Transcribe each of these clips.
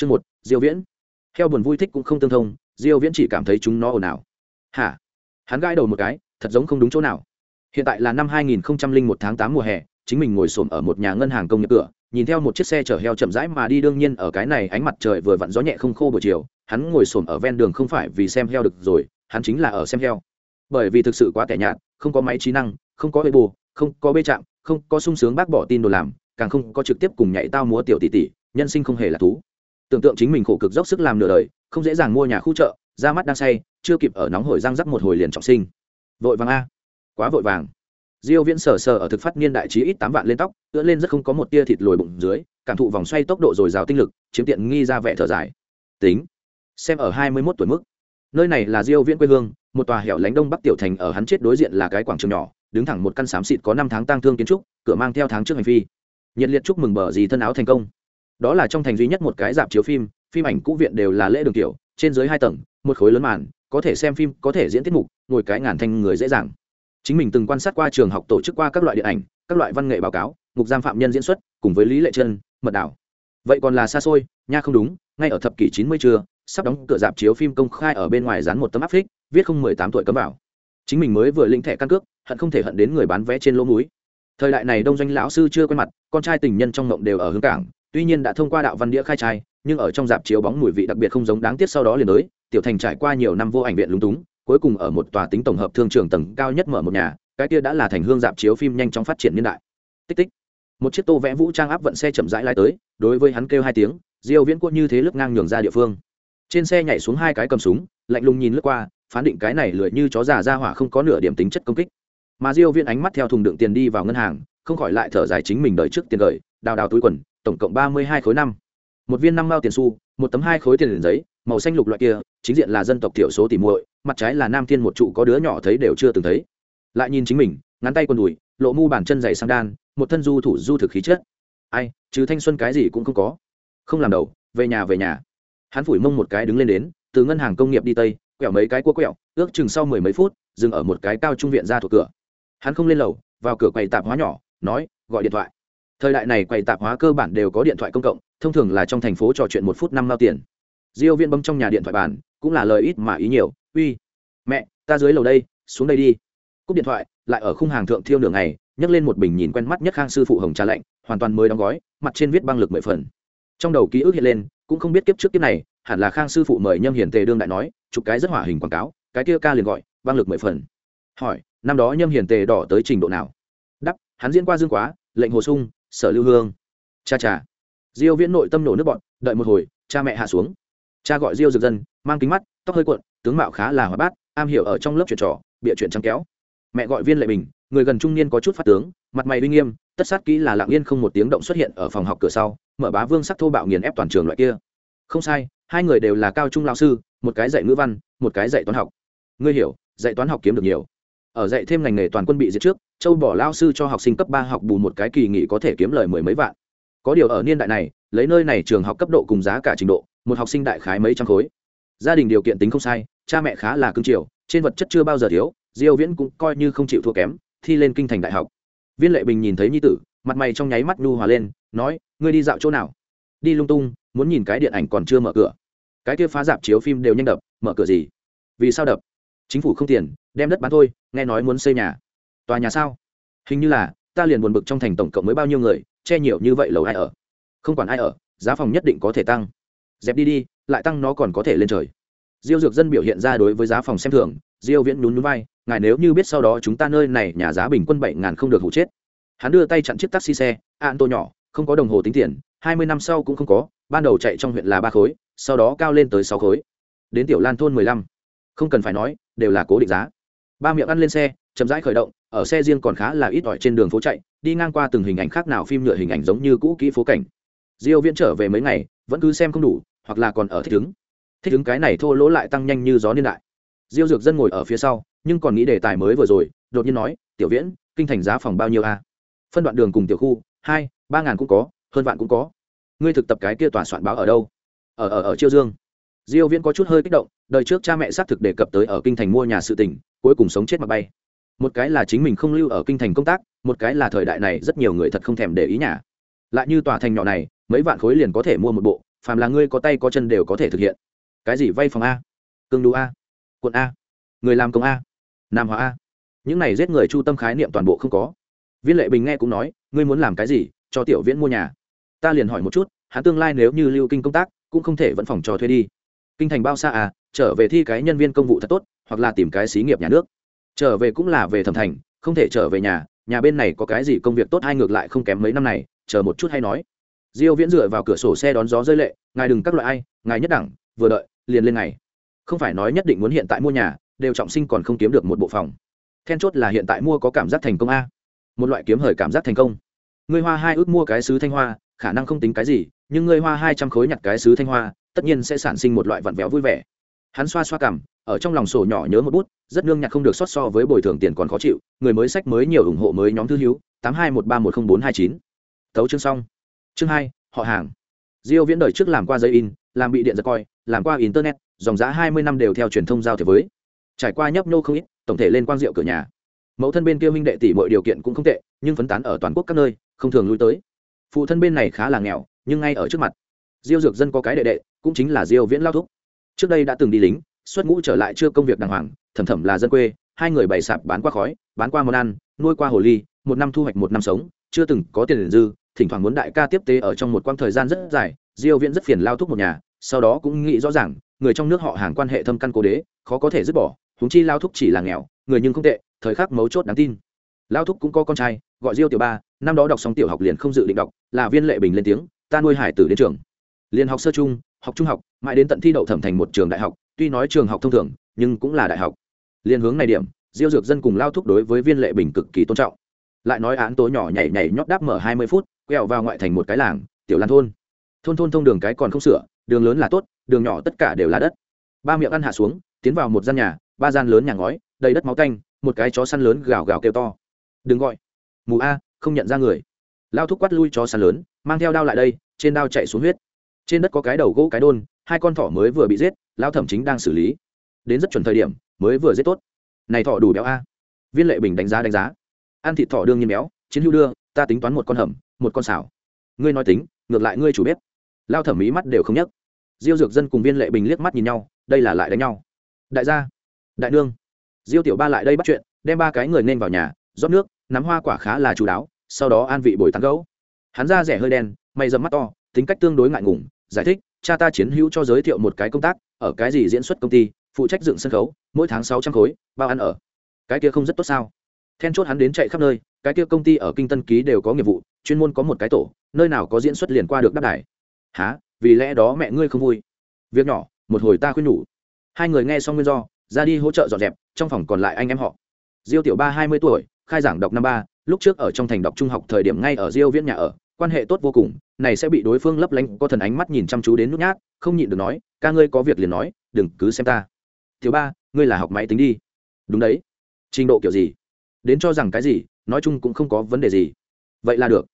chương một, diêu viễn. Theo buồn vui thích cũng không tương thông, diêu viễn chỉ cảm thấy chúng nó ồn ào. Hả? Hắn gãi đầu một cái, thật giống không đúng chỗ nào. Hiện tại là năm 2001 tháng 8 mùa hè, chính mình ngồi xổm ở một nhà ngân hàng công nghiệp cửa, nhìn theo một chiếc xe chở heo chậm rãi mà đi đương nhiên ở cái này ánh mặt trời vừa vặn gió nhẹ không khô buổi chiều, hắn ngồi xổm ở ven đường không phải vì xem heo được rồi, hắn chính là ở xem heo. Bởi vì thực sự quá tẻ nhạt, không có máy trí năng, không có bê bù không có bê chạm, không có sung sướng bác bỏ tin đồ làm, càng không có trực tiếp cùng nhảy tao múa tiểu tỷ tỷ, nhân sinh không hề là thú tưởng tượng chính mình khổ cực dốc sức làm nửa đời, không dễ dàng mua nhà khu chợ ra mắt đang say, chưa kịp ở nóng hổi răng rắc một hồi liền trọng sinh. Vội vàng a. Quá vội vàng. Diêu viễn sờ sờ ở thực phát niên đại trí ít tám vạn lên tóc, ưỡn lên rất không có một tia thịt lồi bụng dưới, cảm thụ vòng xoay tốc độ dồi dào tinh lực, chiếm tiện nghi ra vẻ thở dài. Tính, xem ở 21 tuổi mức. Nơi này là diêu viễn quê hương, một tòa hẻo lánh đông bắc tiểu thành ở hắn chết đối diện là cái quảng trường nhỏ, đứng thẳng một căn xám xịt có năm tháng tang thương kiến trúc, cửa mang theo tháng trước hành phi. Nhiệt liệt chúc mừng bờ gì thân áo thành công đó là trong thành duy nhất một cái dạp chiếu phim phim ảnh cũ viện đều là lễ đường tiểu, trên dưới hai tầng, một khối lớn màn, có thể xem phim, có thể diễn tiết mục, ngồi cái ngàn thanh người dễ dàng. Chính mình từng quan sát qua trường học tổ chức qua các loại điện ảnh, các loại văn nghệ báo cáo ngục giam phạm nhân diễn xuất, cùng với lý lệ chân mật đảo. Vậy còn là xa xôi, nha không đúng, ngay ở thập kỷ chín mươi trưa, sắp đóng cửa dạp chiếu phim công khai ở bên ngoài dán một tấm áp phích, viết không mười tám tuổi cấm vào. Chính mình mới vừa lĩnh thẻ căn cước, hận không thể hận đến người bán vé trên lỗ múi thời đại này đông doanh lão sư chưa quen mặt, con trai tình nhân trong ngộng đều ở hướng cảng tuy nhiên đã thông qua đạo văn đĩa khai trai, nhưng ở trong dạp chiếu bóng mùi vị đặc biệt không giống đáng tiếc sau đó liền tới, tiểu thành trải qua nhiều năm vô ảnh viện lúng túng, cuối cùng ở một tòa tính tổng hợp thương trường tầng cao nhất mở một nhà, cái kia đã là thành hương dạp chiếu phim nhanh chóng phát triển niên đại. Tích tích. Một chiếc tô vẽ vũ trang áp vận xe chậm rãi lái tới, đối với hắn kêu hai tiếng, diêu viễn quân như thế lướt ngang nhường ra địa phương. Trên xe nhảy xuống hai cái cầm súng, lạnh lùng nhìn lướt qua, phán định cái này lười như chó già ra hỏa không có nửa điểm tính chất công kích. Mà diêu viễn ánh mắt theo thùng đựng tiền đi vào ngân hàng, không khỏi lại thở dài chính mình đợi trước tiền gửi, đào đào túi quần tổng cộng ba mươi hai khối năm. Một viên năm mao tiền xu, một tấm hai khối tiền giấy, màu xanh lục loại kia, chính diện là dân tộc thiểu số tỉ muội, mặt trái là nam thiên một trụ có đứa nhỏ thấy đều chưa từng thấy. Lại nhìn chính mình, ngắn tay quần đùi, lộ mu bàn chân dày sang đan, một thân du thủ du thực khí chất. Ai chứ thanh xuân cái gì cũng không có. Không làm đầu, về nhà về nhà. Hắn phủi mông một cái đứng lên đến, từ ngân hàng công nghiệp đi tây, quẹo mấy cái cua quẹo, ước chừng sau mười mấy phút, dừng ở một cái cao trung viện ra thuộc cửa. Hắn không lên lầu, vào cửa quầy tạp hóa nhỏ, nói, gọi điện thoại thời đại này quầy tạp hóa cơ bản đều có điện thoại công cộng, thông thường là trong thành phố trò chuyện một phút năm mao tiền. Diêu viên bấm trong nhà điện thoại bàn, cũng là lời ít mà ý nhiều, uy, mẹ, ta dưới lầu đây, xuống đây đi. Cúp điện thoại, lại ở khung hàng thượng thiêu nửa ngày, nhấc lên một bình nhìn quen mắt nhất khang sư phụ hồng trà lạnh, hoàn toàn mới đóng gói, mặt trên viết băng lực mười phần. Trong đầu ký ức hiện lên, cũng không biết kiếp trước kiếp này, hẳn là khang sư phụ mời nhâm hiền tề đương đại nói, chụp cái rất hỏa hình quảng cáo, cái kia ca liền gọi, băng lực mười phần. Hỏi, năm đó nhâm hiền tề đỏ tới trình độ nào? Đắp hắn diễn qua dương quá, lệnh hồ sung sở lưu hương. Cha cha. Diêu viễn nội tâm nổ nước bọn đợi một hồi, cha mẹ hạ xuống. Cha gọi diêu dược dân, mang kính mắt, tóc hơi cuộn, tướng mạo khá là hóa bát, am hiểu ở trong lớp chuyện trò, bịa chuyện trắng kéo. Mẹ gọi viên lệ bình, người gần trung niên có chút phát tướng, mặt mày uy nghiêm, tất sát kỹ là lặng yên không một tiếng động xuất hiện ở phòng học cửa sau, mở bá vương sắc thô bạo nghiền ép toàn trường loại kia. Không sai, hai người đều là cao trung lao sư, một cái dạy ngữ văn, một cái dạy toán học. Ngươi hiểu, dạy toán học kiếm được nhiều ở dạy thêm ngành nghề toàn quân bị diệt trước, châu bỏ lao sư cho học sinh cấp ba học bù một cái kỳ nghỉ có thể kiếm lời mười mấy vạn. Có điều ở niên đại này, lấy nơi này trường học cấp độ cùng giá cả trình độ, một học sinh đại khái mấy trăm khối. Gia đình điều kiện tính không sai, cha mẹ khá là cưng chiều, trên vật chất chưa bao giờ thiếu, diêu viễn cũng coi như không chịu thua kém, thi lên kinh thành đại học. Viên lệ bình nhìn thấy nhi tử, mặt mày trong nháy mắt nhu hòa lên, nói, ngươi đi dạo chỗ nào? Đi lung tung, muốn nhìn cái điện ảnh còn chưa mở cửa. Cái kia phá dạp chiếu phim đều nhanh đập, mở cửa gì? Vì sao đập? Chính phủ không tiền, đem đất bán thôi, nghe nói muốn xây nhà. Tòa nhà sao? Hình như là, ta liền buồn bực trong thành tổng cộng mới bao nhiêu người, che nhiều như vậy lầu ai ở? Không quản ai ở, giá phòng nhất định có thể tăng. Dẹp đi đi, lại tăng nó còn có thể lên trời. Diêu dược dân biểu hiện ra đối với giá phòng xem thường, diêu viễn nhún nhún vai, ngài nếu như biết sau đó chúng ta nơi này nhà giá bình quân bảy ngàn không được hụ chết. Hắn đưa tay chặn chiếc taxi xe an tô nhỏ, không có đồng hồ tính tiền, hai mươi năm sau cũng không có, ban đầu chạy trong huyện là ba khối, sau đó cao lên tới sáu khối. Đến tiểu lan thôn mười lăm không cần phải nói, đều là cố định giá. Ba miệng ăn lên xe, chậm rãi khởi động, ở xe riêng còn khá là ít ỏi trên đường phố chạy, đi ngang qua từng hình ảnh khác nào phim nhựa hình ảnh giống như cũ kỹ phố cảnh. Diêu viễn trở về mấy ngày, vẫn cứ xem không đủ, hoặc là còn ở thích ứng. Thích ứng cái này thô lỗ lại tăng nhanh như gió niên đại. Diêu dược dân ngồi ở phía sau, nhưng còn nghĩ đề tài mới vừa rồi, đột nhiên nói, tiểu viễn, kinh thành giá phòng bao nhiêu a phân đoạn đường cùng tiểu khu, hai, ba ngàn cũng có, hơn vạn cũng có. Ngươi thực tập cái kia tòa soạn báo ở đâu? Ở ở ở chiêu dương. Diêu viễn có chút hơi kích động đời trước cha mẹ xác thực đề cập tới ở kinh thành mua nhà sự tình, cuối cùng sống chết mà bay. Một cái là chính mình không lưu ở kinh thành công tác, một cái là thời đại này rất nhiều người thật không thèm để ý nhà. Lại như tòa thành nhỏ này, mấy vạn khối liền có thể mua một bộ, phàm là ngươi có tay có chân đều có thể thực hiện. Cái gì vay phòng a? Cương đu a? Quận a? Người làm công a? Nam hóa a? Những này giết người chu tâm khái niệm toàn bộ không có. Viên lệ bình nghe cũng nói, ngươi muốn làm cái gì? Cho tiểu viễn mua nhà. Ta liền hỏi một chút, hắn tương lai nếu như lưu kinh công tác, cũng không thể vẫn phòng cho thuê đi kinh thành bao xa à trở về thi cái nhân viên công vụ thật tốt, hoặc là tìm cái xí nghiệp nhà nước. Trở về cũng là về thẩm thành, không thể trở về nhà nhà bên này có cái gì công việc tốt hay ngược lại không kém mấy năm này, chờ một chút hay nói. Diêu viễn dựa vào cửa sổ xe đón gió rơi lệ, ngài đừng các loại ai, ngài nhất đẳng, vừa đợi, liền lên ngày. Không phải nói nhất định muốn hiện tại mua nhà, đều trọng sinh còn không kiếm được một bộ phòng. Then chốt là hiện tại mua có cảm giác thành công a. Một loại kiếm hời cảm giác thành công. Ngươi hoa hai ước mua cái sứ thanh hoa, khả năng không tính cái gì, nhưng ngươi hoa hai trăm khối nhặt cái sứ thanh hoa tất nhiên sẽ sản sinh một loại vặn vẹo vui vẻ. Hắn xoa xoa cằm, ở trong lòng sổ nhỏ nhớ một bút, rất nương nhặt không được xót so với bồi thường tiền còn khó chịu, người mới sách mới nhiều ủng hộ mới nhóm thư hữu, tám hai một ba một không bốn hai chín. Tấu chương xong. Chương hai, họ hàng. Diêu viễn đời trước làm qua giấy in, làm bị điện giật coi, làm qua internet, dòng giá hai mươi năm đều theo truyền thông giao thiệp với. Trải qua nhấp nhô không ít, tổng thể lên quang diệu cửa nhà. Mẫu thân bên kia minh đệ tỷ mọi điều kiện cũng không tệ, nhưng phấn tán ở toàn quốc các nơi, không thường lui tới. Phụ thân bên này khá là nghèo, nhưng ngay ở trước mặt. Diêu dược dân có cái đệ đệ cũng chính là diêu viễn lao thúc. Trước đây đã từng đi lính, xuất ngũ trở lại chưa công việc đàng hoàng, thầm thầm là dân quê, hai người bày sạp bán qua khói, bán qua món ăn, nuôi qua hồ ly, một năm thu hoạch một năm sống, chưa từng có tiền dư, thỉnh thoảng muốn đại ca tiếp tế ở trong một quãng thời gian rất dài, diêu viễn rất phiền lao thúc một nhà, sau đó cũng nghĩ rõ ràng, người trong nước họ hàng quan hệ thâm căn cố đế, khó có thể dứt bỏ chúng chi lao thúc chỉ là nghèo, người nhưng không tệ, thời khắc mấu chốt đáng tin. Lao thúc cũng có con trai, gọi diêu tiểu ba, năm đó đọc xong tiểu học liền không dự định đọc, là viên lệ bình lên tiếng, ta nuôi hải tử đến trường. Liền học sơ trung học trung học, mãi đến tận thi đậu thẩm thành một trường đại học, tuy nói trường học thông thường, nhưng cũng là đại học. Liên hướng này điểm, diêu dược dân cùng lao thúc đối với viên lệ bình cực kỳ tôn trọng. Lại nói án tố nhỏ nhảy nhảy nhót đáp mở hai mươi phút, quẹo vào ngoại thành một cái làng, tiểu lan thôn. Thôn thôn thông đường cái còn không sửa, đường lớn là tốt, đường nhỏ tất cả đều là đất. Ba miệng ăn hạ xuống, tiến vào một gian nhà, ba gian lớn nhà ngói, đầy đất máu canh một cái chó săn lớn gào gào kêu to. Đừng gọi. Mù a, không nhận ra người. Lao thúc quát lui chó săn lớn, mang theo đao lại đây, trên đao chạy xuống huyết trên đất có cái đầu gỗ, cái đôn, hai con thỏ mới vừa bị giết lao thẩm chính đang xử lý. Đến rất chuẩn thời điểm, mới vừa giết tốt. Này thỏ đủ béo a. Viên lệ bình đánh giá đánh giá. Ăn thịt thỏ đương nhiên béo, chiến hữu đưa, ta tính toán một con hầm, một con xảo ngươi nói tính, ngược lại ngươi chủ bếp lao thẩm ý mắt đều không nhấc. Diêu dược dân cùng viên lệ bình liếc mắt nhìn nhau, đây là lại đánh nhau. Đại gia, đại nương. Diêu tiểu ba lại đây bắt chuyện, đem ba cái người nên vào nhà, rót nước, nắm hoa quả khá là chú đáo, sau đó an vị bồi tán gấu hắn ra rẻ hơi đen, mày dầm mắt to, tính cách tương đối ngại ngùng giải thích, cha ta chiến hữu cho giới thiệu một cái công tác, ở cái gì diễn xuất công ty, phụ trách dựng sân khấu, mỗi tháng sáu trăm khối, bao ăn ở. Cái kia không rất tốt sao? Then chốt hắn đến chạy khắp nơi, cái kia công ty ở kinh tân ký đều có nghiệp vụ, chuyên môn có một cái tổ, nơi nào có diễn xuất liền qua được đáp đài. Há vì lẽ đó mẹ ngươi không vui. Việc nhỏ, một hồi ta khuyên nhủ. Hai người nghe xong nguyên do, ra đi hỗ trợ dọn dẹp, trong phòng còn lại anh em họ. Diêu tiểu ba hai mươi tuổi, khai giảng đọc năm ba, lúc trước ở trong thành đọc trung học thời điểm ngay ở diêu viễn nhà ở quan hệ tốt vô cùng, này sẽ bị đối phương lấp lánh, có thần ánh mắt nhìn chăm chú đến nút nhát, không nhịn được nói, ca ngươi có việc liền nói, đừng cứ xem ta. Thiếu ba, ngươi là học máy tính đi. Đúng đấy. Trình độ kiểu gì? Đến cho rằng cái gì, nói chung cũng không có vấn đề gì. Vậy là được.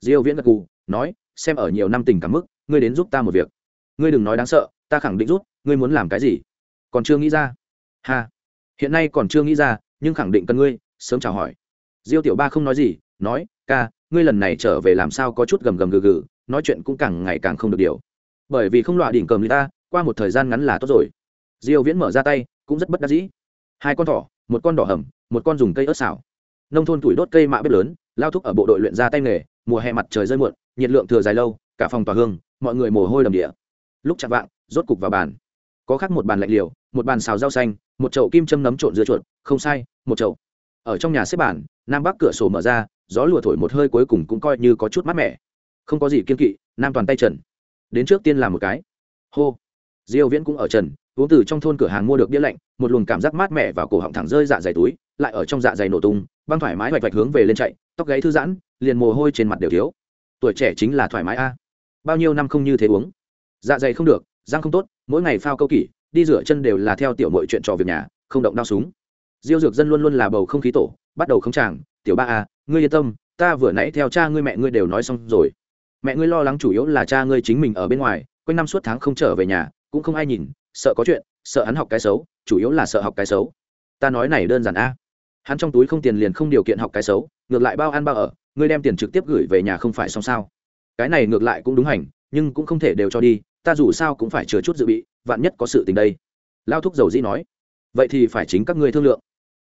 Diêu viễn gật gù, nói, xem ở nhiều năm tình cảm mức, ngươi đến giúp ta một việc. Ngươi đừng nói đáng sợ, ta khẳng định giúp, ngươi muốn làm cái gì? Còn chưa nghĩ ra. Ha, hiện nay còn chưa nghĩ ra, nhưng khẳng định cần ngươi, sớm chào hỏi. Diêu tiểu ba không nói gì, nói, ca ngươi lần này trở về làm sao có chút gầm gầm gừ gừ, nói chuyện cũng càng ngày càng không được điều. Bởi vì không loại đỉnh cầm người ta, qua một thời gian ngắn là tốt rồi. Diêu viễn mở ra tay, cũng rất bất đắc dĩ. Hai con thỏ, một con đỏ hầm, một con dùng cây ớt xào. Nông thôn tuổi đốt cây mạ bếp lớn, lao thúc ở bộ đội luyện ra tay nghề, mùa hè mặt trời rơi muộn, nhiệt lượng thừa dài lâu, cả phòng tỏa hương, mọi người mồ hôi đầm địa. Lúc chạm vạng, rốt cục vào bàn. Có khác một bàn lạnh liều, một bàn xào rau xanh, một chậu kim châm nấm trộn dưa chuột, không sai, một chậu. Ở trong nhà xếp bàn, nam bắc cửa sổ mở ra gió lùa thổi một hơi cuối cùng cũng coi như có chút mát mẻ. Không có gì kiên kỵ, nam toàn tay trần. Đến trước tiên làm một cái. Hô. Diêu viễn cũng ở trần, uống từ trong thôn cửa hàng mua được bia lạnh, một luồng cảm giác mát mẻ vào cổ họng thẳng rơi dạ dày túi, lại ở trong dạ dày nổ tung, băng thoải mái vạch vạch hướng về lên chạy, tóc gáy thư giãn, liền mồ hôi trên mặt đều thiếu. Tuổi trẻ chính là thoải mái a. Bao nhiêu năm không như thế uống. Dạ dày không được, răng không tốt, mỗi ngày phao câu kỷ, đi rửa chân đều là theo tiểu mọi chuyện trò việc nhà, không động đau súng. Diêu dược dân luôn luôn là bầu không khí tổ, bắt đầu không chàng, tiểu ba a ngươi yên tâm, ta vừa nãy theo cha ngươi mẹ ngươi đều nói xong rồi. Mẹ ngươi lo lắng chủ yếu là cha ngươi chính mình ở bên ngoài, quanh năm suốt tháng không trở về nhà, cũng không ai nhìn, sợ có chuyện, sợ hắn học cái xấu, chủ yếu là sợ học cái xấu. Ta nói này đơn giản a. Hắn trong túi không tiền liền không điều kiện học cái xấu, ngược lại bao ăn bao ở, ngươi đem tiền trực tiếp gửi về nhà không phải xong sao. Cái này ngược lại cũng đúng hành, nhưng cũng không thể đều cho đi, ta dù sao cũng phải chừa chút dự bị, vạn nhất có sự tình đây. Lao thúc dầu dĩ nói, vậy thì phải chính các ngươi thương lượng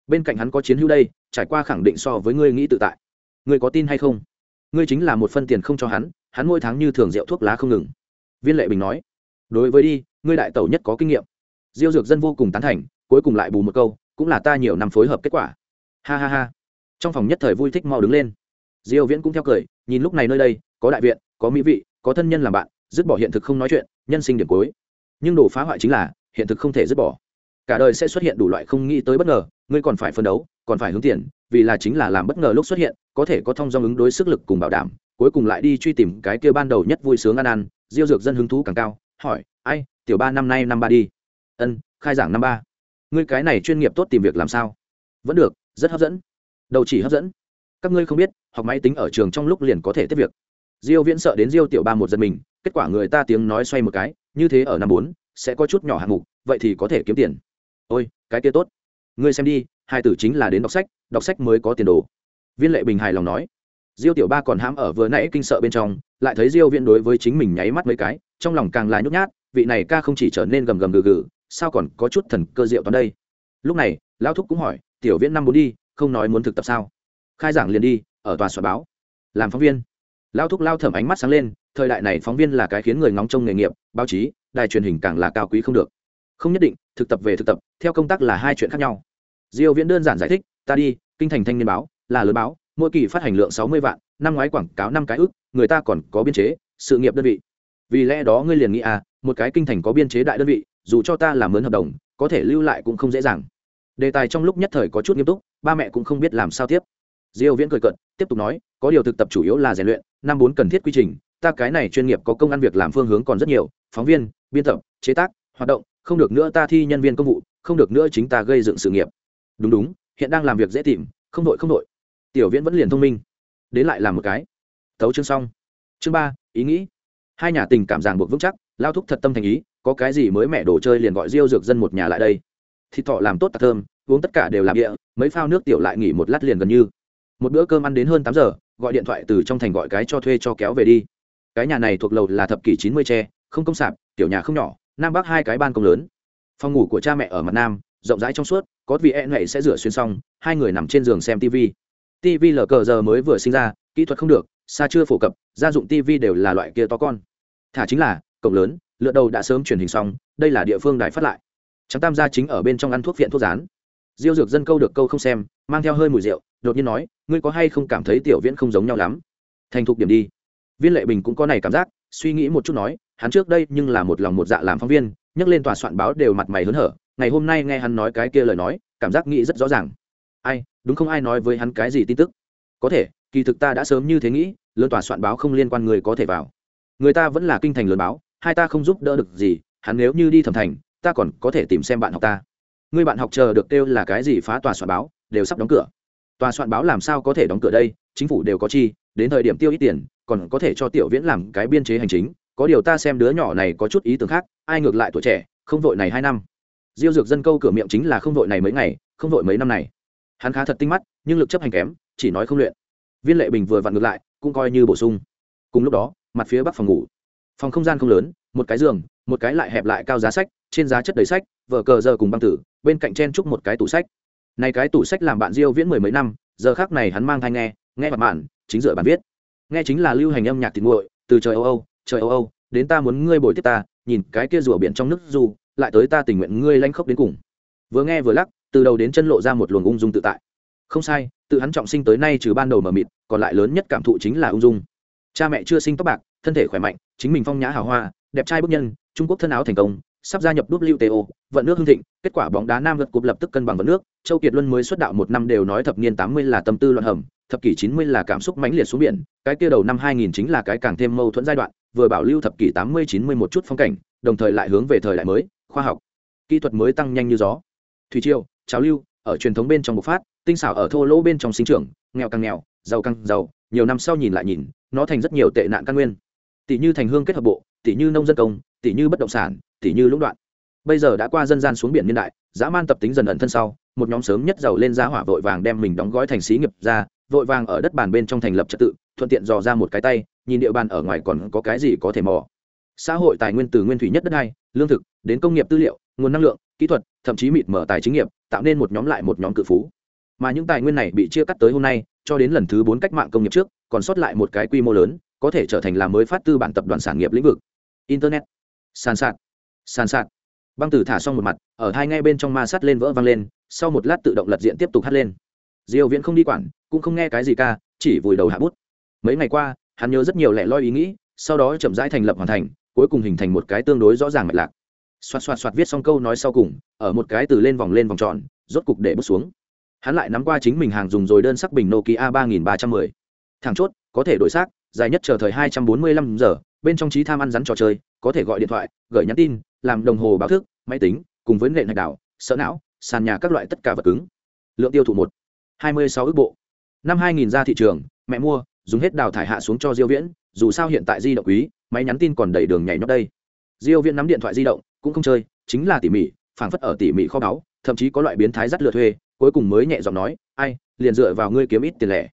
bên cạnh hắn có chiến hữu đây, trải qua khẳng định so với ngươi nghĩ tự tại. Ngươi có tin hay không? Ngươi chính là một phân tiền không cho hắn hắn mỗi tháng như thường rượu thuốc lá không ngừng. Viên lệ bình nói. Đối với đi, ngươi đại tẩu nhất có kinh nghiệm. Diêu dược dân vô cùng tán thành, cuối cùng lại bù một câu, cũng là ta nhiều năm phối hợp kết quả. Ha ha ha. Trong phòng nhất thời vui thích mau đứng lên. Diêu viễn cũng theo cười, nhìn lúc này nơi đây, có đại viện, có mỹ vị, có thân nhân làm bạn, dứt bỏ hiện thực không nói chuyện, nhân sinh điểm cuối. Nhưng đồ phá hoại chính là, hiện thực không thể dứt bỏ cả đời sẽ xuất hiện đủ loại không nghĩ tới bất ngờ, ngươi còn phải phân đấu, còn phải hướng tiền, vì là chính là làm bất ngờ lúc xuất hiện, có thể có thông do ứng đối sức lực cùng bảo đảm, cuối cùng lại đi truy tìm cái kia ban đầu nhất vui sướng ăn ăn, diêu dược dân hứng thú càng cao, hỏi, ai, tiểu ba năm nay năm ba đi. Ân, khai giảng năm ba. Ngươi cái này chuyên nghiệp tốt tìm việc làm sao? Vẫn được, rất hấp dẫn. Đầu chỉ hấp dẫn. Các ngươi không biết, học máy tính ở trường trong lúc liền có thể tiếp việc. Diêu viễn sợ đến diêu tiểu ba một dân mình, kết quả người ta tiếng nói xoay một cái, như thế ở năm bốn, sẽ có chút nhỏ hạng mục, vậy thì có thể kiếm tiền ôi, cái kia tốt. Ngươi xem đi, hai tử chính là đến đọc sách đọc sách mới có tiền đồ. Viên lệ bình hài lòng nói. Diêu tiểu ba còn hãm ở vừa nãy kinh sợ bên trong, lại thấy diêu viễn đối với chính mình nháy mắt mấy cái, trong lòng càng là nhút nhát, vị này ca không chỉ trở nên gầm gầm gừ gừ, sao còn có chút thần cơ diệu toán đây? Lúc này, lão thúc cũng hỏi, tiểu viễn năm muốn đi, không nói muốn thực tập sao? Khai giảng liền đi, ở tòa soạn báo. Làm phóng viên. Lão thúc lao thẩm ánh mắt sáng lên, thời đại này phóng viên là cái khiến người ngóng trông nghề nghiệp, báo chí, đài truyền hình càng là cao quý không được không nhất định, thực tập về thực tập, theo công tác là hai chuyện khác nhau. Diêu viễn đơn giản giải thích, ta đi, kinh thành thanh niên báo, là lớn báo, mỗi kỳ phát hành lượng sáu mươi vạn, năm ngoái quảng cáo năm cái ước, người ta còn có biên chế, sự nghiệp đơn vị. Vì lẽ đó ngươi liền nghĩ à một cái kinh thành có biên chế đại đơn vị, dù cho ta làm mướn hợp đồng, có thể lưu lại cũng không dễ dàng. Đề tài trong lúc nhất thời có chút nghiêm túc, ba mẹ cũng không biết làm sao tiếp. Diêu viễn cười cợt, tiếp tục nói, có điều thực tập chủ yếu là rèn luyện, năm bốn cần thiết quy trình, ta cái này chuyên nghiệp có công ăn việc làm phương hướng còn rất nhiều, phóng viên, biên tập, chế tác, hoạt động không được nữa ta thi nhân viên công vụ, không được nữa chính ta gây dựng sự nghiệp. Đúng đúng, hiện đang làm việc dễ tìm, không đội không đội. Tiểu viễn vẫn liền thông minh. Đến lại làm một cái. Thấu chương xong. Chương ba, ý nghĩ. Hai nhà tình cảm ràng buộc vững chắc, lao thúc thật tâm thành ý, có cái gì mới mẹ đồ chơi liền gọi riêu dược dân một nhà lại đây. Thịt thọ làm tốt tạc thơm, uống tất cả đều làm địa mấy phao nước tiểu lại nghỉ một lát liền gần như. Một bữa cơm ăn đến hơn tám giờ, gọi điện thoại từ trong thành gọi cái cho thuê cho kéo về đi. Cái nhà này thuộc lầu là thập kỷ chín mươi tre, không công sạp, tiểu nhà không nhỏ nam bắc hai cái ban công lớn. Phòng ngủ của cha mẹ ở mặt nam, rộng rãi trong suốt, có vị e nhảy sẽ rửa xuyên xong, hai người nằm trên giường xem tv tv lờ cờ giờ mới vừa sinh ra, kỹ thuật không được, xa chưa phổ cập, gia dụng tv đều là loại kia to con. Thả chính là, cổng lớn, lựa đầu đã sớm truyền hình xong, đây là địa phương đài phát lại. Trắng tam gia chính ở bên trong ăn thuốc viện thuốc rán. Diêu dược dân câu được câu không xem, mang theo hơi mùi rượu, đột nhiên nói, ngươi có hay không cảm thấy tiểu viễn không giống nhau lắm? Thành thục điểm đi. Viên lệ bình cũng có này cảm giác, suy nghĩ một chút nói hắn trước đây nhưng là một lòng một dạ làm phóng viên, nhắc lên tòa soạn báo đều mặt mày hớn hở, ngày hôm nay nghe hắn nói cái kia lời nói, cảm giác nghĩ rất rõ ràng. Ai, đúng không ai nói với hắn cái gì tin tức? Có thể, kỳ thực ta đã sớm như thế nghĩ, lớn tòa soạn báo không liên quan người có thể vào. Người ta vẫn là kinh thành lớn báo, hai ta không giúp đỡ được gì, hắn nếu như đi thẩm thành, ta còn có thể tìm xem bạn học ta. Người bạn học chờ được kêu là cái gì phá tòa soạn báo, đều sắp đóng cửa. Tòa soạn báo làm sao có thể đóng cửa đây, chính phủ đều có chi, đến thời điểm tiêu ít tiền, còn có thể cho tiểu viễn làm cái biên chế hành chính có điều ta xem đứa nhỏ này có chút ý tưởng khác, ai ngược lại tuổi trẻ, không vội này hai năm. Diêu dược dân câu cửa miệng chính là không vội này mấy ngày, không vội mấy năm này. Hắn khá thật tinh mắt, nhưng lực chấp hành kém, chỉ nói không luyện. Viên lệ bình vừa vặn ngược lại, cũng coi như bổ sung. Cùng lúc đó, mặt phía bắc phòng ngủ. Phòng không gian không lớn, một cái giường, một cái lại hẹp lại cao giá sách, trên giá chất đầy sách, vở cờ giờ cùng băng tử, bên cạnh chen chúc một cái tủ sách. Này cái tủ sách làm bạn diêu viễn mười mấy năm, giờ khác này hắn mang thai nghe nghe mặt mạn, chính dựa bản viết. Nghe chính là lưu hành âm nhạc thịt nguội, từ trời âu âu trời âu âu đến ta muốn ngươi bồi tiếp ta nhìn cái kia rùa biển trong nước du lại tới ta tình nguyện ngươi lanh khốc đến cùng. Vừa nghe vừa lắc từ đầu đến chân lộ ra một luồng ung dung tự tại. Không sai tự hắn trọng sinh tới nay trừ ban đầu mờ mịt còn lại lớn nhất cảm thụ chính là ung dung. Cha mẹ chưa sinh tóc bạc thân thể khỏe mạnh chính mình phong nhã hào hoa đẹp trai bức nhân trung quốc thân áo thành công sắp gia nhập WTO, vận nước hưng thịnh, kết quả bóng đá nam vượt cúp lập tức cân bằng vận nước, Châu Kiệt Luân mới xuất đạo một năm đều nói thập niên 80 là tâm tư loạn hầm, thập kỷ 90 là cảm xúc mãnh liệt xuống biển, cái kia đầu năm 2000 chính là cái càng thêm mâu thuẫn giai đoạn, vừa bảo lưu thập kỷ 80 90 một chút phong cảnh, đồng thời lại hướng về thời đại mới, khoa học, kỹ thuật mới tăng nhanh như gió. Thủy triều, trào lưu, ở truyền thống bên trong bộc phát, tinh xảo ở thô lỗ bên trong sinh trưởng, nghèo càng nghèo, giàu càng giàu, nhiều năm sau nhìn lại nhìn, nó thành rất nhiều tệ nạn căn nguyên. Tỷ như thành hương kết hợp bộ, tỷ như nông dân công, tỷ như bất động sản, tỷ như lũng đoạn bây giờ đã qua dân gian xuống biển niên đại dã man tập tính dần ẩn thân sau một nhóm sớm nhất giàu lên giá hỏa vội vàng đem mình đóng gói thành xí nghiệp ra vội vàng ở đất bàn bên trong thành lập trật tự thuận tiện dò ra một cái tay nhìn địa bàn ở ngoài còn có cái gì có thể mò. Xã hội tài nguyên từ nguyên thủy nhất đất đai, lương thực, đến công nghiệp tư liệu, nguồn năng lượng, kỹ thuật, thậm chí mịt mở tài chính nghiệp, tạo nên một nhóm lại một nhóm cự phú. Mà những tài nguyên này bị chia cắt tới hôm nay, cho đến lần thứ bốn cách mạng công nghiệp trước, còn sót lại một cái quy mô lớn, có thể trở thành làm mới phát tư bản tập đoàn sản nghiệp lĩnh vực. Internet. Sàn sạt. Sàn sạt. Băng tử thả xong một mặt, ở hai ngay bên trong ma sắt lên vỡ văng lên, sau một lát tự động lật diện tiếp tục hắt lên. Diều viễn không đi quản, cũng không nghe cái gì ca, chỉ vùi đầu hạ bút. Mấy ngày qua hắn nhớ rất nhiều lẻ loi ý nghĩ, sau đó chậm rãi thành lập hoàn thành, cuối cùng hình thành một cái tương đối rõ ràng mạch lạc. Xoạt xoạt xoạt viết xong câu nói sau cùng, ở một cái từ lên vòng lên vòng tròn, rốt cục để bút xuống. Hắn lại nắm qua chính mình hàng dùng rồi đơn sắc bình nokia ba nghìn ba trăm mười. Thằng chốt, có thể đổi xác, dài nhất chờ thời hai trăm bốn mươi lăm giờ, bên trong trí tham ăn rắn trò chơi, có thể gọi điện thoại, gửi nhắn tin, làm đồng hồ báo thức, máy tính, cùng với nệm hạch đảo sợ não, sàn nhà các loại tất cả vật cứng. Lượng tiêu thụ một, hai mươi sáu ước bộ. Năm hai nghìn ra thị trường, mẹ mua dùng hết đào thải hạ xuống cho diêu viễn, dù sao hiện tại di động quý, máy nhắn tin còn đầy đường nhảy nhót đây. Diêu viễn nắm điện thoại di động, cũng không chơi, chính là tỉ mỉ, phảng phất ở tỉ mỉ kho báu, thậm chí có loại biến thái dắt lừa thuê, cuối cùng mới nhẹ giọng nói, ai, liền dựa vào ngươi kiếm ít tiền lẻ.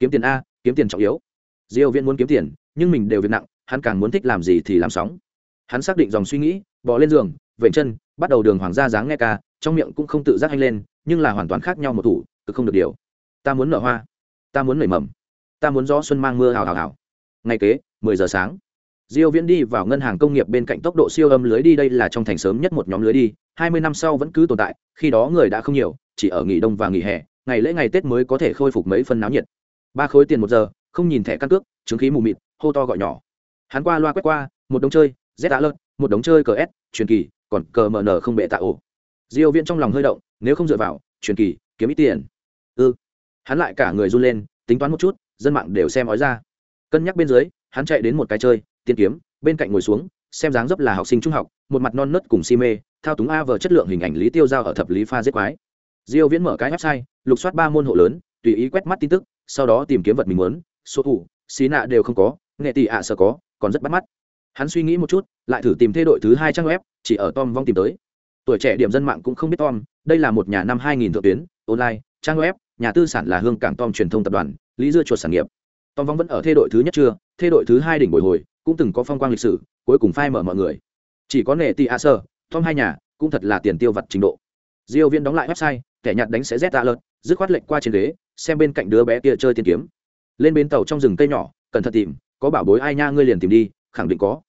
Kiếm tiền a, kiếm tiền trọng yếu. Diêu viễn muốn kiếm tiền, nhưng mình đều việc nặng, hắn càng muốn thích làm gì thì làm sóng. Hắn xác định dòng suy nghĩ, bỏ lên giường vẩy chân, bắt đầu đường hoàng gia dáng nghe ca, trong miệng cũng không tự giác anh lên, nhưng là hoàn toàn khác nhau một thủ, cực không được điều. Ta muốn nở hoa, ta muốn nảy mầm ta muốn gió xuân mang mưa hào hào hào. Ngày kế, mười giờ sáng. Diêu viễn đi vào ngân hàng công nghiệp bên cạnh tốc độ siêu âm lưới đi, đây là trong thành sớm nhất một nhóm lưới đi, hai mươi năm sau vẫn cứ tồn tại, khi đó người đã không nhiều, chỉ ở nghỉ đông và nghỉ hè, ngày lễ ngày tết mới có thể khôi phục mấy phân náo nhiệt. Ba khối tiền một giờ, không nhìn thẻ căn cước, chứng khí mù mịt, hô to gọi nhỏ. Hắn qua loa quét qua, một đống chơi, z đã lợn một đống chơi cờ s, truyền kỳ, còn cờ mn không bệ tạ ổ. Diêu viễn trong lòng hơi động, nếu không dựa vào, truyền kỳ, kiếm ít tiền. Ư ừ. hắn lại cả người run lên, tính toán một chút dân mạng đều xem ói ra. Cân nhắc bên dưới, hắn chạy đến một cái chơi, tiên kiếm, bên cạnh ngồi xuống, xem dáng dấp là học sinh trung học, một mặt non nớt cùng si mê, thao túng a vờ chất lượng hình ảnh lý tiêu giao ở thập lý pha giết quái. Diêu viễn mở cái website, lục soát ba môn hộ lớn, tùy ý quét mắt tin tức, sau đó tìm kiếm vật mình muốn, số thủ, xí nạ đều không có, nghệ tỷ ạ à sợ có, còn rất bắt mắt. Hắn suy nghĩ một chút, lại thử tìm thay đội thứ hai trang web, chỉ ở tom vong tìm tới. Tuổi trẻ điểm dân mạng cũng không biết tom, đây là một nhà năm 2000 thượng tuyến, online, trang web, nhà tư sản là hương cảng tom truyền thông tập đoàn lý dưa chuột sản nghiệp. Tom vong vẫn ở thê đội thứ nhất chưa? Thê đội thứ hai đỉnh bồi hồi, cũng từng có phong quang lịch sử, cuối cùng phai mở mọi người. Chỉ có nệ tị a sơ, tom hai nhà, cũng thật là tiền tiêu vặt trình độ. Diêu viên đóng lại website, kẻ nhặt đánh sẽ z tạ lợt dứt khoát lệnh qua trên ghế, xem bên cạnh đứa bé kia chơi tiên kiếm. Lên bến tàu trong rừng cây nhỏ, cẩn thận tìm, có bảo bối ai nha ngươi liền tìm đi, khẳng định có.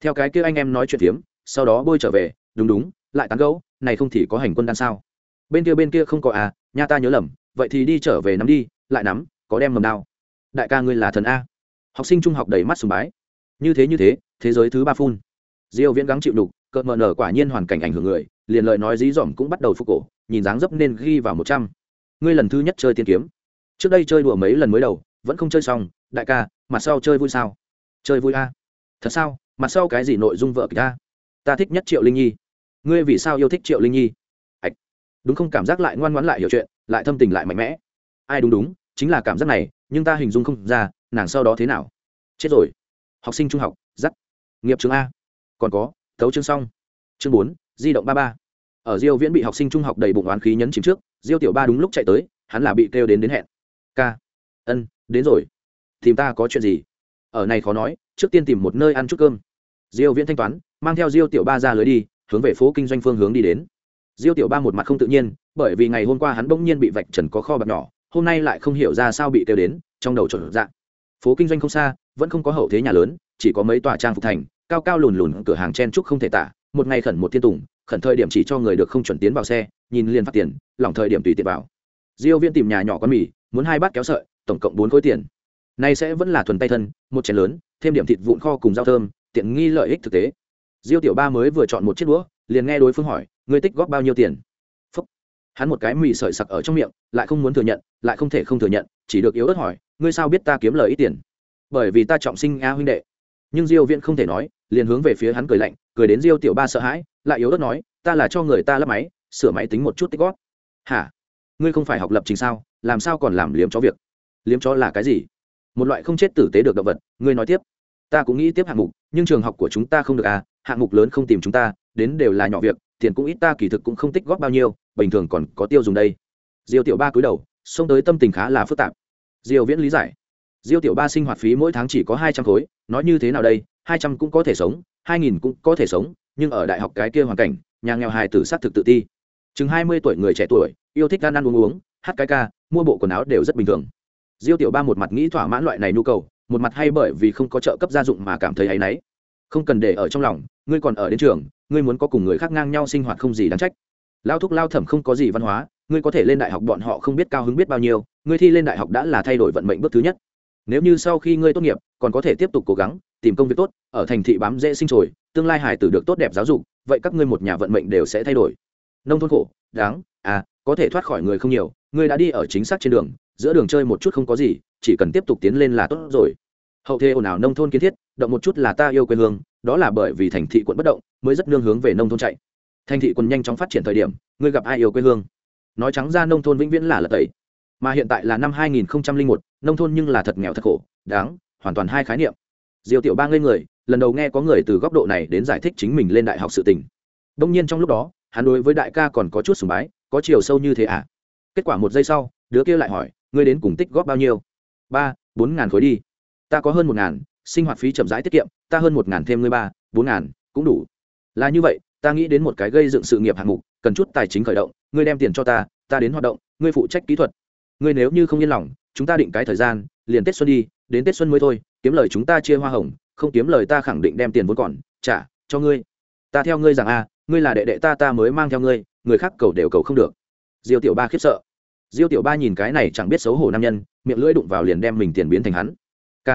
Theo cái kia anh em nói chuyện tiếm sau đó bôi trở về, đúng đúng, lại tán gẫu, này không thì có hành quân đan sao? Bên kia bên kia không có à nha ta nhớ lầm, vậy thì đi trở về nắm đi, lại nắm có đem mầm đao. Đại ca ngươi là thần a. Học sinh trung học đầy mắt sùng bái. Như thế như thế thế giới thứ ba phun. Diêu viễn gắng chịu đục, cợt mờ nở quả nhiên hoàn cảnh ảnh hưởng người, liền lời nói dí dỏm cũng bắt đầu phục cổ, nhìn dáng dấp nên ghi vào một trăm. Ngươi lần thứ nhất chơi tiên kiếm. Trước đây chơi đùa mấy lần mới đầu, vẫn không chơi xong, đại ca, mặt sau chơi vui sao? Chơi vui a. Thật sao? Mặt sau cái gì nội dung vợ kịch ta thích nhất triệu linh nhi. Ngươi vì sao yêu thích triệu linh nhi? Ạch. Đúng không? Cảm giác lại ngoan ngoãn lại hiểu chuyện, lại thâm tình lại mạnh mẽ. Ai đúng đúng chính là cảm giác này, nhưng ta hình dung không ra, nàng sau đó thế nào. Chết rồi. Học sinh trung học dắt nghiệp trường a. Còn có, thấu chương xong. Chương bốn, di động ba ba. Ở diêu viễn bị học sinh trung học đầy bụng oán khí nhấn chìm trước, diêu tiểu ba đúng lúc chạy tới, hắn là bị kêu đến đến hẹn. Ca. Ân, đến rồi. Tìm ta có chuyện gì? Ở này khó nói, trước tiên tìm một nơi ăn chút cơm. Diêu viễn thanh toán, mang theo diêu tiểu ba ra lưới đi, hướng về phố kinh doanh phương hướng đi đến. Diêu tiểu ba một mặt không tự nhiên, bởi vì ngày hôm qua hắn bỗng nhiên bị vạch trần có kho bạc nhỏ hôm nay lại không hiểu ra sao bị kêu đến, trong đầu trộn dạng phố kinh doanh không xa, vẫn không có hậu thế nhà lớn, chỉ có mấy tòa trang phục thành, cao cao lùn lùn, cửa hàng chen trúc không thể tả, một ngày khẩn một thiên tùng, khẩn thời điểm chỉ cho người được không chuẩn tiến vào xe, nhìn liền phát tiền, lỏng thời điểm tùy tiện vào. Diêu viên tìm nhà nhỏ con mì, muốn hai bát kéo sợi, tổng cộng bốn khối tiền. Này sẽ vẫn là thuần tay thân, một chén lớn, thêm điểm thịt vụn kho cùng rau thơm, tiện nghi lợi ích thực tế. Diêu tiểu ba mới vừa chọn một chiếc đũa, liền nghe đối phương hỏi, ngươi tích góp bao nhiêu tiền? Hắn một cái mì sợi sặc ở trong miệng, lại không muốn thừa nhận, lại không thể không thừa nhận, chỉ được yếu ớt hỏi, ngươi sao biết ta kiếm lời ít tiền? Bởi vì ta trọng sinh a huynh đệ. Nhưng diêu viễn không thể nói, liền hướng về phía hắn cười lạnh, cười đến diêu tiểu ba sợ hãi, lại yếu ớt nói, ta là cho người ta lắp máy, sửa máy tính một chút tích góp. Hả? Ngươi không phải học lập trình sao? Làm sao còn làm liếm chó việc? Liếm chó là cái gì? Một loại không chết tử tế được động vật, ngươi nói tiếp. Ta cũng nghĩ tiếp hạng mục, nhưng trường học của chúng ta không được à hạng mục lớn không tìm chúng ta, đến đều là nhỏ việc, tiền cũng ít ta, kỳ thực cũng không tích góp bao nhiêu bình thường còn có tiêu dùng đây. Diêu tiểu ba cúi đầu, xông tới tâm tình khá là phức tạp. Diêu viễn lý giải. Diêu tiểu ba sinh hoạt phí mỗi tháng chỉ có hai trăm khối, nói như thế nào đây, hai trăm cũng có thể sống, hai nghìn cũng có thể sống, nhưng ở đại học cái kia hoàn cảnh, nhà nghèo hài tử sát thực tự ti. Chừng hai mươi tuổi người trẻ tuổi, yêu thích ăn ăn uống uống, hát cái ca, mua bộ quần áo đều rất bình thường. Diêu tiểu ba một mặt nghĩ thỏa mãn loại này nhu cầu, một mặt hay bởi vì không có trợ cấp gia dụng mà cảm thấy áy náy. Không cần để ở trong lòng, ngươi còn ở đến trường, ngươi muốn có cùng người khác ngang nhau sinh hoạt không gì đáng trách lao thúc lao thẩm không có gì văn hóa, ngươi có thể lên đại học bọn họ không biết cao hứng biết bao nhiêu, ngươi thi lên đại học đã là thay đổi vận mệnh bước thứ nhất. Nếu như sau khi ngươi tốt nghiệp, còn có thể tiếp tục cố gắng, tìm công việc tốt, ở thành thị bám dễ sinh trồi tương lai hải tử được tốt đẹp giáo dục, vậy các ngươi một nhà vận mệnh đều sẽ thay đổi. Nông thôn khổ, đáng à có thể thoát khỏi người không nhiều, ngươi đã đi ở chính xác trên đường, giữa đường chơi một chút không có gì, chỉ cần tiếp tục tiến lên là tốt rồi. Hậu thế ồn ào nông thôn kiến thiết, động một chút là ta yêu quê hương, đó là bởi vì thành thị quận bất động, mới rất nương hướng về nông thôn chạy thành thị quần nhanh chóng phát triển thời điểm ngươi gặp ai yêu quê hương? Nói trắng ra nông thôn vĩnh viễn là lật tẩy. Mà hiện tại là năm 2001, nông thôn nhưng là thật nghèo thật khổ đáng hoàn toàn hai khái niệm. Diêu tiểu ba ngây người lần đầu nghe có người từ góc độ này đến giải thích chính mình lên đại học sự tình. Đông nhiên trong lúc đó hắn đối với đại ca còn có chút sùng bái có chiều sâu như thế à? Kết quả một giây sau đứa kia lại hỏi ngươi đến cùng tích góp bao nhiêu? Ba bốn ngàn khối đi. Ta có hơn một ngàn sinh hoạt phí chậm rãi tiết kiệm ta hơn một ngàn thêm ngươi ba bốn ngàn cũng đủ. Là như vậy ta nghĩ đến một cái gây dựng sự nghiệp hạng mục, cần chút tài chính khởi động, ngươi đem tiền cho ta ta đến hoạt động, ngươi phụ trách kỹ thuật. Ngươi nếu như không yên lòng, chúng ta định cái thời gian, liền tết xuân đi, đến tết xuân mới thôi, kiếm lời chúng ta chia hoa hồng, không kiếm lời ta khẳng định đem tiền vốn còn, trả, cho ngươi. Ta theo ngươi rằng a, ngươi là đệ đệ ta ta mới mang theo ngươi, người khác cầu đều cầu không được. Diêu tiểu ba khiếp sợ. Diêu tiểu ba nhìn cái này chẳng biết xấu hổ nam nhân, miệng lưỡi đụng vào liền đem mình tiền biến thành hắn. K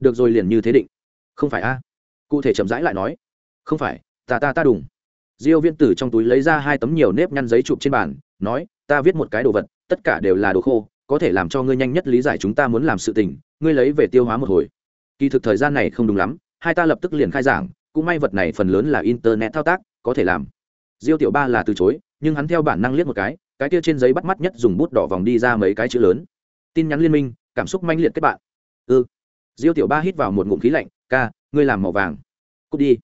được rồi liền như thế định. Không phải a? Cụ thể chậm rãi lại nói. Không phải, ta ta ta đùng diêu viên tử trong túi lấy ra hai tấm nhiều nếp nhăn giấy chụp trên bàn, nói, ta viết một cái đồ vật, tất cả đều là đồ khô, có thể làm cho ngươi nhanh nhất lý giải chúng ta muốn làm sự tình, ngươi lấy về tiêu hóa một hồi. Kỳ thực thời gian này không đúng lắm, hai ta lập tức liền khai giảng, cũng may vật này phần lớn là internet thao tác, có thể làm. Diêu tiểu ba là từ chối, nhưng hắn theo bản năng liếc một cái cái kia trên giấy bắt mắt nhất dùng bút đỏ vòng đi ra mấy cái chữ lớn. Tin nhắn liên minh, cảm xúc manh liệt kết bạn. Ư ừ. diêu tiểu ba hít vào một ngụm khí lạnh, ca, ngươi làm màu vàng. Cút đi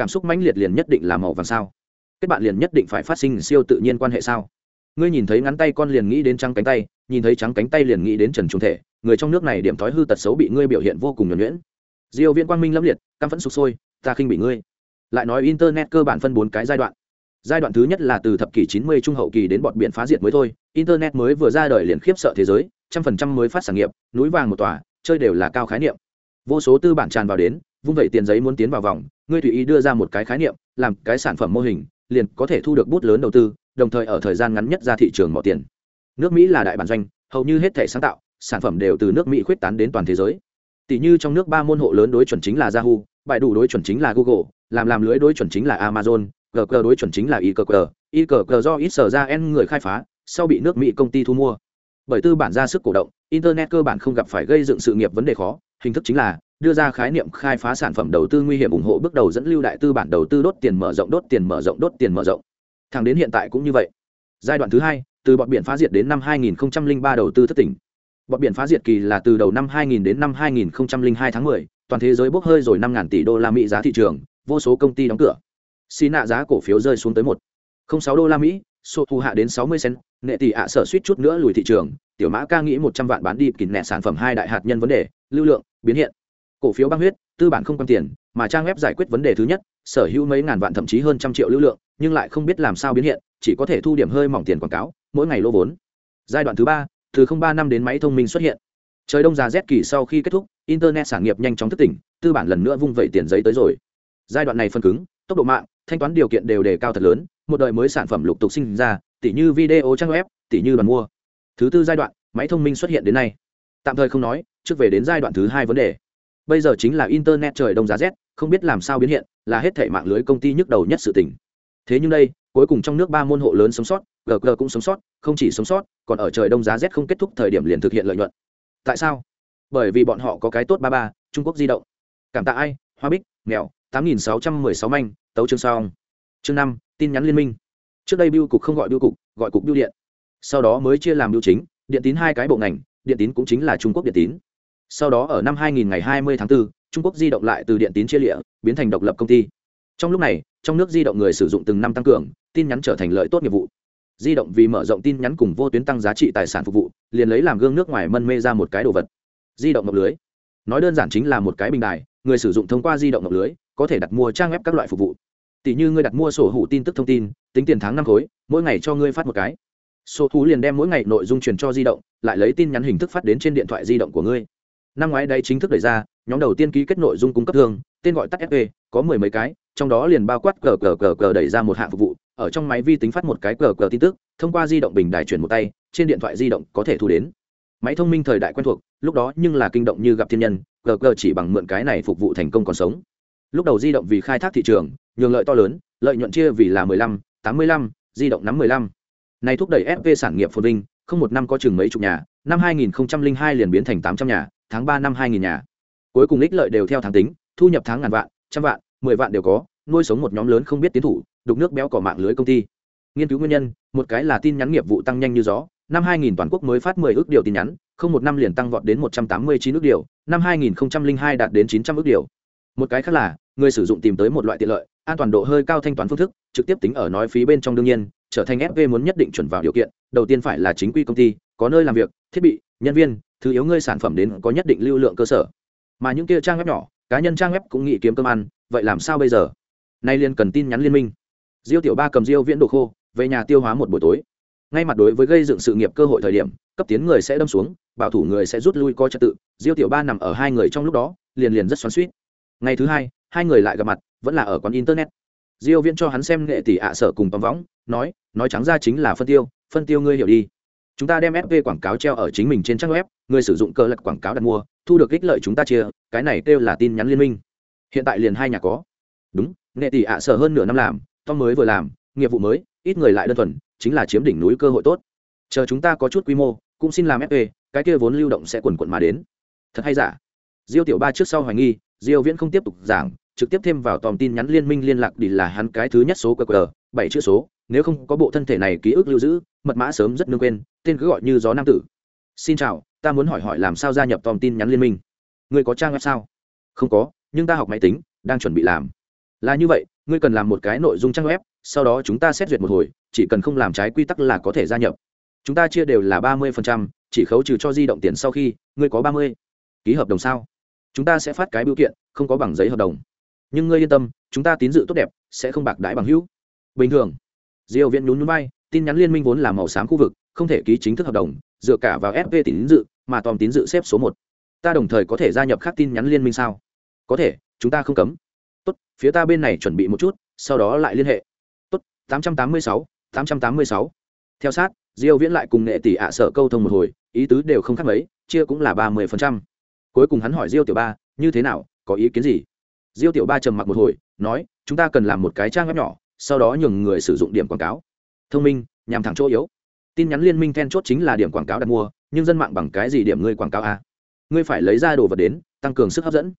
cảm xúc mãnh liệt liền nhất định là màu vàng sao? Kết bạn liền nhất định phải phát sinh siêu tự nhiên quan hệ sao? Ngươi nhìn thấy ngắn tay con liền nghĩ đến trắng cánh tay, nhìn thấy trắng cánh tay liền nghĩ đến trần trung thể, người trong nước này điểm thói hư tật xấu bị ngươi biểu hiện vô cùng nhuẩn nhuyễn. Diêu viễn quang minh lâm liệt, căm phẫn sục sôi, ta khinh bị ngươi. Lại nói internet cơ bản phân bốn cái giai đoạn. Giai đoạn thứ nhất là từ thập kỷ 90 trung hậu kỳ đến bọn biển phá diệt mới thôi, internet mới vừa ra đời liền khiếp sợ thế giới, trăm phần trăm mới phát sản nghiệp, núi vàng một tòa, chơi đều là cao khái niệm. Vô số tư bản tràn vào đến vung vẩy tiền giấy muốn tiến vào vòng, ngươi tùy ý đưa ra một cái khái niệm, làm cái sản phẩm mô hình, liền có thể thu được bút lớn đầu tư, đồng thời ở thời gian ngắn nhất ra thị trường mỏ tiền. Nước mỹ là đại bản doanh, hầu như hết thể sáng tạo, sản phẩm đều từ nước mỹ khuyết tán đến toàn thế giới. Tỷ như trong nước ba môn hộ lớn đối chuẩn chính là yahoo bài đủ đối chuẩn chính là google, làm làm lưới đối chuẩn chính là amazon gg đối chuẩn chính là iqq iqq do ít sở ra n người khai phá, sau bị nước mỹ công ty thu mua. Bởi tư bản ra sức cổ động, internet cơ bản không gặp phải gây dựng sự nghiệp vấn đề khó, hình thức chính là đưa ra khái niệm khai phá sản phẩm đầu tư nguy hiểm ủng hộ bước đầu dẫn lưu đại tư bản đầu tư đốt tiền mở rộng đốt tiền mở rộng đốt tiền mở rộng. Thẳng đến hiện tại cũng như vậy. Giai đoạn thứ hai từ bọn biển phá diệt đến năm 2003 đầu tư thất tỉnh. Bọn biển phá diệt kỳ là từ đầu năm 2000 đến năm 2002 tháng 10, toàn thế giới bốc hơi rồi 5.000 tỷ đô la mỹ giá thị trường vô số công ty đóng cửa. Xin nạ giá cổ phiếu rơi xuống tới một sáu đô la mỹ số thu hạ đến 60 cent nệ tỷ ạ sở suýt chút nữa lùi thị trường tiểu mã ca nghĩ 100 vạn bán đi kín nẹ sản phẩm hai đại hạt nhân vấn đề lưu lượng biến hiện cổ phiếu băng huyết, tư bản không quan tiền, mà trang web giải quyết vấn đề thứ nhất, sở hữu mấy ngàn vạn thậm chí hơn trăm triệu lưu lượng, nhưng lại không biết làm sao biến hiện, chỉ có thể thu điểm hơi mỏng tiền quảng cáo, mỗi ngày lỗ vốn. Giai đoạn thứ ba, từ ba năm đến máy thông minh xuất hiện. Trời đông già rét kỳ sau khi kết thúc, internet sản nghiệp nhanh chóng thức tỉnh, tư bản lần nữa vung vẩy tiền giấy tới rồi. Giai đoạn này phân cứng, tốc độ mạng, thanh toán điều kiện đều đề cao thật lớn, một đời mới sản phẩm lục tục sinh ra tỷ như video trang web tỷ như đoàn mua. Thứ tư giai đoạn, máy thông minh xuất hiện đến nay. Tạm thời không nói, trước về đến giai đoạn thứ hai vấn đề bây giờ chính là internet trời đông giá rét, không biết làm sao biến hiện, là hết thể mạng lưới công ty nhức đầu nhất sự tình. Thế nhưng đây, cuối cùng trong nước ba môn hộ lớn sống sót gg cũng sống sót, không chỉ sống sót, còn ở trời đông giá rét không kết thúc thời điểm liền thực hiện lợi nhuận. Tại sao? Bởi vì bọn họ có cái tốt ba ba, trung quốc di động. Cảm tạ ai? Hoa bích mèo tám nghìn sáu trăm mười sáu manh, tấu chương song chương năm, tin nhắn liên minh. Trước đây biêu cục không gọi biêu cục, gọi cục biêu điện. Sau đó mới chia làm biêu chính, điện tín hai cái bộ ngành, điện tín cũng chính là trung quốc điện tín sau đó ở năm 2000 ngày 20 tháng 4, Trung Quốc di động lại từ điện tín chia lịa, biến thành độc lập công ty. Trong lúc này, trong nước di động người sử dụng từng năm tăng cường, tin nhắn trở thành lợi tốt nghiệp vụ. Di động vì mở rộng tin nhắn cùng vô tuyến tăng giá trị tài sản phục vụ, liền lấy làm gương nước ngoài mân mê ra một cái đồ vật. Di động ngọc lưới. nói đơn giản chính là một cái bình đài người sử dụng thông qua di động ngọc lưới có thể đặt mua trang web các loại phục vụ tỷ như ngươi đặt mua sổ hủ tin tức thông tin tính tiền tháng năm khối mỗi ngày cho ngươi phát một cái sổ thú liền đem mỗi ngày nội dung truyền cho di động lại lấy tin nhắn hình thức phát đến trên điện thoại di động của ngươi năm ngoái đây chính thức đẩy ra, nhóm đầu tiên ký kết nội dung cung cấp thương, tên gọi tắt fp có mười mấy cái, trong đó liền bao quát cờ cờ cờ cờ đẩy ra một hạng phục vụ, ở trong máy vi tính phát một cái cờ cờ tin tức, thông qua di động bình đài chuyển một tay, trên điện thoại di động có thể thu đến. Máy thông minh thời đại quen thuộc, lúc đó nhưng là kinh động như gặp thiên nhân, cờ cờ chỉ bằng mượn cái này phục vụ thành công còn sống. Lúc đầu di động vì khai thác thị trường, nhường lợi to lớn, lợi nhuận chia vì là mười lăm, tám mươi lăm, di động nắm mười lăm. Này thúc đẩy fp sản nghiệp phồn vinh, không một năm có chừng mấy chục nhà, năm hai nghìn hai liền biến thành tám trăm nhà tháng ba năm hai nghìn nhà. Cuối cùng ích lợi đều theo tháng tính, thu nhập tháng ngàn vạn, trăm vạn, mười vạn đều có, nuôi sống một nhóm lớn không biết tiến thủ, đục nước béo cỏ mạng lưới công ty. Nghiên cứu nguyên nhân, một cái là tin nhắn nghiệp vụ tăng nhanh như gió, năm 2000 toàn quốc mới phát 10 ước điều tin nhắn, không một năm liền tăng vọt đến 189 ước điều, năm 2002 đạt đến 900 ước điều. Một cái khác là, người sử dụng tìm tới một loại tiện lợi, an toàn độ hơi cao thanh toán phương thức, trực tiếp tính ở nói phí bên trong đương nhiên trở thành fv muốn nhất định chuẩn vào điều kiện, đầu tiên phải là chính quy công ty, có nơi làm việc, thiết bị, nhân viên, thứ yếu ngươi sản phẩm đến có nhất định lưu lượng cơ sở. Mà những kia trang web nhỏ, cá nhân trang web cũng nghĩ kiếm cơm ăn, vậy làm sao bây giờ? Nay liền cần tin nhắn liên minh. Diêu tiểu ba cầm diêu viễn đồ khô, về nhà tiêu hóa một buổi tối. Ngay mặt đối với gây dựng sự nghiệp cơ hội thời điểm, cấp tiến người sẽ đâm xuống, bảo thủ người sẽ rút lui coi trật tự, diêu tiểu ba nằm ở hai người trong lúc đó, liền liền rất xoắn suýt ngày thứ hai hai người lại gặp mặt, vẫn là ở quán internet. Diêu viễn cho hắn xem nghệ tỷ ạ sở cùng tóm võng nói nói trắng ra chính là phân tiêu phân tiêu ngươi hiểu đi. Chúng ta đem fv quảng cáo treo ở chính mình trên trang web, người sử dụng cơ lật quảng cáo đặt mua, thu được ích lợi chúng ta chia, cái này kêu là tin nhắn liên minh. Hiện tại liền hai nhà có. Đúng, nghệ tỷ ạ sở hơn nửa năm làm, tom mới vừa làm, nghiệp vụ mới, ít người lại đơn thuần, chính là chiếm đỉnh núi cơ hội tốt. Chờ chúng ta có chút quy mô, cũng xin làm fv cái kia vốn lưu động sẽ quần quận mà đến. Thật hay giả? Diêu tiểu ba trước sau hoài nghi, diêu viễn không tiếp tục giảng, trực tiếp thêm vào tòm tin nhắn liên minh liên lạc đi là hắn cái thứ nhất số qr bảy chữ số, nếu không có bộ thân thể này ký ức lưu giữ, mật mã sớm rất nương quên, tên cứ gọi như gió nam tử. Xin chào, ta muốn hỏi hỏi làm sao gia nhập tòm tin nhắn liên minh? Ngươi có trang web sao? Không có, nhưng ta học máy tính, đang chuẩn bị làm. Là như vậy, ngươi cần làm một cái nội dung trang web, sau đó chúng ta xét duyệt một hồi, chỉ cần không làm trái quy tắc là có thể gia nhập. Chúng ta chia đều là ba mươi chỉ khấu trừ cho di động tiền sau khi, ngươi có ba mươi. Ký hợp đồng sao? Chúng ta sẽ phát cái biểu kiện, không có bằng giấy hợp đồng. Nhưng ngươi yên tâm, chúng ta tín dự tốt đẹp, sẽ không bạc đãi bằng hữu bình thường. Diều viện nhún núi bay tin nhắn liên minh vốn là màu xám khu vực, không thể ký chính thức hợp đồng, dựa cả vào fp tín dự, mà tòm tín dự xếp số một. Ta đồng thời có thể gia nhập khác tin nhắn liên minh sao? Có thể, chúng ta không cấm. Tốt, phía ta bên này chuẩn bị một chút, sau đó lại liên hệ. Tốt, tám trăm tám mươi sáu, tám trăm tám mươi sáu. Theo sát, diêu viễn lại cùng nghệ tỷ ạ sợ câu thông một hồi, ý tứ đều không khác mấy, chia cũng là ba mươi phần trăm. Cuối cùng hắn hỏi diêu tiểu ba, như thế nào, có ý kiến gì? Diêu tiểu ba trầm mặc một hồi, nói, chúng ta cần làm một cái trang web nhỏ sau đó nhường người sử dụng điểm quảng cáo. Thông minh, nhằm thẳng chỗ yếu. Tin nhắn liên minh then chốt chính là điểm quảng cáo đặt mua, nhưng dân mạng bằng cái gì điểm ngươi quảng cáo a ngươi phải lấy ra đồ vật đến, tăng cường sức hấp dẫn.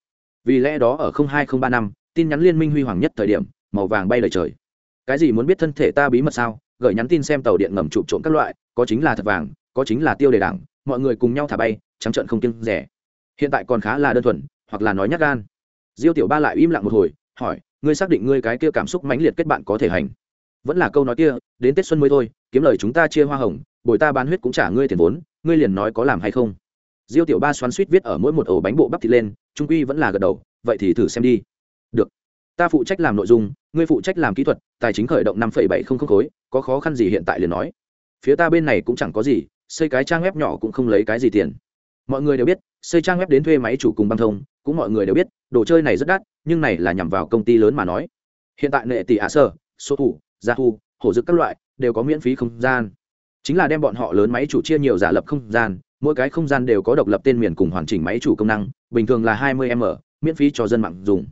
Vì lẽ đó ở hai ba năm, tin nhắn liên minh huy hoàng nhất thời điểm, màu vàng bay lời trời. Cái gì muốn biết thân thể ta bí mật sao? Gửi nhắn tin xem tàu điện ngầm chụp trộm các loại, có chính là thật vàng, có chính là tiêu đề đảng, mọi người cùng nhau thả bay, trắng trận không kiêng rẻ. Hiện tại còn khá là đơn thuần, hoặc là nói nhát gan. Diêu tiểu ba lại im lặng một hồi hỏi, ngươi xác định ngươi cái kia cảm xúc mãnh liệt kết bạn có thể hành? Vẫn là câu nói kia, đến tết xuân mới thôi, kiếm lời chúng ta chia hoa hồng, bồi ta bán huyết cũng trả ngươi tiền vốn, ngươi liền nói có làm hay không? Diêu tiểu ba xoắn suýt viết ở mỗi một ổ bánh bộ bắp thịt lên, trung quy vẫn là gật đầu, vậy thì thử xem đi. Được. Ta phụ trách làm nội dung, ngươi phụ trách làm kỹ thuật, tài chính khởi động năm bảy không không khối, có khó khăn gì hiện tại liền nói. Phía ta bên này cũng chẳng có gì, xây cái trang web nhỏ cũng không lấy cái gì tiền. Mọi người đều biết, xây trang web đến thuê máy chủ cùng băng thông cũng mọi người đều biết, đồ chơi này rất đắt, nhưng này là nhằm vào công ty lớn mà nói. Hiện tại nệ tỷ ạ sơ số thủ, gia thu, hổ dực các loại, đều có miễn phí không gian. Chính là đem bọn họ lớn máy chủ chia nhiều giả lập không gian, mỗi cái không gian đều có độc lập tên miền cùng hoàn chỉnh máy chủ công năng, bình thường là 20 m, miễn phí cho dân mạng dùng.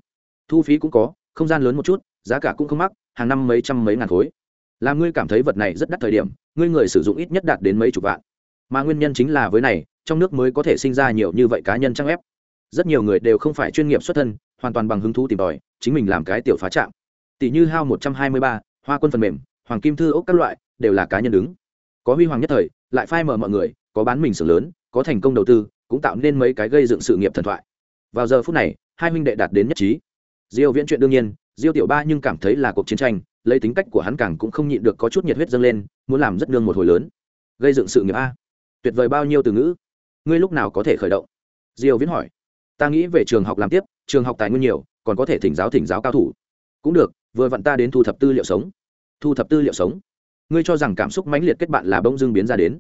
Thu phí cũng có, không gian lớn một chút, giá cả cũng không mắc, hàng năm mấy trăm mấy ngàn khối. Làm ngươi cảm thấy vật này rất đắt thời điểm, ngươi người sử dụng ít nhất đạt đến mấy chục vạn. Mà nguyên nhân chính là với này, trong nước mới có thể sinh ra nhiều như vậy cá nhân trang ép rất nhiều người đều không phải chuyên nghiệp xuất thân, hoàn toàn bằng hứng thú tìm tòi, chính mình làm cái tiểu phá trạm. Tỷ như hao một trăm hai mươi ba, hoa quân phần mềm, hoàng kim thư ốc các loại, đều là cá nhân đứng. Có huy hoàng nhất thời, lại phai mở mọi người, có bán mình xưởng lớn, có thành công đầu tư, cũng tạo nên mấy cái gây dựng sự nghiệp thần thoại. Vào giờ phút này, hai minh đệ đạt đến nhất trí. Diêu viễn chuyện đương nhiên, diêu tiểu ba nhưng cảm thấy là cuộc chiến tranh, lấy tính cách của hắn càng cũng không nhịn được có chút nhiệt huyết dâng lên, muốn làm rất nương một hồi lớn. Gây dựng sự nghiệp a. Tuyệt vời bao nhiêu từ ngữ. Ngươi lúc nào có thể khởi động? Diêu viễn hỏi ta nghĩ về trường học làm tiếp trường học tài nguyên nhiều còn có thể thỉnh giáo thỉnh giáo cao thủ. Cũng được vừa vặn ta đến thu thập tư liệu sống. Thu thập tư liệu sống? Ngươi cho rằng cảm xúc mãnh liệt kết bạn là bông dưng biến ra đến.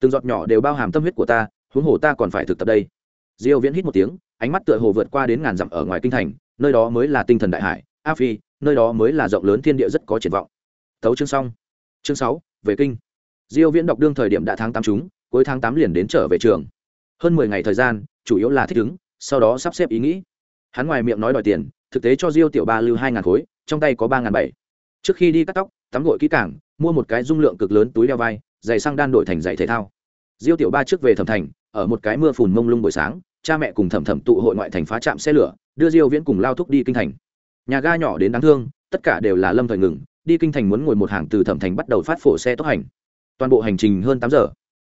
Từng giọt nhỏ đều bao hàm tâm huyết của ta huống hồ ta còn phải thực tập đây. Diêu viễn hít một tiếng ánh mắt tựa hồ vượt qua đến ngàn dặm ở ngoài kinh thành nơi đó mới là tinh thần đại hải a phi nơi đó mới là rộng lớn thiên địa rất có triển vọng. Thấu chương xong. Chương 6, về kinh. Diêu viễn đọc đương thời điểm đã tháng 8 chúng cuối tháng 8 liền đến trở về trường. Hơn 10 ngày thời gian chủ yếu là thích ứng sau đó sắp xếp ý nghĩ. Hắn ngoài miệng nói đòi tiền, thực tế cho diêu tiểu ba lưu hai ngàn khối, trong tay có ba ngàn bảy. Trước khi đi cắt tóc, tắm gội kỹ cảng mua một cái dung lượng cực lớn túi đeo vai, giày sang đan đổi thành giày thể thao. Diêu tiểu ba trước về thẩm thành, ở một cái mưa phùn mông lung buổi sáng, cha mẹ cùng thẩm thẩm tụ hội ngoại thành phá trạm xe lửa, đưa diêu viễn cùng lao thúc đi kinh thành. Nhà ga nhỏ đến đáng thương, tất cả đều là lâm thời ngừng, đi kinh thành muốn ngồi một hàng từ thẩm thành bắt đầu phát phổ xe tốc hành. Toàn bộ hành trình hơn tám giờ.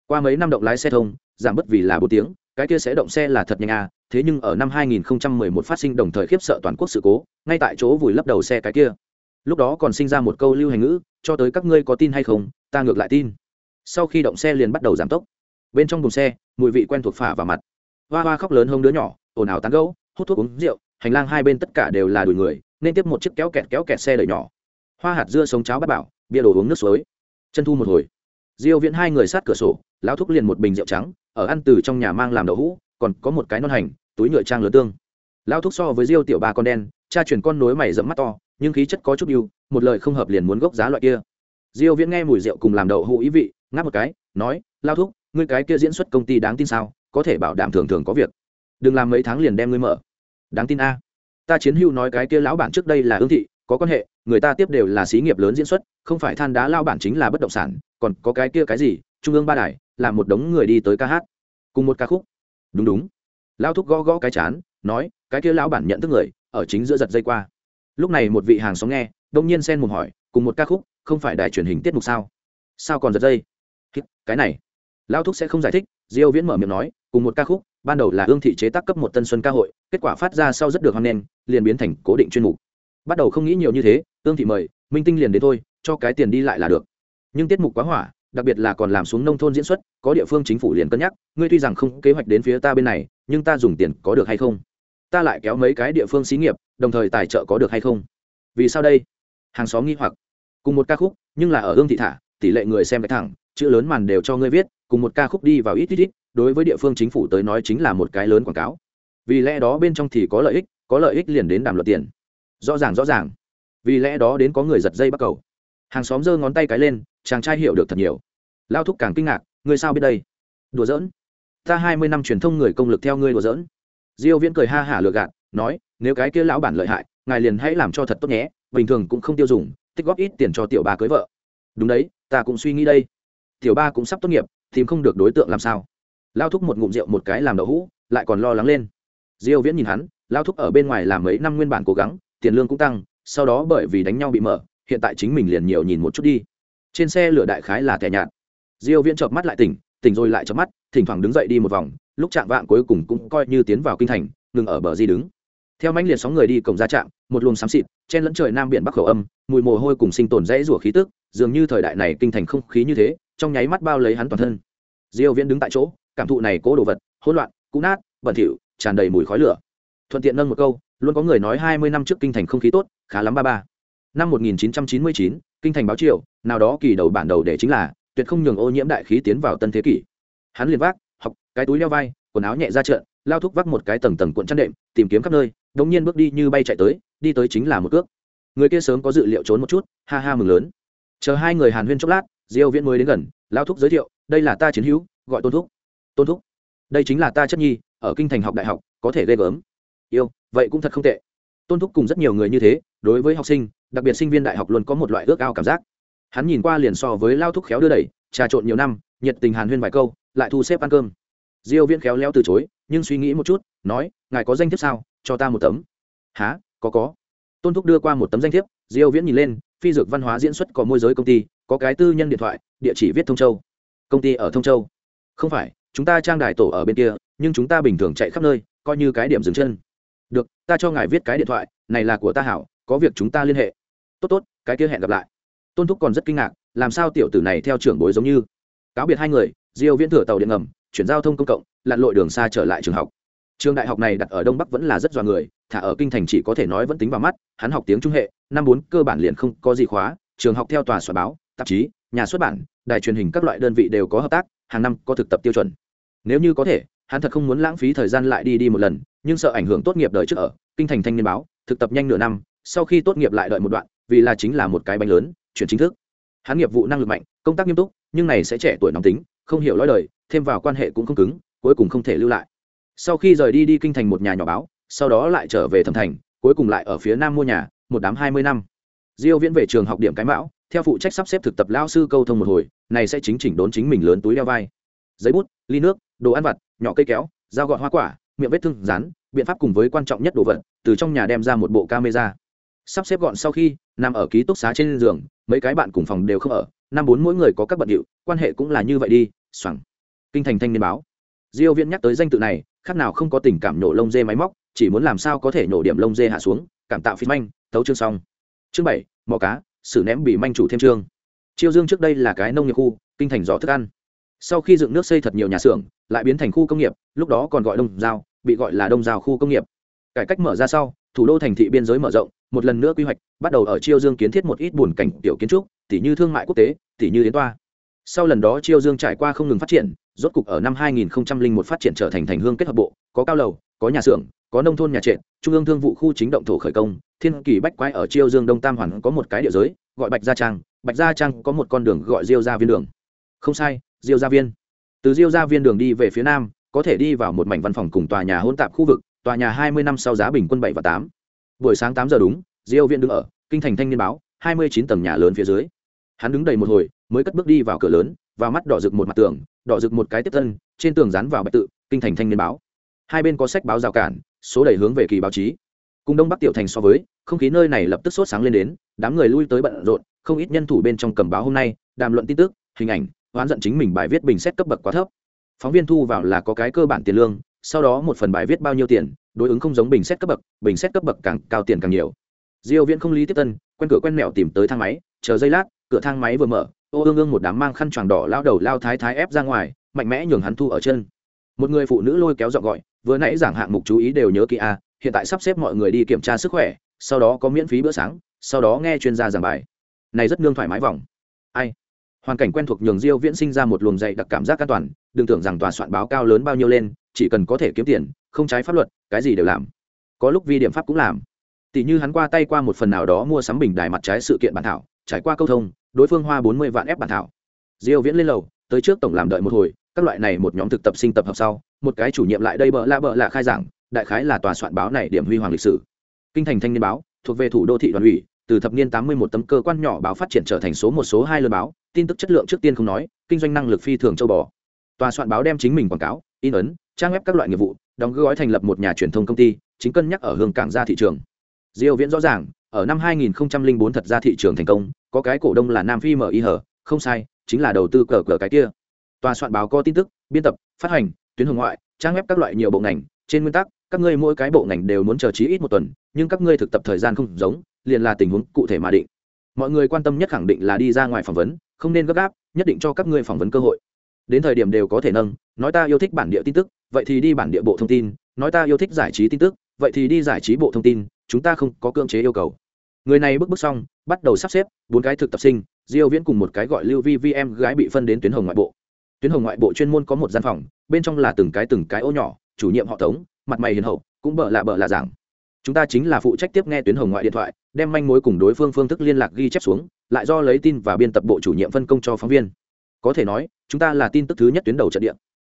Qua mấy năm động lái xe thông, giảm bất vì là bốn tiếng, cái kia sẽ động xe là thật nhanh à thế nhưng ở năm 2011 phát sinh đồng thời khiếp sợ toàn quốc sự cố, ngay tại chỗ vùi lấp đầu xe cái kia. Lúc đó còn sinh ra một câu lưu hành ngữ, cho tới các ngươi có tin hay không, ta ngược lại tin. Sau khi động xe liền bắt đầu giảm tốc. Bên trong thùng xe, mùi vị quen thuộc phả vào mặt. Hoa hoa khóc lớn hông đứa nhỏ, ồn ào tán gẫu, hút thuốc uống rượu, hành lang hai bên tất cả đều là đùi người, nên tiếp một chiếc kéo kẹt kéo kẹt xe đợi nhỏ. Hoa hạt dưa sống cháo bắt bảo, bia đồ uống nước suối. Chân thu một hồi. Diêu viễn hai người sát cửa sổ, lão thúc liền một bình rượu trắng, ở ăn từ trong nhà mang làm đậu hũ còn có một cái non hành, túi nhựa trang lớn tương. Lão thúc so với diêu tiểu ba con đen, cha chuyển con nối mày dẫm mắt to, nhưng khí chất có chút yêu một lời không hợp liền muốn gốc giá loại kia. Diêu viễn nghe mùi rượu cùng làm đậu hũ ý vị, ngáp một cái, nói lao thúc, ngươi cái kia diễn xuất công ty đáng tin sao? Có thể bảo đảm thường thường có việc. Đừng làm mấy tháng liền đem ngươi mở. Đáng tin a. Ta chiến hưu nói cái kia lão bản trước đây là ương thị, có quan hệ, người ta tiếp đều là xí nghiệp lớn diễn xuất, không phải than đá lao bản chính là bất động sản, còn có cái kia cái gì? Trung ương ba đài, là một đống người đi tới ca hát. Cùng một ca khúc đúng đúng. Lao thúc gõ gõ cái chán, nói, cái kia lão bản nhận thức người, ở chính giữa giật dây qua. Lúc này một vị hàng xóm nghe, đông nhiên xen mồm hỏi, cùng một ca khúc, không phải đài truyền hình tiết mục sao? Sao còn giật dây? Cái này. Lao thúc sẽ không giải thích, diêu viễn mở miệng nói, cùng một ca khúc, ban đầu là hương thị chế tác cấp một tân xuân ca hội, kết quả phát ra sau rất được hoan nghênh, liền biến thành cố định chuyên mục. Bắt đầu không nghĩ nhiều như thế, ương thị mời, minh tinh liền đến thôi, cho cái tiền đi lại là được. Nhưng tiết mục quá hỏa đặc biệt là còn làm xuống nông thôn diễn xuất, có địa phương chính phủ liền cân nhắc, ngươi tuy rằng không kế hoạch đến phía ta bên này, nhưng ta dùng tiền có được hay không? Ta lại kéo mấy cái địa phương xí nghiệp, đồng thời tài trợ có được hay không? Vì sao đây? Hàng xóm nghi hoặc. Cùng một ca khúc, nhưng là ở Hương thị thả, tỷ lệ người xem cái thẳng, chữ lớn màn đều cho ngươi viết, cùng một ca khúc đi vào ít ít ít, đối với địa phương chính phủ tới nói chính là một cái lớn quảng cáo. Vì lẽ đó bên trong thì có lợi ích, có lợi ích liền đến đàm luật tiền. Rõ ràng rõ ràng. Vì lẽ đó đến có người giật dây bắt cầu. Hàng xóm giơ ngón tay cái lên, chàng trai hiểu được thật nhiều lao thúc càng kinh ngạc, ngươi sao biết đây? Đùa giỡn. Ta hai mươi năm truyền thông người công lực theo ngươi đùa giỡn. Diêu viễn cười ha hả lừa gạt, nói, nếu cái kia lão bản lợi hại, ngài liền hãy làm cho thật tốt nhé, bình thường cũng không tiêu dùng, tích góp ít tiền cho tiểu ba cưới vợ. Đúng đấy, ta cũng suy nghĩ đây. Tiểu ba cũng sắp tốt nghiệp, tìm không được đối tượng làm sao? Lao thúc một ngụm rượu một cái làm đậu hũ, lại còn lo lắng lên. Diêu viễn nhìn hắn, lao thúc ở bên ngoài làm mấy năm nguyên bản cố gắng, tiền lương cũng tăng, sau đó bởi vì đánh nhau bị mở, hiện tại chính mình liền nhiều nhìn một chút đi. Trên xe lửa đại khái là tẻ nhạt diêu viễn chợp mắt lại tỉnh tỉnh rồi lại chợp mắt, thỉnh thoảng đứng dậy đi một vòng, lúc chạm vạn cuối cùng cũng coi như tiến vào kinh thành, ngừng ở bờ di đứng. Theo mãnh liệt sóng người đi cổng ra trạm, một luồng xám xịt, chen lẫn trời nam biển bắc khẩu âm, mùi mồ hôi cùng sinh tồn dễ rủa khí tức, dường như thời đại này kinh thành không khí như thế, trong nháy mắt bao lấy hắn toàn thân. Diêu viễn đứng tại chỗ, cảm thụ này cố đồ vật, hỗn loạn, cũ nát, bẩn thỉu, tràn đầy mùi khói lửa. Thuận tiện nâng một câu, luôn có người nói 20 năm trước kinh thành không khí tốt, khá lắm ba ba. Năm 1999 kinh thành báo triều, nào đó kỳ đầu bản đầu để chính là tuyệt không nhường ô nhiễm đại khí tiến vào tân thế kỷ. Hắn liền vác, học, cái túi leo vai, quần áo nhẹ ra trận lao thúc vác một cái tầng tầng cuộn chăn đệm, tìm kiếm khắp nơi, đống nhiên bước đi như bay chạy tới, đi tới chính là một cước. Người kia sớm có dự liệu trốn một chút, ha ha mừng lớn. Chờ hai người hàn huyên chốc lát, diêu viễn mới đến gần, lao thúc giới thiệu, đây là ta chiến hữu, gọi tôn thúc. Tôn thúc? Đây chính là ta chất nhi, ở kinh thành học đại học, có thể ghê gớm. Yêu, vậy cũng thật không tệ. Tôn thúc cùng rất nhiều người như thế, đối với học sinh, đặc biệt sinh viên đại học luôn có một loại ước ao cảm giác hắn nhìn qua liền so với lao thúc khéo đưa đẩy, trà trộn nhiều năm, nhiệt tình hàn huyên vài câu, lại thu xếp ăn cơm. Diêu viễn khéo léo từ chối, nhưng suy nghĩ một chút, nói, ngài có danh thiếp sao? Cho ta một tấm. Há có có. Tôn thúc đưa qua một tấm danh thiếp, diêu viễn nhìn lên, phi dược văn hóa diễn xuất có môi giới công ty, có cái tư nhân điện thoại, địa chỉ viết thông châu. Công ty ở thông châu. Không phải, chúng ta trang đài tổ ở bên kia, nhưng chúng ta bình thường chạy khắp nơi, coi như cái điểm dừng chân. Được, ta cho ngài viết cái điện thoại, này là của ta hảo, có việc chúng ta liên hệ. Tốt tốt, cái kia hẹn gặp lại tôn thúc còn rất kinh ngạc, làm sao tiểu tử này theo trưởng bối giống như? Cáo biệt hai người, diêu viễn thừa tàu điện ngầm, chuyển giao thông công cộng, lặn lội đường xa trở lại trường học. Trường đại học này đặt ở đông bắc vẫn là rất dọa người, thả ở kinh thành chỉ có thể nói vẫn tính vào mắt, hắn học tiếng trung hệ, năm bốn cơ bản liền không có gì khóa, trường học theo tòa soạn báo, tạp chí, nhà xuất bản, đài truyền hình các loại đơn vị đều có hợp tác, hàng năm có thực tập tiêu chuẩn. Nếu như có thể, hắn thật không muốn lãng phí thời gian lại đi đi một lần, nhưng sợ ảnh hưởng tốt nghiệp đời trước ở, kinh thành thanh niên báo, thực tập nhanh nửa năm, sau khi tốt nghiệp lại đợi một đoạn, vì là chính là một cái bánh lớn chuyển chính thức. Hắn nghiệp vụ năng lực mạnh, công tác nghiêm túc, nhưng này sẽ trẻ tuổi nóng tính, không hiểu lõi đời, thêm vào quan hệ cũng không cứng, cuối cùng không thể lưu lại. Sau khi rời đi đi kinh thành một nhà nhỏ báo, sau đó lại trở về thẩm thành, cuối cùng lại ở phía nam mua nhà, một đám hai mươi năm. Diêu viễn về trường học điểm cái mão, theo phụ trách sắp xếp thực tập lao sư câu thông một hồi, này sẽ chính chỉnh đốn chính mình lớn túi đeo vai. Giấy bút, ly nước, đồ ăn vặt, nhỏ cây kéo, dao gọt hoa quả, miệng vết thương, rán, biện pháp cùng với quan trọng nhất đồ vật, từ trong nhà đem ra một bộ camera sắp xếp gọn sau khi, nằm ở ký túc xá trên giường, mấy cái bạn cùng phòng đều không ở. Năm bốn mỗi người có các bận điệu, quan hệ cũng là như vậy đi xoẳng kinh thành thanh niên báo. Diêu viễn nhắc tới danh tự này, khác nào không có tình cảm nổ lông dê máy móc, chỉ muốn làm sao có thể nổ điểm lông dê hạ xuống, cảm tạo phim manh tấu chương xong. Chương bảy, mò cá, xử ném bị manh chủ thêm chương. Chiêu dương trước đây là cái nông nghiệp khu, kinh thành giỏ thức ăn. Sau khi dựng nước xây thật nhiều nhà xưởng, lại biến thành khu công nghiệp, lúc đó còn gọi đông giao, bị gọi là đông giao khu công nghiệp. Cải cách mở ra sau, thủ đô thành thị biên giới mở rộng một lần nữa quy hoạch, bắt đầu ở chiêu dương kiến thiết một ít buồn cảnh tiểu kiến trúc, tỉ như thương mại quốc tế, tỉ như đến toa. Sau lần đó chiêu dương trải qua không ngừng phát triển, rốt cục ở năm 2001 phát triển trở thành thành hương kết hợp bộ, có cao lầu, có nhà xưởng, có nông thôn nhà trệt, trung ương thương vụ khu chính động thổ khởi công, thiên kỳ bách quái ở chiêu dương đông tam hoàn có một cái địa giới, gọi bạch gia trang, bạch gia trang có một con đường gọi diêu gia viên đường. Không sai, diêu gia viên. Từ diêu gia viên đường đi về phía nam, có thể đi vào một mảnh văn phòng cùng tòa nhà hỗn tạp khu vực, tòa nhà hai mươi năm sau giá bình quân bảy và tám buổi sáng tám giờ đúng, diêu viễn đứng ở, kinh thành thanh niên báo, hai mươi chín tầng nhà lớn phía dưới. Hắn đứng đầy một hồi, mới cất bước đi vào cửa lớn và mắt đỏ rực một mặt tường, đỏ rực một cái tiếp tân trên tường dán vào bạch tự, kinh thành thanh niên báo. Hai bên có sách báo rào cản, số đẩy hướng về kỳ báo chí. Cùng đông bắc tiểu thành so với, không khí nơi này lập tức sốt sáng lên đến, đám người lui tới bận rộn, không ít nhân thủ bên trong cầm báo hôm nay, đàm luận tin tức, hình ảnh oán giận chính mình bài viết bình xét cấp bậc quá thấp. Phóng viên thu vào là có cái cơ bản tiền lương sau đó một phần bài viết bao nhiêu tiền, đối ứng không giống bình xét cấp bậc, bình xét cấp bậc càng cao tiền càng nhiều. Diêu viễn không lý tiếp tân, quen cửa quen mẹo tìm tới thang máy, chờ giây lát, cửa thang máy vừa mở, ô ương ương một đám mang khăn choàng đỏ lao đầu lao thái thái ép ra ngoài, mạnh mẽ nhường hắn thu ở chân. Một người phụ nữ lôi kéo dọn gọi, vừa nãy giảng hạng mục chú ý đều nhớ kỹ a hiện tại sắp xếp mọi người đi kiểm tra sức khỏe, sau đó có miễn phí bữa sáng, sau đó nghe chuyên gia giảng bài. Này rất nương thoải mái vòng. Ai? Hoàn cảnh quen thuộc nhường diêu viễn sinh ra một luồng dậy đặc cảm giác an toàn, đừng tưởng rằng tòa soạn báo cao lớn bao nhiêu lên chỉ cần có thể kiếm tiền, không trái pháp luật, cái gì đều làm. Có lúc vi điểm pháp cũng làm. Tỷ như hắn qua tay qua một phần nào đó mua sắm bình đài mặt trái sự kiện bản thảo, trải qua câu thông, đối phương hoa 40 vạn ép bản thảo. Diêu viễn lên lầu, tới trước tổng làm đợi một hồi, các loại này một nhóm thực tập sinh tập hợp sau, một cái chủ nhiệm lại đây bợ la bợ là khai giảng, đại khái là tòa soạn báo này điểm huy hoàng lịch sử. Kinh thành thanh niên báo, thuộc về thủ đô thị đoàn ủy, từ thập niên 81 tấm cơ quan nhỏ báo phát triển trở thành số một số hai lớn báo, tin tức chất lượng trước tiên không nói, kinh doanh năng lực phi thường châu bò. Tòa soạn báo đem chính mình quảng cáo, in ấn trang web các loại nghiệp vụ, đóng gói thành lập một nhà truyền thông công ty, chính cân nhắc ở hương cảng ra thị trường. Diêu viễn rõ ràng, ở năm 2004 thật ra thị trường thành công, có cái cổ đông là nam phi mi hở không sai, chính là đầu tư cờ cờ cái kia. Tòa soạn báo có tin tức, biên tập, phát hành, tuyến hồng ngoại, trang web các loại nhiều bộ ngành, trên nguyên tắc, các ngươi mỗi cái bộ ngành đều muốn chờ trí ít một tuần, nhưng các ngươi thực tập thời gian không giống, liền là tình huống cụ thể mà định. Mọi người quan tâm nhất khẳng định là đi ra ngoài phỏng vấn, không nên gấp gáp, nhất định cho các ngươi phỏng vấn cơ hội. Đến thời điểm đều có thể nâng, nói ta yêu thích bản địa tin tức vậy thì đi bản địa bộ thông tin, nói ta yêu thích giải trí tin tức, vậy thì đi giải trí bộ thông tin, chúng ta không có cưỡng chế yêu cầu. Người này bước bước xong, bắt đầu sắp xếp, bốn cái thực tập sinh, diêu viễn cùng một cái gọi lưu vi vi em gái bị phân đến tuyến hồng ngoại bộ. Tuyến hồng ngoại bộ chuyên môn có một gian phòng, bên trong là từng cái từng cái ô nhỏ, chủ nhiệm họ tống, mặt mày hiền hậu, cũng bợ lạ bợ lạ giảng chúng ta chính là phụ trách tiếp nghe tuyến hồng ngoại điện thoại, đem manh mối cùng đối phương phương thức liên lạc ghi chép xuống, lại do lấy tin và biên tập bộ chủ nhiệm phân công cho phóng viên. Có thể nói, chúng ta là tin tức thứ nhất tuyến đầu trận địa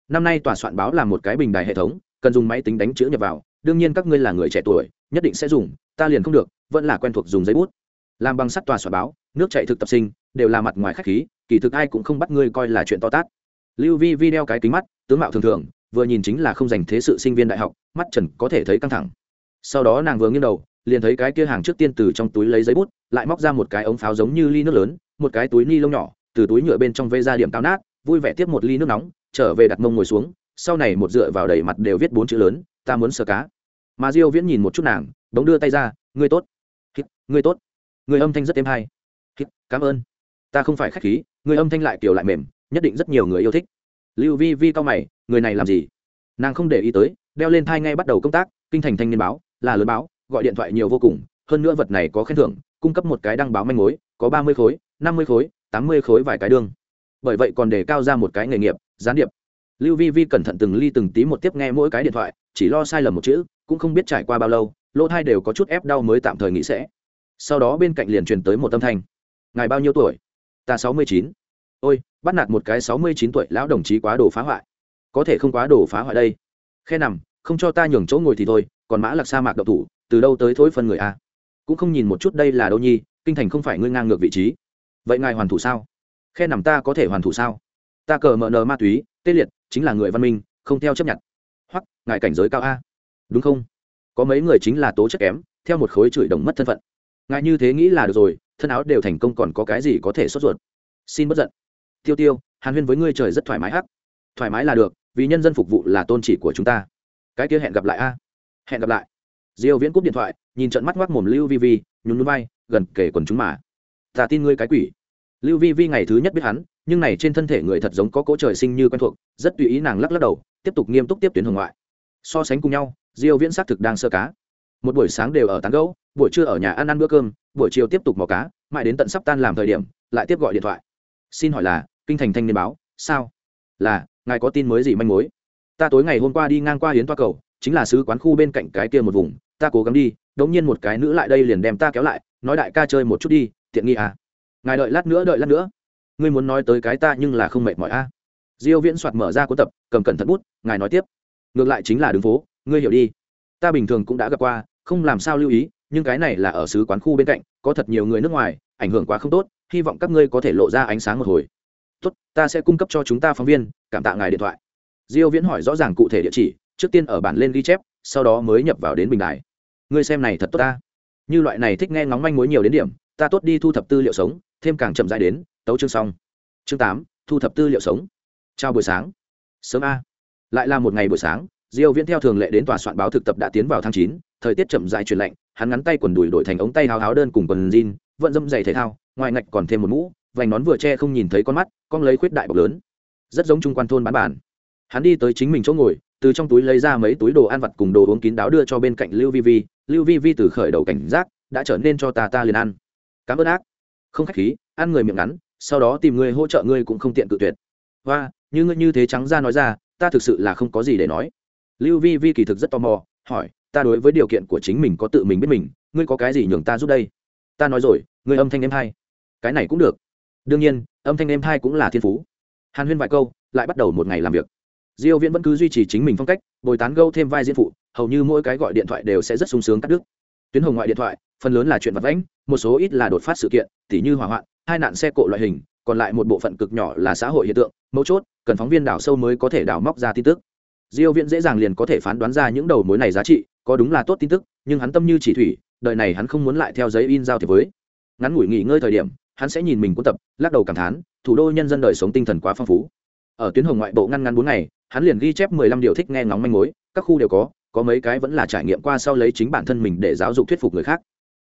năm nay tòa soạn báo là một cái bình đài hệ thống, cần dùng máy tính đánh chữ nhập vào. Đương nhiên các ngươi là người trẻ tuổi, nhất định sẽ dùng, ta liền không được, vẫn là quen thuộc dùng giấy bút. Làm bằng sắt tòa soạn báo, nước chạy thực tập sinh, đều là mặt ngoài khách khí, kỳ thực ai cũng không bắt ngươi coi là chuyện to tát. Lưu vi vi đeo cái kính mắt, tướng mạo thường thường, vừa nhìn chính là không dành thế sự sinh viên đại học, mắt trần có thể thấy căng thẳng. Sau đó nàng vừa nghiêng đầu, liền thấy cái kia hàng trước tiên từ trong túi lấy giấy bút, lại móc ra một cái ống pháo giống như ly nước lớn, một cái túi ni lông nhỏ, từ túi nhựa bên trong vây ra điểm táo nát vui vẻ tiếp một ly nước nóng, trở về đặt mông ngồi xuống, sau này một dựa vào đầy mặt đều viết bốn chữ lớn, ta muốn sờ cá. Mà diêu viễn nhìn một chút nàng đống đưa tay ra, ngươi tốt. Ngươi tốt. Người âm thanh rất êm hay. Cảm ơn. Ta không phải khách khí. Người âm thanh lại kiểu lại mềm, nhất định rất nhiều người yêu thích. Lưu vi vi cao mày, người này làm gì? Nàng không để ý tới, đeo lên thai ngay bắt đầu công tác, kinh thành thanh niên báo, là lớn báo, gọi điện thoại nhiều vô cùng, hơn nữa vật này có khen thưởng, cung cấp một cái đăng báo manh mối, có ba mươi khối, năm mươi khối, tám mươi khối vài cái đường bởi vậy còn đề cao ra một cái nghề nghiệp, gián điệp. Lưu vi vi cẩn thận từng ly từng tí một tiếp nghe mỗi cái điện thoại, chỉ lo sai lầm một chữ, cũng không biết trải qua bao lâu, lỗ thai đều có chút ép đau mới tạm thời nghĩ sẽ. Sau đó bên cạnh liền truyền tới một âm thanh. Ngài bao nhiêu tuổi? Ta sáu mươi chín. Ôi, bắt nạt một cái sáu mươi chín tuổi lão đồng chí quá đồ phá hoại. Có thể không quá đồ phá hoại đây. Khe nằm, không cho ta nhường chỗ ngồi thì thôi, còn mã lạc sa mạc đậu thủ, từ đâu tới thối phân người a? Cũng không nhìn một chút đây là đâu nhi, kinh thành không phải ngươi ngang ngược vị trí. Vậy ngài hoàn thủ sao? Khe nằm ta có thể hoàn thủ sao? Ta cờ mờ nờ ma túy, tê liệt, chính là người văn minh, không theo chấp nhận. Hoặc, ngài cảnh giới cao a. Đúng không? Có mấy người chính là tố chất kém, theo một khối chửi đồng mất thân phận. Ngài như thế nghĩ là được rồi, thân áo đều thành công còn có cái gì có thể sốt ruột? Xin bất giận. Tiêu tiêu, hàn huyên với ngươi trời rất thoải mái hắc. Thoải mái là được, vì nhân dân phục vụ là tôn chỉ của chúng ta. Cái kia hẹn gặp lại a. Hẹn gặp lại. Diêu viễn cúp điện thoại, nhìn trận mắt ngoác mồm lưu vi vi, nhún nhún vai, gần kể quần chúng mà. Ta tin ngươi cái quỷ lưu vi vi ngày thứ nhất biết hắn nhưng này trên thân thể người thật giống có cỗ trời sinh như quen thuộc rất tùy ý nàng lắc lắc đầu tiếp tục nghiêm túc tiếp tuyến hồng ngoại. So sánh cùng nhau diêu viễn xác thực đang sơ cá. Một buổi sáng đều ở tán gẫu, buổi trưa ở nhà ăn ăn bữa cơm buổi chiều tiếp tục mò cá mãi đến tận sắp tan làm thời điểm lại tiếp gọi điện thoại. Xin hỏi là kinh thành thanh niên báo sao? Là ngài có tin mới gì manh mối? Ta tối ngày hôm qua đi ngang qua hiến toa cầu chính là sứ quán khu bên cạnh cái kia một vùng ta cố gắng đi đống nhiên một cái nữ lại đây liền đem ta kéo lại nói đại ca chơi một chút đi tiện nghi à? Ngài đợi lát nữa, đợi lát nữa. Ngươi muốn nói tới cái ta nhưng là không mệt mỏi a. Diêu viễn soạt mở ra cuốn tập, cầm cẩn thận bút, ngài nói tiếp. Ngược lại chính là đường phố, ngươi hiểu đi. Ta bình thường cũng đã gặp qua, không làm sao lưu ý, nhưng cái này là ở sứ quán khu bên cạnh, có thật nhiều người nước ngoài, ảnh hưởng quá không tốt, hy vọng các ngươi có thể lộ ra ánh sáng một hồi. Tốt, ta sẽ cung cấp cho chúng ta phóng viên, cảm tạ ngài điện thoại. Diêu viễn hỏi rõ ràng cụ thể địa chỉ, trước tiên ở bản lên ghi chép, sau đó mới nhập vào đến bình đài. Ngươi xem này thật tốt ta. Như loại này thích nghe ngóng manh mối nhiều đến điểm ta tốt đi thu thập tư liệu sống thêm càng chậm rãi đến tấu chương xong. Chương tám thu thập tư liệu sống. Chào buổi sáng. Sớm a. Lại là một ngày buổi sáng diêu viễn theo thường lệ đến tòa soạn báo thực tập đã tiến vào tháng 9, thời tiết chậm rãi chuyển lạnh hắn ngắn tay quần đùi đổi thành ống tay háo háo đơn cùng quần jean vận dâm dày thể thao ngoài ngạch còn thêm một mũ vành nón vừa che không nhìn thấy con mắt con lấy khuyết đại bọc lớn. Rất giống trung quan thôn bán bản. Hắn đi tới chính mình chỗ ngồi từ trong túi lấy ra mấy túi đồ ăn vặt cùng đồ uống kín đáo đưa cho bên cạnh lưu vi vi. Lưu vi vi từ khởi đầu cảnh giác đã trở nên cho ta ta liền ăn cảm ơn ác. Không khách khí, ăn người miệng ngắn, sau đó tìm người hỗ trợ ngươi cũng không tiện cự tuyệt. Và, như ngươi như thế trắng ra nói ra, ta thực sự là không có gì để nói. Lưu vi vi kỳ thực rất tò mò, hỏi, ta đối với điều kiện của chính mình có tự mình biết mình, ngươi có cái gì nhường ta giúp đây? Ta nói rồi, ngươi âm thanh em hai. Cái này cũng được. Đương nhiên, âm thanh em hai cũng là thiên phú. Hàn huyên vài câu, lại bắt đầu một ngày làm việc. Diêu viễn vẫn cứ duy trì chính mình phong cách, bồi tán gâu thêm vai diễn phụ, hầu như mỗi cái gọi điện thoại đều sẽ rất sung sướng cắt đứt. Tuyến hồng ngoại điện thoại phần lớn là chuyện vật vãnh, một số ít là đột phát sự kiện, tỉ như hỏa hoạn, hai nạn xe cộ loại hình, còn lại một bộ phận cực nhỏ là xã hội hiện tượng, mấu chốt, cần phóng viên đào sâu mới có thể đào móc ra tin tức. Diêu viễn dễ dàng liền có thể phán đoán ra những đầu mối này giá trị, có đúng là tốt tin tức, nhưng hắn tâm như chỉ thủy, đời này hắn không muốn lại theo giấy in giao thiệp với. Ngắn ngủi nghỉ ngơi thời điểm, hắn sẽ nhìn mình cuốn tập, lắc đầu cảm thán, thủ đô nhân dân đời sống tinh thần quá phong phú. Ở tuyến hồng ngoại bộ ngăn ngắn bốn ngày, hắn liền ghi chép 15 điều thích nghe ngóng manh mối, các khu đều có có mấy cái vẫn là trải nghiệm qua sau lấy chính bản thân mình để giáo dục thuyết phục người khác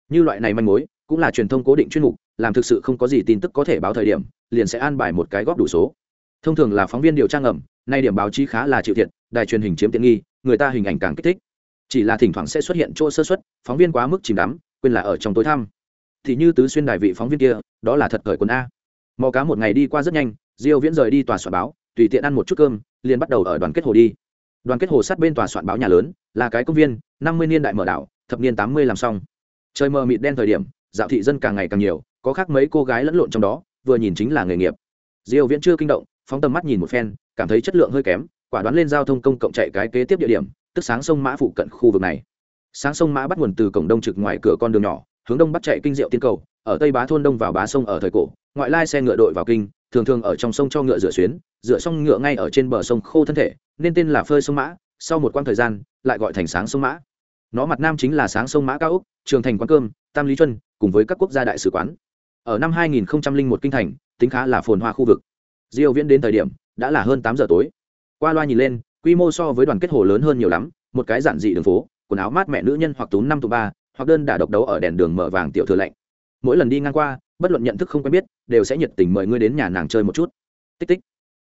như loại này manh mối, cũng là truyền thông cố định chuyên mục, làm thực sự không có gì tin tức có thể báo thời điểm, liền sẽ an bài một cái góp đủ số. Thông thường là phóng viên điều tra ngầm, nay điểm báo chí khá là chịu thiệt, đài truyền hình chiếm tiện nghi, người ta hình ảnh càng kích thích. Chỉ là thỉnh thoảng sẽ xuất hiện chỗ sơ xuất phóng viên quá mức chìm đắm, quên là ở trong tối thăm. Thì như tứ xuyên đài vị phóng viên kia, đó là thật cởi quần a. Mò cá một ngày đi qua rất nhanh, diêu viễn rời đi tòa soạn báo, tùy tiện ăn một chút cơm, liền bắt đầu ở đoàn kết hồ đi. Đoàn kết hồ sát bên tòa soạn báo nhà lớn, là cái công viên 50 niên đại mở đảo, thập niên 80 làm xong trời mờ mịt đen thời điểm, dạo thị dân càng ngày càng nhiều, có khác mấy cô gái lẫn lộn trong đó, vừa nhìn chính là nghề nghiệp. Diêu viễn chưa kinh động, phóng tầm mắt nhìn một phen, cảm thấy chất lượng hơi kém, quả đoán lên giao thông công cộng chạy cái kế tiếp địa điểm, tức sáng sông mã phụ cận khu vực này. Sáng sông mã bắt nguồn từ cổng đông trực ngoài cửa con đường nhỏ, hướng đông bắt chạy kinh diệu tiên cầu, ở tây bá thôn đông vào bá sông ở thời cổ, ngoại lai xe ngựa đội vào kinh, thường thường ở trong sông cho ngựa rửa xuyến, rửa xong ngựa ngay ở trên bờ sông khô thân thể, nên tên là phơi sông mã, sau một quãng thời gian, lại gọi thành sáng sông mã nó mặt nam chính là sáng sông mã cao úc, trường thành quán cơm, tam lý chuân, cùng với các quốc gia đại sứ quán. Ở năm 2001 kinh thành, tính khá là phồn hoa khu vực. Diêu viễn đến thời điểm, đã là hơn 8 giờ tối. Qua loa nhìn lên, quy mô so với đoàn kết hồ lớn hơn nhiều lắm, một cái giản dị đường phố, quần áo mát mẹ nữ nhân hoặc tú năm tụ ba, hoặc đơn đả độc đấu ở đèn đường mở vàng tiểu thừa lạnh. Mỗi lần đi ngang qua, bất luận nhận thức không quen biết, đều sẽ nhiệt tình mời ngươi đến nhà nàng chơi một chút. Tích tích.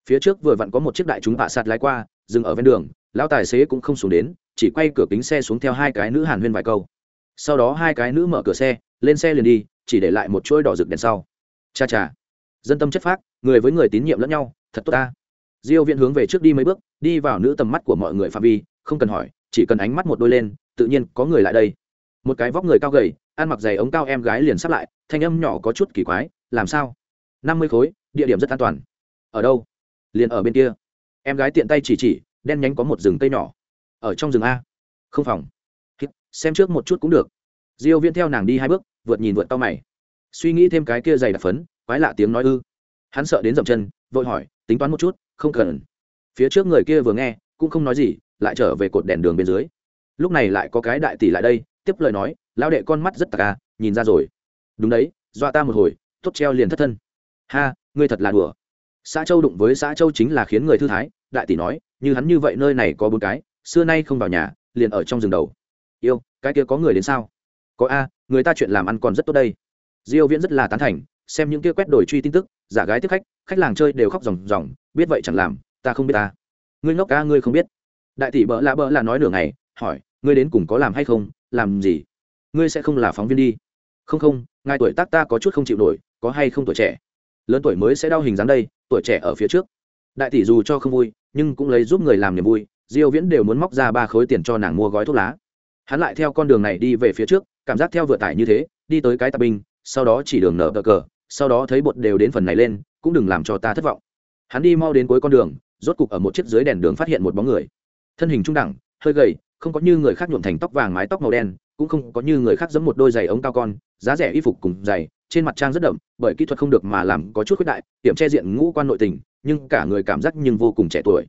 Phía trước vừa vặn có một chiếc đại chúng bạ sạt lái qua, dừng ở ven đường, lão tài xế cũng không xuống đến chỉ quay cửa kính xe xuống theo hai cái nữ hàn huyên vài câu. Sau đó hai cái nữ mở cửa xe, lên xe liền đi, chỉ để lại một chuỗi đỏ rực đèn sau. Cha cha. Dân tâm chất phác, người với người tín nhiệm lẫn nhau, thật tốt ta. Diêu viễn hướng về trước đi mấy bước, đi vào nữ tầm mắt của mọi người phạm vi, không cần hỏi, chỉ cần ánh mắt một đôi lên, tự nhiên có người lại đây. Một cái vóc người cao gầy, ăn mặc giày ống cao em gái liền sắp lại, thanh âm nhỏ có chút kỳ quái, làm sao? Năm mươi khối, địa điểm rất an toàn. Ở đâu? Liền ở bên kia. Em gái tiện tay chỉ chỉ, đen nhánh có một rừng cây nhỏ ở trong rừng a. Không phòng. Xem trước một chút cũng được. Diêu viễn theo nàng đi hai bước, vượt nhìn vượt tao mày. Suy nghĩ thêm cái kia dày đặc phấn, quái lạ tiếng nói ư. Hắn sợ đến dậm chân, vội hỏi, tính toán một chút, không cần. Phía trước người kia vừa nghe, cũng không nói gì, lại trở về cột đèn đường bên dưới. Lúc này lại có cái đại tỷ lại đây, tiếp lời nói lao đệ con mắt rất tạc à nhìn ra rồi. Đúng đấy, dọa ta một hồi, tốt treo liền thất thân. Ha, ngươi thật là đùa. Xã châu đụng với xã châu chính là khiến người thư thái, đại tỷ nói, như hắn như vậy nơi này có bốn cái xưa nay không vào nhà, liền ở trong rừng đầu. Yêu, cái kia có người đến sao? Có a, người ta chuyện làm ăn còn rất tốt đây. Diêu viễn rất là tán thành, xem những kia quét đổi truy tin tức, giả gái tiếp khách khách làng chơi đều khóc ròng ròng, biết vậy chẳng làm, ta không biết ta. Ngươi ngốc ca ngươi không biết. Đại tỷ bỡ lạ bỡ là nói nửa ngày, hỏi, ngươi đến cùng có làm hay không, làm gì? Ngươi sẽ không là phóng viên đi. Không không, ngài tuổi tác ta có chút không chịu nổi, có hay không tuổi trẻ? Lớn tuổi mới sẽ đau hình dáng đây, tuổi trẻ ở phía trước. Đại tỷ dù cho không vui, nhưng cũng lấy giúp người làm niềm vui diêu viễn đều muốn móc ra ba khối tiền cho nàng mua gói thuốc lá. Hắn lại theo con đường này đi về phía trước, cảm giác theo vừa tải như thế, đi tới cái tạp binh, sau đó chỉ đường nở cờ cờ, sau đó thấy bột đều đến phần này lên, cũng đừng làm cho ta thất vọng. Hắn đi mau đến cuối con đường, rốt cục ở một chiếc dưới đèn đường phát hiện một bóng người. Thân hình trung đẳng, hơi gầy, không có như người khác nhuộm thành tóc vàng mái tóc màu đen, cũng không có như người khác giẫm một đôi giày ống cao con, giá rẻ y phục cùng giày, trên mặt trang rất đậm, bởi kỹ thuật không được mà làm có chút khuyết đại, tiệm che diện ngũ quan nội tình, nhưng cả người cảm giác nhưng vô cùng trẻ tuổi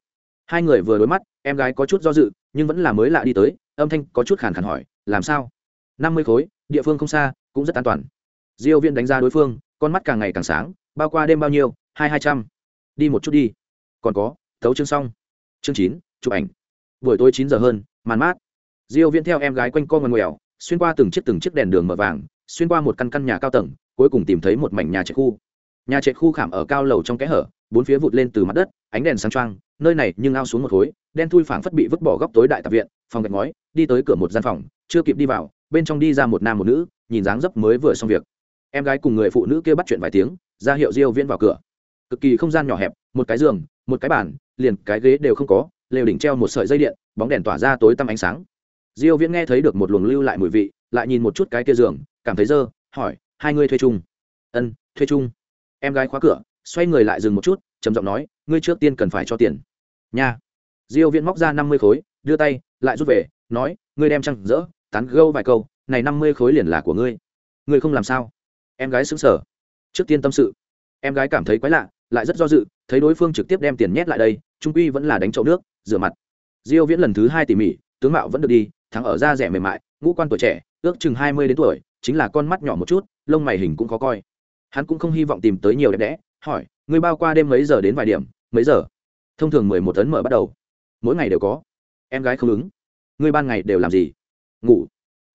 hai người vừa đối mắt, em gái có chút do dự, nhưng vẫn là mới lạ đi tới, âm thanh có chút khàn khàn hỏi, làm sao? Năm mươi khối, địa phương không xa, cũng rất an toàn. Diêu viên đánh ra đối phương, con mắt càng ngày càng sáng, bao qua đêm bao nhiêu? Hai hai trăm. Đi một chút đi. Còn có, thấu chương xong. Chương chín, chụp ảnh. Buổi tối chín giờ hơn, màn mát. Diêu Viên theo em gái quanh co ngoằn ngoèo, xuyên qua từng chiếc từng chiếc đèn đường mở vàng, xuyên qua một căn căn nhà cao tầng, cuối cùng tìm thấy một mảnh nhà trệt khu. Nhà trệt khu khảm ở cao lầu trong kẽ hở, bốn phía vụt lên từ mặt đất, ánh đèn sáng trăng nơi này nhưng ao xuống một khối, đen thui phảng phất bị vứt bỏ góc tối đại tạp viện, phòng gạch ngói, đi tới cửa một gian phòng, chưa kịp đi vào, bên trong đi ra một nam một nữ, nhìn dáng dấp mới vừa xong việc. Em gái cùng người phụ nữ kia bắt chuyện vài tiếng, ra hiệu diêu viễn vào cửa. Cực kỳ không gian nhỏ hẹp, một cái giường, một cái bàn, liền cái ghế đều không có, lều đỉnh treo một sợi dây điện, bóng đèn tỏa ra tối tăm ánh sáng. Diêu viễn nghe thấy được một luồng lưu lại mùi vị, lại nhìn một chút cái kia giường, cảm thấy dơ, hỏi, hai người thuê chung? Ân, thuê chung. Em gái khóa cửa, xoay người lại dừng một chút, trầm giọng nói, ngươi trước tiên cần phải cho tiền nha. Diêu viễn móc ra 50 khối, đưa tay, lại rút về, nói, ngươi đem trăng dỡ tán gâu vài câu, này 50 khối liền là của ngươi. Ngươi không làm sao? Em gái sững sờ. Trước tiên tâm sự. Em gái cảm thấy quái lạ, lại rất do dự, thấy đối phương trực tiếp đem tiền nhét lại đây, trung quy vẫn là đánh chậu nước, rửa mặt. Diêu viễn lần thứ hai tỉ mỉ, tướng mạo vẫn được đi, thắng ở da rẻ mềm mại, ngũ quan tuổi trẻ, ước chừng 20 đến tuổi, chính là con mắt nhỏ một chút, lông mày hình cũng khó coi. Hắn cũng không hy vọng tìm tới nhiều đẹp đẽ, hỏi, ngươi bao qua đêm mấy giờ đến vài điểm? Mấy giờ? Thông thường 11 tấn mở bắt đầu. Mỗi ngày đều có. Em gái không ứng. Ngươi ban ngày đều làm gì? Ngủ.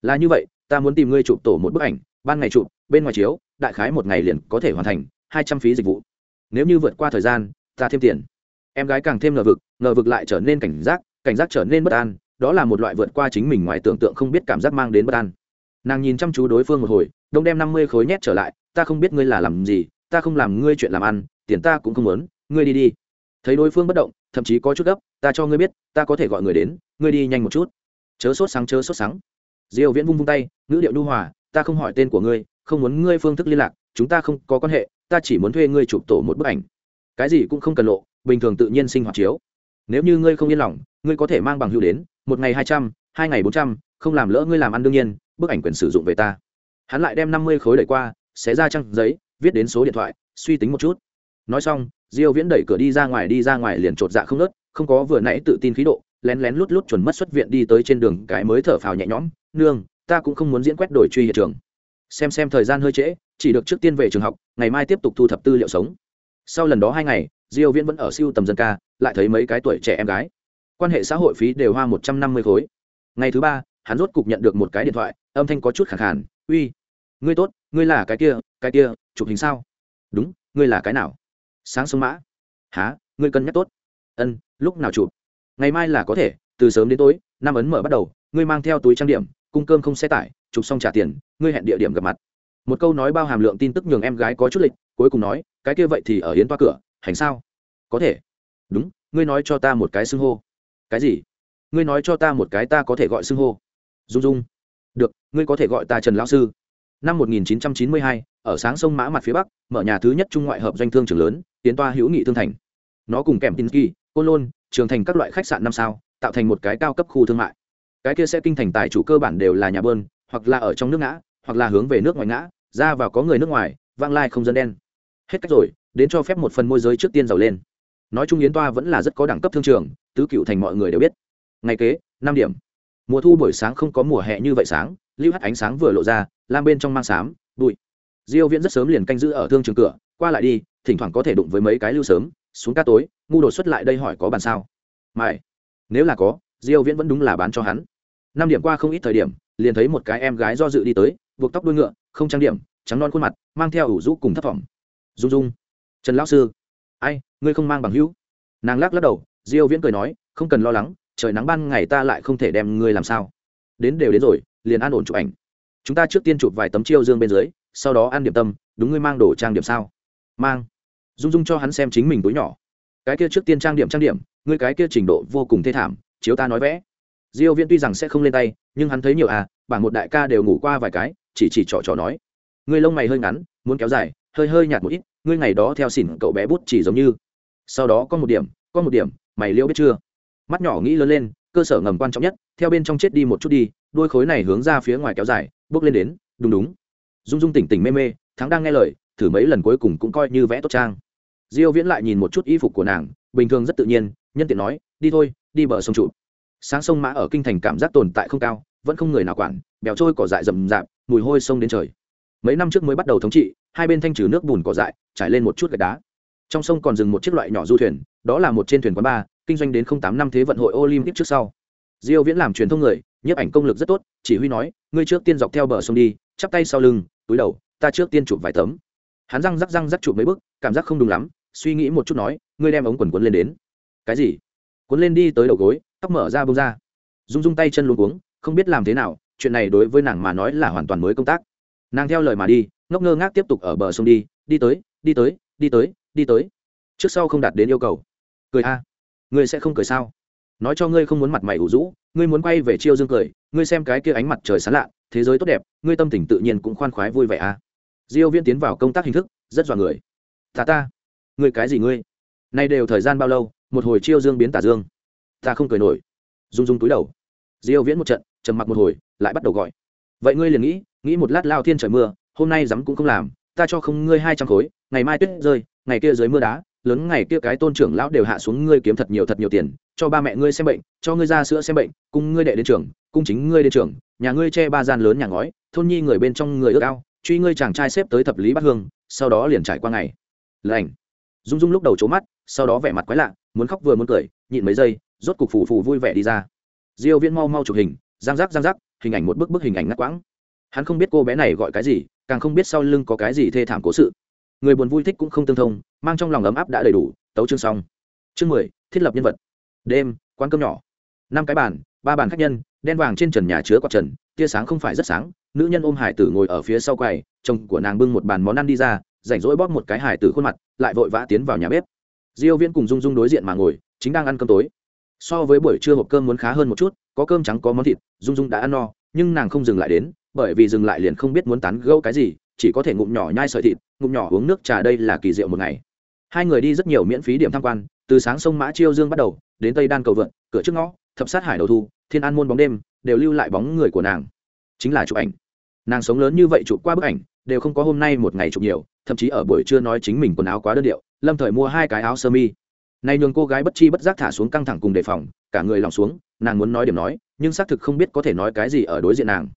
Là như vậy, ta muốn tìm ngươi chụp tổ một bức ảnh, ban ngày chụp, bên ngoài chiếu, đại khái một ngày liền có thể hoàn thành, hai trăm phí dịch vụ. Nếu như vượt qua thời gian, ta thêm tiền. Em gái càng thêm ngờ vực ngờ vực lại trở nên cảnh giác cảnh giác trở nên bất an, đó là một loại vượt qua chính mình ngoài tưởng tượng không biết cảm giác mang đến bất an. Nàng nhìn chăm chú đối phương một hồi, đông đem năm mươi khối nhét trở lại, ta không biết ngươi là làm gì, ta không làm ngươi chuyện làm ăn, tiền ta cũng không muốn, ngươi đi đi thấy đối phương bất động, thậm chí có chút gấp, ta cho ngươi biết, ta có thể gọi người đến, ngươi đi nhanh một chút. Chớ sốt sáng chớ sốt sáng diêu viễn vung vung tay, ngữ điệu nhu hòa, ta không hỏi tên của ngươi, không muốn ngươi phương thức liên lạc, chúng ta không có quan hệ, ta chỉ muốn thuê ngươi chụp tổ một bức ảnh. Cái gì cũng không cần lộ, bình thường tự nhiên sinh hoạt chiếu. Nếu như ngươi không yên lòng, ngươi có thể mang bằng hữu đến, một ngày hai trăm, hai ngày bốn trăm, không làm lỡ ngươi làm ăn đương nhiên, bức ảnh quyền sử dụng về ta. Hắn lại đem năm mươi khối đẩy qua, xé ra trang giấy, viết đến số điện thoại, suy tính một chút nói xong, diêu viễn đẩy cửa đi ra ngoài, đi ra ngoài liền trột dạ không nớt không có vừa nãy tự tin khí độ, lén lén lút lút chuẩn mất xuất viện đi tới trên đường, cái mới thở phào nhẹ nhõm, nương, ta cũng không muốn diễn quét đổi truy hiện trường. Xem xem thời gian hơi trễ, chỉ được trước tiên về trường học, ngày mai tiếp tục thu thập tư liệu sống. Sau lần đó hai ngày, diêu viễn vẫn ở siêu tầm dân ca, lại thấy mấy cái tuổi trẻ em gái. Quan hệ xã hội phí đều hoa một trăm năm mươi khối. Ngày thứ ba, hắn rốt cục nhận được một cái điện thoại, âm thanh có chút khàn khàn. Uy, ngươi tốt, ngươi là cái kia cái kia, chụp hình sao? Đúng, ngươi là cái nào? Sáng sớm mã. Há ngươi cân nhắc tốt. Ân lúc nào chụp? Ngày mai là có thể từ sớm đến tối năm ấn mở bắt đầu ngươi mang theo túi trang điểm cung cơm không xe tải chụp xong trả tiền ngươi hẹn địa điểm gặp mặt. Một câu nói bao hàm lượng tin tức nhường em gái có chút lịch cuối cùng nói cái kia vậy thì ở yến toa cửa hành sao? Có thể. Đúng ngươi nói cho ta một cái xưng hô. Cái gì? Ngươi nói cho ta một cái ta có thể gọi xưng hô. Dung dung. Được ngươi có thể gọi ta trần lão sư. Năm 1992, ở sáng sông mã mặt phía bắc, mở nhà thứ nhất trung ngoại hợp doanh thương trường lớn, tiến toa hữu nghị thương thành. Nó cùng kèm tin kỳ côn lôn, trường thành các loại khách sạn năm sao, tạo thành một cái cao cấp khu thương mại. Cái kia sẽ kinh thành tài chủ cơ bản đều là nhà bơn, hoặc là ở trong nước ngã, hoặc là hướng về nước ngoài ngã, ra vào có người nước ngoài, vang lai không dân đen. Hết cách rồi, đến cho phép một phần môi giới trước tiên giàu lên. Nói chung yến toa vẫn là rất có đẳng cấp thương trường, tứ cựu thành mọi người đều biết. Ngày kế, năm điểm. Mùa thu buổi sáng không có mùa hè như vậy sáng, lưu hắt ánh sáng vừa lộ ra, lam bên trong mang xám bụi diêu viễn rất sớm liền canh giữ ở thương trường cửa, qua lại đi, thỉnh thoảng có thể đụng với mấy cái lưu sớm, xuống ca tối, ngu đột xuất lại đây hỏi có bàn sao? Mày, nếu là có, diêu viễn vẫn đúng là bán cho hắn. Năm điểm qua không ít thời điểm, liền thấy một cái em gái do dự đi tới, buộc tóc đuôi ngựa, không trang điểm, trắng non khuôn mặt, mang theo ủ rũ cùng thấp vọng dung dung, trần lão sư, ai, ngươi không mang bằng hữu? Nàng lắc lắc đầu, diêu viễn cười nói, không cần lo lắng, trời nắng ban ngày ta lại không thể đem ngươi làm sao. Đến đều đến rồi, liền an ổn chụp ảnh. Chúng ta trước tiên chụp vài tấm chiêu dương bên dưới sau đó ăn điểm tâm, đúng ngươi mang đồ trang điểm sao? Mang. Dung dung cho hắn xem chính mình túi nhỏ. Cái kia trước tiên trang điểm trang điểm, ngươi cái kia trình độ vô cùng thê thảm, chiếu ta nói vẽ. Diêu viễn tuy rằng sẽ không lên tay, nhưng hắn thấy nhiều à bảng một đại ca đều ngủ qua vài cái, chỉ chỉ trò trò nói. Ngươi lông mày hơi ngắn, muốn kéo dài, hơi hơi nhạt một ít, ngươi ngày đó theo xỉn cậu bé bút chỉ giống như. Sau đó có một điểm, có một điểm, mày liêu biết chưa? Mắt nhỏ nghĩ lớn lên, cơ sở ngầm quan trọng nhất, theo bên trong chết đi một chút đi, đôi khối này hướng ra phía ngoài kéo dài, bước lên đến, đúng đúng dung dung tỉnh tỉnh mê mê, thắng đang nghe lời, thử mấy lần cuối cùng cũng coi như vẽ tốt trang. Diêu viễn lại nhìn một chút y phục của nàng, bình thường rất tự nhiên, nhân tiện nói, đi thôi, đi bờ sông trụ. Sáng sông mã ở kinh thành cảm giác tồn tại không cao, vẫn không người nào quản, bèo trôi cỏ dại rậm rạp, mùi hôi sông đến trời. Mấy năm trước mới bắt đầu thống trị, hai bên thanh trừ nước bùn cỏ dại, trải lên một chút gạch đá. Trong sông còn dừng một chiếc loại nhỏ du thuyền, đó là một trên thuyền quán ba, kinh doanh đến tám năm thế vận hội olympic trước sau. Diêu viễn làm truyền thông người, nhiếp ảnh công lực rất tốt, chỉ huy nói, ngươi trước tiên dọc theo bờ sông đi chắp tay sau lưng túi đầu ta trước tiên chụp vài tấm. Hắn răng rắc răng rắc chụp mấy bước, cảm giác không đúng lắm suy nghĩ một chút nói ngươi đem ống quần quấn lên đến. Cái gì? Quấn lên đi tới đầu gối tóc mở ra bông ra. Rung rung tay chân luôn cuống không biết làm thế nào chuyện này đối với nàng mà nói là hoàn toàn mới công tác. Nàng theo lời mà đi ngốc ngơ ngác tiếp tục ở bờ sông đi đi tới đi tới đi tới đi tới. Trước sau không đạt đến yêu cầu. Cười a. Ngươi sẽ không cười sao? Nói cho ngươi không muốn mặt mày ủ rũ ngươi muốn quay về chiêu dương cười ngươi xem cái kia ánh mặt trời sáng lạ thế giới tốt đẹp, ngươi tâm tình tự nhiên cũng khoan khoái vui vẻ à? diêu viên tiến vào công tác hình thức, rất dọa người. Ta ta, ngươi cái gì ngươi? Nay đều thời gian bao lâu, một hồi chiêu dương biến tả dương. Ta không cười nổi. Rung rung túi đầu. Diêu viễn một trận, trầm mặc một hồi, lại bắt đầu gọi. Vậy ngươi liền nghĩ nghĩ một lát lao thiên trời mưa, hôm nay dám cũng không làm, ta cho không ngươi hai trăm khối, ngày mai tuyết rơi, ngày kia dưới mưa đá, lớn ngày kia cái tôn trưởng lão đều hạ xuống ngươi kiếm thật nhiều thật nhiều tiền, cho ba mẹ ngươi xem bệnh, cho ngươi ra sữa xem bệnh, cùng ngươi đệ đến trường cung chính ngươi đến trường, nhà ngươi che ba gian lớn nhà ngói, thôn nhi người bên trong người ước ao, truy ngươi chàng trai xếp tới thập lý bát hương, sau đó liền trải qua ngày. Lành. Dung dung lúc đầu trố mắt, sau đó vẻ mặt quái lạ, muốn khóc vừa muốn cười, nhịn mấy giây, rốt cục phù phù vui vẻ đi ra. Diêu viễn mau mau chụp hình, giang giác giang giác, hình ảnh một bức bức hình ảnh ngắt quãng. Hắn không biết cô bé này gọi cái gì, càng không biết sau lưng có cái gì thê thảm cố sự. Người buồn vui thích cũng không tương thông, mang trong lòng ấm áp đã đầy đủ, tấu chương xong. Chương mười, thiết lập nhân vật. Đêm, quán cơm nhỏ. Năm cái bàn, ba bàn khách nhân đen vàng trên trần nhà chứa quạt trần, tia sáng không phải rất sáng, nữ nhân ôm hải tử ngồi ở phía sau quầy, chồng của nàng bưng một bàn món ăn đi ra, rảnh rỗi bóp một cái hải tử khuôn mặt, lại vội vã tiến vào nhà bếp. Diêu viễn cùng dung dung đối diện mà ngồi, chính đang ăn cơm tối. So với buổi trưa hộp cơm muốn khá hơn một chút, có cơm trắng, có món thịt, dung dung đã ăn no, nhưng nàng không dừng lại đến, bởi vì dừng lại liền không biết muốn tán gẫu cái gì, chỉ có thể ngụm nhỏ nhai sợi thịt, ngụm nhỏ uống nước trà đây là kỳ diệu một ngày. Hai người đi rất nhiều miễn phí điểm tham quan, từ sáng sông mã chiêu dương bắt đầu, đến tây đan cầu vượn, cửa trước ngõ thập sát hải đầu thu thiên an môn bóng đêm đều lưu lại bóng người của nàng. Chính là chụp ảnh. Nàng sống lớn như vậy chụp qua bức ảnh đều không có hôm nay một ngày chụp nhiều thậm chí ở buổi trưa nói chính mình quần áo quá đơn điệu lâm thời mua hai cái áo sơ mi. Nay nhường cô gái bất chi bất giác thả xuống căng thẳng cùng đề phòng cả người lòng xuống nàng muốn nói điểm nói nhưng xác thực không biết có thể nói cái gì ở đối diện nàng.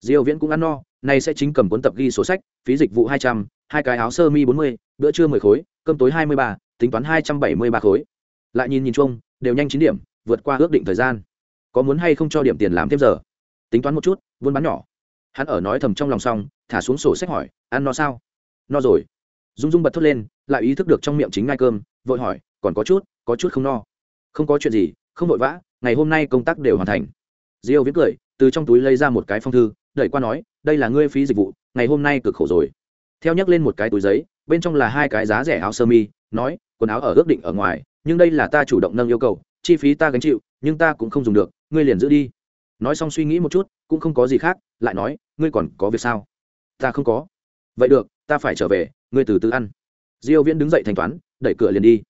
Diêu viễn cũng ăn no nay sẽ chính cầm cuốn tập ghi số sách phí dịch vụ 200, hai cái áo sơ mi 40, bữa trưa 10 khối cơm tối 23, tính toán 273 khối. Lại nhìn nhìn chung đều nhanh 9 điểm vượt qua ước định thời gian. Có muốn hay không cho điểm tiền làm thêm giờ? Tính toán một chút, buôn bán nhỏ. Hắn ở nói thầm trong lòng xong, thả xuống sổ sách hỏi, ăn no sao? No rồi. Dung dung bật thốt lên, lại ý thức được trong miệng chính ngai cơm, vội hỏi, còn có chút có chút không no. Không có chuyện gì, không vội vã, ngày hôm nay công tác đều hoàn thành. Diêu viết cười, từ trong túi lấy ra một cái phong thư, đẩy qua nói, đây là ngươi phí dịch vụ, ngày hôm nay cực khổ rồi. Theo nhắc lên một cái túi giấy, bên trong là hai cái giá rẻ áo sơ mi, nói, quần áo ở ước định ở ngoài, nhưng đây là ta chủ động nâng yêu cầu chi phí ta gánh chịu, nhưng ta cũng không dùng được, ngươi liền giữ đi. Nói xong suy nghĩ một chút, cũng không có gì khác, lại nói, ngươi còn có việc sao? Ta không có. Vậy được, ta phải trở về, ngươi từ từ ăn. Diêu viễn đứng dậy thanh toán, đẩy cửa liền đi.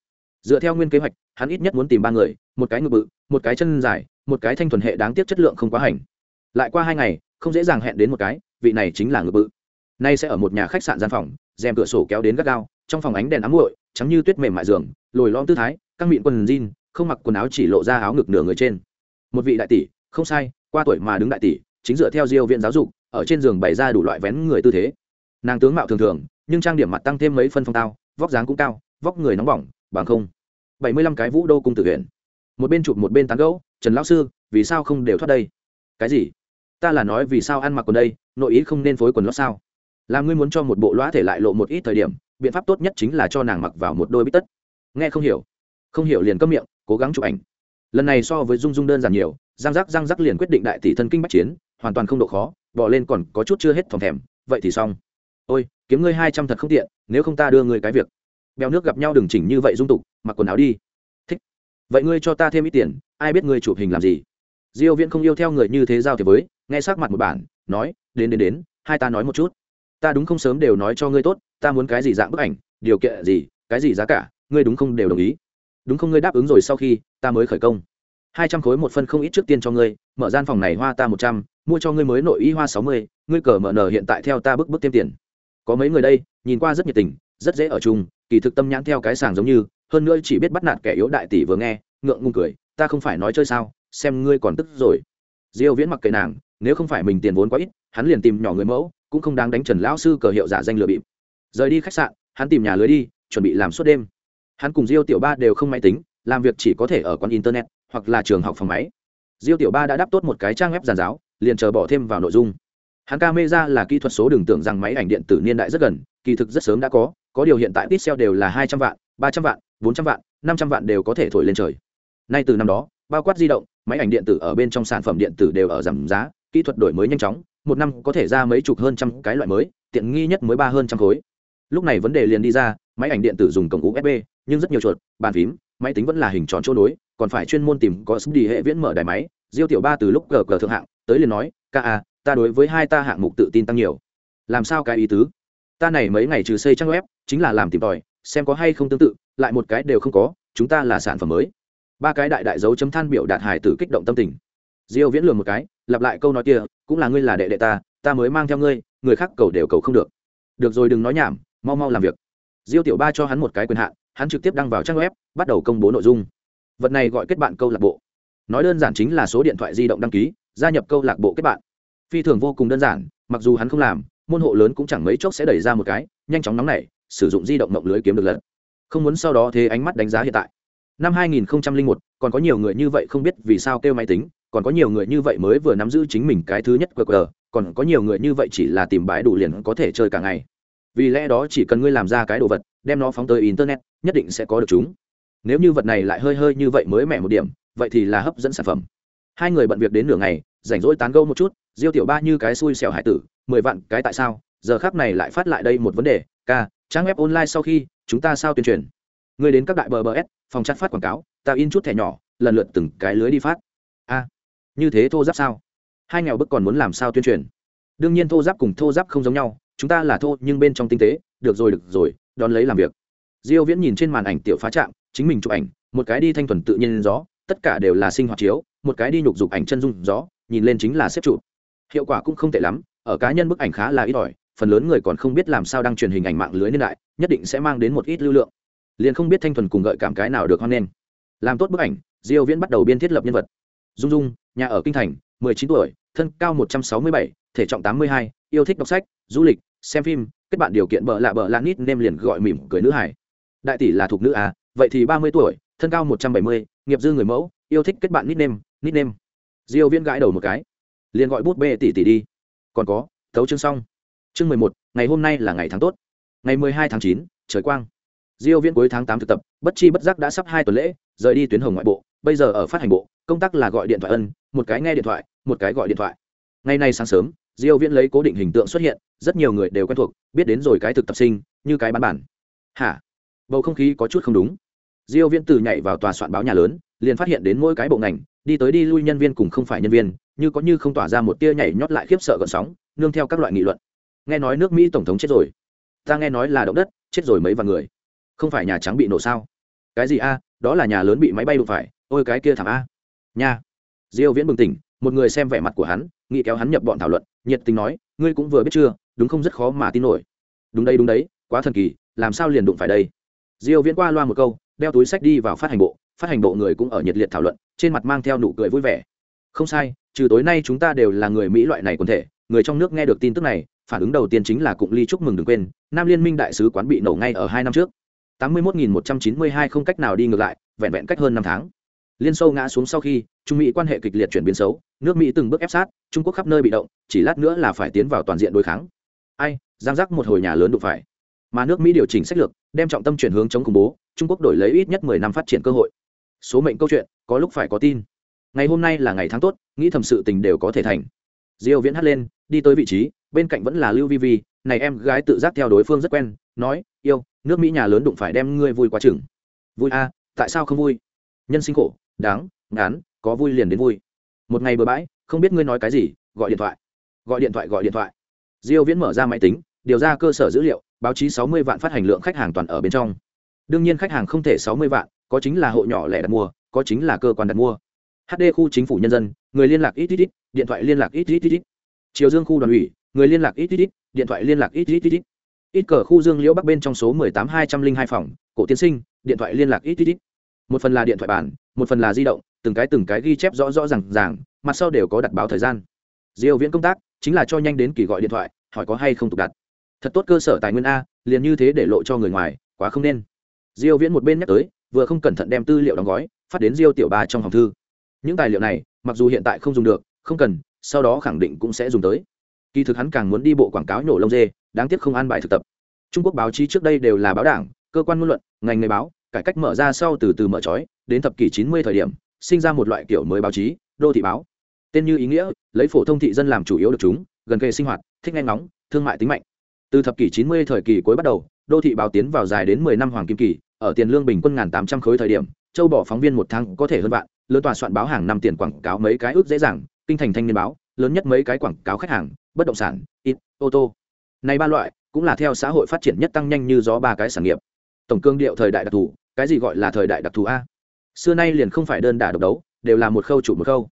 Dựa theo nguyên kế hoạch, hắn ít nhất muốn tìm ba người, một cái ngực bự, một cái chân dài, một cái thanh thuần hệ đáng tiếc chất lượng không quá hành. Lại qua hai ngày, không dễ dàng hẹn đến một cái, vị này chính là ngực bự. Nay sẽ ở một nhà khách sạn gian phòng, rèm cửa sổ kéo đến gắt gao, trong phòng ánh đèn ám muội, trắng như tuyết mềm mại giường, lồi lõm tư thái, căng miệng quần jean không mặc quần áo chỉ lộ ra áo ngực nửa người trên. Một vị đại tỷ, không sai, qua tuổi mà đứng đại tỷ, chính dựa theo diêu viện giáo dục, ở trên giường bày ra đủ loại vén người tư thế. Nàng tướng mạo thường thường, nhưng trang điểm mặt tăng thêm mấy phân phong tao, vóc dáng cũng cao, vóc người nóng bỏng, bằng không. Bảy mươi lăm cái vũ đô cung tử huyện. Một bên chụp một bên tán gẫu, trần lão sư, vì sao không đều thoát đây? Cái gì? Ta là nói vì sao ăn mặc quần đây, nội ý không nên phối quần lót sao? Làm ngươi muốn cho một bộ lõa thể lại lộ một ít thời điểm, biện pháp tốt nhất chính là cho nàng mặc vào một đôi bít tất. Nghe không hiểu. Không hiểu liền câm miệng cố gắng chụp ảnh. Lần này so với dung dung đơn giản nhiều, giang giác giang giác liền quyết định đại tỷ thân kinh bách chiến, hoàn toàn không độ khó, bỏ lên còn có chút chưa hết phòng thèm, vậy thì xong. Ôi, kiếm ngươi hai trăm thật không tiện, nếu không ta đưa ngươi cái việc. Bèo nước gặp nhau đừng chỉnh như vậy dung tục, mặc quần áo đi. Thích. Vậy ngươi cho ta thêm ít tiền, ai biết ngươi chụp hình làm gì? Diêu viễn không yêu theo người như thế giao thì với, nghe sắc mặt một bản, nói, đến đến đến, hai ta nói một chút. Ta đúng không sớm đều nói cho ngươi tốt, ta muốn cái gì dạng bức ảnh, điều kiện gì, cái gì giá cả, ngươi đúng không đều đồng ý đúng không ngươi đáp ứng rồi sau khi ta mới khởi công. Hai trăm khối một phân không ít trước tiên cho ngươi, mở gian phòng này hoa ta một trăm, mua cho ngươi mới nội y hoa sáu mươi, ngươi cờ mở nở hiện tại theo ta bức bức thêm tiền. Có mấy người đây, nhìn qua rất nhiệt tình, rất dễ ở chung, kỳ thực tâm nhãn theo cái sàng giống như, hơn nữa chỉ biết bắt nạt kẻ yếu đại tỷ vừa nghe, ngượng ngùng cười, ta không phải nói chơi sao, xem ngươi còn tức rồi. Diêu viễn mặc kệ nàng, nếu không phải mình tiền vốn quá ít, hắn liền tìm nhỏ người mẫu, cũng không đáng đánh trần lão sư cờ hiệu giả danh lừa bịp. Rời đi khách sạn, hắn tìm nhà lưới đi, chuẩn bị làm suốt đêm hắn cùng diêu tiểu ba đều không máy tính, làm việc chỉ có thể ở quán internet hoặc là trường học phòng máy. Diêu tiểu ba đã đáp tốt một cái trang web giàn giáo, liền chờ bỏ thêm vào nội dung. Hắn ca mê ra là kỹ thuật số đừng tưởng rằng máy ảnh điện tử niên đại rất gần, kỳ thực rất sớm đã có có điều hiện tại pixel đều là hai trăm vạn, ba trăm vạn, bốn trăm vạn, năm trăm vạn đều có thể thổi lên trời. Nay từ năm đó, bao quát di động, máy ảnh điện tử ở bên trong sản phẩm điện tử đều ở giảm giá, kỹ thuật đổi mới nhanh chóng, một năm có thể ra mấy chục hơn trăm cái loại mới, tiện nghi nhất mới ba hơn trăm khối. Lúc này vấn đề liền đi ra, máy ảnh điện tử dùng cổng usb nhưng rất nhiều chuột, bàn phím, máy tính vẫn là hình tròn chỗ nối, còn phải chuyên môn tìm có sức đi hệ viễn mở đài máy, diêu tiểu ba từ lúc cờ cờ thượng hạng tới liền nói, ca a ta đối với hai ta hạng mục tự tin tăng nhiều. Làm sao cái ý tứ? Ta này mấy ngày trừ xây trang web, chính là làm tìm tòi, xem có hay không tương tự, lại một cái đều không có, chúng ta là sản phẩm mới. Ba cái đại đại dấu chấm than biểu đạt hài tử kích động tâm tình. Diêu viễn lường một cái, lặp lại câu nói kia, cũng là ngươi là đệ đệ ta ta mới mang theo ngươi, người khác cầu đều cầu không được. Được rồi, đừng nói nhảm, mau mau làm việc diêu tiểu ba cho hắn một cái quyền hạn hắn trực tiếp đăng vào trang web bắt đầu công bố nội dung. Vật này gọi kết bạn câu lạc bộ. Nói đơn giản chính là số điện thoại di động đăng ký gia nhập câu lạc bộ kết bạn. Phi thường vô cùng đơn giản mặc dù hắn không làm môn hộ lớn cũng chẳng mấy chốc sẽ đẩy ra một cái nhanh chóng nóng nảy sử dụng di động mộng lưới kiếm được lần. Không muốn sau đó thế ánh mắt đánh giá hiện tại. Năm 2001, còn có nhiều người như vậy không biết vì sao kêu máy tính còn có nhiều người như vậy mới vừa nắm giữ chính mình cái thứ nhất qr còn có nhiều người như vậy chỉ là tìm bãi đủ liền có thể chơi cả ngày vì lẽ đó chỉ cần ngươi làm ra cái đồ vật, đem nó phóng tới internet, nhất định sẽ có được chúng. Nếu như vật này lại hơi hơi như vậy mới mẻ một điểm, vậy thì là hấp dẫn sản phẩm. Hai người bận việc đến nửa ngày, rảnh rỗi tán gẫu một chút, diêu tiểu ba như cái xui xẻo hải tử, mười vạn cái tại sao, giờ khác này lại phát lại đây một vấn đề, ca, trang web online sau khi, chúng ta sao tuyên truyền? Người đến các đại bờ bờ s, phòng chặt phát quảng cáo tạo in chút thẻ nhỏ, lần lượt từng cái lưới đi phát. A, như thế thô giáp sao? Hai nghèo bức còn muốn làm sao tuyên truyền? Đương nhiên thô giáp cùng thô giáp không giống nhau chúng ta là thô nhưng bên trong tinh tế được rồi được rồi đón lấy làm việc. Diêu viễn nhìn trên màn ảnh tiểu phá trạm chính mình chụp ảnh một cái đi thanh thuần tự nhiên gió tất cả đều là sinh hoạt chiếu một cái đi nhục dục ảnh chân dung gió nhìn lên chính là xếp chụp. Hiệu quả cũng không tệ lắm ở cá nhân bức ảnh khá là ít ỏi phần lớn người còn không biết làm sao đăng truyền hình ảnh mạng lưới niên đại nhất định sẽ mang đến một ít lưu lượng. Liền không biết thanh thuần cùng gợi cảm cái nào được hoan nghênh. Làm tốt bức ảnh diêu viễn bắt đầu biên thiết lập nhân vật. Dung dung nhà ở kinh thành 19 tuổi thân cao 167, thể trọng 82, yêu thích đọc sách du lịch xem phim kết bạn điều kiện bợ lạ bợ lạ nít nem liền gọi mỉm cười nữ hải đại tỷ là thuộc nữ à vậy thì 30 tuổi thân cao 170, nghiệp dư người mẫu yêu thích kết bạn nít nem nít nem diêu viễn gãi đầu một cái liền gọi bút bê tỷ tỷ đi. Còn có thấu chương xong. Chương 11, ngày hôm nay là ngày tháng tốt. Ngày 12 tháng chín, trời quang. Diêu viễn cuối tháng tám thực tập bất chi bất giác đã sắp hai tuần lễ rời đi tuyến hồng ngoại bộ bây giờ ở phát hành bộ công tác là gọi điện thoại ân một cái nghe điện thoại một cái gọi điện thoại. Ngày nay sáng sớm diêu viễn lấy cố định hình tượng xuất hiện, rất nhiều người đều quen thuộc, biết đến rồi cái thực tập sinh, như cái bán bản. Hả? Bầu không khí có chút không đúng. Diêu viễn từ nhảy vào tòa soạn báo nhà lớn, liền phát hiện đến mỗi cái bộ ngành, đi tới đi lui nhân viên cùng không phải nhân viên, như có như không tỏa ra một tia nhảy nhót lại khiếp sợ gợn sóng, nương theo các loại nghị luận. Nghe nói nước mỹ tổng thống chết rồi. Ta nghe nói là động đất, chết rồi mấy vài người. Không phải nhà trắng bị nổ sao? Cái gì a? Đó là nhà lớn bị máy bay đụng phải. Ôi, cái kia thảm a. Nha. Diêu viễn bừng tỉnh, một người xem vẻ mặt của hắn nghĩ kéo hắn nhập bọn thảo luận, nhiệt tình nói, ngươi cũng vừa biết chưa, đúng không rất khó mà tin nổi. Đúng đây đúng đấy, quá thần kỳ, làm sao liền đụng phải đây? Diêu viễn qua loa một câu, đeo túi sách đi vào phát hành bộ, phát hành bộ người cũng ở nhiệt liệt thảo luận, trên mặt mang theo nụ cười vui vẻ. Không sai, trừ tối nay chúng ta đều là người mỹ loại này quần thể, người trong nước nghe được tin tức này, phản ứng đầu tiên chính là cụng ly chúc mừng đừng quên, nam liên minh đại sứ quán bị nổ ngay ở hai năm trước. Tám mươi một nghìn một trăm chín mươi hai không cách nào đi ngược lại, vẹn vẹn cách hơn năm tháng liên xô ngã xuống sau khi, trung mỹ quan hệ kịch liệt chuyển biến xấu, nước mỹ từng bước ép sát, trung quốc khắp nơi bị động, chỉ lát nữa là phải tiến vào toàn diện đối kháng. Ai, giang giác một hồi nhà lớn đụng phải. Mà nước mỹ điều chỉnh sách lược, đem trọng tâm chuyển hướng chống khủng bố, trung quốc đổi lấy ít nhất mười năm phát triển cơ hội. Số mệnh câu chuyện, có lúc phải có tin. Ngày hôm nay là ngày tháng tốt, nghĩ thầm sự tình đều có thể thành. Diêu viễn hắt lên, đi tới vị trí, bên cạnh vẫn là lưu vi vi, này em gái tự giác theo đối phương rất quen, nói, yêu, nước mỹ nhà lớn đụng phải đem ngươi vui quá chừng. Vui a tại sao không vui? Nhân sinh khổ đáng, ngán, có vui liền đến vui. Một ngày bừa bãi, không biết ngươi nói cái gì, gọi điện thoại. Gọi điện thoại, gọi điện thoại. Diêu viễn mở ra máy tính, điều ra cơ sở dữ liệu, báo chí 60 vạn phát hành lượng khách hàng toàn ở bên trong. Đương nhiên khách hàng không thể 60 vạn, có chính là hộ nhỏ lẻ đặt mua, có chính là cơ quan đặt mua. Hd khu chính phủ nhân dân, người liên lạc ít ít ít, điện thoại liên lạc ít ít ít ít. Triều dương khu đoàn ủy, người liên lạc ít ít ít, điện thoại liên lạc ít ít ít ít. Ít cờ khu dương liễu bắc bên trong số 18 202 phòng, cổ tiên sinh, điện thoại liên lạc ít ít ít một phần là điện thoại bản một phần là di động, từng cái từng cái ghi chép rõ rõ ràng ràng, mặt sau đều có đặt báo thời gian. Diêu viễn công tác chính là cho nhanh đến kỳ gọi điện thoại, hỏi có hay không tục đặt. Thật tốt cơ sở tài nguyên a, liền như thế để lộ cho người ngoài, quá không nên. Diêu viễn một bên nhắc tới, vừa không cẩn thận đem tư liệu đóng gói, phát đến diêu tiểu ba trong hòm thư. Những tài liệu này, mặc dù hiện tại không dùng được, không cần, sau đó khẳng định cũng sẽ dùng tới. Kỳ thực hắn càng muốn đi bộ quảng cáo nhổ lông dê, đáng tiếc không an bài thực tập. Trung quốc báo chí trước đây đều là báo đảng, cơ quan ngôn luận, ngành nghề báo cải cách mở ra sau từ từ mở trói, đến thập kỷ chín mươi thời điểm, sinh ra một loại kiểu mới báo chí, đô thị báo. Tên như ý nghĩa, lấy phổ thông thị dân làm chủ yếu được chúng, gần kề sinh hoạt, thích nghe ngóng, thương mại tính mạnh. Từ thập kỷ chín mươi thời kỳ cuối bắt đầu, đô thị báo tiến vào dài đến mười năm hoàng kim kỳ, ở tiền lương bình quân ngàn tám trăm khối thời điểm, châu bỏ phóng viên một tháng có thể hơn vạn, lớn tòa soạn báo hàng năm tiền quảng cáo mấy cái ước dễ dàng, kinh thành thanh niên báo, lớn nhất mấy cái quảng cáo khách hàng, bất động sản, ít, ô tô. Này ba loại, cũng là theo xã hội phát triển nhất tăng nhanh như gió ba cái sản nghiệp. Tổng cương điệu thời đại đặc thù cái gì gọi là thời đại đặc thù a? Xưa nay liền không phải đơn đả độc đấu, đều là một khâu chủ một khâu.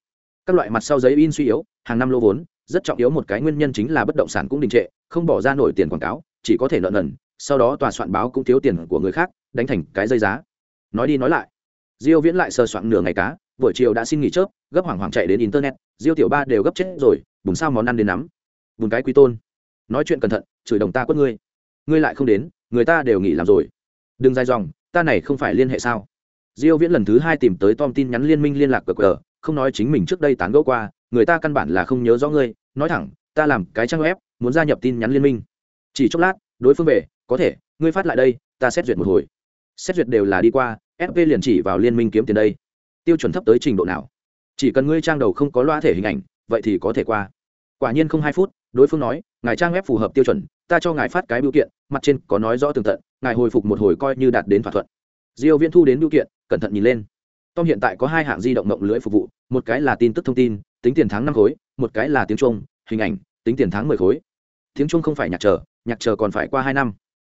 Các loại mặt sau giấy in suy yếu, hàng năm lô vốn, rất trọng yếu một cái nguyên nhân chính là bất động sản cũng đình trệ, không bỏ ra nổi tiền quảng cáo, chỉ có thể nợ nần, sau đó tòa soạn báo cũng thiếu tiền của người khác, đánh thành cái dây giá. Nói đi nói lại, diêu viễn lại sờ soạn nửa ngày cá, buổi chiều đã xin nghỉ chớp, gấp hoảng hoảng chạy đến internet, diêu tiểu ba đều gấp chết rồi, bùn sao món ăn đến nắm. Bùn cái quý tôn, nói chuyện cẩn thận, chửi đồng ta quất ngươi. Ngươi lại không đến, người ta đều nghỉ làm rồi. Đừng dài dòng ta này không phải liên hệ sao? Diêu viễn lần thứ hai tìm tới tom tin nhắn liên minh liên lạc cờ cờ, không nói chính mình trước đây tán gẫu qua, người ta căn bản là không nhớ rõ ngươi, nói thẳng, ta làm cái trang web, muốn gia nhập tin nhắn liên minh. Chỉ chốc lát, đối phương về, có thể, ngươi phát lại đây, ta xét duyệt một hồi. Xét duyệt đều là đi qua fp liền chỉ vào liên minh kiếm tiền đây. Tiêu chuẩn thấp tới trình độ nào? Chỉ cần ngươi trang đầu không có loa thể hình ảnh, vậy thì có thể qua. Quả nhiên không hai phút, đối phương nói, ngài trang web phù hợp tiêu chuẩn, ta cho ngài phát cái biểu kiện, mặt trên có nói rõ tường tận ngài hồi phục một hồi coi như đạt đến thỏa thuận. Diêu viễn thu đến biểu kiện, cẩn thận nhìn lên. Tom hiện tại có hai hạng di động mộng lưới phục vụ, một cái là tin tức thông tin, tính tiền tháng năm khối, một cái là tiếng trung, hình ảnh, tính tiền tháng mười khối. Tiếng trung không phải nhạc chờ nhạc chờ còn phải qua hai năm.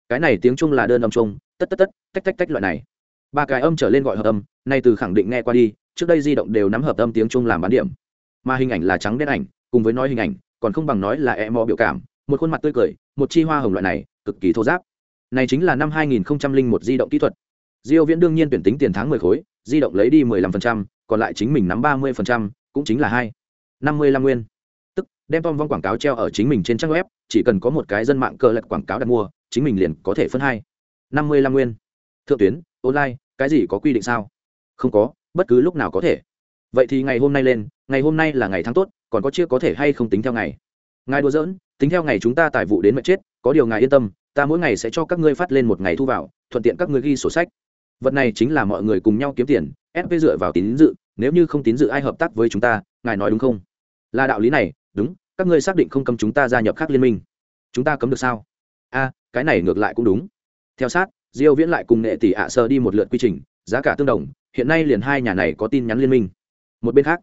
Cái này tiếng trung là đơn âm trung, tất tất tất, tách tách tách loại này. Ba cái âm trở lên gọi hợp âm, nay từ khẳng định nghe qua đi, trước đây di động đều nắm hợp âm tiếng trung làm bán điểm. Mà hình ảnh là trắng đen ảnh, cùng với nói hình ảnh, còn không bằng nói là e mò biểu cảm, một khuôn mặt tươi cười, một chi hoa hồng loại này, cực kỳ thô giáp này chính là năm 2001 di động kỹ thuật. Diêu viễn đương nhiên tuyển tính tiền tháng 10 khối di động lấy đi 15%, còn lại chính mình nắm 30%, cũng chính là hai. 55 nguyên. Tức đem tom vong quảng cáo treo ở chính mình trên trang web chỉ cần có một cái dân mạng cờ lật quảng cáo đặt mua chính mình liền có thể phân hai. 55 nguyên. Thượng tuyến online cái gì có quy định sao? Không có bất cứ lúc nào có thể. Vậy thì ngày hôm nay lên ngày hôm nay là ngày tháng tốt còn có chưa có thể hay không tính theo ngày? Ngài đùa giỡn tính theo ngày chúng ta tài vụ đến mệt chết có điều ngài yên tâm ta mỗi ngày sẽ cho các ngươi phát lên một ngày thu vào, thuận tiện các ngươi ghi sổ sách. Vật này chính là mọi người cùng nhau kiếm tiền sp dựa vào tín dự, nếu như không tín dự ai hợp tác với chúng ta, ngài nói đúng không? Là đạo lý này, đúng, các ngươi xác định không cấm chúng ta gia nhập khác liên minh. Chúng ta cấm được sao? A, cái này ngược lại cũng đúng. Theo sát, diêu viễn lại cùng nghệ tỷ ạ sơ đi một lượt quy trình, giá cả tương đồng, hiện nay liền hai nhà này có tin nhắn liên minh. Một bên khác,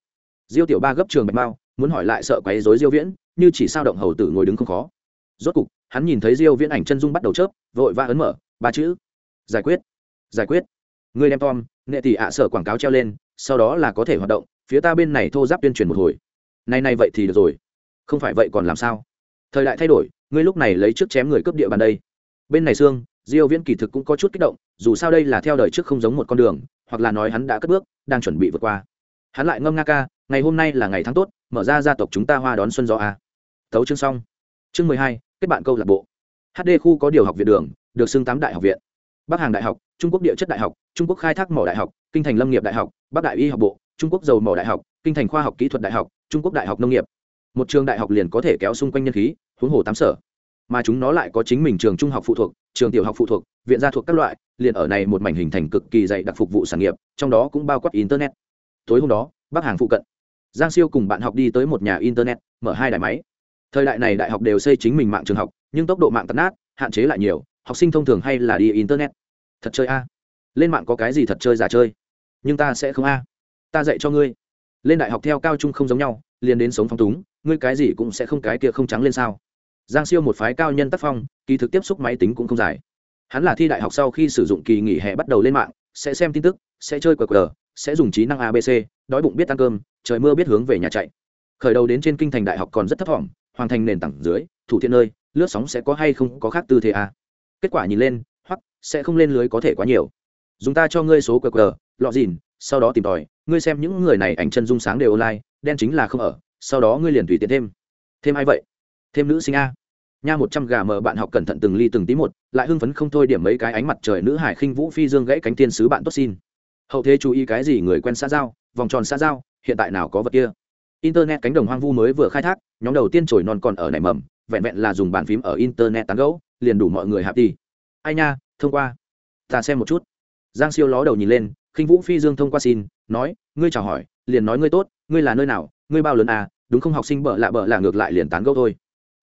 diêu tiểu ba gấp trường bạch mao muốn hỏi lại sợ quấy rối diêu viễn, như chỉ sao động hầu tử ngồi đứng không khó. Rốt cục hắn nhìn thấy diêu viễn ảnh chân dung bắt đầu chớp, vội va ấn mở, ba chữ, giải quyết giải quyết. Người đem tom nghệ tỷ ạ sở quảng cáo treo lên, sau đó là có thể hoạt động, phía ta bên này thô giáp tuyên truyền một hồi. Này này vậy thì được rồi. Không phải vậy còn làm sao? Thời đại thay đổi, ngươi lúc này lấy trước chém người cướp địa bàn đây. Bên này xương, diêu viễn kỳ thực cũng có chút kích động, dù sao đây là theo đời trước không giống một con đường, hoặc là nói hắn đã cất bước, đang chuẩn bị vượt qua. Hắn lại ngâm nga ca, ngày hôm nay là ngày tháng tốt, mở ra gia tộc chúng ta hoa đón xuân gió a. Thấu chương xong. Chương mười hai kết bạn câu lạc bộ. Hd khu có điều học viện đường, được xưng tám đại học viện. Bắc hàng đại học, trung quốc địa chất đại học, trung quốc khai thác mỏ đại học, kinh thành lâm nghiệp đại học, bắc đại y học bộ, trung quốc dầu mỏ đại học, kinh thành khoa học kỹ thuật đại học, trung quốc đại học nông nghiệp. Một trường đại học liền có thể kéo xung quanh nhân khí, huống hồ tám sở. Mà chúng nó lại có chính mình trường trung học phụ thuộc, trường tiểu học phụ thuộc, viện gia thuộc các loại, liền ở này một mảnh hình thành cực kỳ dạy đặc phục vụ sản nghiệp, trong đó cũng bao quát internet. Tối hôm đó, bắc hàng phụ cận, giang siêu cùng bạn học đi tới một nhà internet, mở hai đài máy thời đại này đại học đều xây chính mình mạng trường học, nhưng tốc độ mạng tắt nát, hạn chế lại nhiều, học sinh thông thường hay là đi internet. Thật chơi a. Lên mạng có cái gì thật chơi giả chơi? Nhưng ta sẽ không a. Ta dạy cho ngươi. Lên đại học theo cao trung không giống nhau, liền đến sống phong túng, ngươi cái gì cũng sẽ không cái kia không trắng lên sao. Giang siêu một phái cao nhân tác phong, kỳ thực tiếp xúc máy tính cũng không dài. Hắn là thi đại học sau khi sử dụng kỳ nghỉ hè bắt đầu lên mạng, sẽ xem tin tức, sẽ chơi qr sẽ dùng trí năng abc đói bụng biết ăn cơm, trời mưa biết hướng về nhà chạy. Khởi đầu đến trên kinh thành đại học còn rất thấp thỏm hoàn thành nền tảng dưới, thủ thiện nơi, lướt sóng sẽ có hay không có khác tư thế à. kết quả nhìn lên, hoặc sẽ không lên lưới có thể quá nhiều. Dùng ta cho ngươi số qr, lọ dìn, sau đó tìm tòi, ngươi xem những người này ảnh chân dung sáng đều online, đen chính là không ở, sau đó ngươi liền tùy tiện thêm. Thêm ai vậy? Thêm nữ sinh a. Nha một trăm gà mờ bạn học cẩn thận từng ly từng tí một, lại hưng phấn không thôi điểm mấy cái ánh mặt trời nữ hải khinh vũ phi dương gãy cánh tiên sứ bạn tốt xin. Hậu thế chú ý cái gì người quen xã giao, vòng tròn xã giao, hiện tại nào có vật kia? Internet cánh đồng hoang vu mới vừa khai thác, nhóm đầu tiên trồi non còn ở nảy mầm, vẹn vẹn là dùng bàn phím ở internet tán gẫu, liền đủ mọi người hạp đi. Ai nha, thông qua. Ta xem một chút. Giang siêu ló đầu nhìn lên, khinh vũ phi dương thông qua xin, nói, ngươi chào hỏi, liền nói ngươi tốt, ngươi là nơi nào, ngươi bao lớn à đúng không học sinh bợ lạ bợ lạ ngược lại liền tán gẫu thôi.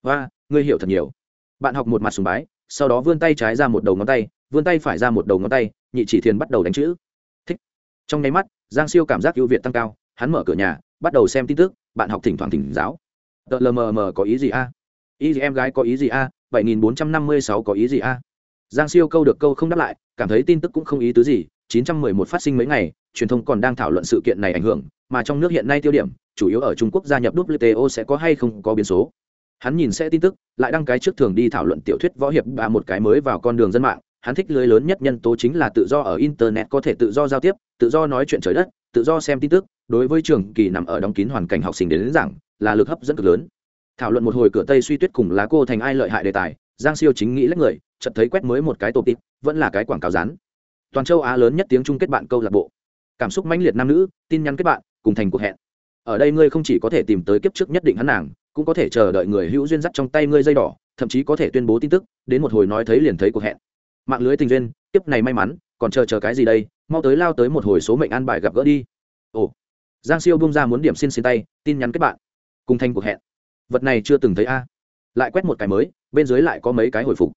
Và ngươi hiểu thật nhiều. Bạn học một mặt sùng bái, sau đó vươn tay trái ra một đầu ngón tay, vươn tay phải ra một đầu ngón tay, nhị chỉ thiền bắt đầu đánh chữ. Thích. Trong nháy mắt, giang siêu cảm giác ưu việt tăng cao, hắn mở cửa nhà bắt đầu xem tin tức, bạn học thỉnh thoảng thỉnh giáo. Tờ lmm có ý gì a? Ý gì em gái có ý gì a? bảy nghìn bốn trăm năm mươi sáu có ý gì a? Giang siêu câu được câu không đáp lại, cảm thấy tin tức cũng không ý tứ gì, chín trăm mười một phát sinh mấy ngày, truyền thông còn đang thảo luận sự kiện này ảnh hưởng, mà trong nước hiện nay tiêu điểm, chủ yếu ở trung quốc gia nhập wto sẽ có hay không có biến số. Hắn nhìn sẽ tin tức, lại đăng cái trước thường đi thảo luận tiểu thuyết võ hiệp và một cái mới vào con đường dân mạng hắn thích lưới lớn nhất nhân tố chính là tự do ở internet có thể tự do giao tiếp tự do nói chuyện trời đất tự do xem tin tức đối với trường kỳ nằm ở đóng kín hoàn cảnh học sinh đến, đến giảng là lực hấp dẫn cực lớn. Thảo luận một hồi cửa tây suy tuyết cùng lá cô thành ai lợi hại đề tài giang siêu chính nghĩ lấy người chợt thấy quét mới một cái tổ tịp vẫn là cái quảng cáo rán. Toàn châu á lớn nhất tiếng chung kết bạn câu lạc bộ. Cảm xúc mãnh liệt nam nữ tin nhắn kết bạn cùng thành cuộc hẹn. Ở đây ngươi không chỉ có thể tìm tới kiếp trước nhất định hắn nàng cũng có thể chờ đợi người hữu duyên dắt trong tay ngươi dây đỏ thậm chí có thể tuyên bố tin tức đến một hồi nói thấy liền thấy cuộc hẹn mạng lưới tình duyên tiếp này may mắn, còn chờ chờ cái gì đây? Mau tới lao tới một hồi số mệnh an bài gặp gỡ đi. Ồ. Giang siêu bung ra muốn điểm xin xin tay, tin nhắn kết bạn. Cùng thành cuộc hẹn. Vật này chưa từng thấy a. Lại quét một cái mới, bên dưới lại có mấy cái hồi phục.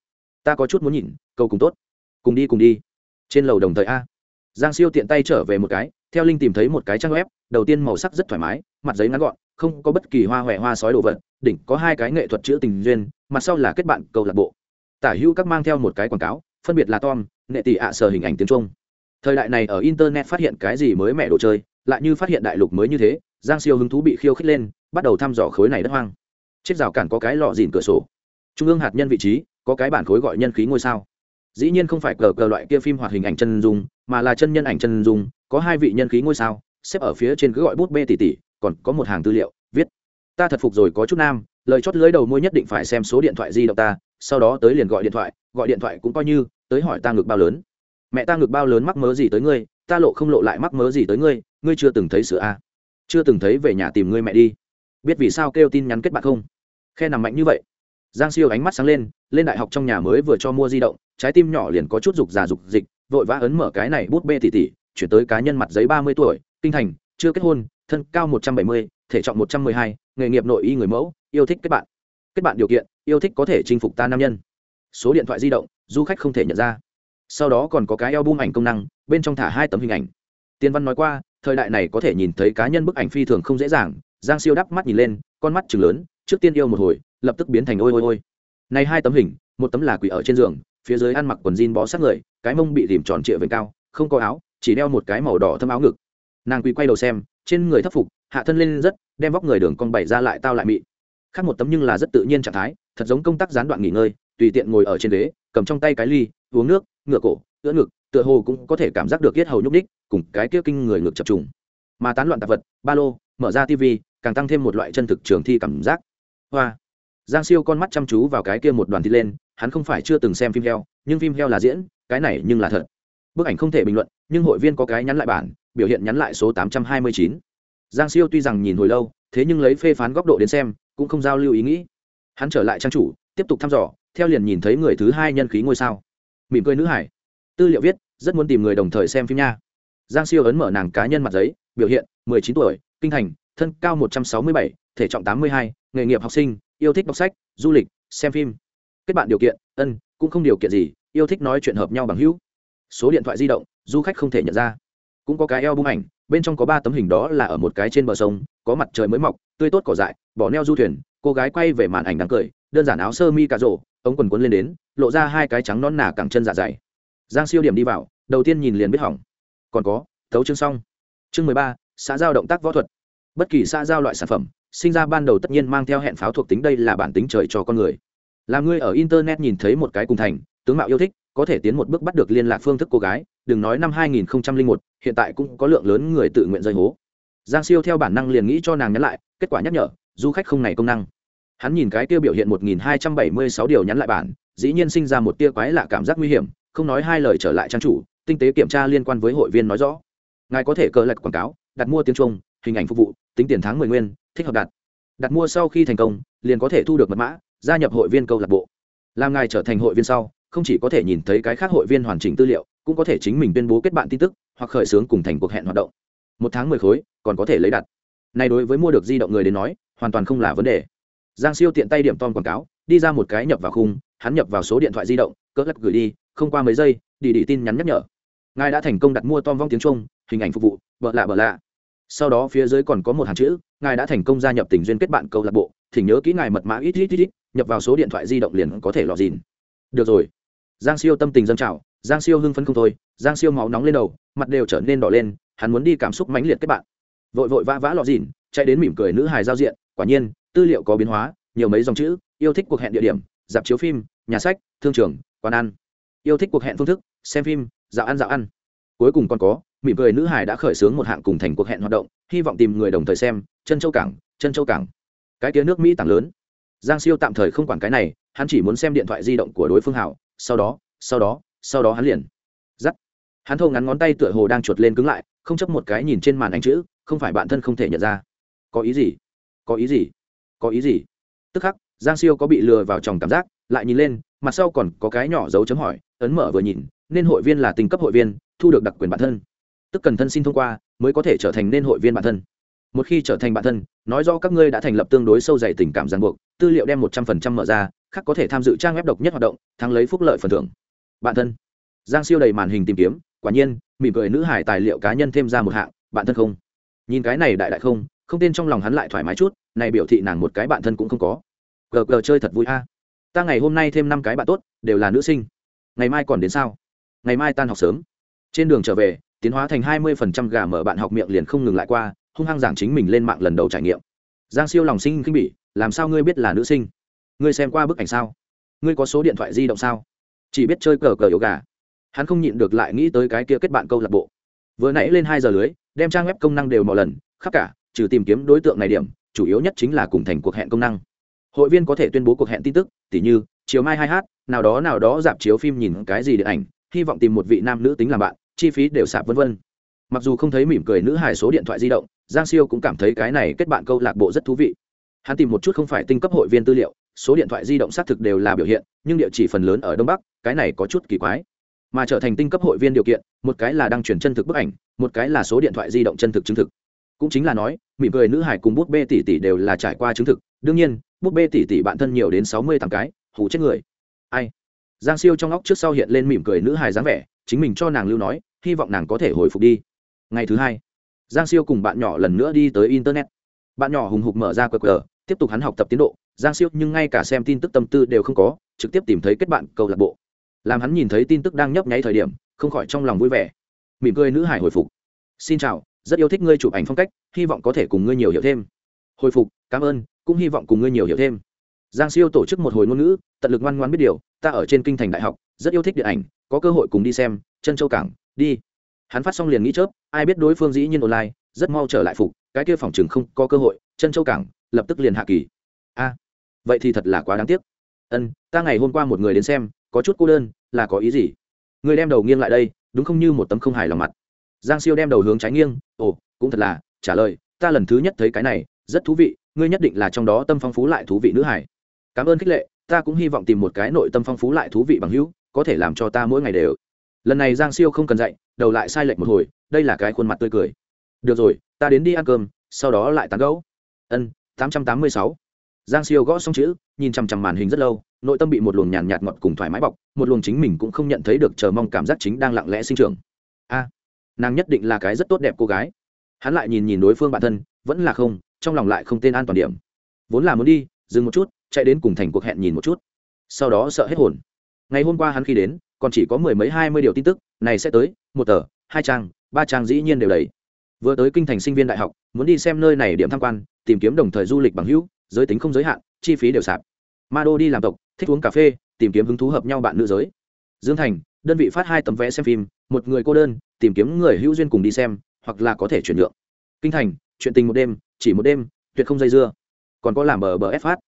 Ta có chút muốn nhìn câu cùng tốt. Cùng đi cùng đi. Trên lầu đồng thời a. Giang siêu tiện tay trở về một cái, theo linh tìm thấy một cái trang web, đầu tiên màu sắc rất thoải mái, mặt giấy ngắn gọn, không có bất kỳ hoa huệ hoa sói đồ vật, đỉnh có hai cái nghệ thuật chữ tình duyên, mặt sau là kết bạn, câu lạc bộ. Tả hữu các mang theo một cái quảng cáo phân biệt là tom, nệ tỷ ạ sờ hình ảnh tiếng trung. Thời đại này ở internet phát hiện cái gì mới mẹ đồ chơi, lại như phát hiện đại lục mới như thế, giang siêu hứng thú bị khiêu khích lên, bắt đầu thăm dò khối này đất hoang. Chiếc rào cản có cái lọ dìn cửa sổ. Trung ương hạt nhân vị trí, có cái bản khối gọi nhân khí ngôi sao. Dĩ nhiên không phải cờ cờ loại kia phim hoạt hình ảnh chân dung, mà là chân nhân ảnh chân dung, có hai vị nhân khí ngôi sao, xếp ở phía trên cứ gọi bút bê tỷ tỷ còn có một hàng tư liệu, viết. Ta thật phục rồi có chút nam, lời chót lưới đầu môi nhất định phải xem số điện thoại di động ta, sau đó tới liền gọi điện thoại gọi điện thoại cũng coi như, tới hỏi ta ngực bao lớn. Mẹ ta ngực bao lớn mắc mớ gì tới ngươi, ta lộ không lộ lại mắc mớ gì tới ngươi ngươi chưa từng thấy sữa a à? chưa từng thấy về nhà tìm ngươi mẹ đi. Biết vì sao kêu tin nhắn kết bạn không? Khe nằm mạnh như vậy. Giang siêu ánh mắt sáng lên lên đại học trong nhà mới vừa cho mua di động, trái tim nhỏ liền có chút dục già dục dịch, vội vã ấn mở cái này bút bê tỉ tỉ, chuyển tới cá nhân mặt giấy ba mươi tuổi, kinh thành, chưa kết hôn, thân cao một trăm bảy mươi, thể trọng một trăm mười hai, nghề nghiệp nội y người mẫu, yêu thích kết bạn. Kết bạn điều kiện, yêu thích có thể chinh phục ta nam nhân số điện thoại di động, du khách không thể nhận ra. Sau đó còn có cái album ảnh công năng, bên trong thả hai tấm hình ảnh. Tiên văn nói qua, thời đại này có thể nhìn thấy cá nhân bức ảnh phi thường không dễ dàng, giang siêu đắp mắt nhìn lên, con mắt chừng lớn, trước tiên yêu một hồi, lập tức biến thành ôi ôi ôi. Này hai tấm hình, một tấm là quỷ ở trên giường, phía dưới ăn mặc quần jean bó sát người, cái mông bị tìm tròn trịa về cao, không có áo, chỉ đeo một cái màu đỏ thâm áo ngực. Nàng quỳ quay đầu xem, trên người thấp phục, hạ thân lên rất, đem vóc người đường con bảy ra lại tao lại mị. Khác một tấm nhưng là rất tự nhiên trạng thái, thật giống công tác gián đoạn nghỉ ngơi tùy tiện ngồi ở trên ghế, cầm trong tay cái ly, uống nước ngựa cổ, ưỡn ngực, tựa hồ cũng có thể cảm giác được yết hầu nhúc ních cùng cái kia kinh người ngực chập trùng. Mà tán loạn tạp vật, ba lô, mở ra tv càng tăng thêm một loại chân thực trường thi cảm giác. Hoa! Giang siêu con mắt chăm chú vào cái kia một đoàn thi lên, hắn không phải chưa từng xem phim heo, nhưng phim heo là diễn, cái này nhưng là thật. Bức ảnh không thể bình luận, nhưng hội viên có cái nhắn lại bản, biểu hiện nhắn lại số tám trăm hai mươi chín. Giang siêu tuy rằng nhìn hồi lâu, thế nhưng lấy phê phán góc độ đến xem, cũng không giao lưu ý nghĩ. Hắn trở lại trang chủ, tiếp tục thăm dò theo liền nhìn thấy người thứ hai nhân khí ngôi sao. Mỉm cười nữ hải. Tư liệu viết, rất muốn tìm người đồng thời xem phim nha. Giang siêu ấn mở nàng cá nhân mặt giấy, biểu hiện, mười chín tuổi, kinh thành, thân cao một trăm sáu mươi bảy, thể trọng tám mươi hai, nghề nghiệp học sinh, yêu thích đọc sách, du lịch, xem phim. Kết bạn điều kiện, ân, cũng không điều kiện gì, yêu thích nói chuyện hợp nhau bằng hữu. Số điện thoại di động, du khách không thể nhận ra. Cũng có cái eo bung ảnh, bên trong có ba tấm hình đó là ở một cái trên bờ sông, có mặt trời mới mọc, tươi tốt cỏ dại, bỏ neo du thuyền, cô gái quay về màn ảnh đáng cười, đơn giản áo sơ mi cà rổ ống quần quấn lên đến lộ ra hai cái trắng non nà cẳng chân dạ dày. Giang siêu điểm đi vào đầu tiên nhìn liền biết hỏng. Còn có thấu chương xong. Chương mười ba xã giao động tác võ thuật. Bất kỳ xã giao loại sản phẩm sinh ra ban đầu tất nhiên mang theo hẹn pháo thuộc tính đây là bản tính trời cho con người. Là ngươi ở internet nhìn thấy một cái cùng thành tướng mạo yêu thích có thể tiến một bước bắt được liên lạc phương thức cô gái đừng nói năm 2001, hiện tại cũng có lượng lớn người tự nguyện rơi hố. Giang siêu theo bản năng liền nghĩ cho nàng nhắn lại kết quả nhắc nhở du khách không này công năng hắn nhìn cái tiêu biểu hiện 1276 điều nhắn lại bản, dĩ nhiên sinh ra một tia quái lạ cảm giác nguy hiểm, không nói hai lời trở lại trang chủ, tinh tế kiểm tra liên quan với hội viên nói rõ. Ngài có thể cờ lật quảng cáo, đặt mua tiếng trung, hình ảnh phục vụ, tính tiền tháng mười nguyên, thích hợp đặt. Đặt mua sau khi thành công, liền có thể thu được mật mã, gia nhập hội viên câu lạc bộ. Làm ngài trở thành hội viên sau, không chỉ có thể nhìn thấy cái khác hội viên hoàn chỉnh tư liệu, cũng có thể chính mình tuyên bố kết bạn tin tức, hoặc khởi xướng cùng thành cuộc hẹn hoạt động. Một tháng mười khối, còn có thể lấy đặt. Này đối với mua được di động người đến nói, hoàn toàn không là vấn đề giang siêu tiện tay điểm tom quảng cáo, đi ra một cái nhập vào khung, hắn nhập vào số điện thoại di động, cỡ lắc gửi đi, không qua mấy giây, đi đi tin nhắn nhắc nhở. Ngài đã thành công đặt mua tom vong tiếng trung, hình ảnh phục vụ, bợ lạ bợ lạ. Sau đó phía dưới còn có một hàng chữ, ngài đã thành công gia nhập tình duyên kết bạn câu lạc bộ, thỉnh nhớ kỹ ngài mật mã ít ít ít ít, nhập vào số điện thoại di động liền có thể lọt dìn. Được rồi. Giang siêu tâm tình dâng trào, giang siêu hưng phấn không thôi, giang siêu máu nóng lên đầu, mặt đều trở nên đỏ lên, hắn muốn đi cảm xúc mãnh liệt kết bạn. Vội vội vã vã lọt dìn, chạy đến mỉm cười nữ hài giao diện, quả nhiên tư liệu có biến hóa, nhiều mấy dòng chữ, yêu thích cuộc hẹn địa điểm, dạp chiếu phim, nhà sách, thương trường, quán ăn. Yêu thích cuộc hẹn phương thức, xem phim, dạo ăn dạo ăn. Cuối cùng còn có, mỉm cười nữ hải đã khởi xướng một hạng cùng thành cuộc hẹn hoạt động, hy vọng tìm người đồng thời xem, chân châu cảng, chân châu cảng. Cái tiếng nước mỹ tảng lớn. Giang siêu tạm thời không quản cái này, hắn chỉ muốn xem điện thoại di động của đối phương hảo, sau đó sau đó sau đó hắn liền. Dắt hắn thô ngắn ngón tay tựa hồ đang chuột lên cứng lại, không chấp một cái nhìn trên màn ảnh chữ, không phải bạn thân không thể nhận ra. Có ý gì? Có ý gì? Có ý gì? Tức khắc, giang siêu có bị lừa vào tròng cảm giác, lại nhìn lên, mặt sau còn có cái nhỏ dấu chấm hỏi, ấn mở vừa nhìn, nên hội viên là tình cấp hội viên, thu được đặc quyền bản thân. Tức cần thân xin thông qua, mới có thể trở thành nên hội viên bản thân. Một khi trở thành bản thân, nói do các ngươi đã thành lập tương đối sâu dày tình cảm ràng buộc, tư liệu đem một trăm phần trăm mở ra, khác có thể tham dự trang web độc nhất hoạt động, thắng lấy phúc lợi phần thưởng. Bản thân. Giang siêu đầy màn hình tìm kiếm, quả nhiên, mỉm cười nữ hải tài liệu cá nhân thêm ra một hạng, bản thân không? Nhìn cái này đại đại không không tên trong lòng hắn lại thoải mái chút, này biểu thị nàng một cái bạn thân cũng không có. Gờ gờ chơi thật vui a. Ta ngày hôm nay thêm năm cái bạn tốt, đều là nữ sinh. Ngày mai còn đến sao? Ngày mai tan học sớm. Trên đường trở về, tiến hóa thành hai mươi phần trăm gà mở bạn học miệng liền không ngừng lại qua, hung hăng giảng chính mình lên mạng lần đầu trải nghiệm. Giang siêu lòng sinh khinh bỉ, làm sao ngươi biết là nữ sinh? Ngươi xem qua bức ảnh sao? Ngươi có số điện thoại di động sao? Chỉ biết chơi cờ cờ yếu gà. Hắn không nhịn được lại nghĩ tới cái kia kết bạn câu lạc bộ. Vừa nãy lên hai giờ lưới, đem trang web công năng đều mọi lần, khắp cả trừ tìm kiếm đối tượng này điểm, chủ yếu nhất chính là cùng thành cuộc hẹn công năng. Hội viên có thể tuyên bố cuộc hẹn tin tức, tỉ như, chiều mai hai h nào đó nào đó dạp chiếu phim nhìn cái gì điện ảnh, hy vọng tìm một vị nam nữ tính làm bạn, chi phí đều sạp vân vân. Mặc dù không thấy mỉm cười nữ hài số điện thoại di động, giang siêu cũng cảm thấy cái này kết bạn câu lạc bộ rất thú vị. Hắn tìm một chút không phải tinh cấp hội viên tư liệu, số điện thoại di động xác thực đều là biểu hiện, nhưng địa chỉ phần lớn ở đông bắc, cái này có chút kỳ quái. Mà trở thành tinh cấp hội viên điều kiện, một cái là đăng chuyển chân thực bức ảnh, một cái là số điện thoại di động chân thực chứng thực cũng chính là nói, mỉm cười nữ hải cùng bút bê tỷ tỷ đều là trải qua chứng thực. Đương nhiên bút bê tỷ tỷ bạn thân nhiều đến sáu mươi tám cái hủ chết người. Ai? Giang siêu trong óc trước sau hiện lên mỉm cười nữ hải dáng vẻ, chính mình cho nàng lưu nói, hy vọng nàng có thể hồi phục đi. Ngày thứ hai, giang siêu cùng bạn nhỏ lần nữa đi tới internet. Bạn nhỏ hùng hục mở ra qr tiếp tục hắn học tập tiến độ. Giang siêu nhưng ngay cả xem tin tức tâm tư đều không có, trực tiếp tìm thấy kết bạn câu lạc bộ. Làm hắn nhìn thấy tin tức đang nhấp nháy thời điểm, không khỏi trong lòng vui vẻ. Mỉm cười nữ hải hồi phục. Xin chào rất yêu thích ngươi chụp ảnh phong cách, hy vọng có thể cùng ngươi nhiều hiểu thêm. Hồi phục, cảm ơn, cũng hy vọng cùng ngươi nhiều hiểu thêm. Giang siêu tổ chức một hồi ngôn ngữ, tận lực ngoan ngoan biết điều, ta ở trên kinh thành đại học, rất yêu thích điện ảnh, có cơ hội cùng đi xem chân châu cảng, đi. Hắn phát xong liền nghĩ chớp, ai biết đối phương dĩ nhiên online, rất mau trở lại phục, cái kia phòng chừng không có cơ hội chân châu cảng, lập tức liền hạ kỳ. A, vậy thì thật là quá đáng tiếc. Ân, ta ngày hôm qua một người đến xem, có chút cô đơn, là có ý gì? Người đem đầu nghiêng lại đây, đúng không như một tấm không hài lòng mặt giang siêu đem đầu hướng trái nghiêng, ồ, cũng thật là, trả lời, ta lần thứ nhất thấy cái này, rất thú vị, ngươi nhất định là trong đó tâm phong phú lại thú vị nữ hải cảm ơn khích lệ, ta cũng hy vọng tìm một cái nội tâm phong phú lại thú vị bằng hữu, có thể làm cho ta mỗi ngày đều. Lần này giang siêu không cần dạy, đầu lại sai lệch một hồi, đây là cái khuôn mặt tươi cười. Được rồi, ta đến đi ăn cơm, sau đó lại tán gẫu. Ân, tám trăm tám mươi sáu. Giang siêu gõ xong chữ, nhìn chằm chằm màn hình rất lâu, nội tâm bị một luồng nhàn nhạt ngọt cùng thoải mái bọc, một luồng chính mình cũng không nhận thấy được chờ mong cảm giác chính đang lặng lẽ sinh trưởng. A nàng nhất định là cái rất tốt đẹp cô gái. Hắn lại nhìn nhìn đối phương bản thân, vẫn là không, trong lòng lại không tên an toàn điểm. Vốn là muốn đi, dừng một chút, chạy đến cùng thành cuộc hẹn nhìn một chút. Sau đó sợ hết hồn. Ngày hôm qua hắn khi đến, còn chỉ có mười mấy hai mươi điều tin tức, này sẽ tới, một tờ, hai trang, ba trang dĩ nhiên đều đầy. Vừa tới kinh thành sinh viên đại học, muốn đi xem nơi này điểm tham quan, tìm kiếm đồng thời du lịch bằng hữu, giới tính không giới hạn, chi phí đều sạp. Ma đô đi làm tộc, thích uống cà phê, tìm kiếm hứng thú hợp nhau bạn nữ giới. Dương thành đơn vị phát hai tấm vé xem phim, một người cô đơn, tìm kiếm người hữu duyên cùng đi xem, hoặc là có thể chuyển nhượng. Kinh thành, chuyện tình một đêm, chỉ một đêm, tuyệt không dây dưa. Còn có làm bờ bờ ép phát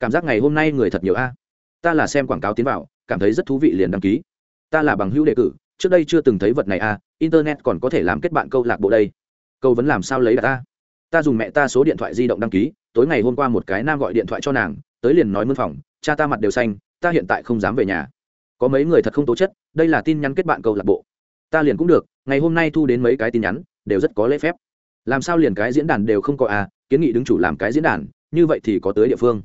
cảm giác ngày hôm nay người thật nhiều a. Ta là xem quảng cáo tiến vào, cảm thấy rất thú vị liền đăng ký. Ta là bằng hữu đề cử, trước đây chưa từng thấy vật này a, internet còn có thể làm kết bạn câu lạc bộ đây. Câu vẫn làm sao lấy đặt ta ta dùng mẹ ta số điện thoại di động đăng ký, tối ngày hôm qua một cái nam gọi điện thoại cho nàng, tới liền nói mân phòng, cha ta mặt đều xanh, ta hiện tại không dám về nhà có mấy người thật không tố chất, đây là tin nhắn kết bạn câu lạc bộ. Ta liền cũng được, ngày hôm nay thu đến mấy cái tin nhắn, đều rất có lễ phép. Làm sao liền cái diễn đàn đều không có à kiến nghị đứng chủ làm cái diễn đàn, như vậy thì có tới địa phương.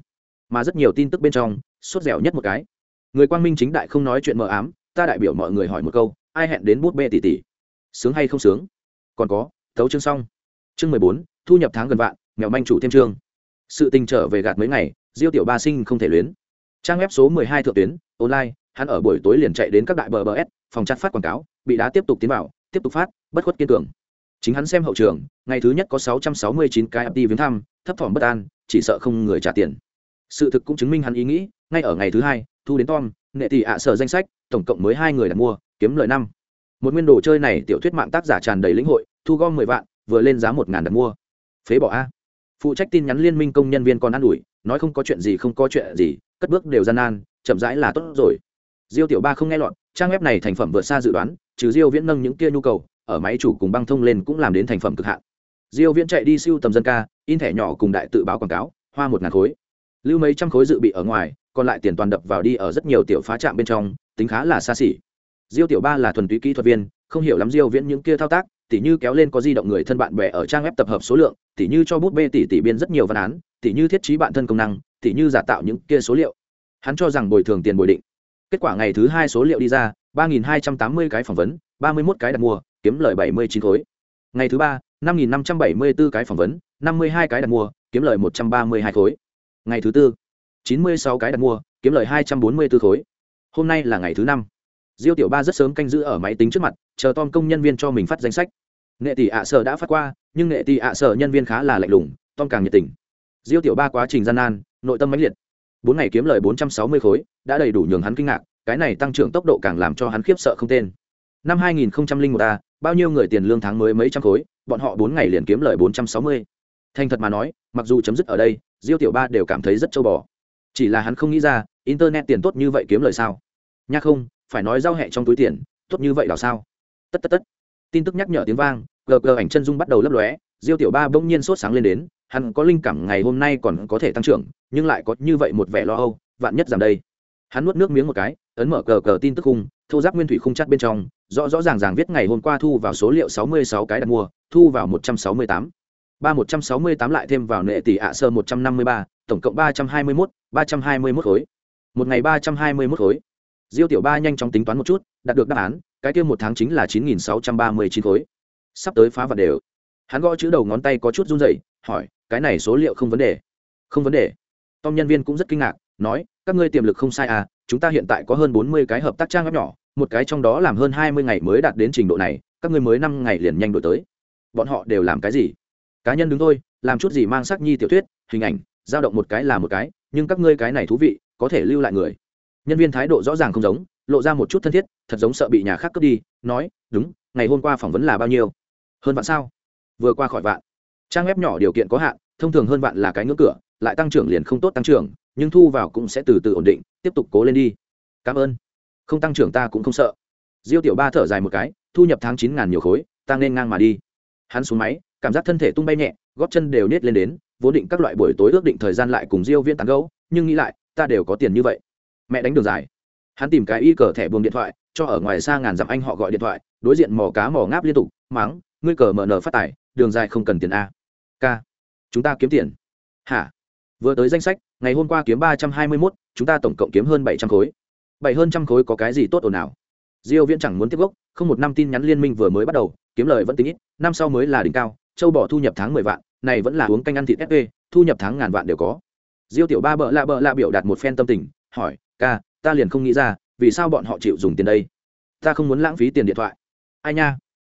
Mà rất nhiều tin tức bên trong, sốt dẻo nhất một cái. Người quang minh chính đại không nói chuyện mờ ám, ta đại biểu mọi người hỏi một câu, ai hẹn đến bút bê tỷ tỷ? Sướng hay không sướng? Còn có, thấu chương xong. Chương mười bốn, thu nhập tháng gần vạn, mèo manh chủ thêm chương. Sự tình trở về gạt mấy ngày, diêu tiểu ba sinh không thể luyến. Trang web số mười hai thượng tuyến, online hắn ở buổi tối liền chạy đến các đại bờ bờ s, phòng chặt phát quảng cáo, bị đá tiếp tục tiến vào, tiếp tục phát, bất khuất kiên cường. Chính hắn xem hậu trường, ngày thứ nhất có sáu trăm sáu mươi chín cái đi viếng thăm, thấp thỏm bất an, chỉ sợ không người trả tiền. Sự thực cũng chứng minh hắn ý nghĩ, ngay ở ngày thứ hai, thu đến tom nghệ tỷ ạ sở danh sách, tổng cộng mới hai người đặt mua, kiếm lời năm. Một nguyên đồ chơi này tiểu thuyết mạng tác giả tràn đầy lĩnh hội, thu gom mười vạn, vừa lên giá một ngàn đặt mua. Phế bỏ a. Phụ trách tin nhắn liên minh công nhân viên còn ă n ủi, nói không có chuyện gì không có chuyện gì, cất bước đều gian nan, chậm rãi là tốt rồi diêu tiểu ba không nghe lọt, trang web này thành phẩm vượt xa dự đoán, trừ diêu viễn nâng những kia nhu cầu, ở máy chủ cùng băng thông lên cũng làm đến thành phẩm cực hạn. Diêu viễn chạy đi siêu tầm dân ca, in thẻ nhỏ cùng đại tự báo quảng cáo, hoa một ngàn khối. Lưu mấy trăm khối dự bị ở ngoài, còn lại tiền toàn đập vào đi ở rất nhiều tiểu phá trạm bên trong, tính khá là xa xỉ. Diêu tiểu ba là thuần túy kỹ thuật viên, không hiểu lắm diêu viễn những kia thao tác, tỉ như kéo lên có di động người thân bạn bè ở trang web tập hợp số lượng, tỉ như cho bút bê tỉ tỉ biên rất nhiều văn án, tỉ như thiết trí bản thân công năng, tỉ như giả tạo những kia số liệu. Hắn cho rằng bồi thường tiền bồi định kết quả ngày thứ hai số liệu đi ra, ba nghìn hai trăm tám mươi cái phỏng vấn, ba mươi một cái đặt mua, kiếm lời bảy mươi chín khối. Ngày thứ ba, năm nghìn năm trăm bảy mươi bốn cái phỏng vấn, năm mươi hai cái đặt mua, kiếm lời một trăm ba mươi hai khối. Ngày thứ tư, chín mươi sáu cái đặt mua, kiếm lời hai trăm bốn mươi bốn khối. Hôm nay là ngày thứ năm. Diêu tiểu ba rất sớm canh giữ ở máy tính trước mặt, chờ tom công nhân viên cho mình phát danh sách. Nghệ tỷ ạ sở đã phát qua, nhưng nghệ tỷ ạ sở nhân viên khá là lạnh lùng, tom càng nhiệt tình. Diêu tiểu ba quá trình gian nan, nội tâm mãnh liệt bốn ngày kiếm lời bốn trăm sáu mươi khối, đã đầy đủ nhường hắn kinh ngạc, cái này tăng trưởng tốc độ càng làm cho hắn khiếp sợ không tên. Năm hai nghìn một a, bao nhiêu người tiền lương tháng mới mấy trăm khối, bọn họ bốn ngày liền kiếm lời bốn trăm sáu mươi. Thành thật mà nói, mặc dù chấm dứt ở đây, diêu tiểu ba đều cảm thấy rất châu bò. Chỉ là hắn không nghĩ ra, internet tiền tốt như vậy kiếm lời sao? Nha không, phải nói giao hẹ trong túi tiền, tốt như vậy đào sao? Tất tất tất. Tin tức nhắc nhở tiếng vang, gờ gờ ảnh chân dung bắt đầu lấp lóe, diêu tiểu ba bỗng nhiên sốt sáng lên đến hắn có linh cảm ngày hôm nay còn có thể tăng trưởng, nhưng lại có như vậy một vẻ lo âu, vạn nhất giảm đây. Hắn nuốt nước miếng một cái, ấn mở cờ cờ tin tức khung thô giáp nguyên thủy khung chắc bên trong, rõ rõ ràng ràng viết ngày hôm qua thu vào số liệu sáu mươi sáu cái đặt mua, thu vào một trăm sáu mươi tám. Ba một trăm sáu mươi tám lại thêm vào nệ tỷ ạ sơ một trăm năm mươi ba, tổng cộng ba trăm hai mươi mốt, ba trăm hai mươi mốt khối. Một ngày ba trăm hai mươi mốt khối. Diêu tiểu ba nhanh chóng tính toán một chút, đạt được đáp án, cái kia một tháng chính là chín nghìn sáu trăm ba mươi chín khối. Sắp tới phá vật đều. Hắn gõ chữ đầu ngón tay có chút run rẩy hỏi, cái này số liệu không vấn đề. Không vấn đề. Tom nhân viên cũng rất kinh ngạc, nói, các ngươi tiềm lực không sai à chúng ta hiện tại có hơn bốn mươi cái hợp tác trang web nhỏ, một cái trong đó làm hơn hai mươi ngày mới đạt đến trình độ này, các ngươi mới năm ngày liền nhanh đổi tới. Bọn họ đều làm cái gì? Cá nhân đứng thôi, làm chút gì mang sắc nhi tiểu thuyết, hình ảnh dao động một cái là một cái, nhưng các ngươi cái này thú vị, có thể lưu lại người. Nhân viên thái độ rõ ràng không giống, lộ ra một chút thân thiết, thật giống sợ bị nhà khác cướp đi, nói, đúng, ngày hôm qua phỏng vấn là bao nhiêu? Hơn vạn sao? Vừa qua khỏi vạn trang web nhỏ điều kiện có hạn, thông thường hơn bạn là cái ngưỡng cửa, lại tăng trưởng liền không tốt tăng trưởng, nhưng thu vào cũng sẽ từ từ ổn định, tiếp tục cố lên đi. Cảm ơn. Không tăng trưởng ta cũng không sợ. Diêu tiểu ba thở dài một cái, thu nhập tháng chín ngàn nhiều khối tăng nên ngang mà đi. Hắn xuống máy, cảm giác thân thể tung bay nhẹ góp chân đều nết lên đến, vốn định các loại buổi tối ước định thời gian lại cùng diêu viên tán gẫu, nhưng nghĩ lại, ta đều có tiền như vậy. Mẹ đánh đường dài. Hắn tìm cái y cờ thẻ buồng điện thoại, cho ở ngoài xa ngàn dặm anh họ gọi điện thoại, đối diện mò cá mò ngáp liên tục mắng ngươi cờ mở nở phát tài, đường dài không cần tiền a k. Chúng ta kiếm tiền. Hả vừa tới danh sách, ngày hôm qua kiếm ba trăm hai mươi mốt, chúng ta tổng cộng kiếm hơn bảy trăm khối. Bảy hơn trăm khối có cái gì tốt ồn nào diêu viễn chẳng muốn tiếp gốc, không một năm tin nhắn liên minh vừa mới bắt đầu, kiếm lời vẫn tính ít, năm sau mới là đỉnh cao, châu bỏ thu nhập tháng mười vạn, này vẫn là uống canh ăn thịt fp thu nhập tháng ngàn vạn đều có. Diêu tiểu ba bợ lạ bợ lạ biểu đạt một phen tâm tình, hỏi ca ta liền không nghĩ ra, vì sao bọn họ chịu dùng tiền đây? Ta không muốn lãng phí tiền điện thoại. Ai nha.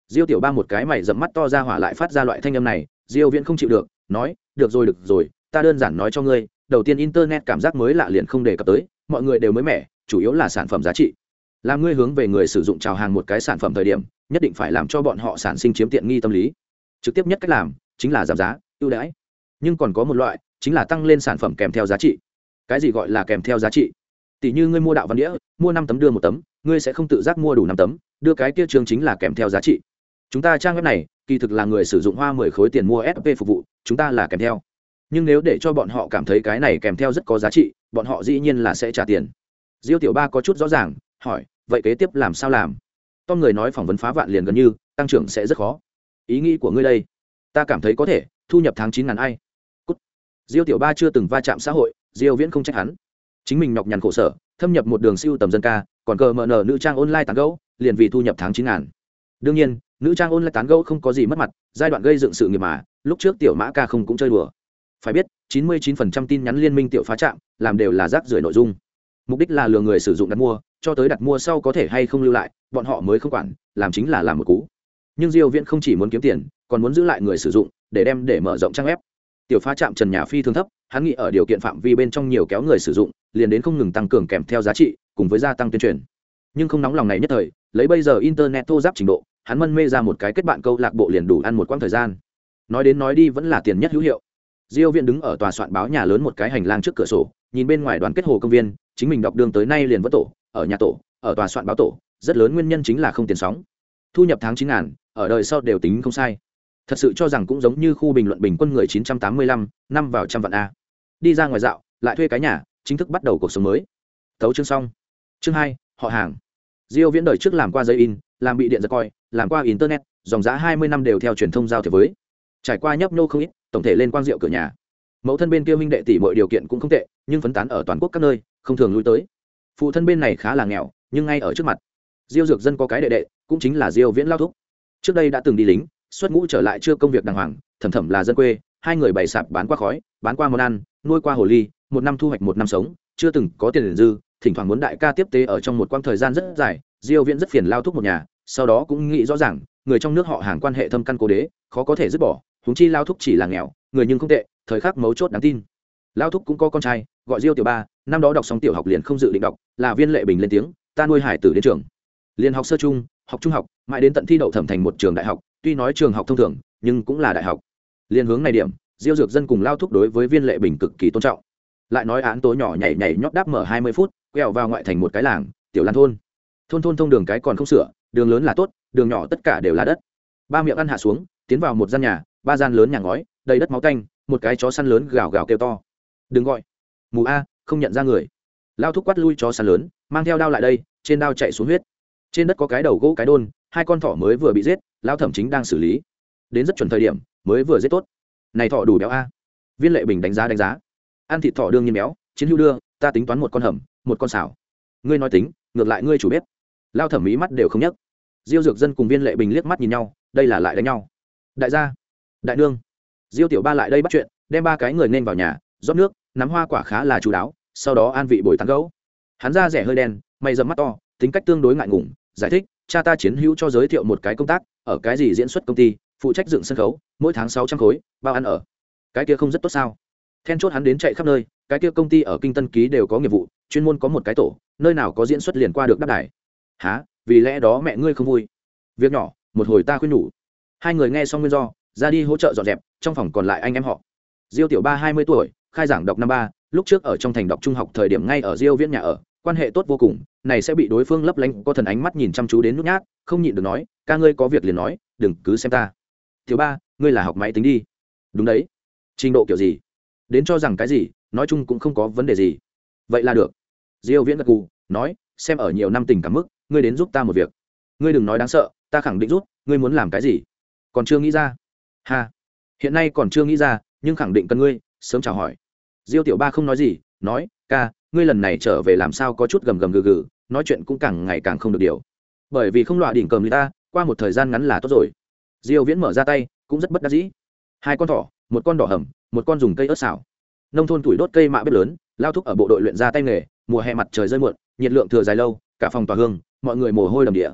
Diêu tiểu ba một cái mày dẫm mắt to ra hỏa lại phát ra loại thanh âm này diêu viễn không chịu được, nói, được rồi được rồi, ta đơn giản nói cho ngươi, đầu tiên internet cảm giác mới lạ liền không đề cập tới, mọi người đều mới mẻ, chủ yếu là sản phẩm giá trị. Làm ngươi hướng về người sử dụng chào hàng một cái sản phẩm thời điểm, nhất định phải làm cho bọn họ sản sinh chiếm tiện nghi tâm lý. Trực tiếp nhất cách làm, chính là giảm giá, ưu đãi. Nhưng còn có một loại, chính là tăng lên sản phẩm kèm theo giá trị. Cái gì gọi là kèm theo giá trị? Tỷ như ngươi mua đạo văn đĩa, mua năm tấm đưa một tấm, ngươi sẽ không tự giác mua đủ năm tấm, đưa cái kia chương chính là kèm theo giá trị. Chúng ta trang web này kỳ thực là người sử dụng hoa mười khối tiền mua sp phục vụ, chúng ta là kèm theo. Nhưng nếu để cho bọn họ cảm thấy cái này kèm theo rất có giá trị, bọn họ dĩ nhiên là sẽ trả tiền. Diêu tiểu ba có chút rõ ràng, hỏi, vậy kế tiếp làm sao làm? Tom người nói phỏng vấn phá vạn liền gần như, tăng trưởng sẽ rất khó. Ý nghĩ của ngươi đây, ta cảm thấy có thể, thu nhập tháng chín ngàn ai. Cút. diêu tiểu ba chưa từng va chạm xã hội, diêu viễn không trách hắn. Chính mình nhọc nhằn khổ sở, thâm nhập một đường siêu tầm dân ca, còn cờ mở nở nữ trang online tán gẫu, liền vì thu nhập tháng chín ngàn. Đương nhiên nữ trang online tán gẫu không có gì mất mặt, giai đoạn gây dựng sự nghiệp mà, lúc trước tiểu mã ca không cũng chơi đùa. Phải biết 99% tin nhắn liên minh tiểu phá trạm, làm đều là rác rưởi nội dung. Mục đích là lừa người sử dụng đặt mua, cho tới đặt mua sau có thể hay không lưu lại, bọn họ mới không quản, làm chính là làm một cú. Nhưng diêu viễn không chỉ muốn kiếm tiền, còn muốn giữ lại người sử dụng, để đem để mở rộng trang web. Tiểu phá trạm trần nhà phi thường thấp, hắn nghĩ ở điều kiện phạm vi bên trong nhiều kéo người sử dụng, liền đến không ngừng tăng cường kèm theo giá trị, cùng với gia tăng tuyên truyền. Nhưng không nóng lòng này nhất thời, lấy bây giờ internet thô giáp trình độ hắn mân mê ra một cái kết bạn câu lạc bộ liền đủ ăn một quãng thời gian. Nói đến nói đi vẫn là tiền nhất hữu hiệu. Diêu viện đứng ở tòa soạn báo nhà lớn một cái hành lang trước cửa sổ, nhìn bên ngoài đoàn kết hồ công viên, chính mình đọc đường tới nay liền vất tổ, ở nhà tổ, ở tòa soạn báo tổ, rất lớn nguyên nhân chính là không tiền sóng. Thu nhập tháng chín ngàn, ở đời sau đều tính không sai. Thật sự cho rằng cũng giống như khu bình luận bình quân người chín trăm tám mươi lăm, năm vào trăm vạn a. Đi ra ngoài dạo, lại thuê cái nhà, chính thức bắt đầu cuộc sống mới. Tấu chương xong. Chương hai, họ hàng. Diêu viễn đời trước làm qua giấy in làm bị điện giật coi, làm qua internet, dòng giá hai mươi năm đều theo truyền thông giao thiệp với. Trải qua nhấp nhô không ít, tổng thể lên quang diệu cửa nhà. Mẫu thân bên kia minh đệ tỷ mọi điều kiện cũng không tệ, nhưng phấn tán ở toàn quốc các nơi, không thường lui tới. Phụ thân bên này khá là nghèo, nhưng ngay ở trước mặt. Diêu dược dân có cái đệ đệ, cũng chính là diêu viễn lao thúc. Trước đây đã từng đi lính, xuất ngũ trở lại chưa công việc đàng hoàng, thầm thầm là dân quê, hai người bày sạp bán qua khói, bán qua món ăn, nuôi qua hồ ly, một năm thu hoạch một năm sống, chưa từng có tiền dư, thỉnh thoảng muốn đại ca tiếp tế ở trong một quãng thời gian rất dài diêu viễn rất phiền lao thúc một nhà, sau đó cũng nghĩ rõ ràng, người trong nước họ hàng quan hệ thâm căn cố đế, khó có thể dứt bỏ chúng chi lao thúc chỉ là nghèo, người nhưng không tệ, thời khắc mấu chốt đáng tin. Lao thúc cũng có con trai, gọi diêu tiểu ba, năm đó đọc xong tiểu học liền không dự định đọc, là viên lệ bình lên tiếng, ta nuôi hải tử đến trường. Liền học sơ trung, học trung học, mãi đến tận thi đậu thẩm thành một trường đại học, tuy nói trường học thông thường, nhưng cũng là đại học. Liên hướng này điểm, diêu dược dân cùng lao thúc đối với viên lệ bình cực kỳ tôn trọng. Lại nói án tố nhỏ nhảy nhảy nhót đáp mở hai mươi phút, quẹo vào ngoại thành một cái làng, tiểu lan thôn thôn thôn thông đường cái còn không sửa, đường lớn là tốt, đường nhỏ tất cả đều là đất. Ba miệng ăn hạ xuống, tiến vào một gian nhà, ba gian lớn nhà ngói, đầy đất máu canh một cái chó săn lớn gào gào kêu to. Đừng gọi. Mù a, không nhận ra người. Lao thúc quát lui chó săn lớn, mang theo đao lại đây, trên đao chạy xuống huyết. Trên đất có cái đầu gỗ cái đôn, hai con thỏ mới vừa bị giết, lao thẩm chính đang xử lý. Đến rất chuẩn thời điểm, mới vừa giết tốt. Này thỏ đủ béo a. Viên lệ bình đánh giá đánh giá. Ăn thịt thỏ đương nhiên béo, chiến hữu đưa, ta tính toán một con hầm, một con xào. Ngươi nói tính, ngược lại ngươi chủ bếp lao thẩm mỹ mắt đều không nhấc. Diêu dược dân cùng viên lệ bình liếc mắt nhìn nhau, đây là lại đánh nhau. Đại gia, đại nương. Diêu tiểu ba lại đây bắt chuyện, đem ba cái người nên vào nhà, rót nước, nắm hoa quả khá là chú đáo, sau đó an vị bồi tán gấu hắn ra rẻ hơi đen, mày dầm mắt to, tính cách tương đối ngại ngùng, giải thích, cha ta chiến hữu cho giới thiệu một cái công tác, ở cái gì diễn xuất công ty, phụ trách dựng sân khấu, mỗi tháng sáu trăm khối, bao ăn ở. Cái kia không rất tốt sao? Then chốt hắn đến chạy khắp nơi, cái kia công ty ở kinh tân ký đều có nghiệp vụ, chuyên môn có một cái tổ, nơi nào có diễn xuất liền qua được đáp đài há vì lẽ đó mẹ ngươi không vui. Việc nhỏ, một hồi ta khuyên nhủ. Hai người nghe xong nguyên do, ra đi hỗ trợ dọn dẹp, trong phòng còn lại anh em họ. Diêu tiểu ba hai mươi tuổi, khai giảng đọc năm ba, lúc trước ở trong thành đọc trung học thời điểm ngay ở diêu viễn nhà ở, quan hệ tốt vô cùng, này sẽ bị đối phương lấp lánh, có thần ánh mắt nhìn chăm chú đến nút nhát, không nhịn được nói, ca ngươi có việc liền nói, đừng cứ xem ta. Tiểu ba, ngươi là học máy tính đi. Đúng đấy. Trình độ kiểu gì? Đến cho rằng cái gì, nói chung cũng không có vấn đề gì. Vậy là được. Diêu viễn gật gù, nói, xem ở nhiều năm tình cảm mức ngươi đến giúp ta một việc. Ngươi đừng nói đáng sợ, ta khẳng định rút ngươi muốn làm cái gì? Còn chưa nghĩ ra. Ha. Hiện nay còn chưa nghĩ ra, nhưng khẳng định cần ngươi, sớm chào hỏi. Diêu tiểu ba không nói gì, nói, ca, ngươi lần này trở về làm sao có chút gầm gầm gừ gừ, nói chuyện cũng càng ngày càng không được điều. Bởi vì không loại đỉnh cầm người ta, qua một thời gian ngắn là tốt rồi. Diêu viễn mở ra tay, cũng rất bất đắc dĩ. Hai con thỏ, một con đỏ hầm, một con dùng cây ớt xào. Nông thôn tuổi đốt cây mạ bếp lớn, lao thúc ở bộ đội luyện ra tay nghề, mùa hè mặt trời rơi muộn, nhiệt lượng thừa dài lâu, cả phòng tỏa hương mọi người mồ hôi đầm địa.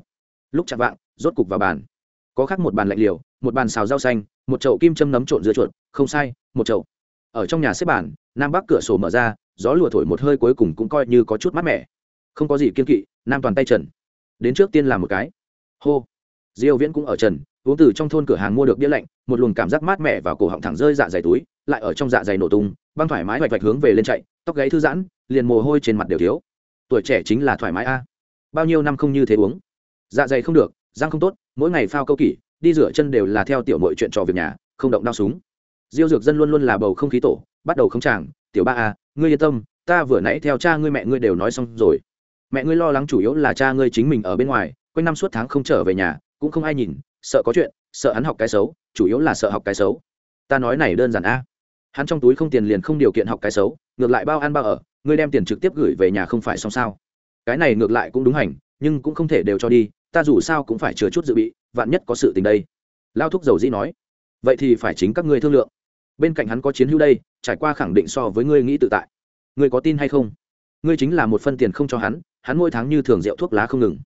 Lúc chạm vạng, rốt cục vào bàn. Có khác một bàn lạnh liều, một bàn xào rau xanh, một chậu kim châm nấm trộn dưa chuột, không sai, một chậu. Ở trong nhà xếp bàn, nam bắc cửa sổ mở ra, gió lùa thổi một hơi cuối cùng cũng coi như có chút mát mẻ. Không có gì kiên kỵ, nam toàn tay trần. Đến trước tiên làm một cái. Hô. Diêu viễn cũng ở trần, uống từ trong thôn cửa hàng mua được bia lạnh, một luồng cảm giác mát mẻ vào cổ họng thẳng rơi dạ dày túi, lại ở trong dạ dày nổ tung, băng thoải mái vạch vạch hướng về lên chạy, tóc gáy thư giãn, liền mồ hôi trên mặt đều thiếu. Tuổi trẻ chính là thoải mái a bao nhiêu năm không như thế uống. Dạ dày không được, răng không tốt, mỗi ngày phao câu kỷ, đi rửa chân đều là theo tiểu mọi chuyện trò việc nhà, không động đao súng. Diêu dược dân luôn luôn là bầu không khí tổ, bắt đầu không chàng, tiểu ba a ngươi yên tâm, ta vừa nãy theo cha ngươi mẹ ngươi đều nói xong rồi. Mẹ ngươi lo lắng chủ yếu là cha ngươi chính mình ở bên ngoài, quanh năm suốt tháng không trở về nhà, cũng không ai nhìn, sợ có chuyện, sợ hắn học cái xấu, chủ yếu là sợ học cái xấu. Ta nói này đơn giản a, hắn trong túi không tiền liền không điều kiện học cái xấu, ngược lại bao ăn bao ở, ngươi đem tiền trực tiếp gửi về nhà không phải xong sao? Cái này ngược lại cũng đúng hành, nhưng cũng không thể đều cho đi, ta dù sao cũng phải chừa chút dự bị, vạn nhất có sự tình đây. Lao thúc dầu dĩ nói. Vậy thì phải chính các ngươi thương lượng. Bên cạnh hắn có chiến hữu đây, trải qua khẳng định so với ngươi nghĩ tự tại. Ngươi có tin hay không? Ngươi chính là một phân tiền không cho hắn hắn mỗi tháng như thường rượu thuốc lá không ngừng.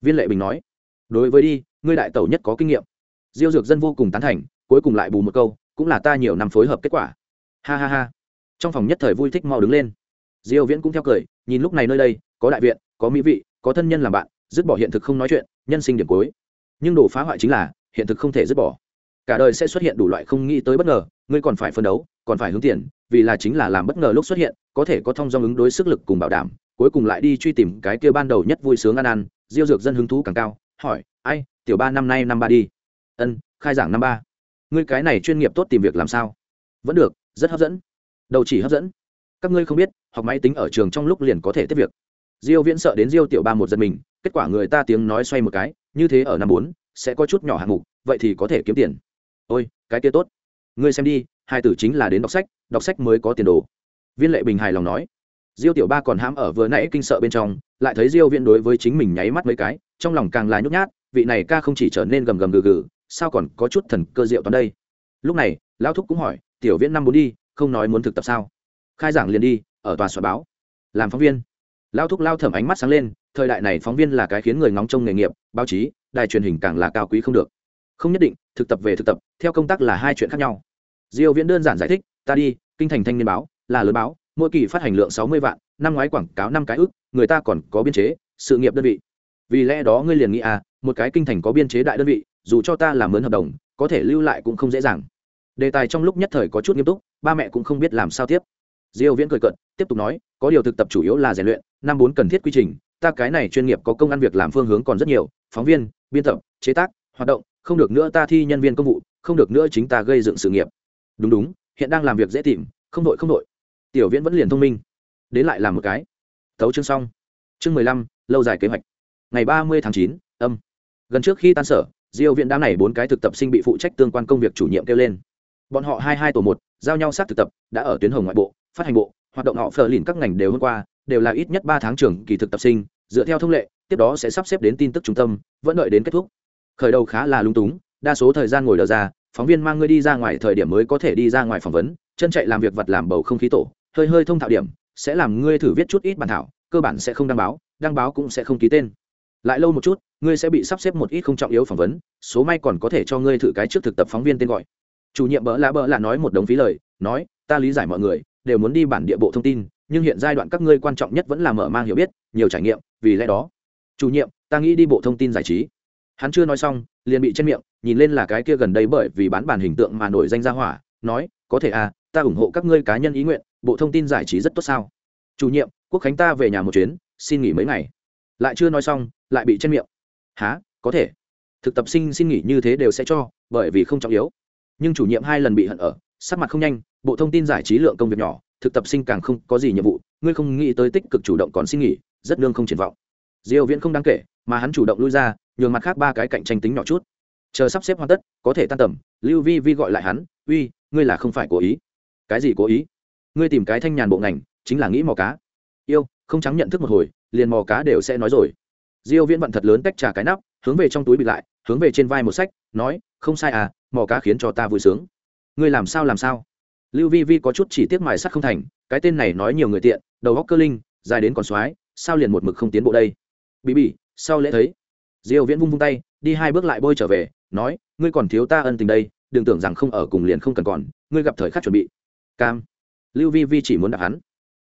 Viên lệ bình nói. Đối với đi, ngươi đại tẩu nhất có kinh nghiệm. Diêu dược dân vô cùng tán thành, cuối cùng lại bù một câu, cũng là ta nhiều năm phối hợp kết quả. Ha ha ha. Trong phòng nhất thời vui thích mau đứng lên. Diêu viễn cũng theo cười, nhìn lúc này nơi đây có đại viện, có mỹ vị, có thân nhân làm bạn, dứt bỏ hiện thực không nói chuyện, nhân sinh điểm cuối. Nhưng đồ phá hoại chính là, hiện thực không thể dứt bỏ. Cả đời sẽ xuất hiện đủ loại không nghĩ tới bất ngờ, ngươi còn phải phân đấu, còn phải hướng tiền, vì là chính là làm bất ngờ lúc xuất hiện, có thể có thông dong ứng đối sức lực cùng bảo đảm, cuối cùng lại đi truy tìm cái kia ban đầu nhất vui sướng ăn ăn, diêu dược dân hứng thú càng cao, hỏi, ai, tiểu ba năm nay năm ba đi? Ân, khai giảng năm ba. Ngươi cái này chuyên nghiệp tốt tìm việc làm sao? Vẫn được, rất hấp dẫn. Đầu chỉ hấp dẫn. Các ngươi không biết, học máy tính ở trường trong lúc liền có thể tiếp việc diêu viễn sợ đến diêu tiểu ba một giật mình, kết quả người ta tiếng nói xoay một cái, như thế ở năm bốn, sẽ có chút nhỏ hạng mục, vậy thì có thể kiếm tiền. Ôi, cái kia tốt. Ngươi xem đi, hai tử chính là đến đọc sách đọc sách mới có tiền đồ. Viên lệ bình hài lòng nói. Diêu tiểu ba còn hãm ở vừa nãy kinh sợ bên trong, lại thấy diêu viễn đối với chính mình nháy mắt mấy cái, trong lòng càng là nhút nhát, vị này ca không chỉ trở nên gầm gầm gừ gừ, sao còn có chút thần cơ diệu toán đây? Lúc này, lão thúc cũng hỏi, tiểu viễn năm muốn đi, không nói muốn thực tập sao? Khai giảng liền đi, ở tòa soạn báo. Làm phóng viên lao thúc lao thẩm ánh mắt sáng lên, thời đại này phóng viên là cái khiến người ngóng trông nghề nghiệp, báo chí, đài truyền hình càng là cao quý không được. Không nhất định, thực tập về thực tập, theo công tác là hai chuyện khác nhau. Diêu viễn đơn giản giải thích, ta đi, kinh thành thanh niên báo, là lớn báo, mỗi kỳ phát hành lượng 60 vạn, năm ngoái quảng cáo năm cái ước người ta còn có biên chế, sự nghiệp đơn vị. Vì lẽ đó ngươi liền nghĩ à một cái kinh thành có biên chế đại đơn vị, dù cho ta làm mướn hợp đồng, có thể lưu lại cũng không dễ dàng. Đề tài trong lúc nhất thời có chút nghiêm túc, ba mẹ cũng không biết làm sao tiếp diêu viễn cười cận tiếp tục nói, có điều thực tập chủ yếu là rèn luyện, năm bốn cần thiết quy trình, ta cái này chuyên nghiệp có công ăn việc làm phương hướng còn rất nhiều, phóng viên, biên tập, chế tác, hoạt động, không được nữa ta thi nhân viên công vụ, không được nữa chính ta gây dựng sự nghiệp. Đúng đúng, hiện đang làm việc dễ tìm, không đội không đội. Tiểu viễn vẫn liền thông minh. Đến lại làm một cái. Tấu chương xong. Chương mười lăm, lâu dài kế hoạch. Ngày ba mươi tháng chín, âm. Gần trước khi tan sở, diêu viện đám này bốn cái thực tập sinh bị phụ trách tương quan công việc chủ nhiệm kêu lên. Bọn họ hai hai tổ một, giao nhau sát thực tập, đã ở tuyến hồng ngoại bộ phát hành bộ, hoạt động họ phờ lìn các ngành đều hôm qua, đều là ít nhất ba tháng trường kỳ thực tập sinh, dựa theo thông lệ, tiếp đó sẽ sắp xếp đến tin tức trung tâm, vẫn đợi đến kết thúc. Khởi đầu khá là lung túng, đa số thời gian ngồi đờ ra, phóng viên mang ngươi đi ra ngoài thời điểm mới có thể đi ra ngoài phỏng vấn, chân chạy làm việc vật làm bầu không khí tổ, hơi hơi thông thạo điểm, sẽ làm ngươi thử viết chút ít bản thảo, cơ bản sẽ không đăng báo đăng báo cũng sẽ không ký tên. Lại lâu một chút, ngươi sẽ bị sắp xếp một ít không trọng yếu phỏng vấn, số may còn có thể cho ngươi thử cái trước thực tập phóng viên tên gọi. Chủ nhiệm bỡ lạ bỡ lạ nói một đống phí lời, nói, ta lý giải mọi người đều muốn đi bản địa bộ thông tin, nhưng hiện giai đoạn các ngươi quan trọng nhất vẫn là mở mang hiểu biết, nhiều trải nghiệm, vì lẽ đó, chủ nhiệm, ta nghĩ đi bộ thông tin giải trí. Hắn chưa nói xong, liền bị trên miệng, nhìn lên là cái kia gần đây bởi vì bán bản hình tượng mà nổi danh ra hỏa, nói, có thể à ta ủng hộ các ngươi cá nhân ý nguyện, bộ thông tin giải trí rất tốt sao? Chủ nhiệm, quốc khánh ta về nhà một chuyến, xin nghỉ mấy ngày. Lại chưa nói xong, lại bị trên miệng. Há có thể. Thực tập sinh xin nghỉ như thế đều sẽ cho, bởi vì không trọng yếu. Nhưng chủ nhiệm hai lần bị hận ở, sắc mặt không nhanh bộ thông tin giải trí lượng công việc nhỏ, thực tập sinh càng không có gì nhiệm vụ, ngươi không nghĩ tới tích cực chủ động còn xin nghỉ, rất lương không triển vọng. Diêu viễn không đáng kể, mà hắn chủ động lui ra, nhường mặt khác ba cái cạnh tranh tính nhỏ chút. Chờ sắp xếp hoàn tất, có thể tan tầm, lưu vi vi gọi lại hắn, uy, ngươi là không phải cố ý. Cái gì cố ý? Ngươi tìm cái thanh nhàn bộ ngành, chính là nghĩ mò cá. Yêu, không trắng nhận thức một hồi, liền mò cá đều sẽ nói rồi. Diêu viễn vận thật lớn tách trà cái nắp, hướng về trong túi bị lại, hướng về trên vai một sách, nói, không sai à mò cá khiến cho ta vui sướng. Ngươi làm sao làm sao? Lưu vi vi có chút chỉ tiếc mài sắt không thành, cái tên này nói nhiều người tiện, đầu góc cơ linh, dài đến còn soái sao liền một mực không tiến bộ đây? Bị bị sau lễ thấy. Diêu viễn vung vung tay, đi hai bước lại bôi trở về, nói, ngươi còn thiếu ta ân tình đây, đừng tưởng rằng không ở cùng liền không cần còn, ngươi gặp thời khắc chuẩn bị. Cam. Lưu vi vi chỉ muốn đạp hắn.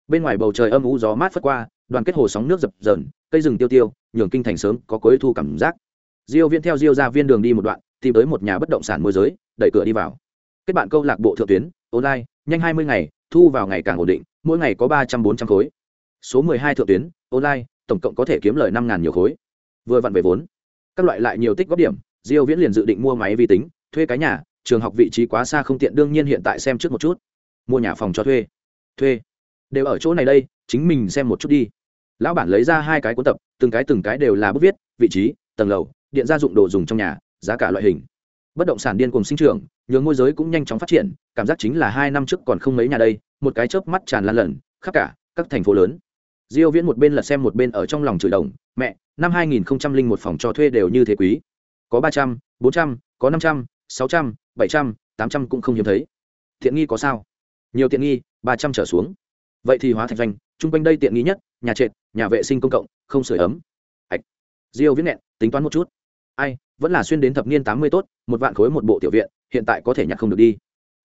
Bên ngoài bầu trời âm u gió mát phất qua, đoàn kết hồ sóng nước dập dờn, cây rừng tiêu tiêu, nhường kinh thành sớm có cuối thu cảm giác. Diêu viễn theo diêu ra viên đường đi một đoạn, tìm tới một nhà bất động sản môi giới, đẩy cửa đi vào kết bạn câu lạc bộ thượng tuyến, online, nhanh 20 ngày, thu vào ngày càng ổn định, mỗi ngày có ba trăm bốn trăm khối. Số 12 thượng tuyến, online, tổng cộng có thể kiếm lời năm ngàn nhiều khối. Vừa vặn về vốn. Các loại lại nhiều tích góp điểm, diêu viễn liền dự định mua máy vi tính, thuê cái nhà, trường học vị trí quá xa không tiện, đương nhiên hiện tại xem trước một chút. Mua nhà phòng cho thuê. Thuê. Đều ở chỗ này đây, chính mình xem một chút đi. Lão bản lấy ra hai cái cuốn tập, từng cái từng cái đều là bút viết, vị trí, tầng lầu, điện gia dụng đồ dùng trong nhà, giá cả loại hình bất động sản điên cùng sinh trưởng nhường môi giới cũng nhanh chóng phát triển cảm giác chính là hai năm trước còn không mấy nhà đây một cái chớp mắt tràn lan lần khắp cả các thành phố lớn. Diêu viễn một bên lật xem một bên ở trong lòng chửi đồng mẹ năm 2001 phòng cho thuê đều như thế quý. Có 300, 400, có 500, 600, 700, 800 cũng không hiếm thấy. Tiện nghi có sao? Nhiều tiện nghi 300 trở xuống. Vậy thì hóa thành doanh chung quanh đây tiện nghi nhất nhà trệt nhà vệ sinh công cộng không sưởi ấm. Ạch diêu viễn nhẹ, tính toán một chút. Ai vẫn là xuyên đến thập niên 80 tốt một vạn khối một bộ tiểu viện hiện tại có thể nhặt không được đi.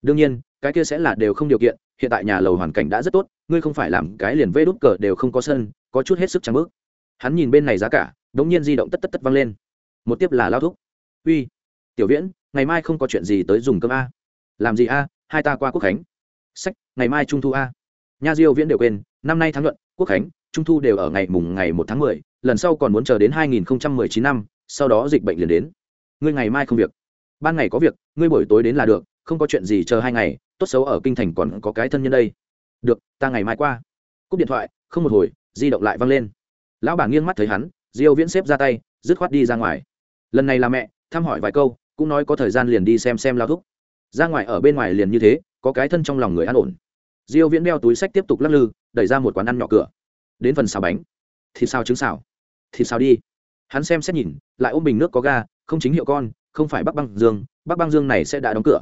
Đương nhiên cái kia sẽ là đều không điều kiện hiện tại nhà lầu hoàn cảnh đã rất tốt ngươi không phải làm cái liền vê đút cờ đều không có sân có chút hết sức trắng bước. Hắn nhìn bên này giá cả đống nhiên di động tất tất tất văng lên. Một tiếp là lao thúc. Uy tiểu viễn ngày mai không có chuyện gì tới dùng cơm a. Làm gì a hai ta qua quốc khánh. Sách ngày mai trung thu a. Nha diêu viễn đều quên năm nay tháng luận quốc khánh trung thu đều ở ngày mùng ngày một tháng mười, lần sau còn muốn chờ đến 2019 năm sau đó dịch bệnh liền đến. Ngươi ngày mai không việc. Ban ngày có việc, ngươi buổi tối đến là được, không có chuyện gì chờ hai ngày, tốt xấu ở kinh thành còn có cái thân nhân đây. Được, ta ngày mai qua. Cúp điện thoại, không một hồi, di động lại văng lên. Lão bà nghiêng mắt thấy hắn, diêu viễn xếp ra tay, dứt khoát đi ra ngoài. Lần này là mẹ, thăm hỏi vài câu, cũng nói có thời gian liền đi xem xem lao thúc. Ra ngoài ở bên ngoài liền như thế, có cái thân trong lòng người an ổn. Diêu viễn đeo túi sách tiếp tục lắc lư, đẩy ra một quán ăn nhỏ cửa. Đến phần xào bánh. Thịt xào trứng xào. Thịt xào đi. Hắn xem xét nhìn lại ôm bình nước có ga, không chính hiệu con, không phải bắc băng dương, bắc băng dương này sẽ đã đóng cửa.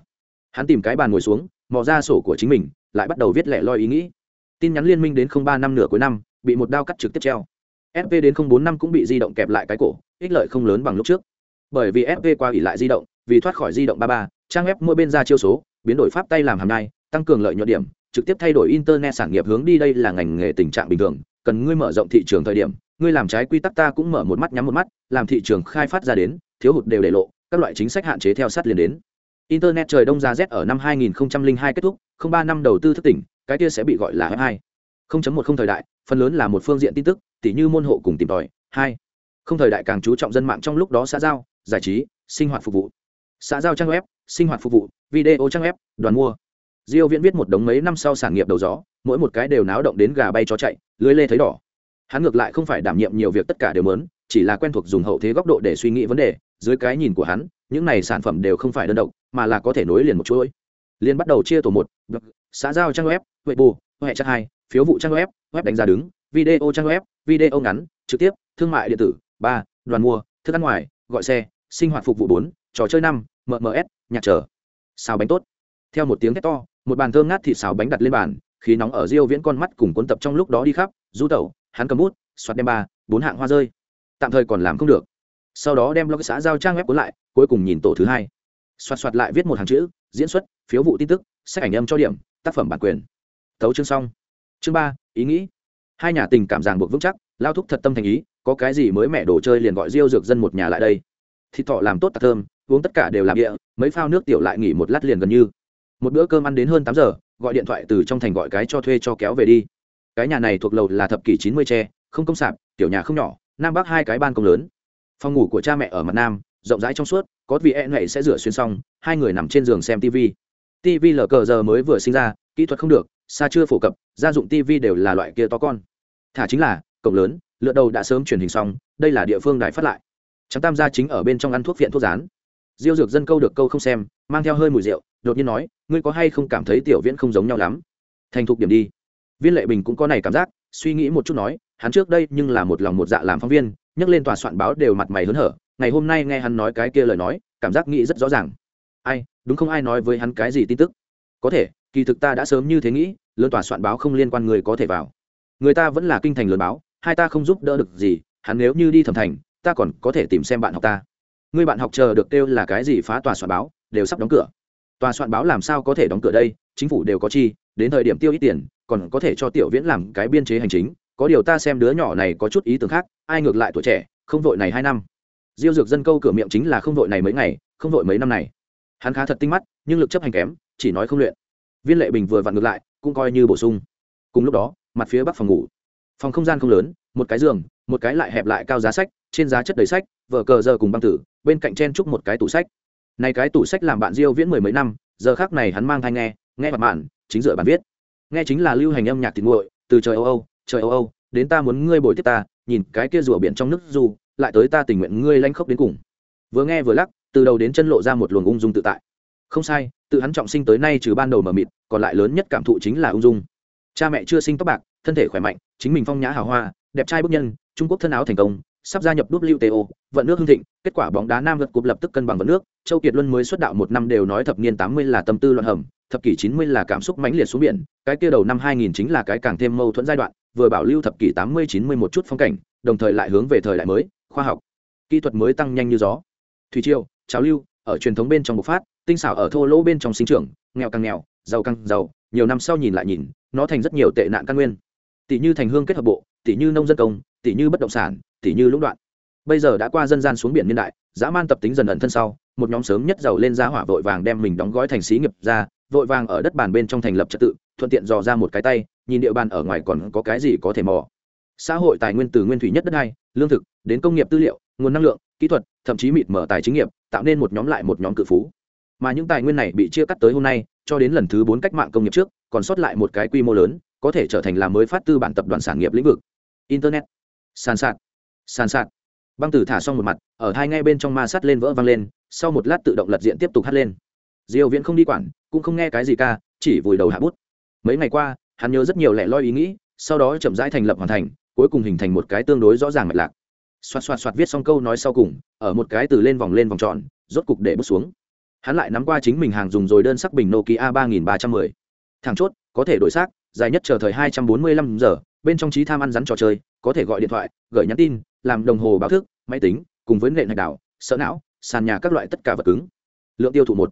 Hắn tìm cái bàn ngồi xuống, mò ra sổ của chính mình, lại bắt đầu viết lẻ loi ý nghĩ. Tin nhắn liên minh đến không ba năm nửa cuối năm, bị một đao cắt trực tiếp treo. Sp đến không bốn năm cũng bị di động kẹp lại cái cổ, ích lợi không lớn bằng lúc trước. Bởi vì fp qua ỉ lại di động, vì thoát khỏi di động ba ba, trang web mỗi bên ra chiêu số, biến đổi pháp tay làm hàm nay tăng cường lợi nhuận điểm, trực tiếp thay đổi internet sản nghiệp hướng đi đây là ngành nghề tình trạng bình thường, cần ngươi mở rộng thị trường thời điểm ngươi làm trái quy tắc ta cũng mở một mắt nhắm một mắt, làm thị trường khai phát ra đến, thiếu hụt đều để lộ, các loại chính sách hạn chế theo sát liền đến. Internet trời đông ra rét ở năm 2002 kết thúc, không ba năm đầu tư thức tỉnh, cái kia sẽ bị gọi là f 2 1 không thời đại, phần lớn là một phương diện tin tức, tỉ như môn hộ cùng tìm tòi. Hai, không thời đại càng chú trọng dân mạng trong lúc đó xã giao, giải trí, sinh hoạt phục vụ. Xã giao trang web, sinh hoạt phục vụ, video trang web, đoàn mua. Diêu viễn viết một đống mấy năm sau sản nghiệp đầu gió, mỗi một cái đều náo động đến gà bay chó chạy, lưới lê thấy đỏ hắn ngược lại không phải đảm nhiệm nhiều việc tất cả đều muốn, chỉ là quen thuộc dùng hậu thế góc độ để suy nghĩ vấn đề, dưới cái nhìn của hắn, những này sản phẩm đều không phải đơn độc, mà là có thể nối liền một chuỗi. Liền bắt đầu chia tổ một xã giao trang web, huệ bù, huệ trang hai, phiếu vụ trang web web đánh giá đứng, video trang web, video ngắn, trực tiếp, thương mại điện tử, ba, đoàn mua, thức ăn ngoài, gọi xe, sinh hoạt phục vụ bốn, trò chơi năm mms nhạc trở xào bánh tốt. Theo một tiếng thét to, một bàn thơm ngát thịt xào bánh đặt lên bàn, khí nóng ở riêu viễn con mắt cùng cuốn tập trong lúc đó đi khắp du tẩu hắn cầm bút, soạt đem ba, bốn hạng hoa rơi. Tạm thời còn làm không được. Sau đó đem blog xã giao trang web cuốn lại, cuối cùng nhìn tổ thứ hai. Soạt soạt lại viết một hàng chữ, diễn xuất, phiếu vụ tin tức, sách ảnh âm cho điểm, tác phẩm bản quyền. Tấu chương xong. Chương ba, ý nghĩ. Hai nhà tình cảm ràng buộc vững chắc, lao thúc thật tâm thành ý, có cái gì mới mẹ đồ chơi liền gọi riêu dược dân một nhà lại đây. Thịt thọ làm tốt tạc thơm, uống tất cả đều làm địa mấy phao nước tiểu lại nghỉ một lát liền gần như. Một bữa cơm ăn đến hơn tám giờ, gọi điện thoại từ trong thành gọi cái cho thuê cho kéo về đi cái nhà này thuộc lầu là thập kỷ chín mươi tre, không công sạp, tiểu nhà không nhỏ, nam bắc hai cái ban công lớn. Phòng ngủ của cha mẹ ở mặt nam, rộng rãi trong suốt, có vị e nhảy sẽ rửa xuyên xong, hai người nằm trên giường xem tv tv lờ cờ giờ mới vừa sinh ra, kỹ thuật không được, xa chưa phổ cập, gia dụng tv đều là loại kia to con. Thả chính là, cổng lớn, lựa đầu đã sớm truyền hình xong, đây là địa phương đài phát lại. Trắng tam gia chính ở bên trong ăn thuốc viện thuốc rán. Diêu dược dân câu được câu không xem, mang theo hơi mùi rượu, đột nhiên nói, ngươi có hay không cảm thấy tiểu viễn không giống nhau lắm? Thành thục điểm đi viên lệ bình cũng có này cảm giác, suy nghĩ một chút nói, hắn trước đây nhưng là một lòng một dạ làm phóng viên, nhắc lên tòa soạn báo đều mặt mày hớn hở, ngày hôm nay nghe hắn nói cái kia lời nói, cảm giác nghĩ rất rõ ràng. Ai, đúng không ai nói với hắn cái gì tin tức? Có thể, kỳ thực ta đã sớm như thế nghĩ, lớn tòa soạn báo không liên quan người có thể vào. Người ta vẫn là kinh thành lớn báo, hai ta không giúp đỡ được gì, hắn nếu như đi thẩm thành, ta còn có thể tìm xem bạn học ta. Người bạn học chờ được kêu là cái gì phá tòa soạn báo, đều sắp đóng cửa. Tòa soạn báo làm sao có thể đóng cửa đây, chính phủ đều có chi đến thời điểm tiêu ít tiền, còn có thể cho tiểu viễn làm cái biên chế hành chính. Có điều ta xem đứa nhỏ này có chút ý tưởng khác, ai ngược lại tuổi trẻ, không vội này hai năm. Diêu dược dân câu cửa miệng chính là không vội này mấy ngày, không vội mấy năm này. Hắn khá thật tinh mắt, nhưng lực chấp hành kém, chỉ nói không luyện. Viên lệ bình vừa vặn ngược lại, cũng coi như bổ sung. Cùng lúc đó, mặt phía bắc phòng ngủ. Phòng không gian không lớn, một cái giường, một cái lại hẹp lại cao giá sách, trên giá chất đầy sách, vở cờ giờ cùng băng tử, bên cạnh chen chúc một cái tủ sách. Này cái tủ sách làm bạn diêu viễn mười mấy năm, giờ khác này hắn mang thai nghe nghe mặt mạn chính dựa bản viết. Nghe chính là lưu hành âm nhạc thịt nguội từ trời âu âu trời âu âu đến ta muốn ngươi bồi tiếp ta nhìn cái kia rùa biển trong nước dù lại tới ta tình nguyện ngươi lanh khốc đến cùng. Vừa nghe vừa lắc từ đầu đến chân lộ ra một luồng ung dung tự tại. Không sai tự hắn trọng sinh tới nay trừ ban đầu mờ mịt còn lại lớn nhất cảm thụ chính là ung dung. Cha mẹ chưa sinh tóc bạc thân thể khỏe mạnh chính mình phong nhã hào hoa đẹp trai bức nhân trung quốc thân áo thành công sắp gia nhập WTO, vận nước hưng thịnh, kết quả bóng đá nam vượt cục lập tức cân bằng vận nước, Châu Kiệt Luân mới xuất đạo một năm đều nói thập niên 80 là tâm tư loạn hầm, thập kỷ 90 là cảm xúc mãnh liệt xuống biển, cái kia đầu năm 2000 chính là cái càng thêm mâu thuẫn giai đoạn, vừa bảo lưu thập kỷ 80 90 một chút phong cảnh, đồng thời lại hướng về thời đại mới, khoa học, kỹ thuật mới tăng nhanh như gió. Thủy triều, cháo lưu, ở truyền thống bên trong bộc phát, tinh xảo ở thô lỗ bên trong sinh trưởng, nghèo càng nghèo, giàu càng giàu, nhiều năm sau nhìn lại nhìn, nó thành rất nhiều tệ nạn căn nguyên. Tỷ như thành hương kết hợp bộ, tỷ như nông dân công, tỷ như bất động sản, tỷ như lũng đoạn bây giờ đã qua dân gian xuống biển niên đại dã man tập tính dần ẩn thân sau một nhóm sớm nhất giàu lên giá hỏa vội vàng đem mình đóng gói thành xí nghiệp ra vội vàng ở đất bàn bên trong thành lập trật tự, thuận tiện dò ra một cái tay, nhìn địa bàn ở ngoài còn có cái gì có thể mò. Xã hội tài nguyên từ nguyên thủy nhất đất hai, lương thực, đến công nghiệp tư liệu, nguồn năng lượng, kỹ thuật, thậm chí mịt mở tài chính nghiệp, tạo nên một nhóm lại một nhóm cự phú. Mà những tài nguyên này bị chia cắt tới hôm nay, cho đến lần thứ bốn cách mạng công nghiệp trước, còn sót lại một cái quy mô lớn, có thể trở thành làm mới phát tư bản tập đoàn sản nghiệp lĩnh vực. Internet. Sàn sạt. Sàn sạt. Băng tử thả xong một mặt, ở hai ngay bên trong ma sắt lên vỡ văng lên, sau một lát tự động lật diện tiếp tục hắt lên. Diêu viễn không đi quản, cũng không nghe cái gì ca, chỉ vùi đầu hạ bút. Mấy ngày qua, hắn nhớ rất nhiều lẻ loi ý nghĩ, sau đó chậm rãi thành lập hoàn thành, cuối cùng hình thành một cái tương đối rõ ràng mạch lạc. Xoạt xoạt xoạt viết xong câu nói sau cùng, ở một cái từ lên vòng lên vòng tròn, rốt cục để bút xuống. Hắn lại nắm qua chính mình hàng dùng rồi đơn sắc bình nokia ba nghìn ba trăm mười. Thằng chốt, có thể đổi xác, dài nhất chờ thời hai trăm bốn mươi lăm giờ, bên trong trí tham ăn rắn trò chơi, có thể gọi điện thoại, gửi nhắn tin, làm đồng hồ báo thức, máy tính, cùng với nền hạch đảo sợ não, sàn nhà các loại tất cả vật cứng. Lượng tiêu thụ một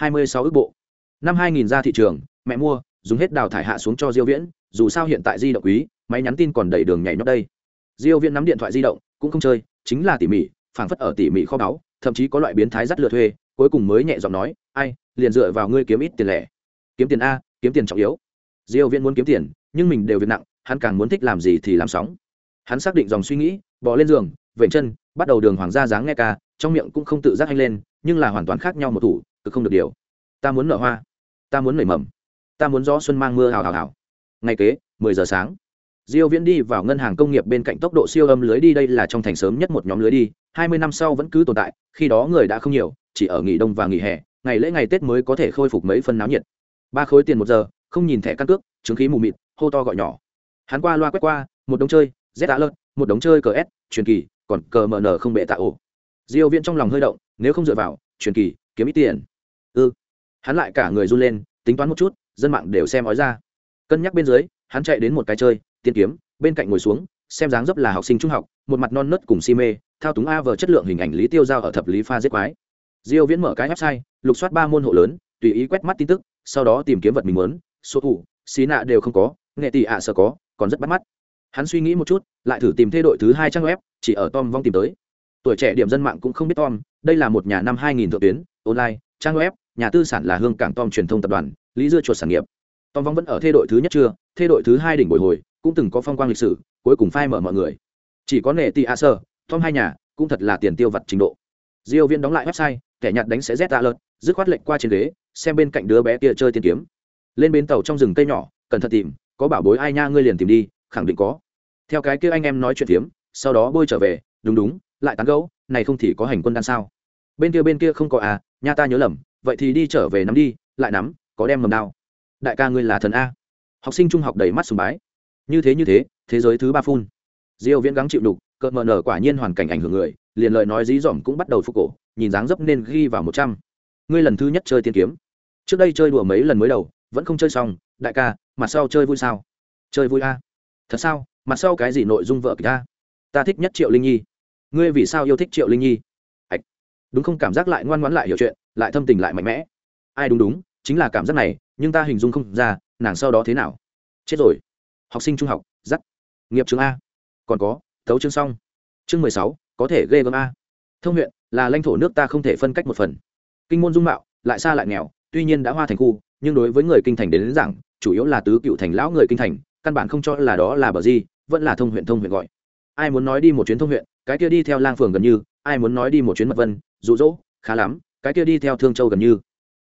hai mươi sáu ước bộ. Năm hai nghìn ra thị trường, mẹ mua, dùng hết đào thải hạ xuống cho diêu viễn, dù sao hiện tại di động quý, máy nhắn tin còn đầy đường nhảy nhót đây. Diêu viễn nắm điện thoại di động, cũng không chơi, chính là tỉ mỉ, phảng phất ở tỉ mỉ kho báu, thậm chí có loại biến thái dắt lừa thuê, cuối cùng mới nhẹ giọng nói, ai, liền dựa vào ngươi kiếm ít tiền lẻ. Kiếm tiền a, kiếm tiền trọng yếu. Diêu viễn muốn kiếm tiền, nhưng mình đều việc nặng, hắn càng muốn thích làm gì thì làm sóng. Hắn xác định dòng suy nghĩ, bỏ lên giường, vểnh chân, bắt đầu đường hoàng gia dáng nghe ca, trong miệng cũng không tự giác anh lên, nhưng là hoàn toàn khác nhau một thủ cứ không được điều. Ta muốn nở hoa. Ta muốn nảy mầm. Ta muốn gió xuân mang mưa hào hào hào. Ngày kế, mười giờ sáng. Diêu viễn đi vào ngân hàng công nghiệp bên cạnh tốc độ siêu âm lưới đi, đây là trong thành sớm nhất một nhóm lưới đi. 20 năm sau vẫn cứ tồn tại, khi đó người đã không nhiều, chỉ ở nghỉ đông và nghỉ hè, ngày lễ ngày tết mới có thể khôi phục mấy phân náo nhiệt. Ba khối tiền một giờ, không nhìn thẻ căn cước, chứng khí mù mịt, hô to gọi nhỏ. Hắn qua loa quét qua, một đống chơi, z đã lợn một đống chơi cờ s, truyền kỳ, còn cờ mờ nở không bệ tạ ổ. Diêu viễn trong lòng hơi động, nếu không dựa vào, truyền kỳ, kiếm ít tiền ư? Ừ. hắn lại cả người run lên, tính toán một chút, dân mạng đều xem ói ra. Cân nhắc bên dưới, hắn chạy đến một cái chơi, tiên kiếm, bên cạnh ngồi xuống, xem dáng dấp là học sinh trung học, một mặt non nớt cùng si mê, thao túng a vờ chất lượng hình ảnh lý tiêu giao ở thập lý pha giết quái. Diêu viễn mở cái website, lục soát ba môn hộ lớn, tùy ý quét mắt tin tức, sau đó tìm kiếm vật mình muốn, số thủ, xí nạ đều không có, nghệ tỷ ạ à sợ có, còn rất bắt mắt. Hắn suy nghĩ một chút, lại thử tìm thay đội thứ hai trang web, chỉ ở tom vong tìm tới. Tuổi trẻ điểm dân mạng cũng không biết tom, đây là một nhà năm 2000 thượng tuyến, online, trang web nhà tư sản là hương cảng tom truyền thông tập đoàn, lý dưa chuột sản nghiệp. Tom vong vẫn ở thê đội thứ nhất chưa thê đội thứ hai đỉnh bồi hồi, cũng từng có phong quang lịch sử, cuối cùng phai mở mọi người. Chỉ có nệ tị a sơ, tom hai nhà, cũng thật là tiền tiêu vặt trình độ. Diêu viên đóng lại website, kẻ nhặt đánh sẽ rét tạ lợt dứt khoát lệnh qua trên ghế, xem bên cạnh đứa bé kia chơi tiên kiếm. Lên bến tàu trong rừng cây nhỏ, cẩn thận tìm, có bảo bối ai nha ngươi liền tìm đi, khẳng định có. Theo cái kia anh em nói chuyện tiếm sau đó bơi trở về, đúng đúng, lại tán gấu này không thì có hành quân đan sao. Bên kia bên kia không có à nha ta nhớ lầm vậy thì đi trở về nắm đi, lại nắm, có đem mầm đao. Đại ca ngươi là thần a. Học sinh trung học đầy mắt sùng bái. Như thế như thế thế giới thứ ba phun. Diêu viễn gắng chịu đục, cợt mờ nở quả nhiên hoàn cảnh ảnh hưởng người, liền lời nói dí dỏm cũng bắt đầu phục cổ, nhìn dáng dấp nên ghi vào một trăm. Ngươi lần thứ nhất chơi tiên kiếm. Trước đây chơi đùa mấy lần mới đầu, vẫn không chơi xong, đại ca, mặt sau chơi vui sao? Chơi vui a. Thật sao? Mặt sau cái gì nội dung vợ kịch a? Ta thích nhất triệu linh nhi. Ngươi vì sao yêu thích triệu linh nhi? Ạch đúng không? Cảm giác lại ngoan ngoãn lại hiểu chuyện lại thâm tình lại mạnh mẽ. Ai đúng đúng chính là cảm giác này nhưng ta hình dung không ra nàng sau đó thế nào. Chết rồi. Học sinh trung học dắt nghiệp trường a. Còn có tấu chương xong. Chương mười sáu có thể ghê gớm a. Thông huyện là lãnh thổ nước ta không thể phân cách một phần. Kinh môn dung mạo lại xa lại nghèo tuy nhiên đã hoa thành khu nhưng đối với người kinh thành đến, đến giảng chủ yếu là tứ cựu thành lão người kinh thành căn bản không cho là đó là bờ gì vẫn là thông huyện thông huyện gọi. Ai muốn nói đi một chuyến thông huyện cái kia đi theo lang phường gần như ai muốn nói đi một chuyến mật vân rụ rỗ khá lắm cái kia đi theo thương châu gần như.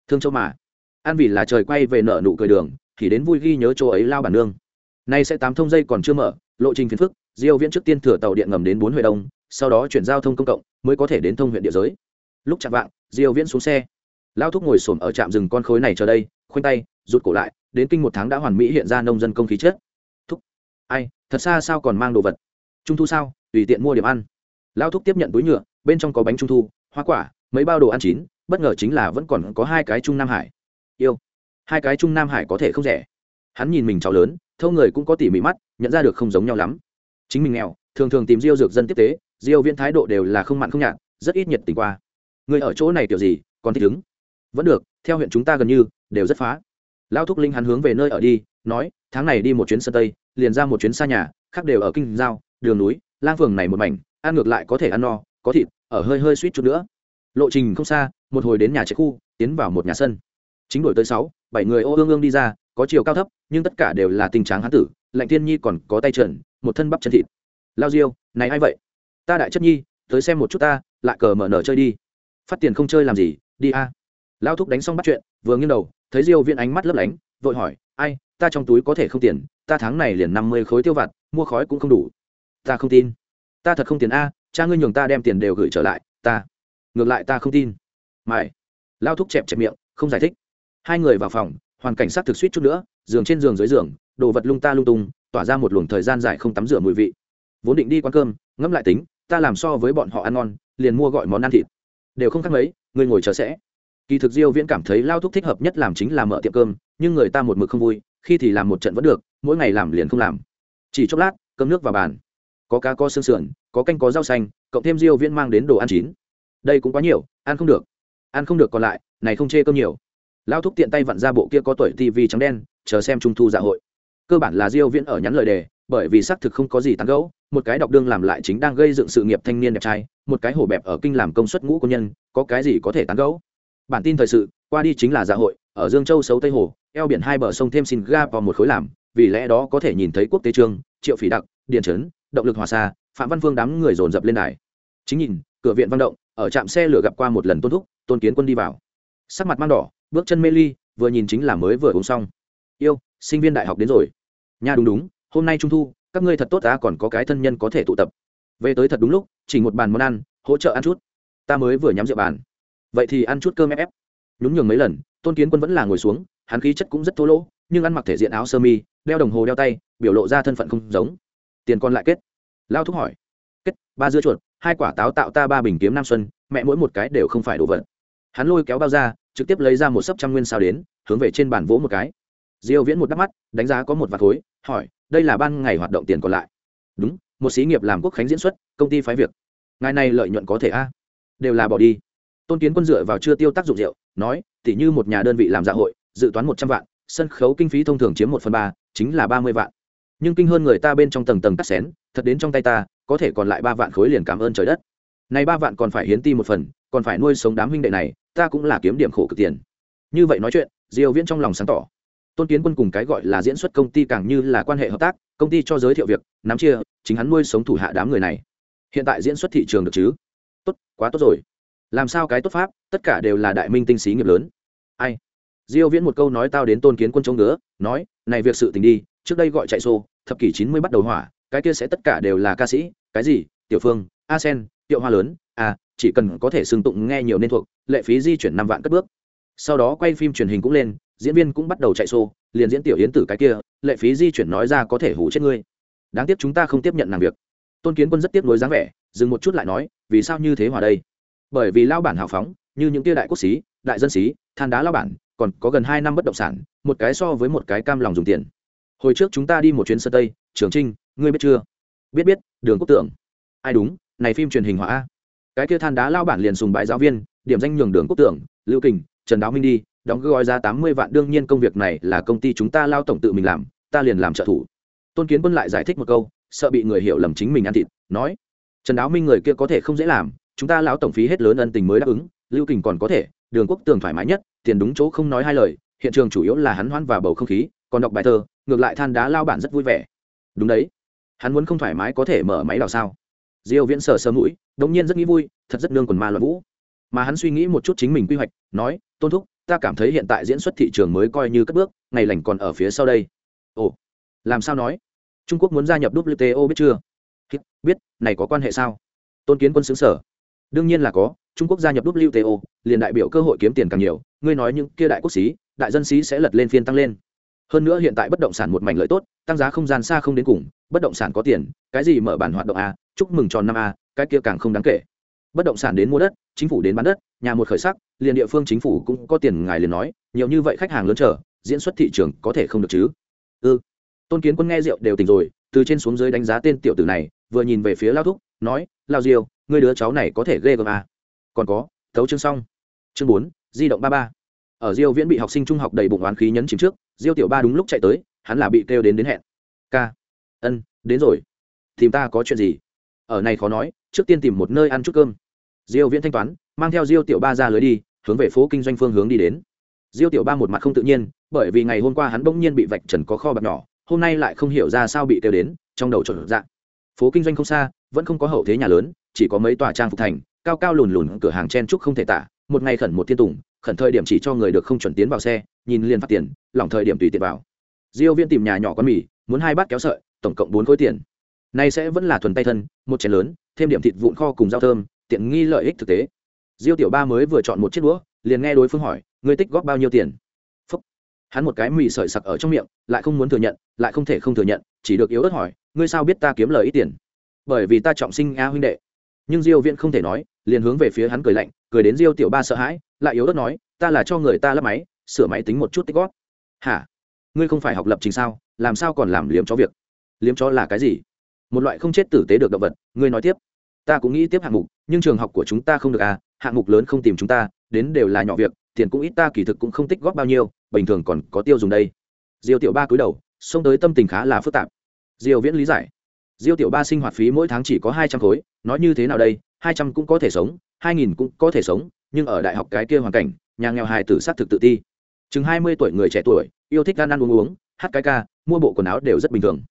Thương châu mà. An vì là trời quay về nợ nụ cười đường, thì đến vui ghi nhớ chỗ ấy lao bản nương. Nay sẽ tám thông dây còn chưa mở, lộ trình phiền phức, diêu viễn trước tiên thừa tàu điện ngầm đến bốn huệ đông, sau đó chuyển giao thông công cộng, mới có thể đến thông huyện địa giới. Lúc chạm vạng, diêu viễn xuống xe. Lao thúc ngồi xổm ở trạm rừng con khối này chờ đây, khoanh tay, rụt cổ lại, đến kinh một tháng đã hoàn mỹ hiện ra nông dân công khí chết thúc, ai, thật xa sao còn mang đồ vật? Trung thu sao? Tùy tiện mua điểm ăn. Lao thúc tiếp nhận túi nhựa, bên trong có bánh trung thu, hoa quả mấy bao đồ ăn chín, bất ngờ chính là vẫn còn có hai cái trung nam hải. Yêu. Hai cái trung nam hải có thể không rẻ. Hắn nhìn mình cháu lớn, thâu người cũng có tỉ mỉ mắt, nhận ra được không giống nhau lắm. Chính mình nghèo, thường thường tìm diêu dược dân tiếp tế, diêu viễn thái độ đều là không mặn không nhạt, rất ít nhiệt tình qua. Người ở chỗ này kiểu gì, còn thích ứng vẫn được, theo huyện chúng ta gần như, đều rất phá. Lao thúc linh hắn hướng về nơi ở đi, nói, tháng này đi một chuyến sân tây, liền ra một chuyến xa nhà, khác đều ở kinh giao, đường núi, lang phường này một mảnh, ăn ngược lại có thể ăn no, có thịt, ở hơi hơi suýt chút nữa lộ trình không xa, một hồi đến nhà chế khu, tiến vào một nhà sân. Chính đổi tới sáu, bảy người ô ương ương đi ra, có chiều cao thấp, nhưng tất cả đều là tình tráng hán tử, lạnh thiên nhi còn có tay trần, một thân bắp chân thịt. Lao diêu, này ai vậy? Ta đại chất nhi, tới xem một chút ta, lại cờ mở nở chơi đi. Phát tiền không chơi làm gì, đi a. Lao thúc đánh xong bắt chuyện, vừa nghiêng đầu, thấy diêu viên ánh mắt lấp lánh, vội hỏi, ai, ta trong túi có thể không tiền, ta tháng này liền năm mươi khối tiêu vặt, mua khói cũng không đủ. Ta không tin. Ta thật không tiền a, cha ngươi nhường ta đem tiền đều gửi trở lại, ta ngược lại ta không tin. Mày. Lao thúc chẹp chẹp miệng, không giải thích. Hai người vào phòng, hoàn cảnh sắc thực suýt chút nữa, giường trên giường dưới giường, đồ vật lung ta lung tung, tỏa ra một luồng thời gian dài không tắm rửa mùi vị. Vốn định đi quán cơm, ngẫm lại tính, ta làm so với bọn họ ăn ngon, liền mua gọi món ăn thịt. Đều không khác mấy, người ngồi chờ sẽ. Kỳ thực diêu viễn cảm thấy lao thúc thích hợp nhất làm chính là mở tiệm cơm, nhưng người ta một mực không vui, khi thì làm một trận vẫn được, mỗi ngày làm liền không làm. Chỉ chốc lát, cơm nước vào bàn. Có cá có xương sườn, có canh có rau xanh, cộng thêm diêu viễn mang đến đồ ăn chín đây cũng quá nhiều, ăn không được. Ăn không được còn lại, này không chê cơm nhiều. Lao thúc tiện tay vặn ra bộ kia có tuổi tivi trắng đen, chờ xem trung thu dạ hội. Cơ bản là diêu viễn ở nhắn lời đề, bởi vì xác thực không có gì tán gẫu, một cái đọc đương làm lại chính đang gây dựng sự nghiệp thanh niên đẹp trai, một cái hổ bẹp ở kinh làm công suất ngũ công nhân, có cái gì có thể tán gẫu? Bản tin thời sự, qua đi chính là dạ hội, ở dương châu xấu tây hồ, eo biển hai bờ sông thêm singapore một khối làm, vì lẽ đó có thể nhìn thấy quốc tế trương, triệu phỉ đặc điện trấn, động lực hòa xa phạm văn phương đám người dồn dập lên đài. Chính nhìn, cửa viện văn động ở trạm xe lửa gặp qua một lần tôn thúc, tôn kiến quân đi vào. Sắc mặt mang đỏ, bước chân mê ly, vừa nhìn chính là mới vừa uống xong. Yêu, sinh viên đại học đến rồi. Nha đúng đúng, hôm nay trung thu, các ngươi thật tốt ta, còn có cái thân nhân có thể tụ tập. Về tới thật đúng lúc, chỉ một bàn món ăn, hỗ trợ ăn chút. Ta mới vừa nhắm rượu bàn. Vậy thì ăn chút cơm ép ép. Nhún nhường mấy lần, tôn kiến quân vẫn là ngồi xuống, hắn khí chất cũng rất thô lỗ, nhưng ăn mặc thể diện áo sơ mi, đeo đồng hồ đeo tay, biểu lộ ra thân phận không giống. Tiền còn lại kết. Lao thúc hỏi. Kết, ba dưa chuột hai quả táo tạo ta ba bình kiếm nam xuân, mẹ mỗi một cái đều không phải đồ vật. Hắn lôi kéo bao ra, trực tiếp lấy ra một sấp trăm nguyên sao đến, hướng về trên bàn vỗ một cái. Diêu viễn một đắp mắt, đánh giá có một vạt thối, hỏi, đây là ban ngày hoạt động tiền còn lại. Đúng, một xí nghiệp làm quốc khánh diễn xuất, công ty phái việc. Ngày này lợi nhuận có thể a? Đều là bỏ đi. Tôn kiến quân dựa vào chưa tiêu tác dụng rượu, nói, tỉ như một nhà đơn vị làm dạ hội, dự toán một trăm vạn, sân khấu kinh phí thông thường chiếm một phần ba, chính là ba mươi vạn. Nhưng kinh hơn người ta bên trong tầng tầng cắt xén, thật đến trong tay ta có thể còn lại ba vạn khối liền cảm ơn trời đất. Này ba vạn còn phải hiến ti một phần, còn phải nuôi sống đám huynh đệ này, ta cũng là kiếm điểm khổ cực tiền. Như vậy nói chuyện, diêu viễn trong lòng sáng tỏ. Tôn kiến quân cùng cái gọi là diễn xuất công ty càng như là quan hệ hợp tác, công ty cho giới thiệu việc, nắm chia, chính hắn nuôi sống thủ hạ đám người này. Hiện tại diễn xuất thị trường được chứ? Tốt, quá tốt rồi. Làm sao cái tốt pháp, tất cả đều là đại minh tinh xí nghiệp lớn. Ai? Diêu viễn một câu nói tao đến tôn kiến quân chống ngứa, nói, này việc sự tình đi, trước đây gọi chạy xô, thập kỷ 90 bắt đầu hỏa cái kia sẽ tất cả đều là ca sĩ, cái gì? Tiểu phương, a sen tiệu hoa lớn. À chỉ cần có thể xưng tụng nghe nhiều nên thuộc, lệ phí di chuyển năm vạn cất bước. Sau đó quay phim truyền hình cũng lên, diễn viên cũng bắt đầu chạy xô liền diễn tiểu yến tử cái kia, lệ phí di chuyển nói ra có thể hủ chết ngươi. Đáng tiếc chúng ta không tiếp nhận làm việc. Tôn kiến quân rất tiếc nuối dáng vẻ, dừng một chút lại nói, vì sao như thế hòa đây? Bởi vì lao bản hào phóng, như những tia đại quốc xí đại dân xí than đá lao bản, còn có gần hai năm bất động sản, một cái so với một cái cam lòng dùng tiền. Hồi trước chúng ta đi một chuyến sơ tây trường trinh, ngươi biết chưa? Biết biết, đường quốc tượng ai đúng? Này phim truyền hình hỏa cái kia than đá lao bản liền sùng bãi giáo viên, điểm danh nhường đường quốc tượng lưu kình, trần đáo minh đi, đóng gói ra tám mươi vạn. Đương nhiên công việc này là công ty chúng ta lao tổng tự mình làm, ta liền làm trợ thủ. Tôn kiến quân lại giải thích một câu, sợ bị người hiểu lầm chính mình ăn thịt, nói, trần đáo minh người kia có thể không dễ làm, chúng ta lão tổng phí hết lớn ân tình mới đáp ứng, lưu kình còn có thể, đường quốc tường thoải mái nhất, tiền đúng chỗ không nói hai lời, hiện trường chủ yếu là hắn hoan và bầu không khí, còn đọc bài thơ, ngược lại than đá lao bản rất vui vẻ đúng đấy. Hắn muốn không thoải mái có thể mở máy đào sao? Diêu viễn sờ sờ mũi đống nhiên rất nghĩ vui thật rất nương quần ma loạn vũ. Mà hắn suy nghĩ một chút chính mình quy hoạch nói tôn thúc ta cảm thấy hiện tại diễn xuất thị trường mới coi như cất bước ngày lành còn ở phía sau đây. Ồ làm sao nói? Trung quốc muốn gia nhập wto biết chưa? Biết này có quan hệ sao? Tôn kiến quân xứng sở đương nhiên là có trung quốc gia nhập wto liền đại biểu cơ hội kiếm tiền càng nhiều ngươi nói những kia đại quốc sĩ, đại dân sĩ sẽ lật lên phiên tăng lên hơn nữa hiện tại bất động sản một mảnh lợi tốt, tăng giá không gian xa không đến cùng, bất động sản có tiền, cái gì mở bản hoạt động a, chúc mừng tròn năm a, cái kia càng không đáng kể. Bất động sản đến mua đất, chính phủ đến bán đất, nhà một khởi sắc, liền địa phương chính phủ cũng có tiền ngài liền nói, nhiều như vậy khách hàng lớn chờ, diễn xuất thị trường có thể không được chứ? Ư tôn kiến quân nghe rượu đều tỉnh rồi, từ trên xuống dưới đánh giá tên tiểu tử này, vừa nhìn về phía lao thúc, nói, lao diêu người đứa cháu này có thể ghê gớm à. còn có, thấu chương xong. Chương bốn, di động ba ba. Ở diêu viễn bị học sinh trung học đầy bụng oán khí nhấn chìm trước diêu tiểu ba đúng lúc chạy tới, hắn là bị kêu đến đến hẹn. Ca, ân, đến rồi. Tìm ta có chuyện gì? Ở này khó nói, trước tiên tìm một nơi ăn chút cơm. Diêu viễn thanh toán, mang theo diêu tiểu ba ra lưới đi, hướng về phố kinh doanh phương hướng đi đến. Diêu tiểu ba một mặt không tự nhiên, bởi vì ngày hôm qua hắn bỗng nhiên bị vạch trần có kho bạc nhỏ, hôm nay lại không hiểu ra sao bị kêu đến, trong đầu trộn dạng. Phố kinh doanh không xa, vẫn không có hậu thế nhà lớn, chỉ có mấy tòa trang phục thành, cao cao lùn lùn cửa hàng chen trúc không thể tả, một ngày khẩn một thiên tùng khẩn thời điểm chỉ cho người được không chuẩn tiến vào xe, nhìn liền phạt tiền lỏng thời điểm tùy tiện vào. Diêu viên tìm nhà nhỏ quán mì, muốn hai bát kéo sợi, tổng cộng bốn khối tiền. Nay sẽ vẫn là thuần tay thân, một chén lớn, thêm điểm thịt vụn kho cùng rau thơm, tiện nghi lợi ích thực tế. Diêu tiểu ba mới vừa chọn một chiếc đũa, liền nghe đối phương hỏi người tích góp bao nhiêu tiền? Phúc. hắn một cái mì sợi sặc ở trong miệng, lại không muốn thừa nhận, lại không thể không thừa nhận, chỉ được yếu ớt hỏi, ngươi sao biết ta kiếm lời ít tiền? Bởi vì ta trọng sinh a huynh đệ nhưng diêu viễn không thể nói, liền hướng về phía hắn cười lạnh, cười đến diêu tiểu ba sợ hãi, lại yếu ớt nói, ta là cho người ta lắp máy, sửa máy tính một chút tích góp. Hả? Ngươi không phải học lập trình sao? Làm sao còn làm liếm chó việc? Liếm chó là cái gì? Một loại không chết tử tế được động vật, ngươi nói tiếp. Ta cũng nghĩ tiếp hạng mục, nhưng trường học của chúng ta không được à hạng mục lớn không tìm chúng ta, đến đều là nhỏ việc, tiền cũng ít ta, kỳ thực cũng không tích góp bao nhiêu, bình thường còn có tiêu dùng đây. Diêu tiểu ba cúi đầu, xông tới tâm tình khá là phức tạp. Diêu viễn lý giải diêu tiểu ba sinh hoạt phí mỗi tháng chỉ có hai trăm khối, nói như thế nào đây, hai trăm cũng có thể sống, hai nghìn cũng có thể sống, nhưng ở đại học cái kia hoàn cảnh, nhà nghèo hài tử sát thực tự ti. Chừng hai mươi tuổi người trẻ tuổi, yêu thích ăn ăn uống uống, hát cái ca, mua bộ quần áo đều rất bình thường.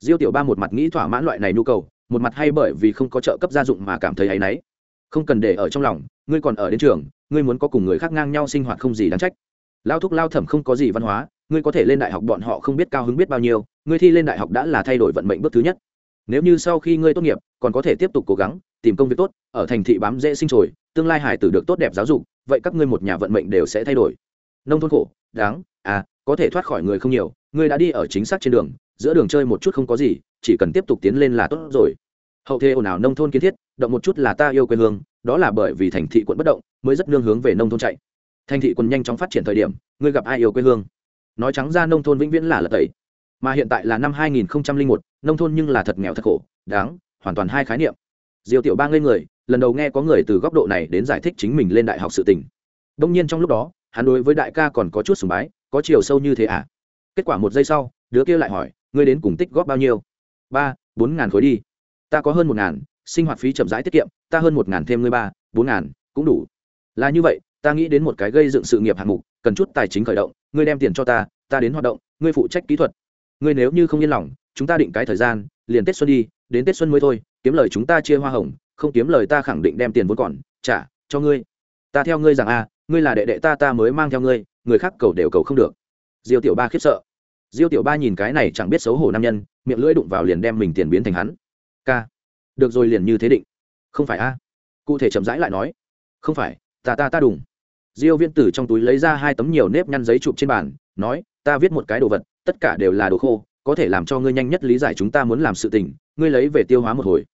Diêu tiểu ba một mặt nghĩ thỏa mãn loại này nhu cầu, một mặt hay bởi vì không có trợ cấp gia dụng mà cảm thấy áy náy. Không cần để ở trong lòng, ngươi còn ở đến trường, ngươi muốn có cùng người khác ngang nhau sinh hoạt không gì đáng trách. Lao thúc lao thẩm không có gì văn hóa, ngươi có thể lên đại học bọn họ không biết cao hứng biết bao nhiêu, ngươi thi lên đại học đã là thay đổi vận mệnh bước thứ nhất nếu như sau khi ngươi tốt nghiệp, còn có thể tiếp tục cố gắng, tìm công việc tốt, ở thành thị bám dễ sinh sồi tương lai hải tử được tốt đẹp giáo dục, vậy các ngươi một nhà vận mệnh đều sẽ thay đổi. Nông thôn khổ, đáng à có thể thoát khỏi người không nhiều, ngươi đã đi ở chính xác trên đường, giữa đường chơi một chút không có gì, chỉ cần tiếp tục tiến lên là tốt rồi. Hậu thế ồn ào nông thôn kiến thiết, động một chút là ta yêu quê hương, đó là bởi vì thành thị quận bất động, mới rất nương hướng về nông thôn chạy. Thành thị quận nhanh chóng phát triển thời điểm, ngươi gặp ai yêu quê hương? Nói trắng ra nông thôn vĩnh viễn là lật tẩy mà hiện tại là năm 2001, nông thôn nhưng là thật nghèo thật khổ đáng hoàn toàn hai khái niệm. Diêu tiểu ba ngây người lần đầu nghe có người từ góc độ này đến giải thích chính mình lên đại học sự tình. Đông nhiên trong lúc đó hắn đối với đại ca còn có chút sùng bái có chiều sâu như thế à? Kết quả một giây sau đứa kia lại hỏi ngươi đến cùng tích góp bao nhiêu? Ba bốn ngàn khối đi. Ta có hơn một ngàn sinh hoạt phí chậm rãi tiết kiệm ta hơn một ngàn thêm ngươi ba bốn ngàn cũng đủ. Là như vậy ta nghĩ đến một cái gây dựng sự nghiệp hạng mục cần chút tài chính khởi động ngươi đem tiền cho ta ta đến hoạt động ngươi phụ trách kỹ thuật ngươi nếu như không yên lòng, chúng ta định cái thời gian, liền tết xuân đi, đến tết xuân mới thôi, kiếm lời chúng ta chia hoa hồng, không kiếm lời ta khẳng định đem tiền vốn còn, trả, cho ngươi. Ta theo ngươi rằng a, ngươi là đệ đệ ta ta mới mang theo ngươi, người khác cầu đều cầu không được. Diêu tiểu ba khiếp sợ. Diêu tiểu ba nhìn cái này chẳng biết xấu hổ nam nhân, miệng lưỡi đụng vào liền đem mình tiền biến thành hắn. K được rồi liền như thế định. Không phải a? Cụ thể chậm rãi lại nói. Không phải, ta ta ta đùng. Diêu viên tử trong túi lấy ra hai tấm nhiều nếp nhăn giấy chụp trên bàn, nói, ta viết một cái đồ vật tất cả đều là đồ khô, có thể làm cho ngươi nhanh nhất lý giải chúng ta muốn làm sự tình, ngươi lấy về tiêu hóa một hồi.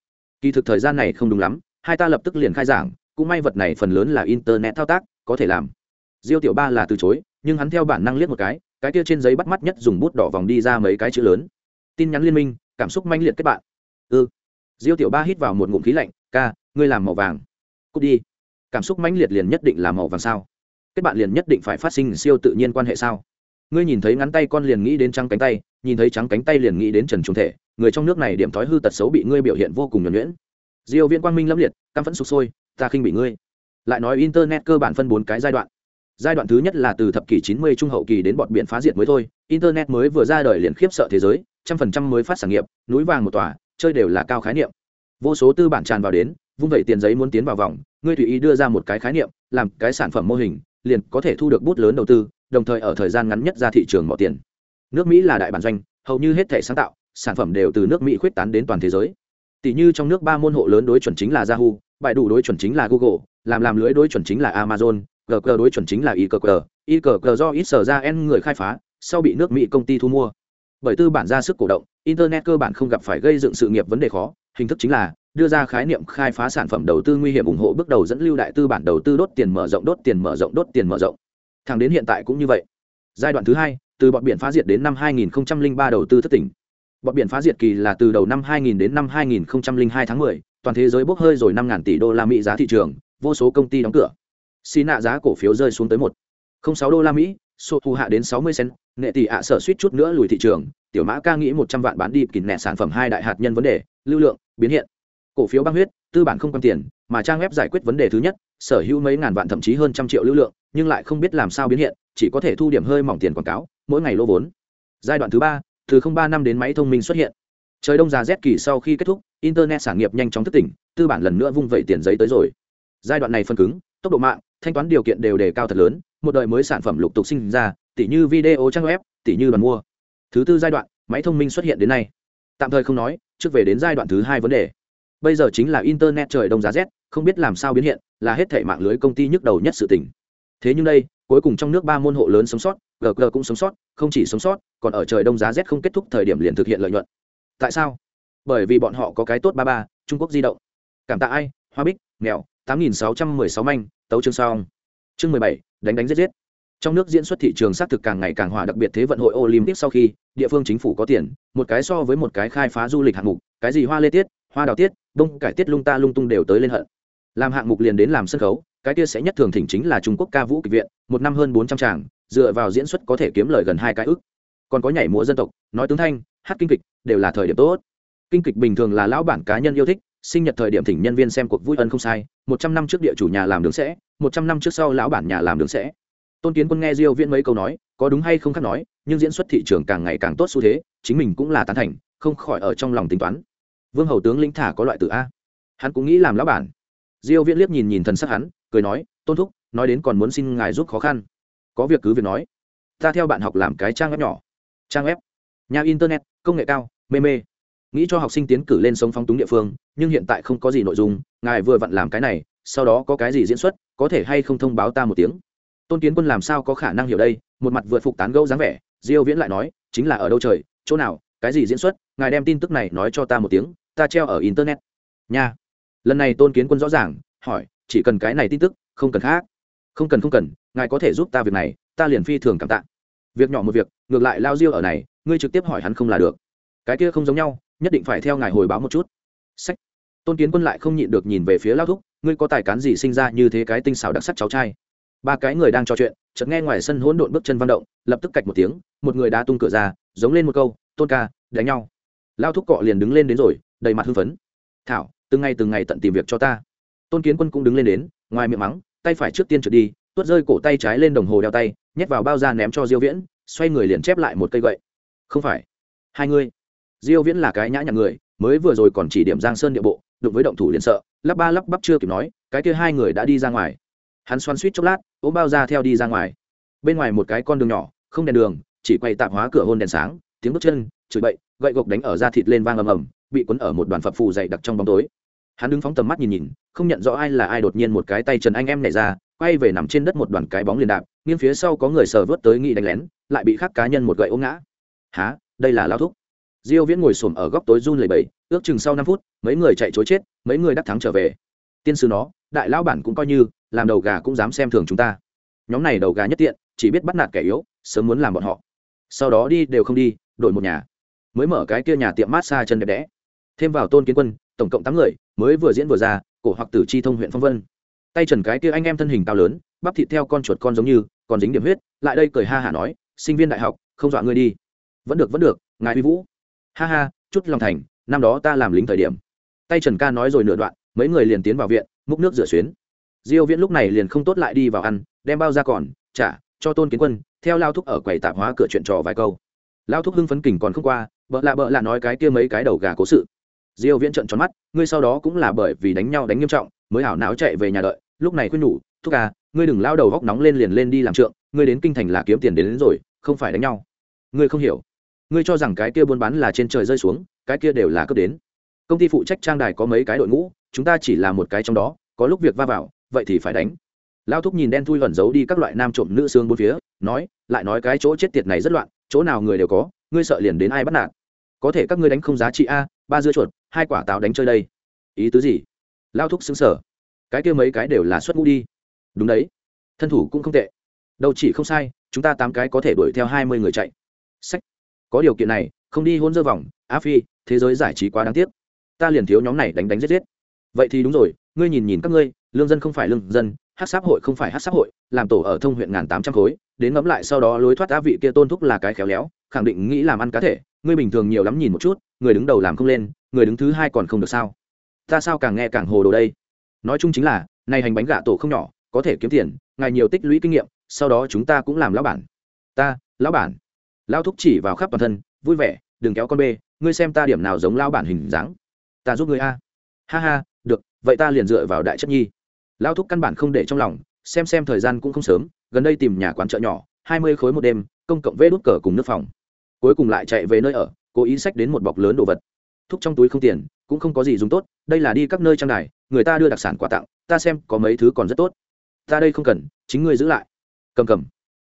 Kỳ thực thời gian này không đúng lắm, hai ta lập tức liền khai giảng, cũng may vật này phần lớn là internet thao tác, có thể làm. Diêu tiểu ba là từ chối, nhưng hắn theo bản năng liếc một cái cái kia trên giấy bắt mắt nhất dùng bút đỏ vòng đi ra mấy cái chữ lớn. Tin nhắn liên minh, cảm xúc manh liệt kết bạn. Ư ừ. diêu tiểu ba hít vào một ngụm khí lạnh, ca, ngươi làm màu vàng. Cút đi. Cảm xúc mãnh liệt liền nhất định là màu vàng sao? Kết bạn liền nhất định phải phát sinh siêu tự nhiên quan hệ sao? Ngươi nhìn thấy ngắn tay con liền nghĩ đến trắng cánh tay, nhìn thấy trắng cánh tay liền nghĩ đến trần trung thể, người trong nước này điểm thói hư tật xấu bị ngươi biểu hiện vô cùng nhuẩn nhuyễn. Diêu viên quang minh lâm liệt, căm phẫn sụp sôi, ta khinh bị ngươi. Lại nói internet cơ bản phân bốn cái giai đoạn. Giai đoạn thứ nhất là từ thập kỷ 90 trung hậu kỳ đến bọn biển phá diệt mới thôi, internet mới vừa ra đời liền khiếp sợ thế giới, trăm phần trăm mới phát sản nghiệp, núi vàng một tòa, chơi đều là cao khái niệm. Vô số tư bản tràn vào đến, vung vẩy tiền giấy muốn tiến vào vòng, ngươi tùy ý đưa ra một cái khái niệm, làm cái sản phẩm mô hình, liền có thể thu được bút lớn đầu tư đồng thời ở thời gian ngắn nhất ra thị trường mọi tiền. Nước mỹ là đại bản doanh, hầu như hết thể sáng tạo, sản phẩm đều từ nước mỹ khuyết tán đến toàn thế giới. Tỷ như trong nước ba môn hộ lớn đối chuẩn chính là yahoo bài đủ đối chuẩn chính là google, làm làm lưới đối chuẩn chính là amazon gq đối chuẩn chính là ikg ikg do ít sở ra n người khai phá, sau bị nước mỹ công ty thu mua. Bởi tư bản ra sức cổ động, internet cơ bản không gặp phải gây dựng sự nghiệp vấn đề khó, hình thức chính là đưa ra khái niệm khai phá sản phẩm đầu tư nguy hiểm ủng hộ bước đầu dẫn lưu đại tư bản đầu tư đốt tiền mở rộng, đốt tiền mở rộng, đốt tiền mở rộng thẳng đến hiện tại cũng như vậy giai đoạn thứ hai từ bọn biển phá diệt đến năm 2003 đầu tư thất tỉnh bọn biển phá diệt kỳ là từ đầu năm 2000 đến năm 2002 tháng 10, toàn thế giới bốc hơi rồi 5.000 tỷ đô la Mỹ giá thị trường, vô số công ty đóng cửa. xin nạ giá cổ phiếu rơi xuống tới 1. 06 đô la Mỹ, sổ thu hạ đến 60 cent, nghệ tỷ ạ sở suýt chút nữa lùi thị trường, tiểu mã ca nghĩ 100 vạn bán đi kỉnh nẹ sản phẩm hai đại hạt nhân vấn đề, lưu lượng, biến hiện cổ phiếu băng huyết tư bản không quan tiền mà trang web giải quyết vấn đề thứ nhất sở hữu mấy ngàn vạn thậm chí hơn trăm triệu lưu lượng nhưng lại không biết làm sao biến hiện, chỉ có thể thu điểm hơi mỏng tiền quảng cáo, mỗi ngày lỗ vốn. Giai đoạn thứ ba, từ ba năm đến máy thông minh xuất hiện. Trời đông già rét kỳ sau khi kết thúc, internet sản nghiệp nhanh chóng thức tỉnh, tư bản lần nữa vung vẩy tiền giấy tới rồi. Giai đoạn này phân cứng, tốc độ mạng, thanh toán điều kiện đều đề cao thật lớn, một đời mới sản phẩm lục tục sinh ra, tỉ như video trang web, tỉ như đoàn mua. Thứ tư giai đoạn, máy thông minh xuất hiện đến nay. Tạm thời không nói, trước về đến giai đoạn thứ hai vấn đề. Bây giờ chính là internet trời đông giá rét, không biết làm sao biến hiện, là hết thể mạng lưới công ty nhức đầu nhất sự tình thế nhưng đây, cuối cùng trong nước ba môn hộ lớn sống sót gg cũng sống sót, không chỉ sống sót, còn ở trời đông giá rét không kết thúc thời điểm liền thực hiện lợi nhuận. Tại sao? Bởi vì bọn họ có cái tốt ba ba, trung quốc di động. Cảm tạ ai? Hoa bích, nghèo, tám nghìn sáu trăm mười sáu manh, tấu chương song. Chương mười bảy, đánh đánh giết giết. Trong nước diễn xuất thị trường xác thực càng ngày càng hòa đặc biệt thế vận hội olympic sau khi, địa phương chính phủ có tiền, một cái so với một cái khai phá du lịch hạng mục, cái gì hoa lê tiết, hoa đào tiết, đông cải tiết lung ta lung tung đều tới lên hận làm hạng mục liền đến làm sân khấu, cái kia sẽ nhất thường thỉnh chính là trung quốc ca vũ kịch viện, một năm hơn bốn trăm tràng, dựa vào diễn xuất có thể kiếm lời gần hai cái ức. Còn có nhảy múa dân tộc, nói tướng thanh, hát kinh kịch, đều là thời điểm tốt. Kinh kịch bình thường là lão bản cá nhân yêu thích, sinh nhật thời điểm thỉnh nhân viên xem cuộc vui ân không sai, một trăm năm trước địa chủ nhà làm đường sẽ, một trăm năm trước sau lão bản nhà làm đường sẽ. Tôn kiến quân nghe diêu viễn mấy câu nói, có đúng hay không khác nói, nhưng diễn xuất thị trường càng ngày càng tốt xu thế, chính mình cũng là tán thành, không khỏi ở trong lòng tính toán. Vương hầu tướng lĩnh thả có loại từ a. Hắn cũng nghĩ làm lão bản diêu viễn liếc nhìn nhìn thần sắc hắn, cười nói, tôn thúc, nói đến còn muốn xin ngài giúp khó khăn. Có việc cứ việc nói. Ta theo bạn học làm cái trang web nhỏ. Trang web? Nhà internet, công nghệ cao, mê mê. Nghĩ cho học sinh tiến cử lên sống phong túng địa phương, nhưng hiện tại không có gì nội dung, ngài vừa vặn làm cái này, sau đó có cái gì diễn xuất, có thể hay không thông báo ta một tiếng. Tôn kiến quân làm sao có khả năng hiểu đây, một mặt vượt phục tán gẫu dáng vẻ, diêu viễn lại nói, chính là ở đâu trời, chỗ nào, cái gì diễn xuất, ngài đem tin tức này nói cho ta một tiếng, ta treo ở internet. Nha lần này tôn kiến quân rõ ràng, hỏi, chỉ cần cái này tin tức, không cần khác. Không cần không cần, ngài có thể giúp ta việc này, ta liền phi thường cảm tạ. Việc nhỏ một việc, ngược lại lao diêu ở này, ngươi trực tiếp hỏi hắn không là được. Cái kia không giống nhau, nhất định phải theo ngài hồi báo một chút. Sách. Tôn kiến quân lại không nhịn được nhìn về phía lao thúc, ngươi có tài cán gì sinh ra như thế cái tinh xảo đặc sắc cháu trai? Ba cái người đang trò chuyện, chợt nghe ngoài sân hỗn độn bước chân văn động, lập tức cạch một tiếng, một người đá tung cửa ra, giống lên một câu, tôn ca, đánh nhau. Lao thúc cọ liền đứng lên đến rồi, đầy mặt hưng phấn. Thảo từng ngày từng ngày tận tìm việc cho ta. Tôn kiến quân cũng đứng lên đến, ngoài miệng mắng, tay phải trước tiên trượt đi, tuốt rơi cổ tay trái lên đồng hồ đeo tay, nhét vào bao da ném cho diêu viễn, xoay người liền chép lại một cây gậy. Không phải. Hai người diêu viễn là cái nhã nhặn người, mới vừa rồi còn chỉ điểm giang sơn địa bộ, đụng với động thủ liền sợ, lắp ba lắp bắp chưa kịp nói, cái kia hai người đã đi ra ngoài. Hắn xoắn suýt chốc lát, ôm bao da theo đi ra ngoài. Bên ngoài một cái con đường nhỏ, không đèn đường, chỉ quay tạp hóa cửa hôn đèn sáng, tiếng bước chân, chửi bậy, gậy gộc đánh ở da thịt lên vang ầm ầm, bị cuốn ở một đoàn phập phù dày đặc trong bóng tối hắn đứng phóng tầm mắt nhìn nhìn, không nhận rõ ai là ai đột nhiên một cái tay trần anh em nảy ra, quay về nằm trên đất một đoàn cái bóng liền đạp, nghiêng phía sau có người sờ vớt tới nghị đánh lén, lại bị khắc cá nhân một gậy ôm ngã. Há đây là lao thúc? Diêu viễn ngồi xổm ở góc tối run lẩy bẩy, ước chừng sau 5 phút, mấy người chạy chối chết, mấy người đắc thắng trở về. Tiên sư nó, đại lão bản cũng coi như, làm đầu gà cũng dám xem thường chúng ta. Nhóm này đầu gà nhất tiện, chỉ biết bắt nạt kẻ yếu, sớm muốn làm bọn họ. Sau đó đi đều không đi, đổi một nhà. Mới mở cái kia nhà tiệm massage chân đẹp đẽ. Thêm vào tôn kiến quân tổng cộng tám người, mới vừa diễn vừa ra, cổ hoặc tử chi thông huyện phong vân. Tay trần cái kia anh em thân hình cao lớn, bắp thịt theo con chuột con giống như, còn dính điểm huyết, lại đây cười ha hả nói, sinh viên đại học, không dọa ngươi đi. Vẫn được vẫn được, ngài huy vũ. Ha ha, chút lòng thành, năm đó ta làm lính thời điểm. Tay trần ca nói rồi nửa đoạn, mấy người liền tiến vào viện, múc nước rửa xuyến. Diêu viễn lúc này liền không tốt lại đi vào ăn, đem bao ra còn trả cho tôn kiến quân, theo lao thúc ở quầy tạp hóa cửa chuyện trò vài câu. Lao thúc hưng phấn kình còn không qua, bợ lạ bợ lạ nói cái kia mấy cái đầu gà cố sự diêu viễn trợn tròn mắt ngươi sau đó cũng là bởi vì đánh nhau đánh nghiêm trọng mới hảo não chạy về nhà đợi. Lúc này khuyên nhủ thúc à ngươi đừng lao đầu góc nóng lên liền lên đi làm trượng ngươi đến kinh thành là kiếm tiền đến, đến rồi không phải đánh nhau. Ngươi không hiểu. Ngươi cho rằng cái kia buôn bán là trên trời rơi xuống cái kia đều là cấp đến. Công ty phụ trách trang đài có mấy cái đội ngũ chúng ta chỉ là một cái trong đó có lúc việc va vào vậy thì phải đánh. Lao thúc nhìn đen thui vẩn giấu đi các loại nam trộm nữ xương bốn phía nói lại nói cái chỗ chết tiệt này rất loạn chỗ nào người đều có ngươi sợ liền đến ai bắt nạt. Có thể các ngươi đánh không giá trị a ba dưa chuột, hai quả táo đánh chơi đây. Ý tứ gì? Lao thúc xứng sở. Cái kia mấy cái đều là xuất ngũ đi. Đúng đấy. Thân thủ cũng không tệ. Đâu chỉ không sai, chúng ta tám cái có thể đuổi theo hai mươi người chạy. Sách. Có điều kiện này, không đi hôn dơ vòng, á phi, thế giới giải trí quá đáng tiếc. Ta liền thiếu nhóm này đánh đánh giết giết. Vậy thì đúng rồi, ngươi nhìn nhìn các ngươi, lương dân không phải lương dân, hát sáp hội không phải hát sáp hội, làm tổ ở thông huyện ngàn tám trăm khối, đến ngẫm lại sau đó lối thoát á vị kia tôn thúc là cái khéo léo, khẳng định nghĩ làm ăn cá thể ngươi bình thường nhiều lắm nhìn một chút, người đứng đầu làm không lên, người đứng thứ hai còn không được sao? Ta sao càng nghe càng hồ đồ đây? Nói chung chính là này hành bánh gà tổ không nhỏ, có thể kiếm tiền, ngài nhiều tích lũy kinh nghiệm, sau đó chúng ta cũng làm lão bản. Ta, lão bản. Lão thúc chỉ vào khắp toàn thân, vui vẻ, đừng kéo con bê, ngươi xem ta điểm nào giống lão bản hình dáng. Ta giúp ngươi a. Ha ha, được, vậy ta liền dựa vào đại chất nhi. Lão thúc căn bản không để trong lòng, xem xem thời gian cũng không sớm, gần đây tìm nhà quán chợ nhỏ, hai mươi khối một đêm, công cộng vê đốt cờ cùng nước phòng cuối cùng lại chạy về nơi ở, cố ý sách đến một bọc lớn đồ vật. Thúc trong túi không tiền, cũng không có gì dùng tốt, đây là đi các nơi trang đài, người ta đưa đặc sản quà tặng, ta xem có mấy thứ còn rất tốt. Ta đây không cần, chính ngươi giữ lại. Cầm cầm.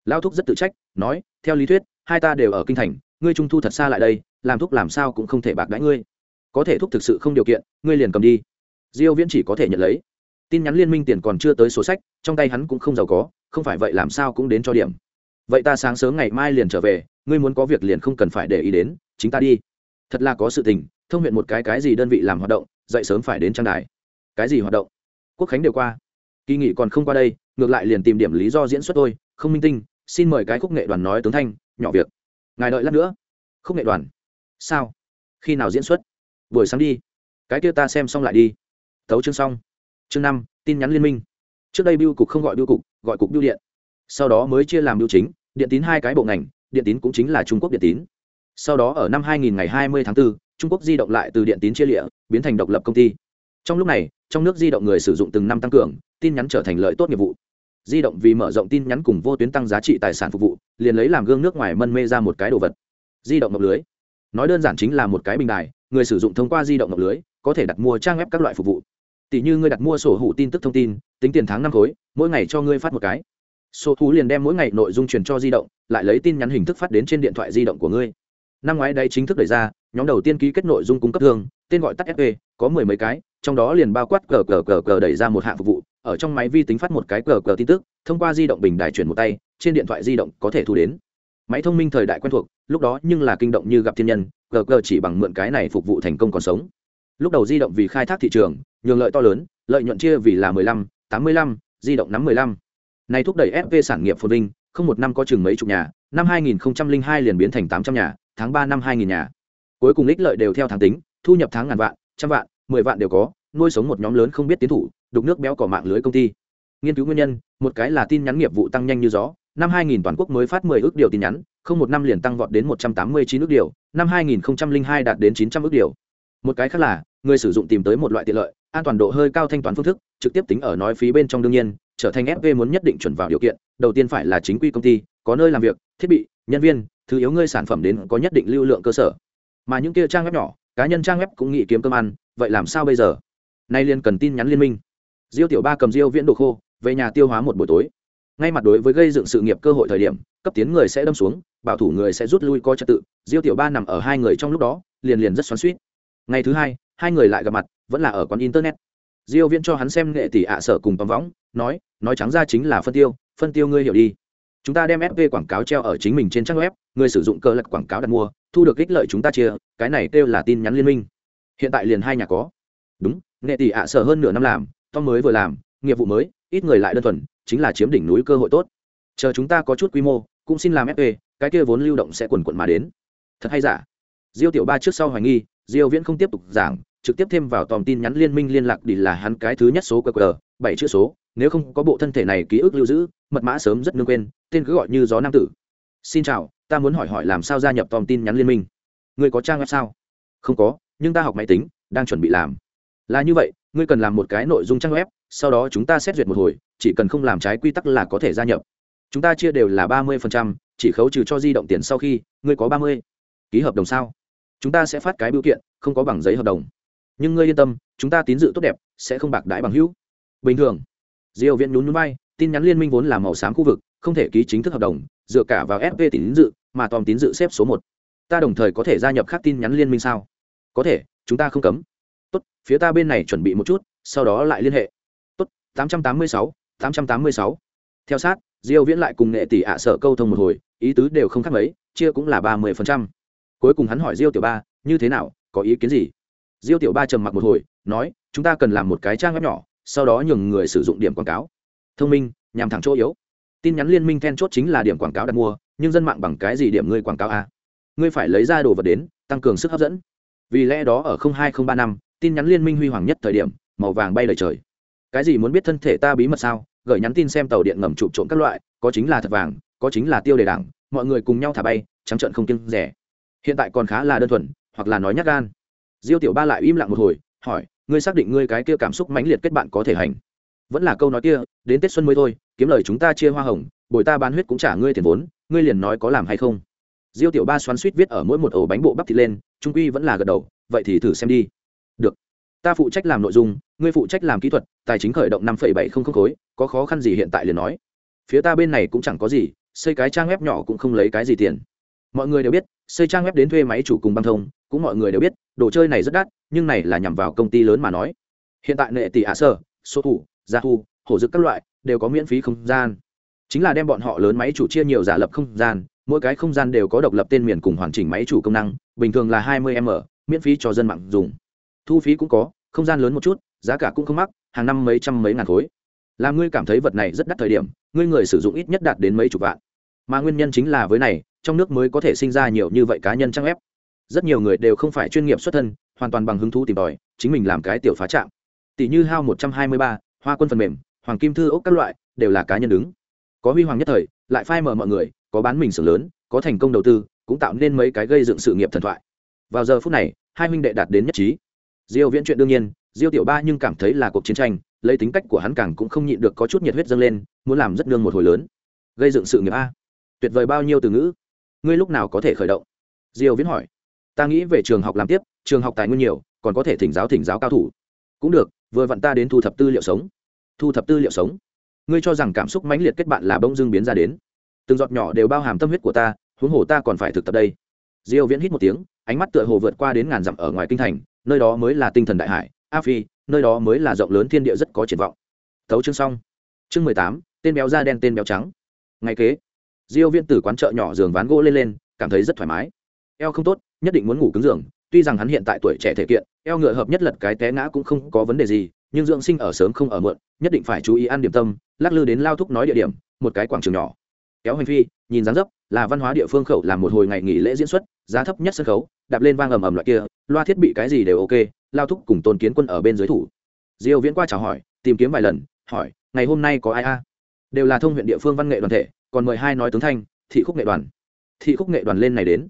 Lao thúc rất tự trách, nói, theo lý thuyết, hai ta đều ở kinh thành, ngươi trung thu thật xa lại đây, làm thúc làm sao cũng không thể bạc đãi ngươi. Có thể thúc thực sự không điều kiện, ngươi liền cầm đi. Diêu viễn chỉ có thể nhận lấy. Tin nhắn liên minh tiền còn chưa tới số sách, trong tay hắn cũng không giàu có, không phải vậy làm sao cũng đến cho điểm. Vậy ta sáng sớm ngày mai liền trở về ngươi muốn có việc liền không cần phải để ý đến, chính ta đi. Thật là có sự tình, thông huyện một cái cái gì đơn vị làm hoạt động, dậy sớm phải đến trang đài. Cái gì hoạt động? Quốc khánh đều qua. Kỳ nghị còn không qua đây, ngược lại liền tìm điểm lý do diễn xuất tôi không minh tinh, xin mời cái khúc nghệ đoàn nói tướng thanh, nhỏ việc. Ngài đợi lát nữa. Khúc nghệ đoàn. Sao? Khi nào diễn xuất? Buổi sáng đi. Cái kia ta xem xong lại đi. Tấu chương xong. Chương năm, tin nhắn liên minh. Trước đây biêu cục không gọi biêu cục, gọi cục biêu điện. Sau đó mới chia làm biêu chính, điện tín hai cái bộ ngành điện tín cũng chính là trung quốc điện tín. Sau đó ở năm 2000 ngày 20 tháng 4, trung quốc di động lại từ điện tín chia lịa biến thành độc lập công ty. Trong lúc này trong nước di động người sử dụng từng năm tăng cường tin nhắn trở thành lợi tốt nghiệp vụ. Di động vì mở rộng tin nhắn cùng vô tuyến tăng giá trị tài sản phục vụ liền lấy làm gương nước ngoài mân mê ra một cái đồ vật. Di động ngọc lưới. Nói đơn giản chính là một cái bình đài người sử dụng thông qua di động ngọc lưới có thể đặt mua trang web các loại phục vụ. Tỷ như ngươi đặt mua sổ hủ tin tức thông tin tính tiền tháng năm khối mỗi ngày cho ngươi phát một cái. Số thú liền đem mỗi ngày nội dung truyền cho di động, lại lấy tin nhắn hình thức phát đến trên điện thoại di động của ngươi. Năm ngoái đây chính thức đẩy ra, nhóm đầu tiên ký kết nội dung cung cấp thương, tên gọi tắt fp có mười mấy cái, trong đó liền bao quát cờ cờ cờ cờ đẩy ra một hạng phục vụ, ở trong máy vi tính phát một cái cờ cờ tin tức, thông qua di động bình đài chuyển một tay, trên điện thoại di động có thể thu đến. Máy thông minh thời đại quen thuộc, lúc đó nhưng là kinh động như gặp thiên nhân, cờ cờ chỉ bằng mượn cái này phục vụ thành công còn sống. Lúc đầu di động vì khai thác thị trường, nhường lợi to lớn, lợi nhuận chia vì là mười lăm, tám mươi lăm, di động nắm mười lăm này thúc đẩy FV sản nghiệp phồn vinh, không một năm có chừng mấy chục nhà, năm hai nghìn hai liền biến thành tám trăm nhà, tháng ba năm hai nghìn nhà. Cuối cùng lích lợi đều theo tháng tính, thu nhập tháng ngàn vạn, trăm vạn, mười vạn đều có, nuôi sống một nhóm lớn không biết tiến thủ, đục nước béo cỏ mạng lưới công ty. Nghiên cứu nguyên nhân, một cái là tin nhắn nghiệp vụ tăng nhanh như gió, năm 2000 toàn quốc mới phát 10 ước điều tin nhắn, không một năm liền tăng vọt đến 189 ước điều, năm 2002 đạt đến 900 ước điều. Một cái khác là, người sử dụng tìm tới một loại tiện lợi, an toàn độ hơi cao thanh toán phương thức, trực tiếp tính ở nói phí bên trong đương nhiên trở thành fv muốn nhất định chuẩn vào điều kiện, đầu tiên phải là chính quy công ty, có nơi làm việc, thiết bị, nhân viên, thứ yếu ngươi sản phẩm đến có nhất định lưu lượng cơ sở. Mà những kia trang web nhỏ, cá nhân trang web cũng nghĩ kiếm cơm ăn, vậy làm sao bây giờ? Nay liền cần tin nhắn liên minh. Diêu tiểu ba cầm diêu viễn đồ khô, về nhà tiêu hóa một buổi tối. Ngay mặt đối với gây dựng sự nghiệp cơ hội thời điểm, cấp tiến người sẽ đâm xuống, bảo thủ người sẽ rút lui coi trật tự. Diêu tiểu ba nằm ở hai người trong lúc đó, liền liền rất xoắn suýt ngày thứ hai hai người lại gặp mặt, vẫn là ở quán internet diêu viễn cho hắn xem nghệ tỷ ạ sở cùng tầm võng, nói nói trắng ra chính là phân tiêu phân tiêu ngươi hiểu đi. Chúng ta đem fv quảng cáo treo ở chính mình trên trang web, người sử dụng cơ lật quảng cáo đặt mua, thu được ích lợi chúng ta chia, cái này kêu là tin nhắn liên minh. Hiện tại liền hai nhà có. Đúng, nghệ tỷ ạ sở hơn nửa năm làm tom mới vừa làm, nghiệp vụ mới, ít người lại đơn thuần, chính là chiếm đỉnh núi cơ hội tốt. Chờ chúng ta có chút quy mô, cũng xin làm fp cái kia vốn lưu động sẽ quần quận mà đến. Thật hay giả? Diêu tiểu ba trước sau hoài nghi, diêu viễn không tiếp tục giảng trực tiếp thêm vào tòm tin nhắn liên minh liên lạc đi là hắn cái thứ nhất số qr, bảy chữ số. Nếu không có bộ thân thể này ký ức lưu giữ, mật mã sớm rất nương quên, tên cứ gọi như gió nam tử. Xin chào, ta muốn hỏi hỏi làm sao gia nhập tòm tin nhắn liên minh? Người có trang web sao? Không có, nhưng ta học máy tính, đang chuẩn bị làm. Là như vậy, ngươi cần làm một cái nội dung trang web, sau đó chúng ta xét duyệt một hồi, chỉ cần không làm trái quy tắc là có thể gia nhập. Chúng ta chia đều là ba mươi chỉ khấu trừ cho di động tiền sau khi, ngươi có ba mươi. Ký hợp đồng sao? Chúng ta sẽ phát cái biểu kiện, không có bằng giấy hợp đồng nhưng ngươi yên tâm, chúng ta tín dự tốt đẹp, sẽ không bạc đãi bằng hữu. Bình thường. Diều viện nhún nhún bay tin nhắn liên minh vốn là màu xám khu vực, không thể ký chính thức hợp đồng, dựa cả vào fp tín dự, mà tòm tín dự xếp số một. Ta đồng thời có thể gia nhập các tin nhắn liên minh sao? Có thể, chúng ta không cấm. Tốt, phía ta bên này chuẩn bị một chút, sau đó lại liên hệ. Tốt, tám trăm tám mươi sáu, tám trăm tám mươi sáu. Theo sát, diêu viễn lại cùng nghệ tỷ ạ sợ câu thông một hồi, ý tứ đều không khác mấy, chia cũng là ba mươi phần trăm. Cuối cùng hắn hỏi diêu tiểu ba, như thế nào, có ý kiến gì? Diêu tiểu ba trầm mặc một hồi, nói, chúng ta cần làm một cái trang web nhỏ, sau đó nhường người sử dụng điểm quảng cáo. Thông minh, nhằm thẳng chỗ yếu. Tin nhắn liên minh then chốt chính là điểm quảng cáo đặt mua, nhưng dân mạng bằng cái gì điểm ngươi quảng cáo a ngươi phải lấy ra đồ vật đến, tăng cường sức hấp dẫn. Vì lẽ đó ở hai nghìn ba năm, tin nhắn liên minh huy hoàng nhất thời điểm, màu vàng bay lời trời. Cái gì muốn biết thân thể ta bí mật sao? Gửi nhắn tin xem tàu điện ngầm chụp trộm các loại, có chính là thật vàng, có chính là tiêu đề đảng, mọi người cùng nhau thả bay, trắng trận không kiêng rẻ. Hiện tại còn khá là đơn thuần, hoặc là nói nhát gan diêu tiểu ba lại im lặng một hồi, hỏi, ngươi xác định ngươi cái kia cảm xúc mãnh liệt kết bạn có thể hành? Vẫn là câu nói kia, đến tết xuân mới thôi, kiếm lời chúng ta chia hoa hồng, bồi ta bán huyết cũng trả ngươi tiền vốn, ngươi liền nói có làm hay không? Diêu tiểu ba xoắn suýt viết ở mỗi một ổ bánh bộ bắp thịt lên, trung quy vẫn là gật đầu, vậy thì thử xem đi. Được. Ta phụ trách làm nội dung, ngươi phụ trách làm kỹ thuật, tài chính khởi động năm bảy không không khối, có khó khăn gì hiện tại liền nói. Phía ta bên này cũng chẳng có gì, xây cái trang web nhỏ cũng không lấy cái gì tiền. Mọi người đều biết, xây trang web đến thuê máy chủ cùng băng thông cũng mọi người đều biết, đồ chơi này rất đắt, nhưng này là nhằm vào công ty lớn mà nói. Hiện tại nệ tỷ ạ sơ số thủ, gia thu, hổ dực các loại, đều có miễn phí không gian. Chính là đem bọn họ lớn máy chủ chia nhiều giả lập không gian, mỗi cái không gian đều có độc lập tên miền cùng hoàn chỉnh máy chủ công năng, bình thường là 20 m, miễn phí cho dân mạng dùng. Thu phí cũng có, không gian lớn một chút, giá cả cũng không mắc, hàng năm mấy trăm mấy ngàn khối. Làm ngươi cảm thấy vật này rất đắt thời điểm, ngươi người sử dụng ít nhất đạt đến mấy chục vạn. Mà nguyên nhân chính là với này, trong nước mới có thể sinh ra nhiều như vậy cá nhân trang ép rất nhiều người đều không phải chuyên nghiệp xuất thân, hoàn toàn bằng hứng thú tìm tòi, chính mình làm cái tiểu phá trạm. Tỷ như hao một trăm hai mươi ba, hoa quân phần mềm, hoàng kim thư ốc các loại, đều là cá nhân đứng. Có huy hoàng nhất thời, lại phai mờ mọi người, có bán mình xưởng lớn, có thành công đầu tư, cũng tạo nên mấy cái gây dựng sự nghiệp thần thoại. Vào giờ phút này, hai huynh đệ đạt đến nhất trí. Diêu viễn chuyện đương nhiên, diêu tiểu ba nhưng cảm thấy là cuộc chiến tranh, lấy tính cách của hắn càng cũng không nhịn được có chút nhiệt huyết dâng lên, muốn làm rất nương một hồi lớn. Gây dựng sự nghiệp a. Tuyệt vời bao nhiêu từ ngữ. Ngươi lúc nào có thể khởi động? Diêu viễn hỏi ta nghĩ về trường học làm tiếp, trường học tài nguyên nhiều, còn có thể thỉnh giáo thỉnh giáo cao thủ. Cũng được, vừa vặn ta đến thu thập tư liệu sống. Thu thập tư liệu sống. Ngươi cho rằng cảm xúc mãnh liệt kết bạn là bông dưng biến ra đến. Từng giọt nhỏ đều bao hàm tâm huyết của ta, huống hồ ta còn phải thực tập đây. Diêu viễn hít một tiếng, ánh mắt tựa hồ vượt qua đến ngàn dặm ở ngoài kinh thành, nơi đó mới là tinh thần đại hải, a phi, nơi đó mới là rộng lớn thiên địa rất có triển vọng. Thấu chương xong. Chương mười tám, tên béo da đen, tên béo trắng. Ngày kế. Diêu viên từ quán chợ nhỏ giường ván gỗ lên lên, cảm thấy rất thoải mái. Eo không tốt nhất định muốn ngủ cứng giường, tuy rằng hắn hiện tại tuổi trẻ thể kiện, eo ngựa hợp nhất lật cái té ngã cũng không có vấn đề gì, nhưng dưỡng sinh ở sớm không ở muộn, nhất định phải chú ý ăn điểm tâm, lắc lư đến lao thúc nói địa điểm, một cái quảng trường nhỏ. Kéo hành phi, nhìn dáng dấp, là văn hóa địa phương khẩu làm một hồi ngày nghỉ lễ diễn xuất, giá thấp nhất sân khấu, đạp lên vang ầm ầm loại kia, loa thiết bị cái gì đều ok, lao thúc cùng tôn kiến quân ở bên dưới thủ. Diêu viễn qua chào hỏi, tìm kiếm vài lần, hỏi, ngày hôm nay có ai a? Đều là thông huyện địa phương văn nghệ đoàn thể, còn mời hai nói tướng thanh, thị khúc nghệ đoàn. Thị khúc nghệ đoàn lên này đến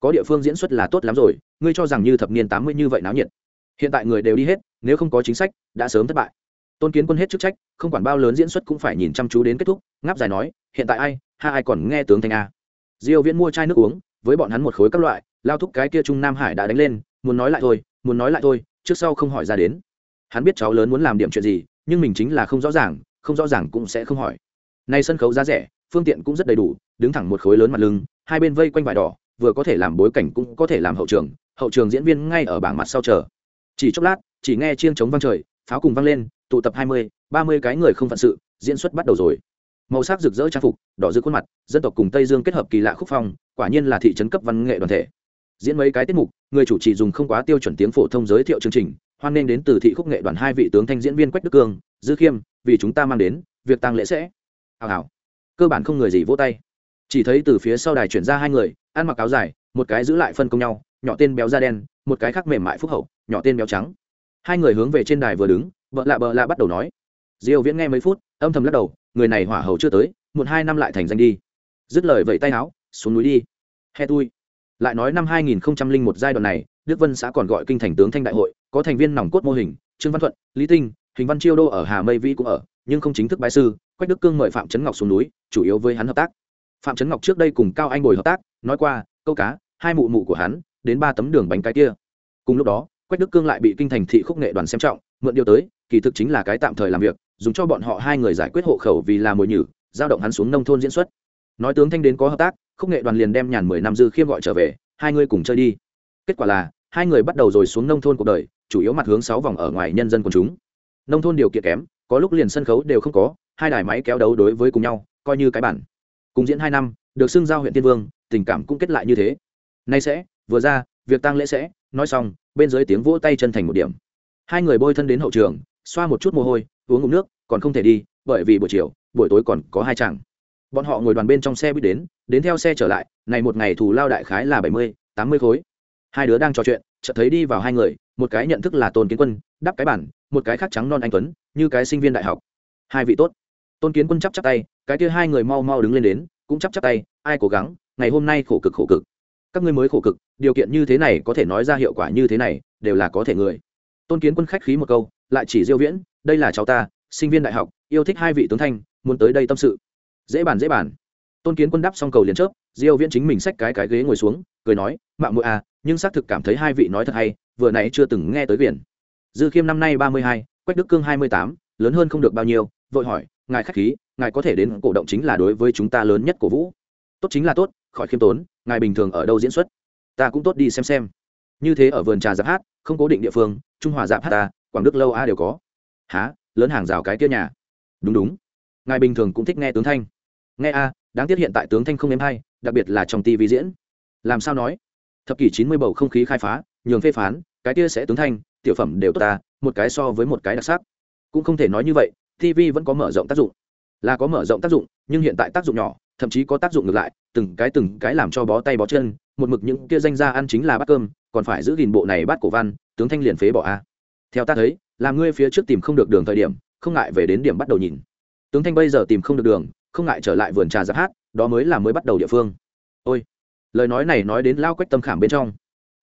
có địa phương diễn xuất là tốt lắm rồi, ngươi cho rằng như thập niên tám mươi như vậy náo nhiệt. Hiện tại người đều đi hết, nếu không có chính sách, đã sớm thất bại. Tôn kiến quân hết chức trách, không quản bao lớn diễn xuất cũng phải nhìn chăm chú đến kết thúc, ngáp dài nói, hiện tại ai, ha ai còn nghe tướng thanh a. Diêu viễn mua chai nước uống, với bọn hắn một khối các loại, lao thúc cái kia trung nam hải đã đánh lên, muốn nói lại thôi, muốn nói lại thôi, trước sau không hỏi ra đến. Hắn biết cháu lớn muốn làm điểm chuyện gì, nhưng mình chính là không rõ ràng, không rõ ràng cũng sẽ không hỏi. Nay sân khấu giá rẻ, phương tiện cũng rất đầy đủ, đứng thẳng một khối lớn mặt lưng, hai bên vây quanh vải đỏ vừa có thể làm bối cảnh cũng có thể làm hậu trường hậu trường diễn viên ngay ở bảng mặt sau chờ. Chỉ chốc lát, chỉ nghe chiêng trống vang trời, pháo cùng vang lên, tụ tập hai mươi, ba mươi cái người không phận sự, diễn xuất bắt đầu rồi. Màu sắc rực rỡ trang phục, đỏ rực khuôn mặt, dân tộc cùng tây dương kết hợp kỳ lạ khúc phong, quả nhiên là thị trấn cấp văn nghệ đoàn thể. Diễn mấy cái tiết mục, người chủ trì dùng không quá tiêu chuẩn tiếng phổ thông giới thiệu chương trình, hoan nghênh đến từ thị khúc nghệ đoàn hai vị tướng thanh diễn viên quách đức cương dư khiêm, vì chúng ta mang đến, việc tăng lễ sẽ. Hào hào. Cơ bản không người gì vỗ tay chỉ thấy từ phía sau đài chuyển ra hai người, ăn mặc áo dài, một cái giữ lại phân công nhau, nhỏ tên béo da đen, một cái khác mềm mại phúc hậu, nhỏ tên béo trắng. Hai người hướng về trên đài vừa đứng vợ lạ bợ lạ bắt đầu nói. Diêu viễn nghe mấy phút, âm thầm lắc đầu, người này hỏa hầu chưa tới một hai năm lại thành danh đi. Dứt lời vẫy tay áo, xuống núi đi. He tui. Lại nói năm 2001 giai đoạn này, đức vân xã còn gọi kinh thành tướng thanh đại hội, có thành viên nòng cốt mô hình, trương văn thuận, lý tinh, hình văn chiêu đô ở hà mây vĩ cũng ở, nhưng không chính thức bái sư, quách đức cương mời phạm trấn ngọc xuống núi, chủ yếu với hắn hợp tác phạm trấn ngọc trước đây cùng cao anh bồi hợp tác, nói qua, câu cá, hai mụ mụ của hắn, đến ba tấm đường bánh cái kia. Cùng lúc đó, quách đức cương lại bị kinh thành thị khúc nghệ đoàn xem trọng, mượn điều tới, kỳ thực chính là cái tạm thời làm việc, dùng cho bọn họ hai người giải quyết hộ khẩu vì là mồi nhử, giao động hắn xuống nông thôn diễn xuất. Nói tướng thanh đến có hợp tác, khúc nghệ đoàn liền đem nhàn mười năm dư khiêm gọi trở về, hai người cùng chơi đi. Kết quả là, hai người bắt đầu rồi xuống nông thôn cuộc đời, chủ yếu mặt hướng sáu vòng ở ngoài nhân dân quần chúng. Nông thôn điều kiện kém, có lúc liền sân khấu đều không có, hai đài máy kéo đấu đối với cùng nhau, coi như cái bản cùng diễn hai năm, được xưng giao huyện tiên vương, tình cảm cũng kết lại như thế. Nay sẽ, vừa ra, việc tăng lễ sẽ, nói xong, bên dưới tiếng vỗ tay chân thành một điểm. Hai người bôi thân đến hậu trường, xoa một chút mồ hôi, uống ngụm nước, còn không thể đi, bởi vì buổi chiều, buổi tối còn có hai chàng. Bọn họ ngồi đoàn bên trong xe buýt đến đến theo xe trở lại, này một ngày thù lao đại khái là bảy mươi, tám mươi khối. Hai đứa đang trò chuyện, chợt thấy đi vào hai người, một cái nhận thức là tôn kiến quân, đắp cái bản một cái khác trắng non anh tuấn, như cái sinh viên đại học. Hai vị tốt tôn kiến quân chắp chắp tay cái kia hai người mau mau đứng lên đến cũng chắp chắp tay ai cố gắng ngày hôm nay khổ cực khổ cực. Các ngươi mới khổ cực điều kiện như thế này có thể nói ra hiệu quả như thế này đều là có thể người. Tôn kiến quân khách khí một câu lại chỉ diêu viễn đây là cháu ta sinh viên đại học yêu thích hai vị tướng thanh muốn tới đây tâm sự. Dễ bàn dễ bàn. Tôn kiến quân đáp xong cầu liền chớp diêu viễn chính mình xách cái cái ghế ngồi xuống cười nói mạo muội à nhưng xác thực cảm thấy hai vị nói thật hay vừa nãy chưa từng nghe tới biển. Dư khiêm năm nay 32, quách đức cương 28, lớn hơn không được bao nhiêu vội hỏi, ngài khách khí, ngài có thể đến cổ động chính là đối với chúng ta lớn nhất cổ vũ. Tốt chính là tốt, khỏi khiêm tốn, ngài bình thường ở đâu diễn xuất? Ta cũng tốt đi xem xem. Như thế ở vườn trà giáp hát, không cố định địa phương, trung hòa giáp hát ta, quảng đức lâu a đều có. Há lớn hàng rào cái kia nhà? Đúng đúng. Ngài bình thường cũng thích nghe tướng thanh. Nghe a, đáng tiếc hiện tại tướng thanh không êm hay, đặc biệt là trong tv diễn. Làm sao nói? Thập kỷ chín mươi bầu không khí khai phá, nhường phê phán, cái kia sẽ tướng thanh, tiểu phẩm đều tốt ta, một cái so với một cái đặc sắc. Cũng không thể nói như vậy tv vẫn có mở rộng tác dụng. Là có mở rộng tác dụng, nhưng hiện tại tác dụng nhỏ, thậm chí có tác dụng ngược lại, từng cái từng cái làm cho bó tay bó chân, một mực những kia danh ra ăn chính là bát cơm, còn phải giữ gìn bộ này bát cổ văn, tướng thanh liền phế bỏ a. Theo ta thấy, là ngươi phía trước tìm không được đường thời điểm, không ngại về đến điểm bắt đầu nhìn. Tướng thanh bây giờ tìm không được đường, không ngại trở lại vườn trà giáp hát, đó mới là mới bắt đầu địa phương. Ôi, lời nói này nói đến lao quách tâm khảm bên trong.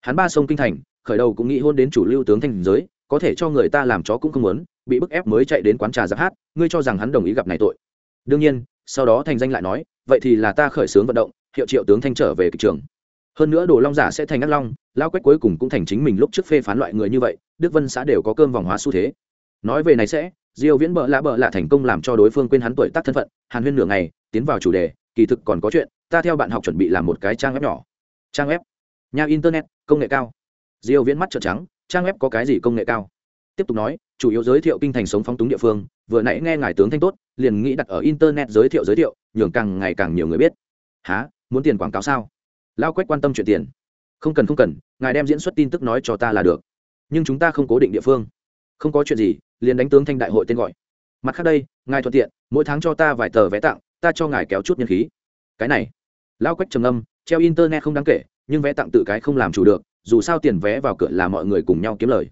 Hắn ba sông kinh thành, khởi đầu cũng nghĩ hôn đến chủ lưu tướng thanh giới, có thể cho người ta làm chó cũng không muốn bị bức ép mới chạy đến quán trà giáp hát, ngươi cho rằng hắn đồng ý gặp này tội. Đương nhiên, sau đó thành danh lại nói, vậy thì là ta khởi xướng vận động, hiệu triệu tướng thanh trở về kịch trường. Hơn nữa đồ long giả sẽ thành ác long, lao quách cuối cùng cũng thành chính mình lúc trước phê phán loại người như vậy, đức vân xã đều có cơm vòng hóa xu thế. Nói về này sẽ, diêu viễn bợ lạ bợ lạ thành công làm cho đối phương quên hắn tuổi tác thân phận, hàn huyên nửa ngày, tiến vào chủ đề, kỳ thực còn có chuyện, ta theo bạn học chuẩn bị làm một cái trang web nhỏ. Trang web? Nhà internet, công nghệ cao. Diêu viễn mắt trợn trắng, trang web có cái gì công nghệ cao? Tiếp tục nói chủ yếu giới thiệu kinh thành sống phóng túng địa phương, vừa nãy nghe ngài tướng thanh tốt, liền nghĩ đặt ở internet giới thiệu giới thiệu, nhường càng ngày càng nhiều người biết. Há muốn tiền quảng cáo sao? Lao quách quan tâm chuyện tiền. Không cần không cần, ngài đem diễn xuất tin tức nói cho ta là được. Nhưng chúng ta không cố định địa phương. Không có chuyện gì, liền đánh tướng thanh đại hội tên gọi. Mặt khác đây, ngài thuận tiện, mỗi tháng cho ta vài tờ vé tặng, ta cho ngài kéo chút nhân khí. Cái này. Lao quách trầm âm treo internet không đáng kể, nhưng vé tặng tự cái không làm chủ được, dù sao tiền vé vào cửa là mọi người cùng nhau kiếm lời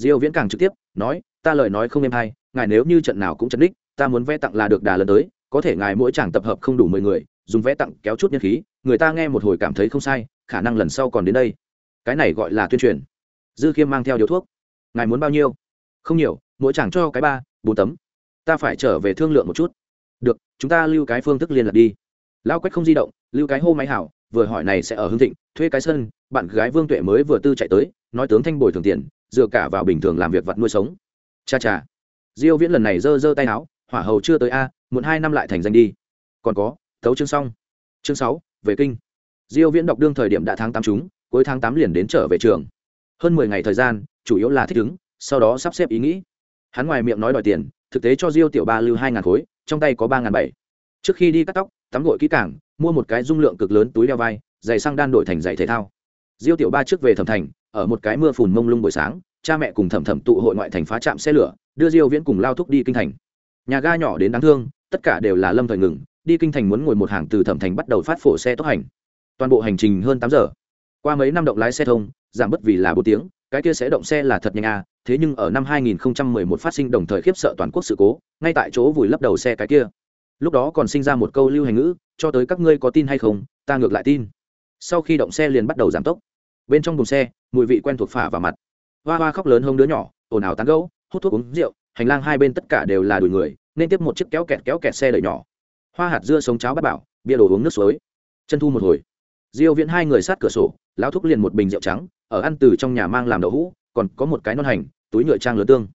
diêu viễn càng trực tiếp, nói, ta lời nói không êm hay, ngài nếu như trận nào cũng chấn đích, ta muốn vẽ tặng là được đà lần tới, có thể ngài mỗi chàng tập hợp không đủ mười người, dùng vẽ tặng kéo chút nhân khí, người ta nghe một hồi cảm thấy không sai, khả năng lần sau còn đến đây. Cái này gọi là tuyên truyền. Dư khiêm mang theo điếu thuốc. Ngài muốn bao nhiêu? Không nhiều, mỗi chàng cho cái ba, bốn tấm. Ta phải trở về thương lượng một chút. Được, chúng ta lưu cái phương thức liên lạc đi. Lao quách không di động, lưu cái hô máy hảo, vừa hỏi này sẽ ở hương thịnh, thuê cái sân, bạn gái vương tuệ mới vừa tư chạy tới, nói tướng thanh bồi thường tiền dựa cả vào bình thường làm việc vặt nuôi sống. Cha cha. Diêu viễn lần này giơ giơ tay áo, hỏa hầu chưa tới a, muộn hai năm lại thành danh đi. Còn có, thấu chương xong. Chương sáu, về kinh. Diêu viễn đọc đương thời điểm đã tháng tám chúng cuối tháng tám liền đến trở về trường. Hơn 10 ngày thời gian, chủ yếu là thích ứng, sau đó sắp xếp ý nghĩ. Hắn ngoài miệng nói đòi tiền, thực tế cho diêu tiểu ba lưu hai ngàn khối, trong tay có ba ngàn bảy. Trước khi đi cắt tóc, tắm gội kỹ càng, mua một cái dung lượng cực lớn túi đeo vai, giày sang đan đổi thành giày thể thao. Diêu tiểu ba trước về thẩm thành ở một cái mưa phùn mông lung buổi sáng, cha mẹ cùng thẩm thẩm tụ hội ngoại thành phá trạm xe lửa, đưa diêu viễn cùng lao thúc đi kinh thành. Nhà ga nhỏ đến đáng thương, tất cả đều là lâm thời ngừng, đi kinh thành muốn ngồi một hàng từ thẩm thành bắt đầu phát phổ xe tốc hành. Toàn bộ hành trình hơn tám giờ. Qua mấy năm động lái xe thông, giảm bất vì là 4 tiếng, cái kia sẽ động xe là thật nhanh à thế nhưng ở năm 2011 phát sinh đồng thời khiếp sợ toàn quốc sự cố, ngay tại chỗ vùi lấp đầu xe cái kia. Lúc đó còn sinh ra một câu lưu hành ngữ, cho tới các ngươi có tin hay không, ta ngược lại tin. Sau khi động xe liền bắt đầu giảm tốc bên trong buồng xe, mùi vị quen thuộc phả vào mặt. Hoa hoa khóc lớn hông đứa nhỏ, ồn ào tán gẫu, hút thuốc uống rượu, hành lang hai bên tất cả đều là đùi người, nên tiếp một chiếc kéo kẹt kéo kẹt xe đợi nhỏ. Hoa hạt dưa sống cháo bát bảo, bia đồ uống nước suối. Chân thu một hồi. Diêu viễn hai người sát cửa sổ, lão thúc liền một bình rượu trắng, ở ăn từ trong nhà mang làm đậu hũ, còn có một cái non hành, túi nhựa trang lứa tương.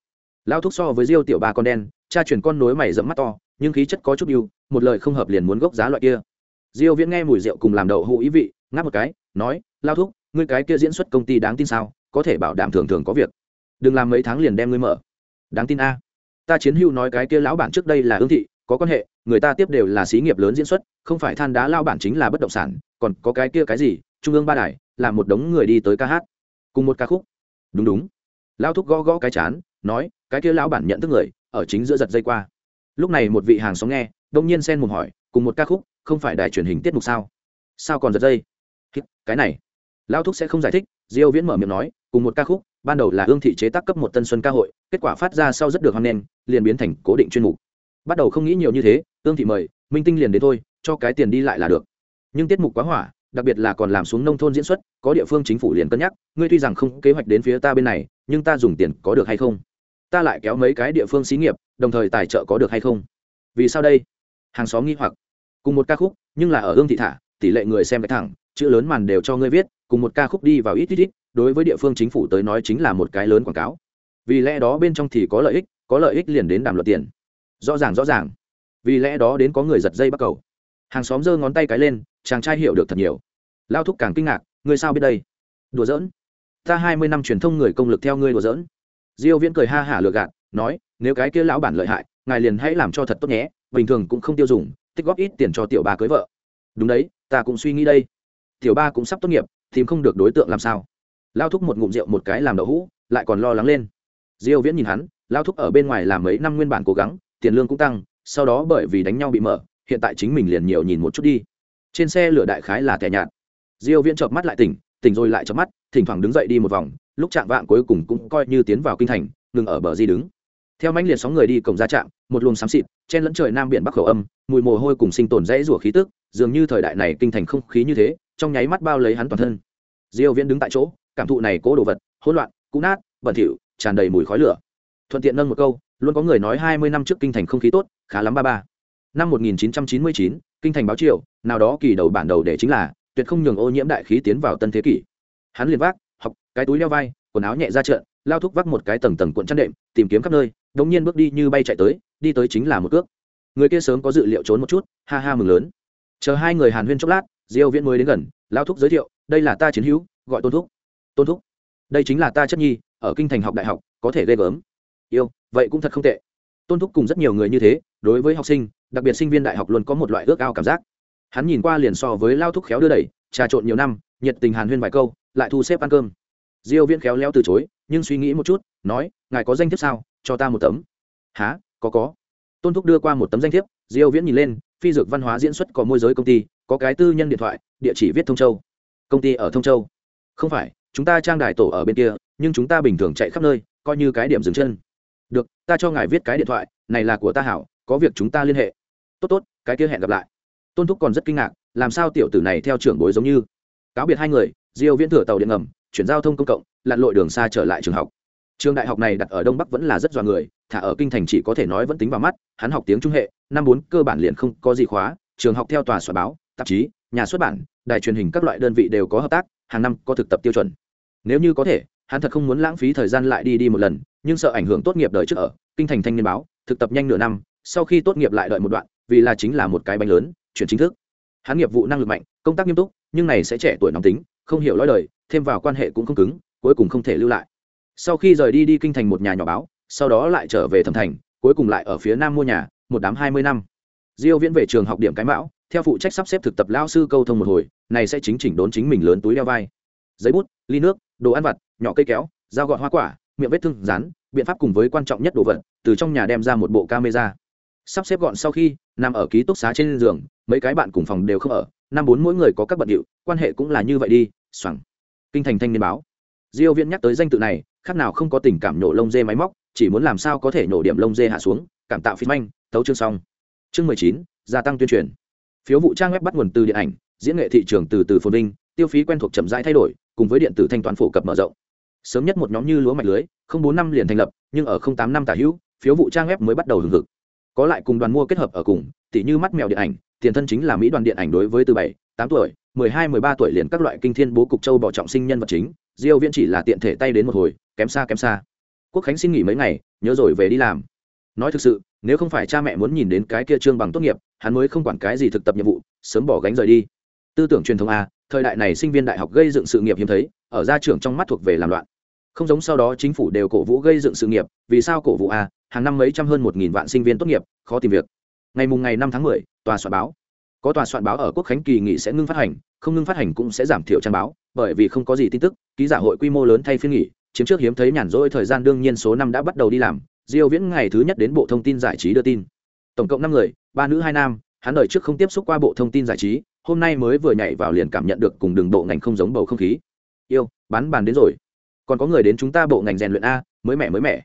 Lão thúc so với diêu tiểu ba con đen, cha truyền con nối mày dẫm mắt to, nhưng khí chất có chút yêu một lời không hợp liền muốn gốc giá loại kia. Diêu viễn nghe mùi rượu cùng làm đậu hũ ý vị, ngáp một cái, nói, lão thúc ngươi cái kia diễn xuất công ty đáng tin sao, có thể bảo đảm thường thường có việc. Đừng làm mấy tháng liền đem ngươi mở. Đáng tin a. Ta chiến hưu nói cái kia lão bản trước đây là hương thị, có quan hệ, người ta tiếp đều là xí nghiệp lớn diễn xuất, không phải than đá lao bản chính là bất động sản, còn có cái kia cái gì, trung ương ba đài, là một đống người đi tới ca hát. Cùng một ca khúc. Đúng đúng. Lao thúc gõ gõ cái chán, nói, cái kia lão bản nhận thức người, ở chính giữa giật dây qua. Lúc này một vị hàng xóm nghe, đông nhiên xen mồm hỏi, cùng một ca khúc, không phải đài truyền hình tiết mục sao? Sao còn giật dây? Cái này lao thúc sẽ không giải thích, diêu viễn mở miệng nói, cùng một ca khúc, ban đầu là hương thị chế tác cấp một tân xuân ca hội, kết quả phát ra sau rất được hoan nghênh, liền biến thành cố định chuyên mục. Bắt đầu không nghĩ nhiều như thế, hương thị mời, minh tinh liền đến thôi, cho cái tiền đi lại là được. Nhưng tiết mục quá hỏa, đặc biệt là còn làm xuống nông thôn diễn xuất, có địa phương chính phủ liền cân nhắc, ngươi tuy rằng không kế hoạch đến phía ta bên này, nhưng ta dùng tiền có được hay không? Ta lại kéo mấy cái địa phương xí nghiệp, đồng thời tài trợ có được hay không? Vì sao đây? Hàng xóm nghi hoặc. Cùng một ca khúc, nhưng là ở hương thị thả, tỷ lệ người xem cái thẳng, chữ lớn màn đều cho ngươi viết cùng một ca khúc đi vào ít ít ít, đối với địa phương chính phủ tới nói chính là một cái lớn quảng cáo. Vì lẽ đó bên trong thì có lợi ích, có lợi ích liền đến đàm luật tiền. Rõ ràng rõ ràng. Vì lẽ đó đến có người giật dây bắt cầu. Hàng xóm giơ ngón tay cái lên, chàng trai hiểu được thật nhiều. Lao thúc càng kinh ngạc, ngươi sao biết đây? Đùa giỡn. Ta hai mươi năm truyền thông người công lực theo ngươi đùa giỡn. Diêu viễn cười ha hả lừa gạt, nói, nếu cái kia lão bản lợi hại, ngài liền hãy làm cho thật tốt nhé, bình thường cũng không tiêu dùng, tích góp ít tiền cho tiểu ba cưới vợ. Đúng đấy, ta cũng suy nghĩ đây. Tiểu ba cũng sắp tốt nghiệp tìm không được đối tượng làm sao. Lao thúc một ngụm rượu một cái làm đậu hũ, lại còn lo lắng lên. Diêu viễn nhìn hắn, lao thúc ở bên ngoài làm mấy năm nguyên bản cố gắng, tiền lương cũng tăng, sau đó bởi vì đánh nhau bị mở, hiện tại chính mình liền nhiều nhìn một chút đi. Trên xe lửa đại khái là tẻ nhạt. Diêu viễn chợp mắt lại tỉnh tỉnh rồi lại chợp mắt, thỉnh thoảng đứng dậy đi một vòng, lúc chạm vạn cuối cùng cũng coi như tiến vào kinh thành, ngừng ở bờ di đứng. Theo mãnh liệt sóng người đi cổng ra trạm, một luồng xám xịt, chen lẫn trời nam biển bắc khẩu âm, mùi mồ hôi cùng sinh tồn dễ rủa khí tức, dường như thời đại này kinh thành không khí như thế, trong nháy mắt bao lấy hắn toàn thân diêu viễn đứng tại chỗ, cảm thụ này cố đồ vật, hỗn loạn, cũ nát, bẩn thỉu, tràn đầy mùi khói lửa. Thuận tiện nâng một câu, luôn có người nói 20 năm trước kinh thành không khí tốt, khá lắm ba ba. Năm 1999 kinh thành báo triều, nào đó kỳ đầu bản đầu để chính là, tuyệt không nhường ô nhiễm đại khí tiến vào tân thế kỷ. Hắn liền vác, học, cái túi leo vai, quần áo nhẹ ra trận lao thúc vác một cái tầng tầng cuộn chăn đệm, tìm kiếm khắp nơi, đống nhiên bước đi như bay chạy tới, đi tới chính là một cước. Người kia sớm có dự liệu trốn một chút, ha ha mừng lớn. Chờ hai người hàn huyên chốc lát, diêu viễn mới đến gần, lao thúc giới thiệu đây là ta chiến hữu, gọi tôn thúc. Tôn thúc, đây chính là ta chất nhi, ở kinh thành học đại học, có thể ghê gớm. Yêu, vậy cũng thật không tệ. Tôn thúc cùng rất nhiều người như thế, đối với học sinh, đặc biệt sinh viên đại học luôn có một loại ước ao cảm giác. Hắn nhìn qua liền so với lao thúc khéo đưa đẩy, trà trộn nhiều năm, nhiệt tình hàn huyên vài câu, lại thu xếp ăn cơm. Diêu viễn khéo léo từ chối, nhưng suy nghĩ một chút, nói, ngài có danh thiếp sao? Cho ta một tấm. Há có có. Tôn thúc đưa qua một tấm danh thiếp, diêu viễn nhìn lên, phi dược văn hóa diễn xuất có môi giới công ty, có cái tư nhân điện thoại, địa chỉ viết thông châu công ty ở thông châu. Không phải, chúng ta trang đài tổ ở bên kia, nhưng chúng ta bình thường chạy khắp nơi, coi như cái điểm dừng chân. Được, ta cho ngài viết cái điện thoại, này là của ta hảo, có việc chúng ta liên hệ. Tốt tốt, cái kia hẹn gặp lại. Tôn thúc còn rất kinh ngạc, làm sao tiểu tử này theo trưởng bối giống như? Cáo biệt hai người, diêu viễn thừa tàu điện ngầm, chuyển giao thông công cộng, lặn lội đường xa trở lại trường học. Trường đại học này đặt ở đông bắc vẫn là rất dọa người, thả ở kinh thành chỉ có thể nói vẫn tính vào mắt, hắn học tiếng trung hệ, năm bốn cơ bản liền không có gì khóa, trường học theo tòa soạn báo, tạp chí, nhà xuất bản đài truyền hình các loại đơn vị đều có hợp tác, hàng năm có thực tập tiêu chuẩn. Nếu như có thể, hắn thật không muốn lãng phí thời gian lại đi đi một lần, nhưng sợ ảnh hưởng tốt nghiệp đời trước ở, kinh thành thanh niên báo, thực tập nhanh nửa năm, sau khi tốt nghiệp lại đợi một đoạn, vì là chính là một cái bánh lớn, chuyển chính thức. Hắn nghiệp vụ năng lực mạnh, công tác nghiêm túc, nhưng này sẽ trẻ tuổi nóng tính, không hiểu lõi đời, thêm vào quan hệ cũng không cứng, cuối cùng không thể lưu lại. Sau khi rời đi đi kinh thành một nhà nhỏ báo, sau đó lại trở về thẩm thành, cuối cùng lại ở phía nam mua nhà, một đám hai mươi năm. Diêu viễn về trường học điểm cái mão theo phụ trách sắp xếp thực tập lao sư câu thông một hồi này sẽ chính chỉnh đốn chính mình lớn túi đeo vai. Giấy bút ly nước đồ ăn vặt nhỏ cây kéo dao gọt hoa quả miệng vết thương rán biện pháp cùng với quan trọng nhất đồ vật từ trong nhà đem ra một bộ camera. Sắp xếp gọn sau khi nằm ở ký túc xá trên giường mấy cái bạn cùng phòng đều không ở năm bốn mỗi người có các bận điệu quan hệ cũng là như vậy đi xoẳng kinh thành thanh niên báo. Diêu viễn nhắc tới danh tự này khác nào không có tình cảm nổ lông dê máy móc chỉ muốn làm sao có thể nổ điểm lông dê hạ xuống cảm tạo phim manh tấu chương xong. Chương 19, gia tăng tuyên truyền phiếu vụ trang web bắt nguồn từ điện ảnh, diễn nghệ thị trường từ từ phồn vinh, tiêu phí quen thuộc chậm rãi thay đổi, cùng với điện tử thanh toán phổ cập mở rộng. Sớm nhất một nhóm như lúa mạch lưới, không bốn năm liền thành lập, nhưng ở không tám năm tả hữu, phiếu vụ trang web mới bắt đầu hừng hực. Có lại cùng đoàn mua kết hợp ở cùng, tỉ như mắt mèo điện ảnh, tiền thân chính là mỹ đoàn điện ảnh đối với từ bảy, tám tuổi, mười hai, mười ba tuổi liền các loại kinh thiên bố cục châu bỏ trọng sinh nhân vật chính, diêu viễn chỉ là tiện thể tay đến một hồi, kém xa kém xa. Quốc khánh xin nghỉ mấy ngày, nhớ rồi về đi làm. Nói thực sự nếu không phải cha mẹ muốn nhìn đến cái kia trương bằng tốt nghiệp, hắn mới không quản cái gì thực tập nhiệm vụ, sớm bỏ gánh rời đi. Tư tưởng truyền thống a, thời đại này sinh viên đại học gây dựng sự nghiệp hiếm thấy, ở gia trưởng trong mắt thuộc về làm loạn. Không giống sau đó chính phủ đều cổ vũ gây dựng sự nghiệp, vì sao cổ vũ a, hàng năm mấy trăm hơn một nghìn vạn sinh viên tốt nghiệp, khó tìm việc. Ngày mùng ngày năm tháng mười, tòa soạn báo. Có tòa soạn báo ở quốc khánh kỳ nghỉ sẽ ngưng phát hành, không ngưng phát hành cũng sẽ giảm thiểu trang báo, bởi vì không có gì tin tức, ký giả hội quy mô lớn thay phiên nghỉ, chiếm trước hiếm thấy nhàn rỗi thời gian đương nhiên số năm đã bắt đầu đi làm diêu viễn ngày thứ nhất đến bộ thông tin giải trí đưa tin. Tổng cộng năm người, ba nữ hai nam, hắn đời trước không tiếp xúc qua bộ thông tin giải trí, hôm nay mới vừa nhảy vào liền cảm nhận được cùng đường bộ ngành không giống bầu không khí. Yêu, bán bàn đến rồi. Còn có người đến chúng ta bộ ngành rèn luyện a, mới mẻ mới mẻ.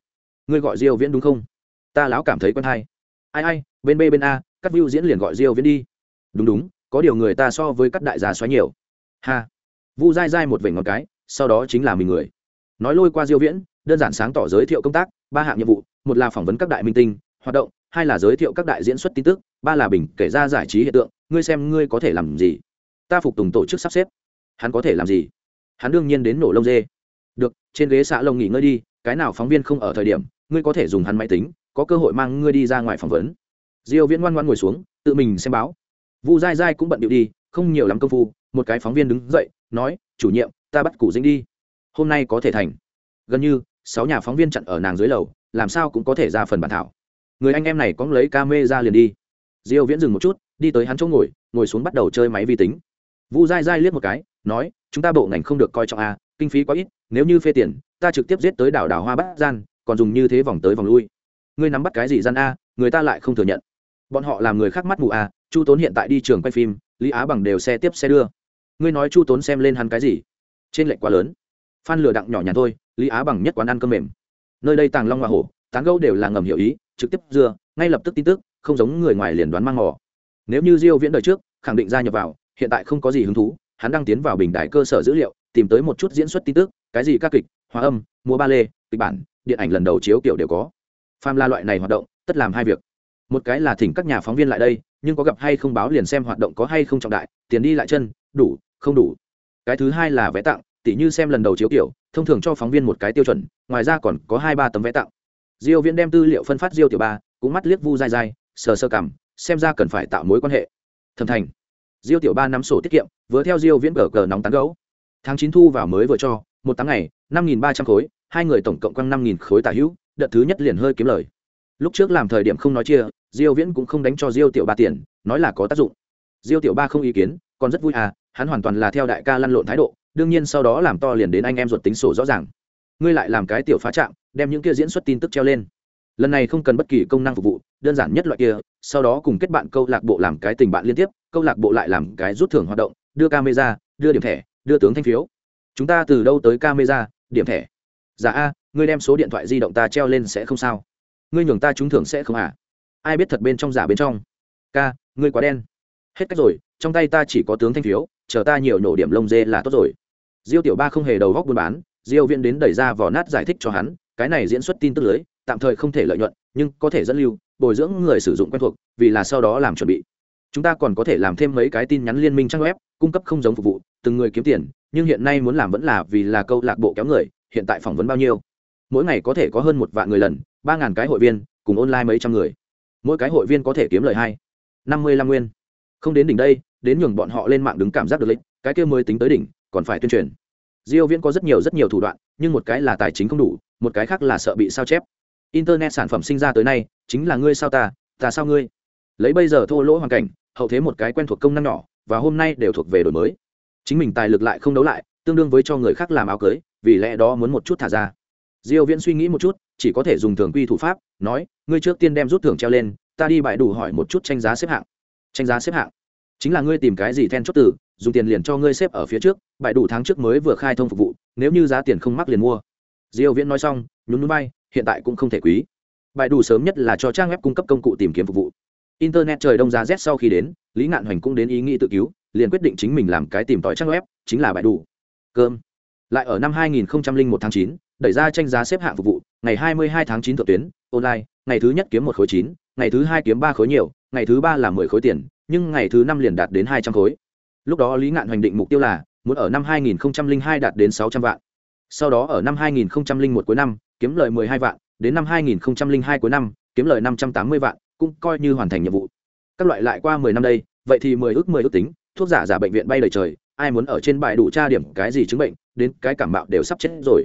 Ngươi gọi diêu viễn đúng không? Ta lão cảm thấy quen hay. Ai ai, bên b bên a, cắt view diễn liền gọi diêu viễn đi. Đúng đúng, có điều người ta so với các đại gia xoáy nhiều. Ha. Vu dai dai một vểnh ngón cái, sau đó chính là mình người. Nói lôi qua diêu viễn, đơn giản sáng tỏ giới thiệu công tác, ba hạng nhiệm vụ một là phỏng vấn các đại minh tinh, hoạt động, hai là giới thiệu các đại diễn xuất tin tức, ba là bình kể ra giải trí hiện tượng, ngươi xem ngươi có thể làm gì? Ta phục tùng tổ chức sắp xếp. Hắn có thể làm gì? Hắn đương nhiên đến nổ lông dê. Được, trên ghế xạ lông nghỉ ngơi đi, cái nào phóng viên không ở thời điểm, ngươi có thể dùng hắn máy tính, có cơ hội mang ngươi đi ra ngoài phỏng vấn. Diêu viễn ngoan ngoan ngồi xuống, tự mình xem báo. Vu dai dai cũng bận điệu đi, không nhiều lắm công phu, một cái phóng viên đứng dậy, nói, chủ nhiệm, ta bắt cụ dính đi. Hôm nay có thể thành. Gần như, sáu nhà phóng viên chặn ở nàng dưới lầu làm sao cũng có thể ra phần bản thảo. Người anh em này có lấy ca mê ra liền đi. Diêu viễn dừng một chút, đi tới hắn chỗ ngồi ngồi xuống bắt đầu chơi máy vi tính. Vu dai dai liếc một cái, nói, chúng ta bộ ngành không được coi trọng a kinh phí quá ít, nếu như phê tiền, ta trực tiếp giết tới đảo đảo hoa bát gian, còn dùng như thế vòng tới vòng lui. Ngươi nắm bắt cái gì gian a, người ta lại không thừa nhận. Bọn họ làm người khác mắt mù a chu tốn hiện tại đi trường quay phim, lý á bằng đều xe tiếp xe đưa. Ngươi nói chu tốn xem lên hắn cái gì? Trên lệnh quá lớn. Phan lừa đặng nhỏ nhàn thôi, lý á bằng nhất quán ăn cơm mềm nơi đây tàng long hoa hổ, tán gâu đều là ngầm hiểu ý, trực tiếp dưa, ngay lập tức tin tức, không giống người ngoài liền đoán mang mò. Nếu như diêu viễn đời trước, khẳng định gia nhập vào, hiện tại không có gì hứng thú, hắn đang tiến vào bình đại cơ sở dữ liệu, tìm tới một chút diễn xuất tin tức, cái gì các kịch hòa âm, múa ba lê, kịch bản, điện ảnh lần đầu chiếu kiểu đều có. Pham la loại này hoạt động, tất làm hai việc. Một cái là thỉnh các nhà phóng viên lại đây, nhưng có gặp hay không báo liền xem hoạt động có hay không trọng đại, tiền đi lại chân, đủ, không đủ. Cái thứ hai là vé tặng, tỉ như xem lần đầu chiếu kiểu thông thường cho phóng viên một cái tiêu chuẩn, ngoài ra còn có hai ba tấm vé tặng. Diêu viễn đem tư liệu phân phát diêu tiểu ba, cũng mắt liếc vu dai dai, sờ sơ cảm, xem ra cần phải tạo mối quan hệ. Thẩm thành. Diêu tiểu ba nắm sổ tiết kiệm, vừa theo diêu viễn cờ cờ nóng tán gấu. Tháng chín thu vào mới vừa cho, một tháng ngày, năm nghìn ba trăm khối, hai người tổng cộng quăng năm nghìn khối tả hữu, đợt thứ nhất liền hơi kiếm lời. Lúc trước làm thời điểm không nói chia, diêu viễn cũng không đánh cho diêu tiểu ba tiền, nói là có tác dụng. Diêu tiểu ba không ý kiến, còn rất vui à hắn hoàn toàn là theo đại ca lăn lộn thái độ đương nhiên sau đó làm to liền đến anh em ruột tính sổ rõ ràng. Ngươi lại làm cái tiểu phá trạm, đem những kia diễn xuất tin tức treo lên. Lần này không cần bất kỳ công năng phục vụ đơn giản nhất loại kia sau đó cùng kết bạn câu lạc bộ làm cái tình bạn liên tiếp câu lạc bộ lại làm cái rút thưởng hoạt động đưa camera đưa điểm thẻ đưa tướng thanh phiếu. Chúng ta từ đâu tới camera điểm thẻ? Dạ a ngươi đem số điện thoại di động ta treo lên sẽ không sao. Ngươi nhường ta trúng thưởng sẽ không à? Ai biết thật bên trong giả bên trong? Ca ngươi quá đen hết cách rồi, trong tay ta chỉ có tướng thanh phiếu, chờ ta nhiều nổ điểm lông dê là tốt rồi. Diêu tiểu ba không hề đầu góc buôn bán, diêu viễn đến đẩy ra vỏ nát giải thích cho hắn, cái này diễn xuất tin tức lưới, tạm thời không thể lợi nhuận, nhưng có thể dẫn lưu, bồi dưỡng người sử dụng quen thuộc, vì là sau đó làm chuẩn bị. Chúng ta còn có thể làm thêm mấy cái tin nhắn liên minh trang web, cung cấp không giống phục vụ, từng người kiếm tiền, nhưng hiện nay muốn làm vẫn là vì là câu lạc bộ kéo người, hiện tại phỏng vấn bao nhiêu? Mỗi ngày có thể có hơn một vạn người lần, ba ngàn cái hội viên, cùng online mấy trăm người. Mỗi cái hội viên có thể kiếm lời hai. Năm mươi lăm nguyên không đến đỉnh đây, đến nhường bọn họ lên mạng đứng cảm giác được lịch, cái kia mới tính tới đỉnh, còn phải tuyên truyền. Diêu viễn có rất nhiều rất nhiều thủ đoạn, nhưng một cái là tài chính không đủ, một cái khác là sợ bị sao chép. Internet sản phẩm sinh ra tới nay, chính là ngươi sao ta ta sao ngươi? Lấy bây giờ thô lỗ hoàn cảnh, hậu thế một cái quen thuộc công năng nhỏ, và hôm nay đều thuộc về đổi mới. Chính mình tài lực lại không đấu lại, tương đương với cho người khác làm áo cưới, vì lẽ đó muốn một chút thả ra. Diêu viễn suy nghĩ một chút, chỉ có thể dùng thường quy thủ pháp, nói, ngươi trước tiên đem rút thưởng treo lên, ta đi bại đủ hỏi một chút tranh giá xếp hạng tranh giá xếp hạng. Chính là ngươi tìm cái gì then chốt từ dùng tiền liền cho ngươi xếp ở phía trước bãi đủ tháng trước mới vừa khai thông phục vụ nếu như giá tiền không mắc liền mua. Diêu viễn nói xong nhún nhún bay hiện tại cũng không thể quý. Bãi đủ sớm nhất là cho trang web cung cấp công cụ tìm kiếm phục vụ. Internet trời đông giá rét sau khi đến lý ngạn hoành cũng đến ý nghĩ tự cứu liền quyết định chính mình làm cái tìm tòi trang web chính là bãi đủ. Cơm. Lại ở năm 2001 tháng 9, đẩy ra tranh giá xếp hạng phục vụ ngày 22 tháng 9 thượng tuyến online ngày thứ nhất kiếm một khối chín ngày thứ hai kiếm ba khối nhiều ngày thứ ba là mười khối tiền, nhưng ngày thứ năm liền đạt đến hai trăm khối. Lúc đó lý ngạn hoành định mục tiêu là, muốn ở năm 2002 đạt đến sáu trăm vạn. Sau đó ở năm 2001 cuối năm, kiếm lời 12 vạn, đến năm 2002 cuối năm, kiếm lời 580 vạn, cũng coi như hoàn thành nhiệm vụ. Các loại lại qua 10 năm đây, vậy thì 10 ước 10 ước tính, thuốc giả giả bệnh viện bay lời trời, ai muốn ở trên bài đủ tra điểm cái gì chứng bệnh, đến cái cảm bạo đều sắp chết rồi.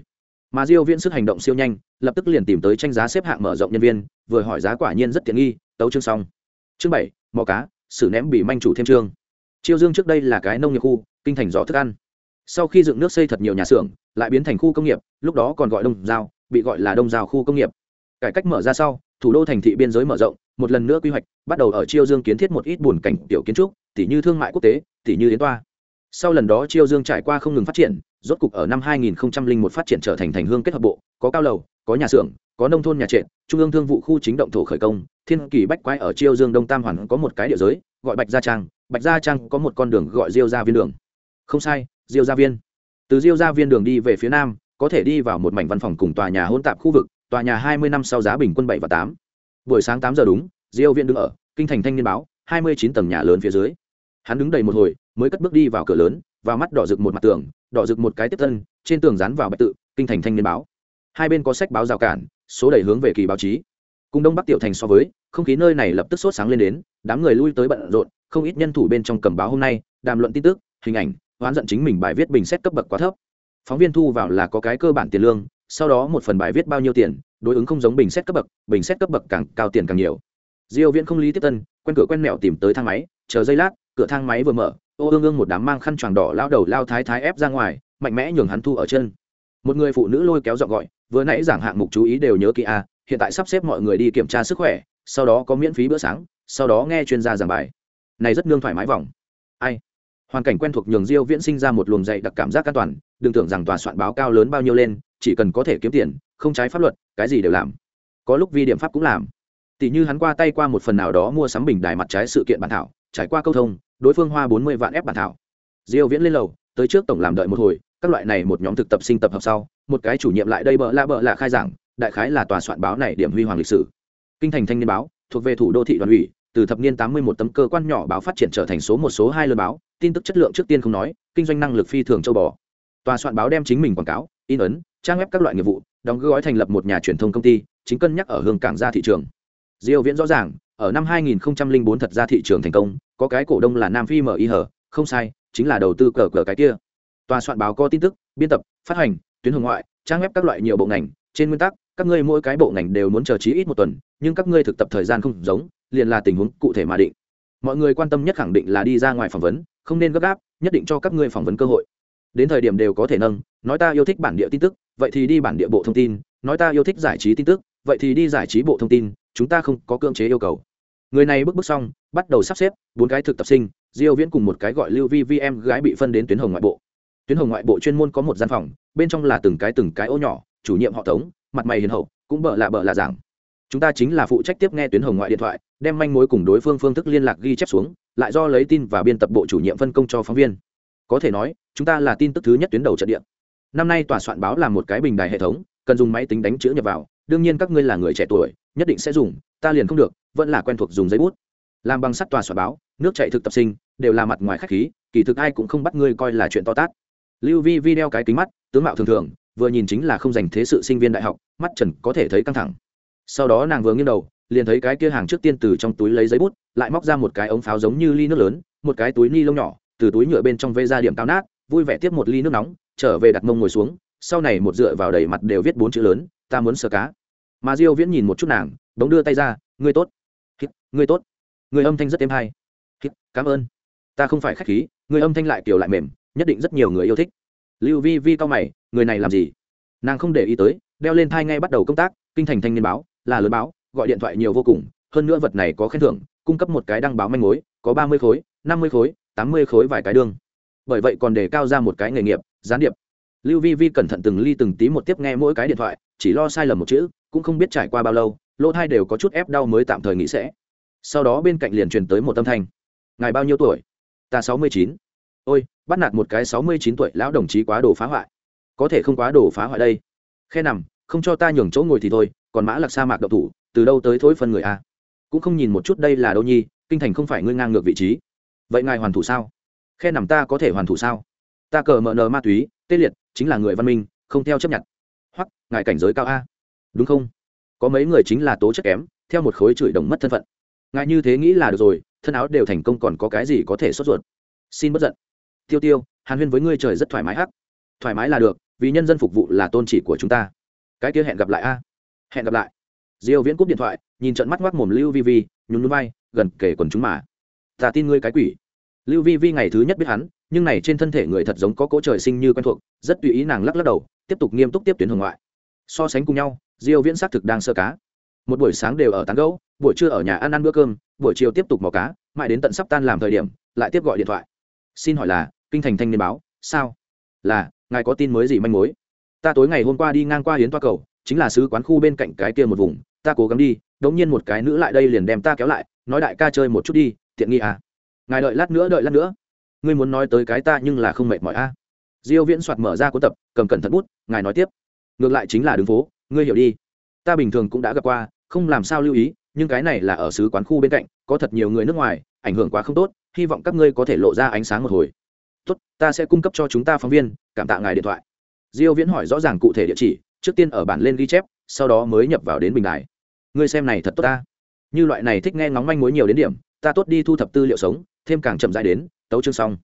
Mà diêu viễn sức hành động siêu nhanh, lập tức liền tìm tới tranh giá xếp hạng mở rộng nhân viên, vừa hỏi giá quả nhiên rất tiện nghi, tấu chương xong chương bảy, mò cá, xử ném bị manh chủ thêm trương. Chiêu dương trước đây là cái nông nghiệp khu, kinh thành gió thức ăn. Sau khi dựng nước xây thật nhiều nhà xưởng, lại biến thành khu công nghiệp, lúc đó còn gọi đông giao, bị gọi là đông giao khu công nghiệp. Cải cách mở ra sau, thủ đô thành thị biên giới mở rộng, một lần nữa quy hoạch, bắt đầu ở chiêu dương kiến thiết một ít buồn cảnh tiểu kiến trúc tỷ như thương mại quốc tế tỷ như yến toa. Sau lần đó chiêu dương trải qua không ngừng phát triển, rốt cục ở năm 2001 phát triển trở thành thành hương kết hợp bộ, có cao lầu, có nhà xưởng có nông thôn nhà trệt, trung ương thương vụ khu chính động thổ khởi công, thiên kỳ bách quái ở chiêu dương đông tam hoàn có một cái địa giới, gọi bạch gia trang, bạch gia trang có một con đường gọi diêu gia viên đường. Không sai, diêu gia viên. Từ diêu gia viên đường đi về phía nam, có thể đi vào một mảnh văn phòng cùng tòa nhà hỗn tạp khu vực, tòa nhà 20 năm sau giá bình quân bảy và tám. Buổi sáng tám giờ đúng, diêu viên đứng ở, kinh thành thanh niên báo 29 tầng nhà lớn phía dưới. Hắn đứng đầy một hồi, mới cất bước đi vào cửa lớn và mắt đỏ rực một mặt tường, đỏ rực một cái tiếp thân, trên tường dán vào bạch tự, kinh thành thanh niên báo. Hai bên có sách báo rào cản số đầy hướng về kỳ báo chí. Cùng đông bắc tiểu thành so với, không khí nơi này lập tức sốt sáng lên đến, đám người lui tới bận rộn, không ít nhân thủ bên trong cầm báo hôm nay, đàm luận tin tức, hình ảnh oán giận chính mình bài viết bình xét cấp bậc quá thấp. Phóng viên thu vào là có cái cơ bản tiền lương, sau đó một phần bài viết bao nhiêu tiền, đối ứng không giống bình xét cấp bậc, bình xét cấp bậc càng cao tiền càng nhiều. Diêu viễn không lý tiếp tân, quen cửa quen mẹo tìm tới thang máy, chờ giây lát, cửa thang máy vừa mở, ô ương ương một đám mang khăn choàng đỏ lao đầu lao thái thái ép ra ngoài, mạnh mẽ nhường hắn thu ở chân. Một người phụ nữ lôi kéo dọn gọi vừa nãy giảng hạng mục chú ý đều nhớ kỹ a à, hiện tại sắp xếp mọi người đi kiểm tra sức khỏe sau đó có miễn phí bữa sáng sau đó nghe chuyên gia giảng bài. Này rất nương thoải mái vòng. Ai? Hoàn cảnh quen thuộc nhường diêu viễn sinh ra một luồng dậy đặc cảm giác an toàn đừng tưởng rằng tòa soạn báo cao lớn bao nhiêu lên chỉ cần có thể kiếm tiền không trái pháp luật cái gì đều làm. Có lúc vi điểm pháp cũng làm. Tỷ như hắn qua tay qua một phần nào đó mua sắm bình đài mặt trái sự kiện bản thảo trải qua câu thông đối phương hoa bốn mươi vạn ép bản thảo. Diêu viễn lên lầu tới trước tổng làm đợi một hồi các loại này một nhóm thực tập sinh tập hợp sau, một cái chủ nhiệm lại đây bợ lạ bợ lạ khai giảng, đại khái là tòa soạn báo này điểm huy hoàng lịch sử. Kinh thành thanh niên báo, thuộc về thủ đô thị đoàn ủy, từ thập niên tám mươi một tấm cơ quan nhỏ báo phát triển trở thành số một số hai lơn báo, tin tức chất lượng trước tiên không nói, kinh doanh năng lực phi thường châu bò. Tòa soạn báo đem chính mình quảng cáo, in ấn, trang web các loại nghiệp vụ, đóng gói thành lập một nhà truyền thông công ty, chính cân nhắc ở hương cảng ra thị trường. Diêu viễn rõ ràng, ở năm 2004 thật ra thị trường thành công, có cái cổ đông là nam phi mở y hở không sai, chính là đầu tư cờ cờ cái kia tòa soạn báo có tin tức, biên tập, phát hành, tuyến hưởng ngoại, trang web các loại nhiều bộ ngành, trên nguyên tắc, các ngươi mỗi cái bộ ngành đều muốn chờ trí ít một tuần, nhưng các ngươi thực tập thời gian không giống, liền là tình huống cụ thể mà định. Mọi người quan tâm nhất khẳng định là đi ra ngoài phỏng vấn, không nên gấp gáp, nhất định cho các ngươi phỏng vấn cơ hội. Đến thời điểm đều có thể nâng, nói ta yêu thích bản địa tin tức, vậy thì đi bản địa bộ thông tin, nói ta yêu thích giải trí tin tức, vậy thì đi giải trí bộ thông tin, chúng ta không có cưỡng chế yêu cầu. Người này bước bước xong, bắt đầu sắp xếp, bốn cái thực tập sinh, diêu viễn cùng một cái gọi lưu vi vi em gái bị phân đến tuyến hồng ngoại bộ tuyến hồng ngoại bộ chuyên môn có một gian phòng, bên trong là từng cái từng cái ô nhỏ, chủ nhiệm họ tống, mặt mày hiền hậu, cũng bợ lạ bợ lạ giảng. Chúng ta chính là phụ trách tiếp nghe tuyến hồng ngoại điện thoại, đem manh mối cùng đối phương phương thức liên lạc ghi chép xuống, lại do lấy tin và biên tập bộ chủ nhiệm phân công cho phóng viên. Có thể nói, chúng ta là tin tức thứ nhất tuyến đầu trận địa. Năm nay tòa soạn báo là một cái bình đài hệ thống, cần dùng máy tính đánh chữ nhập vào, đương nhiên các ngươi là người trẻ tuổi, nhất định sẽ dùng, ta liền không được, vẫn là quen thuộc dùng giấy bút. Làm bằng sắt tòa soạn báo, nước chạy thực tập sinh, đều là mặt ngoài khách khí, kỳ thực ai cũng không bắt ngươi coi là chuyện to tát lưu vi video cái kính mắt, tướng mạo thường thường, vừa nhìn chính là không dành thế sự sinh viên đại học, mắt trần có thể thấy căng thẳng. Sau đó nàng vừa nghiêng đầu, liền thấy cái kia hàng trước tiên từ trong túi lấy giấy bút, lại móc ra một cái ống pháo giống như ly nước lớn, một cái túi ni lông nhỏ, từ túi nhựa bên trong vây ra điểm cao nát, vui vẻ tiếp một ly nước nóng, trở về đặt mông ngồi xuống, sau này một dựa vào đầy mặt đều viết bốn chữ lớn, ta muốn sờ cá. Mà diêu viễn nhìn một chút nàng, bỗng đưa tay ra, ngươi tốt. Ngươi tốt. Người âm thanh rất êm hay. Cảm ơn. Ta không phải khách khí. Người âm thanh lại kiểu lại mềm nhất định rất nhiều người yêu thích. Lưu vi vi cao mày, người này làm gì? Nàng không để ý tới, đeo lên thai ngay bắt đầu công tác, kinh thành thanh niên báo, là lớn báo, gọi điện thoại nhiều vô cùng, hơn nữa vật này có khen thưởng, cung cấp một cái đăng báo manh mối, có ba mươi khối, năm mươi khối, tám mươi khối vài cái đương bởi vậy còn đề cao ra một cái nghề nghiệp, gián điệp. Lưu vi vi cẩn thận từng ly từng tí một tiếp nghe mỗi cái điện thoại, chỉ lo sai lầm một chữ, cũng không biết trải qua bao lâu, lỗ thai đều có chút ép đau mới tạm thời nghĩ sẽ. Sau đó bên cạnh liền truyền tới một âm thanh. Ngài bao nhiêu tuổi? Ta sáu mươi chín ôi, bắt nạt một cái sáu mươi chín tuổi lão đồng chí quá đồ phá hoại. Có thể không quá đồ phá hoại đây. Khe nằm, không cho ta nhường chỗ ngồi thì thôi, còn mã lạc sa mạc độc thủ, từ đâu tới thối phân người a? Cũng không nhìn một chút đây là đâu nhi, kinh thành không phải ngươi ngang ngược vị trí. Vậy ngài hoàn thủ sao? Khe nằm ta có thể hoàn thủ sao? Ta cờ mờ nờ ma túy, tê liệt, chính là người văn minh, không theo chấp nhận. Hoặc, ngài cảnh giới cao a? Đúng không? Có mấy người chính là tố chất kém, theo một khối chửi đồng mất thân phận. Ngài như thế nghĩ là được rồi, thân áo đều thành công còn có cái gì có thể sốt ruột? Xin bất giận tiêu tiêu, hàn huyên với ngươi trời rất thoải mái hắc. Thoải mái là được, vì nhân dân phục vụ là tôn chỉ của chúng ta. Cái kia hẹn gặp lại a. Hẹn gặp lại. Diêu viễn cúp điện thoại, nhìn trận mắt ngoác mồm lưu vi vi, nhún núi vai, gần kể quần chúng mà. Ta tin ngươi cái quỷ. Lưu vi vi ngày thứ nhất biết hắn, nhưng này trên thân thể người thật giống có cỗ trời sinh như quen thuộc, rất tùy ý nàng lắc lắc đầu, tiếp tục nghiêm túc tiếp tuyến hồng ngoại. So sánh cùng nhau, diêu viễn xác thực đang sơ cá. Một buổi sáng đều ở tán gấu buổi trưa ở nhà ăn ăn bữa cơm, buổi chiều tiếp tục mò cá, mãi đến tận sắp tan làm thời điểm, lại tiếp gọi điện thoại xin hỏi là, kinh thành thanh niên báo, sao? Là, ngài có tin mới gì manh mối? Ta tối ngày hôm qua đi ngang qua hiến toa cầu, chính là sứ quán khu bên cạnh cái kia một vùng, ta cố gắng đi đống nhiên một cái nữ lại đây liền đem ta kéo lại, nói đại ca chơi một chút đi, tiện nghi à? Ngài đợi lát nữa, đợi lát nữa. Ngươi muốn nói tới cái ta nhưng là không mệt mỏi a. À. diêu viễn soạt mở ra cuốn tập, cầm cẩn thận bút, ngài nói tiếp. Ngược lại chính là đường phố, ngươi hiểu đi. Ta bình thường cũng đã gặp qua, không làm sao lưu ý, nhưng cái này là ở sứ quán khu bên cạnh, có thật nhiều người nước ngoài ảnh hưởng quá không tốt hy vọng các ngươi có thể lộ ra ánh sáng một hồi. Tốt ta sẽ cung cấp cho chúng ta phóng viên cảm tạ ngài điện thoại. Diêu viễn hỏi rõ ràng cụ thể địa chỉ trước tiên ở bản lên ghi chép sau đó mới nhập vào đến bình đài. Ngươi xem này thật tốt ta. Như loại này thích nghe ngóng manh mối nhiều đến điểm ta tốt đi thu thập tư liệu sống thêm càng chậm rãi đến tấu chương xong.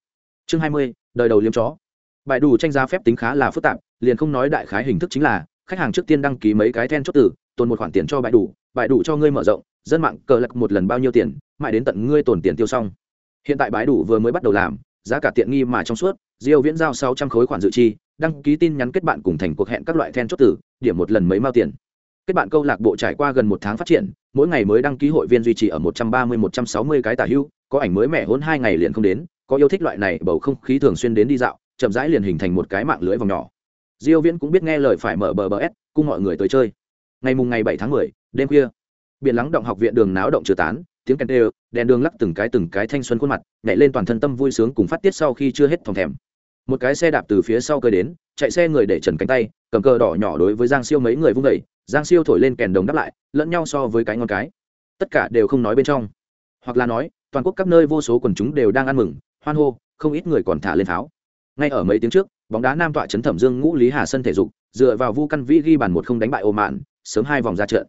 Chương 20, đời đầu liếm chó. Bài đủ tranh giá phép tính khá là phức tạp liền không nói đại khái hình thức chính là khách hàng trước tiên đăng ký mấy cái then chốt tử tồn một khoản tiền cho bài đủ bài đủ cho ngươi mở rộng dân mạng cờ lạc một lần bao nhiêu tiền mãi đến tận ngươi tổn tiền tiêu xong. Hiện tại bãi đủ vừa mới bắt đầu làm giá cả tiện nghi mà trong suốt diêu viễn giao sáu trăm khối khoản dự chi đăng ký tin nhắn kết bạn cùng thành cuộc hẹn các loại then chốt tử điểm một lần mấy mao tiền. Kết bạn câu lạc bộ trải qua gần một tháng phát triển mỗi ngày mới đăng ký hội viên duy trì ở một trăm ba mươi một trăm sáu mươi cái tả hưu có ảnh mới mẻ hôn hai ngày liền không đến có yêu thích loại này bầu không khí thường xuyên đến đi dạo chậm rãi liền hình thành một cái mạng lưới vòng nhỏ. Diêu viễn cũng biết nghe lời phải mở bờ bờ s cùng mọi người tới chơi. Ngày mùng ngày 7 tháng 10, đêm khuya biển lắng động học viện đường náo động chưa tán, tiếng kèn đều, đèn đường lắc từng cái từng cái thanh xuân khuôn mặt, nhảy lên toàn thân tâm vui sướng cùng phát tiết sau khi chưa hết thòng thèm. Một cái xe đạp từ phía sau cơi đến, chạy xe người để trần cánh tay, cầm cờ đỏ nhỏ đối với giang siêu mấy người vung đẩy giang siêu thổi lên kèn đồng đáp lại, lẫn nhau so với cái ngon cái. Tất cả đều không nói bên trong. Hoặc là nói, toàn quốc các nơi vô số quần chúng đều đang ăn mừng, hoan hô, không ít người còn thả lên pháo. Ngay ở mấy tiếng trước, bóng đá nam tọa trấn thẩm dương ngũ lý hà sân thể dục, dựa vào vu căn vĩ ghi bàn một không đánh bại ô mạn, sớm hai vòng ra trận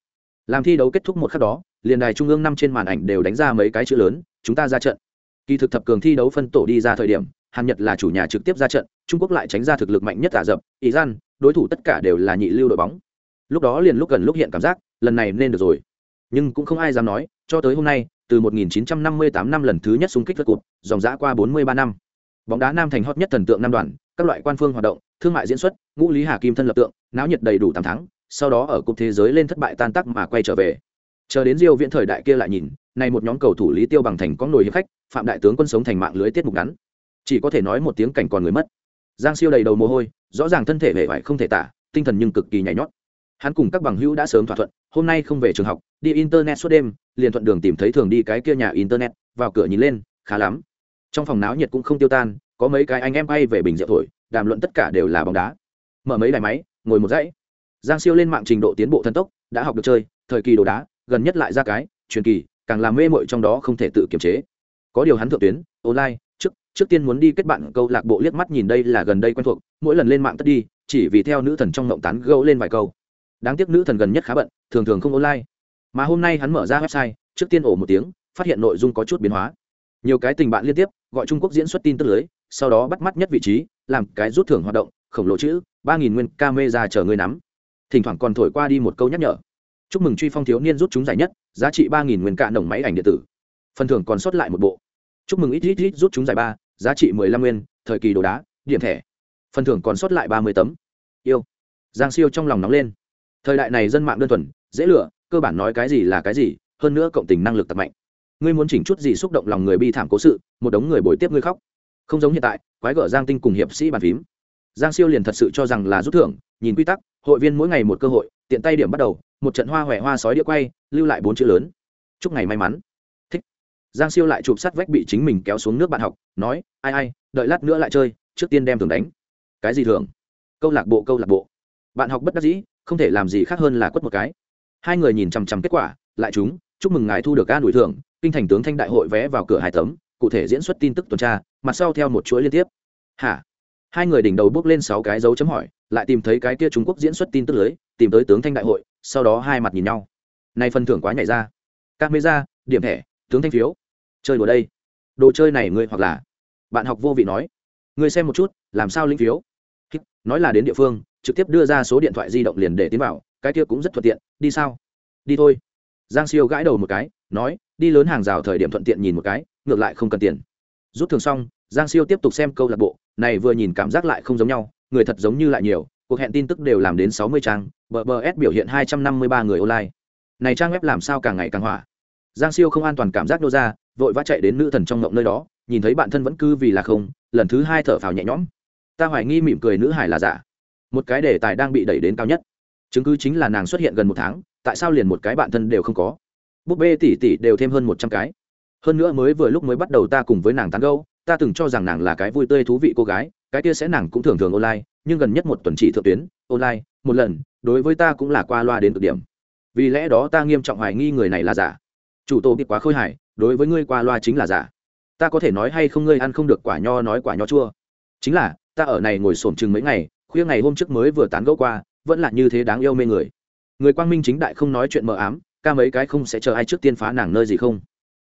làm thi đấu kết thúc một khắc đó, liền đài trung ương năm trên màn ảnh đều đánh ra mấy cái chữ lớn, chúng ta ra trận. Kỳ thực thập cường thi đấu phân tổ đi ra thời điểm, hàn nhật là chủ nhà trực tiếp ra trận, trung quốc lại tránh ra thực lực mạnh nhất ả rập, ý gian, đối thủ tất cả đều là nhị lưu đội bóng. Lúc đó liền lúc gần lúc hiện cảm giác, lần này nên được rồi. Nhưng cũng không ai dám nói, cho tới hôm nay, từ 1958 năm lần thứ nhất xung kích vượt cụt dòng dã qua 43 năm. Bóng đá nam thành hot nhất thần tượng năm đoàn, các loại quan phương hoạt động, thương mại diễn xuất, ngũ lý hà kim thân lập tượng, náo nhiệt đầy đủ tám tháng sau đó ở cúp thế giới lên thất bại tan tác mà quay trở về. Chờ đến diêu viễn thời đại kia lại nhìn, này một nhóm cầu thủ lý tiêu bằng thành có nổi hiệp khách, phạm đại tướng quân sống thành mạng lưới tiết mục ngắn. Chỉ có thể nói một tiếng cảnh còn người mất. Giang siêu đầy đầu mồ hôi, rõ ràng thân thể vẻ vải không thể tả, tinh thần nhưng cực kỳ nhảy nhót. Hắn cùng các bằng hữu đã sớm thỏa thuận, hôm nay không về trường học, đi internet suốt đêm, liền thuận đường tìm thấy thường đi cái kia nhà internet, vào cửa nhìn lên, khá lắm. Trong phòng náo nhiệt cũng không tiêu tan, có mấy cái anh em bay về bình rượu thổi, đàm luận tất cả đều là bóng đá. Mở mấy đài máy, ngồi một dãy giang siêu lên mạng trình độ tiến bộ thần tốc, đã học được chơi, thời kỳ đồ đá, gần nhất lại ra cái, truyền kỳ, càng làm mê mội trong đó không thể tự kiềm chế. Có điều hắn thượng tuyến, online, trước trước tiên muốn đi kết bạn câu lạc bộ liếc mắt nhìn đây là gần đây quen thuộc, mỗi lần lên mạng tất đi, chỉ vì theo nữ thần trong ngộng tán gâu lên vài câu. Đáng tiếc nữ thần gần nhất khá bận, thường thường không online. Mà hôm nay hắn mở ra website, trước tiên ổ một tiếng, phát hiện nội dung có chút biến hóa. Nhiều cái tình bạn liên tiếp, gọi trung quốc diễn xuất tin tức lưới, sau đó bắt mắt nhất vị trí, làm cái rút thưởng hoạt động, khổng lồ chữ, ba nghìn nguyên camera chờ người nắm thỉnh thoảng còn thổi qua đi một câu nhắc nhở. Chúc mừng truy phong thiếu niên rút chúng giải nhất, giá trị ba nghìn nguyên cạ nồng máy ảnh điện tử. Phần thưởng còn sót lại một bộ. Chúc mừng ít ít ít rút chúng giải ba, giá trị mười lăm nguyên, thời kỳ đồ đá, điểm thẻ. Phần thưởng còn sót lại ba mươi tấm. Yêu. Giang siêu trong lòng nóng lên. Thời đại này dân mạng đơn thuần, dễ lựa cơ bản nói cái gì là cái gì, hơn nữa cộng tình năng lực tập mạnh. Ngươi muốn chỉnh chút gì xúc động lòng người bi thảm cố sự, một đống người bồi tiếp ngươi khóc. Không giống hiện tại, quái gở giang tinh cùng hiệp sĩ bàn phím. Giang siêu liền thật sự cho rằng là rút thưởng nhìn quy tắc, hội viên mỗi ngày một cơ hội, tiện tay điểm bắt đầu, một trận hoa huệ hoa sói đĩa quay, lưu lại bốn chữ lớn. Chúc ngày may mắn. Thích. Giang siêu lại chụp sát vách bị chính mình kéo xuống nước bạn học, nói, ai ai, đợi lát nữa lại chơi, trước tiên đem thường đánh. Cái gì thường? Câu lạc bộ, câu lạc bộ. Bạn học bất đắc dĩ, không thể làm gì khác hơn là quất một cái. Hai người nhìn chằm chằm kết quả, lại chúng, chúc mừng ngài thu được ca đuổi thưởng, kinh thành tướng thanh đại hội vé vào cửa hai tấm, cụ thể diễn xuất tin tức tuần tra, mặt sau theo một chuỗi liên tiếp. Hả? Hai người đỉnh đầu bước lên sáu cái dấu chấm hỏi, lại tìm thấy cái kia trung quốc diễn xuất tin tức lưới, tìm tới tướng thanh đại hội, sau đó hai mặt nhìn nhau. Nay phần thưởng quá nhảy ra. Các mê ra điểm thẻ, tướng thanh phiếu. Chơi đùa đây. Đồ chơi này ngươi hoặc là bạn học vô vị nói. Ngươi xem một chút, làm sao linh phiếu? Nói là đến địa phương, trực tiếp đưa ra số điện thoại di động liền để tiến vào, cái kia cũng rất thuận tiện, đi sao? Đi thôi. Giang siêu gãi đầu một cái, nói, đi lớn hàng rào thời điểm thuận tiện nhìn một cái, ngược lại không cần tiền rút thường xong, giang siêu tiếp tục xem câu lạc bộ, này vừa nhìn cảm giác lại không giống nhau, người thật giống như lại nhiều, cuộc hẹn tin tức đều làm đến sáu mươi trang, bờ bờ s biểu hiện hai trăm năm mươi ba người online. Này trang web làm sao càng ngày càng hỏa. Giang siêu không an toàn cảm giác nô ra, vội vã chạy đến nữ thần trong ngộng nơi đó, nhìn thấy bạn thân vẫn cứ vì là không, lần thứ hai thở phào nhẹ nhõm. Ta hoài nghi mỉm cười nữ hải là giả. Một cái đề tài đang bị đẩy đến cao nhất. Chứng cứ chính là nàng xuất hiện gần một tháng, tại sao liền một cái bạn thân đều không có? Búp bê tỷ tỷ đều thêm hơn một trăm cái hơn nữa mới vừa lúc mới bắt đầu ta cùng với nàng tán gâu ta từng cho rằng nàng là cái vui tươi thú vị cô gái, cái kia sẽ nàng cũng thường thường online, nhưng gần nhất một tuần chỉ thượng tuyến, online, một lần, đối với ta cũng là qua loa đến cực điểm. Vì lẽ đó ta nghiêm trọng hoài nghi người này là giả. Chủ tổ bị quá khôi hài, đối với ngươi qua loa chính là giả. Ta có thể nói hay không ngươi ăn không được quả nho nói quả nho chua. Chính là, ta ở này ngồi sổm chừng mấy ngày, khuya ngày hôm trước mới vừa tán gẫu qua, vẫn là như thế đáng yêu mê người. Người quang minh chính đại không nói chuyện mờ ám, ca mấy cái không sẽ chờ ai trước tiên phá nàng nơi gì không?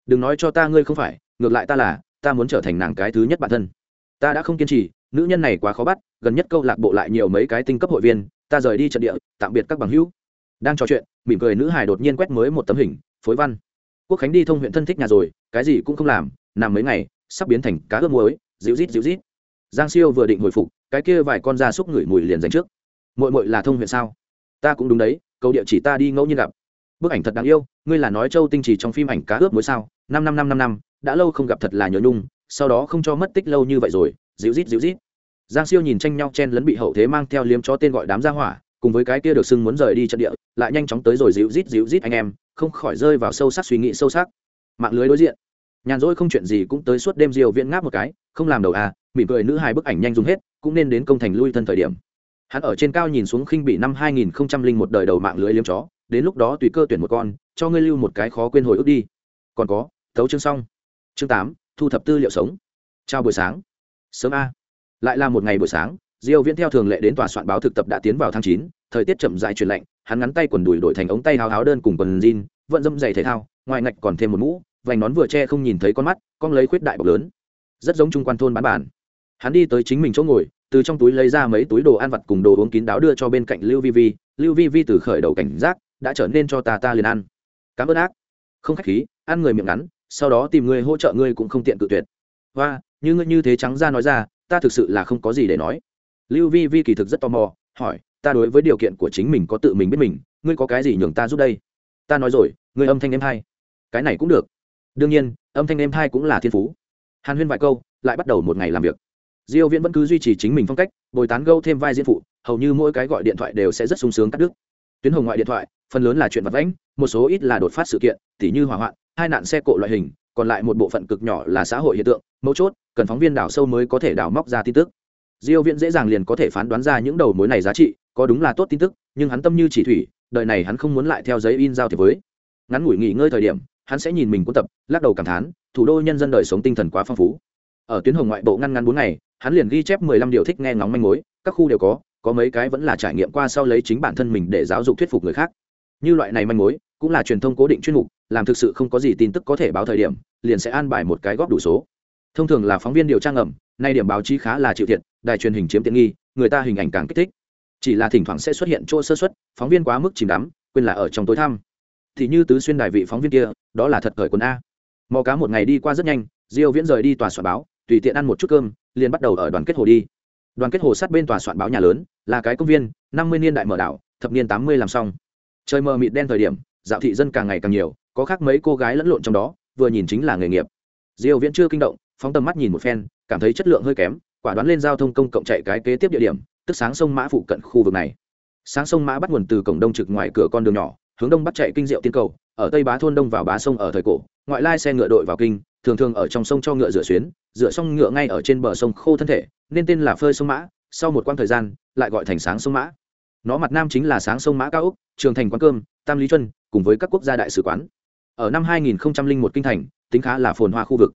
Đừng nói cho ta ngươi không phải, ngược lại ta là, ta muốn trở thành nàng cái thứ nhất bản thân. Ta đã không kiên trì, nữ nhân này quá khó bắt, gần nhất câu lạc bộ lại nhiều mấy cái tinh cấp hội viên, ta rời đi trận địa, tạm biệt các bằng hữu. Đang trò chuyện, mỉm cười nữ hải đột nhiên quét mới một tấm hình, phối văn. Quốc khánh đi thông huyện thân thích nhà rồi, cái gì cũng không làm, nằm mấy ngày, sắp biến thành cá ướp muối, dịu rít dịu rít giang siêu vừa định hồi phục, cái kia vài con da súc ngửi mùi liền dành trước. Mội mội là thông huyện sao? Ta cũng đúng đấy, câu địa chỉ ta đi ngẫu nhiên gặp. Bức ảnh thật đáng yêu ngươi là nói châu tinh trì trong phim ảnh cá ướp mối sao? Năm năm năm năm năm, đã lâu không gặp thật là nhớ nhung, sau đó không cho mất tích lâu như vậy rồi, dịu rít dịu rít giang siêu nhìn tranh nhau chen lấn bị hậu thế mang theo liếm chó tên gọi đám gia hỏa, cùng với cái kia được xưng muốn rời đi trận địa, lại nhanh chóng tới rồi dịu rít dịu rít anh em, không khỏi rơi vào sâu sắc suy nghĩ sâu sắc. Mạng lưới đối diện. Nhàn rỗi không chuyện gì cũng tới suốt đêm diều viễn ngáp một cái, không làm đầu à mỉm cười nữ hai bức ảnh nhanh dùng hết, cũng nên đến công thành lui thân thời điểm. Hắn ở trên cao nhìn xuống khinh bị năm hai nghìn một đời đầu mạng lưới liếm chó, đến lúc đó tùy cơ tuyển một con cho ngươi lưu một cái khó quên hồi ức đi. Còn có, thấu chương xong. Chương tám, thu thập tư liệu sống. Chào buổi sáng. Sớm a. Lại là một ngày buổi sáng, diêu viễn theo thường lệ đến tòa soạn báo thực tập đã tiến vào tháng chín, thời tiết chậm rãi chuyển lạnh, hắn ngắn tay quần đùi đổi thành ống tay háo háo đơn cùng quần jean, vận dâm giày thể thao, ngoài ngạch còn thêm một mũ, vành nón vừa che không nhìn thấy con mắt, con lấy khuyết đại bọc lớn. Rất giống trung quan thôn bán bản. Hắn đi tới chính mình chỗ ngồi, từ trong túi lấy ra mấy túi đồ ăn vặt cùng đồ uống kín đáo đưa cho bên cạnh lưu vi vi. Lưu vi vi từ khởi đầu cảnh giác, đã trở nên cho ta ta liền ăn cảm ơn ác. Không khách khí, ăn người miệng ngắn, sau đó tìm người hỗ trợ ngươi cũng không tiện cự tuyệt. Và, như ngươi như thế trắng ra nói ra, ta thực sự là không có gì để nói. Lưu vi vi kỳ thực rất tò mò, hỏi, ta đối với điều kiện của chính mình có tự mình biết mình, ngươi có cái gì nhường ta giúp đây? Ta nói rồi, ngươi âm thanh em hai. Cái này cũng được. Đương nhiên, âm thanh em hai cũng là thiên phú. Hàn huyên vài câu, lại bắt đầu một ngày làm việc. Diêu viễn vẫn cứ duy trì chính mình phong cách, bồi tán gâu thêm vai diễn phụ, hầu như mỗi cái gọi điện thoại đều sẽ rất sung sướng cắt đứt. Tuyến hồng ngoại điện thoại phần lớn là chuyện vật vãnh, một số ít là đột phát sự kiện, tỉ như hỏa hoạn, hai nạn xe cộ loại hình, còn lại một bộ phận cực nhỏ là xã hội hiện tượng, mấu chốt, cần phóng viên đào sâu mới có thể đào móc ra tin tức. Diêu viễn dễ dàng liền có thể phán đoán ra những đầu mối này giá trị, có đúng là tốt tin tức, nhưng hắn tâm như chỉ thủy, đời này hắn không muốn lại theo giấy in giao thiệp với. Ngắn ngủi nghỉ ngơi thời điểm, hắn sẽ nhìn mình cuốn tập, lắc đầu cảm thán, thủ đô nhân dân đời sống tinh thần quá phong phú. Ở tuyến hồng ngoại bộ ngăn ngắn bốn ngày, hắn liền ghi chép 15 điều thích nghe ngóng manh mối, các khu đều có có mấy cái vẫn là trải nghiệm qua sau lấy chính bản thân mình để giáo dục thuyết phục người khác như loại này manh mối, cũng là truyền thông cố định chuyên mục, làm thực sự không có gì tin tức có thể báo thời điểm, liền sẽ an bài một cái góp đủ số. Thông thường là phóng viên điều tra ngầm, nay điểm báo chí khá là chịu thiệt, đài truyền hình chiếm tiện nghi, người ta hình ảnh càng kích thích. Chỉ là thỉnh thoảng sẽ xuất hiện chỗ sơ xuất phóng viên quá mức chìm đắm, quên là ở trong tối thăm. Thì như tứ xuyên đài vị phóng viên kia, đó là thật cởi quần a. Mò cá một ngày đi qua rất nhanh, diêu viễn rời đi tòa soạn báo, tùy tiện ăn một chút cơm, liền bắt đầu ở đoàn kết hồ đi. Đoàn kết hồ sát bên tòa soạn báo nhà lớn, là cái công viên, năm mươi niên đại mở đảo, thập niên tám mươi làm xong trời mờ mịt đen thời điểm, dạo thị dân càng ngày càng nhiều, có khác mấy cô gái lẫn lộn trong đó, vừa nhìn chính là nghề nghiệp. Diêu viễn chưa kinh động, phóng tầm mắt nhìn một phen, cảm thấy chất lượng hơi kém, quả đoán lên giao thông công cộng chạy cái kế tiếp địa điểm, tức sáng sông mã phụ cận khu vực này. Sáng sông mã bắt nguồn từ cổng đông trực ngoài cửa con đường nhỏ, hướng đông bắt chạy kinh diệu tiên cầu, ở tây bá thôn đông vào bá sông ở thời cổ, ngoại lai xe ngựa đội vào kinh, thường thường ở trong sông cho ngựa rửa xuyến, rửa xong ngựa ngay ở trên bờ sông khô thân thể, nên tên là phơi sông mã, sau một quãng thời gian, lại gọi thành sáng sông mã. Nó mặt nam chính là sáng sông mã cao úc trường thành quán cơm, tam lý chuân cùng với các quốc gia đại sứ quán. Ở năm 2001 kinh thành, tính khá là phồn hoa khu vực.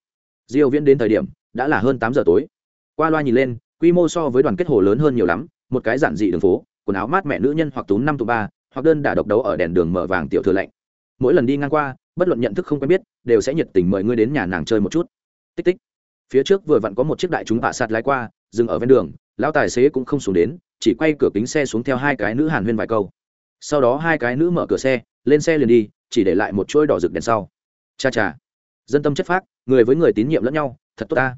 Diêu viễn đến thời điểm, đã là hơn 8 giờ tối. Qua loa nhìn lên, quy mô so với đoàn kết hồ lớn hơn nhiều lắm, một cái giản dị đường phố, quần áo mát mẹ nữ nhân hoặc tú năm tụ ba, hoặc đơn đả độc đấu ở đèn đường mở vàng tiểu thừa lạnh. Mỗi lần đi ngang qua, bất luận nhận thức không quen biết, đều sẽ nhiệt tình mời ngươi đến nhà nàng chơi một chút. Tích tích. Phía trước vừa vặn có một chiếc đại chúng bạ sạt lái qua, dừng ở ven đường, lão tài xế cũng không xuống đến, chỉ quay cửa kính xe xuống theo hai cái nữ hàn huyên vài câu sau đó hai cái nữ mở cửa xe, lên xe liền đi, chỉ để lại một chuỗi đỏ rực đèn sau. Cha cha, dân tâm chất phác, người với người tín nhiệm lẫn nhau, thật tốt ta.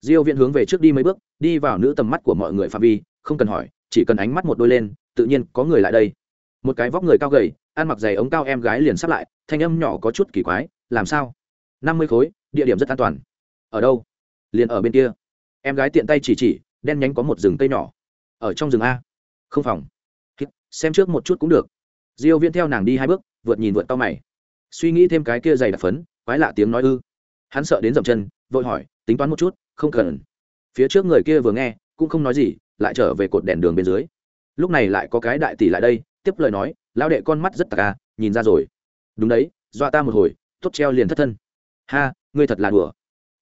Diêu viện hướng về trước đi mấy bước, đi vào nữ tầm mắt của mọi người phạm vi, không cần hỏi, chỉ cần ánh mắt một đôi lên, tự nhiên có người lại đây. Một cái vóc người cao gầy, ăn mặc giày ống cao em gái liền sắp lại, thanh âm nhỏ có chút kỳ quái, làm sao? Năm mươi khối, địa điểm rất an toàn. Ở đâu? Liền ở bên kia. Em gái tiện tay chỉ chỉ, đen nhánh có một rừng cây nhỏ. Ở trong rừng a. Không phòng xem trước một chút cũng được. Diêu viễn theo nàng đi hai bước, vượt nhìn vượt to mày. Suy nghĩ thêm cái kia dày đặc phấn, quái lạ tiếng nói ư. Hắn sợ đến dậm chân, vội hỏi, tính toán một chút, không cần. Phía trước người kia vừa nghe, cũng không nói gì, lại trở về cột đèn đường bên dưới. Lúc này lại có cái đại tỷ lại đây, tiếp lời nói lao đệ con mắt rất tạc à nhìn ra rồi. Đúng đấy, dọa ta một hồi, tốt treo liền thất thân. Ha, ngươi thật là đùa.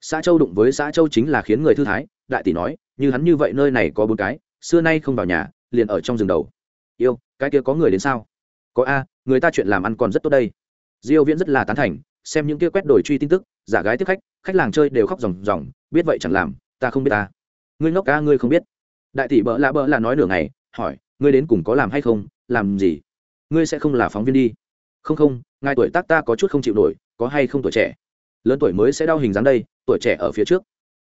Xã châu đụng với xã châu chính là khiến người thư thái, đại tỷ nói, như hắn như vậy nơi này có bốn cái, xưa nay không vào nhà, liền ở trong rừng đầu. Yêu cái kia có người đến sao? Có a, người ta chuyện làm ăn còn rất tốt đây. Diêu viễn rất là tán thành, xem những kia quét đổi truy tin tức, giả gái tiếp khách khách làng chơi đều khóc ròng ròng, biết vậy chẳng làm, ta không biết ta. Ngươi ngốc ca ngươi không biết. Đại tỷ bỡ lạ bỡ là nói nửa ngày, hỏi, ngươi đến cùng có làm hay không, làm gì? Ngươi sẽ không là phóng viên đi. Không không, ngài tuổi tác ta có chút không chịu nổi, có hay không tuổi trẻ? Lớn tuổi mới sẽ đau hình dáng đây, tuổi trẻ ở phía trước.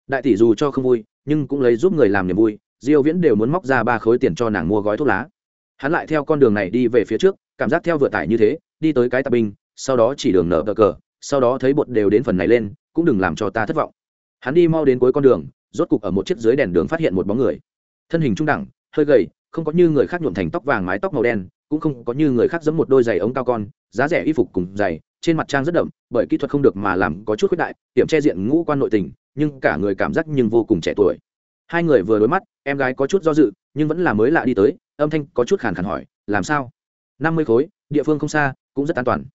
Đại tỷ dù cho không vui, nhưng cũng lấy giúp người làm niềm vui, diêu viễn đều muốn móc ra ba khối tiền cho nàng mua gói thuốc lá hắn lại theo con đường này đi về phía trước, cảm giác theo vừa tải như thế, đi tới cái tạp binh, sau đó chỉ đường nở cờ cờ, sau đó thấy bột đều đến phần này lên, cũng đừng làm cho ta thất vọng. Hắn đi mau đến cuối con đường, rốt cục ở một chiếc dưới đèn đường phát hiện một bóng người. Thân hình trung đẳng, hơi gầy, không có như người khác nhuộm thành tóc vàng mái tóc màu đen, cũng không có như người khác giẫm một đôi giày ống cao con, giá rẻ y phục cùng giày, trên mặt trang rất đậm, bởi kỹ thuật không được mà làm có chút khuyết đại, tiệm che diện ngũ quan nội tình, nhưng cả người cảm giác nhưng vô cùng trẻ tuổi. Hai người vừa đối mắt, em gái có chút do dự nhưng vẫn là mới lạ đi tới, âm thanh có chút khàn khàn hỏi, làm sao? Năm mươi khối, địa phương không xa, cũng rất an toàn.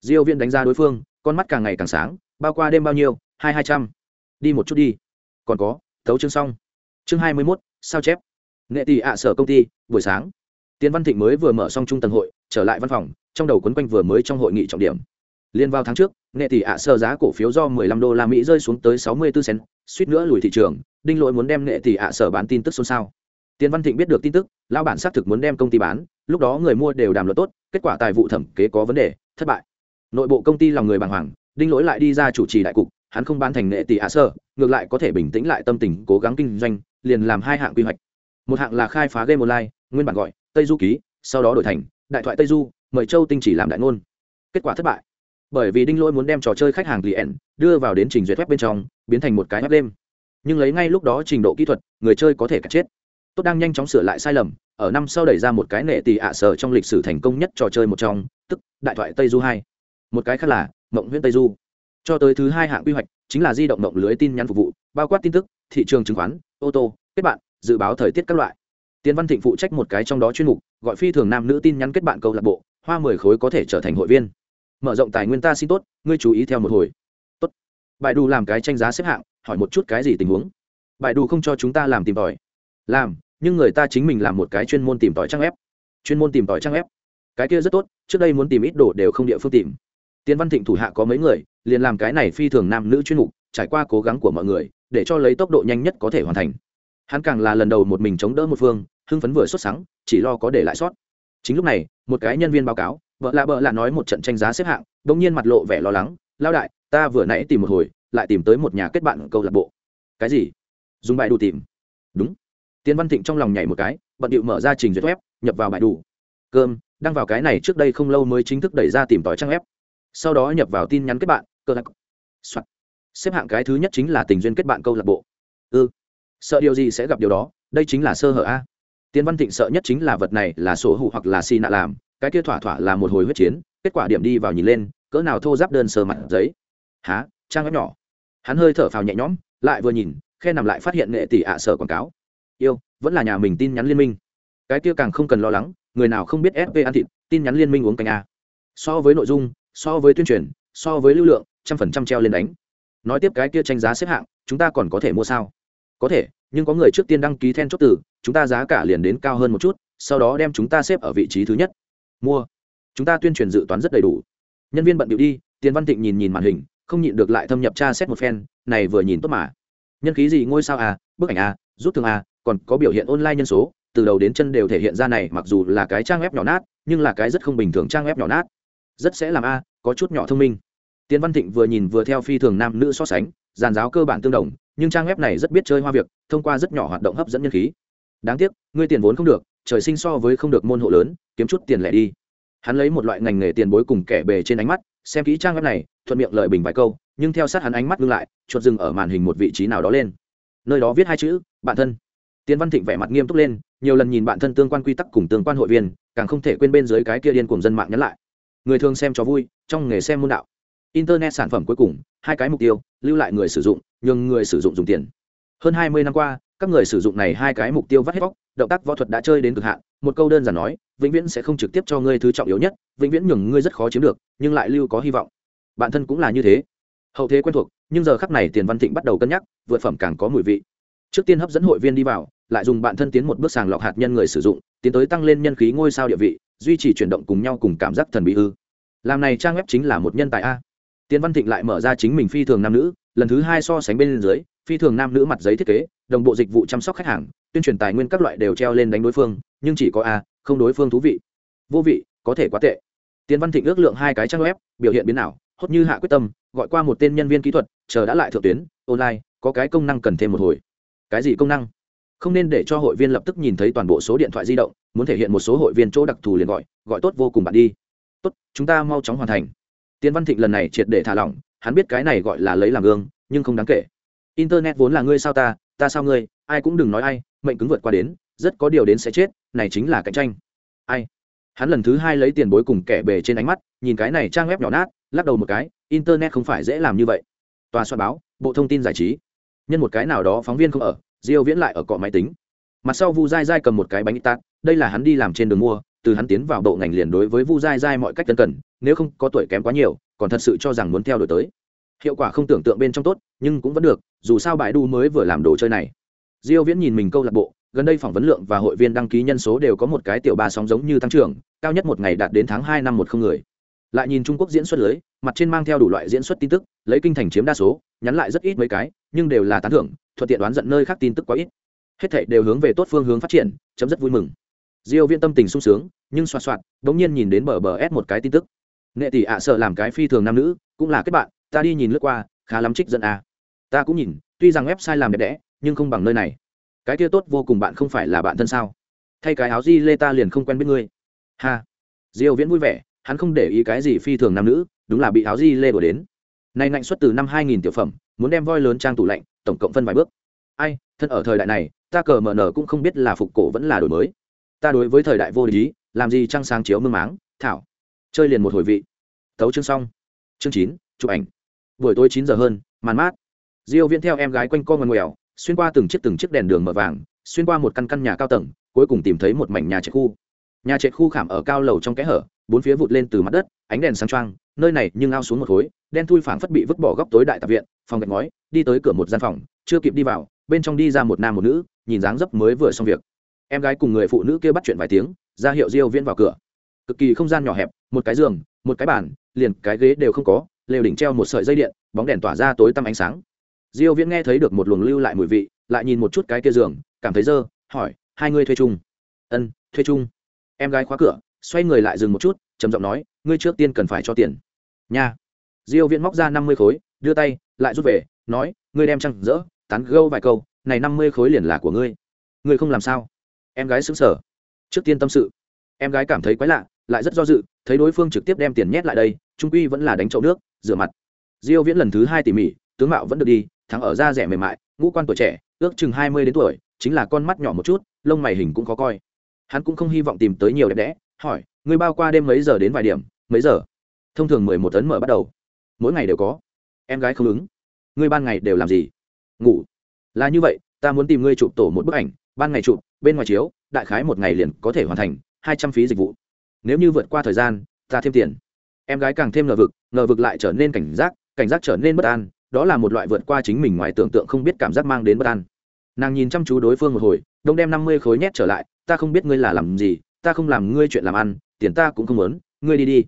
Diêu viên đánh ra đối phương, con mắt càng ngày càng sáng, bao qua đêm bao nhiêu? Hai hai trăm. Đi một chút đi. Còn có, thấu chương xong. Chương hai mươi mốt, sao chép? Nghệ tỷ ạ sở công ty, buổi sáng. Tiến văn thịnh mới vừa mở xong trung tầng hội, trở lại văn phòng, trong đầu quấn quanh vừa mới trong hội nghị trọng điểm. Liên vào tháng trước, nghệ tỷ ạ sở giá cổ phiếu do 15 đô la mỹ rơi xuống tới 64 cent, suýt nữa lùi thị trường, đinh lỗi muốn đem nghệ tỷ ạ sở bán tin tức xôn xao. Tiền văn thịnh biết được tin tức lão bản xác thực muốn đem công ty bán lúc đó người mua đều đàm luận tốt kết quả tài vụ thẩm kế có vấn đề thất bại. Nội bộ công ty lòng người bàng hoàng đinh lỗi lại đi ra chủ trì đại cục hắn không ban thành nghệ tỷ ạ sơ, ngược lại có thể bình tĩnh lại tâm tình cố gắng kinh doanh liền làm hai hạng quy hoạch. Một hạng là khai phá game online nguyên bản gọi tây du ký sau đó đổi thành đại thoại tây du mời châu tinh chỉ làm đại ngôn. Kết quả thất bại. Bởi vì đinh lỗi muốn đem trò chơi khách hàng client đưa vào đến trình duyệt web bên trong biến thành một cái web game. nhưng lấy ngay lúc đó trình độ kỹ thuật người chơi có thể cả chết tốt đang nhanh chóng sửa lại sai lầm, ở năm sau đẩy ra một cái nệ tỷ ạ sở trong lịch sử thành công nhất trò chơi một trong, tức đại thoại tây du hai. Một cái khác là mộng huyễn tây du. Cho tới thứ hai hạng quy hoạch, chính là di động mộng lưới tin nhắn phục vụ, bao quát tin tức, thị trường chứng khoán, ô tô, kết bạn, dự báo thời tiết các loại. Tiến văn thịnh phụ trách một cái trong đó chuyên mục, gọi phi thường nam nữ tin nhắn kết bạn câu lạc bộ, hoa mười khối có thể trở thành hội viên. Mở rộng tài nguyên ta xin tốt, ngươi chú ý theo một hồi. Tốt. Bài đủ làm cái tranh giá xếp hạng, hỏi một chút cái gì tình huống. Bài đủ không cho chúng ta làm tìm tòi làm, nhưng người ta chính mình làm một cái chuyên môn tìm tòi trang ép chuyên môn tìm tòi trang ép cái kia rất tốt, trước đây muốn tìm ít đồ đều không địa phương tìm. Tiến văn thịnh thủ hạ có mấy người, liền làm cái này phi thường nam nữ chuyên mục, trải qua cố gắng của mọi người, để cho lấy tốc độ nhanh nhất có thể hoàn thành. Hắn càng là lần đầu một mình chống đỡ một phương, hưng phấn vừa xuất sáng chỉ lo có để lại sót. Chính lúc này, một cái nhân viên báo cáo, vợ lạ bợ lạ nói một trận tranh giá xếp hạng đ ỗ n g nhiên mặt lộ vẻ lo lắng lao đại, ta vừa nãy tìm một hồi, lại tìm tới một nhà kết bạn câu lạc bộ. Cái gì? Dùng bài đủ tìm. Đúng tiến văn thịnh trong lòng nhảy một cái, bận điệu mở ra trình duyệt web, nhập vào bài đủ. Cơm, đăng vào cái này trước đây không lâu mới chính thức đẩy ra tìm tòi trang web. Sau đó nhập vào tin nhắn kết bạn, cơ lạc. Soạn. xếp hạng cái thứ nhất chính là tình duyên kết bạn câu lạc bộ. Ư ừ. sợ điều gì sẽ gặp điều đó, đây chính là sơ hở a. Tiến văn thịnh sợ nhất chính là vật này là sổ hủ hoặc là xi nạ làm, cái kia thỏa thỏa là một hồi huyết chiến, kết quả điểm đi vào nhìn lên, cỡ nào thô giáp đơn sơ mặt giấy. Há trang web nhỏ. Hắn hơi thở phào nhẹ nhõm, lại vừa nhìn, khe nằm lại phát hiện nghệ tỷ ạ sở quảng cáo yêu, vẫn là nhà mình tin nhắn liên minh. Cái kia càng không cần lo lắng, người nào không biết fp ăn thịt, tin nhắn liên minh uống canh a. So với nội dung, so với tuyên truyền, so với lưu lượng, trăm phần trăm treo lên đánh. Nói tiếp cái kia tranh giá xếp hạng, chúng ta còn có thể mua sao? Có thể, nhưng có người trước tiên đăng ký then chốt từ, chúng ta giá cả liền đến cao hơn một chút, sau đó đem chúng ta xếp ở vị trí thứ nhất. Mua. Chúng ta tuyên truyền dự toán rất đầy đủ. Nhân viên bận điệu đi, tiền văn tịnh nhìn nhìn màn hình, không nhịn được lại thâm nhập tra xét một phen, này vừa nhìn tốt mà. Nhân khí gì ngôi sao à bức ảnh à rút thường à còn có biểu hiện online nhân số, từ đầu đến chân đều thể hiện ra này, mặc dù là cái trang web nhỏ nát, nhưng là cái rất không bình thường trang web nhỏ nát. Rất sẽ làm a, có chút nhỏ thông minh. Tiến văn thịnh vừa nhìn vừa theo phi thường nam nữ so sánh, giàn giáo cơ bản tương đồng, nhưng trang web này rất biết chơi hoa việc, thông qua rất nhỏ hoạt động hấp dẫn nhân khí. Đáng tiếc, ngươi tiền vốn không được, trời sinh so với không được môn hộ lớn, kiếm chút tiền lẻ đi. Hắn lấy một loại ngành nghề tiền bối cùng kẻ bề trên ánh mắt, xem kỹ trang web này, thuận miệng lợi bình vài câu, nhưng theo sát hắn ánh mắt ngưng lại chuột dừng ở màn hình một vị trí nào đó lên. Nơi đó viết hai chữ, bạn thân tiến văn thịnh vẻ mặt nghiêm túc lên nhiều lần nhìn bạn thân tương quan quy tắc cùng tương quan hội viên càng không thể quên bên dưới cái kia điên cùng dân mạng nhắn lại. Người thường xem cho vui trong nghề xem môn đạo. Internet sản phẩm cuối cùng hai cái mục tiêu lưu lại người sử dụng nhưng người sử dụng dùng tiền. Hơn hai mươi năm qua các người sử dụng này hai cái mục tiêu vắt hết vóc, động tác võ thuật đã chơi đến cực hạn một câu đơn giản nói vĩnh viễn sẽ không trực tiếp cho ngươi thứ trọng yếu nhất vĩnh viễn nhường ngươi rất khó chiếm được nhưng lại lưu có hy vọng. Bản thân cũng là như thế. Hậu thế quen thuộc nhưng giờ khắc này tiền văn thịnh bắt đầu cân nhắc vượt phẩm càng có mùi vị trước tiên hấp dẫn hội viên đi vào, lại dùng bản thân tiến một bước sàng lọc hạt nhân người sử dụng, tiến tới tăng lên nhân khí ngôi sao địa vị, duy trì chuyển động cùng nhau cùng cảm giác thần bí ư. Làm này trang web chính là một nhân tài a. Tiến văn thịnh lại mở ra chính mình phi thường nam nữ, lần thứ hai so sánh bên dưới, phi thường nam nữ mặt giấy thiết kế, đồng bộ dịch vụ chăm sóc khách hàng, tuyên truyền tài nguyên các loại đều treo lên đánh đối phương, nhưng chỉ có a, không đối phương thú vị. Vô vị, có thể quá tệ. Tiến văn thịnh ước lượng hai cái trang web, biểu hiện biến nào hốt như hạ quyết tâm, gọi qua một tên nhân viên kỹ thuật, chờ đã lại thượng tuyến, online, có cái công năng cần thêm một hồi cái gì công năng? Không nên để cho hội viên lập tức nhìn thấy toàn bộ số điện thoại di động, muốn thể hiện một số hội viên chỗ đặc thù liền gọi gọi tốt vô cùng bạn đi. Tốt, chúng ta mau chóng hoàn thành. Tiến văn thịnh lần này triệt để thả lỏng, hắn biết cái này gọi là lấy làm gương, nhưng không đáng kể. Internet vốn là ngươi sao ta ta sao ngươi, ai cũng đừng nói ai, mệnh cứng vượt qua đến, rất có điều đến sẽ chết, này chính là cạnh tranh. Ai? Hắn lần thứ hai lấy tiền bối cùng kẻ bề trên ánh mắt, nhìn cái này trang web nhỏ nát, lắc đầu một cái, internet không phải dễ làm như vậy. Tòa soạn báo, bộ thông tin giải trí nhân một cái nào đó phóng viên không ở, diêu viễn lại ở cọ máy tính. Mặt sau vu dai dai cầm một cái bánh tạt, đây là hắn đi làm trên đường mua, từ hắn tiến vào bộ ngành liền đối với vu dai dai mọi cách tân cần, nếu không có tuổi kém quá nhiều, còn thật sự cho rằng muốn theo đuổi tới. Hiệu quả không tưởng tượng bên trong tốt, nhưng cũng vẫn được, dù sao bài đu mới vừa làm đồ chơi này. Diêu viễn nhìn mình câu lạc bộ, gần đây phỏng vấn lượng và hội viên đăng ký nhân số đều có một cái tiểu ba sóng giống như tăng trưởng, cao nhất một ngày đạt đến tháng hai năm một không người lại nhìn trung quốc diễn xuất lưới, mặt trên mang theo đủ loại diễn xuất tin tức, lấy kinh thành chiếm đa số, nhắn lại rất ít mấy cái, nhưng đều là tán thưởng, thuận tiện đoán giận nơi khác tin tức quá ít. Hết thảy đều hướng về tốt phương hướng phát triển, chấm rất vui mừng. Diêu viên tâm tình sung sướng, nhưng xoa xoạt đống nhiên nhìn đến bờ bờ s một cái tin tức. Nghệ tỷ ạ sợ làm cái phi thường nam nữ, cũng là kết bạn, ta đi nhìn lướt qua, khá lắm trích dẫn a. Ta cũng nhìn, tuy rằng website làm đẹp đẽ, nhưng không bằng nơi này. Cái kia tốt vô cùng bạn không phải là bạn thân sao? Thay cái áo di lê ta liền không quen biết ngươi. Ha. Diêu viễn vui vẻ hắn không để ý cái gì phi thường nam nữ, đúng là bị áo di lê đổ đến. Này ngạnh xuất từ năm 2000 tiểu phẩm, muốn đem voi lớn trang tủ lạnh, tổng cộng phân vài bước. Ai thân ở thời đại này, ta cờ mở nở cũng không biết là phục cổ vẫn là đổi mới. Ta đối với thời đại vô lý, làm gì trăng sáng chiếu mương máng, thảo. Chơi liền một hồi vị. Tấu chương xong. Chương chín, chụp ảnh. Buổi tối chín giờ hơn, màn mát. Diêu viễn theo em gái quanh co ngoằn ngoèo, xuyên qua từng chiếc từng chiếc đèn đường mở vàng, xuyên qua một căn căn nhà cao tầng, cuối cùng tìm thấy một mảnh nhà trệt khu. Nhà trệt khu khảm ở cao lầu trong kẽ hở bốn phía vụt lên từ mặt đất, ánh đèn sáng trăng nơi này nhưng ao xuống một khối, đen thui phảng phất bị vứt bỏ góc tối đại tạp viện, phòng gạch ngói, đi tới cửa một gian phòng, chưa kịp đi vào, bên trong đi ra một nam một nữ, nhìn dáng dấp mới vừa xong việc. Em gái cùng người phụ nữ kia bắt chuyện vài tiếng, ra hiệu diêu viễn vào cửa. Cực kỳ không gian nhỏ hẹp, một cái giường, một cái bàn, liền cái ghế đều không có, lều đỉnh treo một sợi dây điện, bóng đèn tỏa ra tối tăm ánh sáng. Diêu viễn nghe thấy được một luồng lưu lại mùi vị, lại nhìn một chút cái kia giường, cảm thấy dơ, hỏi, hai người thuê chung? Ân, thuê chung. Em gái khóa cửa xoay người lại dừng một chút, trầm giọng nói, ngươi trước tiên cần phải cho tiền. Nha. Diêu viễn móc ra 50 khối, đưa tay, lại rút về, nói, ngươi đem trăng dỡ tán gâu vài câu, này 50 khối liền là của ngươi. Ngươi không làm sao? Em gái sững sờ. Trước tiên tâm sự. Em gái cảm thấy quái lạ, lại rất do dự, thấy đối phương trực tiếp đem tiền nhét lại đây, trung quy vẫn là đánh chậu nước, rửa mặt. Diêu viễn lần thứ hai tỉ mỉ, tướng mạo vẫn được đi, thắng ở da rẻ mềm mại, ngũ quan tuổi trẻ, ước chừng 20 đến tuổi, chính là con mắt nhỏ một chút, lông mày hình cũng khó coi. Hắn cũng không hy vọng tìm tới nhiều đẹp đẽ hỏi người bao qua đêm mấy giờ đến vài điểm? Mấy giờ? Thông thường 11 tấn mở bắt đầu. Mỗi ngày đều có. Em gái không ứng. Ngươi ban ngày đều làm gì? Ngủ. Là như vậy, ta muốn tìm ngươi chụp tổ một bức ảnh, ban ngày chụp, bên ngoài chiếu, đại khái một ngày liền có thể hoàn thành hai trăm phí dịch vụ. Nếu như vượt qua thời gian, ta thêm tiền. Em gái càng thêm ngờ vực ngờ vực lại trở nên cảnh giác cảnh giác trở nên bất an, đó là một loại vượt qua chính mình ngoài tưởng tượng không biết cảm giác mang đến bất an. Nàng nhìn chăm chú đối phương một hồi, đông đem năm mươi khối nhét trở lại, ta không biết ngươi là làm gì ta không làm ngươi chuyện làm ăn, tiền ta cũng không muốn, ngươi đi đi.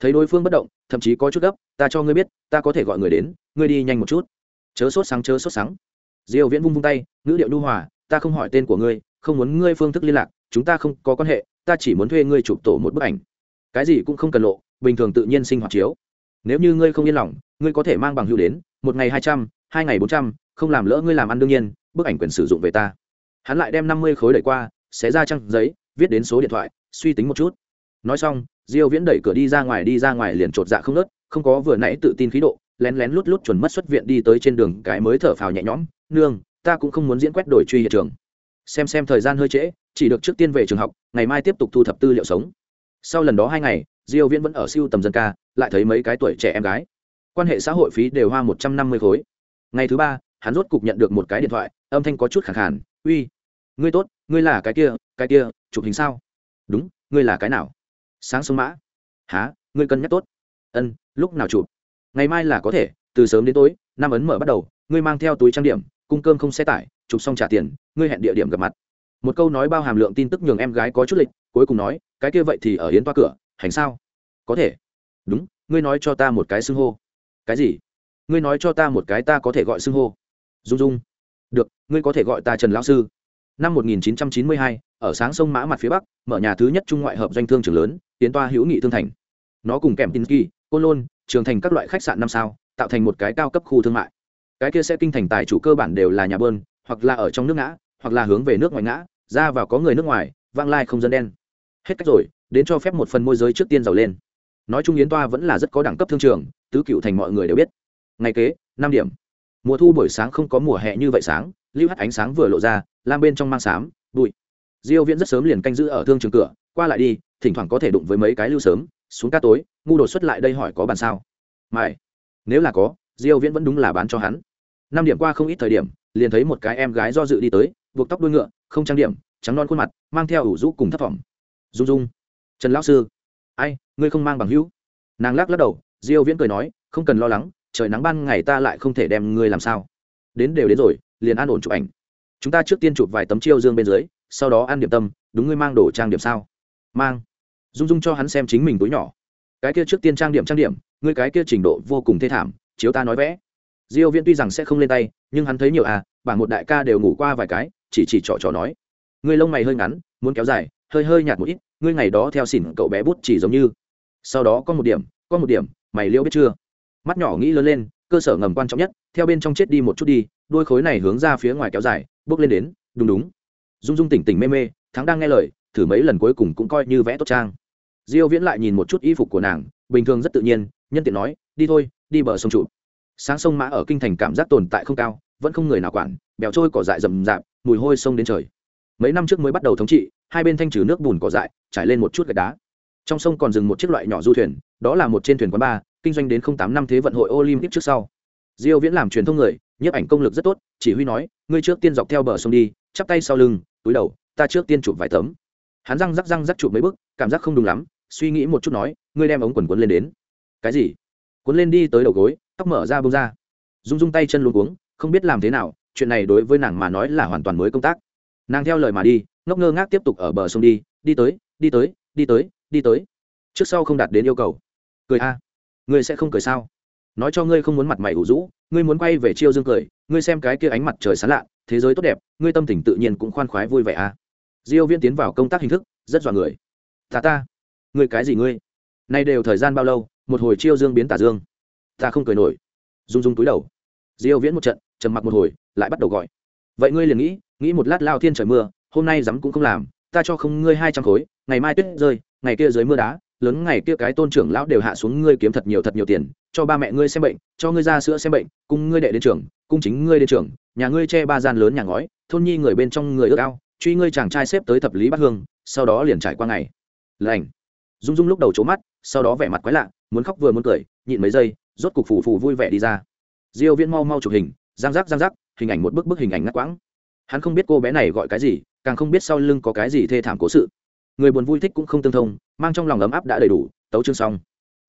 Thấy đối phương bất động, thậm chí có chút gấp, ta cho ngươi biết, ta có thể gọi người đến, ngươi đi nhanh một chút. Chớ sốt sáng chớ sốt sáng diêu viễn vung vung tay, ngữ điệu nu hòa, ta không hỏi tên của ngươi, không muốn ngươi phương thức liên lạc, chúng ta không có quan hệ, ta chỉ muốn thuê ngươi chụp tổ một bức ảnh. Cái gì cũng không cần lộ, bình thường tự nhiên sinh hoạt chiếu. Nếu như ngươi không yên lòng, ngươi có thể mang bằng hữu đến, một ngày hai trăm, hai ngày bốn trăm, không làm lỡ ngươi làm ăn đương nhiên, bức ảnh quyền sử dụng về ta. Hắn lại đem năm mươi khối đẩy qua xé ra trang giấy, viết đến số điện thoại, suy tính một chút. Nói xong, diêu viễn đẩy cửa đi ra ngoài, đi ra ngoài liền trột dạ không nớt không có vừa nãy tự tin khí độ, lén lén lút lút chuẩn mất xuất viện đi tới trên đường, cái mới thở phào nhẹ nhõm, nương, ta cũng không muốn diễn quét đổi truy hiện trường. Xem xem thời gian hơi trễ, chỉ được trước tiên về trường học, ngày mai tiếp tục thu thập tư liệu sống. Sau lần đó hai ngày, diêu viễn vẫn ở siêu tầm dân ca, lại thấy mấy cái tuổi trẻ em gái. Quan hệ xã hội phí đều hoa một trăm năm mươi khối. Ngày thứ ba, hắn rốt cục nhận được một cái điện thoại, âm thanh có chút khẳng khàn, uy ngươi tốt, ngươi là cái kia cái kia, chụp hình sao? Đúng, ngươi là cái nào? Sáng sớm mã. Há ngươi cân nhắc tốt. Ân, lúc nào chụp? Ngày mai là có thể, từ sớm đến tối, năm ấn mở bắt đầu, ngươi mang theo túi trang điểm, cung cơm không xe tải, chụp xong trả tiền, ngươi hẹn địa điểm gặp mặt. Một câu nói bao hàm lượng tin tức nhường em gái có chút lịch, cuối cùng nói, cái kia vậy thì ở yến toa cửa, hành sao? Có thể. Đúng, ngươi nói cho ta một cái xưng hô. Cái gì? Ngươi nói cho ta một cái ta có thể gọi xưng hô. Dung dung. Được, ngươi có thể gọi ta trần lão sư năm 1992, ở sáng sông mã mặt phía bắc mở nhà thứ nhất trung ngoại hợp doanh thương trường lớn tiến toa hữu nghị thương thành. Nó cùng kèm tin kỳ côn lôn trường thành các loại khách sạn năm sao tạo thành một cái cao cấp khu thương mại. Cái kia sẽ kinh thành tài chủ cơ bản đều là nhà bơn hoặc là ở trong nước ngã hoặc là hướng về nước ngoài ngã ra vào có người nước ngoài vang lai không dân đen. Hết cách rồi đến cho phép một phần môi giới trước tiên giàu lên. Nói chung yến toa vẫn là rất có đẳng cấp thương trường tứ cựu thành mọi người đều biết. Ngày kế năm điểm. Mùa thu buổi sáng không có mùa hè như vậy sáng lưu hắt ánh sáng vừa lộ ra lam bên trong mang xám bụi. Diêu viễn rất sớm liền canh giữ ở thương trường cửa, qua lại đi, thỉnh thoảng có thể đụng với mấy cái lưu sớm, xuống ca tối, ngu đột xuất lại đây hỏi có bàn sao. Mày, nếu là có, diêu viễn vẫn đúng là bán cho hắn. Năm điểm qua không ít thời điểm, liền thấy một cái em gái do dự đi tới, buộc tóc đuôi ngựa, không trang điểm, trắng non khuôn mặt, mang theo ủ rũ cùng thất vọng dung dung trần lão sư. Ai, ngươi không mang bằng hữu? Nàng lắc lắc đầu, diêu viễn cười nói, không cần lo lắng, trời nắng ban ngày ta lại không thể đem ngươi làm sao. Đến đều đến rồi, liền an ổn chụp ảnh chúng ta trước tiên chụp vài tấm chiêu dương bên dưới, sau đó ăn điểm tâm, đúng ngươi mang đồ trang điểm sao? Mang. Dung dung cho hắn xem chính mình túi nhỏ. Cái kia trước tiên trang điểm trang điểm, ngươi cái kia trình độ vô cùng thê thảm, chiếu ta nói vẽ. Diêu viễn tuy rằng sẽ không lên tay, nhưng hắn thấy nhiều à bảng một đại ca đều ngủ qua vài cái, chỉ chỉ trò trò nói. Ngươi lông mày hơi ngắn, muốn kéo dài, hơi hơi nhạt một ít, ngươi ngày đó theo xỉn cậu bé bút chỉ giống như. Sau đó có một điểm, có một điểm, mày liêu biết chưa? Mắt nhỏ nghĩ lớn lên, cơ sở ngầm quan trọng nhất theo bên trong chết đi một chút đi, đôi khối này hướng ra phía ngoài kéo dài, bước lên đến, đúng đúng. Dung dung tỉnh tỉnh mê mê, thắng đang nghe lời, thử mấy lần cuối cùng cũng coi như vẽ tốt trang. Diêu viễn lại nhìn một chút y phục của nàng, bình thường rất tự nhiên, nhân tiện nói, đi thôi, đi bờ sông trụ. Sáng sông mã ở kinh thành cảm giác tồn tại không cao, vẫn không người nào quản, bèo trôi cỏ dại rậm rạp, mùi hôi sông đến trời. Mấy năm trước mới bắt đầu thống trị, hai bên thanh trừ nước bùn cỏ dại, trải lên một chút gạch đá. Trong sông còn dừng một chiếc loại nhỏ du thuyền, đó là một trên thuyền quán bar kinh doanh đến tám năm thế vận hội olympic trước sau diêu viễn làm truyền thông người, nhiếp ảnh công lực rất tốt, chỉ huy nói, ngươi trước tiên dọc theo bờ sông đi, chắp tay sau lưng, túi đầu, ta trước tiên chụp vài tấm. Hắn răng rắc răng rắc chụp mấy bước, cảm giác không đúng lắm, suy nghĩ một chút nói, ngươi đem ống quần quấn lên đến. Cái gì? Quấn lên đi tới đầu gối, tóc mở ra bông ra. Rung rung tay chân luống cuống, không biết làm thế nào, chuyện này đối với nàng mà nói là hoàn toàn mới công tác. Nàng theo lời mà đi, ngốc ngơ ngác tiếp tục ở bờ sông đi đi tới đi tới đi tới đi tới. Trước sau không đạt đến yêu cầu. Cười a, ngươi sẽ không cười sao? Nói cho ngươi không muốn mặt mày ủ rũ, ngươi muốn quay về chiêu dương cười, ngươi xem cái kia ánh mặt trời sáng lạ, thế giới tốt đẹp, ngươi tâm tình tự nhiên cũng khoan khoái vui vẻ à? diêu viên tiến vào công tác hình thức, rất dọa người. Ta ta, ngươi cái gì ngươi? Nay đều thời gian bao lâu, một hồi chiêu dương biến tả dương. Ta không cười nổi. Rung rung túi đầu. Diêu viễn một trận, trầm mặc một hồi, lại bắt đầu gọi. Vậy ngươi liền nghĩ nghĩ một lát lao thiên trời mưa, hôm nay dám cũng không làm, ta cho không ngươi hai trăm khối, ngày mai tuyết rơi, ngày kia dưới mưa đá lớn ngày kia cái tôn trưởng lão đều hạ xuống ngươi kiếm thật nhiều thật nhiều tiền cho ba mẹ ngươi xem bệnh cho ngươi ra sữa xem bệnh cung ngươi đệ đến trường cung chính ngươi đến trường nhà ngươi che ba gian lớn nhà ngói thôn nhi người bên trong người ước ao truy ngươi chàng trai xếp tới thập lý bát hương sau đó liền trải qua ngày. Lành, dung dung lúc đầu trố mắt sau đó vẻ mặt quái lạ muốn khóc vừa muốn cười nhịn mấy giây rốt cục phù phù vui vẻ đi ra. Diêu viễn mau mau chụp hình giang giác giang giác hình ảnh một bức bức hình ảnh ngắt quãng. Hắn không biết cô bé này gọi cái gì càng không biết sau lưng có cái gì thê thảm cố sự người buồn vui thích cũng không tương thông mang trong lòng ấm áp đã đầy đủ tấu chương xong.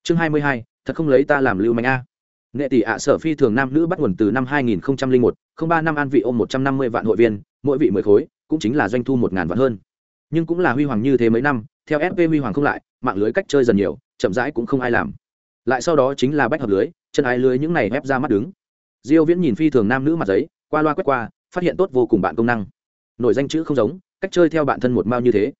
Chương 22, thật không lấy ta làm lưu manh a. Nghệ tỷ ạ sở phi thường nam nữ bắt nguồn từ năm 2001, không ba năm an vị ôm 150 vạn hội viên mỗi vị 10 khối cũng chính là doanh thu một ngàn vạn hơn. Nhưng cũng là huy hoàng như thế mấy năm theo fp huy hoàng không lại mạng lưới cách chơi dần nhiều chậm rãi cũng không ai làm. Lại sau đó chính là bách hợp lưới chân ái lưới những này ép ra mắt đứng. Diêu viễn nhìn phi thường nam nữ mặt giấy qua loa quét qua phát hiện tốt vô cùng bạn công năng. Nội danh chữ không giống cách chơi theo bạn thân một mao như thế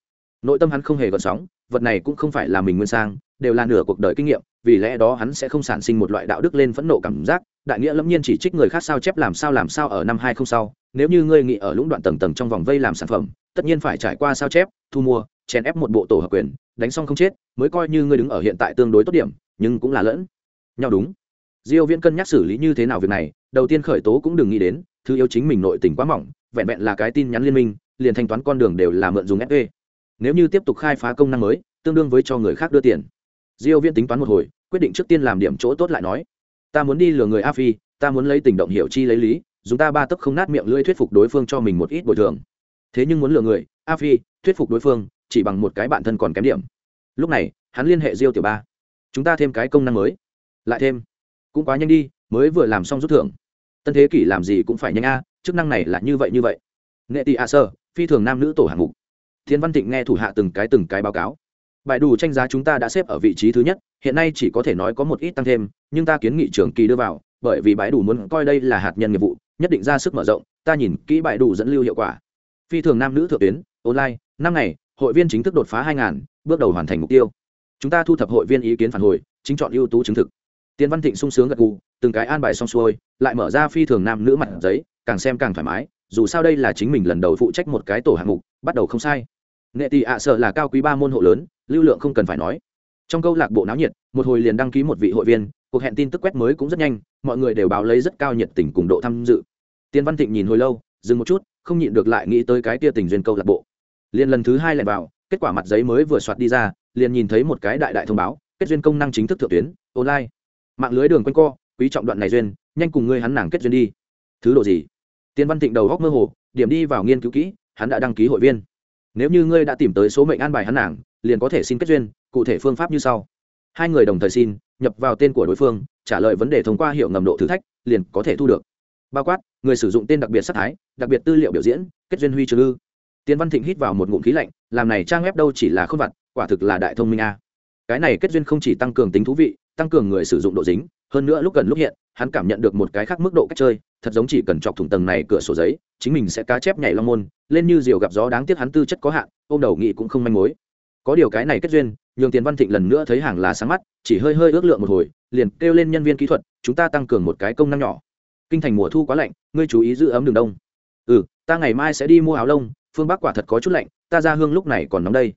nội tâm hắn không hề gợn sóng, vật này cũng không phải là mình nguyên sang, đều là nửa cuộc đời kinh nghiệm, vì lẽ đó hắn sẽ không sản sinh một loại đạo đức lên phẫn nộ cảm giác đại nghĩa lẫm nhiên chỉ trích người khác sao chép làm sao làm sao ở năm hai không sau, nếu như ngươi nghĩ ở lũng đoạn tầng tầng trong vòng vây làm sản phẩm, tất nhiên phải trải qua sao chép, thu mua, chèn ép một bộ tổ hợp quyền, đánh xong không chết, mới coi như ngươi đứng ở hiện tại tương đối tốt điểm, nhưng cũng là lẫn nhau đúng diêu viễn cân nhắc xử lý như thế nào việc này, đầu tiên khởi tố cũng đừng nghĩ đến, thứ yếu chính mình nội tình quá mỏng, vẹn vẹn là cái tin nhắn liên minh, liền thanh toán con đường đều là mượn dùng FP nếu như tiếp tục khai phá công năng mới, tương đương với cho người khác đưa tiền. Diêu viễn tính toán một hồi, quyết định trước tiên làm điểm chỗ tốt lại nói. Ta muốn đi lừa người a phi, ta muốn lấy tình động hiểu chi lấy lý, dùng ta ba tấc không nát miệng lưỡi thuyết phục đối phương cho mình một ít bồi thường. Thế nhưng muốn lừa người, a phi, thuyết phục đối phương, chỉ bằng một cái bản thân còn kém điểm. Lúc này, hắn liên hệ diêu tiểu ba. Chúng ta thêm cái công năng mới. Lại thêm. Cũng quá nhanh đi, mới vừa làm xong rút thưởng. Tân thế kỷ làm gì cũng phải nhanh a, chức năng này là như vậy như vậy. Nghệ tị a sơ, phi thường nam nữ tổ hạng mục thiên văn thịnh nghe thủ hạ từng cái từng cái báo cáo. Bài đủ tranh giá chúng ta đã xếp ở vị trí thứ nhất, hiện nay chỉ có thể nói có một ít tăng thêm, nhưng ta kiến nghị trưởng kỳ đưa vào, bởi vì bãi đủ muốn coi đây là hạt nhân nghiệp vụ, nhất định ra sức mở rộng, ta nhìn kỹ bãi đủ dẫn lưu hiệu quả. Phi thường nam nữ thượng tuyến, online, năm ngày, hội viên chính thức đột phá hai ngàn, bước đầu hoàn thành mục tiêu. Chúng ta thu thập hội viên ý kiến phản hồi, chính chọn ưu tú chứng thực. Tiến văn thịnh sung sướng gật gù, từng cái an bài xong xuôi, lại mở ra phi thường nam nữ mặt giấy, càng xem càng thoải mái, dù sao đây là chính mình lần đầu phụ trách một cái tổ hạng mục, bắt đầu không sai nghệ tỷ ạ sợ là cao quý ba môn hộ lớn, lưu lượng không cần phải nói. Trong câu lạc bộ náo nhiệt, một hồi liền đăng ký một vị hội viên, cuộc hẹn tin tức quét mới cũng rất nhanh, mọi người đều báo lấy rất cao nhiệt tình cùng độ tham dự. Tiên văn thịnh nhìn hồi lâu, dừng một chút, không nhịn được lại nghĩ tới cái tia tình duyên câu lạc bộ. Liền lần thứ hai lẻn vào, kết quả mặt giấy mới vừa soạt đi ra, liền nhìn thấy một cái đại đại thông báo, kết duyên công năng chính thức thượng tuyến, online. Mạng lưới đường quanh co, quý trọng đoạn này duyên, nhanh cùng ngươi hắn nàng kết duyên đi. Thứ độ gì? Tiên văn thịnh đầu góc mơ hồ, điểm đi vào nghiên cứu kỹ, hắn đã đăng ký hội viên nếu như ngươi đã tìm tới số mệnh an bài hắn nàng, liền có thể xin kết duyên, cụ thể phương pháp như sau. Hai người đồng thời xin, nhập vào tên của đối phương, trả lời vấn đề thông qua hiệu ngầm độ thử thách, liền có thể thu được. Bao quát, người sử dụng tên đặc biệt sắc thái, đặc biệt tư liệu biểu diễn, kết duyên huy trừ ư. Tiến văn thịnh hít vào một ngụm khí lạnh, làm này trang web đâu chỉ là khôn vặt quả thực là đại thông minh a. Cái này kết duyên không chỉ tăng cường tính thú vị, tăng cường người sử dụng độ dính, hơn nữa lúc gần lúc hiện hắn cảm nhận được một cái khác mức độ cách chơi, thật giống chỉ cần chọc thủng tầng này cửa sổ giấy, chính mình sẽ cá chép nhảy long môn, lên như diều gặp gió đáng tiếc hắn tư chất có hạn, ôm đầu nghị cũng không manh mối. Có điều cái này kết duyên, nhường tiền văn thịnh lần nữa thấy hàng là sáng mắt, chỉ hơi hơi ước lượng một hồi, liền kêu lên nhân viên kỹ thuật, chúng ta tăng cường một cái công năng nhỏ. Kinh thành mùa thu quá lạnh, ngươi chú ý giữ ấm đường đông. Ừ ta ngày mai sẽ đi mua áo lông, phương bắc quả thật có chút lạnh, ta ra hương lúc này còn nóng đây.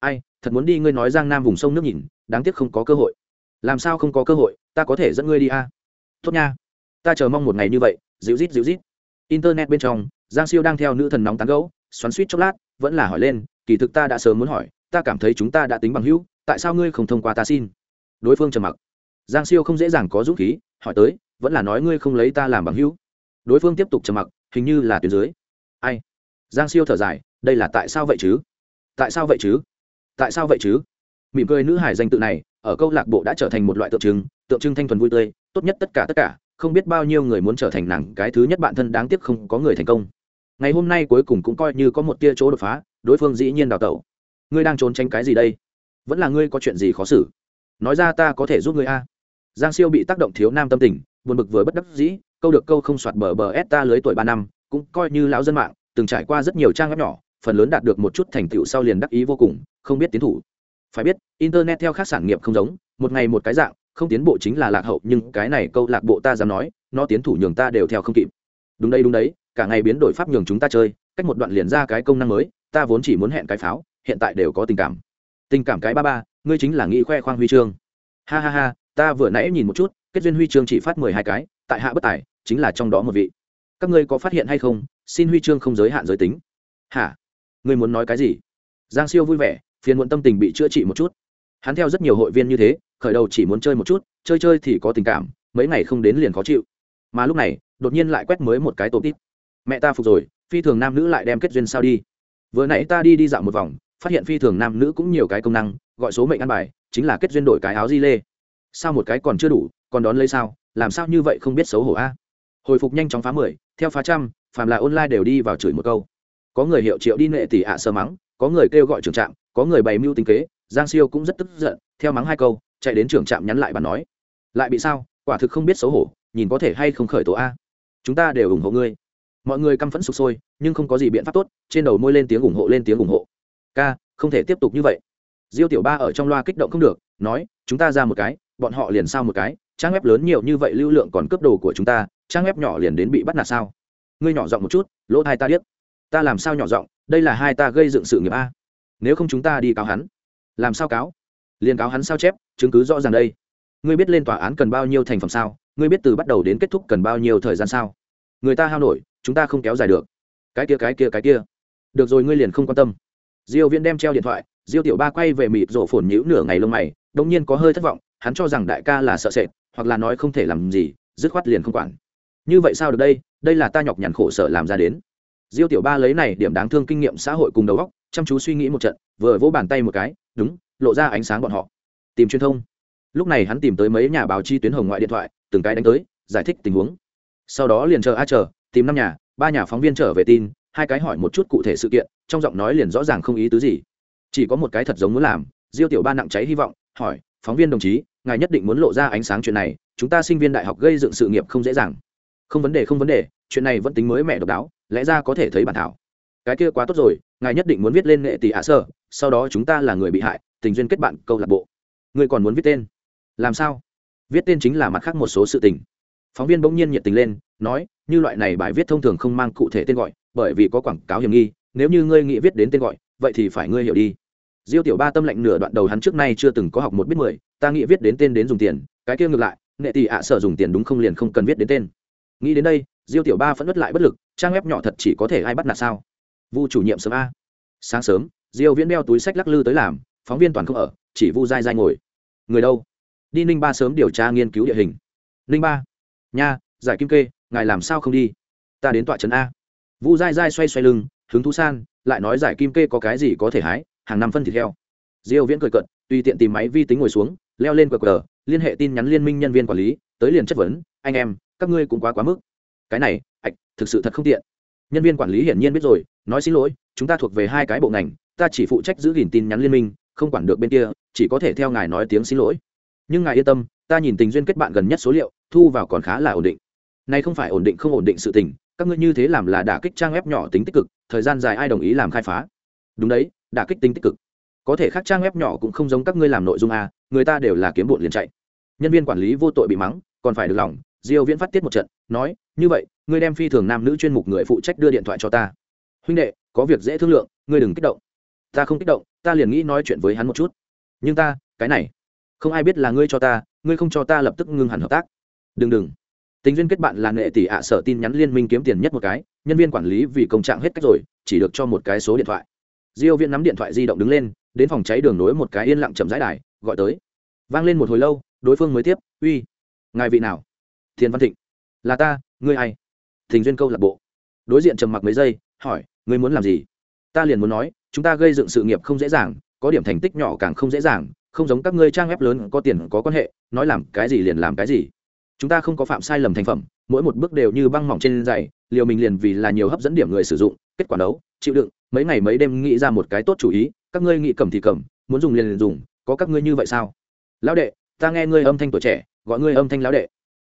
Ai, thật muốn đi ngươi nói giang nam vùng sông nước nhìn, đáng tiếc không có cơ hội. Làm sao không có cơ hội, ta có thể dẫn ngươi đi a. à? Tốt nha, ta chờ mong một ngày như vậy, dịu rít dịu rít internet bên trong, giang siêu đang theo nữ thần nóng tán gấu xoắn suýt chốc lát, vẫn là hỏi lên, kỳ thực ta đã sớm muốn hỏi, ta cảm thấy chúng ta đã tính bằng hữu, tại sao ngươi không thông qua ta xin? Đối phương trầm mặc. Giang siêu không dễ dàng có dũng khí, hỏi tới, vẫn là nói ngươi không lấy ta làm bằng hữu? Đối phương tiếp tục trầm mặc, hình như là tuyến dưới. Ai? Giang siêu thở dài, đây là tại sao vậy chứ? Tại sao vậy chứ? Tại sao vậy chứ? Mỉm cười nữ hải danh tự này, ở câu lạc bộ đã trở thành một loại tượng trưng tượng trưng thanh thuần vui tươi tốt nhất tất cả tất cả, không biết bao nhiêu người muốn trở thành nàng, cái thứ nhất bạn thân đáng tiếc không có người thành công. Ngày hôm nay cuối cùng cũng coi như có một tia chỗ đột phá, đối phương dĩ nhiên đào tẩu. Ngươi đang trốn tránh cái gì đây? Vẫn là ngươi có chuyện gì khó xử? Nói ra ta có thể giúp ngươi a. Giang siêu bị tác động thiếu nam tâm tình, buồn bực với bất đắc dĩ, câu được câu không soạt bờ bờ ép ta lưới tuổi ba năm, cũng coi như lão dân mạng, từng trải qua rất nhiều trang web nhỏ, phần lớn đạt được một chút thành tựu sau liền đắc ý vô cùng, không biết tiến thủ. Phải biết, internet theo các sản nghiệp không giống, một ngày một cái dạng không tiến bộ chính là lạc hậu, nhưng cái này câu lạc bộ ta dám nói, nó tiến thủ nhường ta đều theo không kịp. Đúng đây đúng đấy, cả ngày biến đổi pháp nhường chúng ta chơi, cách một đoạn liền ra cái công năng mới, ta vốn chỉ muốn hẹn cái pháo, hiện tại đều có tình cảm. Tình cảm cái ba ba, ngươi chính là nghĩ khoe khoang huy chương. Ha ha ha, ta vừa nãy nhìn một chút, kết duyên huy chương chỉ phát mười hai cái, tại hạ bất tài, chính là trong đó một vị. Các ngươi có phát hiện hay không, xin huy chương không giới hạn giới tính. Hả? Ngươi muốn nói cái gì? Giang siêu vui vẻ, phiền muộn tâm tình bị chữa trị một chút. Hắn theo rất nhiều hội viên như thế khởi đầu chỉ muốn chơi một chút, chơi chơi thì có tình cảm, mấy ngày không đến liền khó chịu. Mà lúc này, đột nhiên lại quét mới một cái tổ tít. Mẹ ta phục rồi, phi thường nam nữ lại đem kết duyên sao đi. Vừa nãy ta đi đi dạo một vòng, phát hiện phi thường nam nữ cũng nhiều cái công năng, gọi số mệnh ăn bài, chính là kết duyên đổi cái áo di lê. Sao một cái còn chưa đủ, còn đón lấy sao, làm sao như vậy không biết xấu hổ a? Hồi phục nhanh chóng phá mười, theo phá trăm, phàm là online đều đi vào chửi một câu. Có người hiệu triệu đi nệ tỷ ạ sơ mắng, có người kêu gọi trưởng trạm, có người bày mưu tính kế, giang siêu cũng rất tức giận, theo mắng hai câu chạy đến trưởng trạm nhắn lại bạn nói, lại bị sao? Quả thực không biết xấu hổ, nhìn có thể hay không khởi tố a? Chúng ta đều ủng hộ ngươi. Mọi người căm phẫn sụp sôi, nhưng không có gì biện pháp tốt, trên đầu môi lên tiếng ủng hộ, lên tiếng ủng hộ. Ca, không thể tiếp tục như vậy. Diêu tiểu ba ở trong loa kích động không được, nói, chúng ta ra một cái, bọn họ liền sao một cái, trang web lớn nhiều như vậy lưu lượng còn cướp đồ của chúng ta, trang web nhỏ liền đến bị bắt nạt sao? Ngươi nhỏ giọng một chút, lỗ hai ta điếc. Ta làm sao nhỏ giọng, đây là hai ta gây dựng sự nghiệp a? Nếu không chúng ta đi cáo hắn. Làm sao cáo? Liên cáo hắn sao chép, chứng cứ rõ ràng đây. Ngươi biết lên tòa án cần bao nhiêu thành phẩm sao? Ngươi biết từ bắt đầu đến kết thúc cần bao nhiêu thời gian sao? Người ta hao nổi, chúng ta không kéo dài được. Cái kia cái kia cái kia. Được rồi, ngươi liền không quan tâm. Diêu viễn đem treo điện thoại, diêu tiểu ba quay về mịt rổ phồn nhũ nửa ngày lông mày, đống nhiên có hơi thất vọng, hắn cho rằng đại ca là sợ sệt, hoặc là nói không thể làm gì, dứt khoát liền không quản. Như vậy sao được đây? Đây là ta nhọc nhằn khổ sở làm ra đến. Diêu tiểu ba lấy này điểm đáng thương kinh nghiệm xã hội cùng đầu óc, chăm chú suy nghĩ một trận, vừa vỗ bàn tay một cái, đúng lộ ra ánh sáng bọn họ. Tìm truyền thông. Lúc này hắn tìm tới mấy nhà báo chi tuyến hồng ngoại điện thoại, từng cái đánh tới, giải thích tình huống. Sau đó liền chờ, a, chờ, tìm năm nhà, ba nhà phóng viên trở về tin, hai cái hỏi một chút cụ thể sự kiện, trong giọng nói liền rõ ràng không ý tứ gì. Chỉ có một cái thật giống muốn làm, diêu tiểu ba nặng cháy hy vọng, hỏi, phóng viên đồng chí, ngài nhất định muốn lộ ra ánh sáng chuyện này, chúng ta sinh viên đại học gây dựng sự nghiệp không dễ dàng. Không vấn đề, không vấn đề, chuyện này vẫn tính mới mẹ độc đáo, lẽ ra có thể thấy bản thảo. Cái kia quá tốt rồi, ngài nhất định muốn viết lên nghệ tỷ hạ sơ, sau đó chúng ta là người bị hại tình duyên kết bạn câu lạc bộ. Ngươi còn muốn viết tên? Làm sao? Viết tên chính là mặt khác một số sự tình. Phóng viên bỗng nhiên nhiệt tình lên, nói, như loại này bài viết thông thường không mang cụ thể tên gọi, bởi vì có quảng cáo hiểm nghi, nếu như ngươi nghĩ viết đến tên gọi, vậy thì phải ngươi hiểu đi. Diêu tiểu ba tâm lệnh nửa đoạn đầu hắn trước nay chưa từng có học một biết mười, ta nghĩ viết đến tên đến dùng tiền, cái kia ngược lại nghệ tỷ ạ sở dùng tiền đúng không liền không cần viết đến tên. Nghĩ đến đây, diêu tiểu ba vẫn bất lại bất lực, trang web nhỏ thật chỉ có thể ai bắt nạt sao? Vu chủ nhiệm sớm a. Sáng sớm, diêu viễn đeo túi sách lắc lư tới làm phóng viên toàn không ở, chỉ vu dai dai ngồi. Người đâu? Đi ninh ba sớm điều tra nghiên cứu địa hình. Ninh ba. Nha, giải kim kê, ngài làm sao không đi? Ta đến tọa trấn a. Vu dai dai xoay xoay lưng, hứng thú san, lại nói giải kim kê có cái gì có thể hái, hàng năm phân thịt heo. Diêu viễn cười cận tùy tiện tìm máy vi tính ngồi xuống, leo lên cờ cờ liên hệ tin nhắn liên minh nhân viên quản lý, tới liền chất vấn, anh em, các ngươi cũng quá quá mức. Cái này, ạch, thực sự thật không tiện. Nhân viên quản lý hiển nhiên biết rồi, nói xin lỗi, chúng ta thuộc về hai cái bộ ngành, ta chỉ phụ trách giữ gìn tin nhắn liên minh không quản được bên kia, chỉ có thể theo ngài nói tiếng xin lỗi. Nhưng ngài yên tâm, ta nhìn tình duyên kết bạn gần nhất số liệu, thu vào còn khá là ổn định. Nay không phải ổn định không ổn định sự tình, các ngươi như thế làm là đả kích trang web nhỏ tính tích cực, thời gian dài ai đồng ý làm khai phá? Đúng đấy, đả kích tính tích cực. Có thể khác trang web nhỏ cũng không giống các ngươi làm nội dung a người ta đều là kiếm bộn liền chạy. Nhân viên quản lý vô tội bị mắng, còn phải được lòng, diêu viễn phát tiết một trận, nói, như vậy, ngươi đem phi thường nam nữ chuyên mục người phụ trách đưa điện thoại cho ta. Huynh đệ, có việc dễ thương lượng, ngươi đừng kích động. Ta không kích động ta liền nghĩ nói chuyện với hắn một chút. Nhưng ta, cái này, không ai biết là ngươi cho ta, ngươi không cho ta lập tức ngưng hẳn hợp tác. Đừng đừng. Tính duyên kết bạn là nghệ tỷ ạ, sở tin nhắn liên minh kiếm tiền nhất một cái, nhân viên quản lý vì công trạng hết cách rồi, chỉ được cho một cái số điện thoại. Diêu viễn nắm điện thoại di động đứng lên, đến phòng cháy đường nối một cái yên lặng chậm rãi đài, gọi tới. Vang lên một hồi lâu, đối phương mới tiếp, uy, ngài vị nào? Thiên văn thịnh. Là ta, ngươi ai? Thình duyên câu lạc bộ. Đối diện trầm mặc mấy giây, hỏi, ngươi muốn làm gì? Ta liền muốn nói, chúng ta gây dựng sự nghiệp không dễ dàng, có điểm thành tích nhỏ càng không dễ dàng, không giống các ngươi trang web lớn có tiền có quan hệ, nói làm cái gì liền làm cái gì. Chúng ta không có phạm sai lầm thành phẩm, mỗi một bước đều như băng mỏng trên giày, liều mình liền vì là nhiều hấp dẫn điểm người sử dụng, kết quả đấu, chịu đựng, mấy ngày mấy đêm nghĩ ra một cái tốt chủ ý, các ngươi nghĩ cầm thì cầm, muốn dùng liền liền dùng, có các ngươi như vậy sao? Lão đệ, ta nghe ngươi âm thanh tuổi trẻ, gọi ngươi âm thanh lão đệ.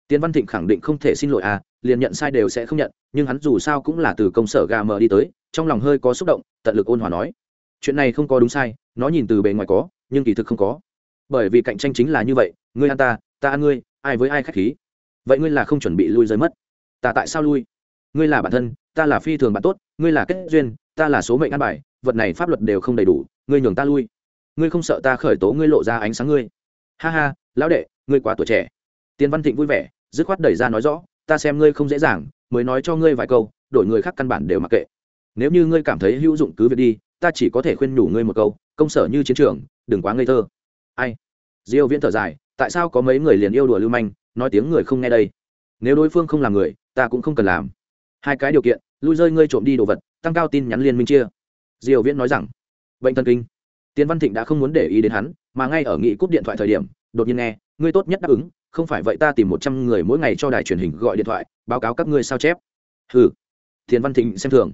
Tiến văn thịnh khẳng định không thể xin lỗi à liền nhận sai đều sẽ không nhận, nhưng hắn dù sao cũng là từ công sở gà mờ đi tới trong lòng hơi có xúc động, tận lực ôn hòa nói, chuyện này không có đúng sai, nó nhìn từ bề ngoài có, nhưng kỳ thực không có. Bởi vì cạnh tranh chính là như vậy, ngươi ăn ta ta ăn ngươi, ai với ai k h á c h khí? Vậy ngươi là không chuẩn bị lui rơi mất. Ta tại sao lui? Ngươi là bản thân, ta là phi thường bạn tốt, ngươi là kết duyên, ta là số mệnh ăn bài, vật này pháp luật đều không đầy đủ, ngươi nhường ta lui. Ngươi không sợ ta khởi tố ngươi lộ ra ánh sáng ngươi? Ha ha, lão đệ, ngươi quá tuổi trẻ. Tiên văn thịnh vui vẻ, dứt khoát đẩy ra nói rõ, ta xem ngươi không dễ dàng, mới nói cho ngươi vài câu, đổi người khác căn bản đều mặc kệ nếu như ngươi cảm thấy hữu dụng cứ việc đi, ta chỉ có thể khuyên nhủ ngươi một câu, công sở như chiến trường, đừng quá ngây thơ. Ai? Diêu viễn thở dài, tại sao có mấy người liền yêu đùa lưu manh, nói tiếng người không nghe đây? Nếu đối phương không làm người, ta cũng không cần làm. Hai cái điều kiện, lui rơi ngươi trộm đi đồ vật, tăng cao tin nhắn liên minh chia. Diêu viễn nói rằng, bệnh thần kinh. Tiến văn thịnh đã không muốn để ý đến hắn, mà ngay ở nghị cúp điện thoại thời điểm, đột nhiên nghe, ngươi tốt nhất đáp ứng, không phải vậy ta tìm một trăm người mỗi ngày cho đài truyền hình gọi điện thoại, báo cáo các ngươi sao chép. Hừ. Thiền văn thịnh xem thường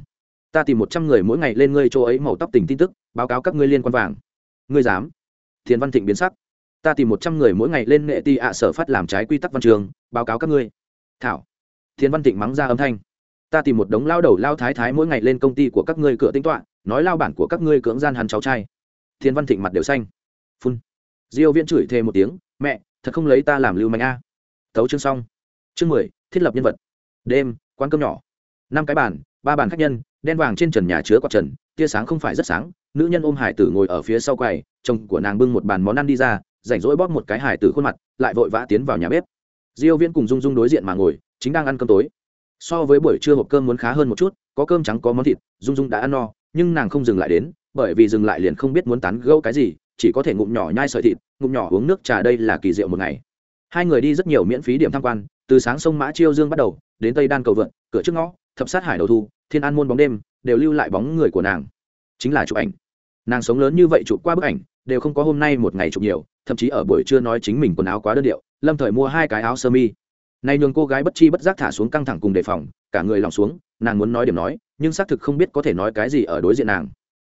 ta tìm một trăm người mỗi ngày lên ngươi chỗ ấy màu tóc tình tin tức, báo cáo các ngươi liên quan vàng. Ngươi dám? Thiền văn thịnh biến sắc. Ta tìm một trăm người mỗi ngày lên nghệ ti ạ sở phát làm trái quy tắc văn trường, báo cáo các ngươi. Thảo. Thiền văn thịnh mắng ra âm thanh. Ta tìm một đống lao đầu lao thái thái mỗi ngày lên công ty của các ngươi cửa tính toạ nói lao bản của các ngươi cưỡng gian hắn cháu trai. Thiên văn thịnh mặt đều xanh. Phun. Diêu viễn chửi thề một tiếng, mẹ, thật không lấy ta làm lưu manh a. Tấu chương xong. Chương mười, thiết lập nhân vật. Đêm, quán cơm nhỏ. Năm cái bàn, ba bàn khách nhân đen vàng trên trần nhà chứa quạt trần, tia sáng không phải rất sáng, nữ nhân ôm hải tử ngồi ở phía sau quầy, chồng của nàng bưng một bàn món ăn đi ra, rảnh rỗi bóp một cái hải tử khuôn mặt, lại vội vã tiến vào nhà bếp. Diêu viễn cùng dung dung đối diện mà ngồi, chính đang ăn cơm tối. So với buổi trưa hộp cơm muốn khá hơn một chút, có cơm trắng, có món thịt, dung dung đã ăn no, nhưng nàng không dừng lại đến, bởi vì dừng lại liền không biết muốn tán gẫu cái gì, chỉ có thể ngụm nhỏ nhai sợi thịt, ngụm nhỏ uống nước trà đây là kỳ diệu một ngày. Hai người đi rất nhiều miễn phí điểm tham quan, từ sáng sông mã chiêu dương bắt đầu, đến tây đan cầu vượn, cửa trước ngõ thập sát hải đầu thu thiên an môn bóng đêm đều lưu lại bóng người của nàng. Chính là chụp ảnh. Nàng sống lớn như vậy chụp qua bức ảnh đều không có hôm nay một ngày chụp nhiều thậm chí ở buổi trưa nói chính mình quần áo quá đơn điệu lâm thời mua hai cái áo sơ mi. Nay nhường cô gái bất chi bất giác thả xuống căng thẳng cùng đề phòng cả người lòng xuống nàng muốn nói điểm nói nhưng xác thực không biết có thể nói cái gì ở đối diện nàng.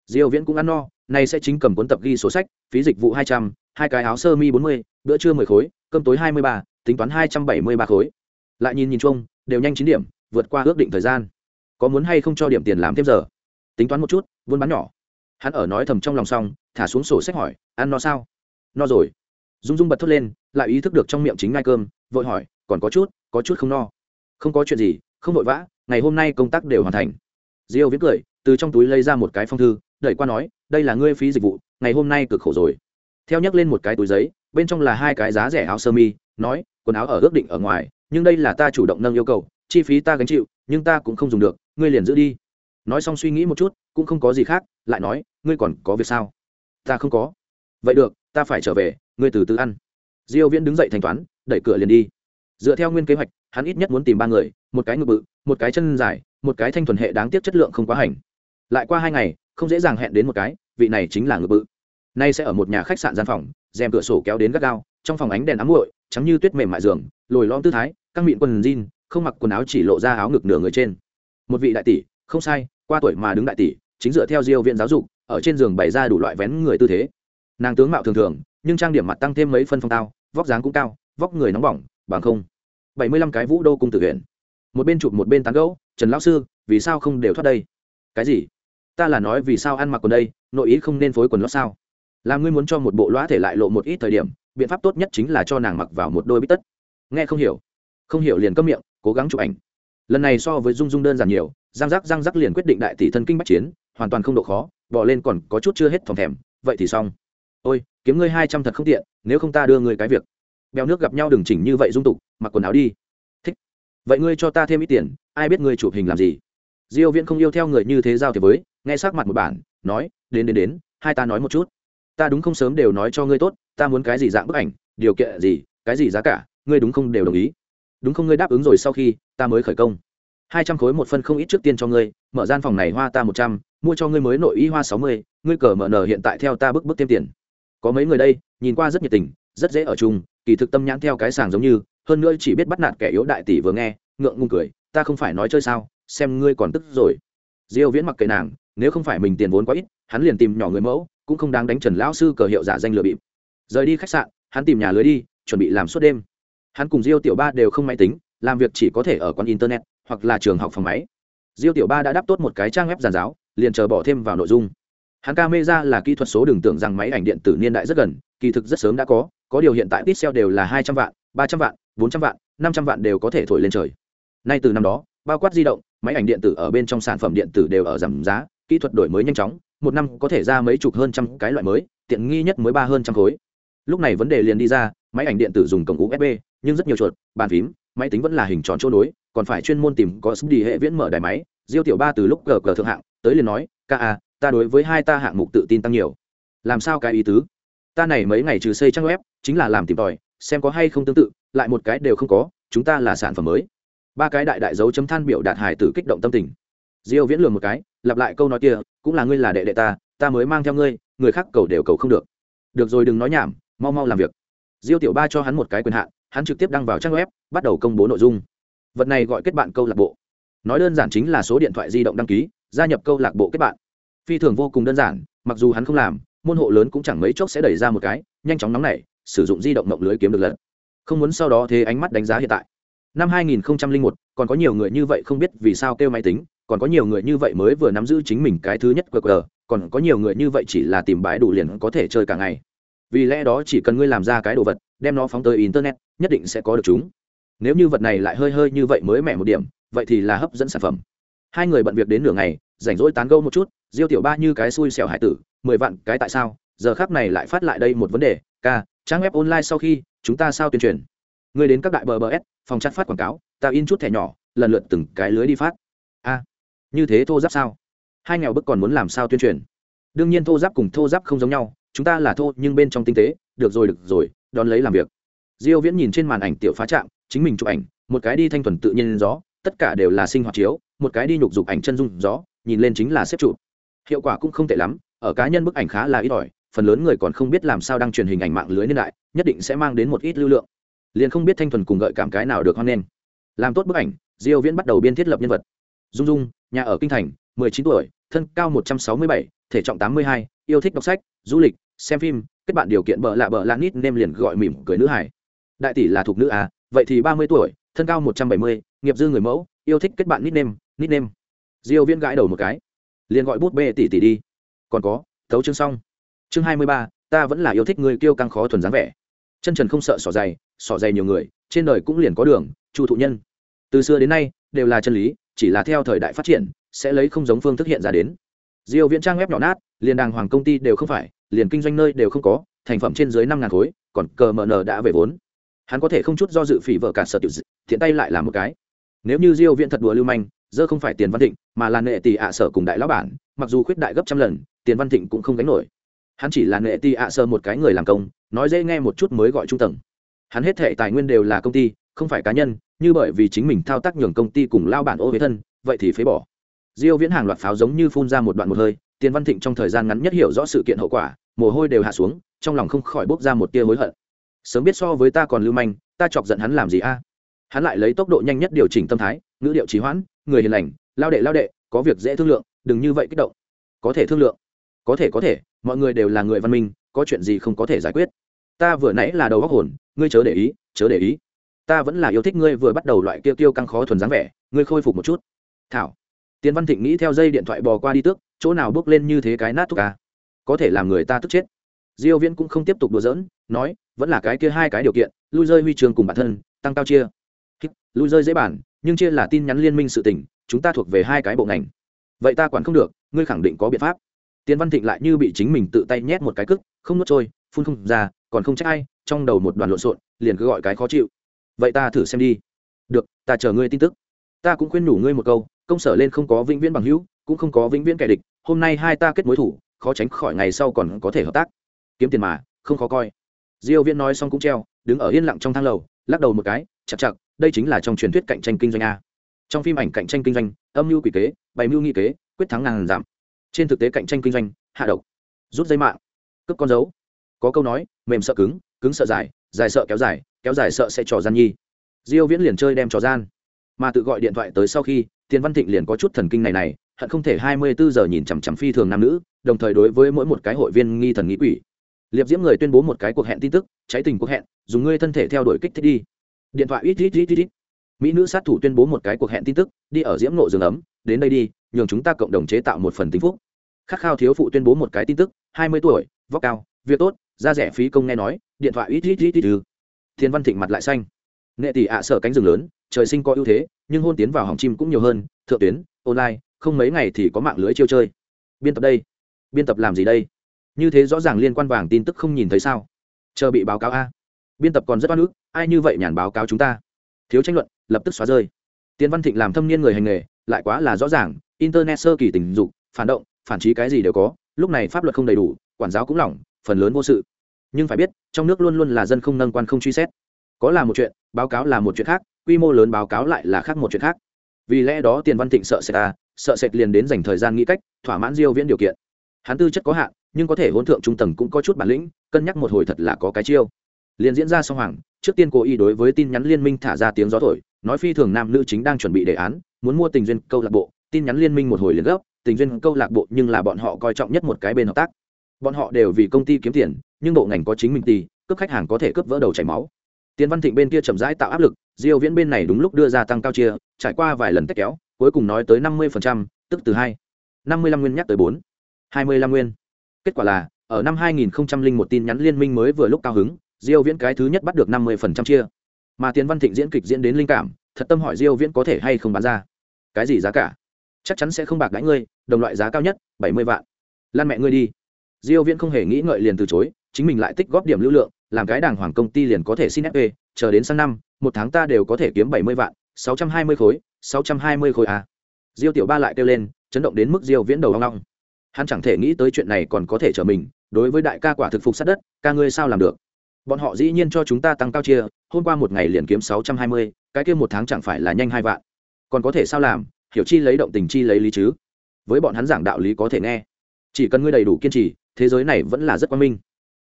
Diêu viễn cũng ăn no nay sẽ chính cầm cuốn tập ghi số sách phí dịch vụ 200, hai cái áo sơ mi 40, bữa trưa 10 khối cơm tối 23, tính toán 273 khối. Lại nhìn nhìn chung đều nhanh chín điểm vượt qua ước định thời gian. Có muốn hay không cho điểm tiền làm thêm giờ? Tính toán một chút, buôn bán nhỏ. Hắn ở nói thầm trong lòng xong, thả xuống sổ sách hỏi, ăn no sao? No rồi. Dung dung bật thốt lên, lại ý thức được trong miệng chính ngai cơm, vội hỏi, còn có chút có chút không no. Không có chuyện gì, không vội vã, ngày hôm nay công tác đều hoàn thành. Diêu viết cười, từ trong túi lấy ra một cái phong thư, đẩy qua nói, đây là ngươi phí dịch vụ, ngày hôm nay cực khổ rồi. Theo nhắc lên một cái túi giấy, bên trong là hai cái giá rẻ áo sơ mi, nói, quần áo ở ước định ở ngoài, nhưng đây là ta chủ động nâng yêu cầu chi phí ta gánh chịu, nhưng ta cũng không dùng được, ngươi liền giữ đi. Nói xong suy nghĩ một chút, cũng không có gì khác, lại nói, ngươi còn có việc sao? Ta không có. Vậy được, ta phải trở về, ngươi từ từ ăn. Diêu viễn đứng dậy thanh toán, đẩy cửa liền đi. Dựa theo nguyên kế hoạch, hắn ít nhất muốn tìm ba người, một cái ngực bự, một cái chân dài, một cái thanh thuần hệ đáng tiếc chất lượng không quá hành. Lại qua hai ngày, không dễ dàng hẹn đến một cái, vị này chính là ngực bự. Nay sẽ ở một nhà khách sạn gian phòng, rèm cửa sổ kéo đến gắt gao, trong phòng ánh đèn ám muội, trắng như tuyết mềm mại giường, lồi lõm tư thái, căng miệng quần jean không mặc quần áo chỉ lộ ra áo ngực nửa người trên. Một vị đại tỷ, không sai, qua tuổi mà đứng đại tỷ, chính dựa theo diêu viện giáo dục, ở trên giường bày ra đủ loại vén người tư thế. Nàng tướng mạo thường thường, nhưng trang điểm mặt tăng thêm mấy phân phong tao, vóc dáng cũng cao, vóc người nóng bỏng, bằng không. Bảy mươi lăm cái vũ đô cung tử huyện. Một bên chụp một bên tán gẫu, trần lão sư, vì sao không đều thoát đây? Cái gì? Ta là nói vì sao ăn mặc quần đây, nội ý không nên phối quần lót sao? Làm ngươi muốn cho một bộ lõa thể lại lộ một ít thời điểm, biện pháp tốt nhất chính là cho nàng mặc vào một đôi bít tất. Nghe không hiểu. Không hiểu liền câm miệng cố gắng chụp ảnh. Lần này so với dung dung đơn giản nhiều, giang giác giang giác liền quyết định đại tỷ thân kinh bách chiến, hoàn toàn không độ khó, bỏ lên còn có chút chưa hết phòng thèm, vậy thì xong. Ôi, kiếm ngươi hai trăm thật không tiện, nếu không ta đưa ngươi cái việc. Bèo nước gặp nhau đừng chỉnh như vậy dung tục, mặc quần áo đi. Thích. Vậy ngươi cho ta thêm ít tiền, ai biết ngươi chụp hình làm gì? Diêu viễn không yêu theo người như thế giao thì với, nghe sắc mặt một bản, nói, đến đến đến, hai ta nói một chút. Ta đúng không sớm đều nói cho ngươi tốt, ta muốn cái gì dạng bức ảnh, điều kiện gì, cái gì giá cả, ngươi đúng không đều đồng ý đúng không ngươi đáp ứng rồi sau khi ta mới khởi công. Hai trăm khối một phân không ít trước tiên cho ngươi, mở gian phòng này hoa ta một trăm, mua cho ngươi mới nội y hoa sáu mươi, ngươi cờ mở nở hiện tại theo ta bức bức thêm tiền. Có mấy người đây, nhìn qua rất nhiệt tình, rất dễ ở chung, kỳ thực tâm nhãn theo cái sàng giống như, hơn nữa chỉ biết bắt nạt kẻ yếu đại tỷ vừa nghe, ngượng ngùng cười, ta không phải nói chơi sao, xem ngươi còn tức rồi. Diêu viễn mặc kệ nàng, nếu không phải mình tiền vốn quá ít, hắn liền tìm nhỏ người mẫu, cũng không đáng đánh trần lão sư cờ hiệu giả danh lừa bịp. Rời đi khách sạn, hắn tìm nhà lưới đi, chuẩn bị làm suốt đêm hắn cùng diêu tiểu ba đều không máy tính, làm việc chỉ có thể ở quán internet hoặc là trường học phòng máy. Diêu tiểu ba đã đáp tốt một cái trang web giàn giáo, liền chờ bỏ thêm vào nội dung. Hắn ca mê ra là kỹ thuật số đừng tưởng rằng máy ảnh điện tử niên đại rất gần, kỳ thực rất sớm đã có có điều hiện tại pixel đều là hai trăm vạn, ba trăm vạn, bốn trăm vạn, năm trăm vạn đều có thể thổi lên trời. Nay từ năm đó, bao quát di động, máy ảnh điện tử ở bên trong sản phẩm điện tử đều ở giảm giá, kỹ thuật đổi mới nhanh chóng, một năm có thể ra mấy chục hơn trăm cái loại mới, tiện nghi nhất mới ba hơn trăm khối. Lúc này vấn đề liền đi ra, máy ảnh điện tử dùng cổng usb nhưng rất nhiều chuột, bàn phím, máy tính vẫn là hình tròn chỗ nối, còn phải chuyên môn tìm có sub đi hệ viễn mở đài máy, diêu tiểu ba từ lúc cờ cờ thượng hạng tới liền nói, ca a ta đối với hai ta hạng mục tự tin tăng nhiều. Làm sao cái ý tứ? Ta này mấy ngày trừ xây trang web, chính là làm tìm tòi, xem có hay không tương tự, lại một cái đều không có, chúng ta là sản phẩm mới. Ba cái đại đại dấu chấm than biểu đạt hài tử kích động tâm tình. Diêu viễn lường một cái, lặp lại câu nói kia, cũng là ngươi là đệ đệ ta ta mới mang theo ngươi, người khác cầu đều cầu không được. Được rồi đừng nói nhảm, mau mau làm việc. Diêu tiểu ba cho hắn một cái quyền hạn hắn trực tiếp đăng vào trang web bắt đầu công bố nội dung. Vật này gọi kết bạn câu lạc bộ. Nói đơn giản chính là số điện thoại di động đăng ký gia nhập câu lạc bộ kết bạn. Phi thường vô cùng đơn giản mặc dù hắn không làm môn hộ lớn cũng chẳng mấy chốc sẽ đẩy ra một cái nhanh chóng nóng nảy sử dụng di động mộng lưới kiếm được lần. Không muốn sau đó thế ánh mắt đánh giá hiện tại. Năm 2001, còn có nhiều người như vậy không biết vì sao kêu máy tính còn có nhiều người như vậy mới vừa nắm giữ chính mình cái thứ nhất qr còn có nhiều người như vậy chỉ là tìm bãi đủ liền có thể chơi cả ngày vì lẽ đó chỉ cần ngươi làm ra cái đồ vật, đem nó phóng tới internet, nhất định sẽ có được chúng. Nếu như vật này lại hơi hơi như vậy mới mẻ một điểm, vậy thì là hấp dẫn sản phẩm. Hai người bận việc đến nửa ngày, rảnh rỗi tán gẫu một chút, diêu tiểu ba như cái xui xẻo hải tử, mười vạn cái tại sao, giờ khác này lại phát lại đây một vấn đề, ca, trang web online sau khi, chúng ta sao tuyên truyền? Người đến các đại bờ bờ s, phòng chặt phát quảng cáo tạo in chút thẻ nhỏ, lần lượt từng cái lưới đi phát. A, như thế thô giáp sao? Hai nghèo bức còn muốn làm sao tuyên truyền? Đương nhiên thô giáp cùng thô giáp không giống nhau chúng ta là thô nhưng bên trong tinh tế được rồi được rồi đón lấy làm việc. Diêu viễn nhìn trên màn ảnh tiểu phá trạm chính mình chụp ảnh một cái đi thanh thuần tự nhiên gió tất cả đều là sinh hoạt chiếu một cái đi nhục dục ảnh chân dung gió nhìn lên chính là xếp chụp. Hiệu quả cũng không tệ lắm ở cá nhân bức ảnh khá là ít ỏi phần lớn người còn không biết làm sao đăng truyền hình ảnh mạng lưới niên đại nhất định sẽ mang đến một ít lưu lượng. Liền không biết thanh thuần cùng gợi cảm cái nào được hoan nghênh. Làm tốt bức ảnh diêu viễn bắt đầu biên thiết lập nhân vật. Dung dung nhà ở kinh thành 19 tuổi thân cao 167, thể trọng 82, yêu thích đọc sách du lịch xem phim kết bạn điều kiện bợ lạ bợ lạ nít nem liền gọi mỉm cười nữ hải đại tỷ là thuộc nữ à vậy thì 30 tuổi thân cao 170, nghiệp dư người mẫu yêu thích kết bạn nít nem nít nem diêu viễn gãi đầu một cái liền gọi bút bê tỷ tỷ đi. Còn có thấu chương xong. Chương 23, ta vẫn là yêu thích người kêu căng khó thuần dáng vẻ. Chân trần không sợ sỏ dày sỏ dày nhiều người trên đời cũng liền có đường chu thụ nhân. Từ xưa đến nay đều là chân lý chỉ là theo thời đại phát triển sẽ lấy không giống phương thức hiện ra đến. Diêu viễn trang web nhỏ nát liền đàng hoàng công ty đều không phải liền kinh doanh nơi đều không có, thành phẩm trên dưới năm ngàn khối, còn cờ mờ nờ đã về vốn. Hắn có thể không chút do dự phỉ vợ cả sở tiểu thiện tay lại làm một cái. Nếu như diêu viễn thật đùa lưu manh, dơ không phải tiền văn thịnh, mà là nệ tỷ ạ sở cùng đại lão bản, mặc dù khuyết đại gấp trăm lần, tiền văn thịnh cũng không gánh nổi. Hắn chỉ là nệ tỷ ạ sở một cái người làm công, nói dễ nghe một chút mới gọi trung tầng. Hắn hết thệ tài nguyên đều là công ty, không phải cá nhân, như bởi vì chính mình thao tác nhường công ty cùng lao bản ô với thân, vậy thì phế bỏ. Diêu viễn hàng loạt pháo giống như phun ra một đoạn một hơi, tiền văn thịnh trong thời gian ngắn nhất hiểu rõ sự kiện hậu quả mồ hôi đều hạ xuống, trong lòng không khỏi bốc ra một tia hối hận. Sớm biết so với ta còn lưu manh, ta chọc giận hắn làm gì a? Hắn lại lấy tốc độ nhanh nhất điều chỉnh tâm thái, ngữ điệu trí hoãn, người hiền lành, lao đệ lao đệ, có việc dễ thương lượng, đừng như vậy kích động. Có thể thương lượng. Có thể có thể, mọi người đều là người văn minh, có chuyện gì không có thể giải quyết. Ta vừa nãy là đầu góc hồn, ngươi chớ để ý, chớ để ý. Ta vẫn là yêu thích ngươi vừa bắt đầu loại kia tiêu căng khó thuần dáng vẻ, ngươi khôi phục một chút. Thảo. Tiến văn thịnh nghĩ theo dây điện thoại bò qua đi tước, chỗ nào bước lên như thế cái nát thuốc ca có thể làm người ta tức chết. Diêu viễn cũng không tiếp tục đùa giỡn, nói, vẫn là cái kia hai cái điều kiện, lui rơi huy trường cùng bản thân, tăng cao chia. Lui rơi dễ bản, nhưng chia là tin nhắn liên minh sự tình, chúng ta thuộc về hai cái bộ ngành. Vậy ta quản không được, ngươi khẳng định có biện pháp. Tiến văn thịnh lại như bị chính mình tự tay nhét một cái cức không nuốt trôi, phun không ra, còn không trách ai, trong đầu một đoàn lộn xộn, liền cứ gọi cái khó chịu. Vậy ta thử xem đi. Được, ta chờ ngươi tin tức. Ta cũng khuyên nhủ ngươi một câu, công sở lên không có vĩnh viễn bằng hữu, cũng không có vĩnh viễn kẻ địch, hôm nay hai ta kết mối thủ khó tránh khỏi ngày sau còn có thể hợp tác. Kiếm tiền mà, không khó coi. Diêu viễn nói xong cũng treo, đứng ở yên lặng trong thang lầu, lắc đầu một cái, chặt chặt, đây chính là trong truyền thuyết cạnh tranh kinh doanh a. Trong phim ảnh cạnh tranh kinh doanh, âm mưu quỷ kế, bày mưu nghi kế, quyết thắng ngàn giảm. Trên thực tế cạnh tranh kinh doanh, hạ độc. Rút dây mạng. Cướp con dấu. Có câu nói, mềm sợ cứng cứng sợ dài dài sợ kéo dài kéo dài sợ sẽ trò gian nhi. Diêu viễn liền chơi đem trò gian. Mà tự gọi điện thoại tới sau khi, tiền văn thịnh liền có chút thần kinh này này, hận không thể 24 giờ nhìn chằm chằm phi thường nam nữ đồng thời đối với mỗi một cái hội viên nghi thần nghĩ quỷ. Liệp diễm người tuyên bố một cái cuộc hẹn tin tức, cháy tình cuộc hẹn, dùng ngươi thân thể theo đuổi kích thích đi. Điện thoại ít ít ít ít ít. Mỹ nữ sát thủ tuyên bố một cái cuộc hẹn tin tức, đi ở diễm nộ giường ấm, đến đây đi, nhường chúng ta cộng đồng chế tạo một phần tính phúc. Khát khao thiếu phụ tuyên bố một cái tin tức, hai mươi tuổi, vóc cao, việc tốt ra rẻ phí công nghe nói, điện thoại ít ít ít ít thiên văn thịnh mặt lại xanh. Nghệ tỷ ạ à sợ cánh rừng lớn, trời sinh có ưu thế, nhưng hôn tiến vào hỏng chim cũng nhiều hơn, thượng tuyến, online, không mấy ngày thì có mạng lưới chiêu chơi. Biên tập đây biên tập làm gì đây? Như thế rõ ràng liên quan vàng tin tức không nhìn thấy sao? Chờ bị báo cáo a. Biên tập còn rất oan ức, ai như vậy nhàn báo cáo chúng ta? Thiếu tranh luận, lập tức xóa rơi. Tiến văn thịnh làm thâm niên người hành nghề, lại quá là rõ ràng, internet sơ kỳ tình dục, phản động, phản trí cái gì đều có, lúc này pháp luật không đầy đủ, quản giáo cũng lỏng, phần lớn vô sự. Nhưng phải biết, trong nước luôn luôn là dân không nâng quan không truy xét. Có là một chuyện, báo cáo là một chuyện khác, quy mô lớn báo cáo lại là khác một chuyện khác. Vì lẽ đó tiền văn thịnh sợ sệt ta, sợ sệt liền đến dành thời gian nghĩ cách, thỏa mãn diêu viễn điều kiện hắn tư chất có hạn nhưng có thể hỗn thượng trung tầng cũng có chút bản lĩnh cân nhắc một hồi thật là có cái chiêu. Liền diễn ra xong hoàng trước tiên cố ý đối với tin nhắn liên minh thả ra tiếng gió thổi nói phi thường nam nữ chính đang chuẩn bị đề án muốn mua tình duyên câu lạc bộ. Tin nhắn liên minh một hồi liền gấp tình duyên câu lạc bộ nhưng là bọn họ coi trọng nhất một cái bên hợp tác. Bọn họ đều vì công ty kiếm tiền nhưng bộ ngành có chính mình tì cướp khách hàng có thể cướp vỡ đầu chảy máu. Tiến văn thịnh bên kia chậm rãi tạo áp lực diêu viễn bên này đúng lúc đưa ra tăng cao chia trải qua vài lần tách kéo cuối cùng nói tới 50%, tức từ hai. 55 nguyên nhắc tới 4 25 nguyên. Kết quả là, ở năm 2001 tin nhắn liên minh mới vừa lúc cao hứng, diêu viễn cái thứ nhất bắt được 50% chia. Mà tiến văn thịnh diễn kịch diễn đến linh cảm, thật tâm hỏi diêu viễn có thể hay không bán ra. Cái gì giá cả? Chắc chắn sẽ không bạc đãi ngươi, đồng loại giá cao nhất 70 vạn. Lan mẹ ngươi đi. Diêu viễn không hề nghĩ ngợi liền từ chối, chính mình lại tích góp điểm lưu lượng, làm cái đàng hoàng công ty liền có thể xin fp chờ đến sang năm, một tháng ta đều có thể kiếm 70 vạn 620 khối 620 khối à. Diêu tiểu ba lại kêu lên, chấn động đến mức diêu viễn đầu ong ong hắn chẳng thể nghĩ tới chuyện này còn có thể trở mình đối với đại ca quả thực phục sát đất ca ngươi sao làm được? Bọn họ dĩ nhiên cho chúng ta tăng cao chia hôm qua một ngày liền kiếm 620, cái kia một tháng chẳng phải là nhanh hai vạn. Còn có thể sao làm hiểu chi lấy động tình chi lấy lý chứ? Với bọn hắn giảng đạo lý có thể nghe. Chỉ cần ngươi đầy đủ kiên trì thế giới này vẫn là rất quan minh.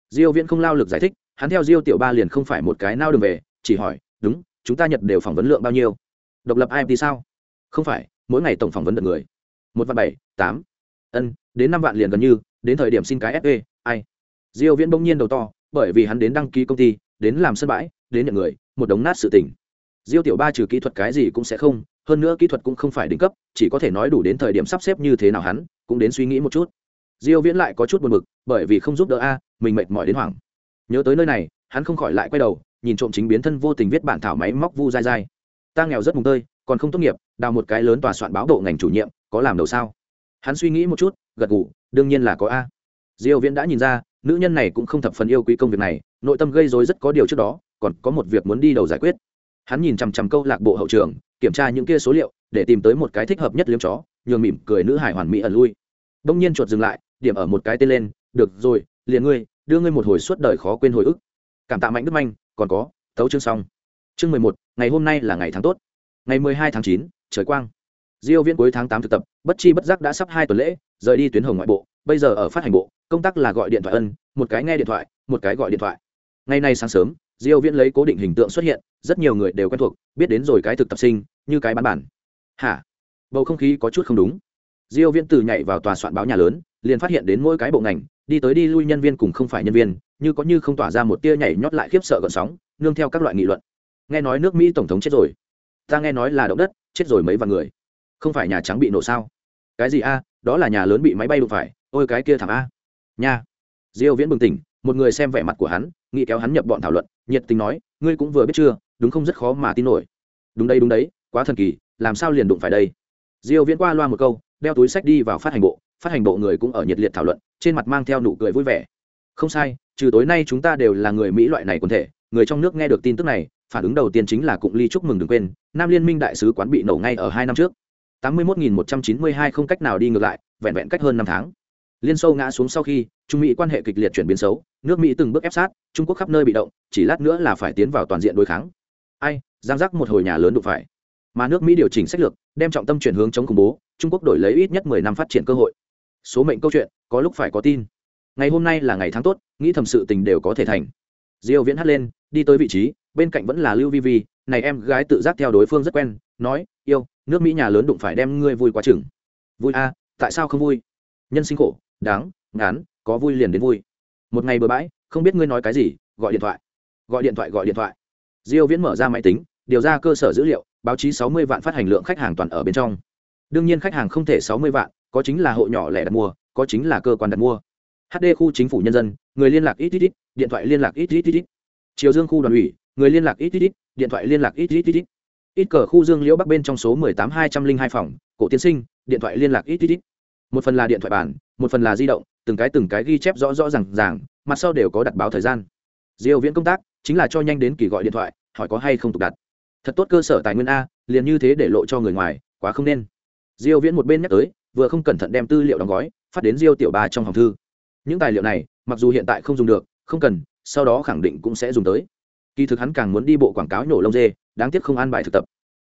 Diêu viễn không lao lực giải thích hắn theo diêu tiểu ba liền không phải một cái nao đường về chỉ hỏi đúng chúng ta nhật đều phỏng vấn lượng bao nhiêu? Độc lập ai thì sao? Không phải mỗi ngày tổng phỏng vấn được người. Một vạn bảy tám. Ân đến năm vạn liền gần như, đến thời điểm xin cái fe ai? Diêu viễn bỗng nhiên đầu to, bởi vì hắn đến đăng ký công ty, đến làm sân bãi, đến nhận người, một đống nát sự tình. Diêu tiểu ba trừ kỹ thuật cái gì cũng sẽ không, hơn nữa kỹ thuật cũng không phải đỉnh cấp, chỉ có thể nói đủ đến thời điểm sắp xếp như thế nào hắn, cũng đến suy nghĩ một chút. Diêu viễn lại có chút buồn bực, bởi vì không giúp đỡ a, mình mệt mỏi đến hoảng. Nhớ tới nơi này, hắn không khỏi lại quay đầu, nhìn trộm chính biến thân vô tình viết bản thảo máy móc vu dai dai. Ta nghèo rất mùng tơi, còn không tốt nghiệp, đào một cái lớn tòa soạn báo độ ngành chủ nhiệm, có làm đầu sao? Hắn suy nghĩ một chút gật gù, đương nhiên là có a. Diêu viễn đã nhìn ra, nữ nhân này cũng không thập phần yêu quý công việc này, nội tâm gây rối rất có điều trước đó, còn có một việc muốn đi đầu giải quyết. Hắn nhìn chằm chằm câu lạc bộ hậu trường, kiểm tra những kia số liệu, để tìm tới một cái thích hợp nhất liếm chó, nhường mỉm cười nữ hải hoàn mỹ ẩn lui. Đông nhiên chuột dừng lại, điểm ở một cái tên lên, được rồi, liền ngươi, đưa ngươi một hồi suốt đời khó quên hồi ức. Cảm tạ mạnh đức manh, còn có tấu chương xong. Chương mười một, ngày hôm nay là ngày tháng tốt. Ngày mười hai tháng chín, trời quang. Diêu viễn cuối tháng tám thực tập, bất chi bất giác đã sắp hai tuần lễ rời đi tuyến hồng ngoại bộ, bây giờ ở phát hành bộ, công tác là gọi điện thoại ân, một cái nghe điện thoại, một cái gọi điện thoại. Ngày nay sáng sớm, diêu viễn lấy cố định hình tượng xuất hiện, rất nhiều người đều quen thuộc, biết đến rồi cái thực tập sinh, như cái bán bản. Hả? Bầu không khí có chút không đúng. Diêu viễn từ nhảy vào tòa soạn báo nhà lớn, liền phát hiện đến mỗi cái bộ ngành, đi tới đi lui nhân viên cùng không phải nhân viên, như có như không tỏa ra một tia nhảy nhót lại khiếp sợ gợn sóng, nương theo các loại nghị luận. Nghe nói nước mỹ tổng thống chết rồi. Ta nghe nói là động đất, chết rồi mấy vạn người. Không phải nhà trắng bị nổ sao? Cái gì a? Đó là nhà lớn bị máy bay đụng phải, ôi cái kia thảm a. Nha. Diêu viễn bừng tỉnh, một người xem vẻ mặt của hắn, nghĩ kéo hắn nhập bọn thảo luận, nhiệt tình nói, ngươi cũng vừa biết chưa, đúng không rất khó mà tin nổi. Đúng đây đúng đấy, quá thần kỳ, làm sao liền đụng phải đây? Diêu viễn qua loa một câu, đeo túi sách đi vào phát hành bộ, phát hành bộ người cũng ở nhiệt liệt thảo luận, trên mặt mang theo nụ cười vui vẻ. Không sai, trừ tối nay chúng ta đều là người mỹ loại này quần thể, người trong nước nghe được tin tức này, phản ứng đầu tiên chính là cụng ly chúc mừng đừng quên, nam liên minh đại sứ quán bị nổ ngay ở hai năm trước. 81.192 không cách nào đi ngược lại, vẹn vẹn cách hơn năm tháng. Liên xô ngã xuống sau khi, trung mỹ quan hệ kịch liệt chuyển biến xấu, nước mỹ từng bước ép sát, trung quốc khắp nơi bị động, chỉ lát nữa là phải tiến vào toàn diện đối kháng. Ai, giang giác một hồi nhà lớn đụng phải. Mà nước mỹ điều chỉnh sách lược, đem trọng tâm chuyển hướng chống khủng bố, trung quốc đổi lấy ít nhất mười năm phát triển cơ hội. Số mệnh câu chuyện, có lúc phải có tin. Ngày hôm nay là ngày tháng tốt, nghĩ thầm sự tình đều có thể thành. Diêu viễn hát lên, đi tới vị trí, bên cạnh vẫn là lưu vi vi, này em gái tự giác theo đối phương rất quen, nói, yêu nước mỹ nhà lớn đụng phải đem ngươi vui quá chừng. Vui a, tại sao không vui? Nhân sinh khổ, đáng, ngán, có vui liền đến vui. Một ngày bừa bãi, không biết ngươi nói cái gì, gọi điện thoại. Gọi điện thoại, gọi điện thoại. Diêu viễn mở ra máy tính, điều ra cơ sở dữ liệu, báo chí 60 vạn phát hành lượng khách hàng toàn ở bên trong. Đương nhiên khách hàng không thể 60 vạn, có chính là hộ nhỏ lẻ đặt mua, có chính là cơ quan đặt mua. Hd khu chính phủ nhân dân, người liên lạc ít ít ít, điện thoại liên lạc ít ít ít ít. Triều dương khu đoàn ủy, người liên lạc ít ít ít, điện thoại liên lạc ít ít ít ít ít cờ khu dương liễu bắc bên trong số 18 202 phòng, cổ tiên sinh, điện thoại liên lạc ít ít ít. Một phần là điện thoại bản một phần là di động, từng cái từng cái ghi chép rõ rõ r à n g ràng, mặt sau đều có đặt báo thời gian. Diêu viễn công tác, chính là cho nhanh đến kỳ gọi điện thoại, hỏi có hay không tục đặt. Thật tốt cơ sở tài nguyên a, liền như thế để lộ cho người ngoài, quá không nên. Diêu viễn một bên nhắc tới, vừa không cẩn thận đem tư liệu đóng gói, phát đến diêu tiểu ba trong hòm thư. Những tài liệu này, mặc dù hiện tại không dùng được, không cần, sau đó khẳng định cũng sẽ dùng tới. Kỳ thực hắn càng muốn đi bộ quảng cáo nhổ lông dê đáng tiếc không an bài thực tập.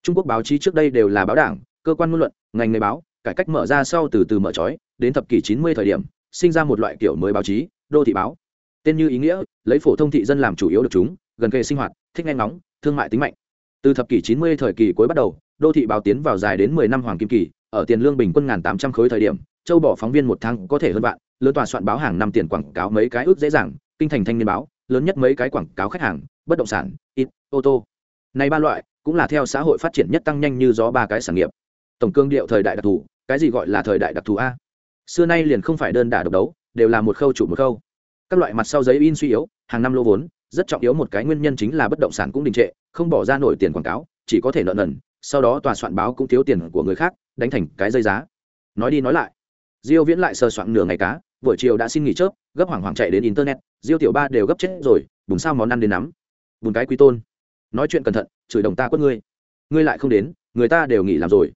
Trung quốc báo chí trước đây đều là báo đảng, cơ quan ngôn luận, ngành nghề báo, cải cách mở ra sau từ từ mở trói, đến thập kỷ chín mươi thời điểm, sinh ra một loại kiểu mới báo chí, đô thị báo. Tên như ý nghĩa, lấy phổ thông thị dân làm chủ yếu được chúng, gần kề sinh hoạt, thích nghe ngóng, thương mại tính mạnh. Từ thập kỷ chín mươi thời kỳ cuối bắt đầu, đô thị báo tiến vào dài đến mười năm hoàng kim kỳ, ở tiền lương bình quân ngàn tám trăm khối thời điểm, châu bỏ phóng viên một tháng có thể hơn vạn lớn tòa soạn báo hàng năm tiền quảng cáo mấy cái ước dễ dàng, kinh thành thanh niên báo, lớn nhất mấy cái quảng cáo khách hàng, bất động sản, ít, ô tô này ba loại cũng là theo xã hội phát triển nhất tăng nhanh như gió ba cái sản nghiệp. Tổng cương điệu thời đại đặc thù, cái gì gọi là thời đại đặc thù a? Xưa nay liền không phải đơn đả độc đấu, đều là một khâu chủ một khâu. Các loại mặt sau giấy in suy yếu, hàng năm lô vốn, rất trọng yếu một cái nguyên nhân chính là bất động sản cũng đình trệ, không bỏ ra nổi tiền quảng cáo, chỉ có thể nợ nần, sau đó tòa soạn báo cũng thiếu tiền của người khác, đánh thành cái dây giá. Nói đi nói lại, diêu viễn lại sờ soạn nửa ngày cá, buổi chiều đã xin nghỉ chớp, gấp hoảng hoảng chạy đến internet, diêu tiểu ba đều gấp chết rồi bùng sao món ăn đến nắm. Bùn cái quý tôn nói chuyện cẩn thận, chửi đồng ta quất ngươi. Ngươi lại không đến, người ta đều nghỉ làm rồi.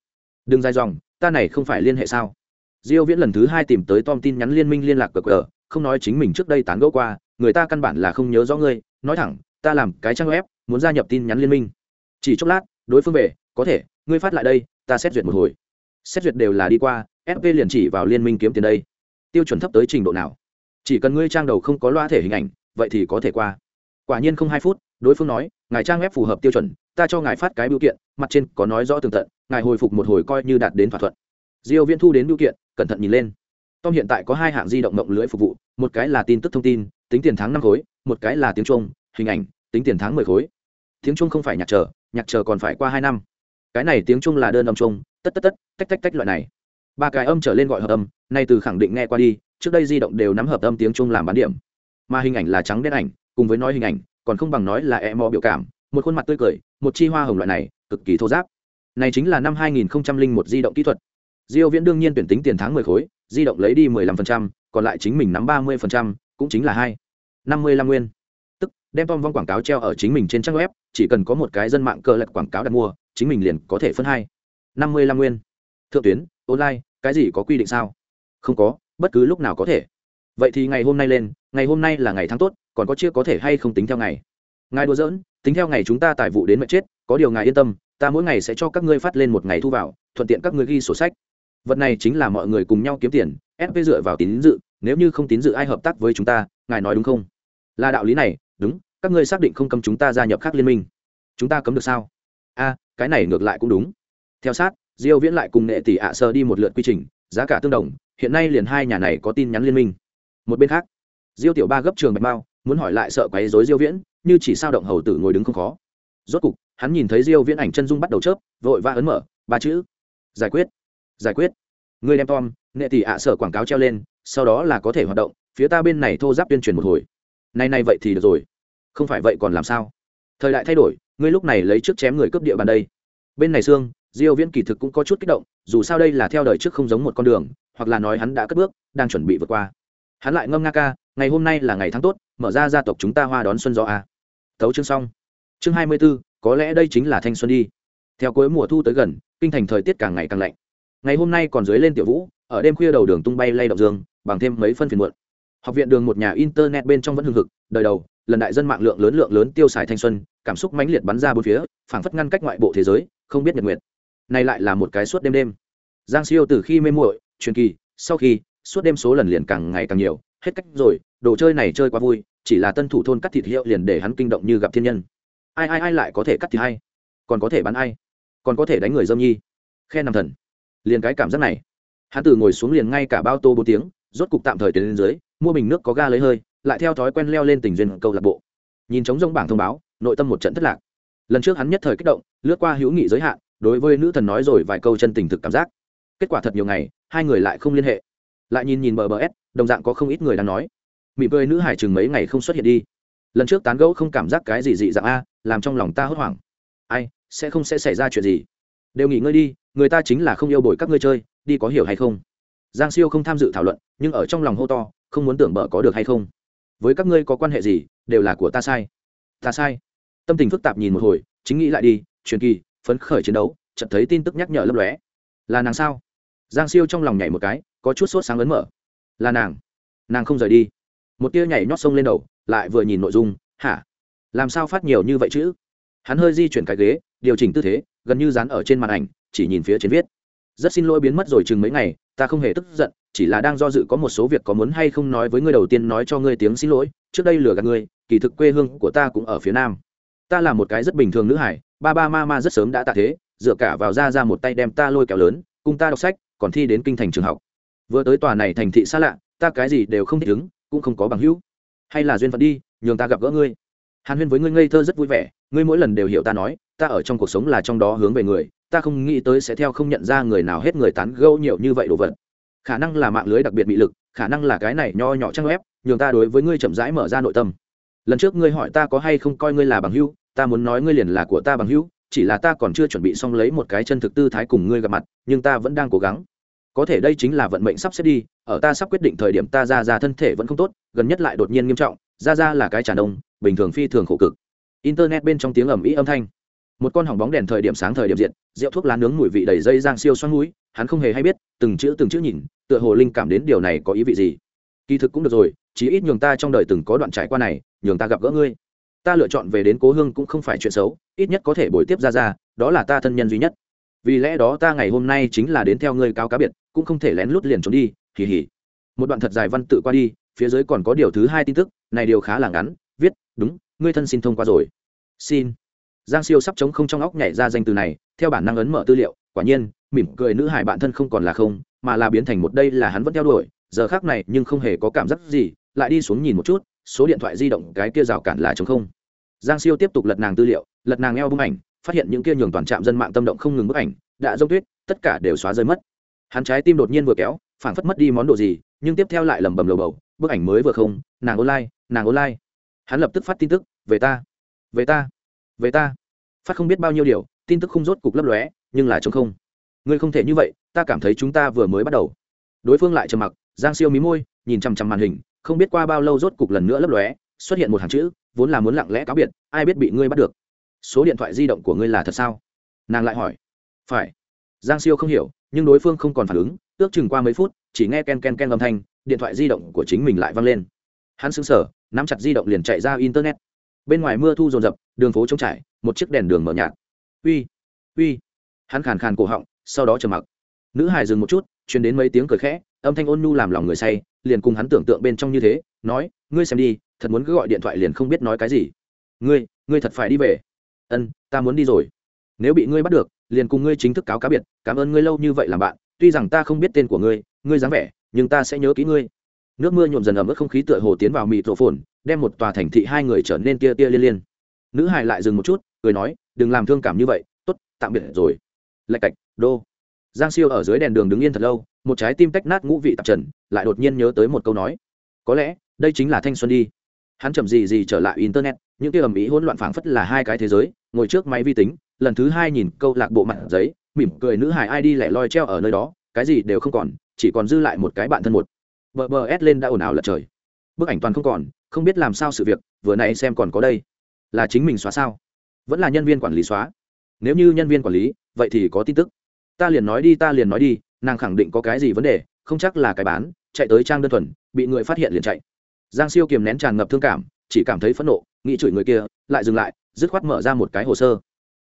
Đừng dài dòng, ta này không phải liên hệ sao? Diêu viễn lần thứ hai tìm tới tom tin nhắn liên minh liên lạc cờ cờ, không nói chính mình trước đây tán gẫu qua, người ta căn bản là không nhớ rõ ngươi. Nói thẳng, ta làm cái trang web, muốn gia nhập tin nhắn liên minh. Chỉ chốc lát, đối phương về, có thể, ngươi phát lại đây, ta xét duyệt một hồi. Xét duyệt đều là đi qua fp liền chỉ vào liên minh kiếm tiền đây. Tiêu chuẩn thấp tới trình độ nào? Chỉ cần ngươi trang đầu không có loa thể hình ảnh, vậy thì có thể qua. Quả nhiên không hai phút đối phương nói, ngài trang web phù hợp tiêu chuẩn, ta cho ngài phát cái biểu kiện, mặt trên có nói rõ tường tận, ngài hồi phục một hồi coi như đạt đến thỏa thuận. Diêu viễn thu đến biểu kiện, cẩn thận nhìn lên. Tom hiện tại có hai hạng di động mộng lưới phục vụ, một cái là tin tức thông tin, tính tiền tháng năm khối, một cái là tiếng trung, hình ảnh, tính tiền tháng mười khối. Tiếng trung không phải nhạc chờ nhạc chờ còn phải qua hai năm. Cái này tiếng trung là đơn âm trung, tất tất tất, tách tách tách loại này. Ba cái âm trở lên gọi hợp âm, nay từ khẳng định nghe qua đi, trước đây di động đều nắm hợp âm tiếng trung làm bán điểm. Mà hình ảnh là trắng đen ảnh, cùng với nói hình ảnh còn không bằng nói là e mò biểu cảm một khuôn mặt tươi cười một chi hoa hồng loại này cực kỳ thô giáp. Này chính là năm 2001 di động kỹ thuật. Diêu viễn đương nhiên tuyển tính tiền tháng 10 khối di động lấy đi 15%, còn lại chính mình nắm 30%, cũng chính là hai. 55 nguyên. Tức đem tom vong quảng cáo treo ở chính mình trên trang web chỉ cần có một cái dân mạng cờ lệch quảng cáo đặt mua chính mình liền có thể phân hai. 55 nguyên. Thượng tuyến online cái gì có quy định sao? Không có bất cứ lúc nào có thể. Vậy thì ngày hôm nay lên ngày hôm nay là ngày tháng tốt còn có chia có thể hay không tính theo ngày. Ngài đùa giỡn, tính theo ngày chúng ta tài vụ đến mệt chết, có điều ngài yên tâm, ta mỗi ngày sẽ cho các ngươi phát lên một ngày thu vào, thuận tiện các ngươi ghi sổ sách. Vật này chính là mọi người cùng nhau kiếm tiền sp dựa vào tín dự, nếu như không tín dự ai hợp tác với chúng ta, ngài nói đúng không? Là đạo lý này, đúng, các ngươi xác định không cấm chúng ta gia nhập khác liên minh. Chúng ta cấm được sao? A, cái này ngược lại cũng đúng. Theo sát, diêu viễn lại cùng nghệ tỷ ạ sơ đi một lượt quy trình, giá cả tương đồng, hiện nay liền hai nhà này có tin nhắn liên minh. Một bên khác, diêu tiểu ba gấp trường bạch mau muốn hỏi lại sợ quấy rối diêu viễn, như chỉ sao động hầu tử ngồi đứng không khó. Rốt cục, hắn nhìn thấy diêu viễn ảnh chân dung bắt đầu chớp, vội va ấn mở, ba chữ, giải quyết giải quyết. Người đem tom nghệ tỷ ạ sở quảng cáo treo lên, sau đó là có thể hoạt động, phía ta bên này thô giáp tuyên truyền một hồi. Này này vậy thì được rồi. Không phải vậy còn làm sao? Thời đại thay đổi, ngươi lúc này lấy trước chém người cướp địa bàn đây. Bên này xương, diêu viễn kỳ thực cũng có chút kích động, dù sao đây là theo đời trước không giống một con đường, hoặc là nói hắn đã cất bước, đang chuẩn bị vượt qua. Hắn lại ngâm nga ca ngày hôm nay là ngày tháng tốt mở ra gia tộc chúng ta hoa đón xuân gió à. a tấu chương xong. Chương 24, có lẽ đây chính là thanh xuân đi. Theo cuối mùa thu tới gần kinh thành thời tiết càng ngày càng lạnh. Ngày hôm nay còn dưới lên tiểu vũ ở đêm khuya đầu đường tung bay lay động dương bằng thêm mấy phân phiền muộn. Học viện đường một nhà internet bên trong vẫn hưng hực đời đầu lần đại dân mạng lượng lớn lượng lớn tiêu xài thanh xuân cảm xúc mãnh liệt bắn ra bốn phía phảng phất ngăn cách ngoại bộ thế giới không biết nhật nguyệt. Này lại là một cái suốt đêm đêm. Giang siêu từ khi mê muội truyền kỳ sau khi suốt đêm số lần liền càng ngày càng nhiều hết cách rồi, đồ chơi này chơi quá vui, chỉ là tân thủ thôn cắt thịt hiệu liền để hắn kinh động như gặp thiên nhân. Ai ai ai lại có thể cắt thịt hay? Còn có thể bắn ai? Còn có thể đánh người dâm nhi? Khe nằm thần. Liền cái cảm giác này. Hắn từ ngồi xuống liền ngay cả bao tô bốn tiếng, rốt cục tạm thời tiến lên dưới, mua bình nước có ga lấy hơi, lại theo thói quen leo lên tình duyên câu lạc bộ. Nhìn trống rông bảng thông báo, nội tâm một trận thất lạc. Lần trước hắn nhất thời kích động, lướt qua hữu nghị giới hạn, đối với nữ thần nói rồi vài câu chân tình thực cảm giác. Kết quả thật nhiều ngày, hai người lại không liên hệ. Lại nhìn nhìn bờ bờ s đồng dạng có không ít người đang nói mỉm cười nữ hải chừng mấy ngày không xuất hiện đi. Lần trước tán gẫu không cảm giác cái gì dị dạng a, làm trong lòng ta hốt hoảng. Ai, sẽ không sẽ xảy ra chuyện gì. Đều nghỉ ngơi đi, người ta chính là không yêu bồi các ngươi chơi, đi có hiểu hay không? Giang siêu không tham dự thảo luận, nhưng ở trong lòng hô to, không muốn tưởng bở có được hay không. Với các ngươi có quan hệ gì, đều là của ta sai. Ta sai. Tâm tình phức tạp nhìn một hồi, chính nghĩ lại đi, truyền kỳ, phấn khởi chiến đấu, chợt thấy tin tức nhắc nhở lấp lóe. Là nàng sao? Giang siêu trong lòng nhảy một cái, có chút sốt sáng lớn mở là nàng. Nàng không rời đi. Một tia nhảy nhót sông lên đầu, lại vừa nhìn nội dung, hả? Làm sao phát nhiều như vậy chứ? Hắn hơi di chuyển cái ghế, điều chỉnh tư thế, gần như dán ở trên màn ảnh, chỉ nhìn phía trên viết. Rất xin lỗi biến mất rồi chừng mấy ngày, ta không hề tức giận, chỉ là đang do dự có một số việc có muốn hay không nói với ngươi đầu tiên nói cho ngươi tiếng xin lỗi, trước đây lừa gạt ngươi, kỳ thực quê hương của ta cũng ở phía nam. Ta là một cái rất bình thường nữ hải, ba ba ma ma rất sớm đã tạ thế, dựa cả vào ra ra một tay đem ta lôi kéo lớn, cùng ta đọc sách, còn thi đến kinh thành trường học vừa tới tòa này thành thị xa lạ, ta cái gì đều không thích ứng, cũng không có bằng hữu. Hay là duyên phận đi, nhường ta gặp gỡ ngươi. Hàn huyên với ngươi ngây thơ rất vui vẻ, ngươi mỗi lần đều hiểu ta nói, ta ở trong cuộc sống là trong đó hướng về người, ta không nghĩ tới sẽ theo không nhận ra người nào hết người tán gẫu nhiều như vậy đồ vật. Khả năng là mạng lưới đặc biệt bị lực, khả năng là cái này nho nhỏ trang web, nhường ta đối với ngươi chậm rãi mở ra nội tâm. Lần trước ngươi hỏi ta có hay không coi ngươi là bằng hữu, ta muốn nói ngươi liền là của ta bằng hữu, chỉ là ta còn chưa chuẩn bị xong lấy một cái chân thực tư thái cùng ngươi gặp mặt, nhưng ta vẫn đang cố gắng có thể đây chính là vận mệnh sắp xếp đi, ở ta sắp quyết định thời điểm ta ra ra thân thể vẫn không tốt, gần nhất lại đột nhiên nghiêm trọng, ra ra là cái tràn đông bình thường phi thường khổ cực. Internet bên trong tiếng ầm ĩ âm thanh. Một con hỏng bóng đèn thời điểm sáng thời điểm diện rượu thuốc lá nướng mùi vị đầy dây giang siêu xoắn núi hắn không hề hay biết, từng chữ từng chữ nhìn, tựa hồ linh cảm đến điều này có ý vị gì. Kỳ thực cũng được rồi, chí ít nhường ta trong đời từng có đoạn trải qua này, nhường ta gặp gỡ ngươi. Ta lựa chọn về đến cố hương cũng không phải chuyện xấu, ít nhất có thể bồi tiếp ra ra, đó là ta thân nhân duy nhất vì lẽ đó ta ngày hôm nay chính là đến theo ngươi cao cá biệt, cũng không thể lén lút liền trốn đi, hì hì. Một đoạn thật dài văn tự qua đi, phía dưới còn có điều thứ hai tin tức, này điều khá là ngắn, viết, đúng, ngươi thân xin thông qua rồi. Xin. Giang siêu sắp chống không trong óc nhảy ra danh từ này, theo bản năng ấn mở tư liệu, quả nhiên, mỉm cười nữ hải bạn thân không còn là không, mà là biến thành một đây là hắn vẫn theo đuổi, giờ khác này nhưng không hề có cảm giác gì, lại đi xuống nhìn một chút, số điện thoại di động cái kia rào cản là chống không. Giang siêu tiếp tục lật nàng tư liệu, lật nàng eo bức ảnh phát hiện những kia nhường toàn trạm dân mạng tâm động không ngừng bức ảnh, đã dông tuyết, tất cả đều xóa rơi mất. Hắn trái tim đột nhiên vừa kéo, phảng phất mất đi món đồ gì, nhưng tiếp theo lại lẩm bẩm lầu bầu, bức ảnh mới vừa không, nàng online nàng online. Hắn lập tức phát tin tức, về ta về ta về ta. Phát không biết bao nhiêu điều, tin tức không rốt cục lấp lóe, nhưng là chống không. Ngươi không thể như vậy, ta cảm thấy chúng ta vừa mới bắt đầu. Đối phương lại trầm mặc, giang siêu mí môi, nhìn chằm chằm màn hình, không biết qua bao lâu rốt cục lần nữa lấp lóe, xuất hiện một hàng chữ, vốn là muốn lặng lẽ cáo biệt, ai biết bị ngươi bắt được? Số điện thoại di động của ngươi là thật sao? Nàng lại hỏi. Phải. Giang siêu không hiểu, nhưng đối phương không còn phản ứng, ước chừng qua mấy phút, chỉ nghe ken ken ken âm thanh, điện thoại di động của chính mình lại văng lên. Hắn sững sờ, nắm chặt di động liền chạy ra internet. Bên ngoài mưa thu rồn rập đường phố trống trải, một chiếc đèn đường mở nhạt. Uy uy. Hắn khàn khàn cổ họng, sau đó trầm mặc. Nữ hải dừng một chút, truyền đến mấy tiếng cười khẽ, âm thanh ôn nhu làm lòng người say, liền cùng hắn tưởng tượng bên trong như thế, nói, ngươi xem đi, thật muốn cứ gọi điện thoại liền không biết nói cái gì. Ngươi ngươi thật phải đi về ân, ta muốn đi rồi. Nếu bị ngươi bắt được, liền cùng ngươi chính thức cáo cá biệt, cảm ơn ngươi lâu như vậy làm bạn, tuy rằng ta không biết tên của ngươi ngươi dáng vẻ, nhưng ta sẽ nhớ kỹ ngươi. Nước mưa nhuộm dần ẩm ướt không khí tựa hồ tiến vào mịt rộ phồn, đem một tòa thành thị hai người trở nên tia tia liên liên. Nữ hài lại dừng một chút, cười nói, đừng làm thương cảm như vậy, tốt, tạm biệt rồi. Lạch cạch, đô. Giang siêu ở dưới đèn đường đứng yên thật lâu, một trái tim tách nát ngũ vị tạp trần, lại đột nhiên nhớ tới một câu nói, có lẽ, đây chính là thanh xuân đi hắn chậm gì gì trở lại internet, những kia ầm ĩ hỗn loạn phảng phất là hai cái thế giới, ngồi trước máy vi tính, lần thứ hai nhìn câu lạc bộ mặt giấy, mỉm cười nữ hài id lẻ loi treo ở nơi đó, cái gì đều không còn, chỉ còn dư lại một cái bạn thân một. Bờ bờ ép lên đã ồn ào lật trời. Bức ảnh toàn không còn, không biết làm sao sự việc, vừa nãy xem còn có đây. Là chính mình xóa sao? Vẫn là nhân viên quản lý xóa. Nếu như nhân viên quản lý, vậy thì có tin tức. Ta liền nói đi, ta liền nói đi, nàng khẳng định có cái gì vấn đề, không chắc là cái bán, chạy tới trang đơn thuần, bị người phát hiện liền chạy giang siêu kiềm nén tràn ngập thương cảm, chỉ cảm thấy phẫn nộ, nghĩ chửi người kia, lại dừng lại, dứt khoát mở ra một cái hồ sơ.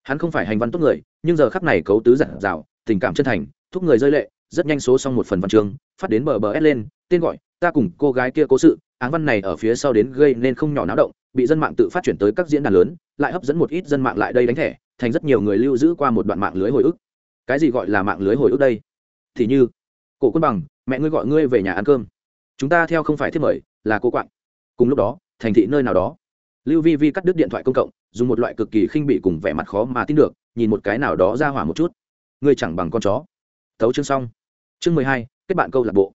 Hắn không phải hành văn tốt người, nhưng giờ khắc này cấu tứ giản dạo, tình cảm chân thành, thúc người rơi lệ, rất nhanh số xong một phần văn chương, phát đến bờ bờ ép lên, tên gọi, ta cùng cô gái kia cố sự, áng văn này ở phía sau đến gây nên không nhỏ náo động, bị dân mạng tự phát chuyển tới các diễn đàn lớn, lại hấp dẫn một ít dân mạng lại đây đánh thẻ, thành rất nhiều người lưu giữ qua một đoạn mạng lưới hồi ức. Cái gì gọi là mạng lưới hồi ức đây? Thì như, cổ quân bằng, mẹ ngươi gọi ngươi về nhà ăn cơm. Chúng ta theo không phải thiết mời là cô quạng. Cùng lúc đó, thành thị nơi nào đó, lưu vi vi cắt đứt điện thoại công cộng, dùng một loại cực kỳ khinh bị cùng vẻ mặt khó mà tin được, nhìn một cái nào đó ra hỏa một chút. Ngươi chẳng bằng con chó. Tấu chương xong. Chương mười hai, kết bạn câu lạc bộ.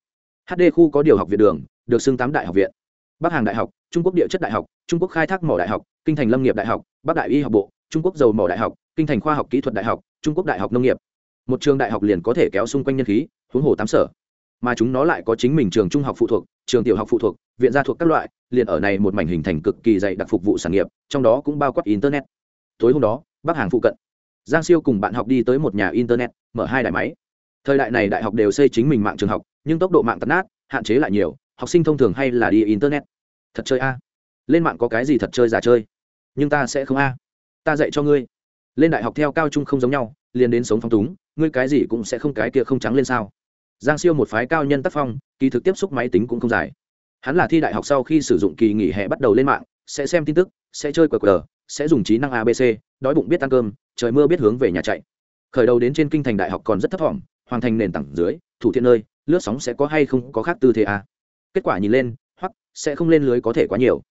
Hd khu có điều học viện đường, được xưng tám đại học viện. Bắc hàng đại học, trung quốc địa chất đại học, trung quốc khai thác mỏ đại học, kinh thành lâm nghiệp đại học, bắc đại y học bộ, trung quốc dầu mỏ đại học, kinh thành khoa học kỹ thuật đại học, trung quốc đại học nông nghiệp. Một trường đại học liền có thể kéo xung quanh nhân khí, huống hồ tám sở mà chúng nó lại có chính mình trường trung học phụ thuộc, trường tiểu học phụ thuộc, viện gia thuộc các loại, liền ở này một mảnh hình thành cực kỳ dày đặc phục vụ sản nghiệp, trong đó cũng bao quát internet. Tối hôm đó, bắc hàng phụ cận, giang siêu cùng bạn học đi tới một nhà internet, mở hai đại máy. Thời đại này đại học đều xây chính mình mạng trường học, nhưng tốc độ mạng tắt nát, hạn chế lại nhiều, học sinh thông thường hay là đi internet. Thật chơi a. Lên mạng có cái gì thật chơi giả chơi? Nhưng ta sẽ không a. Ta dạy cho ngươi. Lên đại học theo cao trung không giống nhau, liền đến sống phong túng, ngươi cái gì cũng sẽ không cái kia không trắng lên sao giang siêu một phái cao nhân tác phong, kỳ thực tiếp xúc máy tính cũng không dài. Hắn là thi đại học sau khi sử dụng kỳ nghỉ hè bắt đầu lên mạng, sẽ xem tin tức, sẽ chơi qr sẽ dùng trí năng abc đói bụng biết ăn cơm, trời mưa biết hướng về nhà chạy. Khởi đầu đến trên kinh thành đại học còn rất thấp thỏm, hoàn thành nền tảng dưới, thủ thiện nơi, lướt sóng sẽ có hay không có khác tư thế à. kết quả nhìn lên, hoặc sẽ không lên lưới có thể quá nhiều.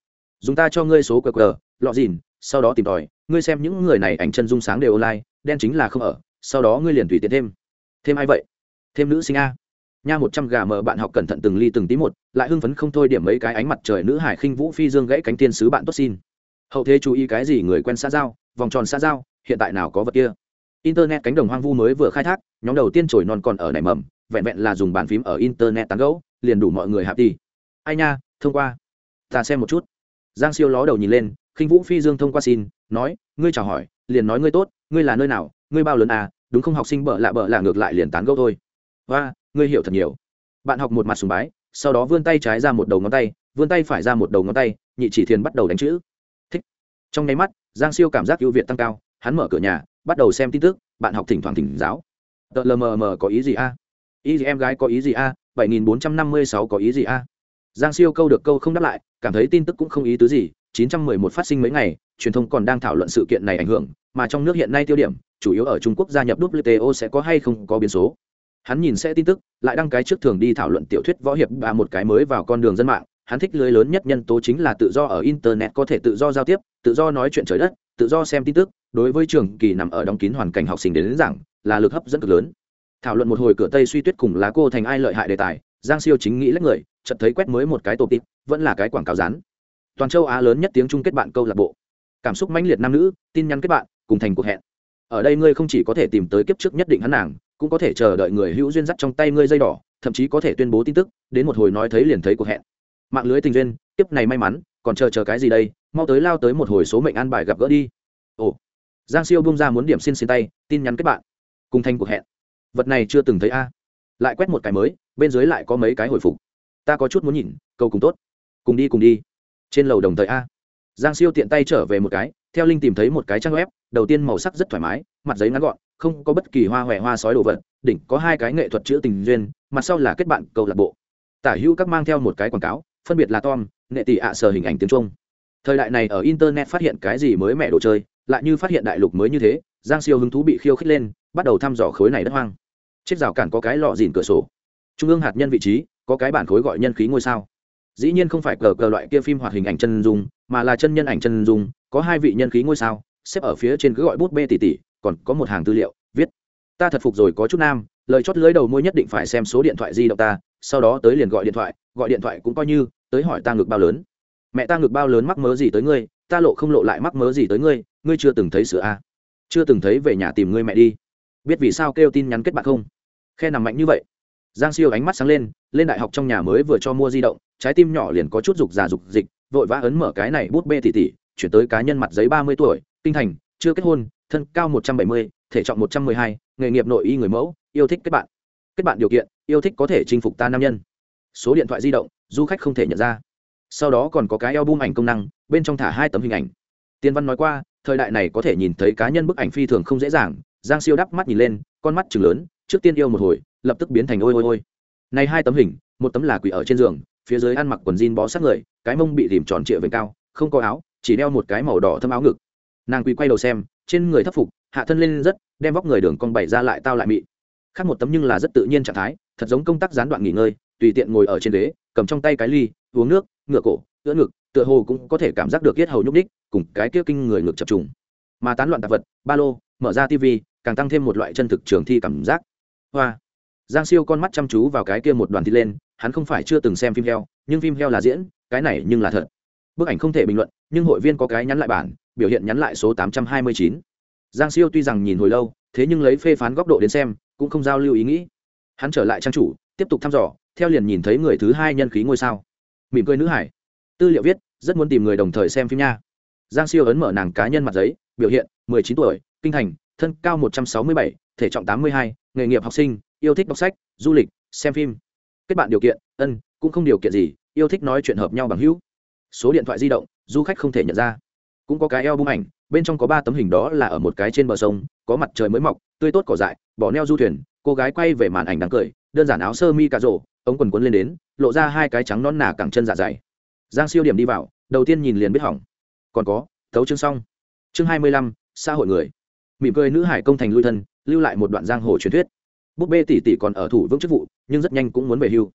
Dùng ta cho ngươi số qr lọ dìn, sau đó tìm tòi, ngươi xem những người này ảnh chân dung sáng đều online, đen chính là không ở, sau đó ngươi liền tùy tiện thêm. Thêm ai vậy? Thêm nữ sinh a. Nha một trăm gà mờ bạn học cẩn thận từng ly từng tí một, lại hưng phấn không thôi điểm mấy cái ánh mặt trời nữ hải khinh vũ phi dương gãy cánh tiên sứ bạn tốt xin. Hậu thế chú ý cái gì người quen xã giao, vòng tròn xã giao, hiện tại nào có vật kia. Internet cánh đồng hoang vu mới vừa khai thác, nhóm đầu tiên trồi non còn ở nảy mầm, vẹn vẹn là dùng bàn phím ở internet tán gẫu, liền đủ mọi người hạp đi. Ai nha, thông qua. Ta xem một chút. Giang siêu ló đầu nhìn lên, khinh vũ phi dương thông qua xin, nói, ngươi chào hỏi, liền nói ngươi tốt, ngươi là nơi nào, ngươi bao lớn à đúng không học sinh bợ lạ bợ lạ ngược lại liền tán gẫu thôi và ngươi hiểu thật nhiều. Bạn học một mặt sùng bái, sau đó vươn tay trái ra một đầu ngón tay, vươn tay phải ra một đầu ngón tay, nhị chỉ thiền bắt đầu đánh chữ. Thích. Trong nháy mắt, giang siêu cảm giác ưu việt tăng cao, hắn mở cửa nhà, bắt đầu xem tin tức, bạn học thỉnh thoảng thỉnh giáo. Tờ lmm có ý gì a? Ý gì em gái có ý gì a? bảy nghìn bốn trăm năm mươi sáu có ý gì a? Giang siêu câu được câu không đáp lại, cảm thấy tin tức cũng không ý tứ gì, chín trăm mười một phát sinh mấy ngày, truyền thông còn đang thảo luận sự kiện này ảnh hưởng, mà trong nước hiện nay tiêu điểm, chủ yếu ở trung quốc gia nhập wto sẽ có hay không có biến số hắn nhìn sẽ tin tức lại đăng cái trước thường đi thảo luận tiểu thuyết võ hiệp và một cái mới vào con đường dân mạng. Hắn thích lưới lớn nhất nhân tố chính là tự do ở internet có thể tự do giao tiếp tự do nói chuyện trời đất tự do xem tin tức. Đối với trường kỳ nằm ở đóng kín hoàn cảnh học sinh đến, đến giảng là lực hấp dẫn cực lớn. Thảo luận một hồi cửa tây suy tuyết cùng lá cô thành ai lợi hại đề tài giang siêu chính nghĩ lấy người chợt thấy quét mới một cái tổ tịp vẫn là cái quảng cáo rán. Toàn châu á lớn nhất tiếng chung kết bạn câu lạc bộ. Cảm xúc mãnh liệt nam nữ tin nhắn kết bạn cùng thành cuộc hẹn. Ở đây ngươi không chỉ có thể tìm tới kiếp trước nhất định hắn nàng cũng có thể chờ đợi người hữu duyên dắt trong tay ngươi dây đỏ, thậm chí có thể tuyên bố tin tức, đến một hồi nói thấy liền thấy cuộc hẹn. Mạng lưới tình duyên tiếp này may mắn, còn chờ chờ cái gì đây? Mau tới lao tới một hồi số mệnh an bài gặp gỡ đi. Ồ, giang siêu bung ra muốn điểm xin xin tay, tin nhắn kết bạn. Cùng thành cuộc hẹn. Vật này chưa từng thấy a. Lại quét một cái mới, bên dưới lại có mấy cái hồi phục. Ta có chút muốn nhìn, cầu cùng tốt. Cùng đi cùng đi. Trên lầu đồng thời a. Giang siêu tiện tay trở về một cái theo linh tìm thấy một cái trang web, đầu tiên màu sắc rất thoải mái, mặt giấy ngắn gọn, không có bất kỳ hoa huệ hoa sói đồ vật, đỉnh có hai cái nghệ thuật chữ tình duyên, mặt sau là kết bạn câu lạc bộ. Tả hữu các mang theo một cái quảng cáo, phân biệt là tom nghệ tỷ ạ à sờ hình ảnh tiếng trung. Thời đại này ở internet phát hiện cái gì mới mẹ đồ chơi, lại như phát hiện đại lục mới như thế, giang siêu hứng thú bị khiêu khích lên, bắt đầu thăm dò khối này đất hoang. Chiếc rào cản có cái lọ dìn cửa sổ. Trung ương hạt nhân vị trí, có cái bản khối gọi nhân khí ngôi sao. Dĩ nhiên không phải cờ cờ loại kia phim hoạt hình ảnh chân dung mà là chân nhân ảnh chân dung, có hai vị nhân khí ngôi sao, xếp ở phía trên cứ gọi bút bê tỷ tỷ, còn có một hàng tư liệu, viết, ta thật phục rồi có chút nam, lời chót lưới đầu môi nhất định phải xem số điện thoại di động ta, sau đó tới liền gọi điện thoại, gọi điện thoại cũng coi như, tới hỏi ta ngực bao lớn. Mẹ ta ngực bao lớn mắc mớ gì tới ngươi, ta lộ không lộ lại mắc mớ gì tới ngươi ngươi chưa từng thấy sữa a à? chưa từng thấy về nhà tìm ngươi mẹ đi. Biết vì sao kêu tin nhắn kết bạn không? Khe nằm mạnh như vậy. Giang siêu ánh mắt sáng lên lên đại học trong nhà mới vừa cho mua di động, trái tim nhỏ liền có chút dục già dục dịch vội vã ấn mở cái này bút bê tỉ tỉ, chuyển tới cá nhân mặt giấy ba mươi tuổi, kinh thành, chưa kết hôn, thân cao một trăm bảy mươi, thể trọng một trăm mười hai, nghề nghiệp nội y người mẫu, yêu thích kết bạn. Kết bạn điều kiện, yêu thích có thể chinh phục ta nam nhân. Số điện thoại di động, du khách không thể nhận ra. Sau đó còn có cái eo bung ảnh công năng, bên trong thả hai tấm hình ảnh. Tiên văn nói qua, thời đại này có thể nhìn thấy cá nhân bức ảnh phi thường không dễ dàng. Giang siêu đắp mắt nhìn lên, con mắt chừng lớn, trước tiên yêu một hồi, lập tức biến thành ôi ôi ôi. Này hai tấm hình, một tấm là quỷ ở trên giường phía dưới ăn mặc quần jean bó sát người, cái mông bị rìm tròn trịa về cao, không có áo, chỉ đeo một cái màu đỏ thâm áo ngực. Nàng quỳ quay đầu xem, trên người thấp phục, hạ thân lên rất, đem vóc người đường cong bày ra lại tao lại mị. Khác một tấm nhưng là rất tự nhiên trạng thái, thật giống công tác gián đoạn nghỉ ngơi, tùy tiện ngồi ở trên ghế, cầm trong tay cái ly, uống nước ngựa cổ, ưỡn ngực, tựa hồ cũng có thể cảm giác được yết hầu nhúc đích cùng cái kia kinh người ngực chập trùng. Mà tán loạn tạp vật, ba lô, mở ra tv càng tăng thêm một loại chân thực trường thi cảm giác. Hoa. Giang siêu con mắt chăm chú vào cái kia một đoàn thịt lên hắn không phải chưa từng xem phim heo, nhưng phim heo là diễn, cái này nhưng là thật. Bức ảnh không thể bình luận, nhưng hội viên có cái nhắn lại bản, biểu hiện nhắn lại số tám trăm hai mươi chín. Giang siêu tuy rằng nhìn hồi lâu, thế nhưng lấy phê phán góc độ đến xem, cũng không giao lưu ý nghĩ. Hắn trở lại trang chủ, tiếp tục thăm dò, theo liền nhìn thấy người thứ hai nhân khí ngôi sao. Mỉm cười nữ hải. Tư liệu viết, rất muốn tìm người đồng thời xem phim nha. Giang siêu ấn mở nàng cá nhân mặt giấy, biểu hiện, mười chín tuổi, kinh thành, thân cao một trăm sáu mươi bảy, thể trọng tám mươi hai, nghề nghiệp học sinh, yêu thích đọc sách, du lịch, xem phim kết bạn điều kiện, ân, cũng không điều kiện gì, yêu thích nói chuyện hợp nhau bằng hữu. Số điện thoại di động, du khách không thể nhận ra. Cũng có cái eo bung ảnh, bên trong có ba tấm hình đó là ở một cái trên bờ sông, có mặt trời mới mọc, tươi tốt cỏ dại, bỏ neo du thuyền, cô gái quay về màn ảnh đáng cười, đơn giản áo sơ mi cà rổ, ống quần quấn lên đến, lộ ra hai cái trắng non nà cẳng chân dạ dày. Giang siêu điểm đi vào, đầu tiên nhìn liền biết hỏng. Còn có, thấu chương xong. Chương hai mươi lăm, xã hội người. Mỉm cười nữ hải công thành lui thân, lưu lại một đoạn giang hồ truyền thuyết búp bê tỷ tỷ còn ở thủ vững chức vụ nhưng rất nhanh cũng muốn về hưu.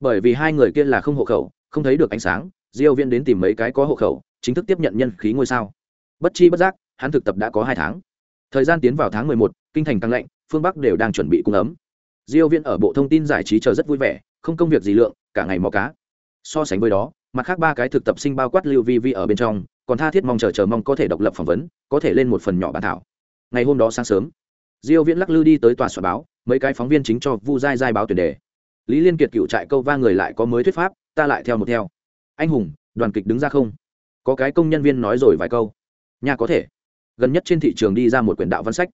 Bởi vì hai người kia là không hộ khẩu không thấy được ánh sáng diêu viên đến tìm mấy cái có hộ khẩu chính thức tiếp nhận nhân khí ngôi sao. Bất chi bất giác hắn thực tập đã có hai tháng. Thời gian tiến vào tháng mười một, kinh thành tăng lạnh phương bắc đều đang chuẩn bị cung ấm. Diêu viên ở bộ thông tin giải trí chờ rất vui vẻ không công việc gì lượng cả ngày mò cá. So sánh với đó mặt khác ba cái thực tập sinh bao quát lưu vi vi ở bên trong còn tha thiết mong chờ chờ mong có thể độc lập phỏng vấn có thể lên một phần nhỏ bản thảo. Ngày hôm đó sáng sớm diêu viễn lắc lư đi tới tòa soạn báo mấy cái phóng viên chính cho vu giai giai báo tuyển đề. Lý liên kiệt cựu trại câu va người lại có mới thuyết pháp, ta lại theo một theo. Anh hùng, đoàn kịch đứng ra không? Có cái công nhân viên nói rồi vài câu. Nhà có thể. Gần nhất trên thị trường đi ra một quyển đạo văn sách.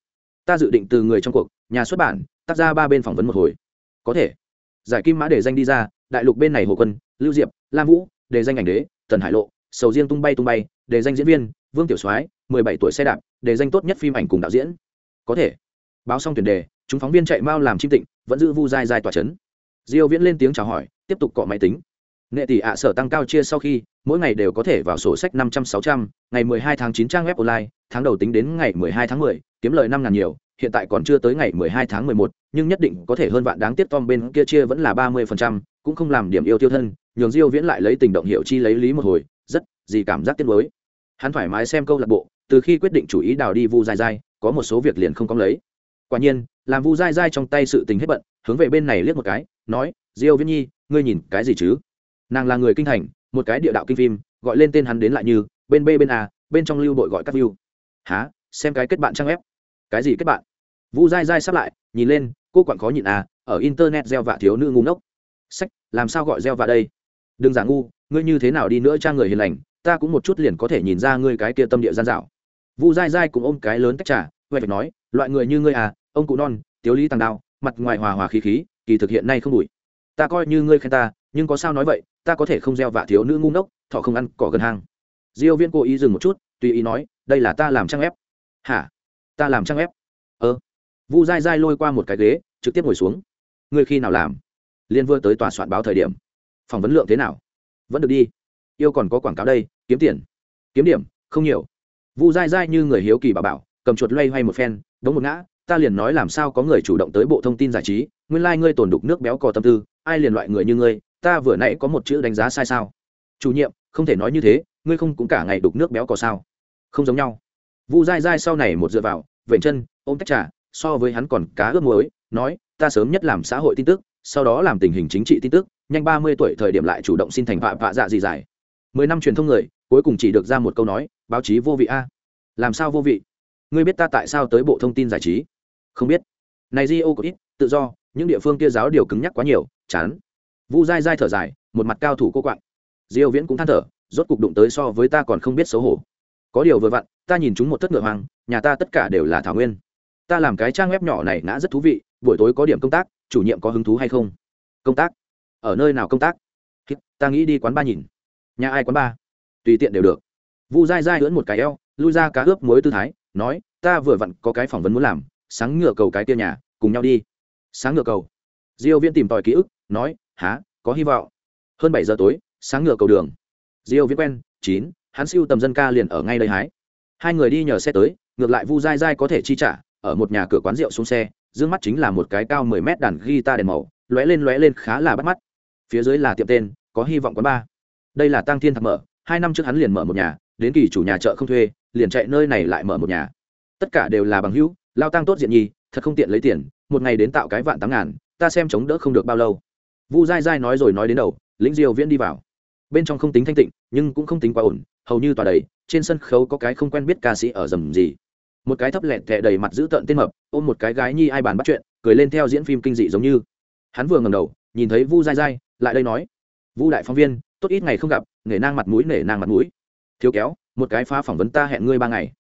Ta dự định từ người trong cuộc, nhà xuất bản, tác ra ba bên phỏng vấn một hồi. Có thể. Giải kim mã để danh đi ra, đại lục bên này hồ quân, lưu diệp, lam vũ đề danh ảnh đế, tần hải lộ, sầu riêng tung bay tung bay đề danh diễn viên, vương tiểu soái, mười bảy tuổi xe đạp đề danh tốt nhất phim ảnh cùng đạo diễn. Có thể. Báo xong tuyển đề chúng phóng viên chạy mau làm chim tịnh vẫn giữ vu dai dai tỏa chấn. Diêu viễn lên tiếng chào hỏi tiếp tục cọ máy tính. Nghệ tỷ ạ sở tăng cao chia sau khi mỗi ngày đều có thể vào sổ sách năm trăm sáu trăm ngày 12 tháng 9 trang web online tháng đầu tính đến ngày 12 tháng 10, kiếm lời năm ngàn nhiều hiện tại còn chưa tới ngày 12 tháng 11, nhưng nhất định có thể hơn vạn đáng tiếc Tom bên kia chia vẫn là 30%, cũng không làm điểm yêu tiêu thân, nhường Diêu Viễn lại lấy tình động hiệu chi lấy lý một hồi, rất gì cảm giác tiếc mới Hắn thoải mái xem câu lạc bộ, từ khi quyết định chủ ý đào đi Vu dài dài, có một số việc liền không có lấy. Quả nhiên, làm Vu dai dai trong tay sự tình hết bận, hướng về bên này liếc một cái, nói: "Diêu Viễn Nhi, ngươi nhìn cái gì chứ?" Nàng là người kinh thành, một cái địa đạo kinh phim, gọi lên tên hắn đến lại như, bên B bên A, bên trong lưu đội gọi các view. Hả? Xem cái kết bạn trang ép cái gì kết bạn vu dai dai sắp lại nhìn lên cô quặn khó nhịn à ở internet gieo vạ thiếu nữ ngu ngốc sách làm sao gọi gieo vạ đây đừng giả ngu ngươi như thế nào đi nữa trang người hiền lành ta cũng một chút liền có thể nhìn ra ngươi cái kia tâm địa gian dạo vu dai dai cũng ôm cái lớn tách trà vậy phải nói loại người như ngươi à ông cụ non, tiếu lý tàng đao, mặt ngoài hòa hòa khí khí, kỳ thực hiện nay không đủi ta coi như ngươi khen ta, nhưng có sao nói vậy, ta có thể không gieo vạ thiếu nữ ngu ngốc, thọ không ăn cỏ gần hang. Diêu viên cố ý dừng một chút, tùy ý nói, đây là ta làm trang ép hả? Ta làm trang ép ơ ờ. vu dai dai lôi qua một cái ghế, trực tiếp ngồi xuống. Ngươi khi nào làm? Liên vừa tới tòa soạn báo thời điểm. Phỏng vấn lượng thế nào? Vẫn được đi. Yêu còn có quảng cáo đây, kiếm tiền. Kiếm điểm, không nhiều. Vu dai dai như người hiếu kỳ bà bảo, cầm chuột loay hoay một phen, đống một ngã ta liền nói làm sao có người chủ động tới bộ thông tin giải trí, nguyên lai、like、ngươi tổn đục nước béo cò tâm tư, ai liền loại người như ngươi, ta vừa nãy có một chữ đánh giá sai sao? Chủ nhiệm, không thể nói như thế, ngươi không cũng cả ngày đục nước béo cò sao? Không giống nhau. Vu dai dai sau này một dựa vào vẩy chân, ôm tách trà, so với hắn còn cá ướp muối, nói, ta sớm nhất làm xã hội tin tức, sau đó làm tình hình chính trị tin tức, nhanh ba mươi tuổi thời điểm lại chủ động xin thành vạ vạ dạ gì dài mười năm truyền thông người, cuối cùng chỉ được ra một câu nói, báo chí vô vị a. Làm sao vô vị? Ngươi biết ta tại sao tới bộ thông tin giải trí? Không biết. Này di ô có ít, tự do, những địa phương kia giáo điều cứng nhắc quá nhiều, chán. Vu dai dai thở dài, một mặt cao thủ cô quạng. Diêu viễn cũng than thở, rốt cục đụng tới so với ta còn không biết xấu hổ. Có điều vừa vặn, ta nhìn chúng một thất ngựa hoang, nhà ta tất cả đều là thảo nguyên. Ta làm cái trang web nhỏ này ngã rất thú vị, buổi tối có điểm công tác, chủ nhiệm có hứng thú hay không? Công tác? Ở nơi nào công tác? Ta nghĩ đi quán ba nhìn. Nhà ai quán ba? Tùy tiện đều được. Vu dai dai lưỡn một cái eo, lui ra cá ướp muối tư thái, nói, ta vừa vặn có cái phỏng vấn muốn làm sáng ngựa cầu cái tia nhà, cùng nhau đi. Sáng ngựa cầu. Diêu viễn tìm tòi ký ức, nói há có hy vọng. Hơn bảy giờ tối, sáng ngựa cầu đường. Diêu viễn quen, chín, hắn siêu tầm dân ca liền ở ngay đây hái. Hai người đi nhờ xe tới, ngược lại vu dai dai có thể chi trả, ở một nhà cửa quán rượu xuống xe, dương mắt chính là một cái cao 10 mét đàn guitar đèn màu, lóe lên lóe lên khá là bắt mắt. Phía dưới là tiệm tên, có hy vọng quán ba đây là tăng thiên thạc mở, hai năm trước hắn liền mở một nhà, đến kỳ chủ nhà chợ không thuê, liền chạy nơi này lại mở một nhà. Tất cả đều là bằng hữu lao tăng tốt diện nhi, thật không tiện lấy tiền, một ngày đến tạo cái vạn tám ngàn, ta xem chống đỡ không được bao lâu. Vu dai dai nói rồi nói đến đầu, lĩnh diêu viễn đi vào. Bên trong không tính thanh tịnh, nhưng cũng không tính quá ổn, hầu như tòa đầy, trên sân khấu có cái không quen biết ca sĩ ở rầm gì một cái thấp lẹt thẹ đầy mặt giữ tợn tên mập, ôm một cái gái nhi ai bàn bắt chuyện, cười lên theo diễn phim kinh dị giống như. Hắn vừa ngầm đầu, nhìn thấy vu dai dai lại đây nói. Vu đại phóng viên, tốt ít ngày không gặp, nể nang mặt mũi, nể nang mặt mũi. Thiếu kéo, một cái phá phỏng vấn ta hẹn ngươi ba ngày.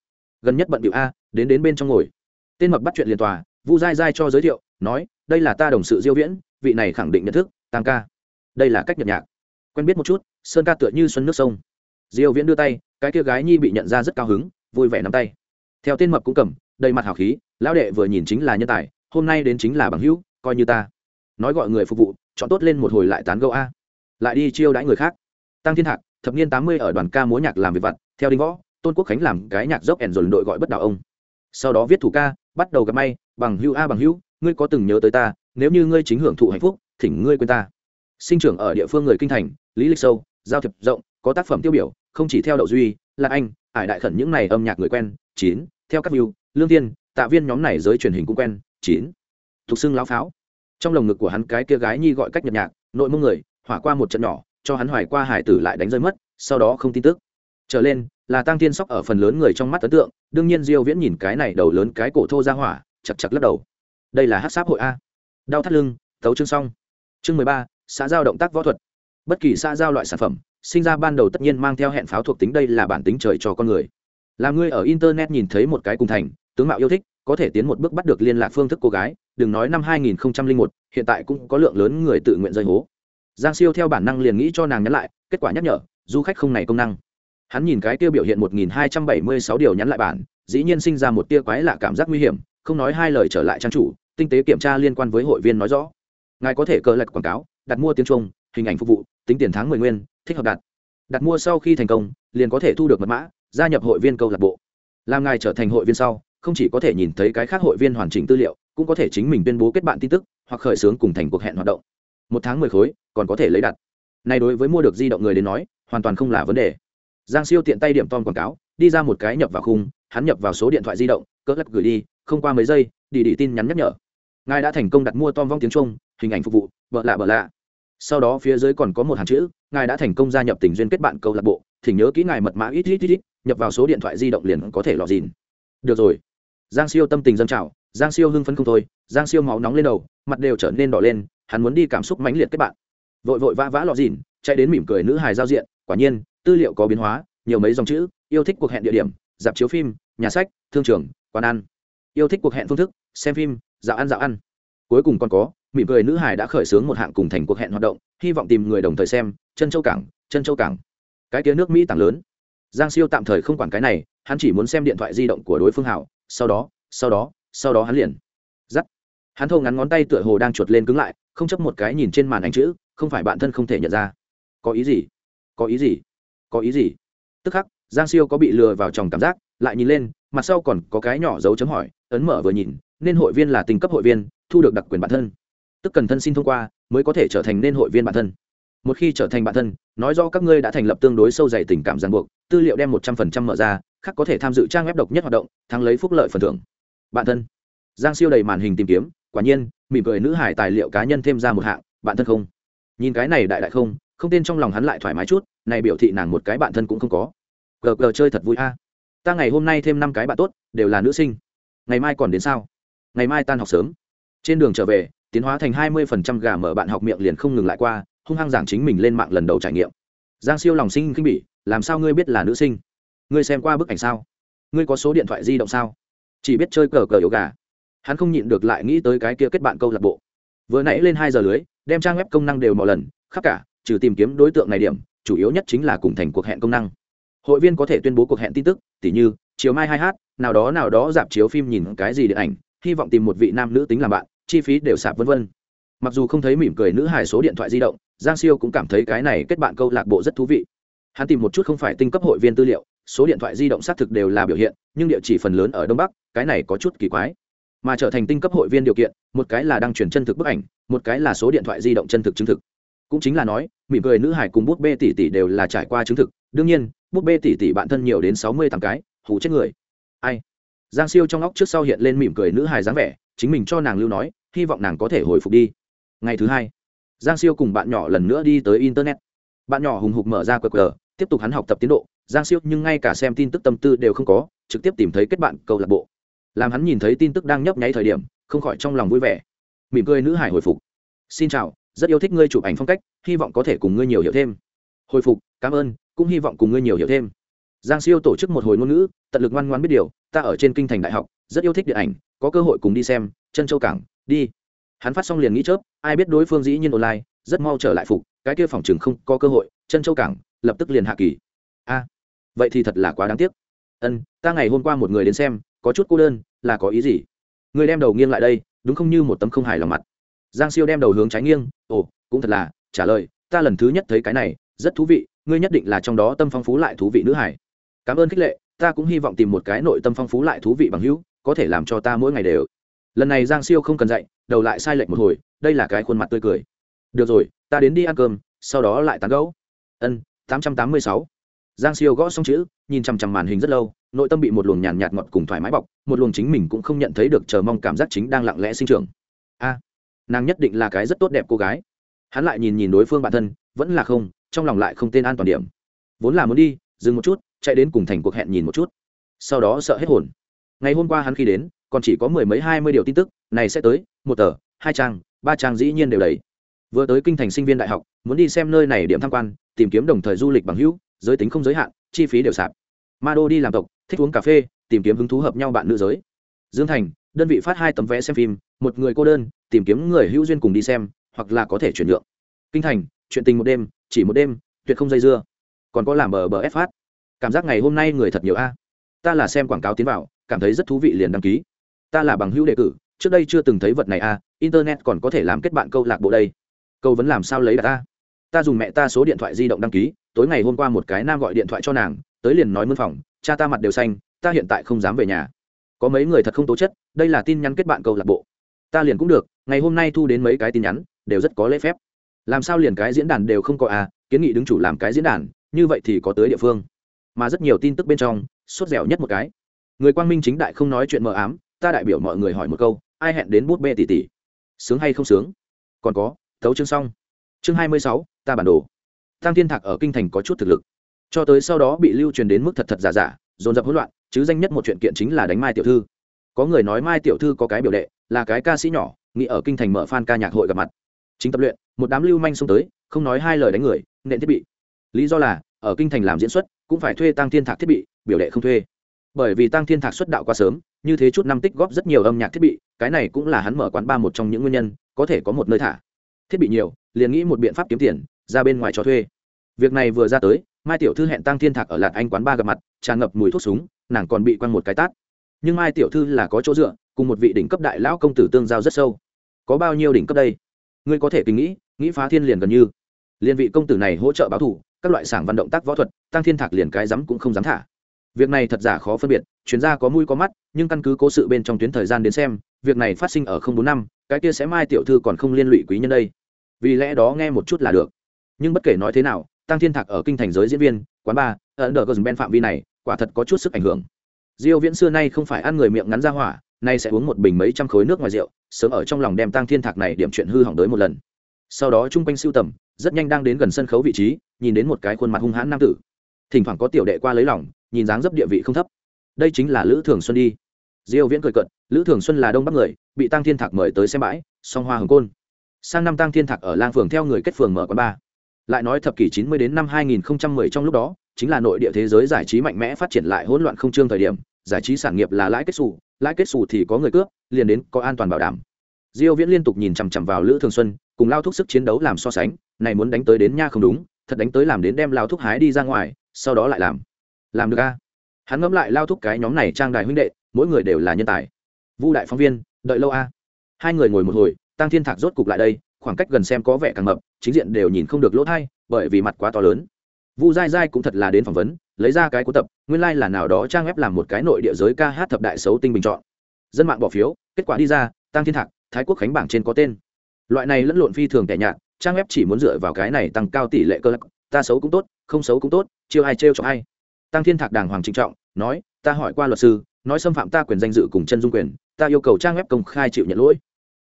Gần nhất bận điệu a, đến đến bên trong ngồi tên mập bắt chuyện liền tòa, vu dai dai cho giới thiệu, nói, đây là ta đồng sự diêu viễn, vị này khẳng định nhận thức tăng ca. Đây là cách nhập nhạc. Quen biết một chút, sơn ca tựa như xuân nước sông. Diêu viễn đưa tay, cái kia gái nhi bị nhận ra rất cao hứng, vui vẻ nắm tay. Theo tên mập cũng cầm, đầy mặt hào khí, lão đệ vừa nhìn chính là nhân tài, hôm nay đến chính là bằng hữu, coi như ta. Nói gọi người phục vụ, chọn tốt lên một hồi lại tán gẫu a. Lại đi chiêu đãi người khác. Tăng thiên hạc thập niên 80 ở đoàn ca múa nhạc làm việc vặt, theo đinh võ, tôn quốc khánh làm cái nhạc dốc ẻn dồn đội gọi bất đạo ông. Sau đó viết thủ ca bắt đầu gặp may, bằng hữu a bằng hữu, ngươi có từng nhớ tới ta, nếu như ngươi chính hưởng thụ hạnh phúc, thỉnh ngươi quên ta. Sinh trưởng ở địa phương người kinh thành, lý lịch sâu, giao thiệp rộng, có tác phẩm tiêu biểu, không chỉ theo đậu duy là anh, ải đại khẩn những này âm nhạc người quen, chín, theo các view, lương tiên tạ viên nhóm này giới truyền hình cũng quen, chín. Thục xưng lão pháo. Trong lồng ngực của hắn cái kia gái nhi gọi cách nhật nhạc, nội mông người, hỏa qua một trận nhỏ, cho hắn hoài qua hải tử lại đánh rơi mất, sau đó không tin tức. Trở lên là tăng thiên sóc ở phần lớn người trong mắt ấn tượng đương nhiên diêu viễn nhìn cái này đầu lớn cái cổ thô ra hỏa chặt chặt lắc đầu. Đây là hát sáp hội a. Đau thắt lưng tấu chương xong. Chương 13, xã giao động tác võ thuật. Bất kỳ xã giao loại sản phẩm sinh ra ban đầu tất nhiên mang theo hẹn pháo thuộc tính đây là bản tính trời cho con người. Là ngươi ở internet nhìn thấy một cái cùng thành tướng mạo yêu thích có thể tiến một bước bắt được liên lạc phương thức cô gái đừng nói năm 2001, hiện tại cũng có lượng lớn người tự nguyện rơi hố. Giang siêu theo bản năng liền nghĩ cho nàng nhắn lại kết quả nhắc nhở du khách không này công năng hắn nhìn cái tiêu biểu hiện 1276 điều nhắn lại bản, dĩ nhiên sinh ra một tia quái lạ cảm giác nguy hiểm, không nói hai lời trở lại trang chủ, tinh tế kiểm tra liên quan với hội viên nói rõ. Ngài có thể cờ lệch quảng cáo, đặt mua tiếng trung, hình ảnh phục vụ, tính tiền tháng mười nguyên, thích hợp đặt. Đặt mua sau khi thành công, liền có thể thu được mật mã, gia nhập hội viên câu lạc bộ. Làm ngài trở thành hội viên sau, không chỉ có thể nhìn thấy cái khác hội viên hoàn chỉnh tư liệu, cũng có thể chính mình tuyên bố kết bạn tin tức, hoặc khởi xướng cùng thành cuộc hẹn hoạt động. Một tháng mười khối, còn có thể lấy đặt. Này đối với mua được di động người đến nói, hoàn toàn không là vấn đề giang siêu tiện tay điểm tom quảng cáo, đi ra một cái nhập vào khung, hắn nhập vào số điện thoại di động, cỡ lắc gửi đi, không qua mấy giây, đi đi tin nhắn nhắc nhở. Ngài đã thành công đặt mua tom vong tiếng trung, hình ảnh phục vụ, bợ lạ bợ lạ. Sau đó phía dưới còn có một hàng chữ, ngài đã thành công gia nhập tình duyên kết bạn câu lạc bộ, thỉnh nhớ kỹ ngài mật mã ít ít ít ít, nhập vào số điện thoại di động liền có thể lọt dìn. Được rồi. Giang siêu tâm tình dân trào, giang siêu hưng phấn không thôi, giang siêu máu nóng lên đầu, mặt đều trở nên đỏ lên, hắn muốn đi cảm xúc mãnh liệt kết bạn. Vội vội vã vã lọt dìn, chạy đến mỉm cười nữ hài giao diện, quả nhiên tư liệu có biến hóa, nhiều mấy dòng chữ, yêu thích cuộc hẹn địa điểm, dạp chiếu phim, nhà sách, thương trường, quán ăn. Yêu thích cuộc hẹn phương thức, xem phim, dạo ăn dạo ăn. Cuối cùng còn có, mỉm cười nữ hải đã khởi xướng một hạng cùng thành cuộc hẹn hoạt động, hy vọng tìm người đồng thời xem, chân châu cảng, chân châu cảng. Cái tiếng nước mỹ tảng lớn. Giang siêu tạm thời không quản cái này, hắn chỉ muốn xem điện thoại di động của đối phương hảo, sau đó sau đó sau đó hắn liền. Dắt hắn thâu ngắn ngón tay tựa hồ đang chuột lên cứng lại, không chấp một cái nhìn trên màn ảnh chữ, không phải bạn thân không thể nhận ra. Có ý gì? Có ý gì? Có ý gì? Tức khắc, giang siêu có bị lừa vào trong cảm giác, lại nhìn lên, mặt sau còn có cái nhỏ dấu chấm hỏi, ấn mở vừa nhìn, nên hội viên là tình cấp hội viên, thu được đặc quyền bản thân. Tức cần thân xin thông qua, mới có thể trở thành nên hội viên bản thân. Một khi trở thành bản thân, nói do các ngươi đã thành lập tương đối sâu dày tình cảm ràng buộc, tư liệu đem một trăm phần trăm mở ra, khác có thể tham dự trang web độc nhất hoạt động, thắng lấy phúc lợi phần thưởng. Bản thân. Giang siêu đầy màn hình tìm kiếm, quả nhiên, mỉm cười nữ hải tài liệu cá nhân thêm ra một hạng, bạn thân không? Nhìn cái này đại đại không không tên trong lòng hắn lại thoải mái chút này biểu thị nàng một cái bạn thân cũng không có. Gờ gờ chơi thật vui a. Ta ngày hôm nay thêm năm cái bạn tốt, đều là nữ sinh. Ngày mai còn đến sao? Ngày mai tan học sớm. Trên đường trở về, tiến hóa thành hai mươi phần trăm gà mở bạn học miệng liền không ngừng lại qua, hung hăng giảng chính mình lên mạng lần đầu trải nghiệm. Giang siêu lòng sinh khinh bỉ, làm sao ngươi biết là nữ sinh? Ngươi xem qua bức ảnh sao? Ngươi có số điện thoại di động sao? Chỉ biết chơi cờ cờ yếu gà. Hắn không nhịn được lại nghĩ tới cái kia kết bạn câu lạc bộ. Vừa nãy lên hai giờ lưới, đem trang web công năng đều mọi lần, khắp cả, trừ tìm kiếm đối tượng này điểm chủ yếu nhất chính là cùng thành cuộc hẹn công năng. Hội viên có thể tuyên bố cuộc hẹn tin tức, tỉ như, chiều mai hai h nào đó nào đó dạp chiếu phim nhìn cái gì điện ảnh, hy vọng tìm một vị nam nữ tính làm bạn, chi phí đều sạp vân vân. Mặc dù không thấy mỉm cười nữ hài số điện thoại di động, giang siêu cũng cảm thấy cái này kết bạn câu lạc bộ rất thú vị. Hắn tìm một chút không phải tinh cấp hội viên tư liệu, số điện thoại di động xác thực đều là biểu hiện, nhưng địa chỉ phần lớn ở đông bắc, cái này có chút kỳ quái. Mà trở thành tinh cấp hội viên điều kiện, một cái là đăng truyền chân thực bức ảnh, một cái là số điện thoại di động chân thực chứng thực cũng chính là nói, mỉm cười nữ hải cùng bút bê tỷ tỷ đều là trải qua chứng thực. Đương nhiên, bút bê tỷ tỷ bạn thân nhiều đến sáu mươi tám cái hủ chết người. Ai? Giang siêu trong óc trước sau hiện lên mỉm cười nữ hải dáng vẻ, chính mình cho nàng lưu nói, hy vọng nàng có thể hồi phục đi. Ngày thứ hai, giang siêu cùng bạn nhỏ lần nữa đi tới internet. Bạn nhỏ hùng hục mở ra qr tiếp tục hắn học tập tiến độ. Giang siêu nhưng ngay cả xem tin tức tâm tư đều không có, trực tiếp tìm thấy kết bạn câu lạc bộ. Làm hắn nhìn thấy tin tức đang nhấp nháy thời điểm, không khỏi trong lòng vui vẻ. Mỉm cười nữ hải hồi phục. Xin chào rất yêu thích ngươi chụp ảnh phong cách, hy vọng có thể cùng ngươi nhiều hiểu thêm. Hồi phục, cảm ơn, cũng hy vọng cùng ngươi nhiều hiểu thêm. Giang siêu tổ chức một hồi ngôn ngữ, tận lực ngoan ngoan biết điều, ta ở trên kinh thành đại học, rất yêu thích điện ảnh, có cơ hội cùng đi xem chân châu cảng, đi. Hắn phát xong liền nghĩ chớp, ai biết đối phương dĩ nhiên online, rất mau trở lại phục, cái kia phòng chừng không có cơ hội chân châu cảng, lập tức liền hạ kỳ. A, vậy thì thật là quá đáng tiếc. Ân, ta ngày hôm qua một người đến xem, có chút cô đơn, là có ý gì? Người đem đầu nghiêng lại đây, đúng không như một tấm không hài lòng mặt giang siêu đem đầu hướng trái nghiêng, ồ, cũng thật là, trả lời, ta lần thứ nhất thấy cái này, rất thú vị, ngươi nhất định là trong đó tâm phong phú lại thú vị nữ hải. Cảm ơn khích lệ, ta cũng hy vọng tìm một cái nội tâm phong phú lại thú vị bằng hữu, có thể làm cho ta mỗi ngày đều. Lần này giang siêu không cần dạy, đầu lại sai lệch một hồi, đây là cái khuôn mặt tươi cười. Được rồi, ta đến đi ăn cơm, sau đó lại tán gẫu. Ân, tám trăm tám mươi sáu. Giang siêu gõ xong chữ, nhìn chằm chằm màn hình rất lâu, nội tâm bị một luồng nhàn nhạt ngọt cùng thoải mái bọc, một luồng chính mình cũng không nhận thấy được chờ mong cảm giác chính đang lặng lẽ sinh trưởng. A nàng nhất định là cái rất tốt đẹp cô gái. Hắn lại nhìn nhìn đối phương bản thân, vẫn là không, trong lòng lại không tên an toàn điểm. Vốn là muốn đi, dừng một chút, chạy đến cùng thành cuộc hẹn nhìn một chút. Sau đó sợ hết hồn. Ngày hôm qua hắn khi đến, còn chỉ có mười mấy, hai mươi điều tin tức, này sẽ tới, một tờ, hai trang, ba trang dĩ nhiên đều đầy. Vừa tới kinh thành sinh viên đại học, muốn đi xem nơi này điểm tham quan, tìm kiếm đồng thời du lịch bằng hữu, giới tính không giới hạn, chi phí đều sạp. Ma đô đi làm tộc, thích uống cà phê, tìm kiếm hứng thú hợp nhau bạn nữ giới. Dương thành, đơn vị phát hai tấm vé xem phim, một người cô đơn tìm kiếm người hữu duyên cùng đi xem, hoặc là có thể chuyển nhượng. Kinh thành, chuyện tình một đêm, chỉ một đêm, tuyệt không dây dưa. Còn có làm bờ bờ ép phát cảm giác ngày hôm nay người thật nhiều a. Ta là xem quảng cáo tiến vào, cảm thấy rất thú vị liền đăng ký. Ta là bằng hữu đề cử, trước đây chưa từng thấy vật này a, internet còn có thể làm kết bạn câu lạc bộ đây. Câu vẫn làm sao lấy đặt ta ta dùng mẹ ta số điện thoại di động đăng ký, tối ngày hôm qua một cái nam gọi điện thoại cho nàng, tới liền nói mân phòng, cha ta mặt đều xanh, ta hiện tại không dám về nhà. Có mấy người thật không tố chất, đây là tin nhắn kết bạn câu lạc bộ. Ta liền cũng được ngày hôm nay thu đến mấy cái tin nhắn, đều rất có lễ phép. Làm sao liền cái diễn đàn đều không có à kiến nghị đứng chủ làm cái diễn đàn, như vậy thì có tới địa phương. Mà rất nhiều tin tức bên trong, sốt dẻo nhất một cái. Người quang minh chính đại không nói chuyện mờ ám, ta đại biểu mọi người hỏi một câu, ai hẹn đến bút bê tỷ tỷ sướng hay không sướng? Còn có, thấu chương xong. Chương hai mươi sáu, ta bản đồ. Tăng thiên thạc ở kinh thành có chút thực lực. Cho tới sau đó bị lưu truyền đến mức thật thật giả giả, dồn dập hỗn loạn, chứ danh nhất một chuyện kiện chính là đánh mai tiểu thư có người nói mai tiểu thư có cái biểu đệ, là cái ca sĩ nhỏ, nghĩ ở kinh thành mở fan ca nhạc hội gặp mặt. Chính tập luyện, một đám lưu manh xông tới, không nói hai lời đánh người, nện thiết bị. Lý do là, ở kinh thành làm diễn xuất, cũng phải thuê tăng thiên thạc thiết bị, biểu đệ không thuê. Bởi vì tăng thiên thạc xuất đạo quá sớm, như thế chút năm tích góp rất nhiều âm nhạc thiết bị, cái này cũng là hắn mở quán ba một trong những nguyên nhân, có thể có một nơi thả. Thiết bị nhiều, liền nghĩ một biện pháp kiếm tiền, ra bên ngoài cho thuê. Việc này vừa ra tới, mai tiểu thư hẹn tăng thiên thạc ở lạt anh quán ba gặp mặt, tràn ngập mùi thuốc súng, nàng còn bị quăng một cái tát nhưng mai tiểu thư là có chỗ dựa, cùng một vị đỉnh cấp đại lão công tử tương giao rất sâu. Có bao nhiêu đỉnh cấp đây? Ngươi có thể kính nghĩ nghĩ phá thiên liền gần như. Liên vị công tử này hỗ trợ báo thủ, các loại sảng văn động tác võ thuật, tăng thiên thạc liền cái rắm cũng không dám thả. Việc này thật giả khó phân biệt, chuyên gia có mũi có mắt, nhưng căn cứ cố sự bên trong tuyến thời gian đến xem, việc này phát sinh ở không bốn năm, cái kia sẽ mai tiểu thư còn không liên lụy quý nhân đây. Vì lẽ đó nghe một chút là được. Nhưng bất kể nói thế nào, tăng thiên thạc ở kinh thành giới diễn viên, quán bar, ở đờ gần bên phạm vi này, quả thật có chút sức ảnh hưởng diêu viễn xưa nay không phải ăn người miệng ngắn ra hỏa, nay sẽ uống một bình mấy trăm khối nước ngoài rượu, sớm ở trong lòng đem tăng thiên thạc này điểm chuyện hư hỏng tới một lần. Sau đó trung quanh siêu tầm, rất nhanh đang đến gần sân khấu vị trí, nhìn đến một cái khuôn mặt hung hãn nam tử. Thỉnh thoảng có tiểu đệ qua lấy lòng, nhìn dáng dấp địa vị không thấp. Đây chính là lữ thường xuân đi. Diêu viễn cười cận lữ thường xuân là đông bắc người, bị tăng thiên thạc mời tới xem bãi, song hoa hồng côn. Sang năm tăng thiên thạc ở lang phường theo người kết phường mở quán bar lại nói thập kỷ 90 đến năm 2010 trong lúc đó chính là nội địa thế giới giải trí mạnh mẽ phát triển lại hỗn loạn không trương thời điểm, giải trí sản nghiệp là lãi kết xù, lãi kết xù thì có người cướp, liền đến có an toàn bảo đảm. Diêu viễn liên tục nhìn chằm chằm vào lữ thường xuân, cùng lao thúc sức chiến đấu làm so sánh, này muốn đánh tới đến nha không đúng, thật đánh tới làm đến đem lao thúc hái đi ra ngoài, sau đó lại làm. Làm được a? Hắn ngẫm lại lao thúc cái nhóm này trang đài huynh đệ, mỗi người đều là nhân tài. Vu đại phóng viên, đợi lâu a? Hai người ngồi một hồi, tăng thiên thạc rốt cục lại đây, khoảng cách gần xem có vẻ càng mập, chính diện đều nhìn không được lỗ thay bởi vì mặt quá to lớn vu dai dai cũng thật là đến phỏng vấn, lấy ra cái cuốn tập, nguyên lai、like、là nào đó trang web làm một cái nội địa giới ca hát thập đại xấu tinh bình chọn. Dân mạng bỏ phiếu, kết quả đi ra tăng thiên thạc, thái quốc khánh bảng trên có tên. Loại này lẫn lộn phi thường tẻ nhạt, trang web chỉ muốn dựa vào cái này tăng cao tỷ lệ cơ lắc, ta xấu cũng tốt, không xấu cũng tốt, chiêu ai trêu cho ai. Tăng thiên thạc đàng hoàng trịnh trọng, nói, ta hỏi qua luật sư, nói xâm phạm ta quyền danh dự cùng chân dung quyền, ta yêu cầu trang web công khai chịu nhận lỗi.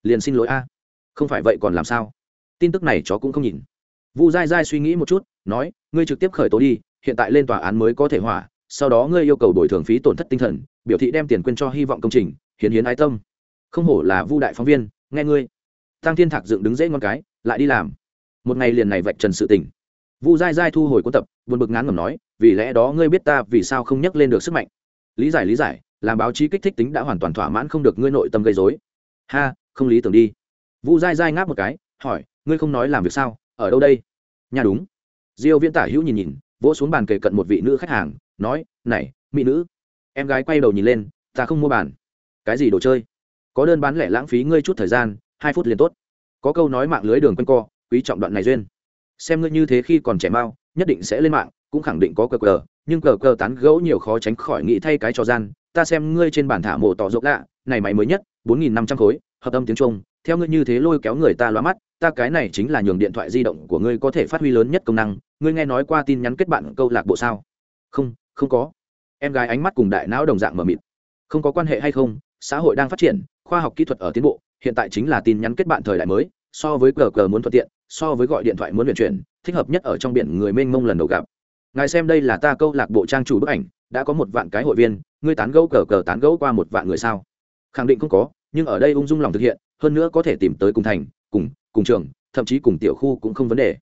Liền xin lỗi a. Không phải vậy còn làm sao? Tin tức này chó cũng không nhìn vu dai dai suy nghĩ một chút, nói, ngươi trực tiếp khởi tố đi, hiện tại lên tòa án mới có thể hỏa, sau đó ngươi yêu cầu bồi thường phí tổn thất tinh thần, biểu thị đem tiền quên cho hy vọng công trình, hiến hiến ái tâm. Không hổ là vu đại phóng viên, nghe ngươi. Tăng thiên thạc dựng đứng dễ ngon cái, lại đi làm. Một ngày liền này vạch trần sự tình. Vu dai dai thu hồi cuốn tập, buồn bực ngán ngẩm nói, vì lẽ đó ngươi biết ta vì sao không nhắc lên được sức mạnh? Lý giải lý giải, làm báo chí kích thích tính đã hoàn toàn thỏa mãn không được ngươi nội tâm gây dối ha, không lý tưởng đi. Vu dai dai ngáp một cái, hỏi, ngươi không nói làm việc sao, ở đâu đây? Nhà đúng. Diêu viễn tả hữu nhìn nhìn, vỗ xuống bàn kề cận một vị nữ khách hàng, nói, này, mỹ nữ. Em gái quay đầu nhìn lên, ta không mua bàn. Cái gì đồ chơi? Có đơn bán lẻ lãng phí ngươi chút thời gian, hai phút liền tốt. Có câu nói mạng lưới đường quanh co, quý trọng đoạn này duyên. Xem ngươi như thế khi còn trẻ mau, nhất định sẽ lên mạng, cũng khẳng định có cờ cờ, nhưng cờ cờ tán gẫu nhiều khó tránh khỏi nghĩ thay cái cho gian. Ta xem ngươi trên bản thả mộ tỏ rộng lạ, này máy mới nhất, bốn nghìn năm trăm khối hợp âm tiếng trung, theo ngươi như thế lôi kéo người ta loa mắt, ta cái này chính là nhường điện thoại di động của ngươi có thể phát huy lớn nhất công năng, ngươi nghe nói qua tin nhắn kết bạn câu lạc bộ sao? Không không có. Em gái ánh mắt cùng đại não đồng dạng mờ mịt. Không có quan hệ hay không, xã hội đang phát triển, khoa học kỹ thuật ở tiến bộ, hiện tại chính là tin nhắn kết bạn thời đại mới, so với cờ cờ muốn thuận tiện, so với gọi điện thoại muốn luyện chuyển, thích hợp nhất ở trong biển người mênh mông lần đầu gặp. Ngài xem đây là ta câu lạc bộ trang chủ bức ảnh, đã có một vạn cái hội viên, ngươi tán gẫu cờ cờ tán gẫu qua một vạn người sao? Khẳng định không có nhưng ở đây ung dung lòng thực hiện hơn nữa có thể tìm tới cùng thành cùng cùng trường thậm chí cùng tiểu khu cũng không vấn đề.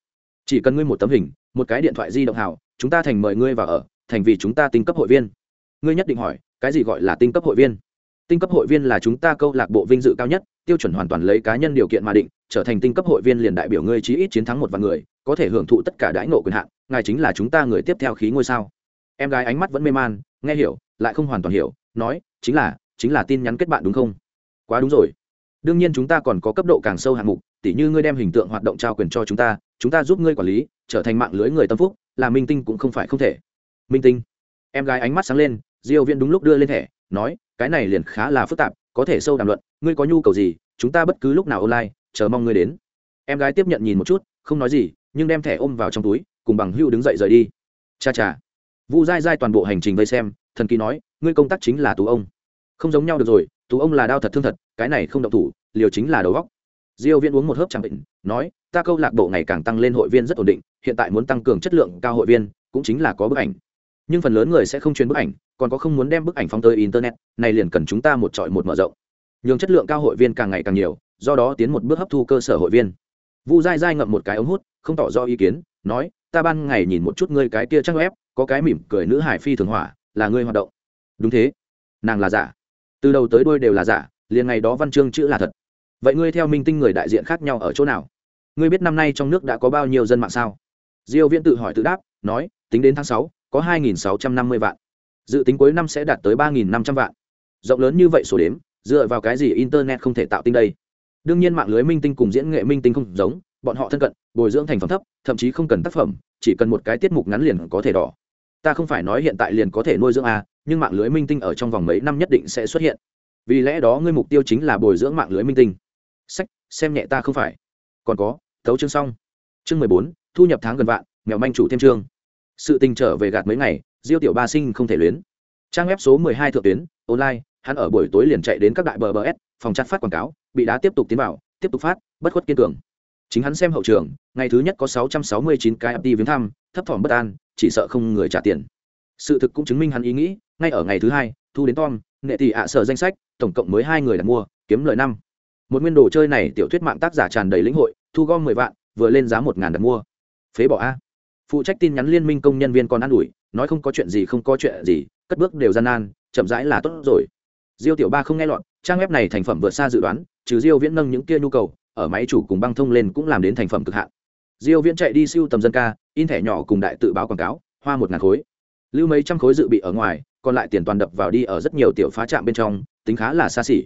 Chỉ cần ngươi một tấm hình một cái điện thoại di động hào, chúng ta thành mời ngươi vào ở thành vì chúng ta tinh cấp hội viên. Ngươi nhất định hỏi cái gì gọi là tinh cấp hội viên? Tinh cấp hội viên là chúng ta câu lạc bộ vinh dự cao nhất tiêu chuẩn hoàn toàn lấy cá nhân điều kiện mà định trở thành tinh cấp hội viên liền đại biểu ngươi chí ít chiến thắng một vài người có thể hưởng thụ tất cả đãi ngộ quyền hạn ngài chính là chúng ta người tiếp theo khí ngôi sao. Em gái ánh mắt vẫn mê man nghe hiểu lại không hoàn toàn hiểu nói chính là chính là tin nhắn kết bạn đúng không? Quá đúng rồi. Đương nhiên chúng ta còn có cấp độ càng sâu hạng mục, tỉ như ngươi đem hình tượng hoạt động trao quyền cho chúng ta chúng ta giúp ngươi quản lý, trở thành mạng lưới người tâm phúc, là minh tinh cũng không phải không thể. Minh tinh. Em gái ánh mắt sáng lên, diêu viên đúng lúc đưa lên thẻ, nói, cái này liền khá là phức tạp, có thể sâu đàm luận, ngươi có nhu cầu gì, chúng ta bất cứ lúc nào online, chờ mong ngươi đến. Em gái tiếp nhận nhìn một chút, không nói gì, nhưng đem thẻ ôm vào trong túi, cùng bằng hưu đứng dậy rời đi. Cha cha. Vu dai dai toàn bộ hành trình vây xem, thần kỳ nói, ngươi công tác chính là tú ông. Không giống nhau được rồi tú ông là đau thật thương thật, cái này không động thủ, liều chính là đầu góc. Diêu viễn uống một hớp chẳng bệnh, nói, ta câu lạc bộ ngày càng tăng lên hội viên rất ổn định, hiện tại muốn tăng cường chất lượng cao hội viên, cũng chính là có bức ảnh. Nhưng phần lớn người sẽ không truyền bức ảnh, còn có không muốn đem bức ảnh phóng tới internet, này liền cần chúng ta một trọi một mở rộng. Nhường chất lượng cao hội viên càng ngày càng nhiều, do đó tiến một bước hấp thu cơ sở hội viên. Vu dai dai ngậm một cái ống hút, không tỏ rõ ý kiến, nói, ta ban ngày nhìn một chút ngươi cái kia trang web, có cái mỉm cười nữ hải phi thường hỏa, là ngươi hoạt động. Đúng thế. Nàng là giả từ đầu tới đuôi đều là giả liền ngày đó văn chương chữ là thật. Vậy ngươi theo minh tinh người đại diện khác nhau ở chỗ nào? Ngươi biết năm nay trong nước đã có bao nhiêu dân mạng sao? Diêu viễn tự hỏi tự đáp nói tính đến tháng 6, có 2.650 vạn. Dự tính cuối năm sẽ đạt tới 3.500 vạn. Rộng lớn như vậy số đếm dựa vào cái gì internet không thể tạo tinh đây? Đương nhiên mạng lưới minh tinh cùng diễn nghệ minh tinh không giống bọn họ thân cận bồi dưỡng thành phẩm thấp thậm chí không cần tác phẩm chỉ cần một cái tiết mục ngắn liền có thể đỏ. Ta không phải nói hiện tại liền có thể nuôi dưỡng a nhưng mạng lưới minh tinh ở trong vòng mấy năm nhất định sẽ xuất hiện. Vì lẽ đó ngươi mục tiêu chính là bồi dưỡng mạng lưới minh tinh. Sách, xem nhẹ ta không phải. Còn có tấu chương xong. Chương mười bốn, thu nhập tháng gần vạn nghèo manh chủ thêm chương. Sự tình trở về gạt mấy ngày, diêu tiểu ba sinh không thể luyến. Trang web số mười hai thượng tuyến, online, hắn ở buổi tối liền chạy đến các đại bờ bờ s, phòng chặt phát quảng cáo, bị đá tiếp tục tiến vào, tiếp tục phát, bất khuất kiên cường. Chính hắn xem hậu trường, ngày thứ nhất có sáu trăm sáu mươi chín cái ập đi viếng thăm, thấp thỏm bất an, chỉ sợ không người trả tiền. Sự thực cũng chứng minh hắn ý nghĩ ngay ở ngày thứ hai, thu đến tom nghệ tỷ ạ sở danh sách, tổng cộng mới hai người đặt mua, kiếm lời năm. Một nguyên đồ chơi này tiểu thuyết mạng tác giả tràn đầy lĩnh hội, thu gom mười vạn, vừa lên giá một ngàn đặt mua. Phế bỏ a. Phụ trách tin nhắn liên minh công nhân viên còn an ủi, nói không có chuyện gì không có chuyện gì, cất bước đều gian nan, chậm rãi là tốt rồi. Diêu tiểu ba không nghe lọt, trang web này thành phẩm vượt xa dự đoán, trừ diêu viễn nâng những kia nhu cầu, ở máy chủ cùng băng thông lên cũng làm đến thành phẩm cực hạn. Diêu viễn chạy đi siêu tầm dân ca, in thẻ nhỏ cùng đại tự báo quảng cáo, hoa một ngàn khối. Lưu mấy trăm khối dự bị ở ngoài còn lại tiền toàn đập vào đi ở rất nhiều tiểu phá trạm bên trong, tính khá là xa xỉ.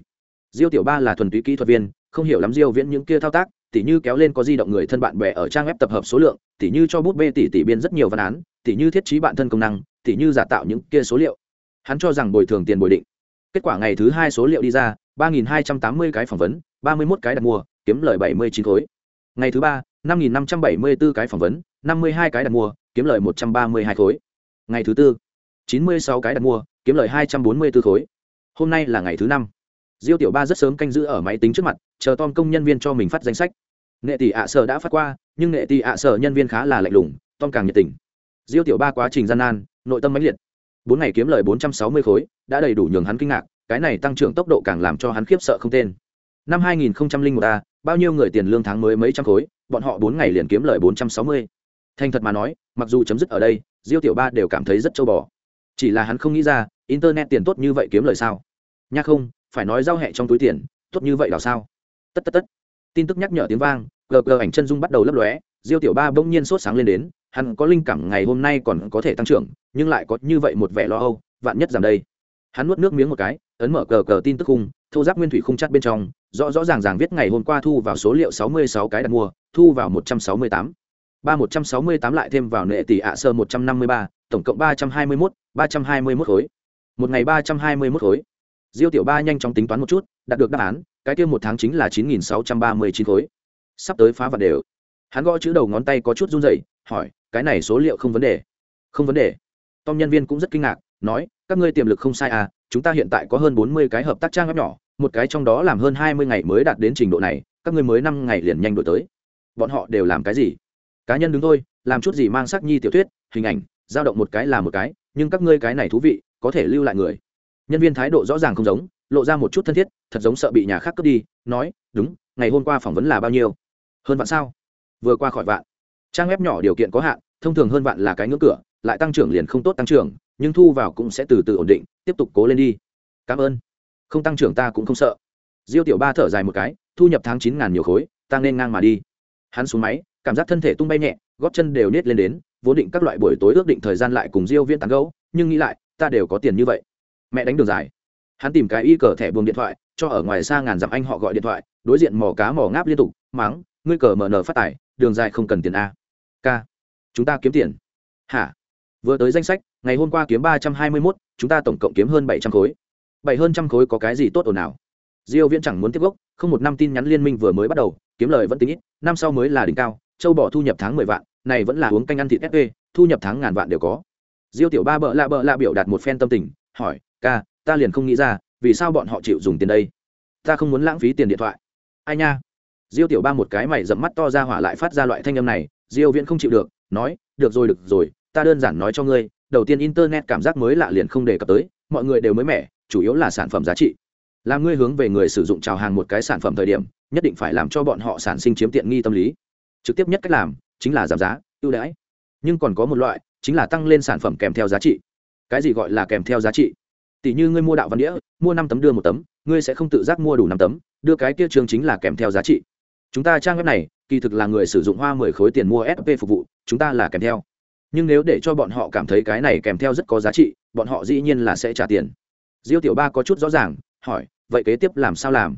Diêu tiểu ba là thuần túy kỹ thuật viên, không hiểu lắm diêu viễn những kia thao tác, tỉ như kéo lên có di động người thân bạn bè ở trang web tập hợp số lượng, tỉ như cho bút bê tỉ tỉ biên rất nhiều văn án, tỉ như thiết trí bạn thân công năng, tỉ như giả tạo những kia số liệu. Hắn cho rằng bồi thường tiền bồi định. Kết quả ngày thứ hai số liệu đi ra, ba nghìn hai trăm tám mươi cái phỏng vấn, ba mươi mốt cái đặt mua, kiếm lời bảy mươi chín khối. Ngày thứ ba, năm nghìn năm trăm bảy mươi bốn cái phỏng vấn, năm mươi hai cái đặt mua, kiếm lời một trăm ba mươi hai khối. Ngày thứ tư chín mươi sáu cái đặt mua, kiếm lời hai trăm bốn mươi b ố khối. Hôm nay là ngày thứ năm. Diêu tiểu ba rất sớm canh giữ ở máy tính trước mặt, chờ tom công nhân viên cho mình phát danh sách. Nghệ tỷ ạ sở đã phát qua, nhưng nghệ tỷ ạ sở nhân viên khá là lạnh lùng, tom càng nhiệt tình. Diêu tiểu ba quá trình gian nan, nội tâm mãnh liệt. Bốn ngày kiếm lời bốn trăm sáu mươi khối, đã đầy đủ nhường hắn kinh ngạc, cái này tăng trưởng tốc độ càng làm cho hắn khiếp sợ không tên. Năm hai nghìn một a, bao nhiêu người tiền lương tháng mới mấy trăm khối, bọn họ bốn ngày liền kiếm lời bốn trăm sáu mươi. Thành thật mà nói, mặc dù chấm dứt ở đây, diêu tiểu ba đều cảm thấy rất châu bò chỉ là hắn không nghĩ ra, internet tiền tốt như vậy kiếm lời sao? Nha không, phải nói giao hẹ trong túi tiền, tốt như vậy là sao? Tất tất tất. Tin tức nhắc nhở tiếng vang, gờ gờ ảnh chân dung bắt đầu lấp lóe, diêu tiểu ba bỗng nhiên sốt sáng lên đến, hắn có linh cảm ngày hôm nay còn có thể tăng trưởng, nhưng lại có như vậy một vẻ lo âu, vạn nhất giảm đây. Hắn nuốt nước miếng một cái, ấn mở cờ cờ tin tức khung thô giáp nguyên thủy khung chắt bên trong, rõ rõ ràng ràng viết ngày hôm qua thu vào số liệu 66 cái đặt mua, thu vào 168 ba một trăm sáu mươi tám lại thêm vào nệ tỷ ạ sơ một trăm năm mươi ba, tổng cộng ba trăm hai mươi mốt, ba trăm hai mươi mốt khối. Một ngày ba trăm hai mươi mốt khối. Diêu tiểu ba nhanh chóng tính toán một chút, đạt được đáp án, cái kia một tháng chính là chín nghìn sáu trăm ba mươi chín khối. Sắp tới phá vật đều. Hắn gõ chữ đầu ngón tay có chút run rẩy, hỏi, cái này số liệu không vấn đề? Không vấn đề. Tom nhân viên cũng rất kinh ngạc, nói, các ngươi tiềm lực không sai à chúng ta hiện tại có hơn bốn mươi cái hợp tác trang web nhỏ, một cái trong đó làm hơn hai mươi ngày mới đạt đến trình độ này, các ngươi mới năm ngày liền nhanh đổi tới. Bọn họ đều làm cái gì? Cá nhân đứng thôi, làm chút gì mang sắc nhi tiểu thuyết, hình ảnh dao động một cái là một cái, nhưng các ngươi cái này thú vị, có thể lưu lại người. Nhân viên thái độ rõ ràng không giống, lộ ra một chút thân thiết, thật giống sợ bị nhà khác cướp đi, nói, đúng, ngày hôm qua phỏng vấn là bao nhiêu? Hơn vạn sao? Vừa qua khỏi vạn. Trang web nhỏ điều kiện có hạn, thông thường hơn vạn là cái ngưỡng cửa, lại tăng trưởng liền không tốt tăng trưởng, nhưng thu vào cũng sẽ từ từ ổn định, tiếp tục cố lên đi. Cảm ơn. Không tăng trưởng ta cũng không sợ. Diêu tiểu ba thở dài một cái, thu nhập tháng chín ngàn nhiều khối, ta nên ngang mà đi hắn xuống máy, cảm giác thân thể tung bay nhẹ góp chân đều nết lên đến, vốn định các loại buổi tối ước định thời gian lại cùng diêu viên tán gấu nhưng nghĩ lại, ta đều có tiền như vậy. Mẹ đánh đường dài. Hắn tìm cái y cờ thẻ buồng điện thoại, cho ở ngoài xa ngàn dặm anh họ gọi điện thoại, đối diện mò cá mò ngáp liên tục, mắng, ngươi cờ mở nở phát tải đường dài không cần tiền a. K chúng ta kiếm tiền. Hả? Vừa tới danh sách, ngày hôm qua kiếm ba trăm hai mươi mốt, chúng ta tổng cộng kiếm hơn bảy trăm khối. Bảy hơn trăm khối có cái gì tốt ồn nào diêu viễn chẳng muốn tiếp gốc, không một năm tin nhắn liên minh vừa mới bắt đầu, kiếm lời vẫn tính ít, năm sau mới là đỉnh cao, châu bỏ thu nhập tháng mười vạn, này vẫn là uống canh ăn thịt fp thu nhập tháng ngàn vạn đều có. Diêu tiểu ba bợ lạ bợ lạ biểu đạt một phen tâm tình, hỏi, ca, ta liền không nghĩ ra, vì sao bọn họ chịu dùng tiền đây? Ta không muốn lãng phí tiền điện thoại. Ai nha? Diêu tiểu ba một cái mày dẫm mắt to ra hỏa lại phát ra loại thanh âm này, diêu viễn không chịu được, nói, được rồi được rồi, ta đơn giản nói cho ngươi, đầu tiên internet cảm giác mới lạ liền không đề cập tới, mọi người đều mới mẻ, chủ yếu là sản phẩm giá trị làm ngươi hướng về người sử dụng chào hàng một cái sản phẩm thời điểm, nhất định phải làm cho bọn họ sản sinh chiếm tiện nghi tâm lý. Trực tiếp nhất cách làm, chính là giảm giá, ưu đãi. Nhưng còn có một loại, chính là tăng lên sản phẩm kèm theo giá trị. Cái gì gọi là kèm theo giá trị? Tỷ như ngươi mua đạo văn đĩa, mua năm tấm đưa một tấm, ngươi sẽ không tự giác mua đủ năm tấm, đưa cái kia chương chính là kèm theo giá trị. Chúng ta trang web này, kỳ thực là người sử dụng hoa mười khối tiền mua sp phục vụ, chúng ta là kèm theo. Nhưng nếu để cho bọn họ cảm thấy cái này kèm theo rất có giá trị, bọn họ dĩ nhiên là sẽ trả tiền. Diêu tiểu ba có chút rõ ràng hỏi, vậy kế tiếp làm sao làm?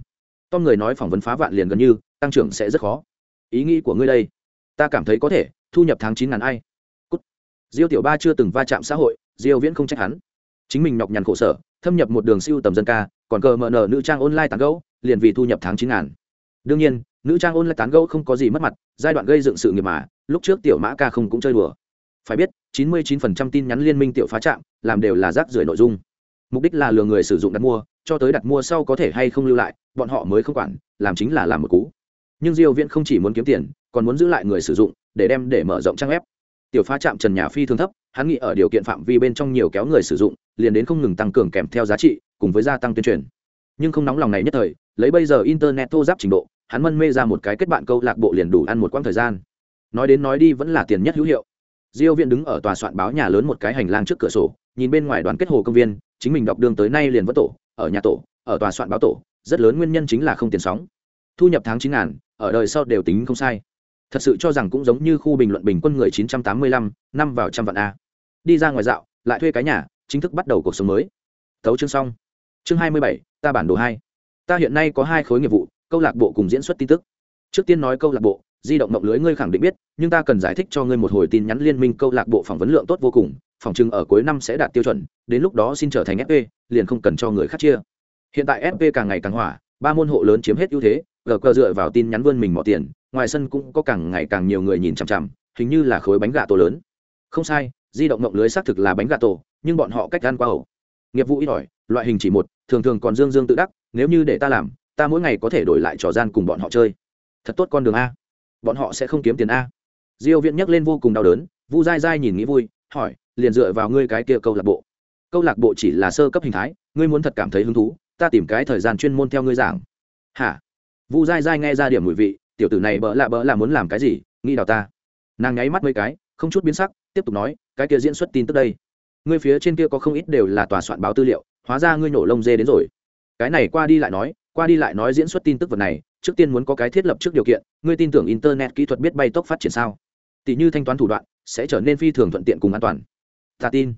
Tom người nói phỏng vấn phá vạn liền gần như, tăng trưởng sẽ rất khó. Ý nghĩ của ngươi đây, ta cảm thấy có thể, thu nhập tháng chín ngàn ai. Cút. diêu tiểu ba chưa từng va chạm xã hội, diêu viễn không trách hắn. Chính mình nhọc nhằn khổ sở, thâm nhập một đường siêu tầm dân ca, còn cờ mở nở nữ trang online tán gẫu, liền vì thu nhập tháng chín ngàn. Đương nhiên, nữ trang online tán gẫu không có gì mất mặt, giai đoạn gây dựng sự nghiệp mà, lúc trước tiểu mã ca không cũng chơi đùa. Phải biết 99% tin nhắn liên minh tiểu phá trạm, làm đều là rác rưởi nội dung. Mục đích là lừa người sử dụng đặt mua cho tới đặt mua sau có thể hay không lưu lại, bọn họ mới không quản, làm chính là làm một cú. Nhưng diêu viễn không chỉ muốn kiếm tiền, còn muốn giữ lại người sử dụng, để đem để mở rộng trang web. Tiểu phá trạm trần nhà phi thường thấp, hắn nghĩ ở điều kiện phạm vi bên trong nhiều kéo người sử dụng, liền đến không ngừng tăng cường kèm theo giá trị, cùng với gia tăng tuyên truyền. Nhưng không nóng lòng này nhất thời, lấy bây giờ internet thô giáp trình độ, hắn mân mê ra một cái kết bạn câu lạc bộ liền đủ ăn một quãng thời gian. Nói đến nói đi vẫn là tiền nhất hữu hiệu. Diêu viện đứng ở tòa soạn báo nhà lớn một cái hành lang trước cửa sổ, nhìn bên ngoài đoàn kết hồ công viên, chính mình đọc đường tới nay liền vẫn tổ ở nhà tổ, ở tòa soạn báo tổ, rất lớn nguyên nhân chính là không tiền sóng. Thu nhập tháng chín ngàn, ở đời sau đều tính không sai. Thật sự cho rằng cũng giống như khu bình luận bình quân người chín trăm tám mươi lăm, năm vào trăm vạn a. Đi ra ngoài dạo, lại thuê cái nhà, chính thức bắt đầu cuộc sống mới. Thấu chương xong. Chương hai mươi bảy, ta bản đồ hai. Ta hiện nay có hai khối nghiệp vụ, câu lạc bộ cùng diễn xuất tin tức. Trước tiên nói câu lạc bộ, di động mộng lưới ngươi khẳng định biết, nhưng ta cần giải thích cho ngươi một hồi tin nhắn liên minh câu lạc bộ phỏng vấn lượng tốt vô cùng phòng trưng ở cuối năm sẽ đạt tiêu chuẩn, đến lúc đó xin trở thành fp liền không cần cho người khác chia. Hiện tại fp càng ngày càng hỏa ba môn hộ lớn chiếm hết ưu thế, gờ cờ dựa vào tin nhắn vươn mình mỏ tiền, ngoài sân cũng có càng ngày càng nhiều người nhìn chằm chằm, hình như là khối bánh gà tổ lớn. Không sai, di động mộng lưới xác thực là bánh gà tổ, nhưng bọn họ cách ăn qua ẩu. Nghiệp vụ ít ỏi, loại hình chỉ một, thường thường còn dương dương tự đắc, nếu như để ta làm, ta mỗi ngày có thể đổi lại trò gian cùng bọn họ chơi. Thật tốt con đường a. Bọn họ sẽ không kiếm tiền a. Diêu viễn nhắc lên vô cùng đau đớn, vu dai dai nhìn nghĩ vui, hỏi liền dựa vào ngươi cái kia câu lạc bộ. Câu lạc bộ chỉ là sơ cấp hình thái, ngươi muốn thật cảm thấy hứng thú, ta tìm cái thời gian chuyên môn theo ngươi giảng. Hả? Vu dai dai nghe ra điểm mùi vị, tiểu tử này bỡ lạ bỡ là muốn làm cái gì, nghĩ đào ta. Nàng nháy mắt mấy cái, không chút biến sắc, tiếp tục nói, cái kia diễn xuất tin tức đây. Ngươi phía trên kia có không ít đều là tòa soạn báo tư liệu, hóa ra ngươi nổ lông dê đến rồi. Cái này qua đi lại nói, qua đi lại nói diễn xuất tin tức vật này, trước tiên muốn có cái thiết lập trước điều kiện, ngươi tin tưởng internet kỹ thuật biết bay tốc phát triển sao? Tỷ như thanh toán thủ đoạn, sẽ trở nên phi thường thuận tiện cùng an toàn ta tin.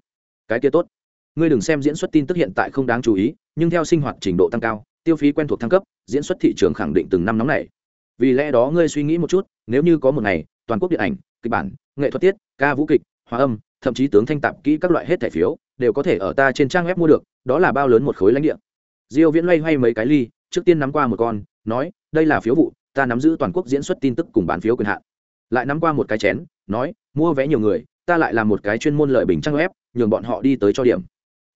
Cái kia tốt. Ngươi đừng xem diễn xuất tin tức hiện tại không đáng chú ý, nhưng theo sinh hoạt trình độ tăng cao, tiêu phí quen thuộc thăng cấp, diễn xuất thị trường khẳng định từng năm nóng này vì lẽ đó ngươi suy nghĩ một chút, nếu như có một ngày, toàn quốc điện ảnh, kịch bản, nghệ thuật tiết, ca vũ kịch, hòa âm, thậm chí tướng thanh tạp kỹ các loại hết thẻ phiếu, đều có thể ở ta trên trang web mua được, đó là bao lớn một khối lãnh địa. Diêu viễn loay hoay mấy cái ly, trước tiên nắm qua một con, nói, đây là phiếu vụ, ta nắm giữ toàn quốc diễn xuất tin tức cùng bán phiếu quyền hạn. Lại nắm qua một cái chén, nói, mua vé nhiều người ta lại là một cái chuyên môn lợi bình trang web, nhường bọn họ đi tới cho điểm.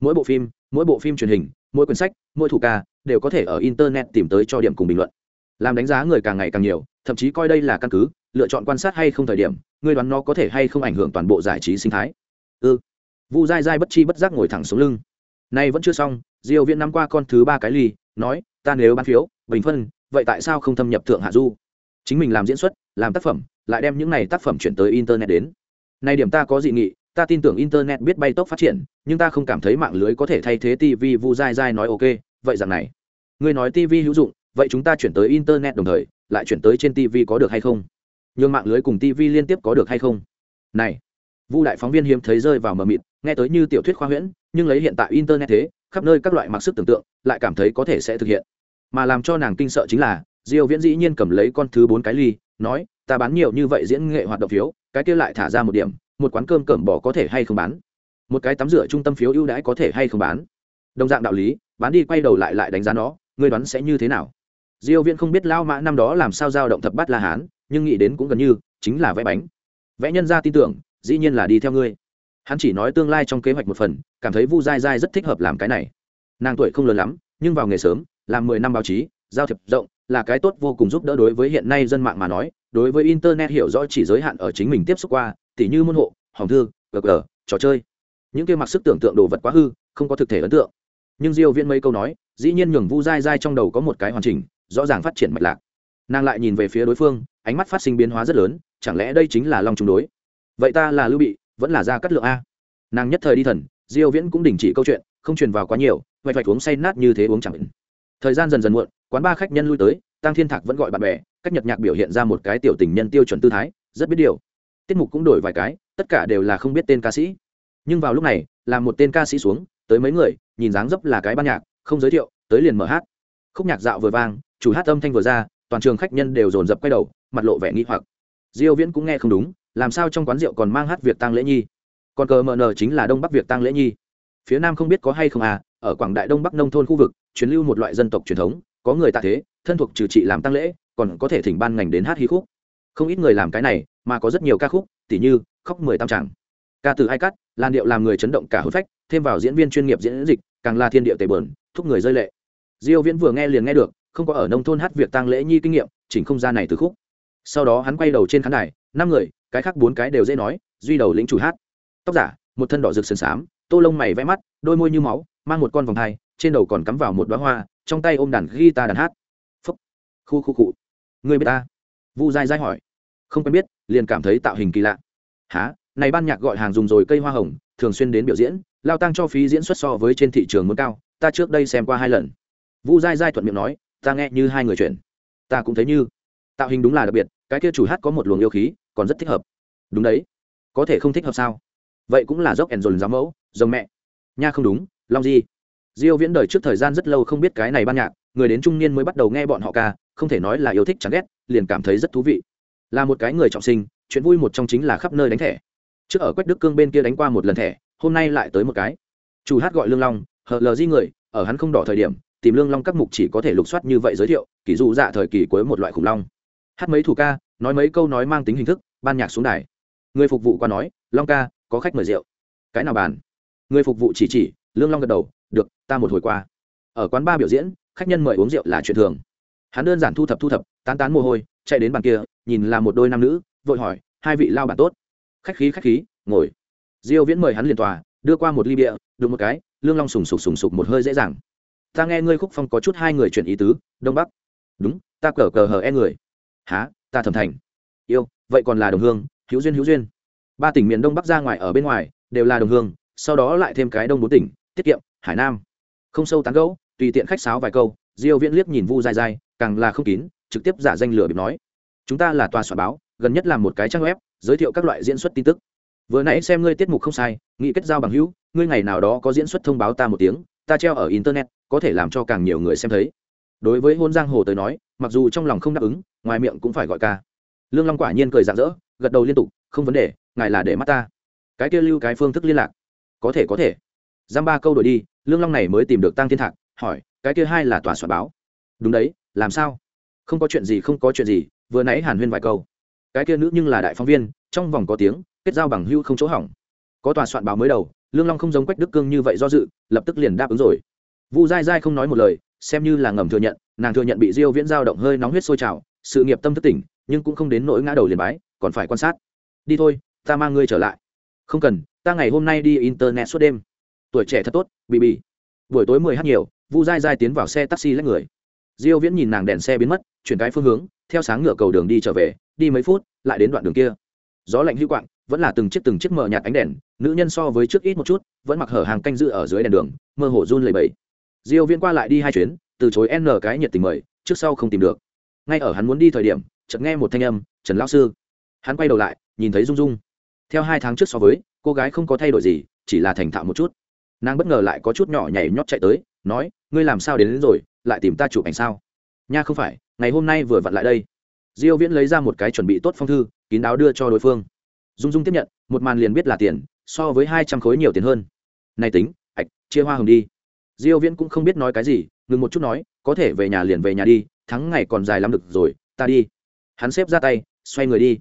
Mỗi bộ phim, mỗi bộ phim truyền hình, mỗi quyển sách, mỗi thủ ca, đều có thể ở internet tìm tới cho điểm cùng bình luận. Làm đánh giá người càng ngày càng nhiều, thậm chí coi đây là căn cứ, lựa chọn quan sát hay không thời điểm, người đoán nó có thể hay không ảnh hưởng toàn bộ giải trí sinh thái. Ư ừ. vu dai dai bất chi bất giác ngồi thẳng xuống lưng. Nay vẫn chưa xong, diêu viễn năm qua con thứ ba cái ly, nói, ta nếu bán phiếu, bình phân, vậy tại sao không thâm nhập thượng hạ du? Chính mình làm diễn xuất, làm tác phẩm, lại đem những này tác phẩm chuyển tới internet đến nay điểm ta có dị nghị, ta tin tưởng internet biết bay tốc phát triển, nhưng ta không cảm thấy mạng lưới có thể thay thế tv vu dai dai nói ok, vậy rằng này. Ngươi nói tv hữu dụng, vậy chúng ta chuyển tới internet đồng thời, lại chuyển tới trên tv có được hay không? Nhưng mạng lưới cùng tv liên tiếp có được hay không? Này, vu đại phóng viên hiếm thấy rơi vào mờ mịt, nghe tới như tiểu thuyết khoa huyễn, nhưng lấy hiện tại internet thế, khắp nơi các loại mặc sức tưởng tượng, lại cảm thấy có thể sẽ thực hiện. Mà làm cho nàng kinh sợ chính là, diêu viễn dĩ nhiên cầm lấy con thứ bốn cái ly nói, ta bán nhiều như vậy diễn nghệ hoạt động phiếu, cái kia lại thả ra một điểm, một quán cơm cẩm bỏ có thể hay không bán? Một cái tắm rửa trung tâm phiếu ưu đãi có thể hay không bán? Đồng dạng đạo lý, bán đi quay đầu lại lại đánh giá nó, ngươi đoán sẽ như thế nào? Diêu viễn không biết lao mã năm đó làm sao giao động thập bát la hán, nhưng nghĩ đến cũng gần như, chính là vẽ bánh. Vẽ nhân ra tin tưởng, dĩ nhiên là đi theo ngươi. Hắn chỉ nói tương lai trong kế hoạch một phần, cảm thấy vu dai dai rất thích hợp làm cái này. Nàng tuổi không lớn lắm, nhưng vào nghề sớm, làm mười năm báo chí giao thiệp rộng là cái tốt vô cùng giúp đỡ đối với hiện nay dân mạng mà nói. Đối với internet hiểu rõ chỉ giới hạn ở chính mình tiếp xúc qua, tỉ như môn hộ, hòm thư gg trò chơi. Những kia mặc sức tưởng tượng đồ vật quá hư, không có thực thể ấn tượng. Nhưng diêu viễn mấy câu nói, dĩ nhiên nhường vu dai dai trong đầu có một cái hoàn chỉnh, rõ ràng phát triển mạch lạc. Nàng lại nhìn về phía đối phương, ánh mắt phát sinh biến hóa rất lớn, chẳng lẽ đây chính là long trung đối? Vậy ta là lưu bị, vẫn là gia cát lượng a? Nàng nhất thời đi thần, diêu viễn cũng đình chỉ câu chuyện, không truyền vào quá nhiều vậy phải uống say nát như thế uống chẳng định thời gian dần dần muộn quán ba khách nhân lui tới tăng thiên thạc vẫn gọi bạn bè, cách nhật nhạc biểu hiện ra một cái tiểu tình nhân tiêu chuẩn tư thái, rất biết điều. Tiết mục cũng đổi vài cái, tất cả đều là không biết tên ca sĩ. Nhưng vào lúc này làm một tên ca sĩ xuống, tới mấy người, nhìn dáng dấp là cái ban nhạc, không giới thiệu, tới liền mở hát. Khúc nhạc dạo vừa vang, chủ hát âm thanh vừa ra, toàn trường khách nhân đều dồn dập quay đầu, mặt lộ vẻ nghi hoặc. Diêu viễn cũng nghe không đúng, làm sao trong quán rượu còn mang hát việc Tăng lễ nhi? Còn cờ mờ nờ chính là đông bắc việt tăng lễ nhi. Phía nam không biết có hay không à ở quảng đại đông bắc nông thôn khu vực, truyền lưu một loại dân tộc truyền thống có người tạ thế thân thuộc trừ trị làm tăng lễ còn có thể thỉnh ban ngành đến hát hí khúc. Không ít người làm cái này mà có rất nhiều ca khúc tỉ như khóc mười tam tràng ca từ hai cắt làn điệu làm người chấn động cả hôn phách thêm vào diễn viên chuyên nghiệp diễn dịch càng là thiên điệu tề bờn thúc người rơi lệ. Diêu viễn vừa nghe liền nghe được không có ở nông thôn hát việc tăng lễ nhi kinh nghiệm chỉnh không ra này từ khúc. Sau đó hắn quay đầu trên khán đài năm người cái khác bốn cái đều dễ nói duy đầu lĩnh chủ hát. Tóc giả một thân đỏ rực sườn sám, tô lông mày vẽ mắt đôi môi như máu mang một con vòng thai trên đầu còn cắm vào một đóa hoa trong tay ôm đàn guitar đàn hát. Phúc. Khu khu cụ người biết ta? Vu dai dai hỏi. Không quen biết, liền cảm thấy tạo hình kỳ lạ. Há này ban nhạc gọi hàng dùng rồi cây hoa hồng, thường xuyên đến biểu diễn, lao tăng cho phí diễn xuất so với trên thị trường muốn cao, ta trước đây xem qua hai lần. Vu dai dai thuận miệng nói, ta nghe như hai người chuyển ta cũng thấy như. Tạo hình đúng là đặc biệt, cái kia chủ hát có một luồng yêu khí, còn rất thích hợp. Đúng đấy. Có thể không thích hợp sao? Vậy cũng là dốc ẻn dồn giám mẫu dòng mẹ. Nha không đúng, long di diêu viễn đời trước thời gian rất lâu không biết cái này ban nhạc, người đến trung niên mới bắt đầu nghe bọn họ ca, không thể nói là yêu thích chẳng ghét, liền cảm thấy rất thú vị. Là một cái người trọng sinh, chuyện vui một trong chính là khắp nơi đánh thẻ. Trước ở quách đức cương bên kia đánh qua một lần thẻ, hôm nay lại tới một cái. Chủ hát gọi lương long, hờ lờ di người, ở hắn không đỏ thời điểm, tìm lương long các mục chỉ có thể lục soát như vậy giới thiệu, kỷ dụ dạ thời kỳ cuối một loại khủng long. Hát mấy thủ ca, nói mấy câu nói mang tính hình thức, ban nhạc xuống đài. Người phục vụ qua nói, long ca, có khách mời rượu. Cái nào bàn? Người phục vụ chỉ chỉ, lương long gật đầu được, ta một hồi qua. Ở quán ba biểu diễn, khách nhân mời uống rượu là chuyện thường. Hắn đơn giản thu thập thu thập, tán tán mồ hôi, chạy đến bàn kia, nhìn là một đôi nam nữ, vội hỏi, hai vị lao bản tốt? Khách khí khách khí, ngồi. Diêu viễn mời hắn liền tòa, đưa qua một ly bia, đụng một cái, lương long sùng sục sùng sục một hơi dễ dàng. Ta nghe ngươi khúc phong có chút hai người chuyển ý tứ, đông bắc. Đúng, ta cờ cờ hờ e người. Há ta thẩm thành. Yêu, vậy còn là đồng hương, hữu duyên hữu duyên. Ba tỉnh miền đông bắc ra ngoài ở bên ngoài, đều là đồng hương, sau đó lại thêm cái đông bốn tỉnh, tiết kiệm hải nam. Không sâu tán gẫu, tùy tiện khách sáo vài câu, diêu viễn liếc nhìn vu dai dai, càng là không kín, trực tiếp giả danh lửa bịp nói. Chúng ta là tòa soạn báo, gần nhất làm một cái trang web, giới thiệu các loại diễn xuất tin tức. Vừa nãy xem ngươi tiết mục không sai, nghị kết giao bằng hữu, ngươi ngày nào đó có diễn xuất thông báo ta một tiếng, ta treo ở internet, có thể làm cho càng nhiều người xem thấy. Đối với hôn giang hồ tới nói, mặc dù trong lòng không đáp ứng, ngoài miệng cũng phải gọi ca. Lương long quả nhiên cười rạng rỡ, gật đầu liên tục, không vấn đề, ngài là để mắt ta. Cái kia lưu cái phương thức liên lạc. Có thể có thể. Giam ba câu đổi đi lương long này mới tìm được tăng thiên thạc, hỏi, cái kia hai là tòa soạn báo? Đúng đấy, làm sao? Không có chuyện gì, không có chuyện gì, vừa nãy hàn huyên vài câu. Cái kia nữ nhưng là đại phóng viên, trong vòng có tiếng, kết giao bằng hưu không chỗ hỏng. Có tòa soạn báo mới đầu, lương long không giống quách đức cương như vậy do dự, lập tức liền đáp ứng rồi. Vu dai dai không nói một lời, xem như là ngầm thừa nhận, nàng thừa nhận bị diêu viễn giao động hơi nóng huyết sôi trào, sự nghiệp tâm thức tỉnh, nhưng cũng không đến nỗi ngã đầu liền bái, còn phải quan sát. Đi thôi, ta mang ngươi trở lại. Không cần, ta ngày hôm nay đi internet suốt đêm tuổi trẻ thật tốt bị bị buổi tối mười h nhiều, vu dai dai tiến vào xe taxi lấy người. Diêu viễn nhìn nàng đèn xe biến mất, chuyển cái phương hướng, theo sáng ngựa cầu đường đi trở về, đi mấy phút, lại đến đoạn đường kia. Gió lạnh hữu quạng, vẫn là từng chiếc từng chiếc mờ nhạt ánh đèn, nữ nhân so với trước ít một chút, vẫn mặc hở hàng canh dự ở dưới đèn đường, mơ hồ run lẩy bẩy. Diêu viễn qua lại đi hai chuyến, từ chối n cái nhiệt tình mời, trước sau không tìm được. Ngay ở hắn muốn đi thời điểm, chợt nghe một thanh âm, trần lão sư. Hắn quay đầu lại, nhìn thấy dung dung. Theo hai tháng trước so với, cô gái không có thay đổi gì, chỉ là thành thạo một chút nàng bất ngờ lại có chút nhỏ nhảy nhót chạy tới nói ngươi làm sao đến, đến rồi lại tìm ta chụp ảnh sao? Nha không phải ngày hôm nay vừa vặn lại đây. Diêu viễn lấy ra một cái chuẩn bị tốt phong thư kín đáo đưa cho đối phương. Dung dung tiếp nhận một màn liền biết là tiền so với hai trăm khối nhiều tiền hơn. Này tính ạch chia hoa hồng đi. Diêu viễn cũng không biết nói cái gì ngừng một chút nói có thể về nhà liền về nhà đi thắng ngày còn dài lắm được rồi ta đi. Hắn xếp ra tay xoay người đi.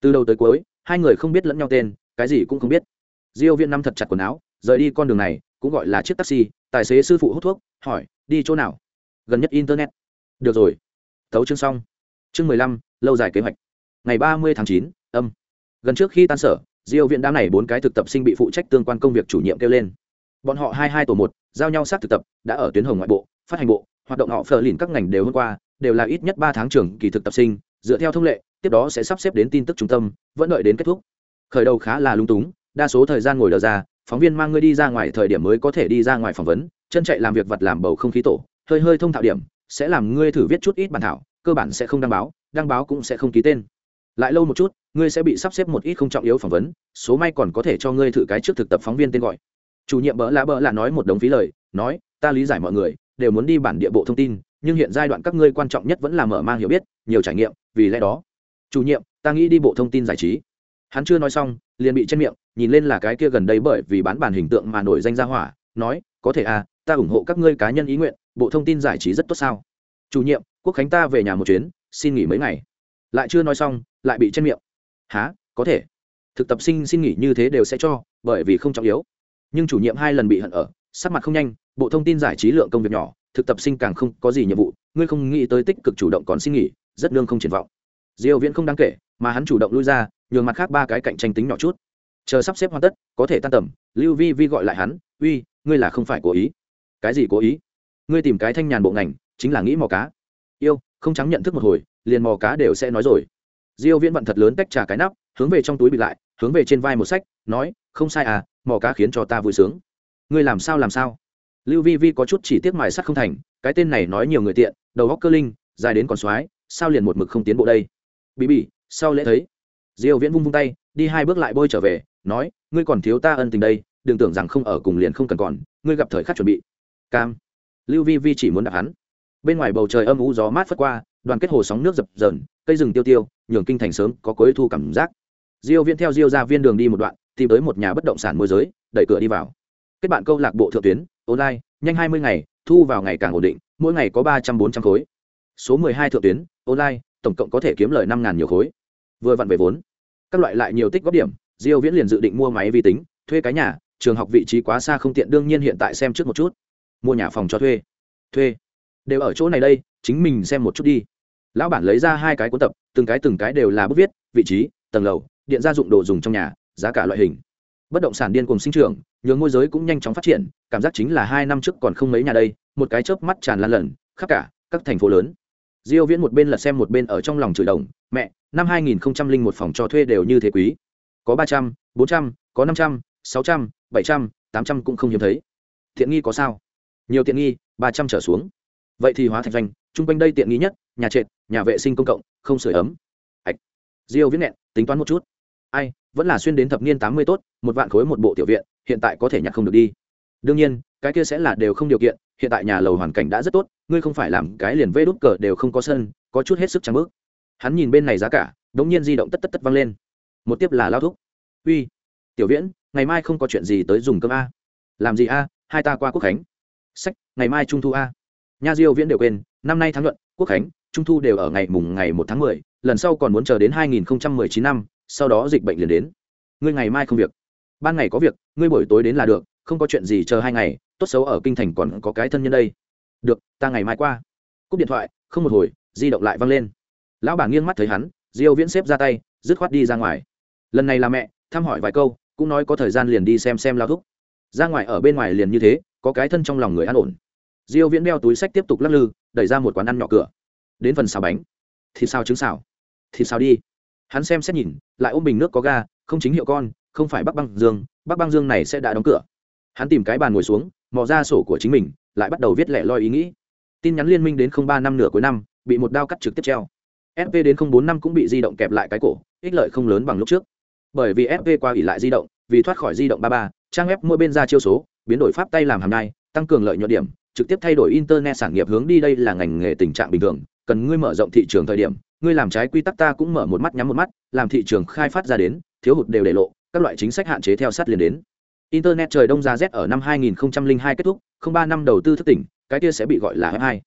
Từ đầu tới cuối hai người không biết lẫn nhau tên cái gì cũng không biết. Diêu viễn nắm thật chặt quần áo rời đi con đường này, cũng gọi là chiếc taxi, tài xế sư phụ hút thuốc, hỏi, đi chỗ nào? Gần nhất internet. Được rồi. Thấu chương xong. Chương mười lăm, lâu dài kế hoạch. Ngày ba mươi tháng chín, âm. Gần trước khi tan sở, diêu viện đám này bốn cái thực tập sinh bị phụ trách tương quan công việc chủ nhiệm kêu lên. Bọn họ hai hai tổ một, giao nhau sát thực tập, đã ở tuyến hồng ngoại bộ, phát hành bộ, hoạt động họ phờ lìn các ngành đều hôm qua, đều là ít nhất ba tháng trường kỳ thực tập sinh, dựa theo thông lệ, tiếp đó sẽ sắp xếp đến tin tức trung tâm, vẫn đợi đến kết thúc. Khởi đầu khá là lung túng, đa số thời gian ngồi đờ ra phóng viên mang ngươi đi ra ngoài thời điểm mới có thể đi ra ngoài phỏng vấn, chân chạy làm việc vật làm bầu không khí tổ, hơi hơi thông thạo điểm, sẽ làm ngươi thử viết chút ít bản thảo, cơ bản sẽ không đăng báo đăng báo cũng sẽ không ký tên. Lại lâu một chút, ngươi sẽ bị sắp xếp một ít không trọng yếu phỏng vấn, số may còn có thể cho ngươi thử cái trước thực tập phóng viên tên gọi. Chủ nhiệm bỡ lạ bỡ là nói một đống phí lời, nói, ta lý giải mọi người, đều muốn đi bản địa bộ thông tin, nhưng hiện giai đoạn các ngươi quan trọng nhất vẫn là mở mang hiểu biết, nhiều trải nghiệm, vì lẽ đó. Chủ nhiệm, ta nghĩ đi bộ thông tin giải trí. Hắn chưa nói xong, liền bị trên miệng nhìn lên là cái kia gần đây bởi vì bán bản hình tượng mà nổi danh ra hỏa, nói, có thể à ta ủng hộ các ngươi cá nhân ý nguyện, bộ thông tin giải trí rất tốt sao? Chủ nhiệm, quốc khánh ta về nhà một chuyến, xin nghỉ mấy ngày. Lại chưa nói xong, lại bị chen miệng. Há có thể. Thực tập sinh xin nghỉ như thế đều sẽ cho, bởi vì không trọng yếu. Nhưng chủ nhiệm hai lần bị hận ở, sắc mặt không nhanh, bộ thông tin giải trí lượng công việc nhỏ, thực tập sinh càng không có gì nhiệm vụ, ngươi không nghĩ tới tích cực chủ động còn xin nghỉ, rất nương không triển vọng. Diêu viễn không đáng kể, mà hắn chủ động lui ra, nhường mặt khác ba cái cạnh tranh tính nhỏ chút chờ sắp xếp hoàn tất, có thể tan tầm, lưu vi vi gọi lại hắn, uy, ngươi là không phải cố ý. Cái gì cố ý? Ngươi tìm cái thanh nhàn bộ ngành, chính là nghĩ mò cá. Yêu, không trắng nhận thức một hồi, liền mò cá đều sẽ nói rồi. Diêu viễn vận thật lớn tách trà cái nắp, hướng về trong túi bị lại, hướng về trên vai một sách, nói, không sai à mò cá khiến cho ta vui sướng. Ngươi làm sao làm sao? Lưu vi vi có chút chỉ tiếc mài sắt không thành, cái tên này nói nhiều người tiện, đầu góc cơ linh, dài đến còn xoái, sao liền một mực không tiến bộ đây? Bị bị sau lễ thấy. Diêu viễn vung vung tay, đi hai bước lại bôi trở về nói, ngươi còn thiếu ta ân tình đây, đừng tưởng rằng không ở cùng liền không cần còn, ngươi gặp thời khắc chuẩn bị. Cam. Lưu vi vi chỉ muốn đạp hắn. Bên ngoài bầu trời âm u gió mát phất qua, đoàn kết hồ sóng nước dập dờn, cây rừng tiêu tiêu, nhường kinh thành sớm có cuối thu cảm giác. Diêu viễn theo diêu ra viên đường đi một đoạn, tìm tới một nhà bất động sản môi giới, đẩy cửa đi vào. Kết bạn câu lạc bộ thượng tuyến, online, nhanh 20 ngày, thu vào ngày càng ổn định, mỗi ngày có 300 400 khối. Số 12 thượng tuyến, online, tổng cộng có thể kiếm lời 5.000 nhiều khối. Vừa vặn về vốn, các loại lại nhiều tích góp điểm diêu viễn liền dự định mua máy vi tính, thuê cái nhà, trường học vị trí quá xa không tiện, đương nhiên hiện tại xem trước một chút. Mua nhà phòng cho thuê. Thuê. Đều ở chỗ này đây, chính mình xem một chút đi. Lão bản lấy ra hai cái cuốn tập, từng cái từng cái đều là bút viết, vị trí, tầng lầu, điện gia dụng đồ dùng trong nhà, giá cả loại hình. Bất động sản điên cùng sinh trưởng, nhường môi giới cũng nhanh chóng phát triển, cảm giác chính là hai năm trước còn không mấy nhà đây, một cái chớp mắt tràn lan lần khắp cả, các thành phố lớn. Diêu viễn một bên là xem một bên ở trong lòng chửi đồng, mẹ, năm 2001 phòng cho thuê đều như thế quý có 300, 400, có 500, 600, 700, 800 cũng không hiếm thấy. Thiện nghi có sao? Nhiều tiện nghi 300 trở xuống. Vậy thì hóa thành doanh chung quanh đây tiện nghi nhất nhà trệt nhà vệ sinh công cộng không sửa ấm. Ạch diêu viết nghẹn tính toán một chút. Ai vẫn là xuyên đến thập niên 80 tốt một vạn khối một bộ tiểu viện hiện tại có thể nhặt không được đi. Đương nhiên cái kia sẽ là đều không điều kiện hiện tại nhà lầu hoàn cảnh đã rất tốt ngươi không phải làm cái liền vê đút cờ đều không có sân có chút hết sức trắng bước. Hắn nhìn bên này giá cả đống nhiên di động tất tất tất văng lên một tiếp là lao thúc. Uy tiểu viễn ngày mai không có chuyện gì tới dùng cơm a. Làm gì a hai ta qua quốc khánh. Sách ngày mai trung thu a. Nha diêu viễn đều quên năm nay tháng luận quốc khánh trung thu đều ở ngày mùng ngày một tháng mười, lần sau còn muốn chờ đến 2019 năm sau đó dịch bệnh liền đến. Ngươi ngày mai không việc. Ban ngày có việc ngươi buổi tối đến là được không có chuyện gì chờ hai ngày tốt xấu ở kinh thành còn có cái thân nhân đây. Được ta ngày mai qua. Cúp điện thoại không một hồi di động lại văng lên. Lão bà nghiêng mắt thấy hắn diêu viễn xếp ra tay dứt khoát đi ra ngoài lần này là mẹ, thăm hỏi vài câu, cũng nói có thời gian liền đi xem xem lao thúc. Ra ngoài ở bên ngoài liền như thế, có cái thân trong lòng người an ổn. Diêu viễn đeo túi sách tiếp tục lắc lư, đẩy ra một quán ăn nhỏ cửa. Đến phần xào bánh. Thịt xào trứng xào. Thịt xào đi. Hắn xem xét nhìn, lại ôm bình nước có ga, không chính hiệu con, không phải bắc băng dương, bắc băng dương này sẽ đã đóng cửa. Hắn tìm cái bàn ngồi xuống, mò ra sổ của chính mình, lại bắt đầu viết lẻ loi ý nghĩ. Tin nhắn liên minh đến không ba năm nửa cuối năm, bị một đao cắt trực tiếp treo. Sp đến không bốn năm cũng bị di động kẹp lại cái cổ, ích lợi không lớn bằng lúc trước bởi vì fp qua ỉ lại di động, vì thoát khỏi di động ba ba, trang web mỗi bên ra chiêu số, biến đổi pháp tay làm hàm nay tăng cường lợi nhuận điểm, trực tiếp thay đổi internet sản nghiệp hướng đi đây là ngành nghề tình trạng bình thường. Cần ngươi mở rộng thị trường thời điểm, ngươi làm trái quy tắc ta cũng mở một mắt nhắm một mắt, làm thị trường khai phát ra đến, thiếu hụt đều để lộ, các loại chính sách hạn chế theo sát liền đến. Internet trời đông ra rét ở năm 2002 kết thúc, không ba năm đầu tư thức tỉnh, cái kia sẽ bị gọi là f 2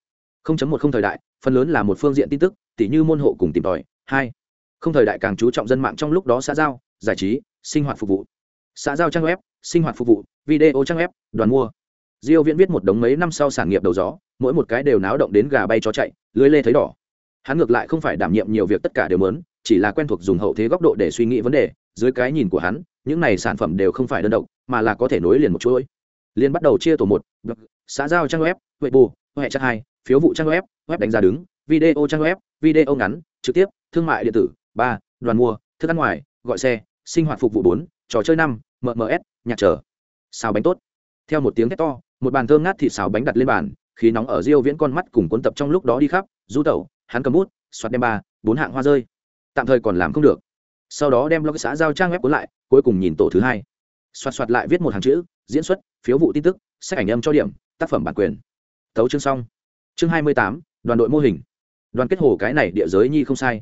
một không thời đại, phần lớn là một phương diện tin tức, tỉ như môn hộ cùng tìm tòi. Hai, không thời đại càng chú trọng dân mạng trong lúc đó xã giao giải trí, sinh hoạt phục vụ. Xã giao trang web, sinh hoạt phục vụ, video trang web, đoàn mua. Diêu viễn viết một đống mấy năm sau sản nghiệp đầu gió, mỗi một cái đều náo động đến gà bay chó chạy, lưới lê thấy đỏ. Hắn ngược lại không phải đảm nhiệm nhiều việc tất cả đều muốn, chỉ là quen thuộc dùng hậu thế góc độ để suy nghĩ vấn đề, dưới cái nhìn của hắn, những này sản phẩm đều không phải đơn độc, mà là có thể nối liền một chuỗi. Liên bắt đầu chia tổ một, xã giao trang web, huệ bù hệ trang hai, phiếu vụ trang web web đánh giá đứng, video trang web, video ngắn, trực tiếp, thương mại điện tử, ba, đoàn mua, thức ăn ngoài gọi xe, sinh hoạt phục vụ bốn, trò chơi năm mms nhạc trở xào bánh tốt. Theo một tiếng thét to, một bàn thơm ngát thịt xào bánh đặt lên bàn, khí nóng ở riêu viễn con mắt cùng cuốn tập trong lúc đó đi khắp, du tẩu, hắn cầm bút xoát đem ba, bốn hạng hoa rơi. Tạm thời còn làm không được. Sau đó đem blog xã giao trang web cuốn lại, cuối cùng nhìn tổ thứ hai. Xoát xoát lại viết một hàng chữ, diễn xuất, phiếu vụ tin tức, sách ảnh âm cho điểm, tác phẩm bản quyền. Thấu chương xong. Chương hai mươi tám, đoàn đội mô hình. Đoàn kết hồ cái này địa giới nhi không sai.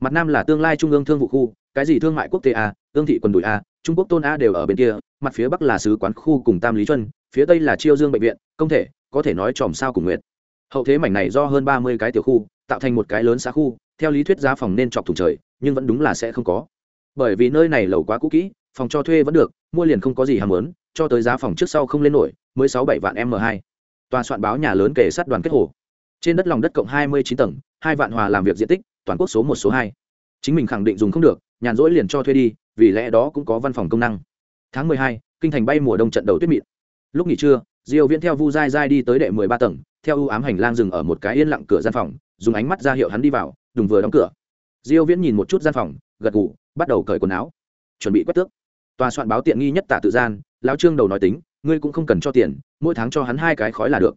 Mặt nam là tương lai trung ương thương vụ khu cái gì thương mại quốc tế a ương thị quần đùi a, trung quốc tôn a đều ở bên kia, mặt phía bắc là sứ quán khu cùng tam lý chuân phía tây là chiêu dương bệnh viện, công thể, có thể nói chòm sao cùng nguyệt. Hậu thế mảnh này do hơn ba mươi cái tiểu khu, tạo thành một cái lớn xã khu, theo lý thuyết giá phòng nên chọc thủng trời, nhưng vẫn đúng là sẽ không có. Bởi vì nơi này lầu quá cũ kỹ, phòng cho thuê vẫn được, mua liền không có gì hàm lớn cho tới giá phòng trước sau không lên nổi, mới sáu bảy vạn m hai. Tòa soạn báo nhà lớn kể sát đoàn kết hồ. Trên đất lòng đất cộng hai mươi chín tầng, hai vạn hòa làm việc diện tích, toàn quốc số một, số hai. Chính mình khẳng định dùng không được nhàn rỗi liền cho thuê đi, vì lẽ đó cũng có văn phòng công năng. Tháng mười hai, kinh thành bay mùa đông trận đầu tuyết mịn. Lúc nghỉ trưa, diêu viễn theo vu dai dai đi tới đệ mười ba tầng, theo ưu ám hành lang dừng ở một cái yên lặng cửa gian phòng, dùng ánh mắt ra hiệu hắn đi vào đùng vừa đóng cửa. Diêu viễn nhìn một chút gian phòng, gật gù, bắt đầu cởi quần áo. Chuẩn bị quét tước. Tòa soạn báo tiện nghi nhất tả tự gian, lão trương đầu nói tính, ngươi cũng không cần cho tiền, mỗi tháng cho hắn hai cái khói là được.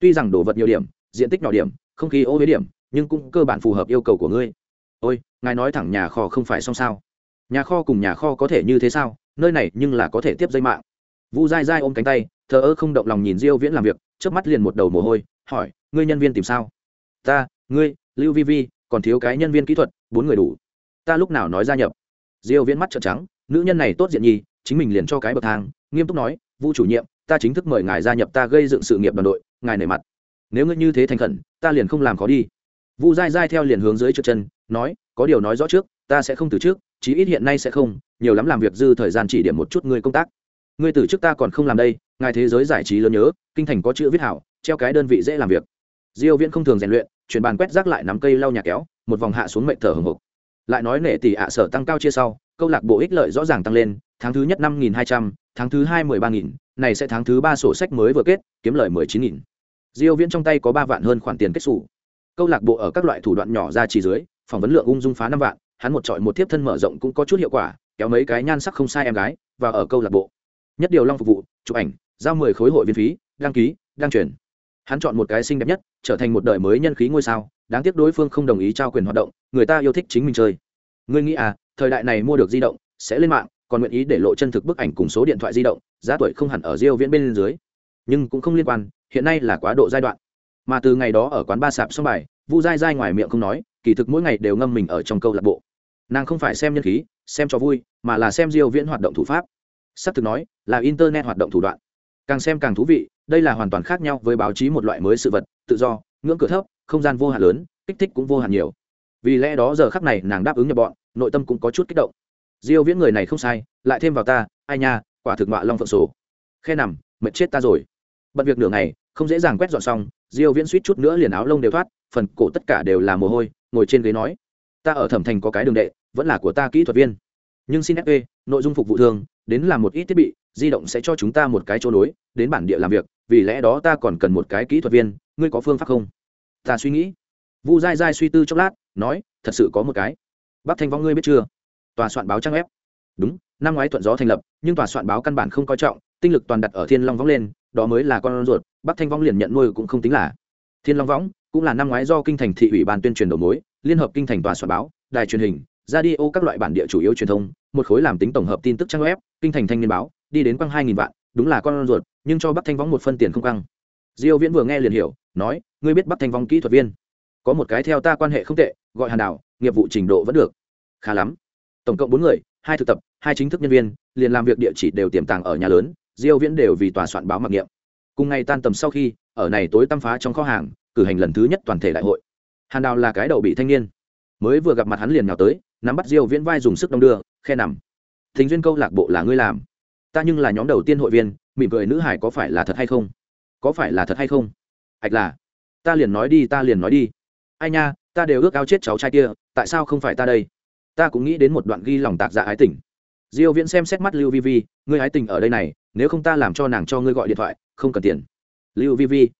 Tuy rằng đồ vật nhiều điểm, diện tích nhỏ điểm, không khí ô huế điểm, nhưng cũng cơ bản phù hợp yêu cầu của ngươi ôi, ngài nói thẳng nhà kho không phải xong sao? Nhà kho cùng nhà kho có thể như thế sao? Nơi này nhưng là có thể tiếp dây mạng. Vu dai dai ôm cánh tay, thờ ơ không động lòng nhìn diêu viễn làm việc trước mắt liền một đầu mồ hôi, hỏi, ngươi nhân viên tìm sao? Ta, ngươi, lưu vi vi, còn thiếu cái nhân viên kỹ thuật, bốn người đủ. Ta lúc nào nói gia nhập? Diêu viễn mắt trợn trắng, nữ nhân này tốt diện nhì, chính mình liền cho cái bậc thang. Nghiêm túc nói, vu chủ nhiệm, ta chính thức mời ngài gia nhập ta gây dựng sự nghiệp đoàn đội, ngài nể mặt. Nếu ngươi như thế thành khẩn, ta liền không làm khó đi. Vu dai dai theo liền hướng dưới trượt chân nói, có điều nói rõ trước, ta sẽ không từ trước, chí ít hiện nay sẽ không, nhiều lắm làm việc dư thời gian chỉ điểm một chút ngươi công tác. Ngươi từ trước ta còn không làm đây, ngài thế giới giải trí lớn nhớ, kinh thành có chữ viết hảo, treo cái đơn vị dễ làm việc. Diêu viễn không thường rèn luyện chuyển bàn quét rác lại nắm cây lau nhà kéo, một vòng hạ xuống mệnh thở hừng hực lại nói nệ tỷ ạ sở tăng cao chia sau, câu lạc bộ ích lợi rõ ràng tăng lên, tháng thứ nhất năm nghìn hai trăm, tháng thứ hai mười ba nghìn, này sẽ tháng thứ ba sổ sách mới vừa kết, kiếm lời mười chín nghìn. Diêu viễn trong tay có ba vạn hơn khoản tiền kết sổ câu lạc bộ ở các loại thủ đoạn nhỏ ra chỉ dưới phỏng vấn lượng ung dung phá năm vạn, hắn một trọi một tiếp thân mở rộng cũng có chút hiệu quả, kéo mấy cái nhan sắc không sai em gái, và ở câu lạc bộ. Nhất điều long phục vụ, chụp ảnh, giao mười khối hội viên phí, đăng ký, đăng truyền. Hắn chọn một cái xinh đẹp nhất, trở thành một đời mới nhân khí ngôi sao, đáng tiếc đối phương không đồng ý trao quyền hoạt động, người ta yêu thích chính mình chơi. Ngươi nghĩ à thời đại này mua được di động, sẽ lên mạng, còn nguyện ý để lộ chân thực bức ảnh cùng số điện thoại di động, giá tuổi không hẳn ở riêu viễn bên dưới. Nhưng cũng không liên quan, hiện nay là quá độ giai đoạn. Mà từ ngày đó ở quán ba sạp xong bài, vu dai dai ngoài miệng không nói kỳ thực mỗi ngày đều ngâm mình ở trong câu lạc bộ. Nàng không phải xem nhân khí, xem cho vui, mà là xem diêu viễn hoạt động thủ pháp. Sắp thực nói, là internet hoạt động thủ đoạn. Càng xem càng thú vị, đây là hoàn toàn khác nhau với báo chí một loại mới sự vật, tự do, ngưỡng cửa thấp, không gian vô hạn lớn, kích thích cũng vô hạn nhiều. Vì lẽ đó giờ khắc này nàng đáp ứng nhập bọn, nội tâm cũng có chút kích động. Diêu viễn người này không sai, lại thêm vào ta, ai nha, quả thực ngọa long phượng sổ. Khe nằm, mệt chết ta rồi. Bận việc nửa ngày, không dễ dàng quét dọn xong, diêu viễn suýt chút nữa liền áo lông đều thoát phần cổ tất cả đều là mồ hôi, ngồi trên ghế nói, ta ở thẩm thành có cái đường đệ, vẫn là của ta kỹ thuật viên. Nhưng xin fp nội dung phục vụ thường, đến làm một ít thiết bị, di động sẽ cho chúng ta một cái chỗ nối, đến bản địa làm việc, vì lẽ đó ta còn cần một cái kỹ thuật viên, ngươi có phương pháp không? Ta suy nghĩ. Vu dai dai suy tư chốc lát, nói, thật sự có một cái. Bắc thanh vong ngươi biết chưa? Tòa soạn báo trang ép đúng, năm ngoái thuận gió thành lập, nhưng tòa soạn báo căn bản không coi trọng, tinh lực toàn đặt ở thiên long võng lên, đó mới là con ruột bắc thanh vong liền nhận nuôi cũng không tính là. Thiên long võng cũng là năm ngoái do kinh thành thị ủy ban tuyên truyền đầu mối, liên hợp kinh thành tòa soạn báo, đài truyền hình, radio các loại bản địa chủ yếu truyền thông, một khối làm tính tổng hợp tin tức trang web, kinh thành thanh niên báo, đi đến quăng hai nghìn vạn, đúng là con ruột, nhưng cho bắc thanh võng một phân tiền không căng diêu viễn vừa nghe liền hiểu, nói, ngươi biết bắc thanh võng kỹ thuật viên? Có một cái theo ta quan hệ không tệ, gọi hàn đảo nghiệp vụ trình độ vẫn được. Khá lắm. Tổng cộng bốn người, hai thực tập, hai chính thức nhân viên, liền làm việc địa chỉ đều tiềm tàng ở nhà lớn, diêu viễn đều vì tòa soạn báo mặc niệm. Cùng ngày tan tầm sau khi, ở này tối tăm phá trong kho hàng cử hành lần thứ nhất toàn thể đại hội. Hàn đào là cái đầu bị thanh niên. Mới vừa gặp mặt hắn liền nhào tới, nắm bắt diêu viễn vai dùng sức đông đưa, khe nằm. Thính duyên câu lạc bộ là ngươi làm. Ta nhưng là nhóm đầu tiên hội viên, mỉm cười nữ hải có phải là thật hay không? Có phải là thật hay không? Hạch là, ta liền nói đi, ta liền nói đi. Ai nha, ta đều ước ao chết cháu trai kia, tại sao không phải ta đây? Ta cũng nghĩ đến một đoạn ghi lòng tạc dạ ái tình. Diêu viễn xem xét mắt lưu vi vi, ngươi ái tình ở đây này, nếu không ta làm cho nàng cho ngươi gọi điện thoại, không cần tiền. Lưu vi vi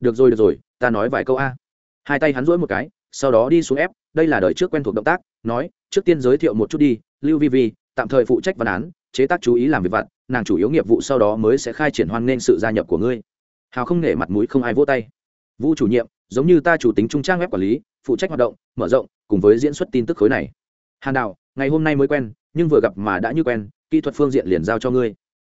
được rồi được rồi, ta nói vài câu a. Hai tay hắn duỗi một cái, sau đó đi xuống ép, đây là đời trước quen thuộc động tác, nói, trước tiên giới thiệu một chút đi, lưu vi vi, tạm thời phụ trách văn án, chế tác chú ý làm việc vặt, nàng chủ yếu nghiệp vụ sau đó mới sẽ khai triển hoan nên sự gia nhập của ngươi. Hào không nể mặt mũi không ai vỗ tay. Vũ chủ nhiệm, giống như ta chủ tính trung trang web quản lý, phụ trách hoạt động, mở rộng, cùng với diễn xuất tin tức khối này. Hàn đạo ngày hôm nay mới quen, nhưng vừa gặp mà đã như quen, kỹ thuật phương diện liền giao cho ngươi.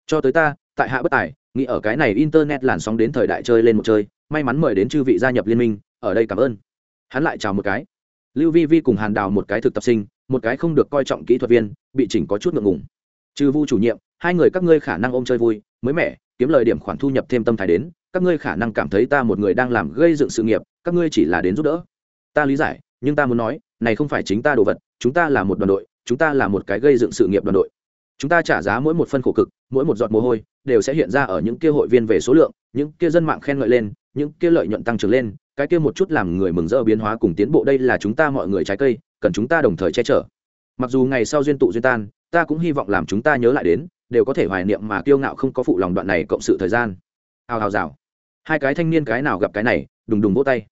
Cho tới ta, tại hạ bất tài, nghĩ ở cái này internet làn sóng đến thời đại chơi lên một chơi may mắn mời đến chư vị gia nhập liên minh, ở đây cảm ơn. Hắn lại chào một cái. Lưu vi vi cùng hàn đào một cái thực tập sinh, một cái không được coi trọng kỹ thuật viên, bị chỉnh có chút ngượng ngùng. Trừ vu chủ nhiệm, hai người các ngươi khả năng ôm chơi vui, mới mẻ, kiếm lời điểm khoản thu nhập thêm tâm thái đến, các ngươi khả năng cảm thấy ta một người đang làm gây dựng sự nghiệp, các ngươi chỉ là đến giúp đỡ. Ta lý giải, nhưng ta muốn nói, này không phải chính ta đồ vật, chúng ta là một đoàn đội, chúng ta là một cái gây dựng sự nghiệp đoàn đội chúng ta trả giá mỗi một phân khổ cực, mỗi một giọt mồ hôi, đều sẽ hiện ra ở những kia hội viên về số lượng, những kia dân mạng khen ngợi lên, những kia lợi nhuận tăng trưởng lên, cái kia một chút làm người mừng rỡ biến hóa cùng tiến bộ đây là chúng ta mọi người trái cây, cần chúng ta đồng thời che chở. Mặc dù ngày sau duyên tụ duyên tan, ta cũng hy vọng làm chúng ta nhớ lại đến, đều có thể hoài niệm mà kiêu ngạo không có phụ lòng đoạn này cộng sự thời gian. Hào hào rào. Hai cái thanh niên cái nào gặp cái này, đùng đùng vỗ tay.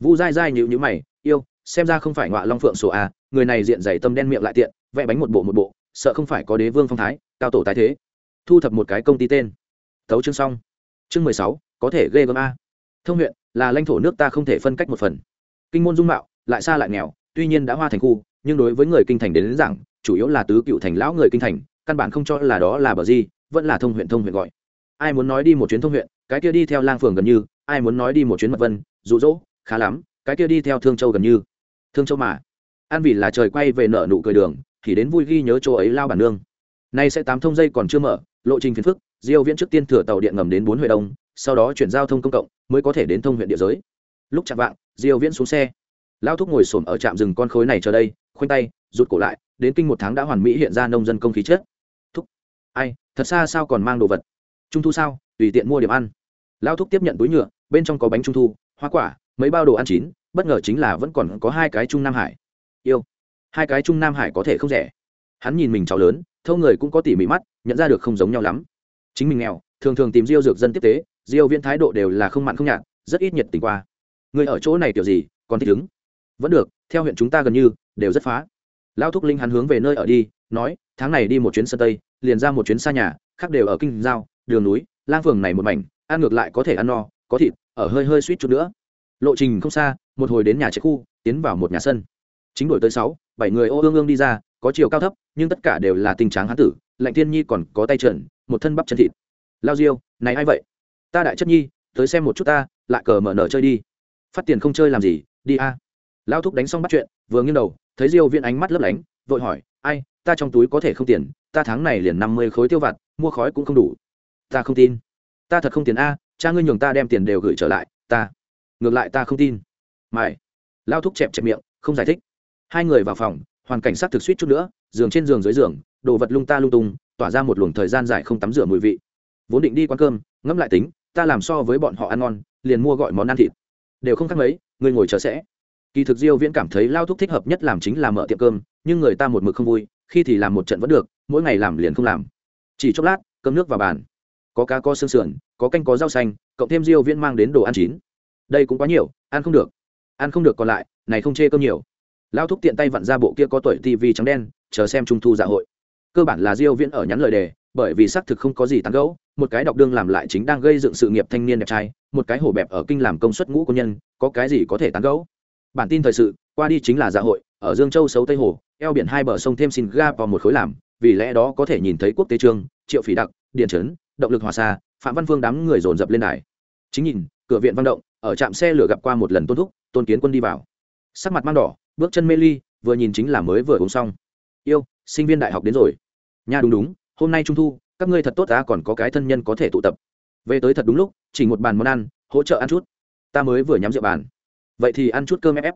Vu dai dai nhịu nhữ mày, yêu, xem ra không phải ngọa long phượng sổ a người này diện dày tâm đen miệng lại tiện, vẽ bánh một bộ một bộ sợ không phải có đế vương phong thái cao tổ tái thế. Thu thập một cái công ty tên. Tấu chương xong. Chương mười sáu có thể ghê gớm a. Thông huyện là lãnh thổ nước ta không thể phân cách một phần. Kinh môn dung mạo lại xa lại nghèo tuy nhiên đã hoa thành khu nhưng đối với người kinh thành đến, đến rằng chủ yếu là tứ cựu thành lão người kinh thành căn bản không cho là đó là bờ gì vẫn là thông huyện thông huyện gọi. Ai muốn nói đi một chuyến thông huyện cái kia đi theo lang phường gần như ai muốn nói đi một chuyến mật vân rụ rỗ khá lắm cái kia đi theo thương châu gần như. Thương châu mà. An vì là trời quay về nợ nụ cười đường thì đến vui ghi nhớ chỗ ấy lao bản nương. Nay sẽ tám thông dây còn chưa mở, lộ trình phiền phức, diêu viễn trước tiên thừa tàu điện ngầm đến bốn huyện đông, sau đó chuyển giao thông công cộng, mới có thể đến thông huyện địa giới. Lúc chạm vạng, diêu viễn xuống xe. Lao thúc ngồi xổm ở trạm rừng con khối này chờ đây, khoanh tay, rụt cổ lại, đến kinh một tháng đã hoàn mỹ hiện ra nông dân công khí chết. Thúc, ai, thật xa sao còn mang đồ vật? Trung thu sao, tùy tiện mua điểm ăn. Lao thúc tiếp nhận túi nhựa, bên trong có bánh trung thu, hoa quả, mấy bao đồ ăn chín, bất ngờ chính là vẫn còn có hai cái trung nam hải. Yêu hai cái trung nam hải có thể không rẻ. Hắn nhìn mình cháu lớn, thâu người cũng có tỉ mỉ mắt, nhận ra được không giống nhau lắm. Chính mình nghèo, thường thường tìm diêu dược dân tiếp tế, diêu viên thái độ đều là không mặn không nhạt, rất ít nhiệt tình qua. Người ở chỗ này kiểu gì, còn thích ứng vẫn được, theo huyện chúng ta gần như, đều rất phá. Lao thúc linh hắn hướng về nơi ở đi, nói, tháng này đi một chuyến sân tây, liền ra một chuyến xa nhà, khác đều ở kinh giao, đường núi, lang phường này một mảnh, ăn ngược lại có thể ăn no, có thịt, ở hơi hơi suýt chút nữa. Lộ trình không xa, một hồi đến nhà chế khu, tiến vào một nhà sân chính đổi tới sáu, bảy người ô ương ương đi ra, có chiều cao thấp, nhưng tất cả đều là tình tráng hán tử, lạnh thiên nhi còn có tay trần, một thân bắp chân thịt. Lao diêu, này ai vậy? Ta đại chất nhi, tới xem một chút ta, lại cờ mở nở chơi đi. Phát tiền không chơi làm gì, đi a. Lao thúc đánh xong bắt chuyện, vừa nghiêng đầu, thấy diêu viên ánh mắt lấp lánh, vội hỏi, ai, ta trong túi có thể không tiền, ta tháng này liền năm mươi khối tiêu vặt, mua khói cũng không đủ. Ta không tin. Ta thật không tiền a, cha ngươi nhường ta đem tiền đều gửi trở lại, ta, ngược lại ta không tin. Mày. Lao thúc chẹp chẹp miệng, không giải thích hai người vào phòng, hoàn cảnh sát thực suýt chút nữa, giường trên giường dưới giường, đồ vật lung ta lung tung, tỏa ra một luồng thời gian dài không tắm rửa mùi vị. Vốn định đi quán cơm, ngẫm lại tính, ta làm so với bọn họ ăn ngon, liền mua gọi món ăn thịt. Đều không khác mấy, người ngồi chờ sẽ. Kỳ thực diêu viễn cảm thấy lao thúc thích hợp nhất làm chính là mở tiệm cơm, nhưng người ta một mực không vui, khi thì làm một trận vẫn được, mỗi ngày làm liền không làm. Chỉ chốc lát, cơm nước vào bàn. Có cá có xương sườn, có canh có rau xanh, cộng thêm diêu viễn mang đến đồ ăn chín. Đây cũng quá nhiều, ăn không được. Ăn không được còn lại, này không chê cơm nhiều lao thúc tiện tay vặn ra bộ kia có tuổi tv trắng đen, chờ xem trung thu dạ hội. Cơ bản là diêu viễn ở nhắn lời đề, bởi vì xác thực không có gì tán gẫu, một cái đọc đương làm lại chính đang gây dựng sự nghiệp thanh niên đẹp trai, một cái hổ bẹp ở kinh làm công suất ngũ quân nhân, có cái gì có thể tán gẫu? Bản tin thời sự, qua đi chính là dạ hội, ở dương châu xấu tây hồ, eo biển hai bờ sông thêm xin ga vào một khối làm, vì lẽ đó có thể nhìn thấy quốc tế trương, triệu phỉ đặc, điện trấn, động lực hòa xa phạm văn phương đám người dồn dập lên đài. Chính nhìn, cửa viện văn động, ở trạm xe lửa gặp qua một lần tôn thúc, tôn kiến quân đi vào. Sắc mặt mang đỏ bước chân mê ly, vừa nhìn chính là mới vừa uống xong. Yêu, sinh viên đại học đến rồi. Nha, đúng đúng, hôm nay trung thu, các ngươi thật tốt ta, còn có cái thân nhân có thể tụ tập. Về tới thật đúng lúc, chỉ một bàn món ăn, hỗ trợ ăn chút. Ta mới vừa nhắm rượu bàn. Vậy thì ăn chút cơm ép ép.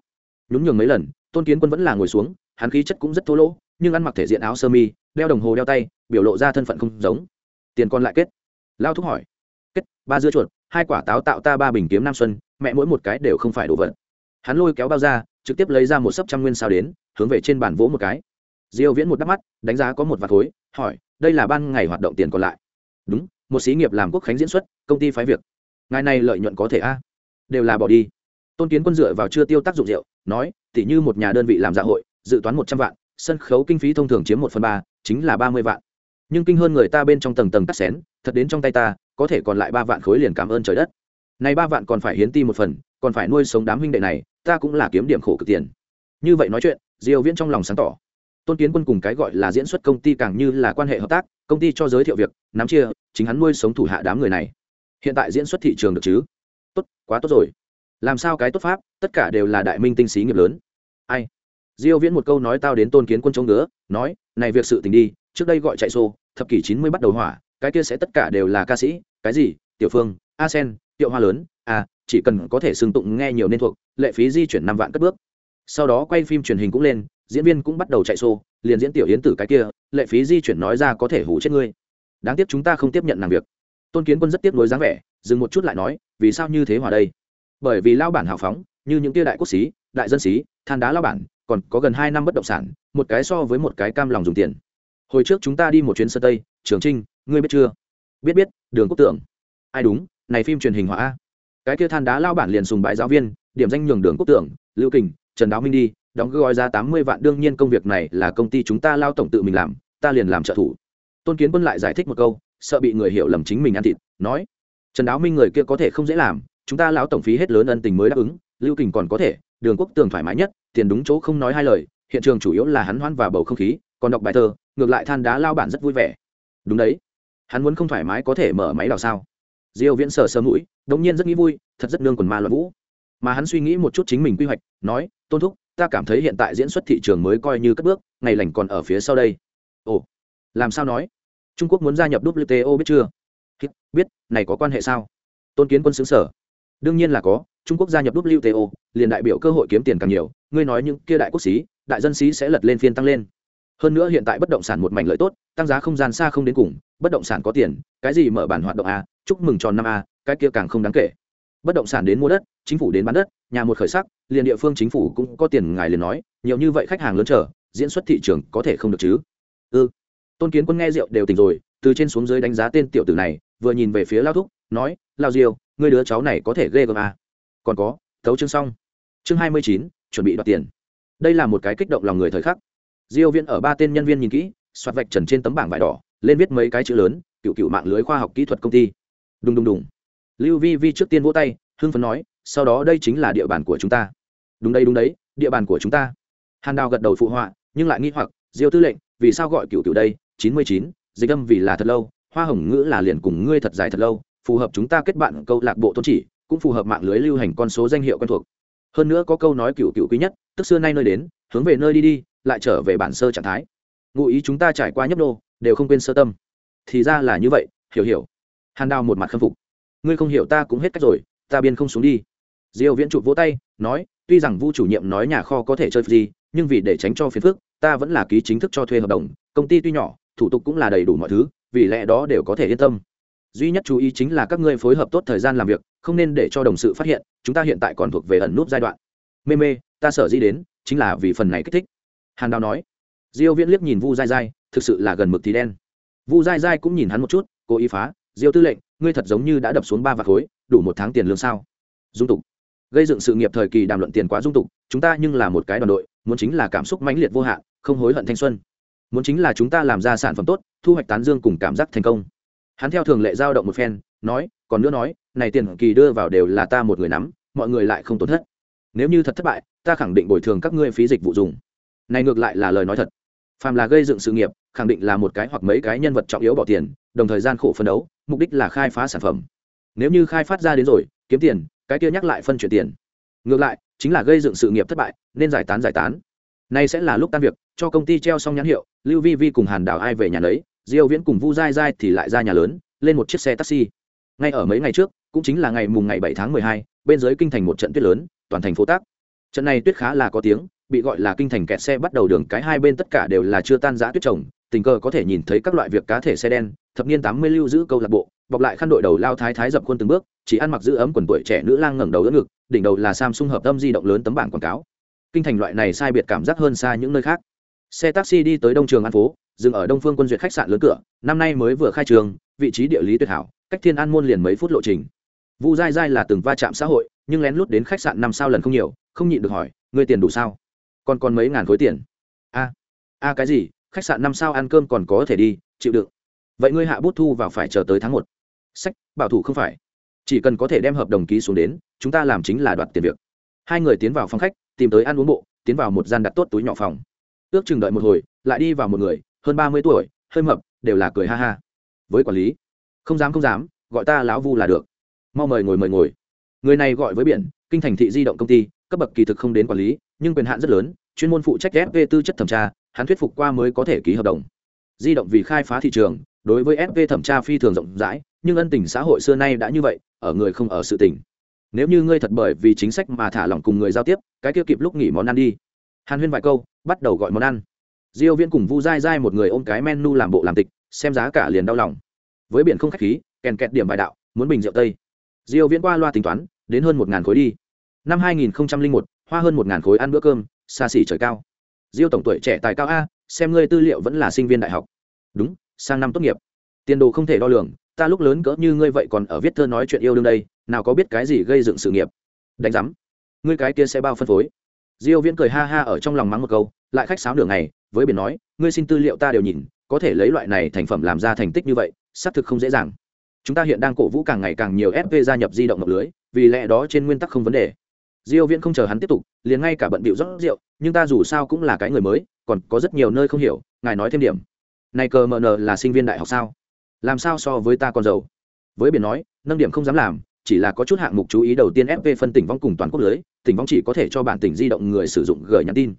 Nhún nhường mấy lần, tôn kiến quân vẫn là ngồi xuống, hắn khí chất cũng rất thô lỗ, nhưng ăn mặc thể diện áo sơ mi, đeo đồng hồ đeo tay, biểu lộ ra thân phận không giống. Tiền còn lại kết. Lao thúc hỏi. Kết, ba dưa chuột, hai quả táo tạo ta ba bình kiếm nam xuân, mẹ mỗi một cái đều không phải đồ vật. Hắn lôi kéo bao ra trực tiếp lấy ra một sấp trăm nguyên sao đến, hướng về trên bàn vỗ một cái. Diêu viễn một đắp mắt, đánh giá có một vạt thối. hỏi, đây là ban ngày hoạt động tiền còn lại. Đúng, một xí nghiệp làm quốc khánh diễn xuất, công ty phái việc. Ngày này lợi nhuận có thể a? Đều là bỏ đi. Tôn kiến quân dựa vào chưa tiêu tác dụng rượu, nói, tỉ như một nhà đơn vị làm dạ hội, dự toán một trăm vạn, sân khấu kinh phí thông thường chiếm một phần ba, chính là ba mươi vạn. Nhưng kinh hơn người ta bên trong tầng tầng cắt xén, thật đến trong tay ta, có thể còn lại ba vạn khối liền cảm ơn trời đất. Này ba vạn còn phải hiến ti một phần, còn phải nuôi sống đám huynh đệ này ta cũng là kiếm điểm khổ cực tiền. Như vậy nói chuyện, diêu viễn trong lòng sáng tỏ. Tôn kiến quân cùng cái gọi là diễn xuất công ty càng như là quan hệ hợp tác, công ty cho giới thiệu việc, nắm chia, chính hắn nuôi sống thủ hạ đám người này. Hiện tại diễn xuất thị trường được chứ? Tốt, quá tốt rồi. Làm sao cái tốt pháp, tất cả đều là đại minh tinh xí nghiệp lớn. Ai? Diêu viễn một câu nói tao đến tôn kiến quân chống nữa nói, này việc sự tình đi, trước đây gọi chạy xô, thập kỷ chín mươi bắt đầu hỏa, cái kia sẽ tất cả đều là ca sĩ, cái gì? Tiểu phương, a sen, tiệu hoa lớn à chỉ cần có thể xưng tụng nghe nhiều nên thuộc, lệ phí di chuyển năm vạn cất bước. Sau đó quay phim truyền hình cũng lên, diễn viên cũng bắt đầu chạy xô liền diễn tiểu yến tử cái kia, lệ phí di chuyển nói ra có thể hủ chết ngươi. Đáng tiếc chúng ta không tiếp nhận làm việc. Tôn kiến quân rất tiếc nuối dáng vẻ, dừng một chút lại nói, vì sao như thế hòa đây? Bởi vì lao bản hào phóng, như những tia đại quốc xí đại dân xí than đá lao bản, còn có gần hai năm bất động sản, một cái so với một cái cam lòng dùng tiền. Hồi trước chúng ta đi một chuyến sơ tây, trường trinh, ngươi biết chưa? Biết biết, đường quốc tượng ai đúng? Này phim truyền hình hóa cái kia than đá lao bản liền sùng bãi giáo viên, điểm danh nhường đường quốc tưởng, lưu kình, trần đáo minh đi, đóng gói ra tám mươi vạn, đương nhiên công việc này là công ty chúng ta lao tổng tự mình làm, ta liền làm trợ thủ. Tôn kiến quân lại giải thích một câu, sợ bị người hiểu lầm chính mình ăn thịt, nói, trần đáo minh người kia có thể không dễ làm, chúng ta lão tổng phí hết lớn ân tình mới đáp ứng, lưu kình còn có thể, đường quốc tường thoải mái nhất, tiền đúng chỗ không nói hai lời, hiện trường chủ yếu là hắn hoan và bầu không khí, còn đọc bài thơ, ngược lại than đá lao bản rất vui vẻ. Đúng đấy, hắn muốn không thoải mái có thể mở máy đào sao? Diêu viễn sờ sơ mũi đống nhiên rất nghĩ vui, thật rất nương quần ma loạn vũ. Mà hắn suy nghĩ một chút chính mình quy hoạch, nói, tôn thúc, ta cảm thấy hiện tại diễn xuất thị trường mới coi như cất bước, ngày lành còn ở phía sau đây. Ồ, làm sao nói? Trung quốc muốn gia nhập wto biết chưa? Biết, này có quan hệ sao? Tôn kiến quân xứng sở đương nhiên là có, trung quốc gia nhập wto liền đại biểu cơ hội kiếm tiền càng nhiều, ngươi nói những kia đại quốc xí đại dân xí sẽ lật lên phiên tăng lên. Hơn nữa hiện tại bất động sản một mảnh lợi tốt, tăng giá không gian xa không đến cùng, bất động sản có tiền, cái gì mở bản hoạt động a, chúc mừng tròn năm a cái kia càng không đáng kể. Bất động sản đến mua đất, chính phủ đến bán đất, nhà một khởi sắc, liền địa phương chính phủ cũng có tiền ngài liền nói, nhiều như vậy khách hàng lớn chờ, diễn xuất thị trường có thể không được chứ? Ư ừ. tôn kiến quân nghe rượu đều tỉnh rồi, từ trên xuống dưới đánh giá tên tiểu tử này, vừa nhìn về phía lao thúc, nói, lao diêu người đứa cháu này có thể ghê gớm à. còn có, thấu chương xong. Chương hai mươi chín, chuẩn bị đoạt tiền. Đây là một cái kích động lòng người thời khắc. Diêu viên ở ba tên nhân viên nhìn kỹ, soạt vạch trần trên tấm bảng vải đỏ, lên viết mấy cái chữ lớn, cựu cựu mạng lưới khoa học kỹ thuật công ty. Đùng đùng đùng lưu vi vi trước tiên vỗ tay, hưng phấn nói, sau đó đây chính là địa bàn của chúng ta. Đúng đây đúng đấy, địa bàn của chúng ta. Hàn đào gật đầu phụ họa, nhưng lại nghi hoặc, diêu tư lệnh, vì sao gọi cựu cựu đây? Chín mươi chín, dịch âm vì là thật lâu, hoa hồng ngữ là liền cùng ngươi thật dài thật lâu, phù hợp chúng ta kết bạn câu lạc bộ tôn chỉ, cũng phù hợp mạng lưới lưu hành con số danh hiệu quen thuộc. Hơn nữa có câu nói cựu cựu quý nhất, tức xưa nay nơi đến, hướng về nơi đi đi, lại trở về bản sơ trạng thái. Ngụ ý chúng ta trải qua nhấp đô đều không quên sơ tâm. Thì ra là như vậy, hiểu hiểu. Hàn đào một mặt khâm phục ngươi không hiểu ta cũng hết cách rồi, ta biên không xuống đi. Diêu viễn chụp vỗ tay, nói, tuy rằng vu chủ nhiệm nói nhà kho có thể chơi gì, nhưng vì để tránh cho phiền phức, ta vẫn là ký chính thức cho thuê hợp đồng, công ty tuy nhỏ, thủ tục cũng là đầy đủ mọi thứ, vì lẽ đó đều có thể yên tâm. Duy nhất chú ý chính là các ngươi phối hợp tốt thời gian làm việc, không nên để cho đồng sự phát hiện, chúng ta hiện tại còn thuộc về ẩn nút giai đoạn. Mê mê, ta sợ gì đến, chính là vì phần này kích thích. Hàn đào nói. Diêu viễn liếc nhìn vu dai dai thực sự là gần mực thì đen. Vu dai dai cũng nhìn hắn một chút, cố ý phá diêu tư lệnh, ngươi thật giống như đã đập xuống ba vạt khối, đủ một tháng tiền lương sao? Dung tục. Gây dựng sự nghiệp thời kỳ đàm luận tiền quá dung tục, chúng ta nhưng là một cái đoàn đội, muốn chính là cảm xúc mãnh liệt vô hạn, không hối hận thanh xuân. Muốn chính là chúng ta làm ra sản phẩm tốt, thu hoạch tán dương cùng cảm giác thành công. Hắn theo thường lệ giao động một phen, nói, còn nữa nói, này tiền kỳ đưa vào đều là ta một người nắm, mọi người lại không tổn thất. Nếu như thật thất bại, ta khẳng định bồi thường các ngươi phí dịch vụ dùng. Này ngược lại là lời nói thật. Phàm là gây dựng sự nghiệp, khẳng định là một cái hoặc mấy cái nhân vật trọng yếu bỏ tiền đồng thời gian khổ phân đấu mục đích là khai phá sản phẩm. Nếu như khai phát ra đến rồi kiếm tiền cái kia nhắc lại phân chuyển tiền. Ngược lại chính là gây dựng sự nghiệp thất bại nên giải tán giải tán. Nay sẽ là lúc tan việc cho công ty treo xong nhãn hiệu lưu vi vi cùng hàn đảo ai về nhà lấy diêu viễn cùng vu dai dai thì lại ra nhà lớn lên một chiếc xe taxi. Ngay ở mấy ngày trước cũng chính là ngày mùng ngày 7 tháng 12, bên dưới kinh thành một trận tuyết lớn toàn thành phố tác trận này tuyết khá là có tiếng bị gọi là kinh thành kẹt xe bắt đầu đường cái hai bên tất cả đều là chưa tan rã tuyết trồng, tình cờ có thể nhìn thấy các loại việc cá thể xe đen, thập niên tám mươi lưu giữ câu lạc bộ, bọc lại khăn đội đầu lao thái thái dập khuôn từng bước, chỉ ăn mặc giữ ấm quần tuổi trẻ nữ lang ngẩng đầu đỡ ngực, đỉnh đầu là samsung hợp tâm di động lớn tấm bảng quảng cáo. Kinh thành loại này sai biệt cảm giác hơn xa những nơi khác. Xe taxi đi tới đông trường an phố, dừng ở đông phương quân duyệt khách sạn lớn cửa, năm nay mới vừa khai trường, vị trí địa lý tuyệt hảo, cách thiên an môn liền mấy phút lộ trình. Vu dai dai là từng va chạm xã hội, nhưng lén lút đến khách sạn năm sao lần không nhiều, không nhịn được hỏi người tiền đủ sao? Còn còn mấy ngàn khối tiền. A a cái gì? Khách sạn năm sao ăn cơm còn có thể đi, chịu đựng. Vậy ngươi hạ bút thu vào phải chờ tới tháng một. Sách, bảo thủ không phải. Chỉ cần có thể đem hợp đồng ký xuống đến, chúng ta làm chính là đoạt tiền việc. Hai người tiến vào phòng khách, tìm tới ăn uống bộ, tiến vào một gian đặt tốt túi nhỏ phòng. Ước chừng đợi một hồi, lại đi vào một người, hơn ba mươi tuổi, hơi mập, đều là cười ha ha. Với quản lý, không dám không dám, gọi ta lão vu là được. Mau mời ngồi mời ngồi. Người này gọi với biển, kinh thành thị di động công ty, cấp bậc kỳ thực không đến quản lý nhưng quyền hạn rất lớn, chuyên môn phụ trách fv tư chất thẩm tra, hắn thuyết phục qua mới có thể ký hợp đồng. Di động vì khai phá thị trường, đối với sv thẩm tra phi thường rộng rãi, nhưng ân tình xã hội xưa nay đã như vậy, ở người không ở sự tình. Nếu như ngươi thật bởi vì chính sách mà thả lỏng cùng người giao tiếp, cái kia kịp lúc nghỉ món ăn đi. Hàn huyên vài câu, bắt đầu gọi món ăn. Diêu viễn cùng vu dai dai một người ôm cái menu làm bộ làm tịch, xem giá cả liền đau lòng. Với biển không khách khí, kèn kẹt điểm vài đạo, muốn bình rượu tây. Diêu viễn qua loa tính toán, đến hơn một ngàn khối đi. Năm 2001 hoa hơn một ngàn khối ăn bữa cơm, xa xỉ trời cao. Diêu tổng tuổi trẻ tài cao a, xem ngươi tư liệu vẫn là sinh viên đại học. Đúng, sang năm tốt nghiệp. Tiền đồ không thể đo lường, ta lúc lớn cỡ như ngươi vậy còn ở viết thơ nói chuyện yêu đương đây, nào có biết cái gì gây dựng sự nghiệp. Đánh giám. Ngươi cái kia sẽ bao phân phối. Diêu viễn cười ha ha ở trong lòng mắng một câu, lại khách sáo nửa ngày, với biển nói, ngươi xin tư liệu ta đều nhìn, có thể lấy loại này thành phẩm làm ra thành tích như vậy, xác thực không dễ dàng. Chúng ta hiện đang cổ vũ càng ngày càng nhiều fp gia nhập di động ngọc lưới, vì lẽ đó trên nguyên tắc không vấn đề diêu viễn không chờ hắn tiếp tục, liền ngay cả bận bịu rót rượu, nhưng ta dù sao cũng là cái người mới, còn có rất nhiều nơi không hiểu, ngài nói thêm điểm. Này cờ mờ nờ là sinh viên đại học sao? Làm sao so với ta còn giàu? Với biển nói, nâng điểm không dám làm, chỉ là có chút hạng mục chú ý đầu tiên fp phân tỉnh vong cùng toàn quốc lưới, tỉnh vong chỉ có thể cho bản tỉnh di động người sử dụng gửi nhắn tin.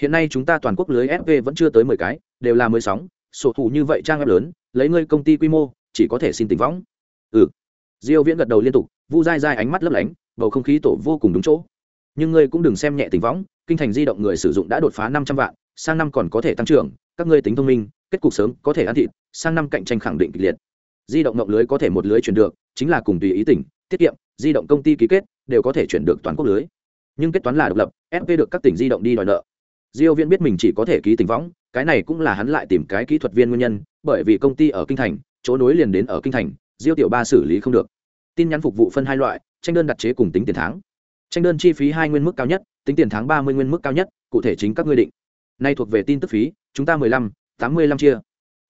Hiện nay chúng ta toàn quốc lưới fp vẫn chưa tới mười cái, đều là mới sóng, sổ thủ như vậy trang web lớn, lấy ngươi công ty quy mô, chỉ có thể xin tỉnh vong. ừ. Diêu viễn gật đầu liên tục, vu dai dai ánh mắt lấp lánh bầu không khí tổ vô cùng đúng chỗ. Nhưng ngươi cũng đừng xem nhẹ tình võng, kinh thành di động người sử dụng đã đột phá 500 vạn, sang năm còn có thể tăng trưởng, các ngươi tính thông minh, kết cục sớm, có thể ăn thịt, sang năm cạnh tranh khẳng định kịch liệt. Di động ngộng lưới có thể một lưới chuyển được, chính là cùng tùy ý tỉnh, tiết kiệm, di động công ty ký kết, đều có thể chuyển được toàn quốc lưới. Nhưng kết toán là độc lập fp được các tỉnh di động đi đòi nợ. Diêu viễn biết mình chỉ có thể ký tỉnh võng, cái này cũng là hắn lại tìm cái kỹ thuật viên nguyên nhân, bởi vì công ty ở kinh thành, chỗ nối liền đến ở kinh thành, diêu tiểu ba xử lý không được. Tin nhắn phục vụ phân hai loại tranh đơn đặt chế cùng tính tiền tháng. Tranh đơn chi phí hai nguyên mức cao nhất, tính tiền tháng ba mươi nguyên mức cao nhất, cụ thể chính các ngươi định. Nay thuộc về tin tức phí, chúng ta mười lăm, tám mươi lăm chia.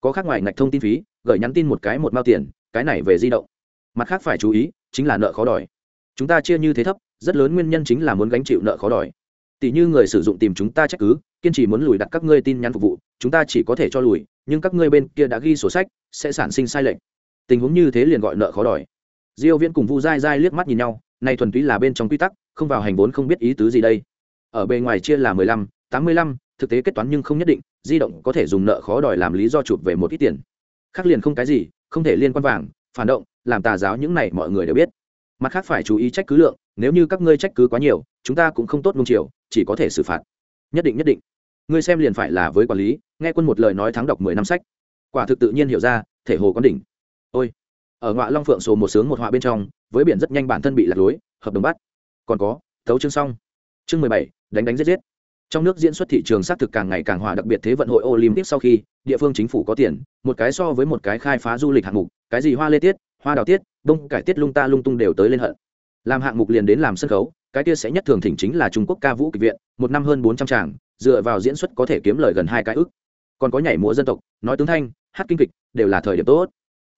Có khác ngoài ngạch thông tin phí, gửi nhắn tin một cái một mao tiền, cái này về di động. Mặt khác phải chú ý, chính là nợ khó đòi. Chúng ta chia như thế thấp, rất lớn nguyên nhân chính là muốn gánh chịu nợ khó đòi. Tỷ như người sử dụng tìm chúng ta trách cứ, kiên trì muốn lùi đặt các ngươi tin nhắn phục vụ, chúng ta chỉ có thể cho lùi, nhưng các ngươi bên kia đã ghi sổ sách, sẽ sản sinh sai lệch. Tình huống như thế liền gọi nợ khó đòi diêu viễn cùng vu dai dai liếc mắt nhìn nhau này thuần túy là bên trong quy tắc không vào hành vốn không biết ý tứ gì đây. Ở bề ngoài chia là 15, 85, thực tế kết toán nhưng không nhất định di động có thể dùng nợ khó đòi làm lý do chụp về một ít tiền. Khác liền không cái gì không thể liên quan vàng phản động làm tà giáo những này mọi người đều biết. Mặt khác phải chú ý trách cứ lượng nếu như các ngươi trách cứ quá nhiều chúng ta cũng không tốt nung chiều chỉ có thể xử phạt. Nhất định nhất định. Ngươi xem liền phải là với quản lý nghe quân một lời nói thắng đọc mười năm sách. Quả thực tự nhiên hiểu ra thể hồ con đỉnh. Ôi! Ở ngọa long phượng số một sướng một họa bên trong, với biển rất nhanh bản thân bị lạc lối, hợp đồng bắt. Còn có tấu chương xong. Chương mười bảy, đánh đánh giết giết. Trong nước diễn xuất thị trường xác thực càng ngày càng hòa đặc biệt thế vận hội olympic sau khi, địa phương chính phủ có tiền, một cái so với một cái khai phá du lịch hạng mục, cái gì hoa lê tiết, hoa đào tiết đông cải tiết lung ta lung tung đều tới lên hận. Làm hạng mục liền đến làm sân khấu, cái kia sẽ nhất thường thỉnh chính là trung quốc ca vũ kịch viện, một năm hơn bốn trăm tràng, dựa vào diễn xuất có thể kiếm lời gần hai cái ức. Còn có nhảy múa dân tộc, nói tướng thanh, hát kinh kịch, đều là thời điểm tốt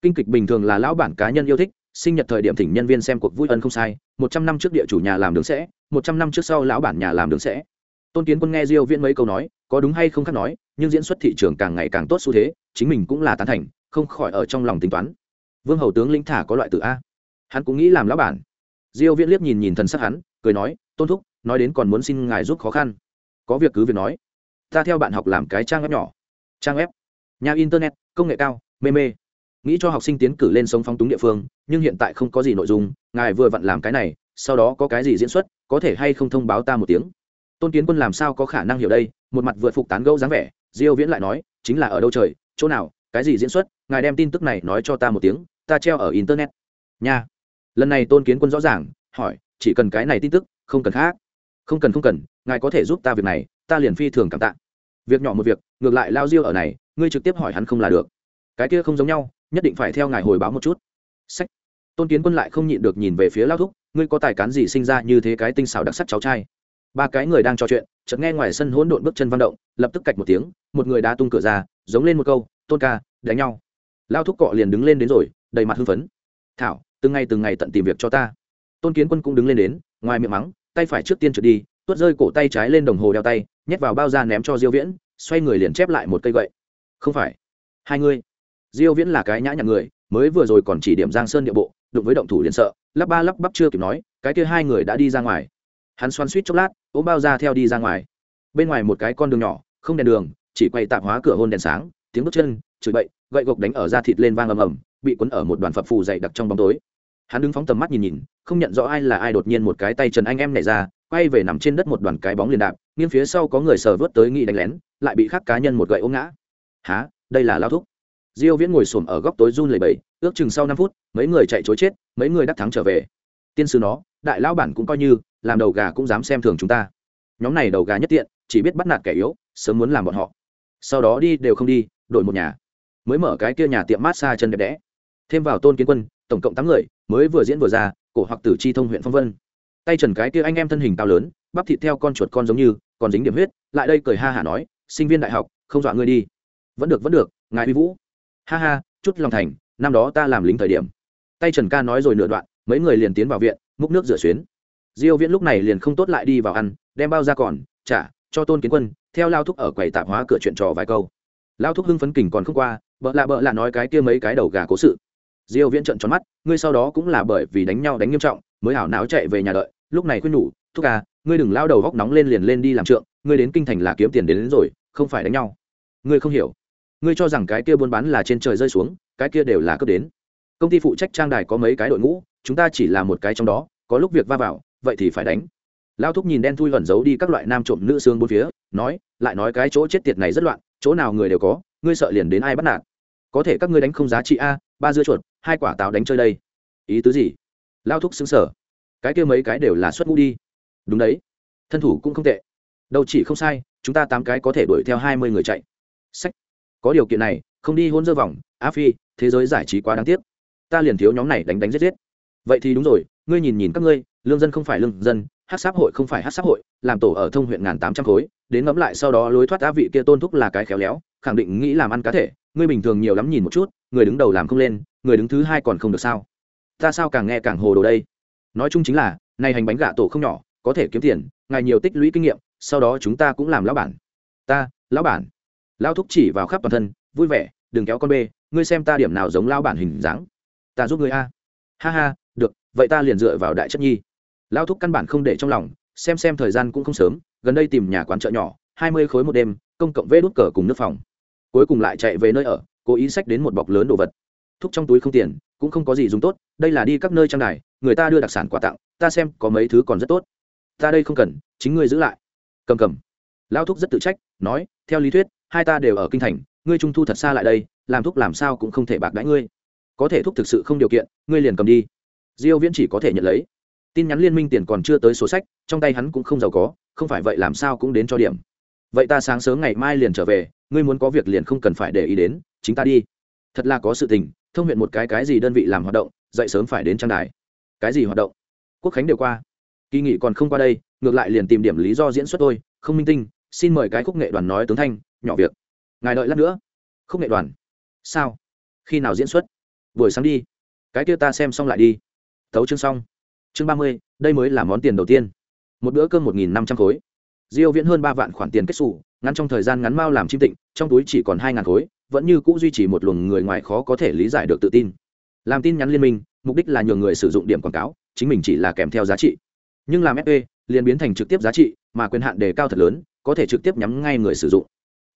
kinh kịch bình thường là lão bản cá nhân yêu thích, sinh nhật thời điểm thỉnh nhân viên xem cuộc vui ân không sai, một trăm năm trước địa chủ nhà làm đường sẽ, một trăm năm trước sau lão bản nhà làm đường sẽ. Tôn kiến quân nghe diêu viễn mấy câu nói, có đúng hay không khác nói, nhưng diễn xuất thị trường càng ngày càng tốt xu thế, chính mình cũng là tán thành, không khỏi ở trong lòng tính toán. Vương hầu tướng lĩnh thả có loại tự a. Hắn cũng nghĩ làm lão bản. Diêu viễn liếc nhìn nhìn thần sắc hắn, cười nói, tôn thúc, nói đến còn muốn xin ngài giúp khó khăn. Có việc cứ việc nói. Ta theo bạn học làm cái trang web nhỏ. Trang web? Nhà internet, công nghệ cao, mê mê nghĩ cho học sinh tiến cử lên sống phóng túng địa phương, nhưng hiện tại không có gì nội dung, ngài vừa vặn làm cái này, sau đó có cái gì diễn xuất, có thể hay không thông báo ta một tiếng. Tôn kiến quân làm sao có khả năng hiểu đây, một mặt vượt phục tán gẫu dáng vẻ, diêu viễn lại nói, chính là ở đâu trời, chỗ nào, cái gì diễn xuất, ngài đem tin tức này nói cho ta một tiếng, ta treo ở internet. Nha. Lần này tôn kiến quân rõ ràng, hỏi, chỉ cần cái này tin tức, không cần khác. Không cần không cần, ngài có thể giúp ta việc này, ta liền phi thường cảm tạ. Việc nhỏ một việc, ngược lại lao diêu ở này, ngươi trực tiếp hỏi hắn không là được. Cái kia không giống nhau nhất định phải theo ngài hồi báo một chút. Sách. Tôn kiến quân lại không nhịn được nhìn về phía lao thúc, ngươi có tài cán gì sinh ra như thế cái tinh xảo đặc sắc cháu trai? Ba cái người đang trò chuyện, chợt nghe ngoài sân hỗn độn bước chân vang động, lập tức cạch một tiếng, một người đá tung cửa ra, giống lên một câu, tôn ca, đánh nhau. Lao thúc cọ liền đứng lên đến rồi, đầy mặt hưng phấn. Thảo, từng ngày từng ngày tận tìm việc cho ta. Tôn kiến quân cũng đứng lên đến, ngoài miệng mắng, tay phải trước tiên trượt đi, tuốt rơi cổ tay trái lên đồng hồ đeo tay, nhét vào bao da ném cho diêu viễn, xoay người liền chép lại một cây gậy. Không phải. Hai người diêu viễn là cái nhã nhặn người, mới vừa rồi còn chỉ điểm giang sơn địa bộ, đụng với động thủ liền sợ, lắp ba lắp bắp chưa kịp nói, cái kia hai người đã đi ra ngoài. Hắn xoắn suýt chốc lát, ôm bao ra theo đi ra ngoài. Bên ngoài một cái con đường nhỏ, không đèn đường, chỉ quay tạm hóa cửa hôn đèn sáng, tiếng bước chân, chửi bậy, gậy gộc đánh ở da thịt lên vang ầm ầm, bị cuốn ở một đoàn phập phù dày đặc trong bóng tối. Hắn đứng phóng tầm mắt nhìn nhìn, không nhận rõ ai là ai đột nhiên một cái tay trần anh em nảy ra, quay về nằm trên đất một đoàn cái bóng liền đạp, nghiêng phía sau có người sờ vớt tới nghĩ đánh lén, lại bị khác cá nhân một gậy ôm ngã. Há đây là lao thúc diêu viễn ngồi xổm ở góc tối run lẩy bẩy, ước chừng sau 5 phút, mấy người chạy trối chết, mấy người đắc thắng trở về. Tiên sư nó, đại lão bản cũng coi như, làm đầu gà cũng dám xem thường chúng ta. Nhóm này đầu gà nhất tiện, chỉ biết bắt nạt kẻ yếu, sớm muốn làm bọn họ. Sau đó đi, đều không đi, đổi một nhà. Mới mở cái kia nhà tiệm massage chân đẹp đẽ. Thêm vào tôn kiến quân, tổng cộng tám người, mới vừa diễn vừa ra, cổ hoặc tử chi thông huyện phong vân. Tay trần cái kia anh em thân hình cao lớn, bắp thịt theo con chuột con giống như, còn dính điểm huyết, lại đây cười ha hả nói, sinh viên đại học, không dọa ngươi đi. Vẫn được vẫn được, ngài huy vũ ha ha chút lòng thành năm đó ta làm lính thời điểm. Tay trần ca nói rồi nửa đoạn mấy người liền tiến vào viện múc nước rửa xuyến. Diêu viễn lúc này liền không tốt lại đi vào ăn đem bao ra còn trả cho tôn kiến quân theo lao thúc ở quầy tạp hóa cửa chuyện trò vài câu. Lao thúc hưng phấn kình còn không qua bợ lạ bợ lạ nói cái kia mấy cái đầu gà cố sự. Diêu viễn trợn tròn mắt ngươi sau đó cũng là bởi vì đánh nhau đánh nghiêm trọng mới hảo não chạy về nhà đợi lúc này khuyên nhủ thúc à ngươi đừng lao đầu góc nóng lên liền lên đi làm trượng ngươi đến kinh thành là kiếm tiền đến, đến rồi không phải đánh nhau. Ngươi không hiểu ngươi cho rằng cái kia buôn bán là trên trời rơi xuống, cái kia đều là cấp đến. Công ty phụ trách trang đài có mấy cái đội ngũ, chúng ta chỉ là một cái trong đó, có lúc việc va vào, vậy thì phải đánh. Lao thúc nhìn đen thui gần giấu đi các loại nam trộm nữ xương bốn phía, nói, lại nói cái chỗ chết tiệt này rất loạn, chỗ nào người đều có, ngươi sợ liền đến ai bắt nạt. Có thể các ngươi đánh không giá trị a, ba dưa chuột, hai quả táo đánh chơi đây. Ý tứ gì? Lao thúc xứng sở cái kia mấy cái đều là xuất ngũ đi. Đúng đấy. Thân thủ cũng không tệ. Đâu chỉ không sai, chúng ta tám cái có thể đuổi theo hai mươi người chạy. Sách có điều kiện này, không đi hôn dơ vòng a phi, thế giới giải trí quá đáng tiếc. Ta liền thiếu nhóm này đánh đánh giết giết. Vậy thì đúng rồi, ngươi nhìn nhìn các ngươi, lương dân không phải lương dân, hát sáp hội không phải hát sáp hội, làm tổ ở thông huyện ngàn tám trăm khối, đến ngẫm lại sau đó lối thoát á vị kia tôn thúc là cái khéo léo, khẳng định nghĩ làm ăn cá thể. Ngươi bình thường nhiều lắm nhìn một chút, người đứng đầu làm không lên, người đứng thứ hai còn không được sao? Ta sao càng nghe càng hồ đồ đây? Nói chung chính là này hành bánh gà tổ không nhỏ, có thể kiếm tiền, ngài nhiều tích lũy kinh nghiệm, sau đó chúng ta cũng làm lão bản. Ta, lão bản lão thúc chỉ vào khắp toàn thân, vui vẻ, đừng kéo con bê, ngươi xem ta điểm nào giống lao bản hình dáng. Ta giúp ngươi a. Ha ha, được, vậy ta liền dựa vào đại chất nhi. Lão thúc căn bản không để trong lòng, xem xem thời gian cũng không sớm, gần đây tìm nhà quán chợ nhỏ, hai mươi khối một đêm, công cộng vê đốt cờ cùng nước phòng. Cuối cùng lại chạy về nơi ở, cố ý sách đến một bọc lớn đồ vật. Thúc trong túi không tiền, cũng không có gì dùng tốt, đây là đi các nơi trang đài, người ta đưa đặc sản quà tặng, ta xem có mấy thứ còn rất tốt. Ta đây không cần, chính ngươi giữ lại. Cầm cầm. Lao thúc rất tự trách, nói, theo lý thuyết hai ta đều ở kinh thành, ngươi trung thu thật xa lại đây, làm thúc làm sao cũng không thể bạc đãi ngươi. Có thể thúc thực sự không điều kiện, ngươi liền cầm đi. Diêu viễn chỉ có thể nhận lấy. Tin nhắn liên minh tiền còn chưa tới số sách, trong tay hắn cũng không giàu có, không phải vậy làm sao cũng đến cho điểm. Vậy ta sáng sớm ngày mai liền trở về, ngươi muốn có việc liền không cần phải để ý đến, chính ta đi. Thật là có sự tình, thông huyện một cái cái gì đơn vị làm hoạt động, dậy sớm phải đến trang đài. Cái gì hoạt động? Quốc khánh đều qua. Kỳ nghị còn không qua đây, ngược lại liền tìm điểm lý do diễn xuất tôi không minh tinh, xin mời cái khúc nghệ đoàn nói tướng thanh nhỏ việc. Ngài đợi lát nữa. Khúc nghệ đoàn. Sao? Khi nào diễn xuất? Buổi sáng đi. Cái kia ta xem xong lại đi. Thấu chương xong. Chương ba mươi, đây mới là món tiền đầu tiên. Một bữa cơm một nghìn năm trăm khối. Diêu viễn hơn ba vạn khoản tiền kết xù, ngắn trong thời gian ngắn mao làm chim tịnh, trong túi chỉ còn hai ngàn khối, vẫn như cũ duy trì một luồng người ngoài khó có thể lý giải được tự tin. Làm tin nhắn liên minh, mục đích là nhường người sử dụng điểm quảng cáo, chính mình chỉ là kèm theo giá trị. Nhưng làm fp liền biến thành trực tiếp giá trị, mà quyền hạn đề cao thật lớn, có thể trực tiếp nhắm ngay người sử dụng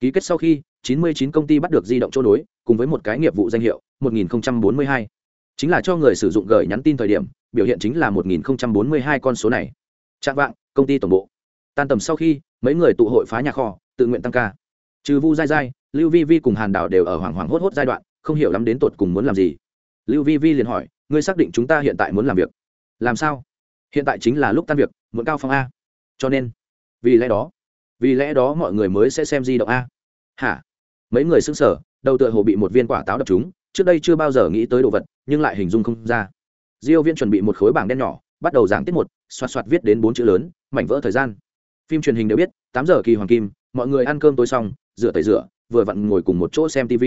ký kết sau khi 99 công ty bắt được di động chỗ nối, cùng với một cái nghiệp vụ danh hiệu 1042 chính là cho người sử dụng gửi nhắn tin thời điểm, biểu hiện chính là 1042 con số này. Trạng vạng, công ty tổng bộ. Tan tầm sau khi, mấy người tụ hội phá nhà kho, tự nguyện tăng ca. Trừ vu dai dai lưu vi vi cùng hàn đảo đều ở hoảng hoảng hốt hốt giai đoạn, không hiểu lắm đến tột cùng muốn làm gì. Lưu vi vi liền hỏi, ngươi xác định chúng ta hiện tại muốn làm việc? Làm sao? Hiện tại chính là lúc tan việc, muốn cao phong a. Cho nên, vì lẽ đó, vì lẽ đó mọi người mới sẽ xem di động a hả? Mấy người xứng sở đầu tựa hồ bị một viên quả táo đập chúng trước đây chưa bao giờ nghĩ tới đồ vật, nhưng lại hình dung không ra. Diêu viên chuẩn bị một khối bảng đen nhỏ, bắt đầu giảng tiết một, xoạt xoạt viết đến bốn chữ lớn, mảnh vỡ thời gian. Phim truyền hình đều biết, tám giờ kỳ hoàng kim, mọi người ăn cơm tối xong, rửa tẩy rửa, vừa vặn ngồi cùng một chỗ xem tv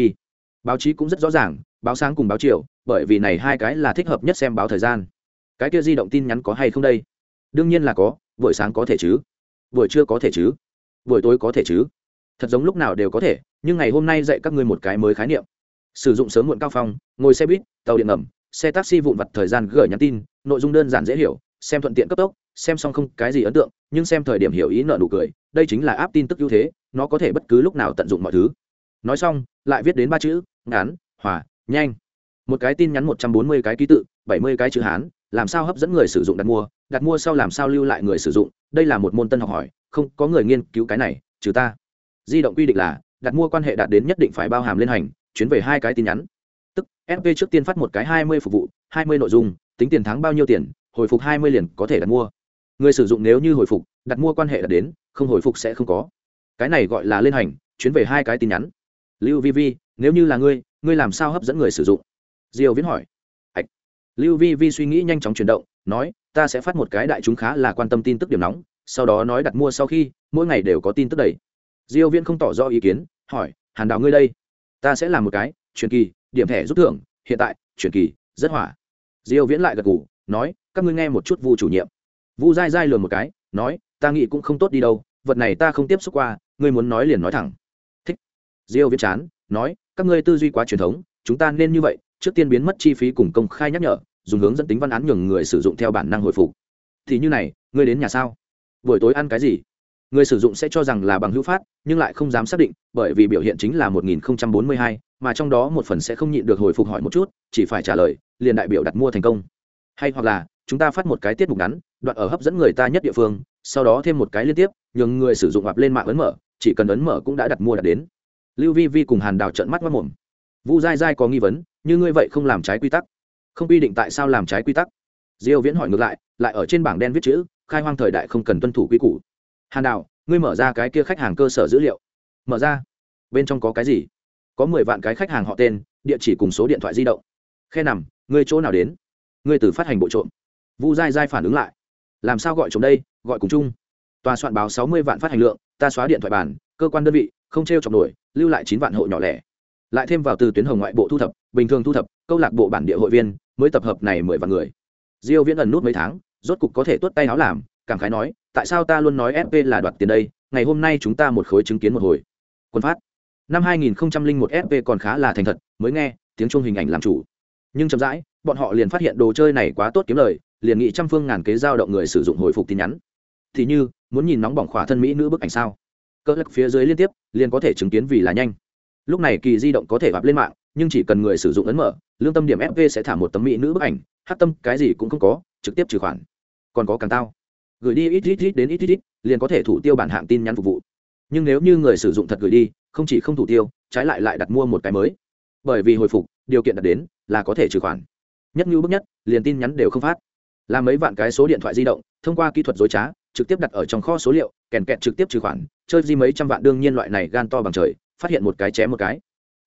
báo chí cũng rất rõ ràng, báo sáng cùng báo chiều, bởi vì này hai cái là thích hợp nhất xem báo thời gian. Cái kia di động tin nhắn có hay không đây? Đương nhiên là có, buổi sáng có thể chứ. Buổi trưa có thể chứ. Buổi tối có thể chứ thật giống lúc nào đều có thể, nhưng ngày hôm nay dạy các ngươi một cái mới khái niệm. Sử dụng sớm muộn cao phong, ngồi xe buýt, tàu điện ngầm, xe taxi vụn vặt thời gian gửi nhắn tin, nội dung đơn giản dễ hiểu, xem thuận tiện cấp tốc, xem xong không cái gì ấn tượng, nhưng xem thời điểm hiểu ý nợ nụ cười, đây chính là áp tin tức ưu thế, nó có thể bất cứ lúc nào tận dụng mọi thứ. Nói xong, lại viết đến ba chữ, ngắn, hòa, nhanh. Một cái tin nhắn một trăm bốn mươi cái ký tự, bảy mươi cái chữ hán, làm sao hấp dẫn người sử dụng đặt mua đặt mua sau làm sao lưu lại người sử dụng, đây là một môn tân học hỏi, không có người nghiên cứu cái này, trừ ta di động quy định là, đặt mua quan hệ đạt đến nhất định phải bao hàm lên hành chuyến về hai cái tin nhắn. Tức fp trước tiên phát một cái hai mươi phục vụ, hai mươi nội dung, tính tiền tháng bao nhiêu tiền, hồi phục hai mươi liền có thể đặt mua. Người sử dụng nếu như hồi phục, đặt mua quan hệ đạt đến, không hồi phục sẽ không có. Cái này gọi là lên hành chuyến về hai cái tin nhắn. Lưu vi vi, nếu như là ngươi ngươi làm sao hấp dẫn người sử dụng? Diều viễn hỏi. Ạch lưu vi vi suy nghĩ nhanh chóng chuyển động, nói, ta sẽ phát một cái đại chúng khá là quan tâm tin tức điểm nóng, sau đó nói đặt mua sau khi, mỗi ngày đều có tin tức đầy diêu viễn không tỏ rõ ý kiến, hỏi, hàn đào ngươi đây? Ta sẽ làm một cái, truyền kỳ, điểm thẻ rút thưởng, hiện tại, truyền kỳ, rất hỏa. Diêu viễn lại gật gù, nói, các ngươi nghe một chút vu chủ nhiệm. Vu dai dai lườm một cái, nói, ta nghĩ cũng không tốt đi đâu, vật này ta không tiếp xúc qua, ngươi muốn nói liền nói thẳng. Thích. Diêu viễn chán, nói, các ngươi tư duy quá truyền thống, chúng ta nên như vậy, trước tiên biến mất chi phí cùng công khai nhắc nhở, dùng hướng dẫn tính văn án nhường người sử dụng theo bản năng hồi phục. Thì như này, ngươi đến nhà sao? Buổi tối ăn cái gì? Người sử dụng sẽ cho rằng là bằng hữu phát nhưng lại không dám xác định bởi vì biểu hiện chính là 1042, mà trong đó một phần sẽ không nhịn được hồi phục hỏi một chút chỉ phải trả lời liền đại biểu đặt mua thành công. Hay hoặc là chúng ta phát một cái tiết mục ngắn đoạn ở hấp dẫn người ta nhất địa phương sau đó thêm một cái liên tiếp nhường người sử dụng hoặc lên mạng ấn mở chỉ cần ấn mở cũng đã đặt mua đặt đến. Lưu vi vi cùng hàn đào trận mắt mất mồm. Vu dai dai có nghi vấn như ngươi vậy không làm trái quy tắc. Không quy định tại sao làm trái quy tắc. Diêu viễn hỏi ngược lại lại ở trên bảng đen viết chữ khai hoang thời đại không cần tuân thủ quy củ hàn đạo ngươi mở ra cái kia khách hàng cơ sở dữ liệu. Mở ra. Bên trong có cái gì? Có mười vạn cái khách hàng họ tên, địa chỉ cùng số điện thoại di động. Khe nằm, ngươi chỗ nào đến? Ngươi từ phát hành bộ trộm. Vu dai dai phản ứng lại. Làm sao gọi trộm đây? Gọi cùng chung. Tòa soạn báo sáu mươi vạn phát hành lượng, ta xóa điện thoại bản cơ quan đơn vị, không t r e o chọc nổi, lưu lại chín vạn hộ nhỏ lẻ. Lại thêm vào từ tuyến hồng ngoại bộ thu thập, bình thường thu thập, câu lạc bộ bản địa hội viên, mới tập hợp này mười vạn người. Diêu viễn ẩn nút mấy tháng, rốt cục có thể tuốt tay áo làm, cảm khái nói tại sao ta luôn nói fp là đoạt tiền đây? Ngày hôm nay chúng ta một khối chứng kiến một hồi. Quân phát. Năm 2001 fp còn khá là thành thật, mới nghe, tiếng chuông hình ảnh làm chủ. Nhưng chậm rãi, bọn họ liền phát hiện đồ chơi này quá tốt kiếm lời, liền nghị trăm phương ngàn kế giao động người sử dụng hồi phục tin nhắn. Thì như, muốn nhìn nóng bỏng khỏa thân mỹ nữ bức ảnh sao? Cỡ lắc phía dưới liên tiếp, liền có thể chứng kiến vì là nhanh. Lúc này kỳ di động có thể gặp lên mạng, nhưng chỉ cần người sử dụng ấn mở, lương tâm điểm fp sẽ thả một tấm mỹ nữ bức ảnh, hát tâm cái gì cũng không có, trực tiếp trừ khoản. Còn có càng tao gửi đi ít ít ít đến ít ít ít, liền có thể thủ tiêu bản hạng tin nhắn phục vụ. Nhưng nếu như người sử dụng thật gửi đi, không chỉ không thủ tiêu, trái lại lại đặt mua một cái mới. Bởi vì hồi phục, điều kiện đặt đến là có thể trừ khoản. Nhất như bước nhất, liền tin nhắn đều không phát. Làm mấy vạn cái số điện thoại di động, thông qua kỹ thuật dối trá, trực tiếp đặt ở trong kho số liệu, kèn kẹt trực tiếp trừ khoản, chơi di mấy trăm vạn đương nhiên loại này gan to bằng trời, phát hiện một cái chém một cái.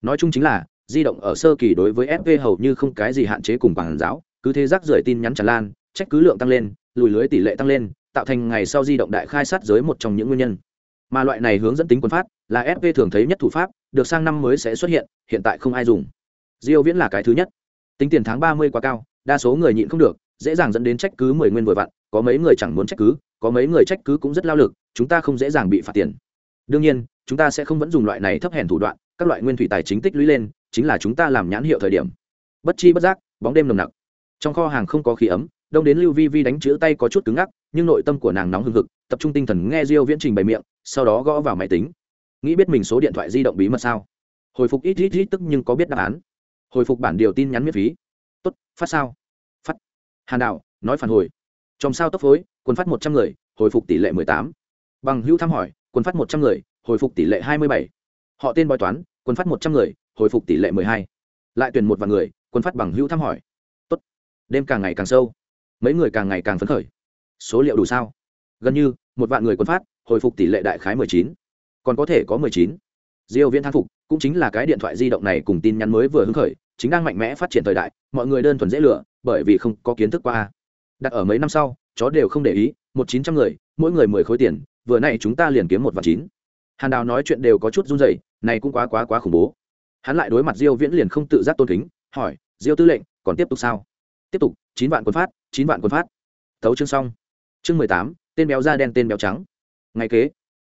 Nói chung chính là, di động ở sơ kỳ đối với FV hầu như không cái gì hạn chế cùng bằng giáo, cứ thế rác rưởi tin nhắn tràn lan, trách cứ lượng tăng lên, lùi lưới tỷ lệ tăng lên tạo thành ngày sau di động đại khai sát giới một trong những nguyên nhân. Mà loại này hướng dẫn tính quân phát là fp thường thấy nhất thủ pháp, được sang năm mới sẽ xuất hiện hiện tại không ai dùng. Diêu viễn là cái thứ nhất. Tính tiền tháng 30 quá cao, đa số người nhịn không được, dễ dàng dẫn đến trách cứ mười nguyên vừa vặn, có mấy người chẳng muốn trách cứ, có mấy người trách cứ cũng rất lao lực, chúng ta không dễ dàng bị phạt tiền. Đương nhiên, chúng ta sẽ không vẫn dùng loại này thấp hèn thủ đoạn, các loại nguyên thủy tài chính tích lũy lên, chính là chúng ta làm nhãn hiệu thời điểm. Bất chi bất giác, bóng đêm nồng nặc. Trong kho hàng không có khí ấm, đông đến lưu vi vi đánh chữ tay có chút cứng ngắc nhưng nội tâm của nàng nóng hừng hực, tập trung tinh thần nghe diêu viễn trình bày miệng, sau đó gõ vào máy tính. Nghĩ biết mình số điện thoại di động bí mật sao? Hồi phục ít ít ít tức nhưng có biết đáp án. Hồi phục bản điều tin nhắn miễn phí. Tốt, phát sao? Phát. Hàn đạo, nói phản hồi. Trong sao tốc phối, quân phát một trăm người, hồi phục tỷ lệ mười tám. Bằng hữu thăm hỏi, quân phát một trăm người, hồi phục tỷ lệ hai mươi bảy. Họ tên bói toán, quân phát một trăm người, hồi phục tỷ lệ mười hai. Lại tuyển một vài người, quân phát bằng hữu thăm hỏi. Tốt. Đêm càng ngày càng sâu. Mấy người càng ngày càng phấn khởi số liệu đủ sao? Gần như, một vạn người quân phát, hồi phục tỷ lệ đại khái mười chín. Còn có thể có mười chín. Diêu viễn thán phục, cũng chính là cái điện thoại di động này cùng tin nhắn mới vừa hứng khởi, chính đang mạnh mẽ phát triển thời đại, mọi người đơn thuần dễ lựa bởi vì không có kiến thức qua. Đặt ở mấy năm sau, chó đều không để ý, một chín trăm người, mỗi người mười khối tiền, vừa nay chúng ta liền kiếm một vạn chín. Hàn đào nói chuyện đều có chút run rẩy, này cũng quá quá quá khủng bố. Hắn lại đối mặt diêu viễn liền không tự giác tôn kính, hỏi, diêu tư lệnh, còn tiếp tục sao? Tiếp tục, chín vạn quân phát, chín vạn quân phát. Thấu chương xong chương mười tám, tên béo da đen, tên béo trắng. Ngày kế,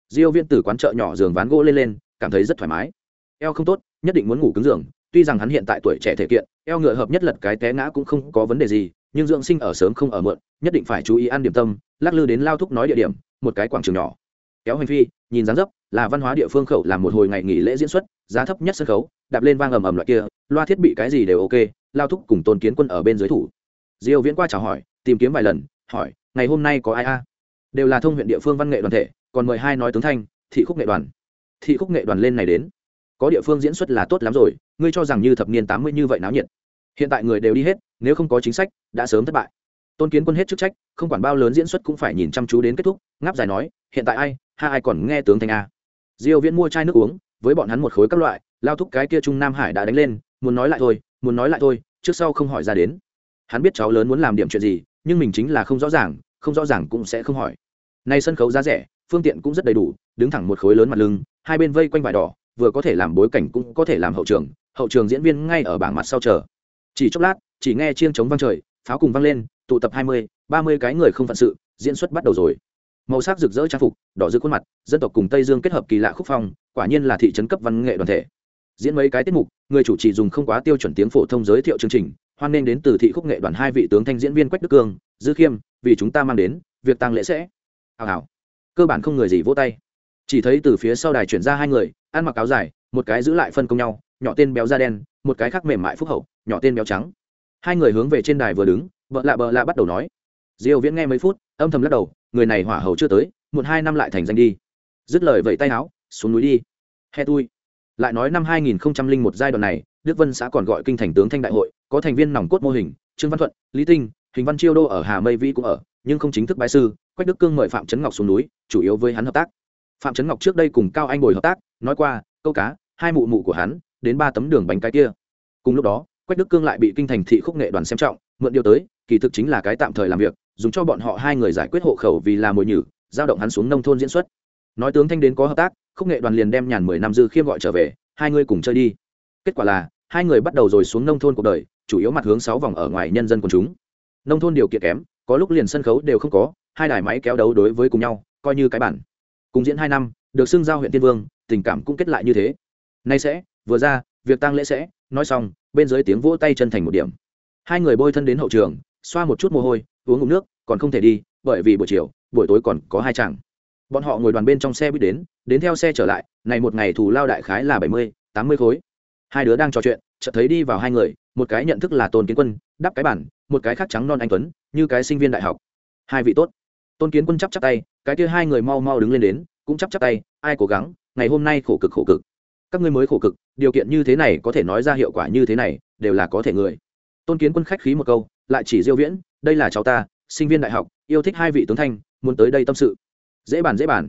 diêu viên từ quán chợ nhỏ giường ván gỗ lên lên, cảm thấy rất thoải mái. Eo không tốt, nhất định muốn ngủ cứng giường, tuy rằng hắn hiện tại tuổi trẻ thể kiện, eo ngựa hợp nhất lật cái té ngã cũng không có vấn đề gì, nhưng dưỡng sinh ở sớm không ở muộn, nhất định phải chú ý ăn điểm tâm, lắc lư đến lao thúc nói địa điểm, một cái quảng trường nhỏ. Kéo hành phi, nhìn dáng dấp, là văn hóa địa phương khẩu làm một hồi ngày nghỉ lễ diễn xuất, giá thấp nhất sân khấu, đạp lên vang ầm ầm loại kia, loa thiết bị cái gì đều ok, lao thúc cùng tôn kiến quân ở bên dưới thủ. Diêu viễn qua chào hỏi, tìm kiếm vài lần hỏi, ngày hôm nay có ai a? Đều là thông huyện địa phương văn nghệ đoàn thể, còn mời hai nói tướng thanh, thị khúc nghệ đoàn. Thị khúc nghệ đoàn lên này đến. Có địa phương diễn xuất là tốt lắm rồi, ngươi cho rằng như thập niên tám mươi như vậy náo nhiệt. Hiện tại người đều đi hết, nếu không có chính sách, đã sớm thất bại. Tôn kiến quân hết chức trách, không quản bao lớn diễn xuất cũng phải nhìn chăm chú đến kết thúc, ngáp dài nói, hiện tại ai, ha ai còn nghe tướng thanh a? Diêu viễn mua chai nước uống, với bọn hắn một khối các loại, lao thúc cái kia trung nam hải đã đánh lên, muốn nói lại thôi, muốn nói lại thôi, trước sau không hỏi ra đến. Hắn biết cháu lớn muốn làm điểm chuyện gì nhưng mình chính là không rõ ràng, không rõ ràng cũng sẽ không hỏi. Nay sân khấu giá rẻ, phương tiện cũng rất đầy đủ, đứng thẳng một khối lớn mặt lưng, hai bên vây quanh vải đỏ, vừa có thể làm bối cảnh cũng có thể làm hậu trường hậu trường diễn viên ngay ở bảng mặt sau chờ. Chỉ chốc lát, chỉ nghe chiêng trống vang trời, pháo cùng vang lên, tụ tập hai mươi, ba mươi cái người không phận sự, diễn xuất bắt đầu rồi. Màu sắc rực rỡ trang phục, đỏ rực khuôn mặt, dân tộc cùng tây dương kết hợp kỳ lạ khúc phong, quả nhiên là thị trấn cấp văn nghệ đoàn thể. Diễn mấy cái tiết mục, người chủ trì dùng không quá tiêu chuẩn tiếng phổ thông giới thiệu chương trình hoan nghênh đến từ thị khúc nghệ đoàn hai vị tướng thanh diễn viên quách đức cương, dư khiêm, vì chúng ta mang đến, việc tăng lễ sẽ. Hào hào. Cơ bản không người gì vỗ tay. Chỉ thấy từ phía sau đài chuyển ra hai người, ăn mặc áo dài, một cái giữ lại phân công nhau, nhỏ tên béo da đen, một cái khác mềm mại phúc hậu, nhỏ tên béo trắng. Hai người hướng về trên đài vừa đứng vợ lạ bợ lạ bắt đầu nói. Diêu viễn nghe mấy phút, âm thầm lắc đầu, người này hỏa hầu chưa tới một hai năm lại thành danh đi. Dứt lời vẫy tay áo, xuống núi đi. He tui. Lại nói năm 2001 giai đoạn này đức vân xã còn gọi kinh thành tướng thanh đại hội, có thành viên nòng cốt mô hình, trương văn thuận, lý tinh, hình văn chiêu đô ở hà mây vĩ cũng ở, nhưng không chính thức bái sư, quách đức cương mời phạm trấn ngọc xuống núi, chủ yếu với hắn hợp tác. Phạm trấn ngọc trước đây cùng cao anh bồi hợp tác, nói qua, câu cá, hai mụ mụ của hắn, đến ba tấm đường bánh cái kia. Cùng lúc đó, quách đức cương lại bị kinh thành thị khúc nghệ đoàn xem trọng, mượn điều tới, kỳ thực chính là cái tạm thời làm việc, dùng cho bọn họ hai người giải quyết hộ khẩu vì là mồi nhử, giao động hắn xuống nông thôn diễn xuất. Nói tướng thanh đến có hợp tác, khúc nghệ đoàn liền đem nhàn mười năm dư khiêm gọi trở về, hai người cùng chơi đi kết quả là, hai người bắt đầu rồi xuống nông thôn cuộc đời, chủ yếu mặt hướng sáu vòng ở ngoài nhân dân quần chúng. Nông thôn điều kiện kém, có lúc liền sân khấu đều không có, hai đài máy kéo đấu đối với cùng nhau, coi như cái bản. Cùng diễn hai năm, được xưng giao huyện tiên vương, tình cảm cũng kết lại như thế. Nay sẽ, vừa ra, việc tăng lễ sẽ, nói xong, bên dưới tiếng vỗ tay chân thành một điểm. Hai người bôi thân đến hậu trường, xoa một chút mồ hôi, uống ngụm nước, còn không thể đi, bởi vì buổi chiều, buổi tối còn có hai chàng. Bọn họ ngồi đoàn bên trong xe buýt đến đến theo xe trở lại, này một ngày thù lao đại khái là bảy mươi, tám mươi khối hai đứa đang trò chuyện, chợt thấy đi vào hai người, một cái nhận thức là tôn kiến quân, đắp cái bản một cái khác trắng non anh tuấn, như cái sinh viên đại học. Hai vị tốt. Tôn kiến quân chắp chắp tay, cái kia hai người mau mau đứng lên đến, cũng chắp chắp tay, ai cố gắng, ngày hôm nay khổ cực khổ cực. Các ngươi mới khổ cực, điều kiện như thế này có thể nói ra hiệu quả như thế này, đều là có thể người. Tôn kiến quân khách khí một câu, lại chỉ diêu viễn, đây là cháu ta, sinh viên đại học, yêu thích hai vị tướng thanh, muốn tới đây tâm sự. Dễ bàn dễ bàn.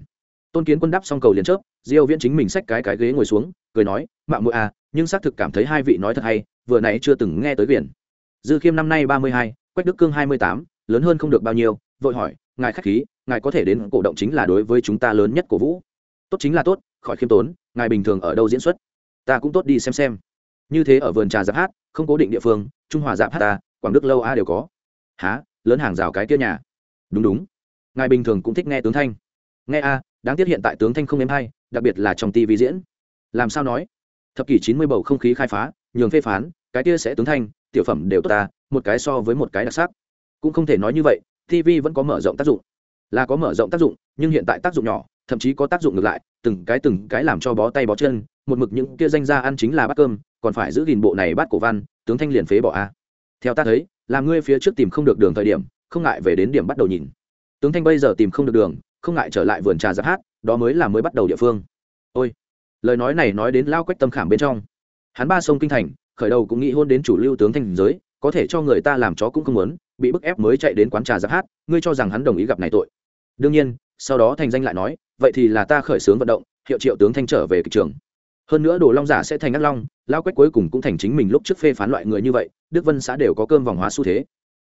Tôn kiến quân đáp xong cầu liền chớp diêu viễn chính mình xách cái cái ghế ngồi xuống cười nói mạo muội à nhưng xác thực cảm thấy hai vị nói thật hay vừa nãy chưa từng nghe tới biển. Dư khiêm năm nay 32, quách đức cương 28, lớn hơn không được bao nhiêu vội hỏi ngài khách khí ngài có thể đến cổ động chính là đối với chúng ta lớn nhất của vũ. Tốt chính là tốt khỏi khiêm tốn ngài bình thường ở đâu diễn xuất? Ta cũng tốt đi xem xem. Như thế ở vườn trà giáp hát không cố định địa phương trung hòa giáp hát ta quảng đức lâu a đều có. Há lớn hàng rào cái kia nhà. Đúng đúng. Ngài bình thường cũng thích nghe tướng thanh. Nghe a đáng tiếc hiện tại tướng thanh không êm hay, đặc biệt là trong tv diễn. Làm sao nói? Thập kỷ chín mươi bầu không khí khai phá, nhường phê phán, cái kia sẽ tướng thanh, tiểu phẩm đều tốt ta, một cái so với một cái đặc sắc. Cũng không thể nói như vậy tv vẫn có mở rộng tác dụng. Là có mở rộng tác dụng, nhưng hiện tại tác dụng nhỏ, thậm chí có tác dụng ngược lại, từng cái từng cái làm cho bó tay bó chân, một mực những kia danh ra ăn chính là bát cơm, còn phải giữ gìn bộ này bát cổ văn, tướng thanh liền phế bỏ a. Theo ta thấy, là ngươi phía trước tìm không được đường thời điểm, không ngại về đến điểm bắt đầu nhìn. Tướng thanh bây giờ tìm không được đường không ngại trở lại vườn trà giáp hát, đó mới là mới bắt đầu địa phương. Ôi, lời nói này nói đến lao quách tâm khảm bên trong. Hắn ba sông kinh thành, khởi đầu cũng nghĩ hôn đến chủ lưu tướng thanh giới, có thể cho người ta làm chó cũng không muốn, bị bức ép mới chạy đến quán trà giáp hát, ngươi cho rằng hắn đồng ý gặp này tội. Đương nhiên, sau đó thành danh lại nói, vậy thì là ta khởi xướng vận động, hiệu triệu tướng thanh trở về kịch trường. Hơn nữa đồ long giả sẽ thành ác long, lao quách cuối cùng cũng thành chính mình lúc trước phê phán loại người như vậy, đức vân xã đều có cơm vòng hóa xu thế.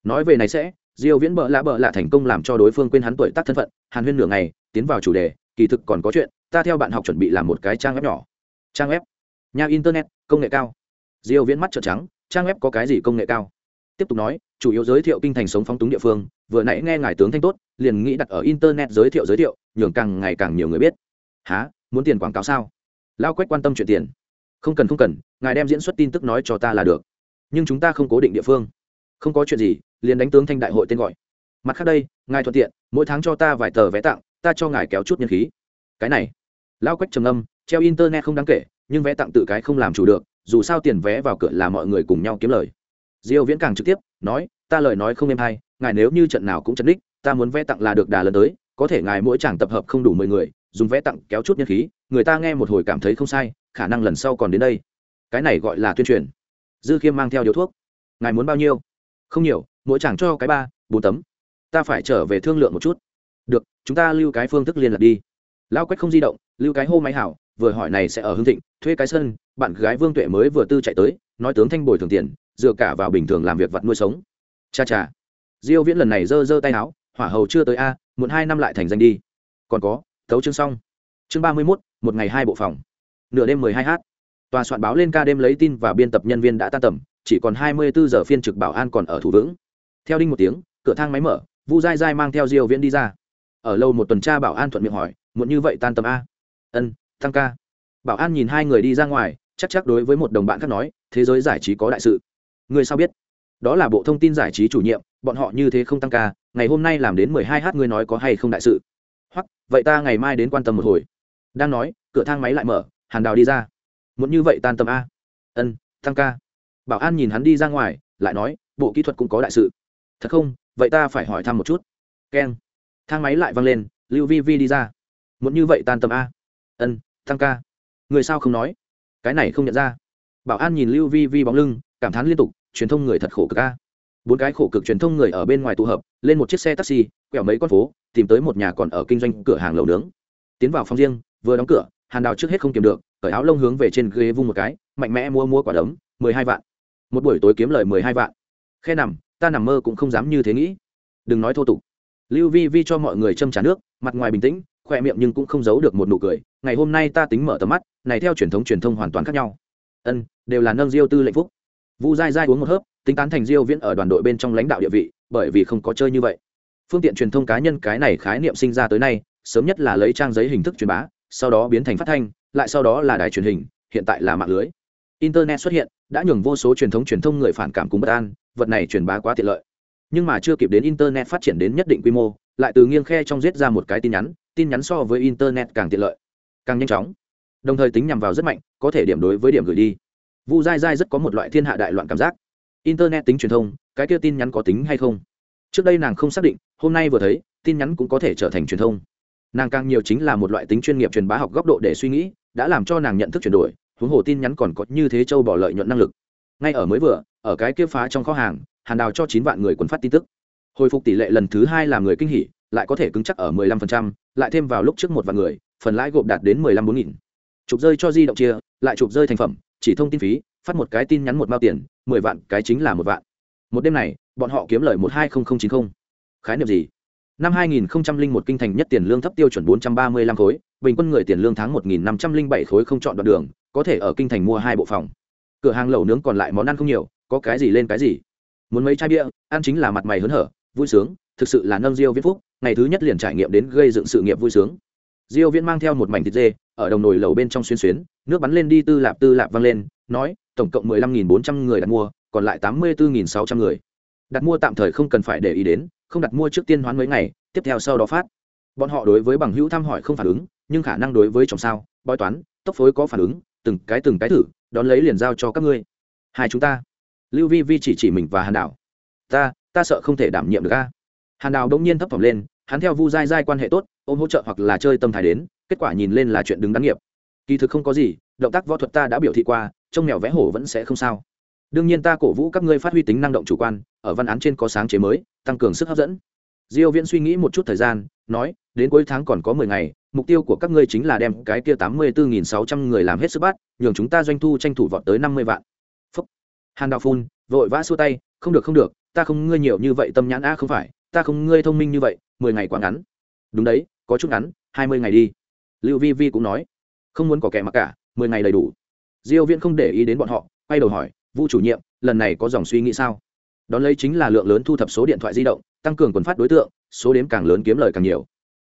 Nói về này sẽ diêu viễn bợ lạ bợ lạ thành công làm cho đối phương quên hắn tuổi tác thân phận, hàn huyên nửa ngày, tiến vào chủ đề, kỳ thực còn có chuyện, ta theo bạn học chuẩn bị làm một cái trang web nhỏ. Trang web? Nhà internet, công nghệ cao. Diêu viễn mắt trợn trắng, trang web có cái gì công nghệ cao? Tiếp tục nói, chủ yếu giới thiệu kinh thành sống phóng túng địa phương, vừa nãy nghe ngài tướng thanh tốt, liền nghĩ đặt ở internet giới thiệu giới thiệu, nhường càng ngày càng nhiều người biết. Há muốn tiền quảng cáo sao? Lao quách quan tâm chuyện tiền. Không cần không cần, ngài đem diễn xuất tin tức nói cho ta là được. Nhưng chúng ta không cố định địa phương không có chuyện gì, liền đánh tướng thanh đại hội tên gọi. Mặt khác đây, ngài thuận tiện, mỗi tháng cho ta vài tờ vé tặng, ta cho ngài kéo chút nhân khí. Cái này lao quách trầm âm treo internet không đáng kể, nhưng vé tặng tự cái không làm chủ được, dù sao tiền vé vào cửa là mọi người cùng nhau kiếm lời. Diêu viễn càng trực tiếp, nói, ta lời nói không em hay, ngài nếu như trận nào cũng trận đích, ta muốn vé tặng là được đà lần tới, có thể ngài mỗi chàng tập hợp không đủ mười người, dùng vé tặng kéo chút nhân khí, người ta nghe một hồi cảm thấy không sai, khả năng lần sau còn đến đây. Cái này gọi là tuyên truyền. Dư khiêm mang theo điếu thuốc. Ngài muốn bao nhiêu? Không nhiều mỗi chàng cho cái ba bốn tấm. Ta phải trở về thương lượng một chút. Được chúng ta lưu cái phương thức liên lạc đi. Lao quách không di động lưu cái hô máy hảo vừa hỏi này sẽ ở hương thịnh thuê cái sân bạn gái vương tuệ mới vừa tư chạy tới nói tướng thanh bồi thường tiền dựa cả vào bình thường làm việc vặt nuôi sống. Cha cha. Diêu viễn lần này giơ giơ tay áo hỏa hầu chưa tới a muộn hai năm lại thành danh đi. Còn có thấu chương xong. Chương 31, một ngày hai bộ phòng. Nửa đêm 12 h tòa soạn báo lên ca đêm lấy tin và biên tập nhân viên đã tan tầm chỉ còn 24 giờ phiên trực bảo an còn ở thủ vững. Theo đinh một tiếng, cửa thang máy mở, vu dai dai mang theo diêu viễn đi ra. Ở lâu một tuần tra bảo an thuận miệng hỏi, muộn như vậy tan tầm a? Ân tăng ca. Bảo an nhìn hai người đi ra ngoài, chắc chắc đối với một đồng bạn khác nói, thế giới giải trí có đại sự. Người sao biết? Đó là bộ thông tin giải trí chủ nhiệm, bọn họ như thế không tăng ca, ngày hôm nay làm đến mười hai h ngươi nói có hay không đại sự? Hoặc vậy ta ngày mai đến quan tâm một hồi. Đang nói, cửa thang máy lại mở, hàn đào đi ra. Muốn như vậy tan tầm a? Ân tăng ca bảo an nhìn hắn đi ra ngoài, lại nói, bộ kỹ thuật cũng có đại sự. Thật không? Vậy ta phải hỏi thăm một chút. Keng. Thang máy lại văng lên, lưu vi vi đi ra. Muốn như vậy tan tầm a. Ân tăng ca. Người sao không nói? Cái này không nhận ra. Bảo an nhìn lưu vi vi bóng lưng, cảm thán liên tục, truyền thông người thật khổ cực a. Bốn cái khổ cực truyền thông người ở bên ngoài tụ hợp, lên một chiếc xe taxi, quẹo mấy con phố, tìm tới một nhà còn ở kinh doanh cửa hàng lầu nướng. Tiến vào phòng riêng, vừa đóng cửa, hàn đào trước hết không kiềm được, cởi áo lông hướng về trên ghế vung một cái, mạnh mẽ mua mua quả đấm, mười hai vạn một buổi tối kiếm lời mười hai vạn. Khe nằm, ta nằm mơ cũng không dám như thế nghĩ. Đừng nói thô tục. Lưu vi vi cho mọi người châm trả nước, mặt ngoài bình tĩnh khoe miệng nhưng cũng không giấu được một nụ cười. Ngày hôm nay ta tính mở tầm mắt, này theo truyền thống truyền thông hoàn toàn khác nhau. Ân, đều là nâng diêu tư lệnh phúc. Vu dai dai uống một hớp, tính tán thành diêu viễn ở đoàn đội bên trong lãnh đạo địa vị, bởi vì không có chơi như vậy. Phương tiện truyền thông cá nhân cái này khái niệm sinh ra tới nay, sớm nhất là lấy trang giấy hình thức truyền bá, sau đó biến thành phát thanh, lại sau đó là đài truyền hình, hiện tại là mạng lưới. Internet xuất hiện đã nhường vô số truyền thống truyền thông người phản cảm cùng bất an, vật này truyền bá quá tiện lợi. Nhưng mà chưa kịp đến internet phát triển đến nhất định quy mô, lại từ nghiêng khe trong giết ra một cái tin nhắn tin nhắn so với internet càng tiện lợi, càng nhanh chóng. Đồng thời tính nhằm vào rất mạnh, có thể điểm đối với điểm gửi đi. Vu dai dai rất có một loại thiên hạ đại loạn cảm giác. Internet tính truyền thông, cái kia tin nhắn có tính hay không? Trước đây nàng không xác định, hôm nay vừa thấy, tin nhắn cũng có thể trở thành truyền thông. Nàng càng nhiều chính là một loại tính chuyên nghiệp truyền bá học góc độ để suy nghĩ, đã làm cho nàng nhận thức chuyển đổi huống hồ tin nhắn còn có như thế châu bỏ lợi nhuận năng lực. Ngay ở mới vừa ở cái kia phá trong kho hàng hàn đào cho chín vạn người quần phát tin tức. Hồi phục tỷ lệ lần thứ hai làm người kinh hỉ lại có thể cứng chắc ở 15%, lại thêm vào lúc trước một vạn người phần lãi gộp đạt đến 15 bốn nghìn. Chụp rơi cho di động chia lại chụp rơi thành phẩm chỉ thông tin phí phát một cái tin nhắn một bao tiền mười vạn cái chính là một vạn. Một đêm này bọn họ kiếm lời một hai không không chín không. Khái niệm gì? Năm hai nghìn một kinh thành nhất tiền lương thấp tiêu chuẩn bốn trăm ba mươi lăm khối bình quân người tiền lương tháng một nghìn năm trăm linh bảy khối không chọn đoạn đường có thể ở kinh thành mua hai bộ phòng. Cửa hàng lẩu nướng còn lại món ăn không nhiều, có cái gì lên cái gì. Muốn mấy chai bia, ăn chính là mặt mày hớn hở, vui sướng, thực sự là nâng diêu viễn phúc, ngày thứ nhất liền trải nghiệm đến gây dựng sự nghiệp vui sướng. Diêu viễn mang theo một mảnh thịt dê, ở đồng nồi lẩu bên trong xuyên xuyến, nước bắn lên đi tư lạp tư lạp văng lên, nói, tổng cộng 15.400 người đặt mua, còn lại 84.600 người. Đặt mua tạm thời không cần phải để ý đến, không đặt mua trước tiên hoán mấy ngày, tiếp theo sau đó phát. Bọn họ đối với bằng hữu thăm hỏi không phản ứng, nhưng khả năng đối với chồng sao, bói toán tốc phối có phản ứng từng cái từng cái thử, đón lấy liền giao cho các ngươi. Hai chúng ta. Lưu vi vi chỉ chỉ mình và hàn đảo. Ta ta sợ không thể đảm nhiệm được a. Hàn Đảo đông nhiên thấp thỏm lên, hắn theo vu dai dai quan hệ tốt, ôm hỗ trợ hoặc là chơi tâm thái đến, kết quả nhìn lên là chuyện đứng đáng nghiệp. Kỳ thực không có gì, động tác võ thuật ta đã biểu thị qua, trông mèo vẽ hổ vẫn sẽ không sao. Đương nhiên ta cổ vũ các ngươi phát huy tính năng động chủ quan, ở văn án trên có sáng chế mới, tăng cường sức hấp dẫn. Diêu viễn suy nghĩ một chút thời gian, nói, đến cuối tháng còn có 10 ngày mục tiêu của các ngươi chính là đem cái kia 84.600 người làm hết sức bắt nhường chúng ta doanh thu tranh thủ vọt tới 50 vạn. Phúc. hàn đạo phun, vội vã xua tay, không được không được, ta không ngươi nhiều như vậy tâm nhãn a không phải, ta không ngươi thông minh như vậy 10 ngày quá ngắn. Đúng đấy, có chút ngắn 20 ngày đi. Lưu vi vi cũng nói, không muốn có kẻ mặc cả 10 ngày đầy đủ. Diêu viễn không để ý đến bọn họ, quay đầu hỏi vu chủ nhiệm, lần này có dòng suy nghĩ sao? Đón lấy chính là lượng lớn thu thập số điện thoại di động, tăng cường quần phát đối tượng, số đếm càng lớn kiếm lời càng nhiều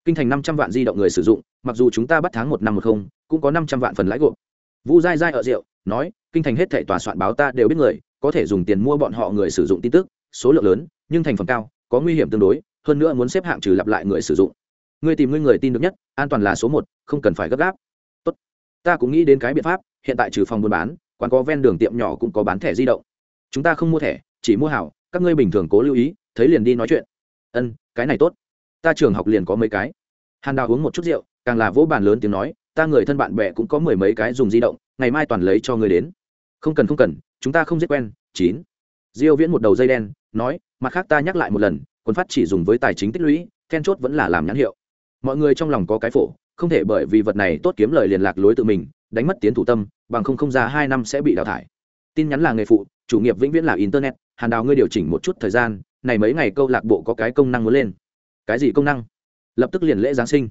kinh thành năm trăm vạn di động người sử dụng, mặc dù chúng ta bắt tháng một năm một không, cũng có năm trăm vạn phần lãi gộp. Vu dai dai ở rượu, nói, kinh thành hết thệ tòa soạn báo ta đều biết người, có thể dùng tiền mua bọn họ người sử dụng tin tức, số lượng lớn, nhưng thành phần cao, có nguy hiểm tương đối, hơn nữa muốn xếp hạng trừ lặp lại người sử dụng. Người tìm người người tin được nhất, an toàn là số một, không cần phải gấp gáp. Tốt. Ta cũng nghĩ đến cái biện pháp, hiện tại trừ phòng buôn bán, quán có ven đường tiệm nhỏ cũng có bán thẻ di động. Chúng ta không mua thẻ, chỉ mua hảo, các ngươi bình thường cố lưu ý, thấy liền đi nói chuyện. Ân, cái này tốt ta trường học liền có mấy cái. Hàn đào uống một chút rượu, càng là vỗ bàn lớn tiếng nói, ta người thân bạn bè cũng có mười mấy cái dùng di động, ngày mai toàn lấy cho người đến. Không cần không cần, chúng ta không giết quen, chín. Diêu viễn một đầu dây đen, nói, mặt khác ta nhắc lại một lần, quân phát chỉ dùng với tài chính tích lũy, then chốt vẫn là làm nhãn hiệu. Mọi người trong lòng có cái phổ, không thể bởi vì vật này tốt kiếm lời liền lạc lối tự mình, đánh mất tiến thủ tâm, bằng không không ra hai năm sẽ bị đào thải. Tin nhắn là nghề phụ, chủ nghiệp vĩnh viễn là internet, hàn đào ngươi điều chỉnh một chút thời gian, này mấy ngày câu lạc bộ có cái công năng muốn lên cái gì công năng? Lập tức liền lễ giáng sinh.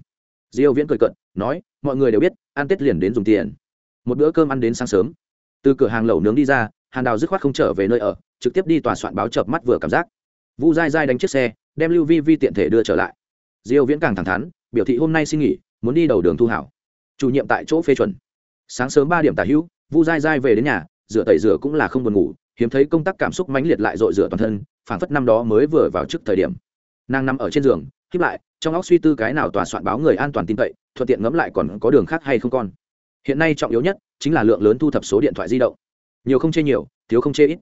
Diêu viễn cười cận nói, mọi người đều biết, ăn tết liền đến dùng tiền. Một bữa cơm ăn đến sáng sớm. Từ cửa hàng lẩu nướng đi ra, hàn đào dứt khoát không trở về nơi ở, trực tiếp đi tòa soạn báo chợp mắt vừa cảm giác. Vu dai dai đánh chiếc xe, đem lưu vi vi tiện thể đưa trở lại. Diêu viễn càng thẳng thắn, biểu thị hôm nay xin nghỉ, muốn đi đầu đường thu hảo. Chủ nhiệm tại chỗ phê chuẩn. Sáng sớm ba điểm tả hữu, vu dai dai về đến nhà, rửa tẩy rửa cũng là không buồn ngủ, hiếm thấy công tác cảm xúc mãnh liệt lại dội rửa toàn thân, phảng phất năm đó mới vừa vào trước thời điểm nàng nằm ở trên giường khiếp lại, trong óc suy tư cái nào tòa soạn báo người an toàn tin cậy, thuận tiện ngẫm lại còn có đường khác hay không con. Hiện nay trọng yếu nhất chính là lượng lớn thu thập số điện thoại di động. Nhiều không chê nhiều, thiếu không chê ít.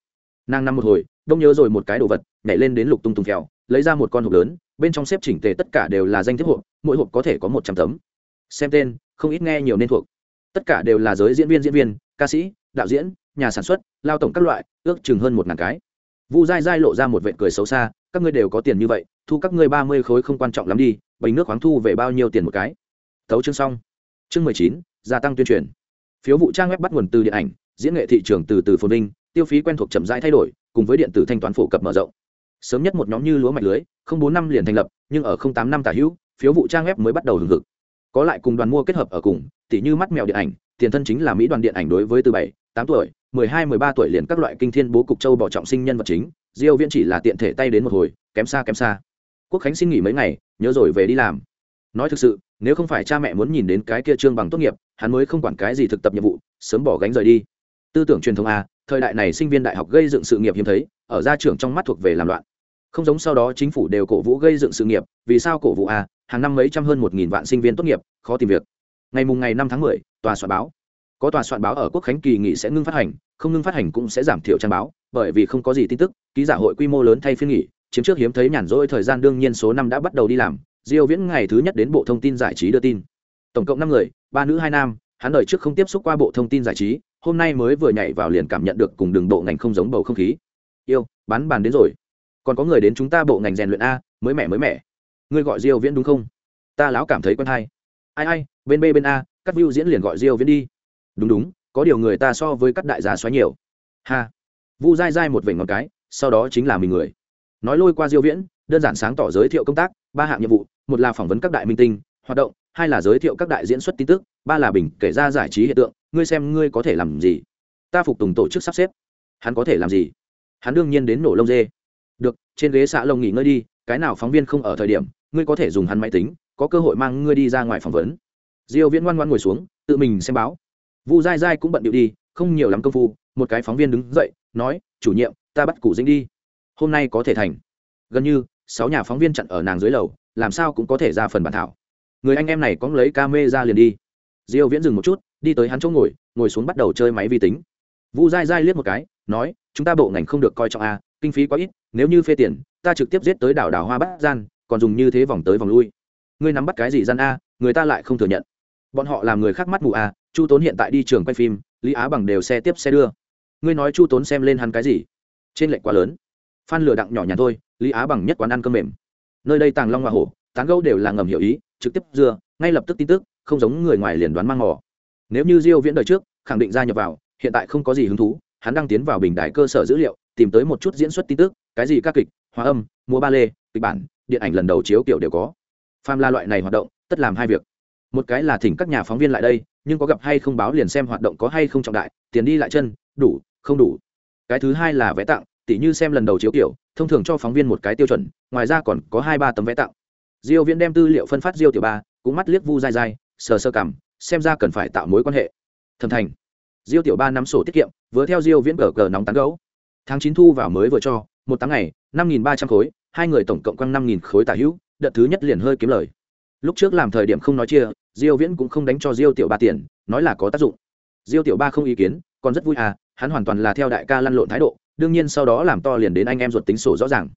Nàng nằm một hồi, đông nhớ rồi một cái đồ vật, nhảy lên đến lục tung tung phèo lấy ra một con hộp lớn, bên trong xếp chỉnh tề tất cả đều là danh thiếp hộp, mỗi hộp có thể có một trăm tấm. Xem tên, không ít nghe nhiều nên thuộc. Tất cả đều là giới diễn viên diễn viên, ca sĩ, đạo diễn, nhà sản xuất, lao tổng các loại, ước chừng hơn một ngàn cái. Vu dai dai lộ ra một vệ cười xấu xa, các ngươi đều có tiền như vậy thu các ngươi ba mươi khối không quan trọng lắm đi bình nước khoáng thu về bao nhiêu tiền một cái. Thấu chương xong. Chương mười chín, gia tăng tuyên truyền. Phiếu vụ trang web bắt nguồn từ điện ảnh, diễn nghệ thị trường từ từ phồn vinh, tiêu phí quen thuộc chậm rãi thay đổi, cùng với điện tử thanh toán phổ cập mở rộng. Sớm nhất một nhóm như lúa mạch lưới, không bốn năm liền thành lập, nhưng ở không tám năm tả hữu, phiếu vụ trang web mới bắt đầu hừng hực. Có lại cùng đoàn mua kết hợp ở cùng tỷ như mắt mèo điện ảnh, tiền thân chính là mỹ đoàn điện ảnh đối với từ bảy, tám tuổi, mười hai, mười ba tuổi liền các loại kinh thiên bố cục châu bỏ trọng sinh nhân vật chính, diêu viễn chỉ là tiện thể tay đến một hồi, kém xa kém xa quốc khánh xin nghỉ mấy ngày, nhớ rồi về đi làm. Nói thực sự, nếu không phải cha mẹ muốn nhìn đến cái kia trương bằng tốt nghiệp, hắn mới không quản cái gì thực tập nhiệm vụ, sớm bỏ gánh rời đi. Tư tưởng truyền thống a thời đại này sinh viên đại học gây dựng sự nghiệp hiếm thấy, ở gia trưởng trong mắt thuộc về làm loạn. Không giống sau đó chính phủ đều cổ vũ gây dựng sự nghiệp, vì sao cổ vũ a hàng năm mấy trăm hơn một nghìn vạn sinh viên tốt nghiệp, khó tìm việc. Ngày mùng ngày năm tháng mười, tòa soạn báo. Có tòa soạn báo ở quốc khánh kỳ nghỉ sẽ ngưng phát hành, không ngưng phát hành cũng sẽ giảm thiểu trang báo, bởi vì không có gì tin tức, ký giả hội quy mô lớn thay phiên nghỉ chiếm trước hiếm thấy nhàn rỗi thời gian đương nhiên số năm đã bắt đầu đi làm, diêu viễn ngày thứ nhất đến bộ thông tin giải trí đưa tin. Tổng cộng năm người, ba nữ hai nam, hắn đời trước không tiếp xúc qua bộ thông tin giải trí, hôm nay mới vừa nhảy vào liền cảm nhận được cùng đường bộ ngành không giống bầu không khí. Yêu, bán bàn đến rồi. Còn có người đến chúng ta bộ ngành rèn luyện a, mới mẻ mới mẻ. Ngươi gọi diêu viễn đúng không? Ta lão cảm thấy quen hay. Ai ai, bên b, bên a, cắt view diễn liền gọi diêu viễn đi. Đúng đúng, có điều người ta so với các đại gia xoáy nhiều. Ha. Vu dai dai một vểnh ngón cái, sau đó chính là mình người nói lôi qua diêu viễn, đơn giản sáng tỏ giới thiệu công tác, ba hạng nhiệm vụ, một là phỏng vấn các đại minh tinh, hoạt động, hai là giới thiệu các đại diễn xuất tin tức, ba là bình kể ra giải trí hiện tượng, ngươi xem ngươi có thể làm gì? Ta phục tùng tổ chức sắp xếp. Hắn có thể làm gì? Hắn đương nhiên đến nổ lông dê. Được, trên ghế xạ lông nghỉ ngơi đi, cái nào phóng viên không ở thời điểm, ngươi có thể dùng hắn máy tính, có cơ hội mang ngươi đi ra ngoài phỏng vấn. Diêu viễn ngoan ngoan ngồi xuống, tự mình xem báo. Vu dai dai cũng bận điệu đi, không nhiều lắm công phu, một cái phóng viên đứng dậy, nói, chủ nhiệm, ta bắt củ dĩnh đi hôm nay có thể thành. Gần như, sáu nhà phóng viên chặn ở nàng dưới lầu, làm sao cũng có thể ra phần bản thảo. Người anh em này có lấy ca mê ra liền đi. Diêu viễn dừng một chút, đi tới hắn chỗ ngồi ngồi xuống bắt đầu chơi máy vi tính. Vu dai dai liếc một cái, nói, chúng ta bộ ngành không được coi trọng a, kinh phí quá ít, nếu như phê tiền, ta trực tiếp giết tới đảo đảo hoa bát gian, còn dùng như thế vòng tới vòng lui. Ngươi nắm bắt cái gì gian a, người ta lại không thừa nhận. Bọn họ làm người khác mắt mù a, chu tốn hiện tại đi trường quay phim, lý á bằng đều xe tiếp xe đưa. Ngươi nói chu tốn xem lên hắn cái gì? Trên lệnh quá lớn phan lừa đặng nhỏ nhàn thôi, lý á bằng nhất quán ăn cơm mềm. Nơi đây tàng long hoa hổ, tán gâu đều là ngầm hiểu ý, trực tiếp dưa, ngay lập tức tin tức, không giống người ngoài liền đoán mang mò. Nếu như diêu viễn đời trước, khẳng định gia nhập vào, hiện tại không có gì hứng thú, hắn đang tiến vào bình đại cơ sở dữ liệu, tìm tới một chút diễn xuất tin tức, cái gì ca kịch hòa âm, múa ba lê, kịch bản, điện ảnh lần đầu chiếu kiểu đều có. Pham la loại này hoạt động, tất làm hai việc. Một cái là thỉnh các nhà phóng viên lại đây, nhưng có gặp hay không báo liền xem hoạt động có hay không trọng đại, tiền đi lại chân, đủ, không đủ. Cái thứ hai là vé tặng tỉ như xem lần đầu chiếu kiểu, thông thường cho phóng viên một cái tiêu chuẩn, ngoài ra còn có hai ba tấm vé tặng diêu viễn đem tư liệu phân phát diêu tiểu ba, cũng mắt liếc vu dai dai, sờ sơ cảm, xem ra cần phải tạo mối quan hệ. Thẩm thành. Diêu tiểu ba nắm sổ tiết kiệm, vừa theo diêu viễn cờ cờ nóng tán gấu. Tháng chín thu vào mới vừa cho, một tháng ngày, năm nghìn ba trăm khối, hai người tổng cộng quăng năm nghìn khối tả hữu, đợt thứ nhất liền hơi kiếm lời. Lúc trước làm thời điểm không nói chia, diêu viễn cũng không đánh cho diêu tiểu ba tiền, nói là có tác dụng. Diêu tiểu ba không ý kiến, còn rất vui à hắn hoàn toàn là theo đại ca lăn lộn thái độ đương nhiên sau đó làm to liền đến anh em ruột tính sổ rõ ràng.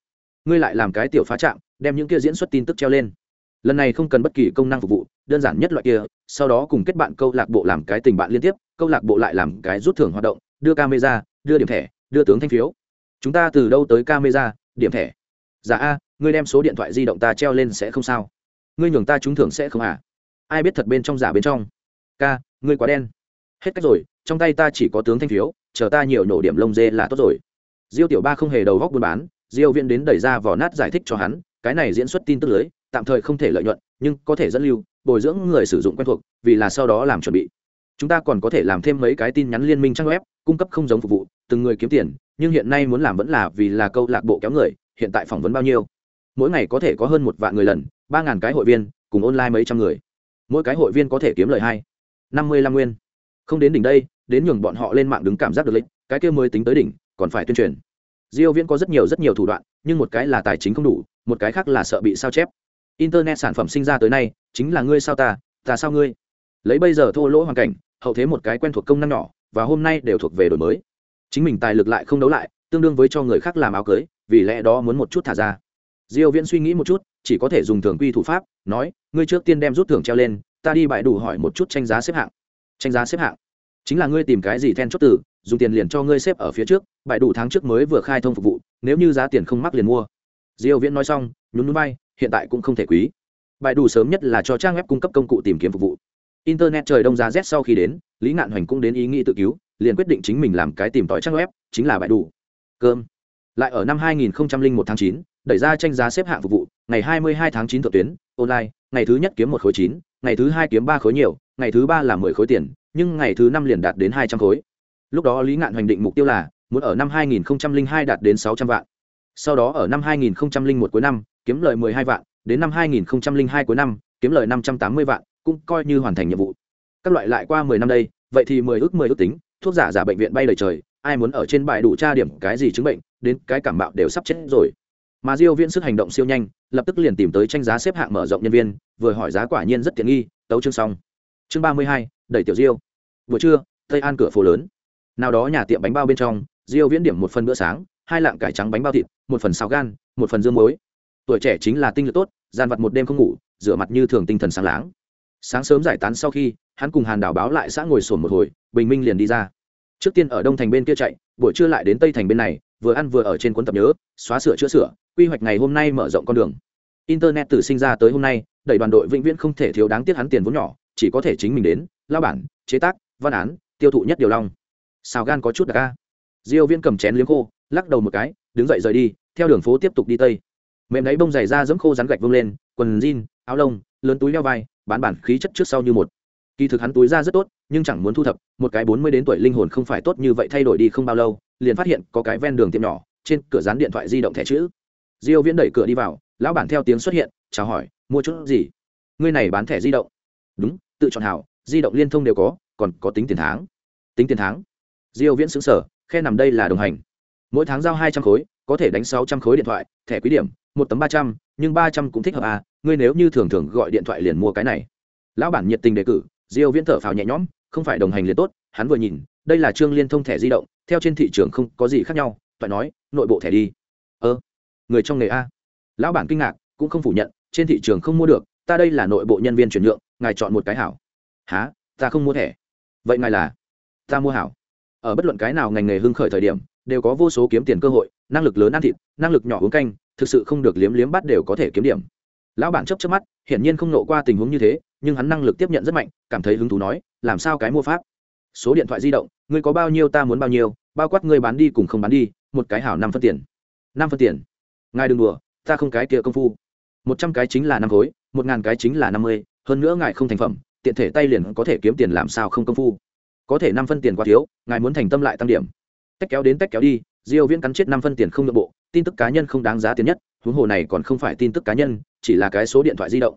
Ngươi lại làm cái tiểu phá trạm, đem những kia diễn xuất tin tức treo lên. Lần này không cần bất kỳ công năng phục vụ, đơn giản nhất loại kia, sau đó cùng kết bạn câu lạc bộ làm cái tình bạn liên tiếp, câu lạc bộ lại làm cái rút thưởng hoạt động, đưa camera, đưa điểm thẻ, đưa tướng thanh phiếu. Chúng ta từ đâu tới camera, điểm thẻ? Dạ a, ngươi đem số điện thoại di động ta treo lên sẽ không sao. Ngươi nhường ta trúng thưởng sẽ không à? Ai biết thật bên trong giả bên trong? Ca, ngươi quá đen. Hết cách rồi, trong tay ta chỉ có tướng thanh phiếu, chờ ta nhiều nổ điểm lông dê là tốt rồi diêu tiểu ba không hề đầu góc buôn bán, diêu viễn đến đẩy ra vỏ nát giải thích cho hắn, cái này diễn xuất tin tức lưới, tạm thời không thể lợi nhuận, nhưng có thể dẫn lưu, bồi dưỡng người sử dụng quen thuộc, vì là sau đó làm chuẩn bị. Chúng ta còn có thể làm thêm mấy cái tin nhắn liên minh trang web, cung cấp không giống phục vụ, từng người kiếm tiền, nhưng hiện nay muốn làm vẫn là vì là câu lạc bộ kéo người, hiện tại phỏng vấn bao nhiêu? Mỗi ngày có thể có hơn một vạn người lần, ba ngàn cái hội viên, cùng online mấy trăm người. Mỗi cái hội viên có thể kiếm lời hai, năm mươi lăm nguyên. Không đến đỉnh đây, đến nhường bọn họ lên mạng đứng cảm giác được lĩnh cái kia mới tính tới đỉnh còn phải tuyên truyền. Diêu viễn có rất nhiều rất nhiều thủ đoạn, nhưng một cái là tài chính không đủ, một cái khác là sợ bị sao chép. Internet sản phẩm sinh ra tới nay, chính là ngươi sao ta ta sao ngươi? Lấy bây giờ thô lỗ hoàn cảnh, hậu thế một cái quen thuộc công năng nhỏ, và hôm nay đều thuộc về đổi mới. Chính mình tài lực lại không đấu lại, tương đương với cho người khác làm áo cưới, vì lẽ đó muốn một chút thả ra. Diêu viễn suy nghĩ một chút, chỉ có thể dùng thường quy thủ pháp, nói, ngươi trước tiên đem rút thưởng treo lên, ta đi bãi đủ hỏi một chút tranh giá xếp hạng. Tranh giá xếp hạng? Chính là ngươi tìm cái gì then chốt từ dùng tiền liền cho ngươi xếp ở phía trước bãi đủ tháng trước mới vừa khai thông phục vụ nếu như giá tiền không mắc liền mua. Diêu viễn nói xong nhún núi bay hiện tại cũng không thể quý. Bãi đủ sớm nhất là cho trang web cung cấp công cụ tìm kiếm phục vụ. Internet trời đông giá rét sau khi đến lý ngạn hoành cũng đến ý nghĩ tự cứu liền quyết định chính mình làm cái tìm tòi trang web chính là bãi đủ. Cơm. Lại ở năm 2001 tháng 9, đẩy ra tranh giá xếp hạng phục vụ ngày 22 tháng 9 thượng tuyến online ngày thứ nhất kiếm một khối chín ngày thứ hai kiếm ba khối nhiều ngày thứ ba là mười khối tiền nhưng ngày thứ năm liền đạt đến hai trăm khối lúc đó lý ngạn hoành định mục tiêu là muốn ở năm 2002 đạt đến sáu trăm vạn. Sau đó ở năm 2001 cuối năm kiếm lời 12 vạn đến năm 2002 cuối năm kiếm lời 580 vạn cũng coi như hoàn thành nhiệm vụ. Các loại lại qua 10 năm đây vậy thì 10 ước 10 ước tính thuốc giả giả bệnh viện bay lời trời ai muốn ở trên bài đủ tra điểm cái gì chứng bệnh đến cái cảm mạo đều sắp chết rồi. Mà diêu viễn sức hành động siêu nhanh lập tức liền tìm tới tranh giá xếp hạng mở rộng nhân viên vừa hỏi giá quả nhiên rất tiện nghi tấu chương xong. Chương 32, đẩy tiểu diêu. Buổi trưa tây an cửa phố lớn nào đó nhà tiệm bánh bao bên trong, diêu viễn điểm một phần bữa sáng, hai lạng cải trắng bánh bao thịt, một phần xào gan, một phần dương muối. Tuổi trẻ chính là tinh lực tốt, gian vặt một đêm không ngủ, rửa mặt như thường tinh thần sáng láng. Sáng sớm giải tán sau khi, hắn cùng hàn đảo báo lại xã ngồi sồn một hồi, bình minh liền đi ra. Trước tiên ở đông thành bên kia chạy, buổi trưa lại đến tây thành bên này, vừa ăn vừa ở trên cuốn tập nhớ, xóa sửa chữa sửa, quy hoạch ngày hôm nay mở rộng con đường. Internet từ sinh ra tới hôm nay, đẩy đoàn đội vĩnh viễn không thể thiếu đáng tiếc hắn tiền vốn nhỏ, chỉ có thể chính mình đến, lao bản, chế tác, văn án, tiêu thụ nhất điều long xào gan có chút đặc ca diêu viên cầm chén liếm khô, lắc đầu một cái, đứng dậy rời đi, theo đường phố tiếp tục đi tây. Mềm đáy bông dày ra dẫm khô rắn gạch vông lên, quần jean, áo lông, lớn túi đeo vai, bán bản khí chất trước sau như một. Kỳ thực hắn túi ra rất tốt, nhưng chẳng muốn thu thập, một cái bốn mươi đến tuổi linh hồn không phải tốt như vậy thay đổi đi không bao lâu, liền phát hiện có cái ven đường tiệm nhỏ, trên cửa dán điện thoại di động thẻ chữ. Diêu viễn đẩy cửa đi vào, lão bản theo tiếng xuất hiện, chào hỏi, mua chút gì? Ngươi này bán thẻ di động. Đúng, tự chọn hảo, di động liên thông đều có, còn có tính tiền tháng. Tính tiền tháng? Diêu viễn sững sở khe nằm đây là đồng hành. Mỗi tháng giao 200 khối có thể đánh 600 khối điện thoại thẻ quý điểm một tấm 300, nhưng 300 cũng thích hợp à ngươi nếu như thường thường gọi điện thoại liền mua cái này. Lão bản nhiệt tình đề cử diêu viễn thở phào nhẹ nhõm không phải đồng hành liền tốt hắn vừa nhìn đây là trương liên thông thẻ di động theo trên thị trường không có gì khác nhau phải nói nội bộ thẻ đi. Ơ người trong nghề a. Lão bản kinh ngạc cũng không phủ nhận trên thị trường không mua được ta đây là nội bộ nhân viên chuyển nhượng ngài chọn một cái hảo. Há ta không mua thẻ. Vậy ngài là? Ta mua hảo ở bất luận cái nào ngành nghề hưng khởi thời điểm, đều có vô số kiếm tiền cơ hội, năng lực lớn ăn thịt, năng lực nhỏ uống canh, thực sự không được liếm liếm bắt đều có thể kiếm điểm. Lão bản chấp chấp mắt, hiển nhiên không nộ qua tình huống như thế, nhưng hắn năng lực tiếp nhận rất mạnh, cảm thấy hứng thú nói, làm sao cái mua pháp? Số điện thoại di động, ngươi có bao nhiêu ta muốn bao nhiêu, bao quát ngươi bán đi cùng không bán đi, một cái hảo năm phân tiền. Năm phân tiền? Ngài đừng đùa, ta không cái kia công phu. Một trăm cái chính là năm khối, một ngàn cái chính là năm mươi, hơn nữa ngài không thành phẩm, tiện thể tay liền có thể kiếm tiền làm sao không công phu? Có thể năm phân tiền quá thiếu, ngài muốn thành tâm lại tăng điểm. Tách kéo đến tách kéo đi, diêu viễn cắn chết năm phân tiền không nội bộ, tin tức cá nhân không đáng giá tiền nhất, huống hồ này còn không phải tin tức cá nhân, chỉ là cái số điện thoại di động.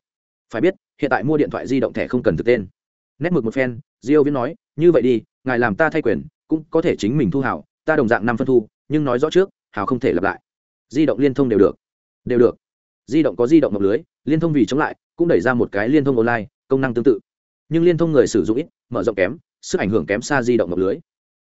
Phải biết, hiện tại mua điện thoại di động thẻ không cần thực tên. Nét mực một phen, diêu viễn nói, như vậy đi, ngài làm ta thay quyền, cũng có thể chính mình thu hảo, ta đồng dạng năm phân thu, nhưng nói rõ trước, hảo không thể lặp lại. Di động liên thông đều được. Đều được. Di động có di động ngọc lưới, liên thông vì chống lại, cũng đẩy ra một cái liên thông online, công năng tương tự. Nhưng liên thông người sử dụng ít, mở rộng kém sức ảnh hưởng kém xa di động ngọc lưới.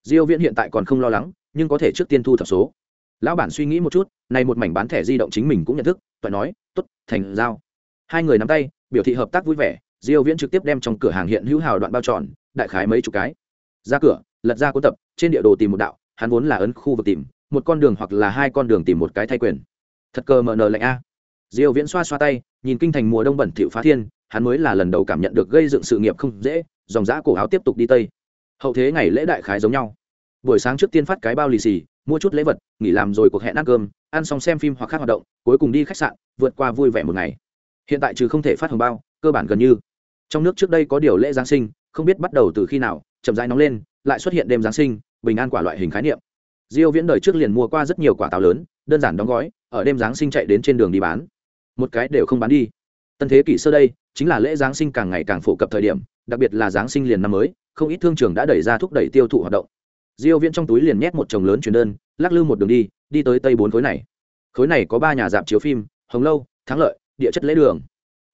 Diêu viễn hiện tại còn không lo lắng, nhưng có thể trước tiên thu thập số. Lão bản suy nghĩ một chút, này một mảnh bán thẻ di động chính mình cũng nhận thức, toại nói, tốt, thành giao. Hai người nắm tay, biểu thị hợp tác vui vẻ, diêu viễn trực tiếp đem trong cửa hàng hiện hữu hào đoạn bao tròn đại khái mấy chục cái. Ra cửa, lật ra cuốn tập, trên địa đồ tìm một đạo, hắn vốn là ấn khu vực tìm, một con đường hoặc là hai con đường tìm một cái thay quyền. Thật cờ mở nờ lạnh a. Diêu viễn xoa xoa tay, nhìn kinh thành mùa đông bẩn thỉu phá thiên, hắn mới là lần đầu cảm nhận được gây dựng sự nghiệp không dễ dòng dã cổ áo tiếp tục đi tây. Hậu thế ngày lễ đại khái giống nhau. Buổi sáng trước tiên phát cái bao lì xì, mua chút lễ vật, nghỉ làm rồi cuộc hẹn ăn cơm, ăn xong xem phim hoặc khác hoạt động, cuối cùng đi khách sạn, vượt qua vui vẻ một ngày. Hiện tại trừ không thể phát hồng bao, cơ bản gần như. Trong nước trước đây có điều lễ giáng sinh, không biết bắt đầu từ khi nào, chậm rãi nóng lên, lại xuất hiện đêm giáng sinh, bình an quả loại hình khái niệm. Diêu viễn đời trước liền mua qua rất nhiều quả táo lớn, đơn giản đóng gói, ở đêm giáng sinh chạy đến trên đường đi bán. Một cái đều không bán đi. Tân thế kỷ sơ đây, chính là lễ giáng sinh càng ngày càng phổ cập thời điểm đặc biệt là giáng sinh liền năm mới, không ít thương trường đã đẩy ra thúc đẩy tiêu thụ hoạt động. Diêu viễn trong túi liền nhét một chồng lớn truyền đơn, lắc lư một đường đi đi tới tây bốn khối này. Khối này có ba nhà dạp chiếu phim, hồng lâu, thắng lợi, địa chất lễ đường.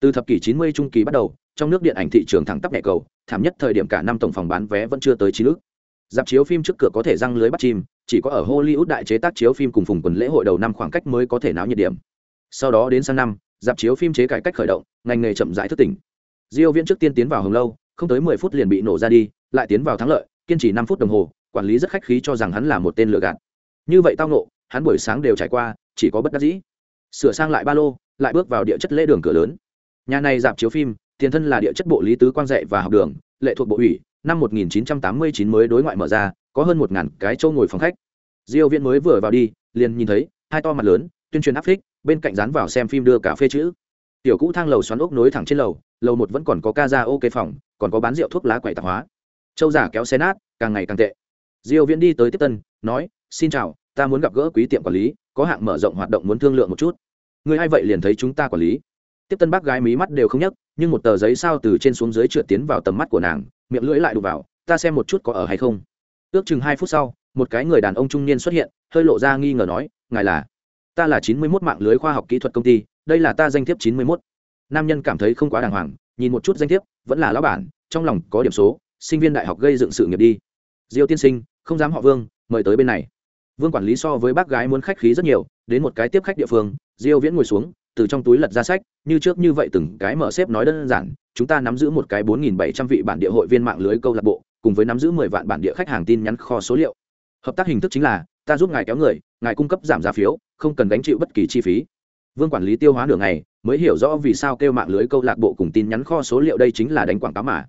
Từ thập kỷ 90 trung kỳ bắt đầu, trong nước điện ảnh thị trường thẳng tắp nhẹ cầu, thảm nhất thời điểm cả năm tổng phòng bán vé vẫn chưa tới chín nước dạp chiếu phim trước cửa có thể răng lưới bắt chim, chỉ có ở hollywood đại chế tác chiếu phim cùng phùng quần lễ hội đầu năm khoảng cách mới có thể náo nhiệt điểm. Sau đó đến sang năm, dạp chiếu phim chế cải cách khởi động, ngành nghề chậm rãi thức tỉnh. Diêu viễn trước tiên tiến vào hồng lâu không tới 10 phút liền bị nổ ra đi, lại tiến vào thắng lợi, kiên trì 5 phút đồng hồ, quản lý rất khách khí cho rằng hắn là một tên lừa gạt. Như vậy tao nộ hắn buổi sáng đều trải qua, chỉ có bất đắc dĩ. Sửa sang lại ba lô, lại bước vào địa chất lễ đường cửa lớn. Nhà này dạp chiếu phim, tiền thân là địa chất bộ lý tứ quan dạy và học đường, lệ thuộc bộ ủy, năm 1989 mới đối ngoại mở ra, có hơn một ngàn cái chỗ ngồi phòng khách. Diêu viên mới vừa vào đi, liền nhìn thấy, hai to mặt lớn, tuyên truyền áp phích, bên cạnh dán vào xem phim đưa cà phê chữ. Tiểu cũ thang lầu xoắn ốc nối thẳng trên lầu lầu một vẫn còn có ca ra ok phòng còn có bán rượu thuốc lá quậy tạp hóa. Châu giả kéo xe nát, càng ngày càng tệ. Diêu viễn đi tới tiếp tân, nói, xin chào, ta muốn gặp gỡ quý tiệm quản lý, có hạng mở rộng hoạt động muốn thương lượng một chút. Người ai vậy liền thấy chúng ta quản lý? Tiếp tân bác gái mí mắt đều không nhấc, nhưng một tờ giấy sao từ trên xuống dưới trượt tiến vào tầm mắt của nàng, miệng lưỡi lại đụng vào, ta xem một chút có ở hay không. Ước chừng hai phút sau, một cái người đàn ông trung niên xuất hiện, hơi lộ ra nghi ngờ nói, ngài là, ta là chín mươi mốt mạng lưới khoa học kỹ thuật công ty, đây là ta danh thiếp chín mươi mốt. Nam nhân cảm thấy không quá đàng hoàng nhìn một chút danh thiếp, vẫn là lão bản, trong lòng có điểm số, sinh viên đại học gây dựng sự nghiệp đi. Diêu tiên sinh, không dám họ vương, mời tới bên này. Vương quản lý so với bác gái muốn khách khí rất nhiều, đến một cái tiếp khách địa phương, diêu viễn ngồi xuống, từ trong túi lật ra sách, như trước như vậy từng cái mở xếp nói đơn giản, chúng ta nắm giữ một cái 4.700 vị bản địa hội viên mạng lưới câu lạc bộ, cùng với nắm giữ 10 vạn bản địa khách hàng tin nhắn kho số liệu. Hợp tác hình thức chính là, ta giúp ngài kéo người, ngài cung cấp giảm giá phiếu, không cần gánh chịu bất kỳ chi phí. Vương quản lý tiêu hóa nửa ngày mới hiểu rõ vì sao kêu mạng lưới câu lạc bộ cùng tin nhắn kho số liệu đây chính là đánh quảng cáo mà.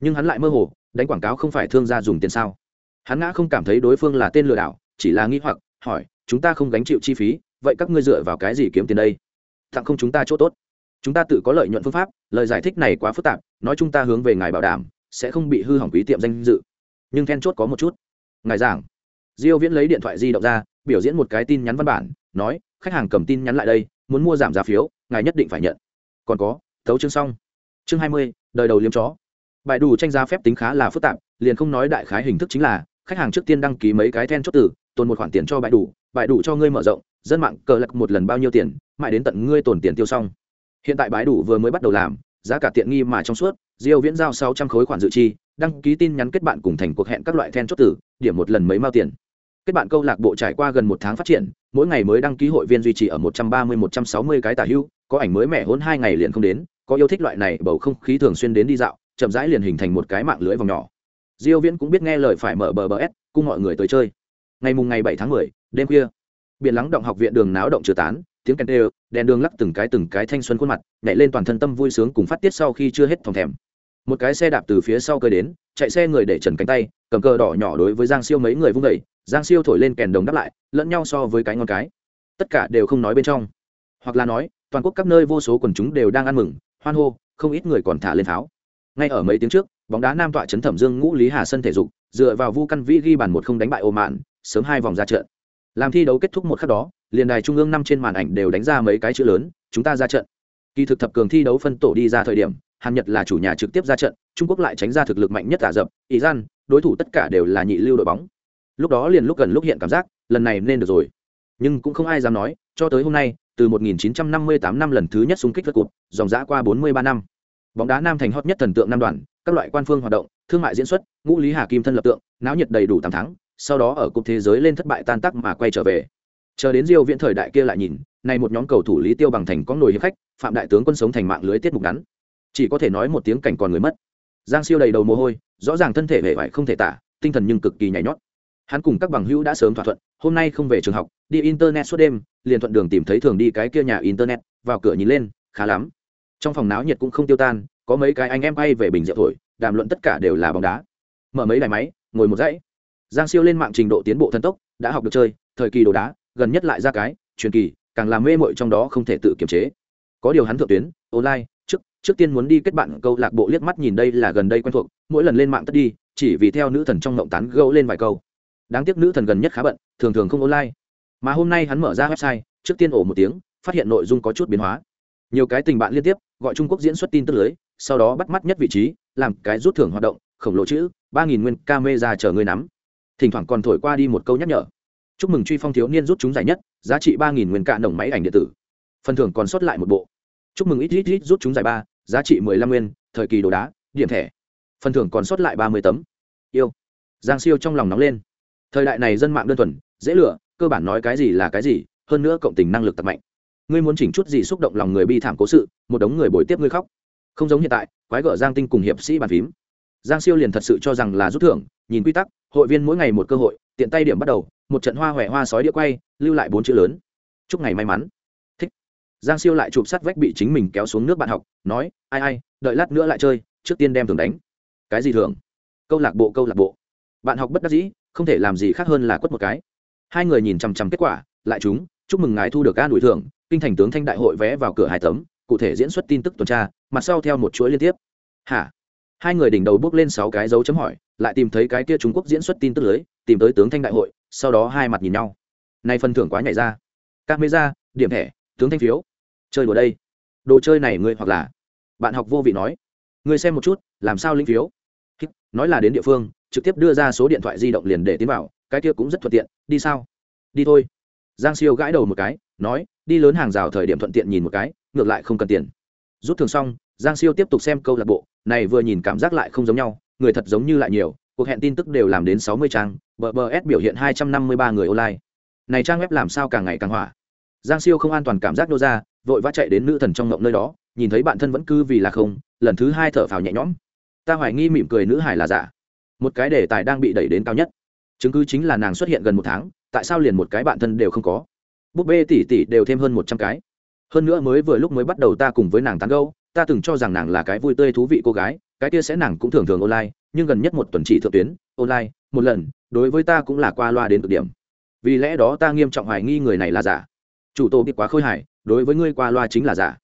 Nhưng hắn lại mơ hồ, đánh quảng cáo không phải thương gia dùng tiền sao? Hắn ngã không cảm thấy đối phương là tên lừa đảo, chỉ là nghi hoặc, hỏi, chúng ta không gánh chịu chi phí, vậy các ngươi dựa vào cái gì kiếm tiền đây? Tặng không chúng ta chỗ tốt. Chúng ta tự có lợi nhuận phương pháp, lời giải thích này quá phức tạp, nói chúng ta hướng về ngài bảo đảm, sẽ không bị hư hỏng quý tiệm danh dự. Nhưng then chốt có một chút. Ngài giảng. Diêu viễn lấy điện thoại di động ra, biểu diễn một cái tin nhắn văn bản, nói, khách hàng cầm tin nhắn lại đây muốn mua giảm giá phiếu ngài nhất định phải nhận. Còn có thấu chương xong. Chương 20, đời đầu liếm chó. Bài đủ tranh giá phép tính khá là phức tạp liền không nói đại khái hình thức chính là khách hàng trước tiên đăng ký mấy cái then chốt tử, tồn một khoản tiền cho bài đủ bài đủ cho ngươi mở rộng dân mạng cờ lật một lần bao nhiêu tiền mãi đến tận ngươi tồn tiền tiêu xong. Hiện tại bài đủ vừa mới bắt đầu làm giá cả tiện nghi mà trong suốt diêu viễn giao 600 khối khoản dự chi đăng ký tin nhắn kết bạn cùng thành cuộc hẹn các loại then chốt tử điểm một lần mấy mao tiền. Kết bạn câu lạc bộ trải qua gần một tháng phát triển mỗi ngày mới đăng ký hội viên duy trì ở 130-160 cái tả hưu có ảnh mới mẻ hôn hai ngày liền không đến có yêu thích loại này bầu không khí thường xuyên đến đi dạo chậm rãi liền hình thành một cái mạng lưới vòng nhỏ. Diêu viễn cũng biết nghe lời phải mở bờ bờ s cung mọi người tới chơi. Ngày mùng ngày 7 tháng 10, đêm khuya biển lắng động học viện đường náo động chưa tán tiếng kèn đều đèn đường lắc từng cái từng cái thanh xuân khuôn mặt nhảy lên toàn thân tâm vui sướng cùng phát tiết sau khi chưa hết thòng thèm. Một cái xe đạp từ phía sau cơi đến chạy xe người để trần cánh tay cầm cờ đỏ nhỏ đối với giang siêu mấy người vung dậy, giang siêu thổi lên kèn đồng đáp lại, lẫn nhau so với cái ngon cái. Tất cả đều không nói bên trong. Hoặc là nói, toàn quốc các nơi vô số quần chúng đều đang ăn mừng, hoan hô, không ít người còn thả lên pháo. Ngay ở mấy tiếng trước, bóng đá nam tọa trấn thẩm dương ngũ lý hà sân thể dục, dựa vào vu căn vĩ ghi bàn một không đánh bại ô mạn, sớm hai vòng ra trận. Làm thi đấu kết thúc một khắc đó, liền đài trung ương năm trên màn ảnh đều đánh ra mấy cái chữ lớn, chúng ta ra trận. Kỳ thực thập cường thi đấu phân tổ đi ra thời điểm, hàn nhật là chủ nhà trực tiếp ra trận, trung quốc lại tránh ra thực lực mạnh nhất ả rập ý gian đối thủ tất cả đều là nhị lưu đội bóng lúc đó liền lúc gần lúc hiện cảm giác, lần này nên được rồi. Nhưng cũng không ai dám nói, cho tới hôm nay, từ 1958 năm lần thứ nhất xung kích vượt cụt dòng dã qua 43 năm. Bóng đá nam thành hot nhất thần tượng năm đoàn, các loại quan phương hoạt động, thương mại diễn xuất, ngũ lý hà kim thân lập tượng, náo nhiệt đầy đủ tám tháng, sau đó ở cục thế giới lên thất bại tan tác mà quay trở về. Chờ đến diêu viễn thời đại kia lại nhìn này một nhóm cầu thủ lý tiêu bằng thành có nổi hiệp khách, phạm đại tướng quân sống thành mạng lưới tiết mục ngắn. Chỉ có thể nói một tiếng cảnh còn người mất. Giang siêu đầy đầu mồ hôi, rõ ràng thân thể hệ vải không thể tả, tinh thần nhưng cực kỳ nhảy nhót hắn cùng các bằng hữu đã sớm thỏa thuận, hôm nay không về trường học, đi internet suốt đêm, liền thuận đường tìm thấy thường đi cái kia nhà internet, vào cửa nhìn lên, khá lắm. Trong phòng náo nhiệt cũng không tiêu tan, có mấy cái anh em bay về bình rượu thổi, đàm luận tất cả đều là bóng đá. Mở mấy đài máy, ngồi một dãy. Giang siêu lên mạng trình độ tiến bộ thần tốc, đã học được chơi, thời kỳ đồ đá, gần nhất lại ra cái, truyền kỳ, càng làm mê mội trong đó không thể tự kiềm chế. Có điều hắn thượng tuyến, online, trước trước tiên muốn đi kết bạn, câu lạc bộ liếc mắt nhìn đây là gần đây quen thuộc, mỗi lần lên mạng tất đi, chỉ vì theo nữ thần trong mộng tán gẫu lên vài câu đáng tiếc nữ thần gần nhất khá bận, thường thường không online. Mà hôm nay hắn mở ra website, trước tiên ổ một tiếng, phát hiện nội dung có chút biến hóa. Nhiều cái tình bạn liên tiếp, gọi trung quốc diễn xuất tin tức lưới, sau đó bắt mắt nhất vị trí, làm cái rút thưởng hoạt động, khổng lồ chữ, ba nghìn nguyên camera chờ người nắm. Thỉnh thoảng còn thổi qua đi một câu nhắc nhở. Chúc mừng truy phong thiếu niên rút chúng giải nhất, giá trị ba nghìn nguyên cạ đồng máy ảnh điện tử. Phần thưởng còn sót lại một bộ. Chúc mừng ít ít ít rút chúng giải ba, giá trị mười lăm nguyên, thời kỳ đồ đá, điểm thẻ. Phần thưởng còn sót lại ba mươi tấm. Yêu. Giang siêu trong lòng nóng lên thời đại này dân mạng đơn thuần, dễ lựa cơ bản nói cái gì là cái gì, hơn nữa cộng tình năng lực tập mạnh. Ngươi muốn chỉnh chút gì xúc động lòng người bi thảm cố sự, một đống người bồi tiếp ngươi khóc. Không giống hiện tại, quái gở giang tinh cùng hiệp sĩ bàn phím. Giang siêu liền thật sự cho rằng là rút thưởng, nhìn quy tắc, hội viên mỗi ngày một cơ hội, tiện tay điểm bắt đầu, một trận hoa hòe hoa sói đĩa quay, lưu lại bốn chữ lớn. Chúc ngày may mắn. Thích. Giang siêu lại chụp sát vách bị chính mình kéo xuống nước bạn học, nói, ai ai, đợi lát nữa lại chơi, trước tiên đem thường đánh. Cái gì thường câu lạc bộ, câu lạc bộ. Bạn học bất đắc dĩ không thể làm gì khác hơn là quất một cái. Hai người nhìn chằm chằm kết quả, lại chúng, chúc mừng ngài thu được an đuổi thưởng, kinh thành tướng thanh đại hội vé vào cửa hai tấm, cụ thể diễn xuất tin tức tuần tra, mặt sau theo một chuỗi liên tiếp. Hả? Hai người đỉnh đầu bước lên sáu cái dấu chấm hỏi, lại tìm thấy cái kia trung quốc diễn xuất tin tức lưới, tìm tới tướng thanh đại hội, sau đó hai mặt nhìn nhau. Nay phần thưởng quá nhảy ra. Các mê ra điểm thẻ, tướng thanh phiếu. Chơi đùa đây. Đồ chơi này ngươi hoặc là. Bạn học vô vị nói. Ngươi xem một chút, làm sao linh phiếu? Nói là đến địa phương, trực tiếp đưa ra số điện thoại di động liền để tiến vào, cái kia cũng rất thuận tiện, đi sao? Đi thôi. Giang siêu gãi đầu một cái, nói, đi lớn hàng rào thời điểm thuận tiện nhìn một cái, ngược lại không cần tiền. Rút thường xong, giang siêu tiếp tục xem câu lạc bộ, này vừa nhìn cảm giác lại không giống nhau, người thật giống như lại nhiều, cuộc hẹn tin tức đều làm đến sáu mươi trang bờ bờ s biểu hiện hai trăm năm mươi ba người online. Này trang web làm sao càng ngày càng hỏa? Giang siêu không an toàn cảm giác đô ra, vội vã chạy đến nữ thần trong ngộng nơi đó, nhìn thấy bạn thân vẫn cứ vì là không, lần thứ hai thở phào nhẹ nhõm ta hoài nghi mỉm cười nữ hải là giả. Một cái đề tài đang bị đẩy đến cao nhất. Chứng cứ chính là nàng xuất hiện gần một tháng, tại sao liền một cái bạn thân đều không có? Búp bê tỷ tỷ đều thêm hơn một trăm cái. Hơn nữa mới vừa lúc mới bắt đầu ta cùng với nàng tán gâu ta từng cho rằng nàng là cái vui tươi thú vị cô gái, cái kia sẽ nàng cũng thường thường online, nhưng gần nhất một tuần chỉ thượng tuyến, online, một lần, đối với ta cũng là qua loa đến cực điểm. Vì lẽ đó ta nghiêm trọng hoài nghi người này là giả. Chủ tổ bị quá khôi hài, đối với ngươi qua loa chính là giả.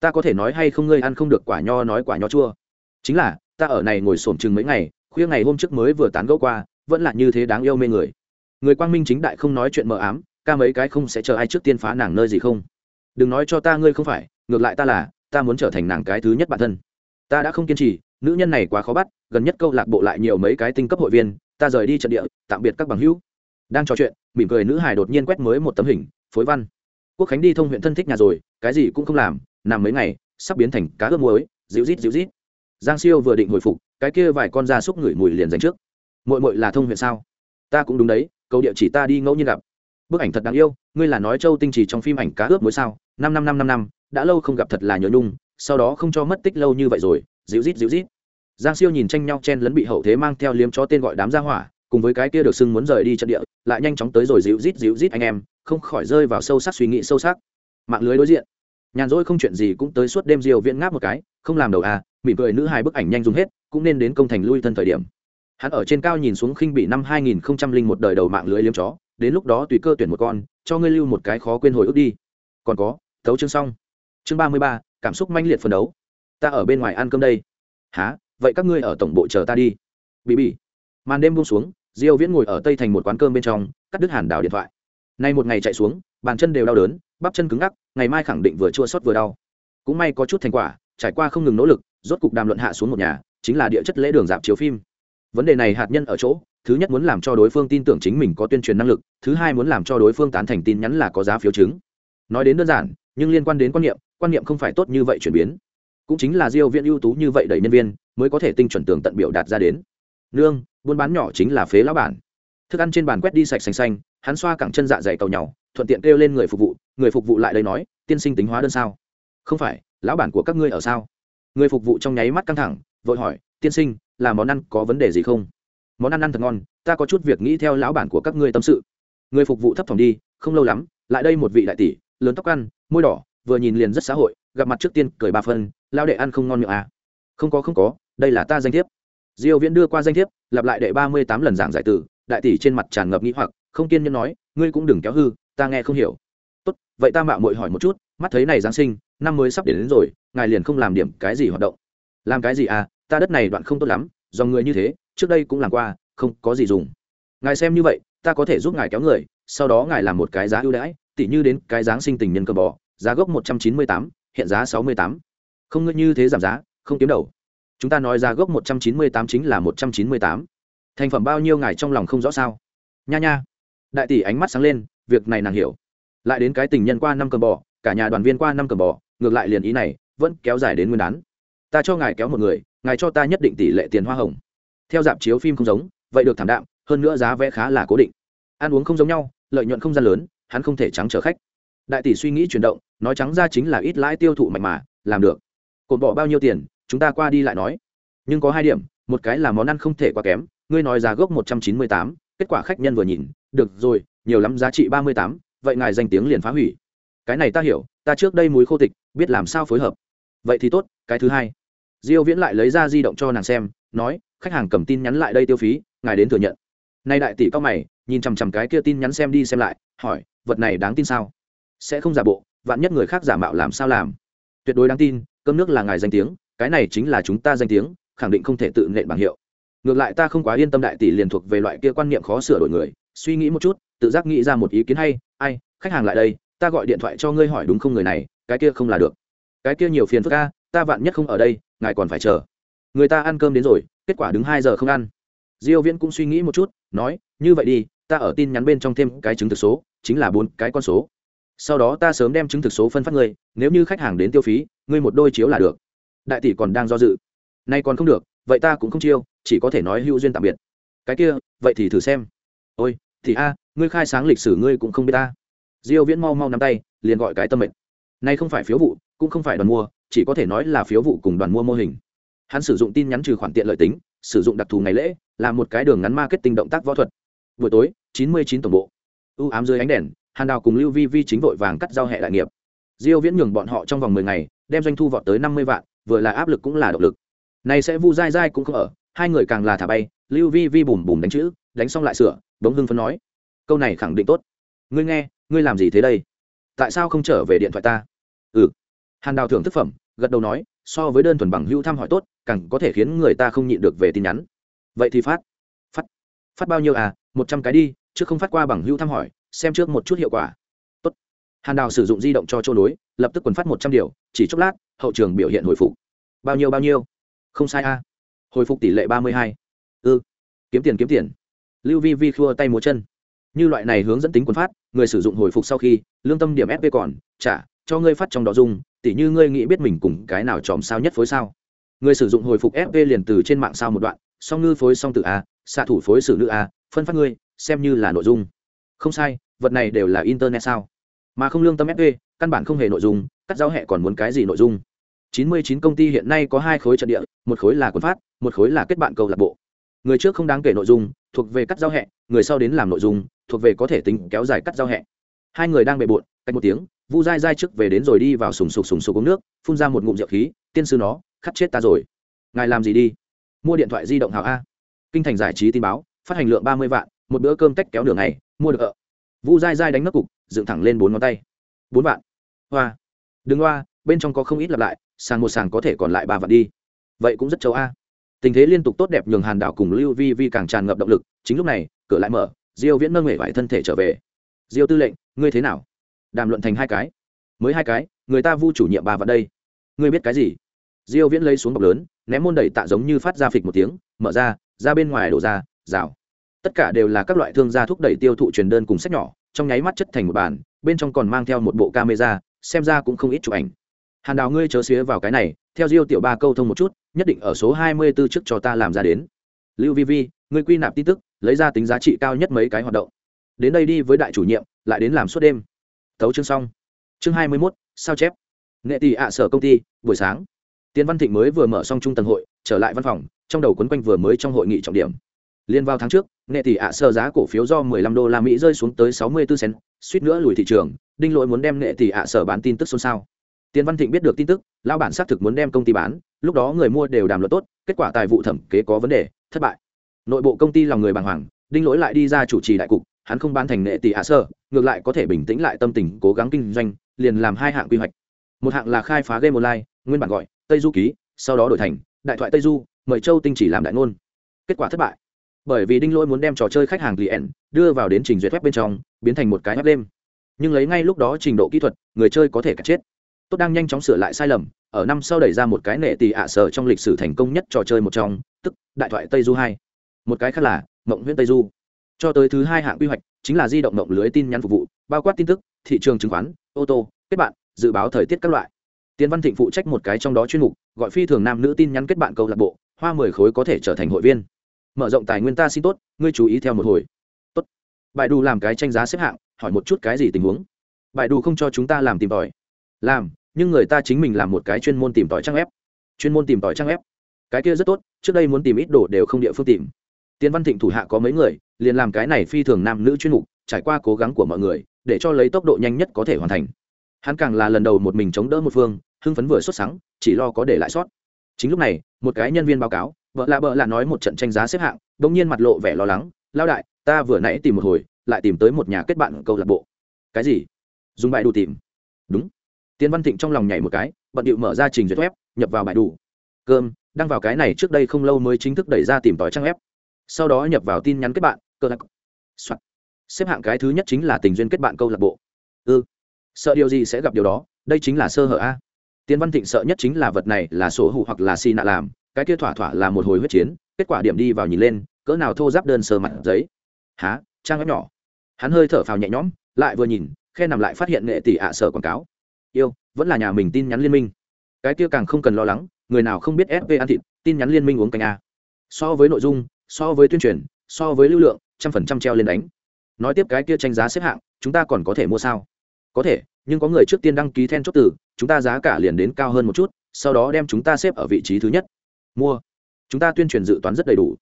Ta có thể nói hay không ngươi ăn không được quả nho nói quả nho chua. Chính là ta ở này ngồi xổm chừng mấy ngày, khuya ngày hôm trước mới vừa tán gẫu qua, vẫn là như thế đáng yêu mê người. Người quang minh chính đại không nói chuyện mờ ám, ca mấy cái không sẽ chờ ai trước tiên phá nàng nơi gì không? Đừng nói cho ta ngươi không phải, ngược lại ta là, ta muốn trở thành nàng cái thứ nhất bản thân. Ta đã không kiên trì, nữ nhân này quá khó bắt, gần nhất câu lạc bộ lại nhiều mấy cái tinh cấp hội viên, ta rời đi trận địa, tạm biệt các bằng hữu. Đang trò chuyện, mỉm cười nữ hải đột nhiên quét mới một tấm hình, phối văn. Quốc khánh đi thông huyện thân thích nhà rồi, cái gì cũng không làm, nằm mấy ngày, sắp biến thành cá ướp muối, dịu rít dịu rít giang siêu vừa định hồi phục, cái kia vài con da xúc ngửi mùi liền dành trước. Mội mội là thông huyện sao? Ta cũng đúng đấy câu địa chỉ ta đi ngẫu nhiên gặp. Bức ảnh thật đáng yêu, ngươi là nói châu tinh trì trong phim ảnh cá ướp muối sao? Năm năm năm năm năm, đã lâu không gặp thật là nhớ nhung, sau đó không cho mất tích lâu như vậy rồi dịu rít dịu rít giang siêu nhìn tranh nhau chen lấn bị hậu thế mang theo liếm chó tên gọi đám gia hỏa, cùng với cái kia được xưng muốn rời đi trận địa, lại nhanh chóng tới rồi dịu rít dịu rít anh em, không khỏi rơi vào sâu sắc suy nghĩ sâu sắc. Mạng lưới đối diện. Nhàn rỗi không chuyện gì cũng tới suốt đêm diều viễn ngáp một cái, không làm đầu à mỉm cười nữ hai bức ảnh nhanh dùng hết, cũng nên đến công thành lui thân thời điểm. Hắn ở trên cao nhìn xuống khinh bị năm 2001 đời đầu mạng lưới liếm chó, đến lúc đó tùy cơ tuyển một con, cho ngươi lưu một cái khó quên hồi ức đi. Còn có tấu chương xong. Chương ba mươi ba, cảm xúc manh liệt phân đấu. Ta ở bên ngoài ăn cơm đây. Há vậy các ngươi ở tổng bộ chờ ta đi. Bị bị màn đêm buông xuống, diêu viễn ngồi ở tây thành một quán cơm bên trong, cắt đứt hàn đảo điện thoại. Nay một ngày chạy xuống, bàn chân đều đau đớn, bắp chân cứng ngắc, ngày mai khẳng định vừa chua xót vừa đau. Cũng may có chút thành quả, trải qua không ngừng nỗ lực rốt cục đàm luận hạ xuống một nhà, chính là địa chất lễ đường dạp chiếu phim. Vấn đề này hạt nhân ở chỗ, thứ nhất muốn làm cho đối phương tin tưởng chính mình có tuyên truyền năng lực, thứ hai muốn làm cho đối phương tán thành tin nhắn là có giá phiếu chứng. Nói đến đơn giản, nhưng liên quan đến quan niệm quan niệm không phải tốt như vậy chuyển biến. Cũng chính là diêu viện ưu tú như vậy đẩy nhân viên, mới có thể tinh chuẩn tường tận biểu đạt ra đến. Nương, buôn bán nhỏ chính là phế lão bản. Thức ăn trên bàn quét đi sạch xanh xanh, hắn xoa cẳng chân dạ dày cầu nhau, thuận tiện kêu lên người phục vụ, người phục vụ lại đây nói, tiên sinh tính hóa đơn sao? Không phải, lão bản của các ngươi ở sao? Người phục vụ trong nháy mắt căng thẳng, vội hỏi, tiên sinh, là món ăn có vấn đề gì không? Món ăn ăn thật ngon, ta có chút việc nghĩ theo lão bản của các ngươi tâm sự. Người phục vụ thấp thỏm đi, không lâu lắm, lại đây một vị đại tỷ, lớn tóc ăn, môi đỏ, vừa nhìn liền rất xã hội, gặp mặt trước tiên cười ba phân lao đệ ăn không ngon miệng à. không có không có, đây là ta danh thiếp. Diêu viễn đưa qua danh thiếp, lặp lại đệ ba mươi tám lần giảng giải từ, đại tỷ trên mặt tràn ngập nghĩ hoặc, không kiên nhẫn nói, ngươi cũng đừng kéo hư, ta nghe không hiểu. Tốt, vậy ta mạo muội hỏi một chút mắt thấy này giáng sinh năm mới sắp đến, đến rồi ngài liền không làm điểm cái gì hoạt động. Làm cái gì à? Ta đất này đoạn không tốt lắm do người như thế trước đây cũng làm qua không có gì dùng. Ngài xem như vậy ta có thể giúp ngài kéo người sau đó ngài làm một cái giá ưu đãi tỷ như đến cái giáng sinh tình nhân cơ bò giá gốc một trăm chín mươi tám hiện giá sáu mươi tám. Không ngự như thế giảm giá không kiếm đầu. Chúng ta nói giá gốc một trăm chín mươi tám chính là một trăm chín mươi tám. Thành phẩm bao nhiêu ngài trong lòng không rõ sao? Nha nha. Đại tỷ ánh mắt sáng lên việc này nàng hiểu. Lại đến cái tình nhân qua năm cầm bò cả nhà đoàn viên qua năm cầm bò, ngược lại liền ý này, vẫn kéo dài đến nguyên đán. Ta cho ngài kéo một người, ngài cho ta nhất định tỷ lệ tiền hoa hồng. Theo dạp chiếu phim không giống, vậy được thảm đạm, hơn nữa giá vé khá là cố định. Ăn uống không giống nhau, lợi nhuận không gian lớn, hắn không thể trắng chở khách. Đại tỷ suy nghĩ chuyển động, nói trắng ra chính là ít lãi tiêu thụ mạnh mà, làm được. Cột bỏ bao nhiêu tiền, chúng ta qua đi lại nói. Nhưng có hai điểm, một cái là món ăn không thể quá kém, ngươi nói giá gốc một trăm chín mươi tám, kết quả khách nhân vừa nhìn, được rồi, nhiều lắm giá trị ba mươi tám, vậy ngài danh tiếng liền phá hủy cái này ta hiểu, ta trước đây múi khô tịch, biết làm sao phối hợp. Vậy thì tốt, cái thứ hai. Diêu viễn lại lấy ra di động cho nàng xem, nói, khách hàng cầm tin nhắn lại đây tiêu phí, ngài đến thừa nhận. Nay đại tỷ cao mày, nhìn chằm chằm cái kia tin nhắn xem đi xem lại, hỏi, vật này đáng tin sao? Sẽ không giả bộ, vạn nhất người khác giả mạo làm sao làm? Tuyệt đối đáng tin, cơm nước là ngài danh tiếng, cái này chính là chúng ta danh tiếng, khẳng định không thể tự nện bằng hiệu. Ngược lại ta không quá yên tâm đại tỷ liền thuộc về loại kia quan niệm khó sửa đổi người, suy nghĩ một chút, tự giác nghĩ ra một ý kiến hay, ai, khách hàng lại đây ta gọi điện thoại cho ngươi hỏi đúng không người này, cái kia không là được. Cái kia nhiều phiền phức ca ta vạn nhất không ở đây, ngài còn phải chờ. Người ta ăn cơm đến rồi, kết quả đứng hai giờ không ăn. Diêu viễn cũng suy nghĩ một chút, nói, như vậy đi, ta ở tin nhắn bên trong thêm cái chứng thực số, chính là bốn cái con số. Sau đó ta sớm đem chứng thực số phân phát ngươi, nếu như khách hàng đến tiêu phí, ngươi một đôi chiếu là được. Đại tỷ còn đang do dự. Nay còn không được, vậy ta cũng không chiêu, chỉ có thể nói hữu duyên tạm biệt. Cái kia, vậy thì thử xem. Ôi, thì a, ngươi khai sáng lịch sử ngươi cũng không biết ta diêu viễn mau mau nắm tay, liền gọi cái tâm mệnh. Nay không phải phiếu vụ, cũng không phải đoàn mua, chỉ có thể nói là phiếu vụ cùng đoàn mua mô hình. Hắn sử dụng tin nhắn trừ khoản tiện lợi tính, sử dụng đặc thù ngày lễ làm một cái đường ngắn marketing động tác võ thuật. Buổi tối 99 tổng bộ. U ám dưới ánh đèn, hàn đào cùng lưu vi vi chính vội vàng cắt giao hệ đại nghiệp. Diêu viễn nhường bọn họ trong vòng 10 ngày, đem doanh thu vọt tới 50 vạn, vừa là áp lực cũng là động lực. Này sẽ vu dai dai cũng không ở, hai người càng là thả bay, lưu vi vi bùm bùm đánh chữ, đánh xong lại sửa đống hưng phấn nói, câu này khẳng định tốt. Ngươi nghe ngươi làm gì thế đây? Tại sao không trở về điện thoại ta? Ừ. Hàn đào thưởng thức phẩm, gật đầu nói, so với đơn thuần bằng hữu thăm hỏi tốt, càng có thể khiến người ta không nhịn được về tin nhắn. Vậy thì phát. Phát. Phát bao nhiêu à? Một trăm cái đi, chứ không phát qua bằng hữu thăm hỏi, xem trước một chút hiệu quả. Tốt. Hàn đào sử dụng di động cho chỗ nối, lập tức quần phát một trăm điều, chỉ chốc lát, hậu trường biểu hiện hồi phục. Bao nhiêu bao nhiêu? Không sai a. À. hồi phục tỷ lệ ba mươi hai. Ư kiếm tiền kiếm tiền. Lưu vi vi khua tay múa chân như loại này hướng dẫn tính quân phát, người sử dụng hồi phục sau khi, lương tâm điểm fp còn, trả, cho ngươi phát trong đó dung tỉ như ngươi nghĩ biết mình cùng cái nào chòm sao nhất phối sao. Người sử dụng hồi phục fp liền từ trên mạng sao một đoạn, song ngư phối song từ a, xạ thủ phối xử nữ a, phân phát ngươi, xem như là nội dung. Không sai, vật này đều là internet sao. Mà không lương tâm fp căn bản không hề nội dung, cắt giao hẹ còn muốn cái gì nội dung. 99 công ty hiện nay có hai khối trận địa, một khối là quân phát, một khối là kết bạn câu lạc bộ. Người trước không đáng kể nội dung thuộc về cắt giao hẹ, người sau đến làm nội dung, thuộc về có thể tính kéo dài cắt giao hẹ. Hai người đang bề bộn, cách một tiếng, vu dai dai trước về đến rồi đi vào sùng sục sùng sục uống nước, phun ra một ngụm rượu khí, tiên sư nó khắt chết ta rồi. Ngài làm gì đi? Mua điện thoại di động hào a. Kinh thành giải trí tin báo, phát hành lượng ba mươi vạn, một bữa cơm tách kéo đường này mua được ợ vu dai dai đánh nước cục, dựng thẳng lên bốn ngón tay. Bốn vạn. Hoa. Đừng hoa, bên trong có không ít lặp lại sàn một sàn có thể còn lại ba vạn đi. Vậy cũng rất châu a tình thế liên tục tốt đẹp nhường hàn đảo cùng lưu vi vi càng tràn ngập động lực, chính lúc này, cửa lại mở, diêu viễn nâng nghề vải thân thể trở về. Diêu tư lệnh, ngươi thế nào? Đàm luận thành hai cái. Mới hai cái, người ta vu chủ nhiệm bà vào đây. Ngươi biết cái gì? Diêu viễn lấy xuống bọc lớn, ném môn đẩy tạ giống như phát ra phịch một tiếng, mở ra ra bên ngoài đổ ra, rào. Tất cả đều là các loại thương gia thúc đẩy tiêu thụ truyền đơn cùng sách nhỏ, trong nháy mắt chất thành một bàn, bên trong còn mang theo một bộ camera, xem ra cũng không ít chụp ảnh. Hàn đào ngươi chớ xía vào cái này theo diêu tiểu ba câu thông một chút nhất định ở số hai mươi 24 trước cho ta làm ra đến. Lưu vi vi người quy nạp tin tức lấy ra tính giá trị cao nhất mấy cái hoạt động. Đến đây đi với đại chủ nhiệm lại đến làm suốt đêm. Thấu chương xong. Chương hai mươi 21, sao chép? Nghệ tỷ ạ sở công ty buổi sáng. Tiến văn thịnh mới vừa mở xong trung tầng hội trở lại văn phòng trong đầu quấn quanh vừa mới trong hội nghị trọng điểm. Liên vào tháng trước nghệ tỷ ạ sở giá cổ phiếu do 15 đô la mỹ rơi xuống tới 64 cent suýt nữa lùi thị trường đinh lỗi muốn đem nghệ tỷ ạ sở bán tin tức xôn xao. Tiền văn thịnh biết được tin tức Lão bản xác thực muốn đem công ty bán lúc đó người mua đều đàm luận tốt kết quả tài vụ thẩm kế có vấn đề thất bại. Nội bộ công ty lòng người bàng hoàng đinh lỗi lại đi ra chủ trì đại cục hắn không bán thành nệ tỷ ạ sơ, ngược lại có thể bình tĩnh lại tâm tình cố gắng kinh doanh liền làm hai hạng quy hoạch. Một hạng là khai phá game online nguyên bản gọi tây du ký sau đó đổi thành đại thoại tây du mời châu tinh chỉ làm đại ngôn. Kết quả thất bại. Bởi vì đinh lỗi muốn đem trò chơi khách hàng client đưa vào đến trình duyệt web bên trong biến thành một cái web đêm nhưng lấy ngay lúc đó trình độ kỹ thuật người chơi có thể cả chết tốt đang nhanh chóng sửa lại sai lầm, ở năm sau đẩy ra một cái nệ tỷ ạ sở trong lịch sử thành công nhất trò chơi một trong, tức đại thoại tây du hai. Một cái khác là mộng huyện tây du. Cho tới thứ hai hạng quy hoạch chính là di động mộng lưới tin nhắn phục vụ, bao quát tin tức, thị trường chứng khoán, ô tô, kết bạn, dự báo thời tiết các loại. Tiến văn thịnh phụ trách một cái trong đó chuyên mục, gọi phi thường nam nữ tin nhắn kết bạn câu lạc bộ, hoa mười khối có thể trở thành hội viên. Mở rộng tài nguyên ta xin tốt, ngươi chú ý theo một hồi. Tốt. Bài đủ làm cái tranh giá xếp hạng, hỏi một chút cái gì tình huống. Bài đủ không cho chúng ta làm tìm tòi. Làm nhưng người ta chính mình làm một cái chuyên môn tìm tòi trang ép chuyên môn tìm tòi trang ép cái kia rất tốt, trước đây muốn tìm ít đồ đều không địa phương tìm. Tiến văn thịnh thủ hạ có mấy người, liền làm cái này phi thường nam nữ chuyên mục, trải qua cố gắng của mọi người, để cho lấy tốc độ nhanh nhất có thể hoàn thành. Hắn càng là lần đầu một mình chống đỡ một phương, hưng phấn vừa xuất sáng chỉ lo có để lại sót. Chính lúc này, một cái nhân viên báo cáo, vợ lạ bợ là nói một trận tranh giá xếp hạng đ ỗ n g nhiên mặt lộ vẻ lo lắng lao đại, ta vừa nãy tìm một hồi, lại tìm tới một nhà kết bạn câu lạc bộ. Cái gì? Dùng bài đủ tìm. Đúng tiến văn thịnh trong lòng nhảy một cái, bận điệu mở ra trình duyệt web, nhập vào bài đủ. Cơm, đăng vào cái này trước đây không lâu mới chính thức đẩy ra tìm tòi trang web. Sau đó nhập vào tin nhắn kết bạn, cơ lạc. Soạn. xếp hạng cái thứ nhất chính là tình duyên kết bạn câu lạc bộ. Ư ừ. sợ điều gì sẽ gặp điều đó, đây chính là sơ hở a. Tiến văn thịnh sợ nhất chính là vật này là sổ hụ hoặc là xì nạ làm, cái kia thỏa thỏa là một hồi huyết chiến, kết quả điểm đi vào nhìn lên, cỡ nào thô giáp đơn sơ mặt giấy. Há trang web nhỏ. Hắn hơi thở phào nhẹ nhõm, lại vừa nhìn, khe nằm lại phát hiện nghệ tỷ ạ sở quảng cáo yêu, vẫn là nhà mình tin nhắn liên minh. Cái kia càng không cần lo lắng, người nào không biết fp ăn thịt, tin nhắn liên minh uống canh a. So với nội dung, so với tuyên truyền, so với lưu lượng, trăm phần trăm treo lên đánh. Nói tiếp cái kia tranh giá xếp hạng, chúng ta còn có thể mua sao? Có thể, nhưng có người trước tiên đăng ký then chốt từ, chúng ta giá cả liền đến cao hơn một chút, sau đó đem chúng ta xếp ở vị trí thứ nhất. Mua. Chúng ta tuyên truyền dự toán rất đầy đủ.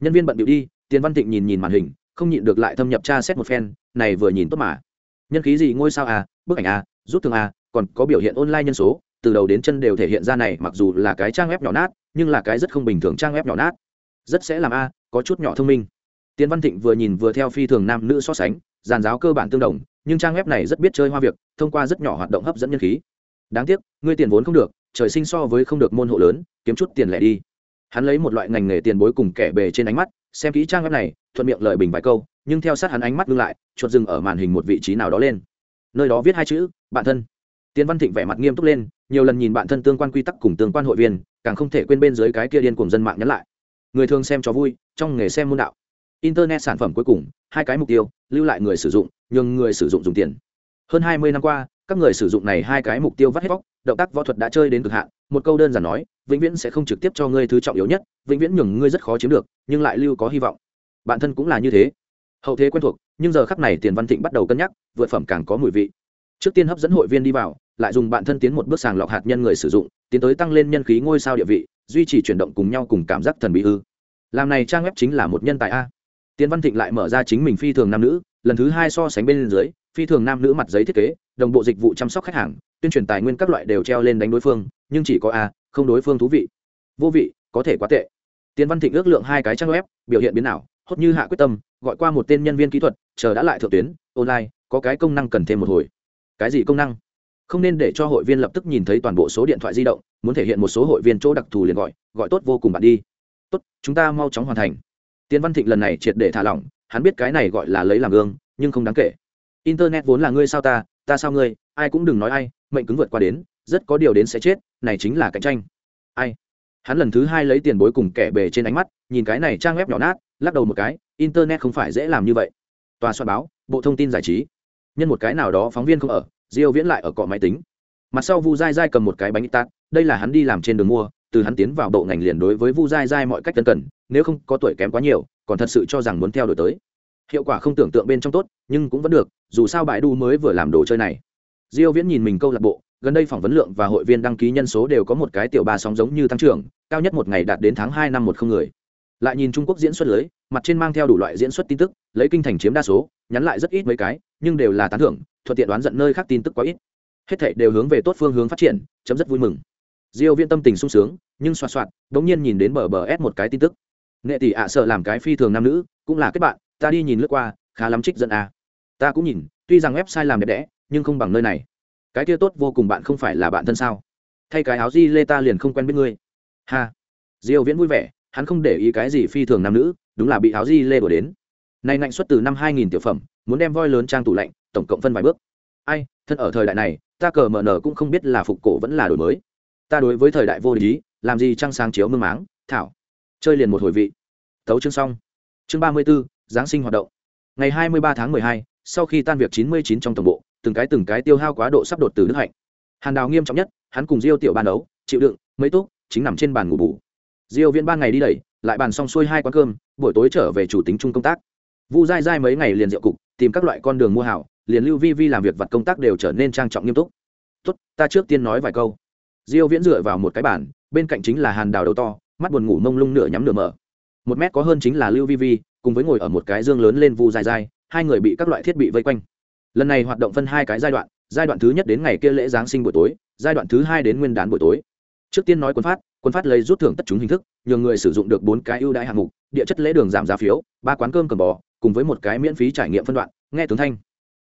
Nhân viên bận điệu đi, tiền văn thịnh nhìn nhìn màn hình, không nhịn được lại thâm nhập tra xét một phen, này vừa nhìn tốt mà. Nhân khí gì ngôi sao à bức ảnh à rút thường à còn có biểu hiện online nhân số, từ đầu đến chân đều thể hiện ra này, mặc dù là cái trang web nhỏ nát, nhưng là cái rất không bình thường trang web nhỏ nát. Rất sẽ làm a, có chút nhỏ thông minh. Tiến văn thịnh vừa nhìn vừa theo phi thường nam nữ so sánh, giàn giáo cơ bản tương đồng, nhưng trang web này rất biết chơi hoa việc, thông qua rất nhỏ hoạt động hấp dẫn nhân khí. Đáng tiếc, ngươi tiền vốn không được, trời sinh so với không được môn hộ lớn, kiếm chút tiền lẻ đi. Hắn lấy một loại ngành nghề tiền bối cùng kẻ bề trên ánh mắt, xem kỹ trang web này, thuận miệng lời bình vài câu, nhưng theo sát hắn ánh mắt ngưng lại chuột dừng ở màn hình một vị trí nào đó lên. Nơi đó viết hai chữ, bạn thân tiến văn thịnh vẻ mặt nghiêm túc lên, nhiều lần nhìn bạn thân tương quan quy tắc cùng tương quan hội viên, càng không thể quên bên dưới cái kia điên cùng dân mạng nhắn lại. Người thường xem cho vui, trong nghề xem môn đạo. Internet sản phẩm cuối cùng, hai cái mục tiêu, lưu lại người sử dụng nhưng người sử dụng dùng tiền. Hơn hai mươi năm qua, các người sử dụng này hai cái mục tiêu vắt hết vóc động tác võ thuật đã chơi đến cực hạn, một câu đơn giản nói, vĩnh viễn sẽ không trực tiếp cho ngươi thứ trọng yếu nhất, vĩnh viễn nhường ngươi rất khó chiếm được, nhưng lại lưu có hy vọng. Bản thân cũng là như thế. Hậu thế quen thuộc, nhưng giờ khắc này tiền văn thịnh bắt đầu cân nhắc, vượt phẩm càng có mùi vị trước tiên hấp dẫn hội viên đi vào, lại dùng bản thân tiến một bước sàng lọc hạt nhân người sử dụng, tiến tới tăng lên nhân khí ngôi sao địa vị, duy trì chuyển động cùng nhau cùng cảm giác thần bị ư. Làm này trang web chính là một nhân tài a. Tiến văn thịnh lại mở ra chính mình phi thường nam nữ, lần thứ hai so sánh bên dưới, phi thường nam nữ mặt giấy thiết kế, đồng bộ dịch vụ chăm sóc khách hàng, tuyên truyền tài nguyên các loại đều treo lên đánh đối phương, nhưng chỉ có a, không đối phương thú vị. Vô vị, có thể quá tệ. Tiến văn thịnh ước lượng hai cái trang web, biểu hiện biến nào hốt như hạ quyết tâm, gọi qua một tên nhân viên kỹ thuật, chờ đã lại thượng tuyến, online, có cái công năng cần thêm một hồi cái gì công năng? Không nên để cho hội viên lập tức nhìn thấy toàn bộ số điện thoại di động, muốn thể hiện một số hội viên chỗ đặc thù liền gọi gọi tốt vô cùng bạn đi. Tốt, chúng ta mau chóng hoàn thành. Tiến văn thịnh lần này triệt để thả lỏng, hắn biết cái này gọi là lấy làm gương, nhưng không đáng kể. Internet vốn là ngươi sao ta ta sao ngươi, ai cũng đừng nói ai, mệnh cứng vượt qua đến, rất có điều đến sẽ chết, này chính là cạnh tranh. Ai? Hắn lần thứ hai lấy tiền bối cùng kẻ bề trên ánh mắt, nhìn cái này trang web nhỏ nát, lắc đầu một cái, internet không phải dễ làm như vậy. Tòa soạn báo, bộ thông tin giải trí nhân một cái nào đó phóng viên không ở, diêu viễn lại ở cọ máy tính. Mặt sau vu dai dai cầm một cái bánh tạt, đây là hắn đi làm trên đường mua, từ hắn tiến vào bộ ngành liền đối với vu dai dai mọi cách tân cần, nếu không có tuổi kém quá nhiều, còn thật sự cho rằng muốn theo đuổi tới. Hiệu quả không tưởng tượng bên trong tốt, nhưng cũng vẫn được, dù sao bãi đu mới vừa làm đồ chơi này. Diêu viễn nhìn mình câu lạc bộ, gần đây phỏng vấn lượng và hội viên đăng ký nhân số đều có một cái tiểu ba sóng giống như tăng trưởng, cao nhất một ngày đạt đến tháng hai năm một không người. Lại nhìn trung quốc diễn xuất lưới, mặt trên mang theo đủ loại diễn xuất tin tức, lấy kinh thành chiếm đa số, nhắn lại rất ít mấy cái nhưng đều là tán thưởng, thuận tiện đoán giận nơi khác tin tức quá ít. Hết thảy đều hướng về tốt phương hướng phát triển, chấm rất vui mừng. Diêu viên tâm tình sung sướng, nhưng xoạt xoạt, đống nhiên nhìn đến bờ bờ s một cái tin tức. Nghệ tỷ ạ à sợ làm cái phi thường nam nữ, cũng là kết bạn, ta đi nhìn lướt qua, khá lắm trích dẫn a à. ta cũng nhìn, tuy rằng website làm đẹp đẽ, nhưng không bằng nơi này. Cái kia tốt vô cùng bạn không phải là bạn thân sao? Thay cái áo di lê ta liền không quen biết ngươi. Ha. Diêu viễn vui vẻ, hắn không để ý cái gì phi thường nam nữ, đúng là bị áo di lê đổ đến. Nay ngạnh xuất từ năm 2000 tiểu phẩm muốn đem voi lớn trang tủ lạnh tổng cộng phân vài bước. Ai thân ở thời đại này ta cờ mở nở cũng không biết là phục cổ vẫn là đổi mới. Ta đối với thời đại vô lý làm gì trăng sáng chiếu mương máng thảo. Chơi liền một hồi vị. Tấu chương xong. Chương 34, giáng sinh hoạt động. Ngày 23 tháng 12, sau khi tan việc 99 trong tổng bộ từng cái từng cái tiêu hao quá độ sắp đột từ đức hạnh. Hàn đào nghiêm trọng nhất hắn cùng diêu tiểu ban đấu chịu đựng mấy túc chính nằm trên bàn ngủ bù. Diêu viễn ban ngày đi đẩy lại bàn xong xuôi hai quán cơm buổi tối trở về chủ tính chung công tác. Vu dai dai mấy ngày liền rượu cục tìm các loại con đường mua hảo, liền lưu vi vi làm việc vật công tác đều trở nên trang trọng nghiêm túc. Tốt, ta trước tiên nói vài câu. Diêu viễn dựa vào một cái bàn, bên cạnh chính là hàn đào đầu to, mắt buồn ngủ mông lung nửa nhắm nửa mở. Một mét có hơn chính là lưu vi vi, cùng với ngồi ở một cái dương lớn lên vu dài dài, hai người bị các loại thiết bị vây quanh. Lần này hoạt động phân hai cái giai đoạn giai đoạn thứ nhất đến ngày kia lễ giáng sinh buổi tối, giai đoạn thứ hai đến nguyên đán buổi tối. Trước tiên nói quân phát quân phát lấy rút thưởng tất chúng hình thức, nhờ người sử dụng được bốn cái ưu đãi hạng mục, địa chất lễ đường giảm giá phiếu, ba quán cơm cầm bò cùng với một cái miễn phí trải nghiệm phân đoạn, nghe tướng thanh.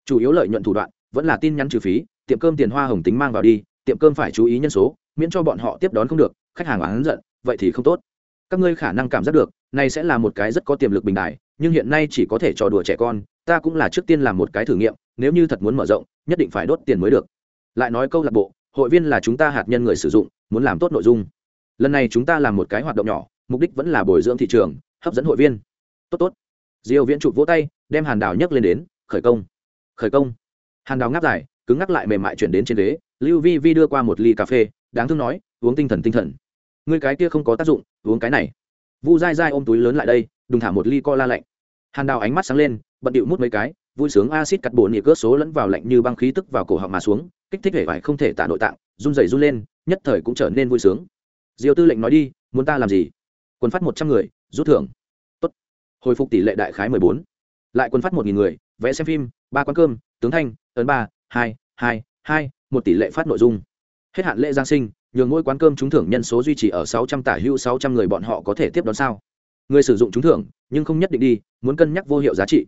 Chủ yếu lợi nhuận thủ đoạn, vẫn là tin nhắn trừ phí, tiệm cơm tiền hoa hồng tính mang vào đi, tiệm cơm phải chú ý nhân số, miễn cho bọn họ tiếp đón không được, khách hàng oán giận, vậy thì không tốt. Các ngươi khả năng cảm giác được, này sẽ là một cái rất có tiềm lực bình đại, nhưng hiện nay chỉ có thể trò đùa trẻ con, ta cũng là trước tiên làm một cái thử nghiệm, nếu như thật muốn mở rộng, nhất định phải đốt tiền mới được. Lại nói câu lạc bộ, hội viên là chúng ta hạt nhân người sử dụng, muốn làm tốt nội dung. Lần này chúng ta làm một cái hoạt động nhỏ, mục đích vẫn là bồi dưỡng thị trường, hấp dẫn hội viên. Tốt tốt diêu viễn chụp vỗ tay, đem hàn đào nhấc lên đến, khởi công khởi công. Hàn đào ngáp dài, cứng ngắc lại mềm mại chuyển đến trên ghế. Lưu vi vi đưa qua một ly cà phê, đáng thương nói, uống tinh thần tinh thần. Ngươi cái kia không có tác dụng, uống cái này. Vu dai dai ôm túi lớn lại đây, đùng thả một ly co la lạnh. Hàn đào ánh mắt sáng lên, bận điệu mút mấy cái, vui sướng acid cắt bồn nhị cướp số lẫn vào lạnh như băng khí tức vào cổ họng mà xuống, kích thích hệ vải không thể tả nội tạng, run rẩy run lên, nhất thời cũng trở nên vui sướng. Diêu tư lệnh nói đi, muốn ta làm gì? Quân phát một trăm người, rút thưởng hồi phục tỷ lệ đại khái mười bốn. Lại quân phát một nghìn người, vẽ xem phim, ba quán cơm, tướng thanh, ấn ba, hai hai hai, một tỷ lệ phát nội dung. Hết hạn lễ giáng sinh, nhường mỗi quán cơm trúng thưởng nhân số duy trì ở sáu trăm tả hữu sáu trăm người bọn họ có thể tiếp đón sao. Người sử dụng trúng thưởng, nhưng không nhất định đi, muốn cân nhắc vô hiệu giá trị.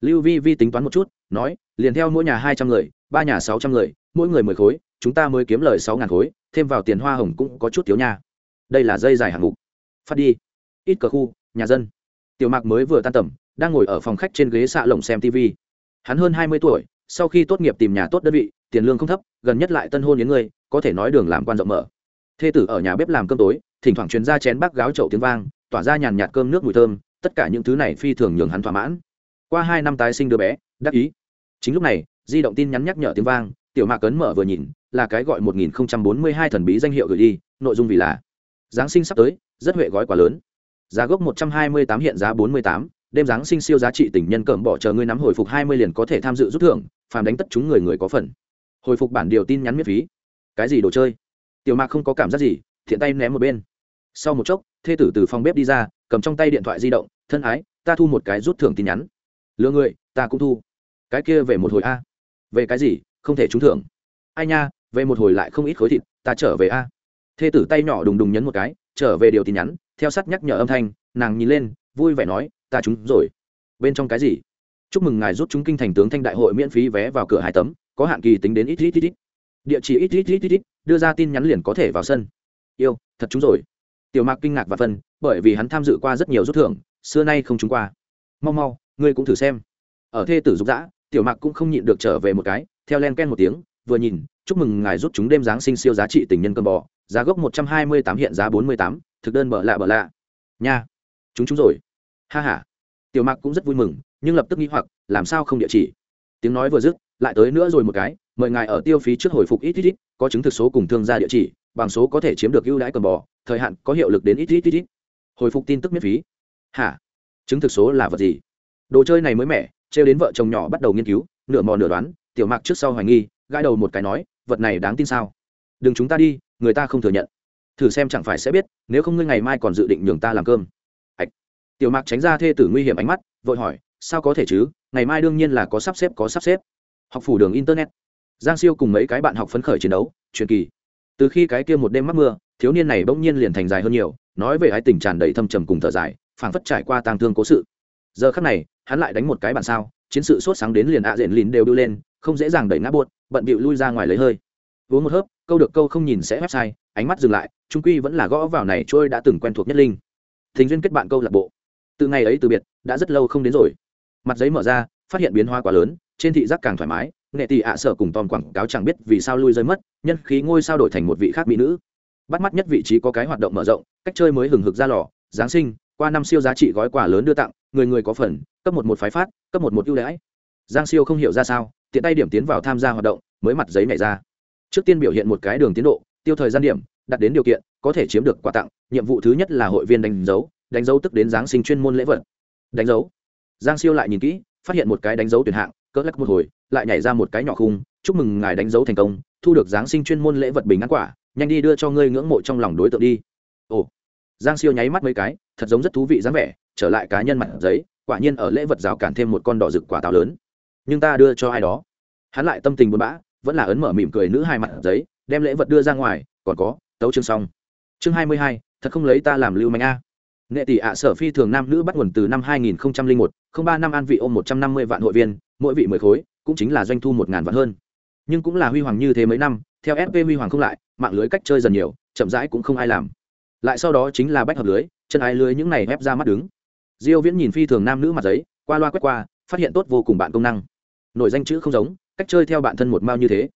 Lưu vi vi tính toán một chút, nói, liền theo mỗi nhà hai trăm người, ba nhà sáu trăm người, mỗi người mười khối, chúng ta mới kiếm lời sáu ngàn khối, thêm vào tiền hoa hồng cũng có chút thiếu nha. Đây là dây dài hạng mục. Phát đi. Ít cờ khu, nhà dân tiểu mạc mới vừa tan tầm, đang ngồi ở phòng khách trên ghế xạ lồng xem tv hắn hơn hai mươi tuổi, sau khi tốt nghiệp tìm nhà tốt đơn vị, tiền lương không thấp, gần nhất lại tân hôn đến người, có thể nói đường làm quan rộng mở. Thê tử ở nhà bếp làm cơm tối, thỉnh thoảng truyền ra chén bác gáo chậu tiếng vang, tỏa ra nhàn nhạt cơm nước mùi thơm, tất cả những thứ này phi thường nhường hắn thỏa mãn. Qua hai năm tái sinh đứa bé, đắc ý. Chính lúc này, di động tin nhắn nhắc nhở tiếng vang, tiểu mạc cấn mở vừa nhìn, là cái gọi một nghìn bốn mươi hai thần bí danh hiệu gửi đi, nội dung vì là, giáng sinh sắp tới, rất huệ gói quá lớn giá gốc một trăm hai mươi tám, hiện giá bốn mươi tám. Đêm giáng sinh siêu giá trị tình nhân cẩm bỏ chờ ngươi nắm hồi phục hai mươi liền có thể tham dự rút thưởng, phàm đánh tất chúng người người có phần. Hồi phục bản điều tin nhắn miễn phí. Cái gì đồ chơi? Tiểu mạc không có cảm giác gì, thiện tay ném một bên. Sau một chốc, thê tử từ phòng bếp đi ra, cầm trong tay điện thoại di động, thân ái, ta thu một cái rút thưởng tin nhắn. Lừa người, ta cũng thu. Cái kia về một hồi a. Về cái gì? Không thể trúng thưởng. Ai nha, về một hồi lại không ít khối thịt, ta trở về a thê tử tay nhỏ đùng đùng nhấn một cái, trở về điều tin nhắn, theo sát nhắc nhở âm thanh, nàng nhìn lên, vui vẻ nói, ta trúng rồi. Bên trong cái gì? Chúc mừng ngài rút chúng kinh thành tướng thanh đại hội miễn phí vé vào cửa hai tấm, có hạn kỳ tính đến ít ít ít ít. Địa chỉ ít ít ít ít ít, đưa ra tin nhắn liền có thể vào sân. Yêu, thật trúng rồi. Tiểu mạc kinh ngạc và phân, bởi vì hắn tham dự qua rất nhiều rút thưởng, xưa nay không trúng qua. Mau mau, ngươi cũng thử xem. Ở thê tử dục dã, tiểu mạc cũng không nhịn được trở về một cái, theo len ken một tiếng vừa nhìn, chúc mừng ngài rút chúng đêm giáng sinh siêu giá trị tình nhân cơm bò, giá gốc một trăm hai mươi tám, hiện giá bốn mươi tám, thực đơn bợ lạ bợ lạ. Nha, chúng chúng rồi. Ha h a tiểu mạc cũng rất vui mừng, nhưng lập tức nghĩ hoặc, làm sao không địa chỉ? Tiếng nói vừa dứt, lại tới nữa rồi một cái, mời ngài ở tiêu phí trước hồi phục ít ít ít, có chứng thực số cùng thương gia địa chỉ, bằng số có thể chiếm được ưu đãi cầm bò, thời hạn có hiệu lực đến ít ít ít ít. Hồi phục tin tức miễn phí. Hả? Chứng thực số là vật gì? Đồ chơi này mới mẻ, trêu đến vợ chồng nhỏ bắt đầu nghiên cứu, nửa mò nửa đoán, tiểu mạc trước sau hoài nghi gãi đầu một cái nói, vật này đáng tin sao? Đừng chúng ta đi, người ta không thừa nhận. Thử xem chẳng phải sẽ biết, nếu không ngươi ngày mai còn dự định nhường ta làm cơm. Ạch. Tiểu mạc tránh ra thê tử nguy hiểm ánh mắt, vội hỏi, sao có thể chứ? Ngày mai đương nhiên là có sắp xếp, có sắp xếp. Học phủ đường internet. Giang siêu cùng mấy cái bạn học phấn khởi chiến đấu, truyền kỳ. Từ khi cái kia một đêm mắc mưa, thiếu niên này bỗng nhiên liền thành dài hơn nhiều, nói về ái tình tràn đầy thâm trầm cùng thở dài, phảng phất trải qua tang thương cố sự. Giờ khắc này, hắn lại đánh một cái bản sao, chiến sự sốt sáng đến liền ạ à diện lìn đều đưa lên, không dễ dàng đẩy ngã buốt bận bịu lui ra ngoài lấy hơi. Uống một hớp, câu được câu không nhìn sẽ website, ánh mắt dừng lại, trung quy vẫn là gõ vào này trôi đã từng quen thuộc nhất linh. Thình duyên kết bạn câu lạc bộ. Từ ngày ấy từ biệt, đã rất lâu không đến rồi. Mặt giấy mở ra, phát hiện biến hoa quá lớn, trên thị giác càng thoải mái, nghệ tỷ ạ sợ cùng tom quảng cáo chẳng biết vì sao lui rơi mất, nhân khí ngôi sao đổi thành một vị khác mỹ nữ. Bắt mắt nhất vị trí có cái hoạt động mở rộng, cách chơi mới hừng hực ra lò, giáng sinh, qua năm siêu giá trị gói quà lớn đưa tặng, người người có phần, cấp một một phái phát, cấp một một ưu đãi giang siêu không hiểu ra sao, tiện tay điểm tiến vào tham gia hoạt động, mới mặt giấy nhảy ra. Trước tiên biểu hiện một cái đường tiến độ, tiêu thời gian điểm, đặt đến điều kiện, có thể chiếm được quà tặng, nhiệm vụ thứ nhất là hội viên đánh dấu đánh dấu tức đến giáng sinh chuyên môn lễ vật. Đánh dấu. Giang siêu lại nhìn kỹ, phát hiện một cái đánh dấu tuyển hạng, cỡ lắc một hồi, lại nhảy ra một cái nhỏ khung, chúc mừng ngài đánh dấu thành công, thu được giáng sinh chuyên môn lễ vật bình ăn quả, nhanh đi đưa cho ngươi ngưỡng mộ trong lòng đối tượng đi. Ồ. Giang siêu nháy mắt mấy cái, thật giống rất thú vị dáng vẻ, trở lại cá nhân mặt giấy, quả nhiên ở lễ vật rào cản thêm một con đỏ rực quả táo lớn nhưng ta đưa cho ai đó. Hắn lại tâm tình buồn bã, vẫn là ấn mở mỉm cười nữ hai mặt giấy, đem lễ vật đưa ra ngoài, còn có, tấu chương xong. Chương hai mươi hai, thật không lấy ta làm lưu manh a. Nghệ tỷ ạ, sở phi thường nam nữ bắt nguồn từ năm hai nghìn một, không ba năm an vị ôm một trăm năm mươi vạn hội viên, mỗi vị mười khối, cũng chính là doanh thu một ngàn vạn hơn. Nhưng cũng là huy hoàng như thế mấy năm, theo fp huy hoàng không lại, mạng lưới cách chơi dần nhiều, chậm rãi cũng không ai làm. Lại sau đó chính là bách hợp lưới, chân ái lưới những này ép ra mắt đứng. Diêu viễn nhìn phi thường nam nữ mặt giấy, qua loa quét qua, phát hiện tốt vô cùng bạn công năng nội danh chữ không giống, cách chơi theo bạn thân một mao như thế.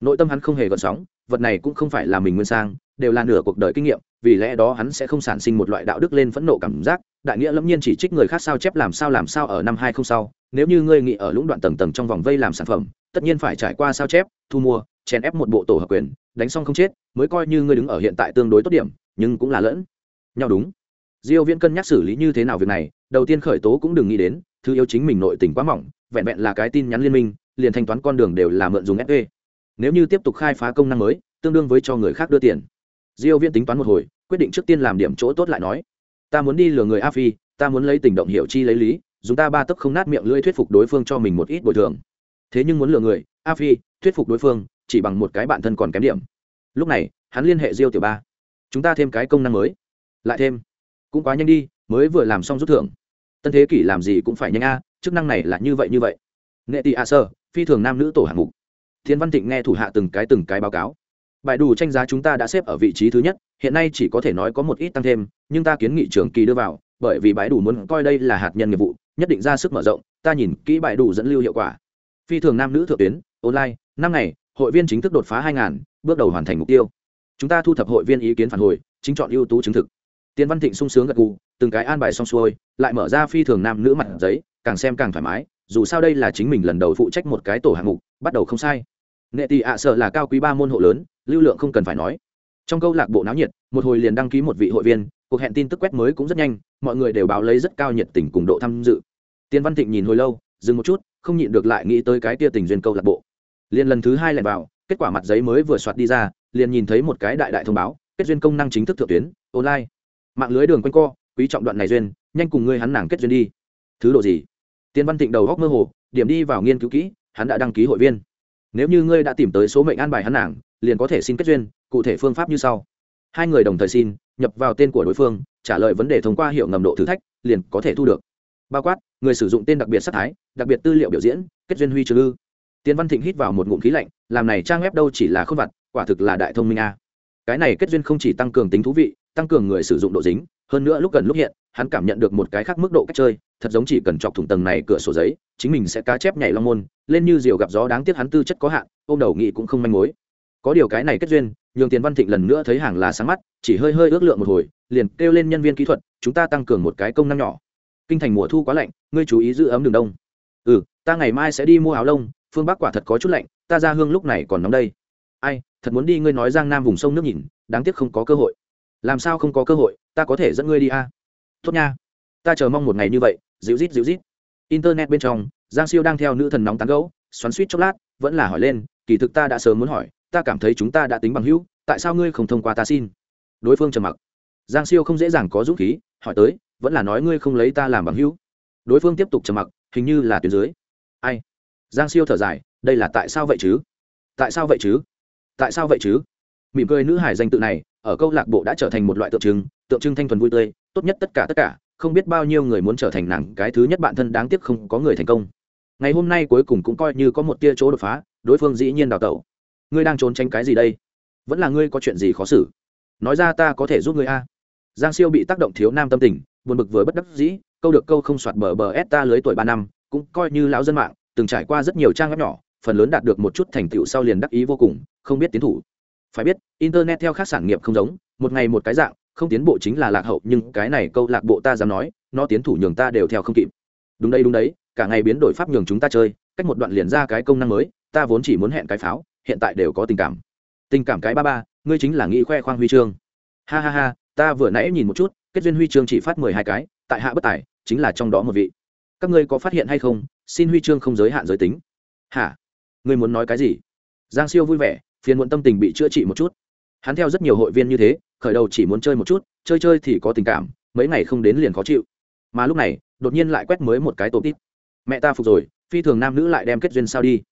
Nội tâm hắn không hề gợn sóng, vật này cũng không phải là mình nguyên sang, đều là nửa cuộc đời kinh nghiệm, vì lẽ đó hắn sẽ không sản sinh một loại đạo đức lên phẫn nộ cảm giác. Đại nghĩa lẫm nhiên chỉ trích người khác sao chép làm sao làm sao ở năm hai không sau, nếu như ngươi nghĩ ở lũng đoạn tầng tầng trong vòng vây làm sản phẩm, tất nhiên phải trải qua sao chép, thu mua, chèn ép một bộ tổ hợp quyền, đánh xong không chết, mới coi như ngươi đứng ở hiện tại tương đối tốt điểm, nhưng cũng là lẫn nhau đúng. Diêu viễn cân nhắc xử lý như thế nào việc này, đầu tiên khởi tố cũng đừng nghĩ đến, thứ yếu chính mình nội tình quá mỏng vẹn vẹn là cái tin nhắn liên minh, liền thanh toán con đường đều là mượn dùng fp nếu như tiếp tục khai phá công năng mới, tương đương với cho người khác đưa tiền. Diêu viễn tính toán một hồi, quyết định trước tiên làm điểm chỗ tốt lại nói. Ta muốn đi lừa người a phi, ta muốn lấy tình động hiểu chi lấy lý, dùng ta ba tấc không nát miệng lưỡi thuyết phục đối phương cho mình một ít bồi thường. Thế nhưng muốn lừa người, a phi, thuyết phục đối phương, chỉ bằng một cái bản thân còn kém điểm. Lúc này, hắn liên hệ diêu tiểu ba. Chúng ta thêm cái công năng mới. Lại thêm. Cũng quá nhanh đi, mới vừa làm xong rút thưởng. Tân thế kỷ làm gì cũng phải nhanh a chức năng này là như vậy như vậy. Nghệ tị a sơ, phi thường nam nữ tổ hạng mục. Thiên văn thịnh nghe thủ hạ từng cái từng cái báo cáo. Bài đủ tranh giá chúng ta đã xếp ở vị trí thứ nhất, hiện nay chỉ có thể nói có một ít tăng thêm, nhưng ta kiến nghị trường kỳ đưa vào, bởi vì bãi đủ muốn coi đây là hạt nhân nghiệp vụ, nhất định ra sức mở rộng, ta nhìn kỹ bãi đủ dẫn lưu hiệu quả. Phi thường nam nữ thượng tuyến, online, năm ngày, hội viên chính thức đột phá hai ngàn, bước đầu hoàn thành mục tiêu. Chúng ta thu thập hội viên ý kiến phản hồi, chính chọn ưu tú chứng thực. Tiên văn thịnh sung sướng gật gù, từng cái an bài xong xuôi, lại mở ra phi thường nam nữ mặt giấy càng xem càng thoải mái, dù sao đây là chính mình lần đầu phụ trách một cái tổ hạng mục, bắt đầu không sai. Nghệ tị ạ sợ là cao quý ba môn hộ lớn, lưu lượng không cần phải nói. Trong câu lạc bộ náo nhiệt, một hồi liền đăng ký một vị hội viên, cuộc hẹn tin tức quét mới cũng rất nhanh, mọi người đều báo lấy rất cao nhiệt tình cùng độ tham dự. Tiên văn thịnh nhìn hồi lâu, dừng một chút, không nhịn được lại nghĩ tới cái tia tình duyên câu lạc bộ. Liền lần thứ hai lẻn vào, kết quả mặt giấy mới vừa soạt đi ra, liền nhìn thấy một cái đại đại thông báo, kết duyên công năng chính thức thượng tuyến, online. Mạng lưới đường quanh co, quý trọng đoạn này duyên, nhanh cùng ngươi hắn nàng kết duyên đi. Thứ độ gì? Tiên văn thịnh đầu góc mơ hồ, điểm đi vào nghiên cứu kỹ, hắn đã đăng ký hội viên. Nếu như ngươi đã tìm tới số mệnh an bài hắn nàng, liền có thể xin kết duyên, cụ thể phương pháp như sau. Hai người đồng thời xin, nhập vào tên của đối phương, trả lời vấn đề thông qua hiệu ngầm độ thử thách, liền có thể thu được. Bao quát, người sử dụng tên đặc biệt sát thái, đặc biệt tư liệu biểu diễn, kết duyên huy trừ ư. Tiên văn thịnh hít vào một ngụm khí lạnh, làm này trang web đâu chỉ là không vặt, quả thực là đại thông minh a cái này kết duyên không chỉ tăng cường tính thú vị, tăng cường người sử dụng độ dính, hơn nữa lúc gần lúc hiện, hắn cảm nhận được một cái khác mức độ cách chơi, thật giống chỉ cần chọc thủng tầng này cửa sổ giấy, chính mình sẽ cá chép nhảy long môn, lên như diều gặp gió đáng tiếc hắn tư chất có hạn, ôm đầu nghị cũng không manh mối. Có điều cái này kết duyên, nhường tiền văn thịnh lần nữa thấy hàng là sáng mắt, chỉ hơi hơi ước lượng một hồi, liền kêu lên nhân viên kỹ thuật, chúng ta tăng cường một cái công năng nhỏ. Kinh thành mùa thu quá lạnh, ngươi chú ý giữ ấm đường đông. Ừ ta ngày mai sẽ đi mua áo lông, phương bắc quả thật có chút lạnh, ta ra hương lúc này còn nóng đây. Ai thật muốn đi ngươi nói giang nam vùng sông nước nhìn, đáng tiếc không có cơ hội. Làm sao không có cơ hội, ta có thể dẫn ngươi đi a? Tốt nha. Ta chờ mong một ngày như vậy, dịu rít dịu rít internet bên trong, giang siêu đang theo nữ thần nóng tán gấu xoắn suýt chốc lát, vẫn là hỏi lên, kỳ thực ta đã sớm muốn hỏi, ta cảm thấy chúng ta đã tính bằng hữu, tại sao ngươi không thông qua ta xin? Đối phương trầm mặc. Giang siêu không dễ dàng có dũng khí, hỏi tới, vẫn là nói ngươi không lấy ta làm bằng hữu. Đối phương tiếp tục trầm mặc, hình như là tuyến dưới. Ai? Giang siêu thở dài, đây là tại sao vậy chứ? Tại sao vậy chứ? Tại sao vậy chứ? Mỉm cười nữ hải danh tự này, ở câu lạc bộ đã trở thành một loại tượng trưng tượng trưng thanh thuần vui tươi, tốt nhất tất cả tất cả, không biết bao nhiêu người muốn trở thành nàng, cái thứ nhất bạn thân đáng tiếc không có người thành công. Ngày hôm nay cuối cùng cũng coi như có một tia chỗ đột phá, đối phương dĩ nhiên đào tẩu. Ngươi đang trốn tránh cái gì đây? Vẫn là ngươi có chuyện gì khó xử? Nói ra ta có thể giúp ngươi a. Giang siêu bị tác động thiếu nam tâm tình, buồn bực với bất đắc dĩ, câu được câu không soạt bờ bờ ép ta lưới tuổi ba năm, cũng coi như lão dân mạng, từng trải qua rất nhiều trang web nhỏ phần lớn đạt được một chút thành tựu sau liền đắc ý vô cùng, không biết tiến thủ. Phải biết, internet theo các sản nghiệp không giống, một ngày một cái dạng, không tiến bộ chính là lạc hậu, nhưng cái này câu lạc bộ ta dám nói, nó tiến thủ nhường ta đều theo không kịp. Đúng đây đúng đấy, cả ngày biến đổi pháp nhường chúng ta chơi, cách một đoạn liền ra cái công năng mới, ta vốn chỉ muốn hẹn cái pháo, hiện tại đều có tình cảm. Tình cảm cái ba ba, ngươi chính là nghĩ khoe khoang huy chương. Ha ha ha, ta vừa nãy nhìn một chút, kết duyên huy chương chỉ phát mười hai cái, tại hạ bất tài, chính là trong đó một vị. Các ngươi có phát hiện hay không, xin huy chương không giới hạn giới tính. Hả? Ngươi muốn nói cái gì? Giang siêu vui vẻ, phiền muộn tâm tình bị chữa trị một chút. Hắn theo rất nhiều hội viên như thế, khởi đầu chỉ muốn chơi một chút, chơi chơi thì có tình cảm, mấy ngày không đến liền khó chịu. Mà lúc này, đột nhiên lại quét mới một cái tổ tít. Mẹ ta phục rồi, phi thường nam nữ lại đem kết duyên sao đi.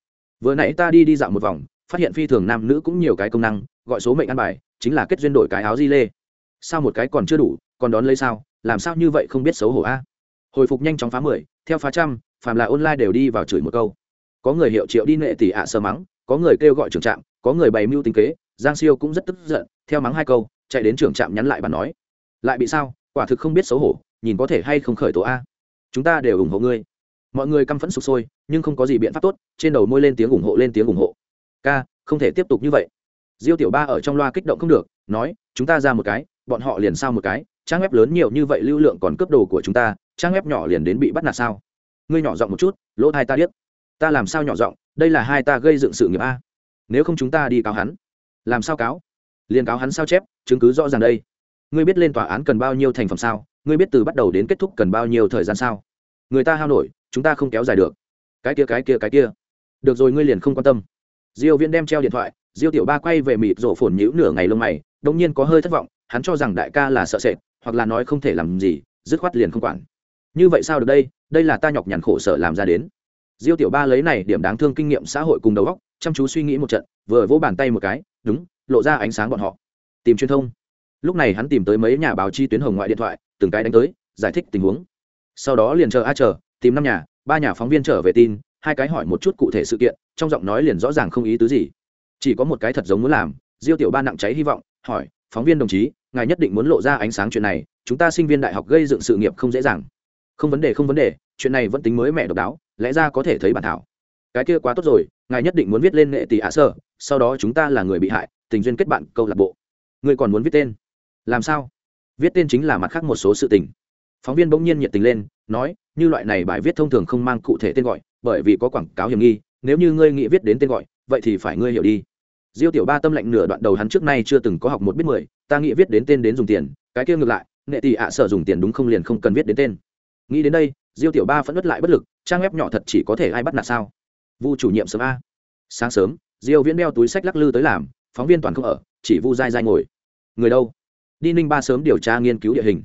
Vừa nãy ta đi đi dạo một vòng, phát hiện phi thường nam nữ cũng nhiều cái công năng, gọi số mệnh ăn bài, chính là kết duyên đổi cái áo di lê. Sao một cái còn chưa đủ, còn đón lấy sao, làm sao như vậy không biết xấu hổ a? Hồi phục nhanh chóng phá mười, theo phá trăm, phàm là online đều đi vào chửi một câu có người hiệu triệu đi nệ tỷ ạ sơ mắng, có người kêu gọi trưởng trạm, có người bày mưu tính kế, giang siêu cũng rất tức giận, theo mắng hai câu, chạy đến trưởng trạm nhắn lại bà nói, lại bị sao? Quả thực không biết xấu hổ, nhìn có thể hay không khởi tố a. Chúng ta đều ủng hộ ngươi. Mọi người căm phẫn sụp sôi, nhưng không có gì biện pháp tốt, trên đầu môi lên tiếng ủng hộ, lên tiếng ủng hộ. Ca, không thể tiếp tục như vậy. Diêu tiểu ba ở trong loa kích động không được, nói, chúng ta ra một cái, bọn họ liền sao một cái, trang web lớn nhiều như vậy lưu lượng còn cướp đồ của chúng ta, trang web nhỏ liền đến bị bắt nạt sao? Ngươi nhỏ giọng một chút, lỗ hai ta điếc ta làm sao nhỏ giọng, đây là hai ta gây dựng sự nghiệp a. Nếu không chúng ta đi cáo hắn. Làm sao cáo? Liền cáo hắn sao chép, chứng cứ rõ ràng đây. Ngươi biết lên tòa án cần bao nhiêu thành phẩm sao? Ngươi biết từ bắt đầu đến kết thúc cần bao nhiêu thời gian sao? Người ta hao nổi, chúng ta không kéo dài được. Cái kia cái kia cái kia. Được rồi, ngươi liền không quan tâm. Diêu viễn đem treo điện thoại, diêu tiểu ba quay về mịt rổ phồn nhíu nửa ngày lông mày, đột nhiên có hơi thất vọng, hắn cho rằng đại ca là sợ sệt, hoặc là nói không thể làm gì, dứt khoát liền không quản. Như vậy sao được đây? Đây là ta nhọc nhằn khổ sở làm ra đến diêu tiểu ba lấy này điểm đáng thương kinh nghiệm xã hội cùng đầu óc, chăm chú suy nghĩ một trận, vừa vỗ bàn tay một cái, đúng, lộ ra ánh sáng bọn họ. Tìm truyền thông. Lúc này hắn tìm tới mấy nhà báo chi tuyến hồng ngoại điện thoại, từng cái đánh tới, giải thích tình huống. Sau đó liền chờ a chờ, tìm năm nhà, ba nhà phóng viên trở về tin, hai cái hỏi một chút cụ thể sự kiện, trong giọng nói liền rõ ràng không ý tứ gì. Chỉ có một cái thật giống muốn làm, diêu tiểu ba nặng cháy hy vọng, hỏi, phóng viên đồng chí, ngài nhất định muốn lộ ra ánh sáng chuyện này, chúng ta sinh viên đại học gây dựng sự nghiệp không dễ dàng. Không vấn đề, không vấn đề, chuyện này vẫn tính mới mẹ độc đáo lẽ ra có thể thấy bản thảo. Cái kia quá tốt rồi, ngài nhất định muốn viết lên nghệ tỷ ạ sơ, sau đó chúng ta là người bị hại, tình duyên kết bạn, câu lạc bộ. Người còn muốn viết tên? Làm sao? Viết tên chính là mặt khác một số sự tình. Phóng viên bỗng nhiên nhiệt tình lên, nói, như loại này bài viết thông thường không mang cụ thể tên gọi, bởi vì có quảng cáo hiểm nghi, nếu như ngươi nghĩ viết đến tên gọi, vậy thì phải ngươi hiểu đi. Diêu tiểu ba tâm lệnh nửa đoạn đầu hắn trước nay chưa từng có học một biết mười, ta nghĩ viết đến tên đến dùng tiền, cái kia ngược lại, nghệ tỷ ạ sợ dùng tiền đúng không liền không cần viết đến tên. Nghĩ đến đây diêu tiểu ba vẫn nứt lại bất lực, trang web nhỏ thật chỉ có thể ai bắt nạt sao? Vu chủ nhiệm sớm a. Sáng sớm, diêu viễn đeo túi sách lắc lư tới làm, phóng viên toàn không ở, chỉ vu dai dai ngồi. Người đâu? Đi ninh ba sớm điều tra nghiên cứu địa hình.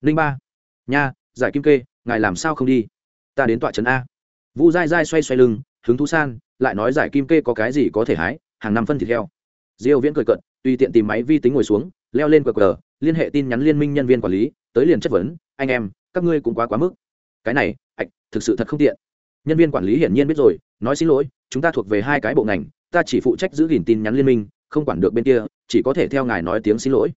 Ninh ba. Nha, giải kim kê, ngài làm sao không đi? Ta đến tọa trấn a. Vu dai dai xoay xoay lưng, hứng thú san, lại nói giải kim kê có cái gì có thể hái, hàng năm phân thịt heo. Diêu viễn cười cận tùy tiện tìm máy vi tính ngồi xuống, leo lên qr liên hệ tin nhắn liên minh nhân viên quản lý, tới liền chất vấn, anh em, các ngươi cũng quá quá mức cái này, ạch, thực sự thật không tiện. Nhân viên quản lý hiển nhiên biết rồi, nói xin lỗi, chúng ta thuộc về hai cái bộ ngành, ta chỉ phụ trách giữ gìn tin nhắn liên minh, không quản được bên kia, chỉ có thể theo ngài nói tiếng xin lỗi.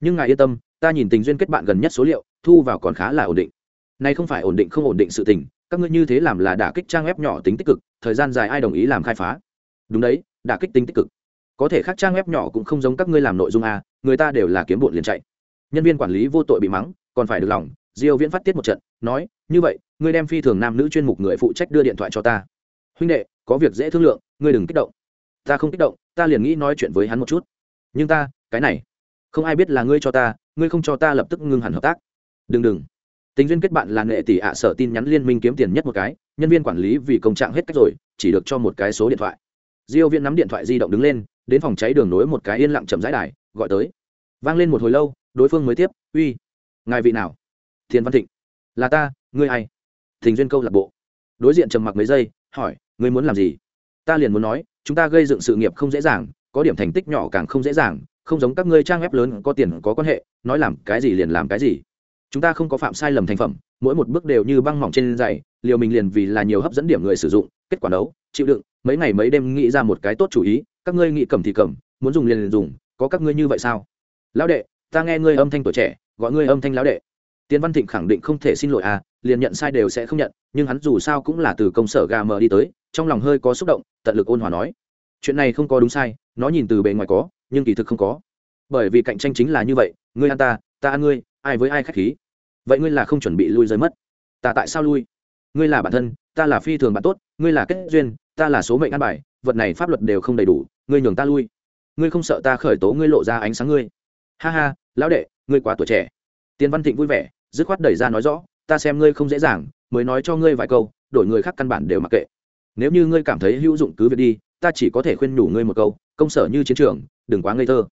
Nhưng ngài yên tâm, ta nhìn tình duyên kết bạn gần nhất số liệu, thu vào còn khá là ổn định. Nay không phải ổn định không ổn định sự tình, các ngươi như thế làm là đả kích trang web nhỏ tính tích cực, thời gian dài ai đồng ý làm khai phá? Đúng đấy, đả kích tính tích cực. Có thể khác trang web nhỏ cũng không giống các ngươi làm nội dung a người ta đều là kiếm bộn liền chạy. Nhân viên quản lý vô tội bị mắng, còn phải được lòng diêu viễn phát tiết một trận, nói, như vậy, ngươi đem phi thường nam nữ chuyên mục người phụ trách đưa điện thoại cho ta. Huynh đệ, có việc dễ thương lượng, ngươi đừng kích động. Ta không kích động, ta liền nghĩ nói chuyện với hắn một chút. Nhưng ta, cái này, không ai biết là ngươi cho ta, ngươi không cho ta lập tức ngưng hẳn hợp tác. Đừng đừng. Tình duyên kết bạn là nghệ tỷ ạ sở tin nhắn liên minh kiếm tiền nhất một cái, nhân viên quản lý vì công trạng hết cách rồi, chỉ được cho một cái số điện thoại. Diêu viễn nắm điện thoại di động đứng lên, đến phòng cháy đường nối một cái yên lặng chậm rãi đài, gọi tới. Vang lên một hồi lâu, đối phương mới tiếp, uy, ngài vị nào? Thiên văn thịnh. Là ta, ngươi ai? Thình duyên câu lạc bộ. Đối diện trầm mặc mấy giây, hỏi, ngươi muốn làm gì? Ta liền muốn nói, chúng ta gây dựng sự nghiệp không dễ dàng, có điểm thành tích nhỏ càng không dễ dàng, không giống các ngươi trang web lớn có tiền, có quan hệ, nói làm cái gì liền làm cái gì. Chúng ta không có phạm sai lầm thành phẩm, mỗi một bước đều như băng mỏng trên dày liều mình liền vì là nhiều hấp dẫn điểm người sử dụng, kết quả đấu, chịu đựng, mấy ngày mấy đêm nghĩ ra một cái tốt chủ ý, các ngươi nghĩ cầm thì cầm, muốn dùng liền liền dùng, có các ngươi như vậy sao? Lão đệ, ta nghe ngươi âm thanh tuổi trẻ, gọi ngươi âm thanh lão đệ tiến văn thịnh khẳng định không thể xin lỗi à liền nhận sai đều sẽ không nhận, nhưng hắn dù sao cũng là từ công sở gà mờ đi tới, trong lòng hơi có xúc động, tận lực ôn hòa nói. Chuyện này không có đúng sai, nó nhìn từ bề ngoài có, nhưng kỳ thực không có. Bởi vì cạnh tranh chính là như vậy, ngươi ăn ta ta ăn ngươi, ai với ai khách khí? Vậy ngươi là không chuẩn bị lui rơi mất. Ta tại sao lui? Ngươi là bản thân, ta là phi thường bạn tốt, ngươi là kết duyên, ta là số mệnh ăn bài, vật này pháp luật đều không đầy đủ, ngươi nhường ta lui. Ngươi không sợ ta khởi tố ngươi lộ ra ánh sáng ngươi? Ha ha, lão đệ, ngươi quá tuổi trẻ. Tiên văn thịnh vui vẻ dứt khoát đẩy ra nói rõ, ta xem ngươi không dễ dàng, mới nói cho ngươi vài câu, đổi người khác căn bản đều mặc kệ. Nếu như ngươi cảm thấy hữu dụng cứ việc đi, ta chỉ có thể khuyên nhủ ngươi một câu, công sở như chiến trường, đừng quá ngây thơ.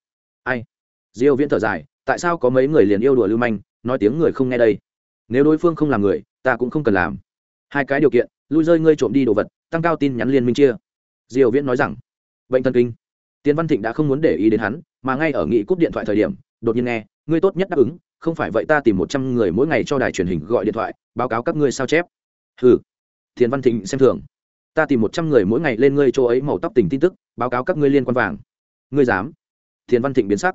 Ai? Diêu viễn thở dài, tại sao có mấy người liền yêu đùa lưu manh, nói tiếng người không nghe đây? Nếu đối phương không làm người, ta cũng không cần làm. Hai cái điều kiện, lui rơi ngươi trộm đi đồ vật, tăng cao tin nhắn liên minh chia. Diêu viễn nói rằng, bệnh thần kinh. Tiến văn thịnh đã không muốn để ý đến hắn, mà ngay ở nghị cúp điện thoại thời điểm, đột nhiên nghe ngươi tốt nhất đáp ứng, không phải vậy ta tìm một trăm người mỗi ngày cho đài truyền hình gọi điện thoại, báo cáo các ngươi sao chép. Ừ thiền văn thịnh xem thường. Ta tìm một trăm người mỗi ngày lên ngươi chỗ ấy màu tóc tình tin tức, báo cáo các ngươi liên quan vàng. Ngươi dám? Thiền văn thịnh biến sắc.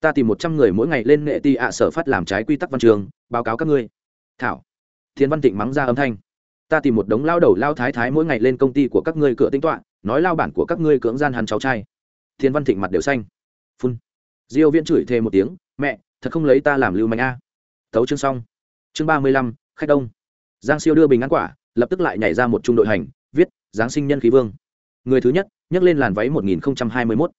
Ta tìm một trăm người mỗi ngày lên nghệ ti ạ sở phát làm trái quy tắc văn trường, báo cáo các ngươi. Thảo. Thiền văn thịnh mắng ra âm thanh. Ta tìm một đống lao đầu lao thái thái mỗi ngày lên công ty của các ngươi cửa tính toạ nói lao bản của các ngươi cưỡng gian hắn cháu trai. Thiên văn thịnh mặt đều xanh. Phun. Diêu viễn chửi thề một tiếng, mẹ thật không lấy ta làm lưu manh a. Thấu chương xong. Chương ba mươi lăm, khách đông. Giang siêu đưa bình ăn quả, lập tức lại nhảy ra một trung đội hành, viết, giáng sinh nhân khí vương. Người thứ nhất, nhấc lên làn váy một nghìn hai mươi mốt.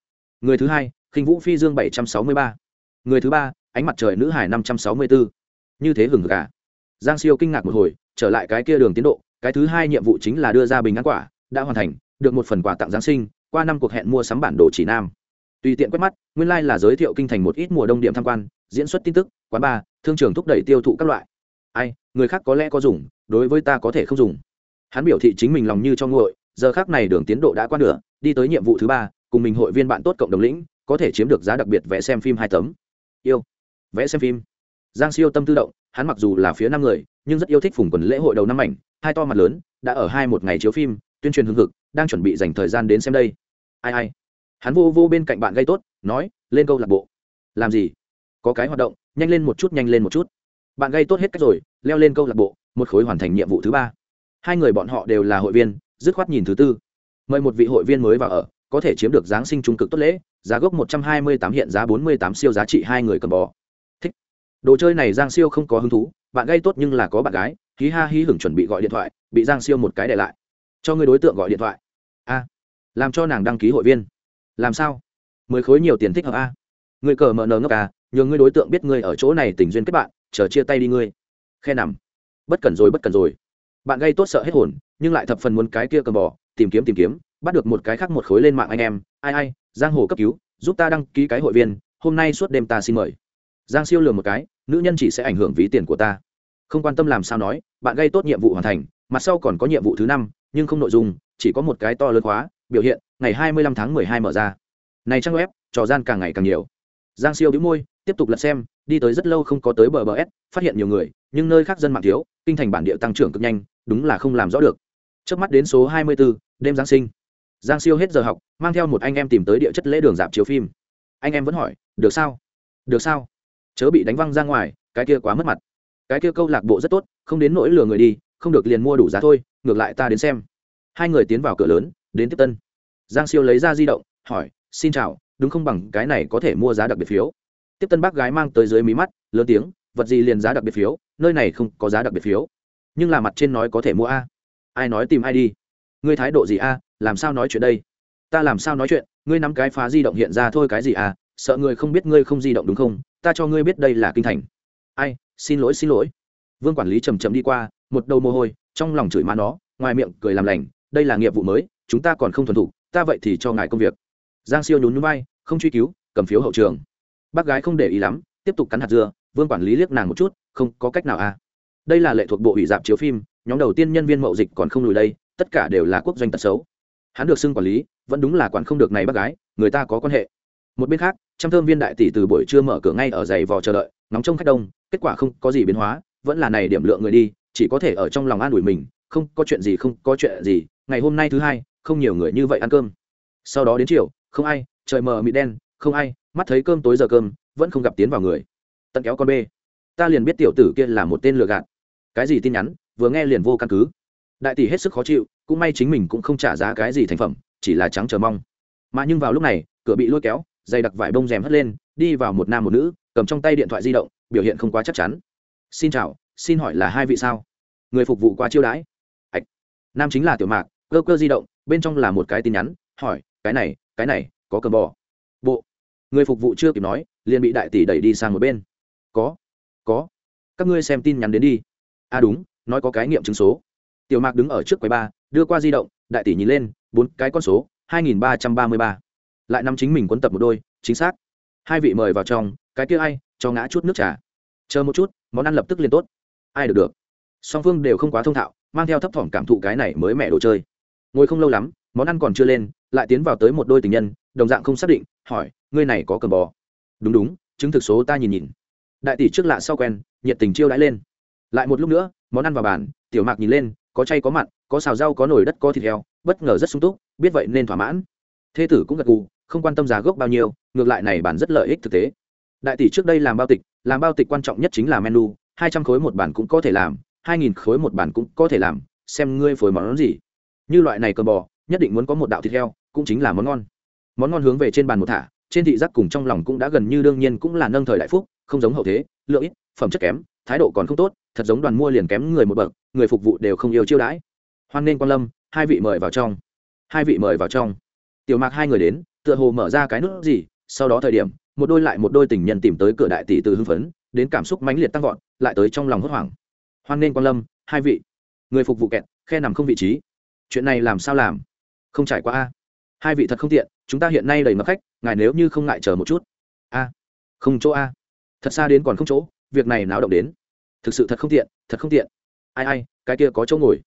Người thứ hai, khinh vũ phi dương bảy trăm sáu mươi ba. Người thứ ba, ánh mặt trời nữ hải năm trăm sáu mươi bốn như thế hừng gà giang siêu kinh ngạc một hồi, trở lại cái kia đường tiến độ, cái thứ hai nhiệm vụ chính là đưa ra bình ăn quả, đã hoàn thành, được một phần quà tặng giáng sinh, qua năm cuộc hẹn mua sắm bản đồ chỉ nam. Tùy tiện quét mắt, nguyên lai、like、là giới thiệu kinh thành một ít mùa đông điểm tham quan diễn xuất tin tức, quán bar, thương trường thúc đẩy tiêu thụ các loại. Ai, người khác có lẽ có dùng, đối với ta có thể không dùng. Hắn biểu thị chính mình lòng như cho nguội, giờ khác này đường tiến độ đã qua nửa, đi tới nhiệm vụ thứ ba, cùng mình hội viên bạn tốt cộng đồng lĩnh, có thể chiếm được giá đặc biệt vẽ xem phim hai tấm. Yêu. Vẽ xem phim. Giang siêu tâm tư động, hắn mặc dù là phía năm người, nhưng rất yêu thích phùng quần lễ hội đầu năm ảnh, hai to mặt lớn, đã ở hai một ngày chiếu phim, tuyên truyền hương thực đang chuẩn bị dành thời gian đến xem đây. Ai ai. Hắn vô vô bên cạnh bạn gây tốt, nói, lên câu lạc bộ. Làm gì? Có cái hoạt động, nhanh lên một chút, nhanh lên một chút. Bạn gây tốt hết cách rồi, leo lên câu lạc bộ, một khối hoàn thành nhiệm vụ thứ ba. Hai người bọn họ đều là hội viên, dứt khoát nhìn thứ tư. Mời một vị hội viên mới vào ở, có thể chiếm được giáng sinh trung cực tốt lễ, giá gốc một trăm hai mươi tám, hiện giá bốn mươi tám siêu giá trị hai người cầm bò. Thích. Đồ chơi này giang siêu không có hứng thú, bạn gây tốt nhưng là có bạn gái, hí ha hí hửng chuẩn bị gọi điện thoại, bị giang siêu một cái để lại. Cho người đối tượng gọi điện thoại. A. Làm cho nàng đăng ký hội viên. Làm sao? Mười khối nhiều tiền thích hợp a. Người cờ mờ nờ ngốc à nhờ ngươi đối tượng biết ngươi ở chỗ này tình duyên kết bạn, chờ chia tay đi ngươi. Khe nằm. Bất cần rồi, bất cần rồi. Bạn gây tốt sợ hết hồn, nhưng lại thập phần muốn cái kia cầm bỏ tìm kiếm tìm kiếm, bắt được một cái khác một khối lên mạng anh em. Ai ai, giang hồ cấp cứu, giúp ta đăng ký cái hội viên, hôm nay suốt đêm ta xin mời. Giang siêu lừa một cái, nữ nhân chỉ sẽ ảnh hưởng ví tiền của ta. Không quan tâm làm sao nói, bạn gây tốt nhiệm vụ hoàn thành mặt sau còn có nhiệm vụ thứ năm, nhưng không nội dung, chỉ có một cái to lớn khóa, biểu hiện, ngày hai mươi lăm tháng mười hai mở ra. Này trang web, trò gian càng ngày càng nhiều. Giang siêu đĩu môi tiếp tục lật xem đi tới rất lâu không có tới bờ bờ s phát hiện nhiều người nhưng nơi khác dân mạng thiếu kinh thành bản địa tăng trưởng cực nhanh đúng là không làm rõ được. Trước mắt đến số hai mươi 24, đêm giáng sinh. Giang siêu hết giờ học mang theo một anh em tìm tới địa chất lễ đường dạp chiếu phim. Anh em vẫn hỏi được sao? Được sao? Chớ bị đánh văng ra ngoài cái kia quá mất mặt. Cái kia câu lạc bộ rất tốt không đến nỗi lừa người đi không được liền mua đủ giá thôi ngược lại ta đến xem. Hai người tiến vào cửa lớn đến tiếp tân. Giang siêu lấy ra di động hỏi xin chào đúng không bằng cái này có thể mua giá đặc biệt phiếu? Tiếp tân bác gái mang tới dưới mí mắt lớn tiếng vật gì liền giá đặc biệt phiếu nơi này không có giá đặc biệt phiếu. Nhưng là mặt trên nói có thể mua a. Ai nói tìm ai đi? Ngươi thái độ gì a làm sao nói chuyện đây? Ta làm sao nói chuyện ngươi nắm cái phá di động hiện ra thôi cái gì a sợ người không biết ngươi không di động đúng không? Ta cho ngươi biết đây là kinh thành. Ai xin lỗi xin lỗi. Vương quản lý chầm chậm đi qua một đầu mồ hôi trong lòng chửi má nó ngoài miệng cười làm lành đây là nghiệp vụ mới chúng ta còn không thuần thủ, ta vậy thì cho ngài công việc. Giang siêu nhún núi bay không truy cứu cầm phiếu hậu trường bác gái không để ý lắm, tiếp tục cắn hạt dưa, vương quản lý liếc nàng một chút, không có cách nào à. Đây là lệ thuộc bộ ủy dạp chiếu phim, nhóm đầu tiên nhân viên mậu dịch còn không lùi đây, tất cả đều là quốc doanh tật xấu. Hắn được xưng quản lý, vẫn đúng là quản không được này bác gái, người ta có quan hệ. Một bên khác, trăm thơm viên đại tỷ từ buổi trưa mở cửa ngay ở giày vò chờ đợi nóng trong khách đông, kết quả không có gì biến hóa, vẫn là này điểm lượng người đi, chỉ có thể ở trong lòng an ủi mình, không có chuyện gì, không có chuyện gì, ngày hôm nay thứ hai, không nhiều người như vậy ăn cơm. Sau đó đến chiều, không ai, trời mờ mịt đen, không ai mắt thấy cơm tối giờ cơm, vẫn không gặp tiến vào người. Tận kéo con bê. Ta liền biết tiểu tử kia là một tên lừa gạt. Cái gì tin nhắn, vừa nghe liền vô căn cứ. Đại tỷ hết sức khó chịu, cũng may chính mình cũng không trả giá cái gì thành phẩm, chỉ là trắng chờ mong. Mà nhưng vào lúc này, cửa bị lôi kéo, dày đặc vải bông rèm hất lên, đi vào một nam một nữ, cầm trong tay điện thoại di động, biểu hiện không quá chắc chắn. Xin chào, xin hỏi là hai vị sao? Người phục vụ qua chiêu đãi. Ạch nam chính là tiểu mạc, cơ cơ di động, bên trong là một cái tin nhắn, hỏi, cái này cái này, có cầm bò. Bộ người phục vụ chưa kịp nói, liền bị đại tỷ đẩy đi sang một bên. Có có. Các ngươi xem tin nhắn đến đi. À đúng, nói có cái nghiệm chứng số. Tiểu mạc đứng ở trước quầy ba đưa qua di động, đại tỷ nhìn lên, bốn cái con số, hai nghìn ba trăm ba mươi ba. Lại nắm chính mình quấn tập một đôi, chính xác. Hai vị mời vào trong, cái kia ai, cho ngã chút nước trà. Chờ một chút, món ăn lập tức liền tốt. Ai được được. Song phương đều không quá thông thạo, mang theo thấp thỏm cảm thụ cái này mới mẹ đồ chơi. Ngồi không lâu lắm, món ăn còn chưa lên, lại tiến vào tới một đôi tình nhân đồng dạng không xác định, hỏi, ngươi này có cầm bò? Đúng đúng, chứng thực số ta nhìn nhìn. Đại tỷ trước lạ sau quen, nhiệt tình chiêu đãi lên. Lại một lúc nữa, món ăn vào bàn, tiểu mạc nhìn lên, có chay có mặn, có xào rau có nồi đất có thịt heo, bất ngờ rất sung túc, biết vậy nên thỏa mãn. Thê tử cũng gật gù, không quan tâm giá gốc bao nhiêu, ngược lại này bản rất lợi ích thực tế. Đại tỷ trước đây làm bao tịch, làm bao tịch quan trọng nhất chính là menu, hai trăm khối một bản cũng có thể làm, hai nghìn khối một bản cũng có thể làm, xem ngươi phối món gì. Như loại này cờ bò, nhất định muốn có một đạo thịt heo, cũng chính là món ngon món ngon hướng về trên bàn một thả, trên thị giác cùng trong lòng cũng đã gần như đương nhiên cũng là nâng thời đại phúc, không giống hậu thế, lượng ít, phẩm chất kém, thái độ còn không tốt, thật giống đoàn mua liền kém người một bậc, người phục vụ đều không yêu chiêu đãi. Hoan nên quan lâm, hai vị mời vào trong. Hai vị mời vào trong. Tiểu mạc hai người đến, tựa hồ mở ra cái nút gì, sau đó thời điểm, một đôi lại một đôi tình nhân tìm tới cửa đại tỷ từ hưng phấn, đến cảm xúc mãnh liệt tăng vọt, lại tới trong lòng hốt hoảng. Hoan nên quan lâm, hai vị. Người phục vụ kẹt, khe nằm không vị trí. Chuyện này làm sao làm? Không trải qua a. Hai vị thật không tiện chúng ta hiện nay đầy ngập khách, ngài nếu như không ngại chờ một chút. A, không chỗ a. Thật xa đến còn không chỗ, việc này náo động đến. Thực sự thật không tiện, thật không tiện. Ai ai, cái kia có chỗ ngồi.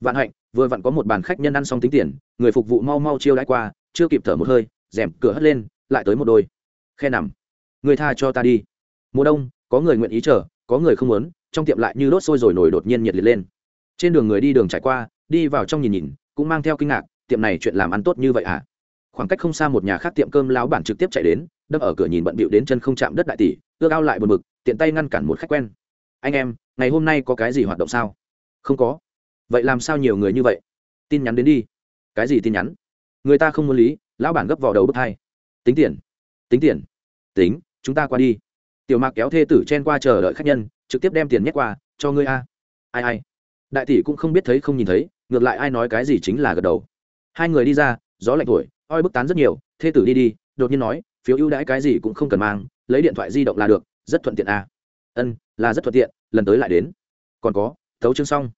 Vạn hạnh, vừa vặn có một bàn khách nhân ăn xong tính tiền, người phục vụ mau mau chiêu đãi qua, chưa kịp thở một hơi, rèm cửa hất lên, lại tới một đôi. Khe nằm. Người tha cho ta đi. Mùa đông, có người nguyện ý chờ, có người không muốn, trong tiệm lại như đốt sôi rồi nổi đột nhiên nhiệt liệt lên. Trên đường người đi đường trải qua, đi vào trong nhìn nhìn, cũng mang theo kinh ngạc, tiệm này chuyện làm ăn tốt như vậy à? Khoảng cách không xa một nhà khác tiệm cơm lão bản trực tiếp chạy đến, đâm ở cửa nhìn bận bịu đến chân không chạm đất đại tỷ, ước ao lại buồn bực, tiện tay ngăn cản một khách quen. Anh em, ngày hôm nay có cái gì hoạt động sao? Không có. Vậy làm sao nhiều người như vậy? Tin nhắn đến đi. Cái gì tin nhắn? Người ta không muốn lý, lão bản gấp vào đầu bức hai tính tiền. Tính tiền. Tính, chúng ta qua đi. Tiểu mạc kéo thê tử chen qua chờ đợi khách nhân, trực tiếp đem tiền nhét qua, cho ngươi a. Ai ai? Đại tỷ cũng không biết thấy không nhìn thấy, ngược lại ai nói cái gì chính là gật đầu. Hai người đi ra, gió lạnh thổi oi bức tán rất nhiều, thê tử đi đi, đột nhiên nói, phiếu ưu đãi cái gì cũng không cần mang, lấy điện thoại di động là được, rất thuận tiện à? ân, là rất thuận tiện, lần tới lại đến còn có, thấu chương xong